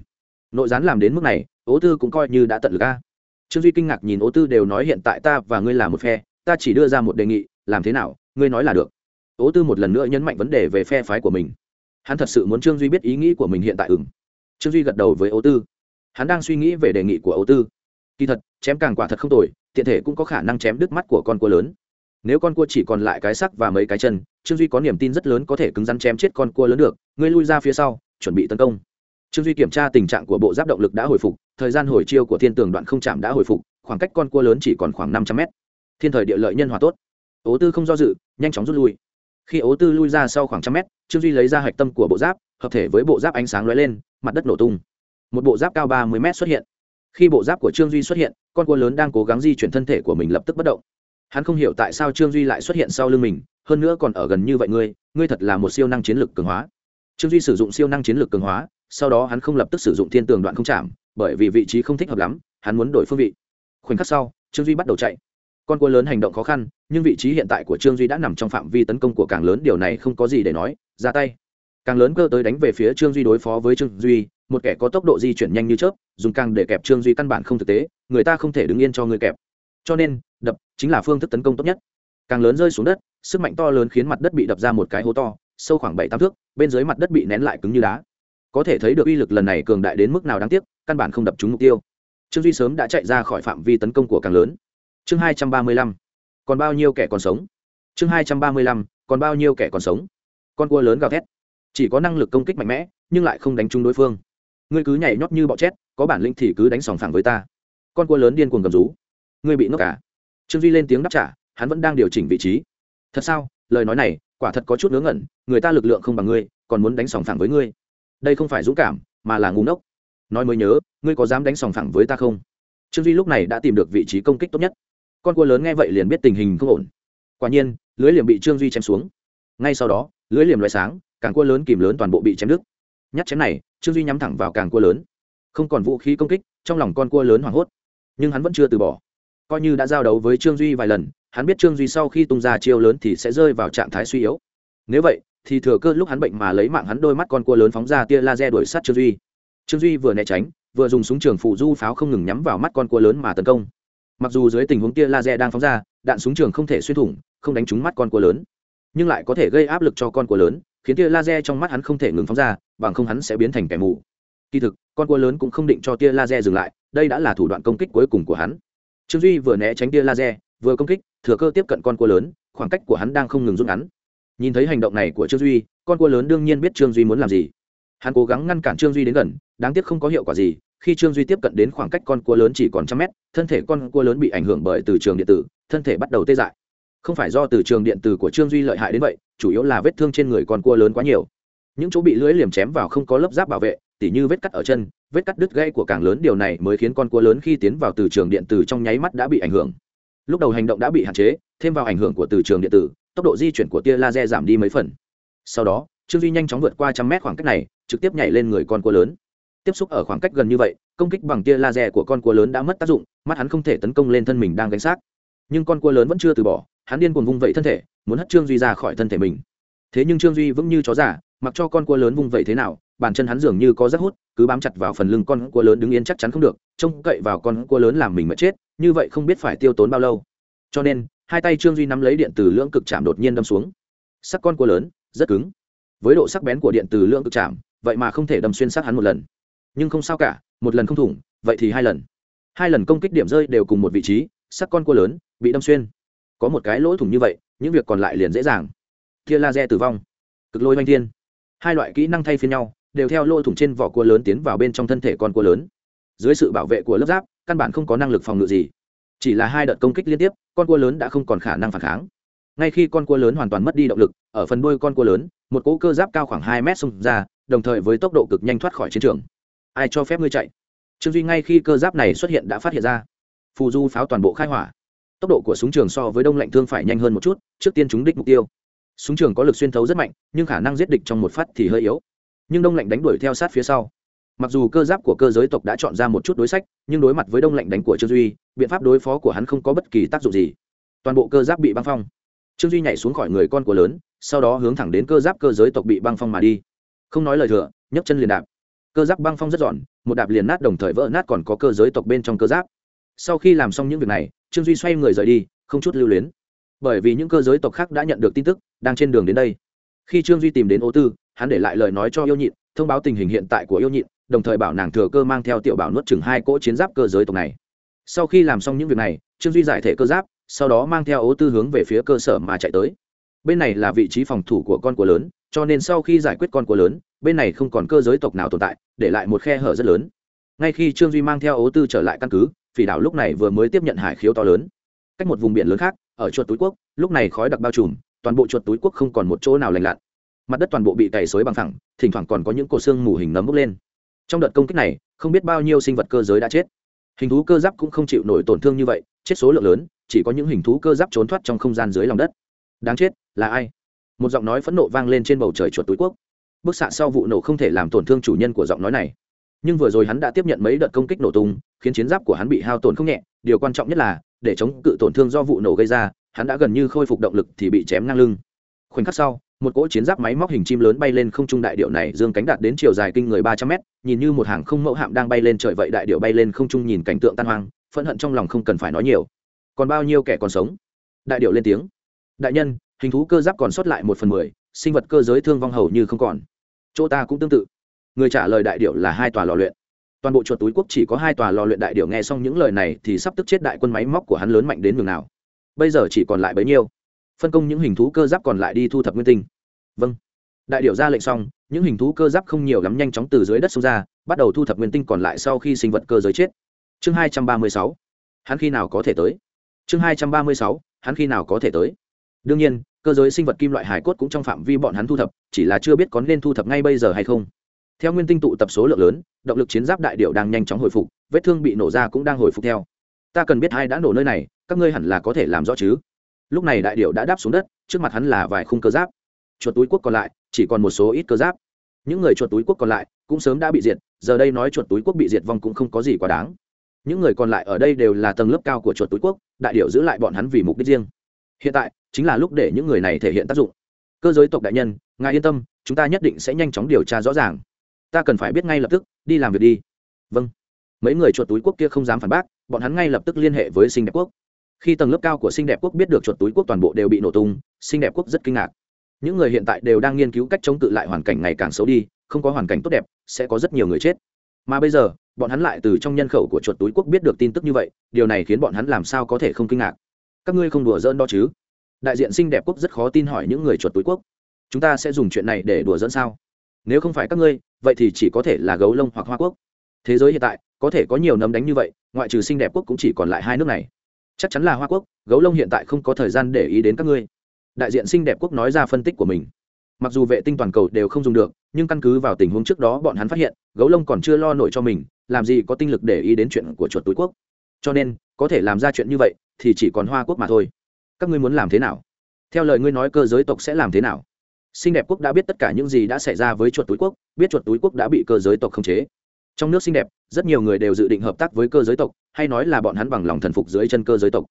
Nội gián làm đến mức này, ố tư cũng coi như đã tận lực a. Trương duy kinh ngạc nhìn ố tư đều nói hiện tại ta và ngươi là một phe, ta chỉ đưa ra một đề nghị, làm thế nào, ngươi nói là được. Ố tư một lần nữa nhấn mạnh vấn đề về phe phái của mình. Hắn thật sự muốn trương duy biết ý nghĩ của mình hiện tại ừng trương duy gật đầu với ố tư. Hắn đang suy nghĩ về đề nghị của ố tư kỳ thật, chém càng quả thật không tồi, tiện thể cũng có khả năng chém đứt mắt của con cua lớn. Nếu con cua chỉ còn lại cái sắc và mấy cái chân, trương duy có niềm tin rất lớn có thể cứng rắn chém chết con cua lớn được, ngươi lui ra phía sau, chuẩn bị tấn công. Trương duy kiểm tra tình trạng của bộ giáp động lực đã hồi phục, thời gian hồi chiêu của thiên tường đoạn không chạm đã hồi phục, khoảng cách con cua lớn chỉ còn khoảng năm trăm mét. Thiên thời địa lợi nhân hòa tốt. Ố tư không do dự, nhanh chóng rút lui. Khi ố tư lui ra sau khoảng trăm mét, trương duy lấy ra hạch tâm của bộ giáp, hợp thể với bộ giáp ánh sáng lóe lên, mặt đất nổ tung. Một bộ giáp cao ba mươi mét xuất hiện khi bộ giáp của trương duy xuất hiện, con cua lớn đang cố gắng di chuyển thân thể của mình lập tức bất động. Hắn không hiểu tại sao trương duy lại xuất hiện sau lưng mình, hơn nữa còn ở gần như vậy ngươi ngươi thật là một siêu năng chiến lược cường hóa. Trương duy sử dụng siêu năng chiến lược cường hóa, sau đó hắn không lập tức sử dụng thiên tường đoạn không chạm, bởi vì vị trí không thích hợp lắm, hắn muốn đổi phương vị. Khoảnh khắc sau, trương duy bắt đầu chạy. Con cua lớn hành động khó khăn, nhưng vị trí hiện tại của trương duy đã nằm trong phạm vi tấn công của càng lớn, điều này không có gì để nói, ra tay. Càng lớn cơ tới đánh về phía trương duy đối phó với trương duy một kẻ có tốc độ di chuyển nhanh như chớp, dùng càng để kẹp trương duy căn bản không thực tế, người ta không thể đứng yên cho người kẹp. Cho nên, đập chính là phương thức tấn công tốt nhất. Càng lớn rơi xuống đất, sức mạnh to lớn khiến mặt đất bị đập ra một cái hố to, sâu khoảng bảy tám thước, bên dưới mặt đất bị nén lại cứng như đá. Có thể thấy được uy lực lần này cường đại đến mức nào đáng tiếc, căn bản không đập trúng mục tiêu. Trương duy sớm đã chạy ra khỏi phạm vi tấn công của càng lớn. Chương hai trăm ba mươi lăm, còn bao nhiêu kẻ còn sống? Chương hai trăm ba mươi lăm, còn bao nhiêu kẻ còn sống? Con cua lớn gào thét. Chỉ có năng lực công kích mạnh mẽ, nhưng lại không đánh trúng đối phương ngươi cứ nhảy nhót như bọ chét có bản lĩnh thì cứ đánh sòng phẳng với ta. Con cua lớn điên cuồng gầm rú. Ngươi bị ngốc cả trương duy lên tiếng đáp trả, hắn vẫn đang điều chỉnh vị trí. Thật sao? Lời nói này, quả thật có chút ngớ ngẩn, người ta lực lượng không bằng ngươi, còn muốn đánh sòng phẳng với ngươi. Đây không phải dũng cảm, mà là ngu ngốc. Nói mới nhớ, ngươi có dám đánh sòng phẳng với ta không? Trương duy lúc này đã tìm được vị trí công kích tốt nhất. Con cua lớn nghe vậy liền biết tình hình không ổn. Quả nhiên, lưới liềm bị trương duy chém xuống. Ngay sau đó, lưới liềm loại sáng, càng cua lớn kìm lớn toàn bộ bị chém đứt nhát chém này, trương duy nhắm thẳng vào càng cua lớn. Không còn vũ khí công kích, trong lòng con cua lớn hoảng hốt. Nhưng hắn vẫn chưa từ bỏ. Coi như đã giao đấu với trương duy vài lần, hắn biết trương duy sau khi tung ra chiêu lớn thì sẽ rơi vào trạng thái suy yếu. Nếu vậy, thì thừa cơ lúc hắn bệnh mà lấy mạng hắn đôi mắt con cua lớn phóng ra tia laser đuổi sát trương duy. Trương duy vừa né tránh, vừa dùng súng trường phụ du pháo không ngừng nhắm vào mắt con cua lớn mà tấn công. Mặc dù dưới tình huống tia laser đang phóng ra, đạn súng trường không thể xuyên thủng, không đánh trúng mắt con cua lớn, nhưng lại có thể gây áp lực cho con cua lớn khiến tia laser trong mắt hắn không thể ngừng phóng ra, bằng không hắn sẽ biến thành kẻ mù. Kỳ thực, con cua lớn cũng không định cho tia laser dừng lại, đây đã là thủ đoạn công kích cuối cùng của hắn. Trương duy vừa né tránh tia laser, vừa công kích, thừa cơ tiếp cận con cua lớn, khoảng cách của hắn đang không ngừng rút ngắn. Nhìn thấy hành động này của trương duy, con cua lớn đương nhiên biết trương duy muốn làm gì. Hắn cố gắng ngăn cản trương duy đến gần, đáng tiếc không có hiệu quả gì, khi trương duy tiếp cận đến khoảng cách con cua lớn chỉ còn trăm mét, thân thể con cua lớn bị ảnh hưởng bởi từ trường điện tử, thân thể bắt đầu tê dại không phải do từ trường điện tử của trương duy lợi hại đến vậy, chủ yếu là vết thương trên người con cua lớn quá nhiều. Những chỗ bị lưỡi liềm chém vào không có lớp giáp bảo vệ, tỉ như vết cắt ở chân, vết cắt đứt gây của càng lớn, điều này mới khiến con cua lớn khi tiến vào từ trường điện tử trong nháy mắt đã bị ảnh hưởng. Lúc đầu hành động đã bị hạn chế, thêm vào ảnh hưởng của từ trường điện tử, tốc độ di chuyển của tia laser giảm đi mấy phần. Sau đó, trương duy nhanh chóng vượt qua trăm mét khoảng cách này, trực tiếp nhảy lên người con cua lớn. Tiếp xúc ở khoảng cách gần như vậy, công kích bằng tia laser của con cua lớn đã mất tác dụng, mắt hắn không thể tấn công lên thân mình đang gánh xác. Nhưng con cua lớn vẫn chưa từ bỏ hắn điên cuồng vung vẩy thân thể, muốn hất trương duy ra khỏi thân thể mình. Thế nhưng trương duy vững như chó giả mặc cho con cua lớn vung vẩy thế nào, bàn chân hắn dường như có rất hút, cứ bám chặt vào phần lưng con cua lớn đứng yên chắc chắn không được, trông cậy vào con cua lớn làm mình mà chết, như vậy không biết phải tiêu tốn bao lâu. Cho nên, hai tay trương duy nắm lấy điện từ lưỡng cực chạm đột nhiên đâm xuống. Sắc con cua lớn, rất cứng. Với độ sắc bén của điện từ lưỡng cực chạm, vậy mà không thể đâm xuyên sát hắn một lần. Nhưng không sao cả, một lần không thủng, vậy thì hai lần. Hai lần công kích điểm rơi đều cùng một vị trí, sắc con cua lớn, bị đâm xuyên có một cái lỗ thủng như vậy, những việc còn lại liền dễ dàng. Tia laser tử vong, cực lôi oanh thiên. Hai loại kỹ năng thay phiên nhau, đều theo lỗ thủng trên vỏ cua lớn tiến vào bên trong thân thể con cua lớn. Dưới sự bảo vệ của lớp giáp, căn bản không có năng lực phòng ngự gì. Chỉ là hai đợt công kích liên tiếp, con cua lớn đã không còn khả năng phản kháng. Ngay khi con cua lớn hoàn toàn mất đi động lực, ở phần đuôi con cua lớn, một cỗ cơ giáp cao khoảng hai mét xông ra, đồng thời với tốc độ cực nhanh thoát khỏi chiến trường. Ai cho phép ngươi chạy? Trương duy ngay khi cơ giáp này xuất hiện đã phát hiện ra. Phù du pháo toàn bộ khai hỏa tốc độ của súng trường so với đông lạnh thương phải nhanh hơn một chút, trước tiên chúng đích mục tiêu. Súng trường có lực xuyên thấu rất mạnh, nhưng khả năng giết địch trong một phát thì hơi yếu. Nhưng đông lạnh đánh đuổi theo sát phía sau. Mặc dù cơ giáp của cơ giới tộc đã chọn ra một chút đối sách, nhưng đối mặt với đông lạnh đánh của trương duy, biện pháp đối phó của hắn không có bất kỳ tác dụng gì. Toàn bộ cơ giáp bị băng phong. Trương duy nhảy xuống khỏi người con của lớn, sau đó hướng thẳng đến cơ giáp cơ giới tộc bị băng phong mà đi. Không nói lời thừa, nhấc chân liền đạp. Cơ giáp băng phong rất giòn, một đạp liền nát đồng thời vỡ nát còn có cơ giới tộc bên trong cơ giáp sau khi làm xong những việc này, trương duy xoay người rời đi, không chút lưu luyến. Bởi vì những cơ giới tộc khác đã nhận được tin tức, đang trên đường đến đây. Khi trương duy tìm đến ô tư, hắn để lại lời nói cho yêu nhịn thông báo tình hình hiện tại của yêu nhịn đồng thời bảo nàng thừa cơ mang theo tiểu bảo nuốt chừng hai cỗ chiến giáp cơ giới tộc này. Sau khi làm xong những việc này, trương duy giải thể cơ giáp, sau đó mang theo ố tư hướng về phía cơ sở mà chạy tới. Bên này là vị trí phòng thủ của con của lớn, cho nên sau khi giải quyết con của lớn, bên này không còn cơ giới tộc nào tồn tại, để lại một khe hở rất lớn. Ngay khi trương duy mang theo ố tư trở lại căn cứ phỉ đảo lúc này vừa mới tiếp nhận hải khiếu to lớn. Cách một vùng biển lớn khác, ở chuột túi quốc, lúc này khói đặc bao trùm, toàn bộ chuột túi quốc không còn một chỗ nào lành lặn. Mặt đất toàn bộ bị cày xối bằng thẳng thỉnh thoảng còn có những cổ xương mù hình nấm bốc lên. Trong đợt công kích này, không biết bao nhiêu sinh vật cơ giới đã chết. Hình thú cơ giáp cũng không chịu nổi tổn thương như vậy, chết số lượng lớn, chỉ có những hình thú cơ giáp trốn thoát trong không gian dưới lòng đất. Đáng chết, là ai? Một giọng nói phẫn nộ vang lên trên bầu trời chuột túi quốc. Bức xạ sau vụ nổ không thể làm tổn thương chủ nhân của giọng nói này nhưng vừa rồi hắn đã tiếp nhận mấy đợt công kích nổ tung, khiến chiến giáp của hắn bị hao tổn không nhẹ. Điều quan trọng nhất là, để chống cự tổn thương do vụ nổ gây ra, hắn đã gần như khôi phục động lực thì bị chém ngang lưng. Khoảnh khắc sau, một cỗ chiến giáp máy móc hình chim lớn bay lên không trung đại điệu này, dương cánh đạt đến chiều dài kinh người ba trăm mét, nhìn như một hàng không mẫu hạm đang bay lên trời vậy đại điệu bay lên không trung nhìn cảnh tượng tan hoang, phẫn hận trong lòng không cần phải nói nhiều. Còn bao nhiêu kẻ còn sống? Đại điệu lên tiếng. Đại nhân, hình thú cơ giáp còn sót lại một phần mười, sinh vật cơ giới thương vong hầu như không còn. Chỗ ta cũng tương tự người trả lời đại điệu là hai tòa lò luyện. Toàn bộ chuột túi quốc chỉ có hai tòa lò luyện đại điệu nghe xong những lời này thì sắp tức chết đại quân máy móc của hắn lớn mạnh đến nhường nào. Bây giờ chỉ còn lại bấy nhiêu. Phân công những hình thú cơ giáp còn lại đi thu thập nguyên tinh. Vâng. Đại điệu ra lệnh xong, những hình thú cơ giáp không nhiều lắm nhanh chóng từ dưới đất xông ra, bắt đầu thu thập nguyên tinh còn lại sau khi sinh vật cơ giới chết. Chương hai trăm ba mươi sáu. Hắn khi nào có thể tới? Chương hai trăm ba mươi sáu. Hắn khi nào có thể tới? Đương nhiên, cơ giới sinh vật kim loại hải cốt cũng trong phạm vi bọn hắn thu thập, chỉ là chưa biết có nên thu thập ngay bây giờ hay không theo nguyên tinh tụ tập số lượng lớn, động lực chiến giáp đại điệu đang nhanh chóng hồi phục, vết thương bị nổ ra cũng đang hồi phục theo. Ta cần biết ai đã nổ nơi này, các ngươi hẳn là có thể làm rõ chứ. Lúc này đại điệu đã đáp xuống đất, trước mặt hắn là vài khung cơ giáp. Chuột túi quốc còn lại, chỉ còn một số ít cơ giáp. Những người chuột túi quốc còn lại cũng sớm đã bị diệt, giờ đây nói chuột túi quốc bị diệt vong cũng không có gì quá đáng. Những người còn lại ở đây đều là tầng lớp cao của chuột túi quốc đại điệu giữ lại bọn hắn vì mục đích riêng. Hiện tại, chính là lúc để những người này thể hiện tác dụng. Cơ giới tộc đại nhân, ngài yên tâm, chúng ta nhất định sẽ nhanh chóng điều tra rõ ràng ta cần phải biết ngay lập tức, đi làm việc đi. Vâng. Mấy người chuột túi quốc kia không dám phản bác, bọn hắn ngay lập tức liên hệ với sinh đẹp quốc. Khi tầng lớp cao của sinh đẹp quốc biết được chuột túi quốc toàn bộ đều bị nổ tung, sinh đẹp quốc rất kinh ngạc. Những người hiện tại đều đang nghiên cứu cách chống cự lại hoàn cảnh ngày càng xấu đi, không có hoàn cảnh tốt đẹp, sẽ có rất nhiều người chết. Mà bây giờ, bọn hắn lại từ trong nhân khẩu của chuột túi quốc biết được tin tức như vậy, điều này khiến bọn hắn làm sao có thể không kinh ngạc? Các ngươi không đùa dỡn đó chứ? Đại diện Sinh đẹp quốc rất khó tin hỏi những người chuột túi quốc. Chúng ta sẽ dùng chuyện này để đùa dẫn sao? Nếu không phải các ngươi, vậy thì chỉ có thể là gấu lông hoặc hoa quốc. Thế giới hiện tại, có thể có nhiều nấm đánh như vậy, ngoại trừ xinh đẹp quốc cũng chỉ còn lại hai nước này. Chắc chắn là hoa quốc, gấu lông hiện tại không có thời gian để ý đến các ngươi. Đại diện xinh đẹp quốc nói ra phân tích của mình. Mặc dù vệ tinh toàn cầu đều không dùng được, nhưng căn cứ vào tình huống trước đó bọn hắn phát hiện, gấu lông còn chưa lo nổi cho mình, làm gì có tinh lực để ý đến chuyện của chuột túi quốc. Cho nên, có thể làm ra chuyện như vậy, thì chỉ còn hoa quốc mà thôi. Các ngươi muốn làm thế nào? Theo lời ngươi nói, cơ giới tộc sẽ làm thế nào? Xinh đẹp quốc đã biết tất cả những gì đã xảy ra với chuột túi quốc, biết chuột túi quốc đã bị cơ giới tộc khống chế. Trong nước xinh đẹp, rất nhiều người đều dự định hợp tác với cơ giới tộc, hay nói là bọn hắn bằng lòng thần phục dưới chân cơ giới tộc.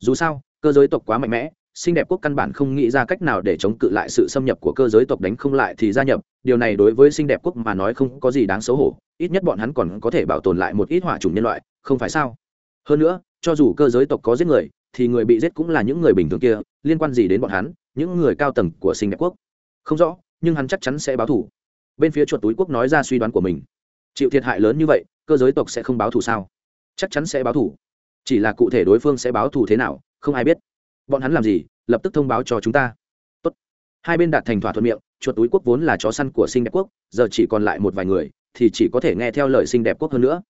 Dù sao, cơ giới tộc quá mạnh mẽ, xinh đẹp quốc căn bản không nghĩ ra cách nào để chống cự lại sự xâm nhập của cơ giới tộc đánh không lại thì gia nhập. Điều này đối với xinh đẹp quốc mà nói không có gì đáng xấu hổ, ít nhất bọn hắn còn có thể bảo tồn lại một ít hỏa chủng nhân loại, không phải sao? Hơn nữa, cho dù cơ giới tộc có giết người, thì người bị giết cũng là những người bình thường kia, liên quan gì đến bọn hắn, những người cao tầng của sinh đẹp quốc? Không rõ, nhưng hắn chắc chắn sẽ báo thủ. Bên phía chuột túi quốc nói ra suy đoán của mình. Chịu thiệt hại lớn như vậy, cơ giới tộc sẽ không báo thù sao? Chắc chắn sẽ báo thù chỉ là cụ thể đối phương sẽ báo thù thế nào, không ai biết. Bọn hắn làm gì, lập tức thông báo cho chúng ta. Tốt. hai bên đạt thành thỏa thuận miệng, chuột túi quốc vốn là chó săn của sinh đẹp quốc, giờ chỉ còn lại một vài người, thì chỉ có thể nghe theo lời sinh đẹp quốc hơn nữa.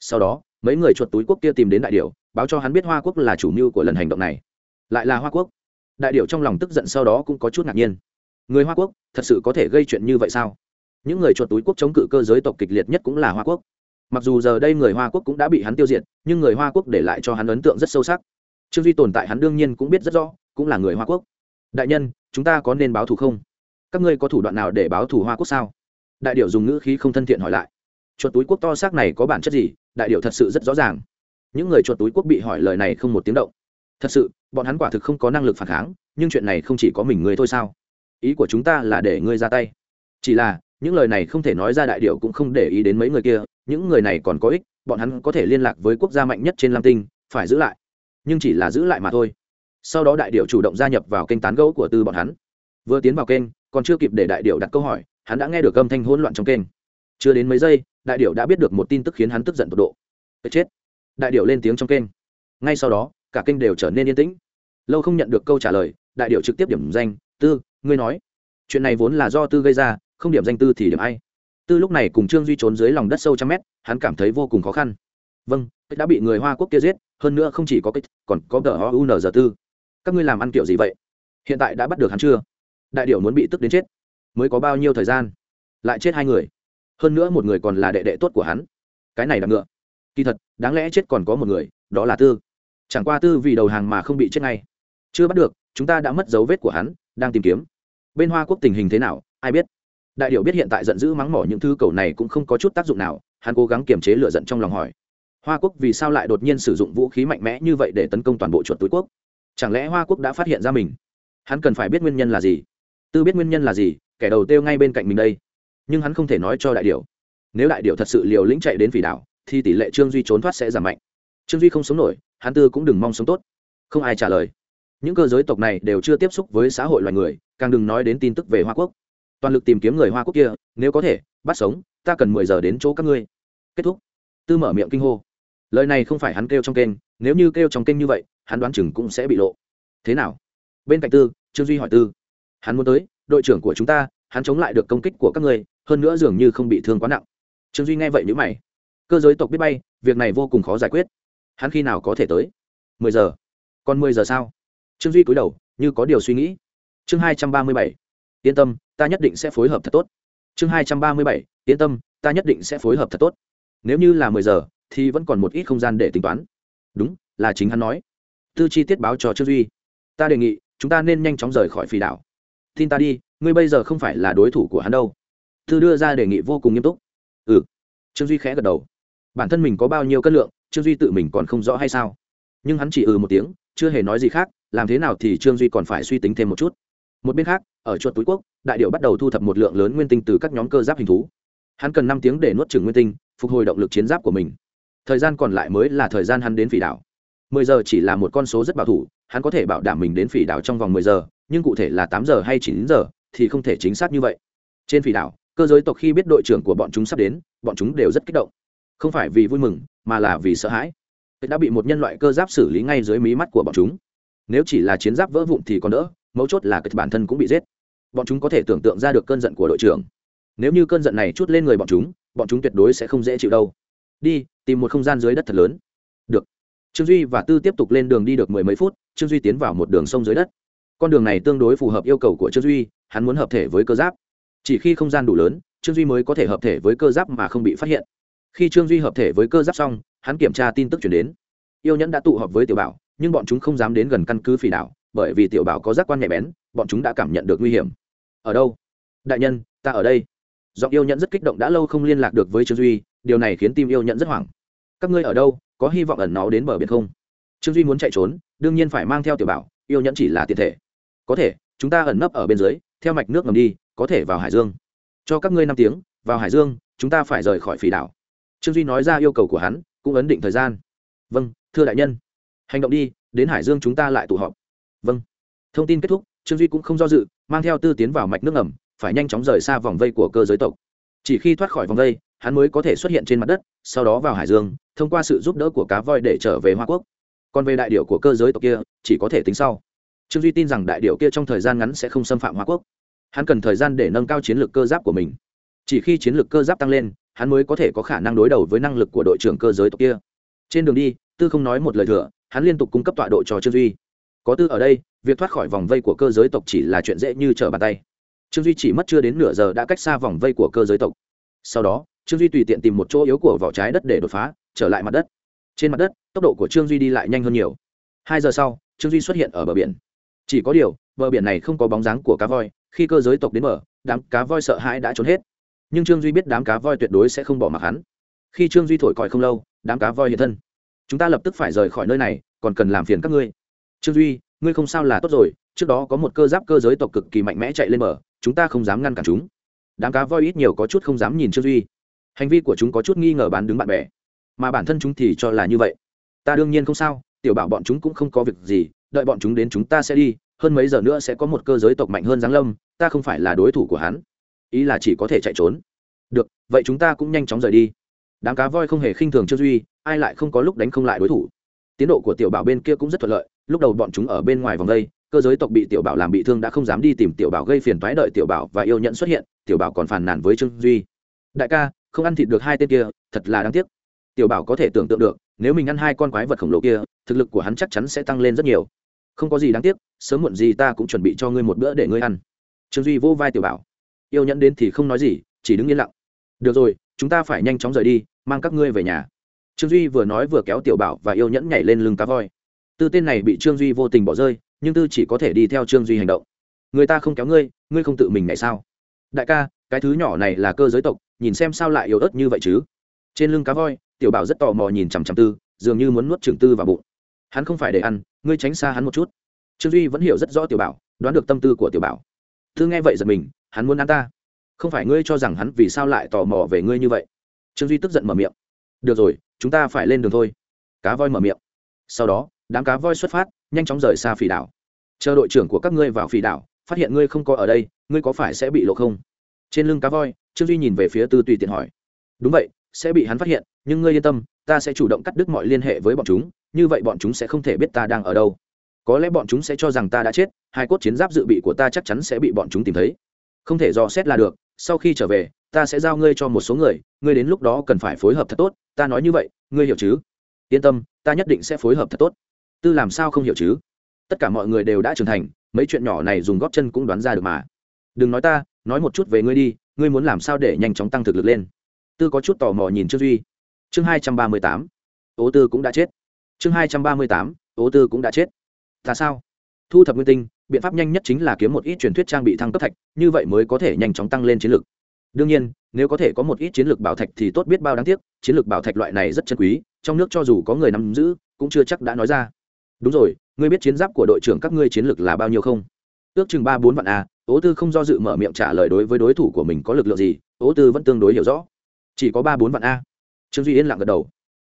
Sau đó, mấy người chuột túi quốc kia tìm đến đại điệu báo cho hắn biết hoa quốc là chủ mưu của lần hành động này. Lại là hoa quốc. Đại điệu trong lòng tức giận sau đó cũng có chút ngạc nhiên người hoa quốc, thật sự có thể gây chuyện như vậy sao? Những người chuột túi quốc chống cự cơ giới tộc kịch liệt nhất cũng là hoa quốc. Mặc dù giờ đây người hoa quốc cũng đã bị hắn tiêu diệt, nhưng người hoa quốc để lại cho hắn ấn tượng rất sâu sắc. Trương duy tồn tại hắn đương nhiên cũng biết rất rõ, cũng là người hoa quốc. Đại nhân, chúng ta có nên báo thù không? Các ngươi có thủ đoạn nào để báo thù hoa quốc sao? Đại điệu dùng ngữ khí không thân thiện hỏi lại. Chuột túi quốc to xác này có bản chất gì? Đại điệu thật sự rất rõ ràng. Những người chuột túi quốc bị hỏi lời này không một tiếng động. Thật sự, bọn hắn quả thực không có năng lực phản kháng, nhưng chuyện này không chỉ có mình người thôi sao? Ý của chúng ta là để ngươi ra tay. Chỉ là, những lời này không thể nói ra đại điệu cũng không để ý đến mấy người kia, những người này còn có ích, bọn hắn có thể liên lạc với quốc gia mạnh nhất trên lam tinh, phải giữ lại. Nhưng chỉ là giữ lại mà thôi. Sau đó đại điệu chủ động gia nhập vào kênh tán gẫu của tư bọn hắn. Vừa tiến vào kênh, còn chưa kịp để đại điệu đặt câu hỏi, hắn đã nghe được âm thanh hỗn loạn trong kênh. Chưa đến mấy giây, đại điệu đã biết được một tin tức khiến hắn tức giận tột độ. Chết. Đại điệu lên tiếng trong kênh. Ngay sau đó, cả kênh đều trở nên yên tĩnh. Lâu không nhận được câu trả lời, đại điệu trực tiếp điểm danh, tư ngươi nói, chuyện này vốn là do tư gây ra, không điểm danh tư thì điểm ai. Tư lúc này cùng trương duy trốn dưới lòng đất sâu trăm mét, hắn cảm thấy vô cùng khó khăn. Vâng đã bị người hoa quốc kia giết, hơn nữa không chỉ có kích, còn có tờ o u n giờ tư. Các ngươi làm ăn kiểu gì vậy? Hiện tại đã bắt được hắn chưa? Đại điệu muốn bị tức đến chết. Mới có bao nhiêu thời gian? Lại chết hai người. Hơn nữa một người còn là đệ đệ tốt của hắn. Cái này là ngựa. Kỳ thật, đáng lẽ chết còn có một người, đó là tư. Chẳng qua tư vì đầu hàng mà không bị chết ngay. Chưa bắt được, chúng ta đã mất dấu vết của hắn đang tìm kiếm. Bên hoa quốc tình hình thế nào, ai biết? Đại điệu biết hiện tại giận dữ mắng mỏ những thư cầu này cũng không có chút tác dụng nào, hắn cố gắng kiềm chế lửa giận trong lòng hỏi. Hoa quốc vì sao lại đột nhiên sử dụng vũ khí mạnh mẽ như vậy để tấn công toàn bộ chuột túi quốc? Chẳng lẽ hoa quốc đã phát hiện ra mình? Hắn cần phải biết nguyên nhân là gì? Tư biết nguyên nhân là gì, kẻ đầu tiêu ngay bên cạnh mình đây. Nhưng hắn không thể nói cho đại điệu nếu đại điệu thật sự liều lĩnh chạy đến phỉ đảo, thì tỷ lệ trương duy trốn thoát sẽ giảm mạnh. Trương duy không sống nổi, hắn tư cũng đừng mong sống tốt. Không ai trả lời những cơ giới tộc này đều chưa tiếp xúc với xã hội loài người, càng đừng nói đến tin tức về hoa quốc. Toàn lực tìm kiếm người hoa quốc kia, nếu có thể, bắt sống, ta cần mười giờ đến chỗ các ngươi. Kết thúc. Tư mở miệng kinh hô. Lời này không phải hắn kêu trong kênh, nếu như kêu trong kênh như vậy, hắn đoán chừng cũng sẽ bị lộ. Thế nào? Bên cạnh tư, trương duy hỏi tư. Hắn muốn tới, đội trưởng của chúng ta, hắn chống lại được công kích của các ngươi, hơn nữa dường như không bị thương quá nặng. Trương duy nghe vậy nhữ mày. Cơ giới tộc biết bay, việc này vô cùng khó giải quyết. Hắn khi nào có thể tới? mười giờ. Còn mười giờ sao? Trương duy cúi đầu, như có điều suy nghĩ. Chương hai trăm ba mươi bảy, yên tâm, ta nhất định sẽ phối hợp thật tốt. Chương hai trăm ba mươi bảy, yên tâm, ta nhất định sẽ phối hợp thật tốt. Nếu như là mười giờ, thì vẫn còn một ít không gian để tính toán. Đúng, là chính hắn nói. Tư chi tiết báo cho trương duy. Ta đề nghị, chúng ta nên nhanh chóng rời khỏi phi đảo. Tin ta đi, ngươi bây giờ không phải là đối thủ của hắn đâu. Tư đưa ra đề nghị vô cùng nghiêm túc. Ừ. Trương duy khẽ gật đầu. Bản thân mình có bao nhiêu cân lượng, trương duy tự mình còn không rõ hay sao? Nhưng hắn chỉ ừ một tiếng, chưa hề nói gì khác làm thế nào thì trương duy còn phải suy tính thêm một chút. Một bên khác, ở chuột túi quốc, đại điệu bắt đầu thu thập một lượng lớn nguyên tinh từ các nhóm cơ giáp hình thú. Hắn cần năm tiếng để nuốt trừng nguyên tinh, phục hồi động lực chiến giáp của mình. Thời gian còn lại mới là thời gian hắn đến phỉ đảo. Mười giờ chỉ là một con số rất bảo thủ, hắn có thể bảo đảm mình đến phỉ đảo trong vòng mười giờ, nhưng cụ thể là tám giờ hay chín giờ thì không thể chính xác như vậy. Trên phỉ đảo, cơ giới tộc khi biết đội trưởng của bọn chúng sắp đến, bọn chúng đều rất kích động. Không phải vì vui mừng, mà là vì sợ hãi. Đã bị một nhân loại cơ giáp xử lý ngay dưới mí mắt của bọn chúng nếu chỉ là chiến giáp vỡ vụn thì còn đỡ, mấu chốt là kịch bản thân cũng bị giết. Bọn chúng có thể tưởng tượng ra được cơn giận của đội trưởng. Nếu như cơn giận này chút lên người bọn chúng bọn chúng tuyệt đối sẽ không dễ chịu đâu. Đi, tìm một không gian dưới đất thật lớn. Được. Trương duy và tư tiếp tục lên đường đi được mười mấy phút, trương duy tiến vào một đường sông dưới đất. Con đường này tương đối phù hợp yêu cầu của trương duy, hắn muốn hợp thể với cơ giáp. Chỉ khi không gian đủ lớn, trương duy mới có thể hợp thể với cơ giáp mà không bị phát hiện. Khi trương duy hợp thể với cơ giáp xong, hắn kiểm tra tin tức chuyển đến. Yêu nhẫn đã tụ họp với tiểu bảo nhưng bọn chúng không dám đến gần căn cứ phỉ đảo, bởi vì tiểu bảo có giác quan nhạy bén, bọn chúng đã cảm nhận được nguy hiểm. Ở đâu? Đại nhân, ta ở đây. Giọng yêu nhận rất kích động đã lâu không liên lạc được với trương duy, điều này khiến tim yêu nhận rất hoảng. Các ngươi ở đâu? Có hy vọng ẩn nó đến bờ biển không? Trương duy muốn chạy trốn, đương nhiên phải mang theo tiểu bảo, yêu nhẫn chỉ là tiền thể. Có thể, chúng ta ẩn nấp ở bên dưới, theo mạch nước ngầm đi, có thể vào hải dương. Cho các ngươi năm tiếng, vào hải dương, chúng ta phải rời khỏi phỉ đảo. Trương duy nói ra yêu cầu của hắn, cũng ấn định thời gian. Vâng thưa đại nhân hành động đi, đến hải dương chúng ta lại tụ họp. Vâng. Thông tin kết thúc, trương duy cũng không do dự, mang theo tư tiến vào mạch nước ngầm, phải nhanh chóng rời xa vòng vây của cơ giới tộc. Chỉ khi thoát khỏi vòng vây, hắn mới có thể xuất hiện trên mặt đất, sau đó vào hải dương, thông qua sự giúp đỡ của cá voi để trở về hoa quốc. Còn về đại điệu của cơ giới tộc kia, chỉ có thể tính sau. Trương duy tin rằng đại điệu kia trong thời gian ngắn sẽ không xâm phạm hoa quốc. Hắn cần thời gian để nâng cao chiến lược cơ giáp của mình. Chỉ khi chiến lược cơ giáp tăng lên, hắn mới có thể có khả năng đối đầu với năng lực của đội trưởng cơ giới tộc kia. Trên đường đi, tư không nói một lời thừa hắn liên tục cung cấp tọa độ cho trương duy. Có tư ở đây, việc thoát khỏi vòng vây của cơ giới tộc chỉ là chuyện dễ như trở bàn tay. Trương duy chỉ mất chưa đến nửa giờ đã cách xa vòng vây của cơ giới tộc. Sau đó, trương duy tùy tiện tìm một chỗ yếu của vỏ trái đất để đột phá, trở lại mặt đất. Trên mặt đất, tốc độ của trương duy đi lại nhanh hơn nhiều. Hai giờ sau, trương duy xuất hiện ở bờ biển. Chỉ có điều, bờ biển này không có bóng dáng của cá voi, khi cơ giới tộc đến bờ, đám cá voi sợ hãi đã trốn hết. Nhưng trương duy biết đám cá voi tuyệt đối sẽ không bỏ mặc hắn. Khi trương duy thổi còi không lâu, đám cá voi hiện thân chúng ta lập tức phải rời khỏi nơi này, còn cần làm phiền các ngươi. Trương duy, ngươi không sao là tốt rồi, trước đó có một cơ giáp cơ giới tộc cực kỳ mạnh mẽ chạy lên bờ, chúng ta không dám ngăn cản chúng. Đám cá voi ít nhiều có chút không dám nhìn trương duy. Hành vi của chúng có chút nghi ngờ bán đứng bạn bè. Mà bản thân chúng thì cho là như vậy. Ta đương nhiên không sao, tiểu bảo bọn chúng cũng không có việc gì, đợi bọn chúng đến chúng ta sẽ đi, hơn mấy giờ nữa sẽ có một cơ giới tộc mạnh hơn giáng lâm, ta không phải là đối thủ của hắn. Ý là chỉ có thể chạy trốn. Được, vậy chúng ta cũng nhanh chóng rời đi đám cá voi không hề khinh thường trương duy, ai lại không có lúc đánh không lại đối thủ. Tiến độ của tiểu bảo bên kia cũng rất thuận lợi, lúc đầu bọn chúng ở bên ngoài vòng đây, cơ giới tộc bị tiểu bảo làm bị thương đã không dám đi tìm tiểu bảo gây phiền toái đợi tiểu bảo và yêu nhận xuất hiện, tiểu bảo còn phàn nàn với trương duy. Đại ca, không ăn thịt được hai tên kia, thật là đáng tiếc. Tiểu bảo có thể tưởng tượng được, nếu mình ăn hai con quái vật khổng lồ kia, thực lực của hắn chắc chắn sẽ tăng lên rất nhiều. Không có gì đáng tiếc, sớm muộn gì ta cũng chuẩn bị cho ngươi một bữa để ngươi ăn. Trương duy vô vai tiểu bảo. Yêu nhẫn đến thì không nói gì, chỉ đứng yên lặng. Được rồi, chúng ta phải nhanh chóng rời đi mang các ngươi về nhà. Trương duy vừa nói vừa kéo tiểu bảo và yêu nhẫn nhảy lên lưng cá voi. Tư tên này bị trương duy vô tình bỏ rơi, nhưng tư chỉ có thể đi theo trương duy hành động. Người ta không kéo ngươi ngươi không tự mình nhảy sao? Đại ca, cái thứ nhỏ này là cơ giới tộc, nhìn xem sao lại yếu ớt như vậy chứ? Trên lưng cá voi, tiểu bảo rất tò mò nhìn chằm chằm tư, dường như muốn nuốt trường tư vào bụng. Hắn không phải để ăn, ngươi tránh xa hắn một chút. Trương duy vẫn hiểu rất rõ tiểu bảo, đoán được tâm tư của tiểu bảo. Tư nghe vậy giật mình, hắn muốn ăn ta. Không phải ngươi cho rằng hắn vì sao lại tò mò về ngươi như vậy? Trương duy tức giận mở miệng được rồi chúng ta phải lên đường thôi cá voi mở miệng sau đó đám cá voi xuất phát nhanh chóng rời xa phỉ đảo chờ đội trưởng của các ngươi vào phỉ đảo phát hiện ngươi không có ở đây ngươi có phải sẽ bị lộ không trên lưng cá voi trương duy nhìn về phía tư tùy tiện hỏi đúng vậy sẽ bị hắn phát hiện nhưng ngươi yên tâm ta sẽ chủ động cắt đứt mọi liên hệ với bọn chúng như vậy bọn chúng sẽ không thể biết ta đang ở đâu có lẽ bọn chúng sẽ cho rằng ta đã chết hai cốt chiến giáp dự bị của ta chắc chắn sẽ bị bọn chúng tìm thấy không thể dò xét là được sau khi trở về, ta sẽ giao ngươi cho một số người, ngươi đến lúc đó cần phải phối hợp thật tốt, ta nói như vậy, ngươi hiểu chứ? Yên tâm, ta nhất định sẽ phối hợp thật tốt. Tư làm sao không hiểu chứ? Tất cả mọi người đều đã trưởng thành, mấy chuyện nhỏ này dùng góp chân cũng đoán ra được mà. Đừng nói ta, nói một chút về ngươi đi, ngươi muốn làm sao để nhanh chóng tăng thực lực lên? Tư có chút tò mò nhìn trương duy. Chương hai trăm ba mươi tám. Ố tư cũng đã chết. Chương hai trăm ba mươi tám, ố tư cũng đã chết. Ta sao? Thu thập nguyên tinh biện pháp nhanh nhất chính là kiếm một ít truyền thuyết trang bị thăng cấp thạch, như vậy mới có thể nhanh chóng tăng lên chiến lược. Đương nhiên, nếu có thể có một ít chiến lược bảo thạch thì tốt biết bao đáng tiếc, chiến lược bảo thạch loại này rất chân quý, trong nước cho dù có người nắm giữ, cũng chưa chắc đã nói ra. Đúng rồi, ngươi biết chiến giáp của đội trưởng các ngươi chiến lược là bao nhiêu không? Ước chừng ba bốn vạn à, a ố tư không do dự mở miệng trả lời đối với đối thủ của mình có lực lượng gì ố tư vẫn tương đối hiểu rõ. Chỉ có ba bốn vạn a trương duy yên lặng gật đầu.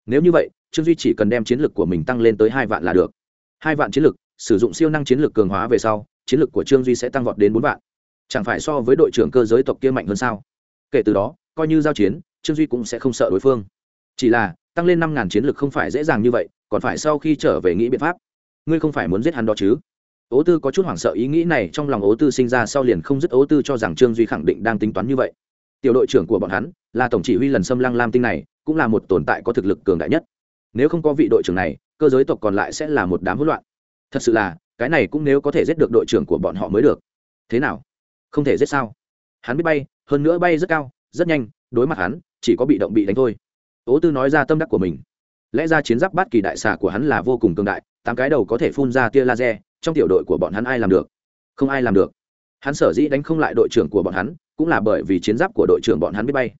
Nếu như vậy, trương duy chỉ cần đem chiến lược của mình tăng lên tới hai vạn là được. Hai vạn chiến lược sử dụng siêu năng chiến lược cường hóa về sau, chiến lược của trương duy sẽ tăng vọt đến bốn vạn. Chẳng phải so với đội trưởng cơ giới tộc kia mạnh hơn sao? Kể từ đó, coi như giao chiến, trương duy cũng sẽ không sợ đối phương. Chỉ là, tăng lên năm ngàn chiến lược không phải dễ dàng như vậy, còn phải sau khi trở về nghĩ biện pháp. Ngươi không phải muốn giết hắn đó chứ? Ố tư có chút hoảng sợ ý nghĩ này trong lòng ố tư sinh ra sau liền không dứt ố tư cho rằng trương duy khẳng định đang tính toán như vậy. Tiểu đội trưởng của bọn hắn, là tổng chỉ huy lần xâm lăng lam tinh này, cũng là một tồn tại có thực lực cường đại nhất. Nếu không có vị đội trưởng này, cơ giới tộc còn lại sẽ là một đám hỗn loạn thật sự là, cái này cũng nếu có thể giết được đội trưởng của bọn họ mới được. Thế nào? Không thể giết sao? Hắn biết bay, hơn nữa bay rất cao, rất nhanh, đối mặt hắn, chỉ có bị động bị đánh thôi. Ố tư nói ra tâm đắc của mình. Lẽ ra chiến giáp bát kỳ đại xà của hắn là vô cùng cường đại, tám cái đầu có thể phun ra tia laser, trong tiểu đội của bọn hắn ai làm được? Không ai làm được. Hắn sở dĩ đánh không lại đội trưởng của bọn hắn, cũng là bởi vì chiến giáp của đội trưởng bọn hắn biết bay.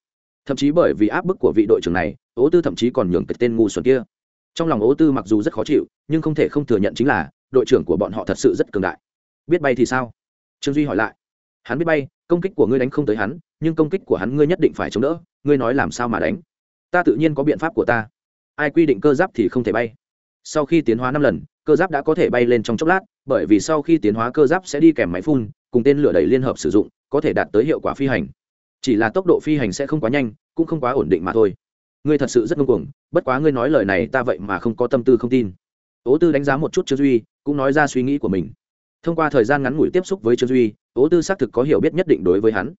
Thậm chí bởi vì áp bức của vị đội trưởng này ố tư thậm chí còn nhường cái tên ngu xuẩn kia. Trong lòng ố tư mặc dù rất khó chịu, nhưng không thể không thừa nhận chính là đội trưởng của bọn họ thật sự rất cường đại. Biết bay thì sao? Trương duy hỏi lại. Hắn biết bay, công kích của ngươi đánh không tới hắn, nhưng công kích của hắn ngươi nhất định phải chống đỡ, ngươi nói làm sao mà đánh? Ta tự nhiên có biện pháp của ta. Ai quy định cơ giáp thì không thể bay. Sau khi tiến hóa năm lần, cơ giáp đã có thể bay lên trong chốc lát, bởi vì sau khi tiến hóa cơ giáp sẽ đi kèm máy phun, cùng tên lửa đẩy liên hợp sử dụng, có thể đạt tới hiệu quả phi hành. Chỉ là tốc độ phi hành sẽ không quá nhanh, cũng không quá ổn định mà thôi. Ngươi thật sự rất ngông cuồng, bất quá ngươi nói lời này ta vậy mà không có tâm tư không tin ố tư đánh giá một chút trương duy, cũng nói ra suy nghĩ của mình. Thông qua thời gian ngắn ngủi tiếp xúc với trương duy, ố tư xác thực có hiểu biết nhất định đối với hắn.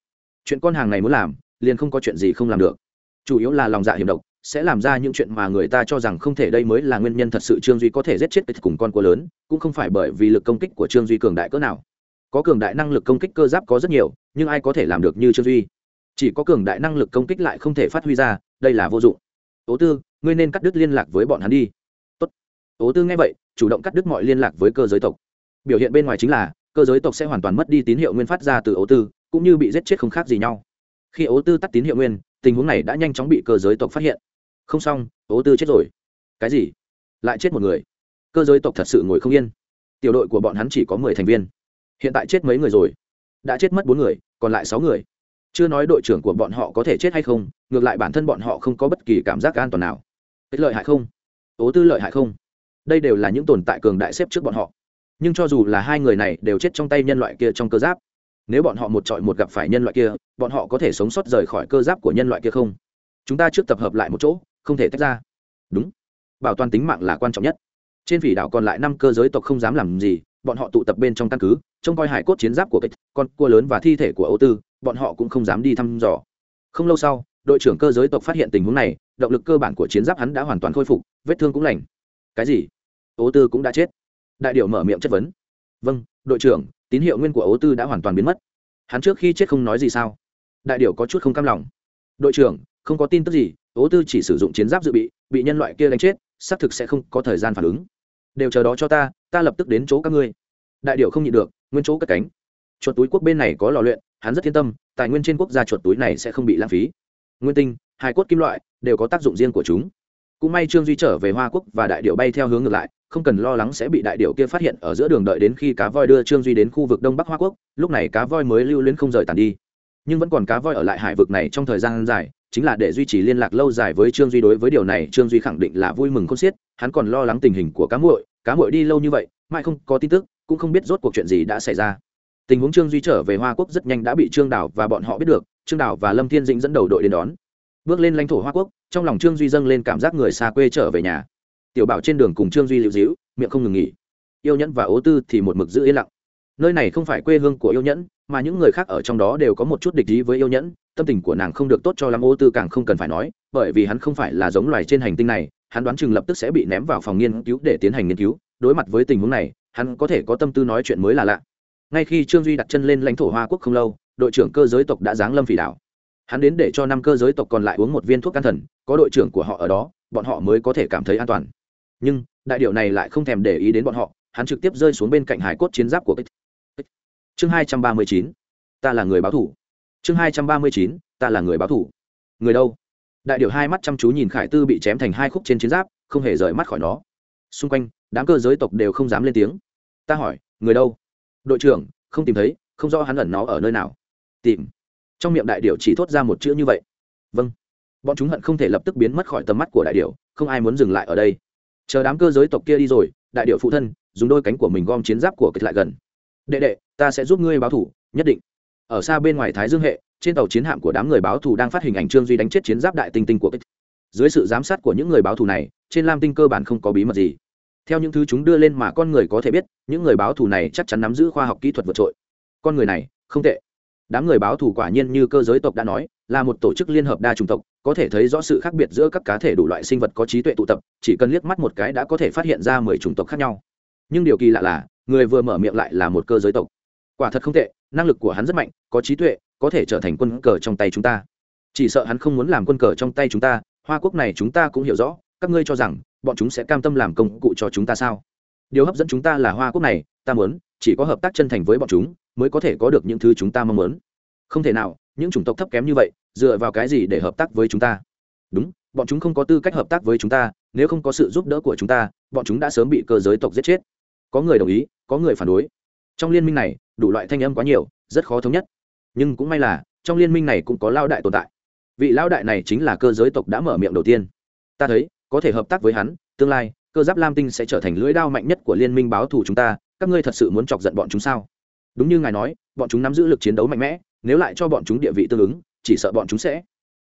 Chuyện con hàng này muốn làm, liền không có chuyện gì không làm được. Chủ yếu là lòng dạ hiểm độc, sẽ làm ra những chuyện mà người ta cho rằng không thể. Đây mới là nguyên nhân thật sự trương duy có thể giết chết cùng con cua lớn, cũng không phải bởi vì lực công kích của trương duy cường đại cỡ nào. Có cường đại năng lực công kích cơ giáp có rất nhiều, nhưng ai có thể làm được như trương duy? Chỉ có cường đại năng lực công kích lại không thể phát huy ra, đây là vô dụng. Tố tư, ngươi nên cắt đứt liên lạc với bọn hắn đi ố tư nghe vậy, chủ động cắt đứt mọi liên lạc với cơ giới tộc. Biểu hiện bên ngoài chính là, cơ giới tộc sẽ hoàn toàn mất đi tín hiệu nguyên phát ra từ ố tư, cũng như bị giết chết không khác gì nhau. Khi ố tư tắt tín hiệu nguyên, tình huống này đã nhanh chóng bị cơ giới tộc phát hiện. Không xong ố tư chết rồi. Cái gì? Lại chết một người. Cơ giới tộc thật sự ngồi không yên. Tiểu đội của bọn hắn chỉ có mười thành viên. Hiện tại chết mấy người rồi? Đã chết mất bốn người, còn lại sáu người. Chưa nói đội trưởng của bọn họ có thể chết hay không, ngược lại bản thân bọn họ không có bất kỳ cảm giác an toàn nào. Ích lợi hại không? Ố tư lợi hại không? Đây đều là những tồn tại cường đại xếp trước bọn họ. Nhưng cho dù là hai người này đều chết trong tay nhân loại kia trong cơ giáp, nếu bọn họ một trọi một gặp phải nhân loại kia, bọn họ có thể sống sót rời khỏi cơ giáp của nhân loại kia không? Chúng ta trước tập hợp lại một chỗ, không thể tách ra. Đúng. Bảo toàn tính mạng là quan trọng nhất. Trên phỉ đảo còn lại năm cơ giới tộc không dám làm gì, bọn họ tụ tập bên trong căn cứ, trông coi hải cốt chiến giáp của kịch, con cua lớn và thi thể của âu tư, bọn họ cũng không dám đi thăm dò. Không lâu sau, đội trưởng cơ giới tộc phát hiện tình huống này, động lực cơ bản của chiến giáp hắn đã hoàn toàn khôi phục, vết thương cũng lành cái gì? Ố tư cũng đã chết. Đại điệu mở miệng chất vấn. Vâng đội trưởng, tín hiệu nguyên của ố tư đã hoàn toàn biến mất. Hắn trước khi chết không nói gì sao? Đại điệu có chút không cam lòng. Đội trưởng, không có tin tức gì, ố tư chỉ sử dụng chiến giáp dự bị bị nhân loại kia đánh chết, xác thực sẽ không có thời gian phản ứng. Đều chờ đó cho ta ta lập tức đến chỗ các ngươi. Đại điệu không nhịn được, nguyên chỗ cất cánh. Chuột túi quốc bên này có lò luyện, hắn rất yên tâm, tài nguyên trên quốc gia chuột túi này sẽ không bị lãng phí. Nguyên tinh hai cốt kim loại, đều có tác dụng riêng của chúng cũng may trương duy trở về hoa quốc và đại điệu bay theo hướng ngược lại, không cần lo lắng sẽ bị đại điệu kia phát hiện ở giữa đường đợi đến khi cá voi đưa trương duy đến khu vực đông bắc hoa quốc, lúc này cá voi mới lưu luyến không rời tàn đi. Nhưng vẫn còn cá voi ở lại hải vực này trong thời gian dài, chính là để duy trì liên lạc lâu dài với trương duy đối với điều này trương duy khẳng định là vui mừng không xiết, hắn còn lo lắng tình hình của cá muội cá muội đi lâu như vậy, mãi không có tin tức, cũng không biết rốt cuộc chuyện gì đã xảy ra. Tình huống trương duy trở về hoa quốc rất nhanh đã bị trương đảo và bọn họ biết được, trương đảo và lâm thiên dĩnh dẫn đầu đội đến đón. Bước lên lãnh thổ hoa quốc trong lòng trương duy dâng lên cảm giác người xa quê trở về nhà. Tiểu bảo trên đường cùng trương duy lưu dĩu miệng không ngừng nghỉ. Yêu nhẫn và ố tư thì một mực giữ yên lặng. Nơi này không phải quê hương của yêu nhẫn, mà những người khác ở trong đó đều có một chút địch ý với yêu nhẫn, tâm tình của nàng không được tốt cho lắm ô tư càng không cần phải nói, bởi vì hắn không phải là giống loài trên hành tinh này, hắn đoán chừng lập tức sẽ bị ném vào phòng nghiên cứu để tiến hành nghiên cứu. Đối mặt với tình huống này, hắn có thể có tâm tư nói chuyện mới là lạ. Ngay khi trương duy đặt chân lên lãnh thổ hoa quốc không lâu, đội trưởng cơ giới tộc đã giáng lâm phỉ đảo hắn đến để cho năm cơ giới tộc còn lại uống một viên thuốc can thần, có đội trưởng của họ ở đó, bọn họ mới có thể cảm thấy an toàn. Nhưng, đại điệu này lại không thèm để ý đến bọn họ, hắn trực tiếp rơi xuống bên cạnh hải cốt chiến giáp của kích. Chương hai trăm ba mươi chín, ta là người báo thủ. Chương hai trăm ba mươi chín, ta là người báo thủ. Người đâu? Đại điệu hai mắt chăm chú nhìn khải tư bị chém thành hai khúc trên chiến giáp, không hề rời mắt khỏi nó. Xung quanh, đám cơ giới tộc đều không dám lên tiếng. Ta hỏi, người đâu? Đội trưởng, không tìm thấy, không rõ hắn ẩn nó ở nơi nào. Tìm trong miệng đại điệu chỉ thốt ra một chữ như vậy. Vâng. Bọn chúng hận không thể lập tức biến mất khỏi tầm mắt của đại điệu không ai muốn dừng lại ở đây. Chờ đám cơ giới tộc kia đi rồi, đại điệu phụ thân, dùng đôi cánh của mình gom chiến giáp của kịch lại gần. Đệ đệ, ta sẽ giúp ngươi báo thủ nhất định. Ở xa bên ngoài thái dương hệ, trên tàu chiến hạm của đám người báo thù đang phát hình ảnh trương duy đánh chết chiến giáp đại tinh tinh của kích dưới sự giám sát của những người báo thù này, trên lam tinh cơ bản không có bí mật gì. Theo những thứ chúng đưa lên mà con người có thể biết, những người báo thù này chắc chắn nắm giữ khoa học kỹ thuật vượt trội. Con người này, không tệ đám người báo thù quả nhiên như cơ giới tộc đã nói, là một tổ chức liên hợp đa chủng tộc, có thể thấy rõ sự khác biệt giữa các cá thể đủ loại sinh vật có trí tuệ tụ tập, chỉ cần liếc mắt một cái đã có thể phát hiện ra mười chủng tộc khác nhau. Nhưng điều kỳ lạ là, người vừa mở miệng lại là một cơ giới tộc. Quả thật không tệ, năng lực của hắn rất mạnh, có trí tuệ, có thể trở thành quân cờ trong tay chúng ta. Chỉ sợ hắn không muốn làm quân cờ trong tay chúng ta, hoa quốc này chúng ta cũng hiểu rõ, các ngươi cho rằng, bọn chúng sẽ cam tâm làm công cụ cho chúng ta sao? Điều hấp dẫn chúng ta là hoa quốc này, ta muốn, chỉ có hợp tác chân thành với bọn chúng, mới có thể có được những thứ chúng ta mong muốn. Không thể nào, những chủng tộc thấp kém như vậy, dựa vào cái gì để hợp tác với chúng ta? Đúng, bọn chúng không có tư cách hợp tác với chúng ta, nếu không có sự giúp đỡ của chúng ta, bọn chúng đã sớm bị cơ giới tộc giết chết. Có người đồng ý, có người phản đối. Trong liên minh này, đủ loại thanh âm quá nhiều, rất khó thống nhất. Nhưng cũng may là, trong liên minh này cũng có lao đại tồn tại. Vị lao đại này chính là cơ giới tộc đã mở miệng đầu tiên. Ta thấy, có thể hợp tác với hắn, tương lai cơ giáp lam tinh sẽ trở thành lưỡi đao mạnh nhất của liên minh báo thù chúng ta, các ngươi thật sự muốn chọc giận bọn chúng sao? Đúng như ngài nói, bọn chúng nắm giữ lực chiến đấu mạnh mẽ, nếu lại cho bọn chúng địa vị tương ứng, chỉ sợ bọn chúng sẽ.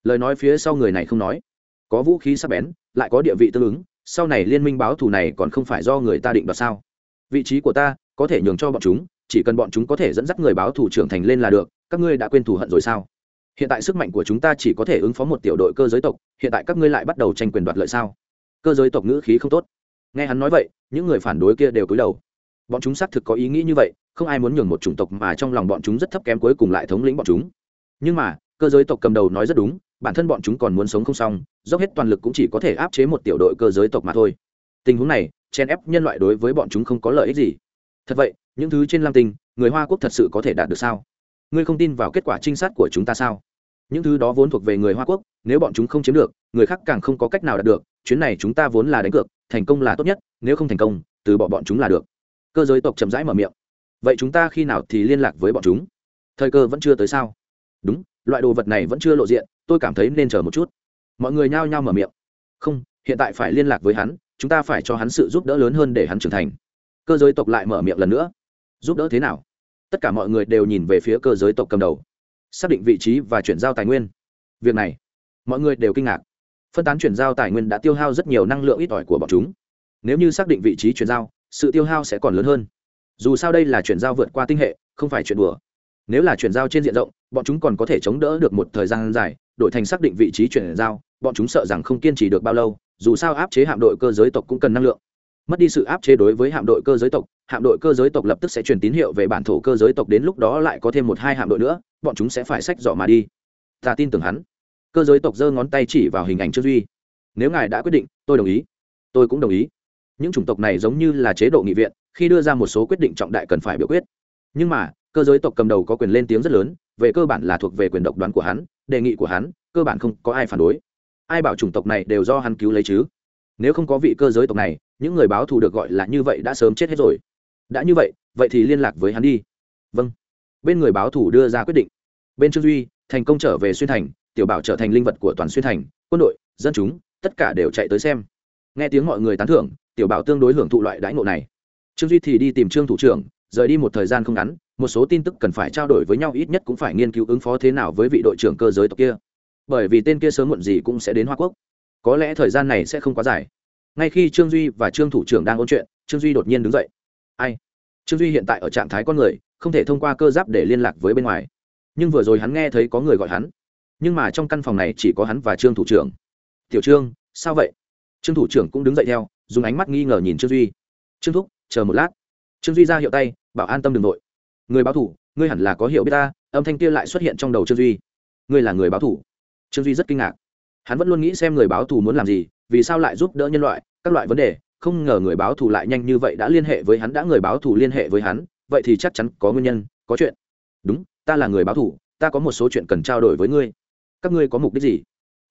Lời nói phía sau người này không nói. Có vũ khí sắc bén, lại có địa vị tương ứng, sau này liên minh báo thù này còn không phải do người ta định đoạt sao? Vị trí của ta, có thể nhường cho bọn chúng, chỉ cần bọn chúng có thể dẫn dắt người báo thủ trưởng thành lên là được, các ngươi đã quên thù hận rồi sao? Hiện tại sức mạnh của chúng ta chỉ có thể ứng phó một tiểu đội cơ giới tộc, hiện tại các ngươi lại bắt đầu tranh quyền đoạt lợi sao? Cơ giới tộc ngữ khí không tốt. Nghe hắn nói vậy, những người phản đối kia đều cúi đầu. Bọn chúng xác thực có ý nghĩ như vậy, không ai muốn nhường một chủng tộc mà trong lòng bọn chúng rất thấp kém cuối cùng lại thống lĩnh bọn chúng. Nhưng mà, cơ giới tộc cầm đầu nói rất đúng, bản thân bọn chúng còn muốn sống không xong, dốc hết toàn lực cũng chỉ có thể áp chế một tiểu đội cơ giới tộc mà thôi. Tình huống này chen ép nhân loại đối với bọn chúng không có lợi ích gì. Thật vậy, những thứ trên lam tinh, người hoa quốc thật sự có thể đạt được sao? Ngươi không tin vào kết quả trinh sát của chúng ta sao? Những thứ đó vốn thuộc về người hoa quốc, nếu bọn chúng không chiếm được, người khác càng không có cách nào đạt được, chuyến này chúng ta vốn là đánh cược, thành công là tốt nhất, nếu không thành công, từ bỏ bọn chúng là được. Cơ giới tộc chậm rãi mở miệng. Vậy chúng ta khi nào thì liên lạc với bọn chúng? Thời cơ vẫn chưa tới sao? Đúng, loại đồ vật này vẫn chưa lộ diện, tôi cảm thấy nên chờ một chút. Mọi người nhao nhao mở miệng. Không, hiện tại phải liên lạc với hắn, chúng ta phải cho hắn sự giúp đỡ lớn hơn để hắn trưởng thành. Cơ giới tộc lại mở miệng lần nữa. Giúp đỡ thế nào? Tất cả mọi người đều nhìn về phía cơ giới tộc cầm đầu xác định vị trí và chuyển giao tài nguyên. Việc này, mọi người đều kinh ngạc. Phân tán chuyển giao tài nguyên đã tiêu hao rất nhiều năng lượng ít ỏi của bọn chúng. Nếu như xác định vị trí chuyển giao, sự tiêu hao sẽ còn lớn hơn. Dù sao đây là chuyển giao vượt qua tinh hệ, không phải chuyển đùa. Nếu là chuyển giao trên diện rộng, bọn chúng còn có thể chống đỡ được một thời gian dài, đổi thành xác định vị trí chuyển giao, bọn chúng sợ rằng không kiên trì được bao lâu, dù sao áp chế hạm đội cơ giới tộc cũng cần năng lượng mất đi sự áp chế đối với hạm đội cơ giới tộc, hạm đội cơ giới tộc lập tức sẽ truyền tín hiệu về bản thổ cơ giới tộc đến lúc đó lại có thêm một hai hạm đội nữa, bọn chúng sẽ phải sách dọ mà đi. Ta tin tưởng hắn. Cơ giới tộc giơ ngón tay chỉ vào hình ảnh trương duy. Nếu ngài đã quyết định, tôi đồng ý. Tôi cũng đồng ý. Những chủng tộc này giống như là chế độ nghị viện, khi đưa ra một số quyết định trọng đại cần phải biểu quyết. Nhưng mà, cơ giới tộc cầm đầu có quyền lên tiếng rất lớn, về cơ bản là thuộc về quyền độc đoán của hắn, đề nghị của hắn, cơ bản không có ai phản đối. Ai bảo chủng tộc này đều do hắn cứu lấy chứ? Nếu không có vị cơ giới tộc này những người báo thù được gọi là như vậy đã sớm chết hết rồi. Đã như vậy vậy thì liên lạc với hắn đi. Vâng. Bên người báo thù đưa ra quyết định. Bên trương duy, thành công trở về xuyên thành, tiểu bảo trở thành linh vật của toàn xuyên thành, quân đội, dân chúng, tất cả đều chạy tới xem. Nghe tiếng mọi người tán thưởng, tiểu bảo tương đối hưởng thụ loại đãi ngộ này. Trương duy thì đi tìm trương thủ trưởng, rời đi một thời gian không ngắn, một số tin tức cần phải trao đổi với nhau ít nhất cũng phải nghiên cứu ứng phó thế nào với vị đội trưởng cơ giới tộc kia. Bởi vì tên kia sớm muộn gì cũng sẽ đến hoa quốc. Có lẽ thời gian này sẽ không quá dài ngay khi trương duy và trương thủ trưởng đang ôn chuyện, trương duy đột nhiên đứng dậy. Ai? Trương duy hiện tại ở trạng thái con người, không thể thông qua cơ giáp để liên lạc với bên ngoài. Nhưng vừa rồi hắn nghe thấy có người gọi hắn. Nhưng mà trong căn phòng này chỉ có hắn và trương thủ trưởng. Tiểu trương, sao vậy? Trương thủ trưởng cũng đứng dậy theo, dùng ánh mắt nghi ngờ nhìn trương duy. Trương thúc, chờ một lát. Trương duy ra hiệu tay, bảo an tâm đ ừ n g nội người báo thủ, ngươi hẳn là có hiểu biết ta, âm thanh kia lại xuất hiện trong đầu trương duy. Ngươi là người báo thủ? Trương duy rất kinh ngạc. Hắn vẫn luôn nghĩ xem người báo thù muốn làm gì vì sao lại giúp đỡ nhân loại, các loại vấn đề, không ngờ người báo thù lại nhanh như vậy đã liên hệ với hắn, đã người báo thù liên hệ với hắn, vậy thì chắc chắn có nguyên nhân, có chuyện. Đúng, ta là người báo thù, ta có một số chuyện cần trao đổi với ngươi. Các ngươi có mục đích gì?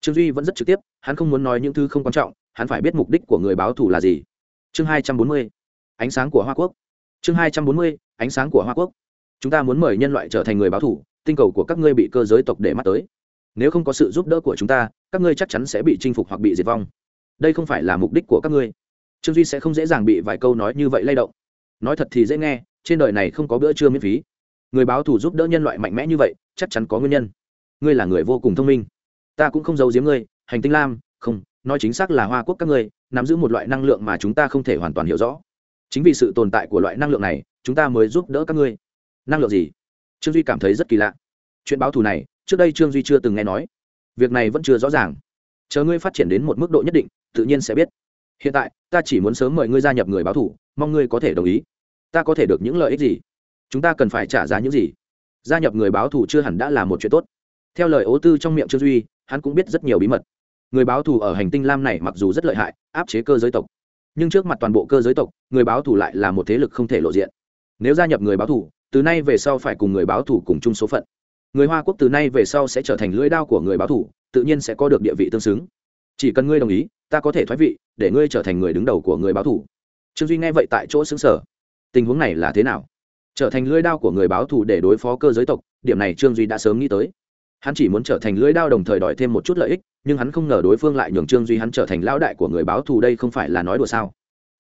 Trương duy vẫn rất trực tiếp, hắn không muốn nói những thứ không quan trọng, hắn phải biết mục đích của người báo thù là gì. Chương hai trăm bốn mươi, ánh sáng của hoa quốc. Chương hai trăm bốn mươi, ánh sáng của hoa quốc. Chúng ta muốn mời nhân loại trở thành người báo thù, tinh cầu của các ngươi bị cơ giới tộc để mắt tới. Nếu không có sự giúp đỡ của chúng ta, các ngươi chắc chắn sẽ bị chinh phục hoặc bị diệt vong đây không phải là mục đích của các ngươi. Trương duy sẽ không dễ dàng bị vài câu nói như vậy lay động. Nói thật thì dễ nghe, trên đời này không có bữa trưa miễn phí. Người báo thù giúp đỡ nhân loại mạnh mẽ như vậy, chắc chắn có nguyên nhân. Ngươi là người vô cùng thông minh. Ta cũng không giấu giếm ngươi, hành tinh lam, không, nói chính xác là hoa quốc các ngươi, nắm giữ một loại năng lượng mà chúng ta không thể hoàn toàn hiểu rõ. Chính vì sự tồn tại của loại năng lượng này, chúng ta mới giúp đỡ các ngươi. Năng lượng gì? Trương duy cảm thấy rất kỳ lạ. Chuyện báo thù này, trước đây trương duy chưa từng nghe nói. Việc này vẫn chưa rõ ràng. Chờ ngươi phát triển đến một mức độ nhất định tự nhiên sẽ biết. Hiện tại, ta chỉ muốn sớm mời ngươi gia nhập người báo thủ, mong ngươi có thể đồng ý. Ta có thể được những lợi ích gì? Chúng ta cần phải trả giá những gì? Gia nhập người báo thù chưa hẳn đã là một chuyện tốt. Theo lời ố tư trong miệng trương duy, hắn cũng biết rất nhiều bí mật. Người báo thù ở hành tinh lam này mặc dù rất lợi hại, áp chế cơ giới tộc, nhưng trước mặt toàn bộ cơ giới tộc, người báo thù lại là một thế lực không thể lộ diện. Nếu gia nhập người báo thù từ nay về sau phải cùng người báo thù cùng chung số phận. Người hoa quốc từ nay về sau sẽ trở thành lưỡi đao của người báo thủ, tự nhiên sẽ có được địa vị tương xứng. Chỉ cần ngươi đồng ý ta có thể thoái vị, để ngươi trở thành người đứng đầu của người báo thủ. Trương duy nghe vậy tại chỗ xứng sở tình huống này là thế nào? Trở thành lưỡi đao của người báo thù để đối phó cơ giới tộc, điểm này trương duy đã sớm nghĩ tới. Hắn chỉ muốn trở thành lưỡi đao đồng thời đòi thêm một chút lợi ích, nhưng hắn không ngờ đối phương lại nhường trương duy hắn trở thành lão đại của người báo thù đây không phải là nói đùa sao?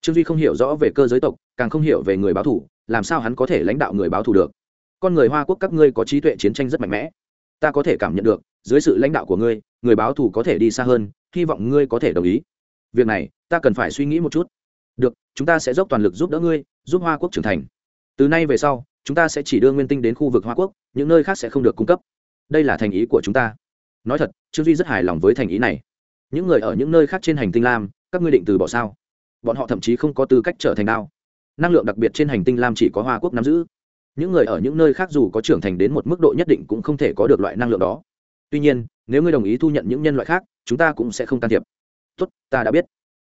Trương duy không hiểu rõ về cơ giới tộc, càng không hiểu về người báo thù, làm sao hắn có thể lãnh đạo người báo thù được? Con người hoa quốc các ngươi có trí tuệ chiến tranh rất mạnh mẽ. Ta có thể cảm nhận được, dưới sự lãnh đạo của ngươi, người báo thù có thể đi xa hơn hy vọng ngươi có thể đồng ý. Việc này, ta cần phải suy nghĩ một chút. Được, chúng ta sẽ dốc toàn lực giúp đỡ ngươi, giúp hoa quốc trưởng thành. Từ nay về sau, chúng ta sẽ chỉ đưa nguyên tinh đến khu vực hoa quốc, những nơi khác sẽ không được cung cấp. Đây là thành ý của chúng ta. Nói thật, trương duy rất hài lòng với thành ý này. Những người ở những nơi khác trên hành tinh lam, các ngươi định từ bỏ sao? Bọn họ thậm chí không có tư cách trở thành đao. Năng lượng đặc biệt trên hành tinh lam chỉ có hoa quốc nắm giữ. Những người ở những nơi khác dù có trưởng thành đến một mức độ nhất định cũng không thể có được loại năng lượng đó tuy nhiên, nếu ngươi đồng ý thu nhận những nhân loại khác, chúng ta cũng sẽ không can thiệp. Tốt, ta đã biết.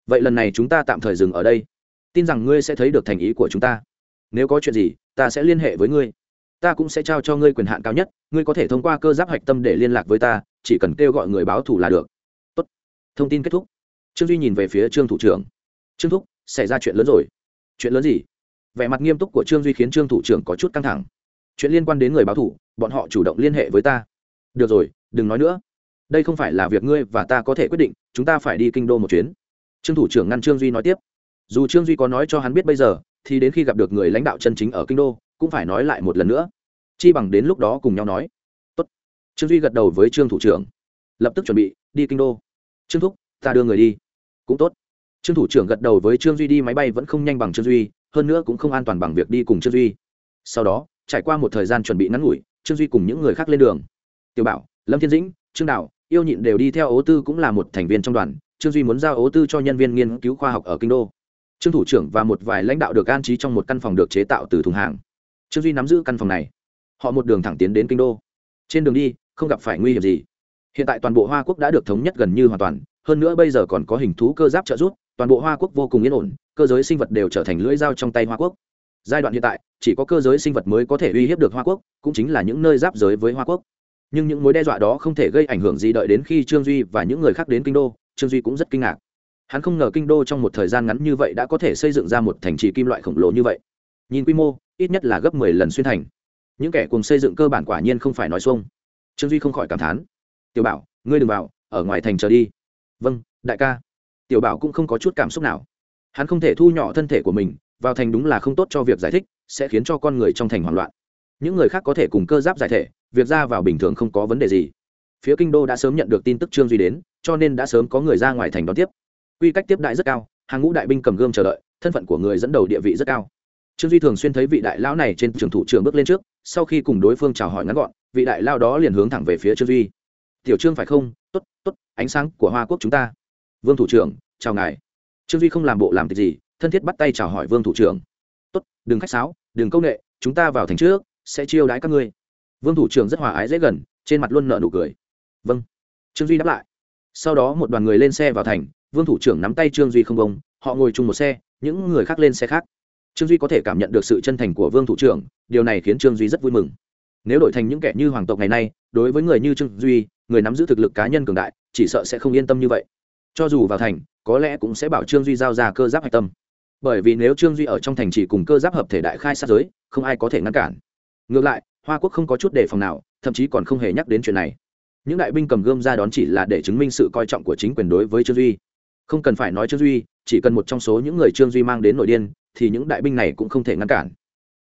Vậy lần này chúng ta tạm thời dừng ở đây. Tin rằng ngươi sẽ thấy được thành ý của chúng ta. Nếu có chuyện gì, ta sẽ liên hệ với ngươi. Ta cũng sẽ trao cho ngươi quyền hạn cao nhất, ngươi có thể thông qua cơ giáp hạch tâm để liên lạc với ta, chỉ cần kêu gọi người báo thủ là được. Tốt. thông tin kết thúc. Trương duy nhìn về phía trương thủ trưởng. Trương thúc, xảy ra chuyện lớn rồi. Chuyện lớn gì? Vẻ mặt nghiêm túc của trương duy khiến trương thủ trưởng có chút căng thẳng. Chuyện liên quan đến người báo thủ bọn họ chủ động liên hệ với ta. Được rồi đừng nói nữa. Đây không phải là việc ngươi và ta có thể quyết định, chúng ta phải đi kinh đô một chuyến. Trương thủ trưởng ngăn trương duy nói tiếp. Dù trương duy có nói cho hắn biết bây giờ, thì đến khi gặp được người lãnh đạo chân chính ở kinh đô, cũng phải nói lại một lần nữa. Chi bằng đến lúc đó cùng nhau nói. Tốt. trương duy gật đầu với trương thủ trưởng. Lập tức chuẩn bị đi kinh đô. Trương thúc, ta đưa người đi. Cũng tốt. Trương thủ trưởng gật đầu với trương duy đi, máy bay vẫn không nhanh bằng trương duy, hơn nữa cũng không an toàn bằng việc đi cùng trương duy. Sau đó, trải qua một thời gian chuẩn bị ngắn ngủi, trương duy cùng những người khác lên đường. Tiểu bảo lâm thiên dĩnh, trương đạo yêu nhịn đều đi theo ố tư cũng là một thành viên trong đoàn, trương duy muốn giao ố tư cho nhân viên nghiên cứu khoa học ở kinh đô. Trương thủ trưởng và một vài lãnh đạo được an trí trong một căn phòng được chế tạo từ thùng hàng. Trương duy nắm giữ căn phòng này. Họ một đường thẳng tiến đến kinh đô. Trên đường đi, không gặp phải nguy hiểm gì. Hiện tại toàn bộ hoa quốc đã được thống nhất gần như hoàn toàn, hơn nữa bây giờ còn có hình thú cơ giáp trợ giúp, toàn bộ hoa quốc vô cùng yên ổn, cơ giới sinh vật đều trở thành lưỡi dao trong tay hoa quốc. Giai đoạn hiện tại, chỉ có cơ giới sinh vật mới có thể uy hiếp được hoa quốc, cũng chính là những nơi giáp giới với hoa quốc nhưng những mối đe dọa đó không thể gây ảnh hưởng gì đợi đến khi trương duy và những người khác đến kinh đô, trương duy cũng rất kinh ngạc. Hắn không ngờ kinh đô trong một thời gian ngắn như vậy đã có thể xây dựng ra một thành trì kim loại khổng lồ như vậy. Nhìn quy mô, ít nhất là gấp mười lần xuyên thành. Những kẻ cùng xây dựng cơ bản quả nhiên không phải nói xuông. Trương duy không khỏi cảm thán. Tiểu bảo, ngươi đừng vào, ở ngoài thành chờ đi. Vâng đại ca. Tiểu bảo cũng không có chút cảm xúc nào. Hắn không thể thu nhỏ thân thể của mình, vào thành đúng là không tốt cho việc giải thích, sẽ khiến cho con người trong thành hoảng loạn. Những người khác có thể cùng cơ giáp giải thể việc ra vào bình thường không có vấn đề gì. Phía kinh đô đã sớm nhận được tin tức trương duy đến, cho nên đã sớm có người ra ngoài thành đón tiếp. Quy cách tiếp đại rất cao, hàng ngũ đại binh cầm gươm chờ đợi, thân phận của người dẫn đầu địa vị rất cao. Trương duy thường xuyên thấy vị đại lão này trên trường thủ trưởng bước lên trước, sau khi cùng đối phương chào hỏi ngắn gọn, vị đại lao đó liền hướng thẳng về phía trương duy. Tiểu trương phải không? Tốt tốt, ánh sáng của hoa quốc chúng ta. Vương thủ trưởng, chào ngài. Trương duy không làm bộ làm tịch gì, thân thiết bắt tay chào hỏi vương thủ trưởng. Tốt, đừng khách sáo, đừng công nghệ chúng ta vào thành trước, sẽ chiêu đãi các ngươi vương thủ trưởng rất hòa ái dễ gần, trên mặt luôn nợ nụ cười. Vâng. Trương duy đáp lại. Sau đó một đoàn người lên xe vào thành, vương thủ trưởng nắm tay trương duy không bông họ ngồi chung một xe, những người khác lên xe khác. Trương duy có thể cảm nhận được sự chân thành của vương thủ trưởng, điều này khiến trương duy rất vui mừng. Nếu đổi thành những kẻ như hoàng tộc ngày nay, đối với người như trương duy, người nắm giữ thực lực cá nhân cường đại, chỉ sợ sẽ không yên tâm như vậy. Cho dù vào thành, có lẽ cũng sẽ bảo trương duy giao ra cơ giáp hạch tâm. Bởi vì nếu trương duy ở trong thành chỉ cùng cơ giáp hợp thể đại khai sát giới, không ai có thể ngăn cản. Ngược lại hoa quốc không có chút đề phòng nào, thậm chí còn không hề nhắc đến chuyện này. Những đại binh cầm gươm ra đón chỉ là để chứng minh sự coi trọng của chính quyền đối với trương duy. Không cần phải nói trương duy, chỉ cần một trong số những người trương duy mang đến nội điên, thì những đại binh này cũng không thể ngăn cản.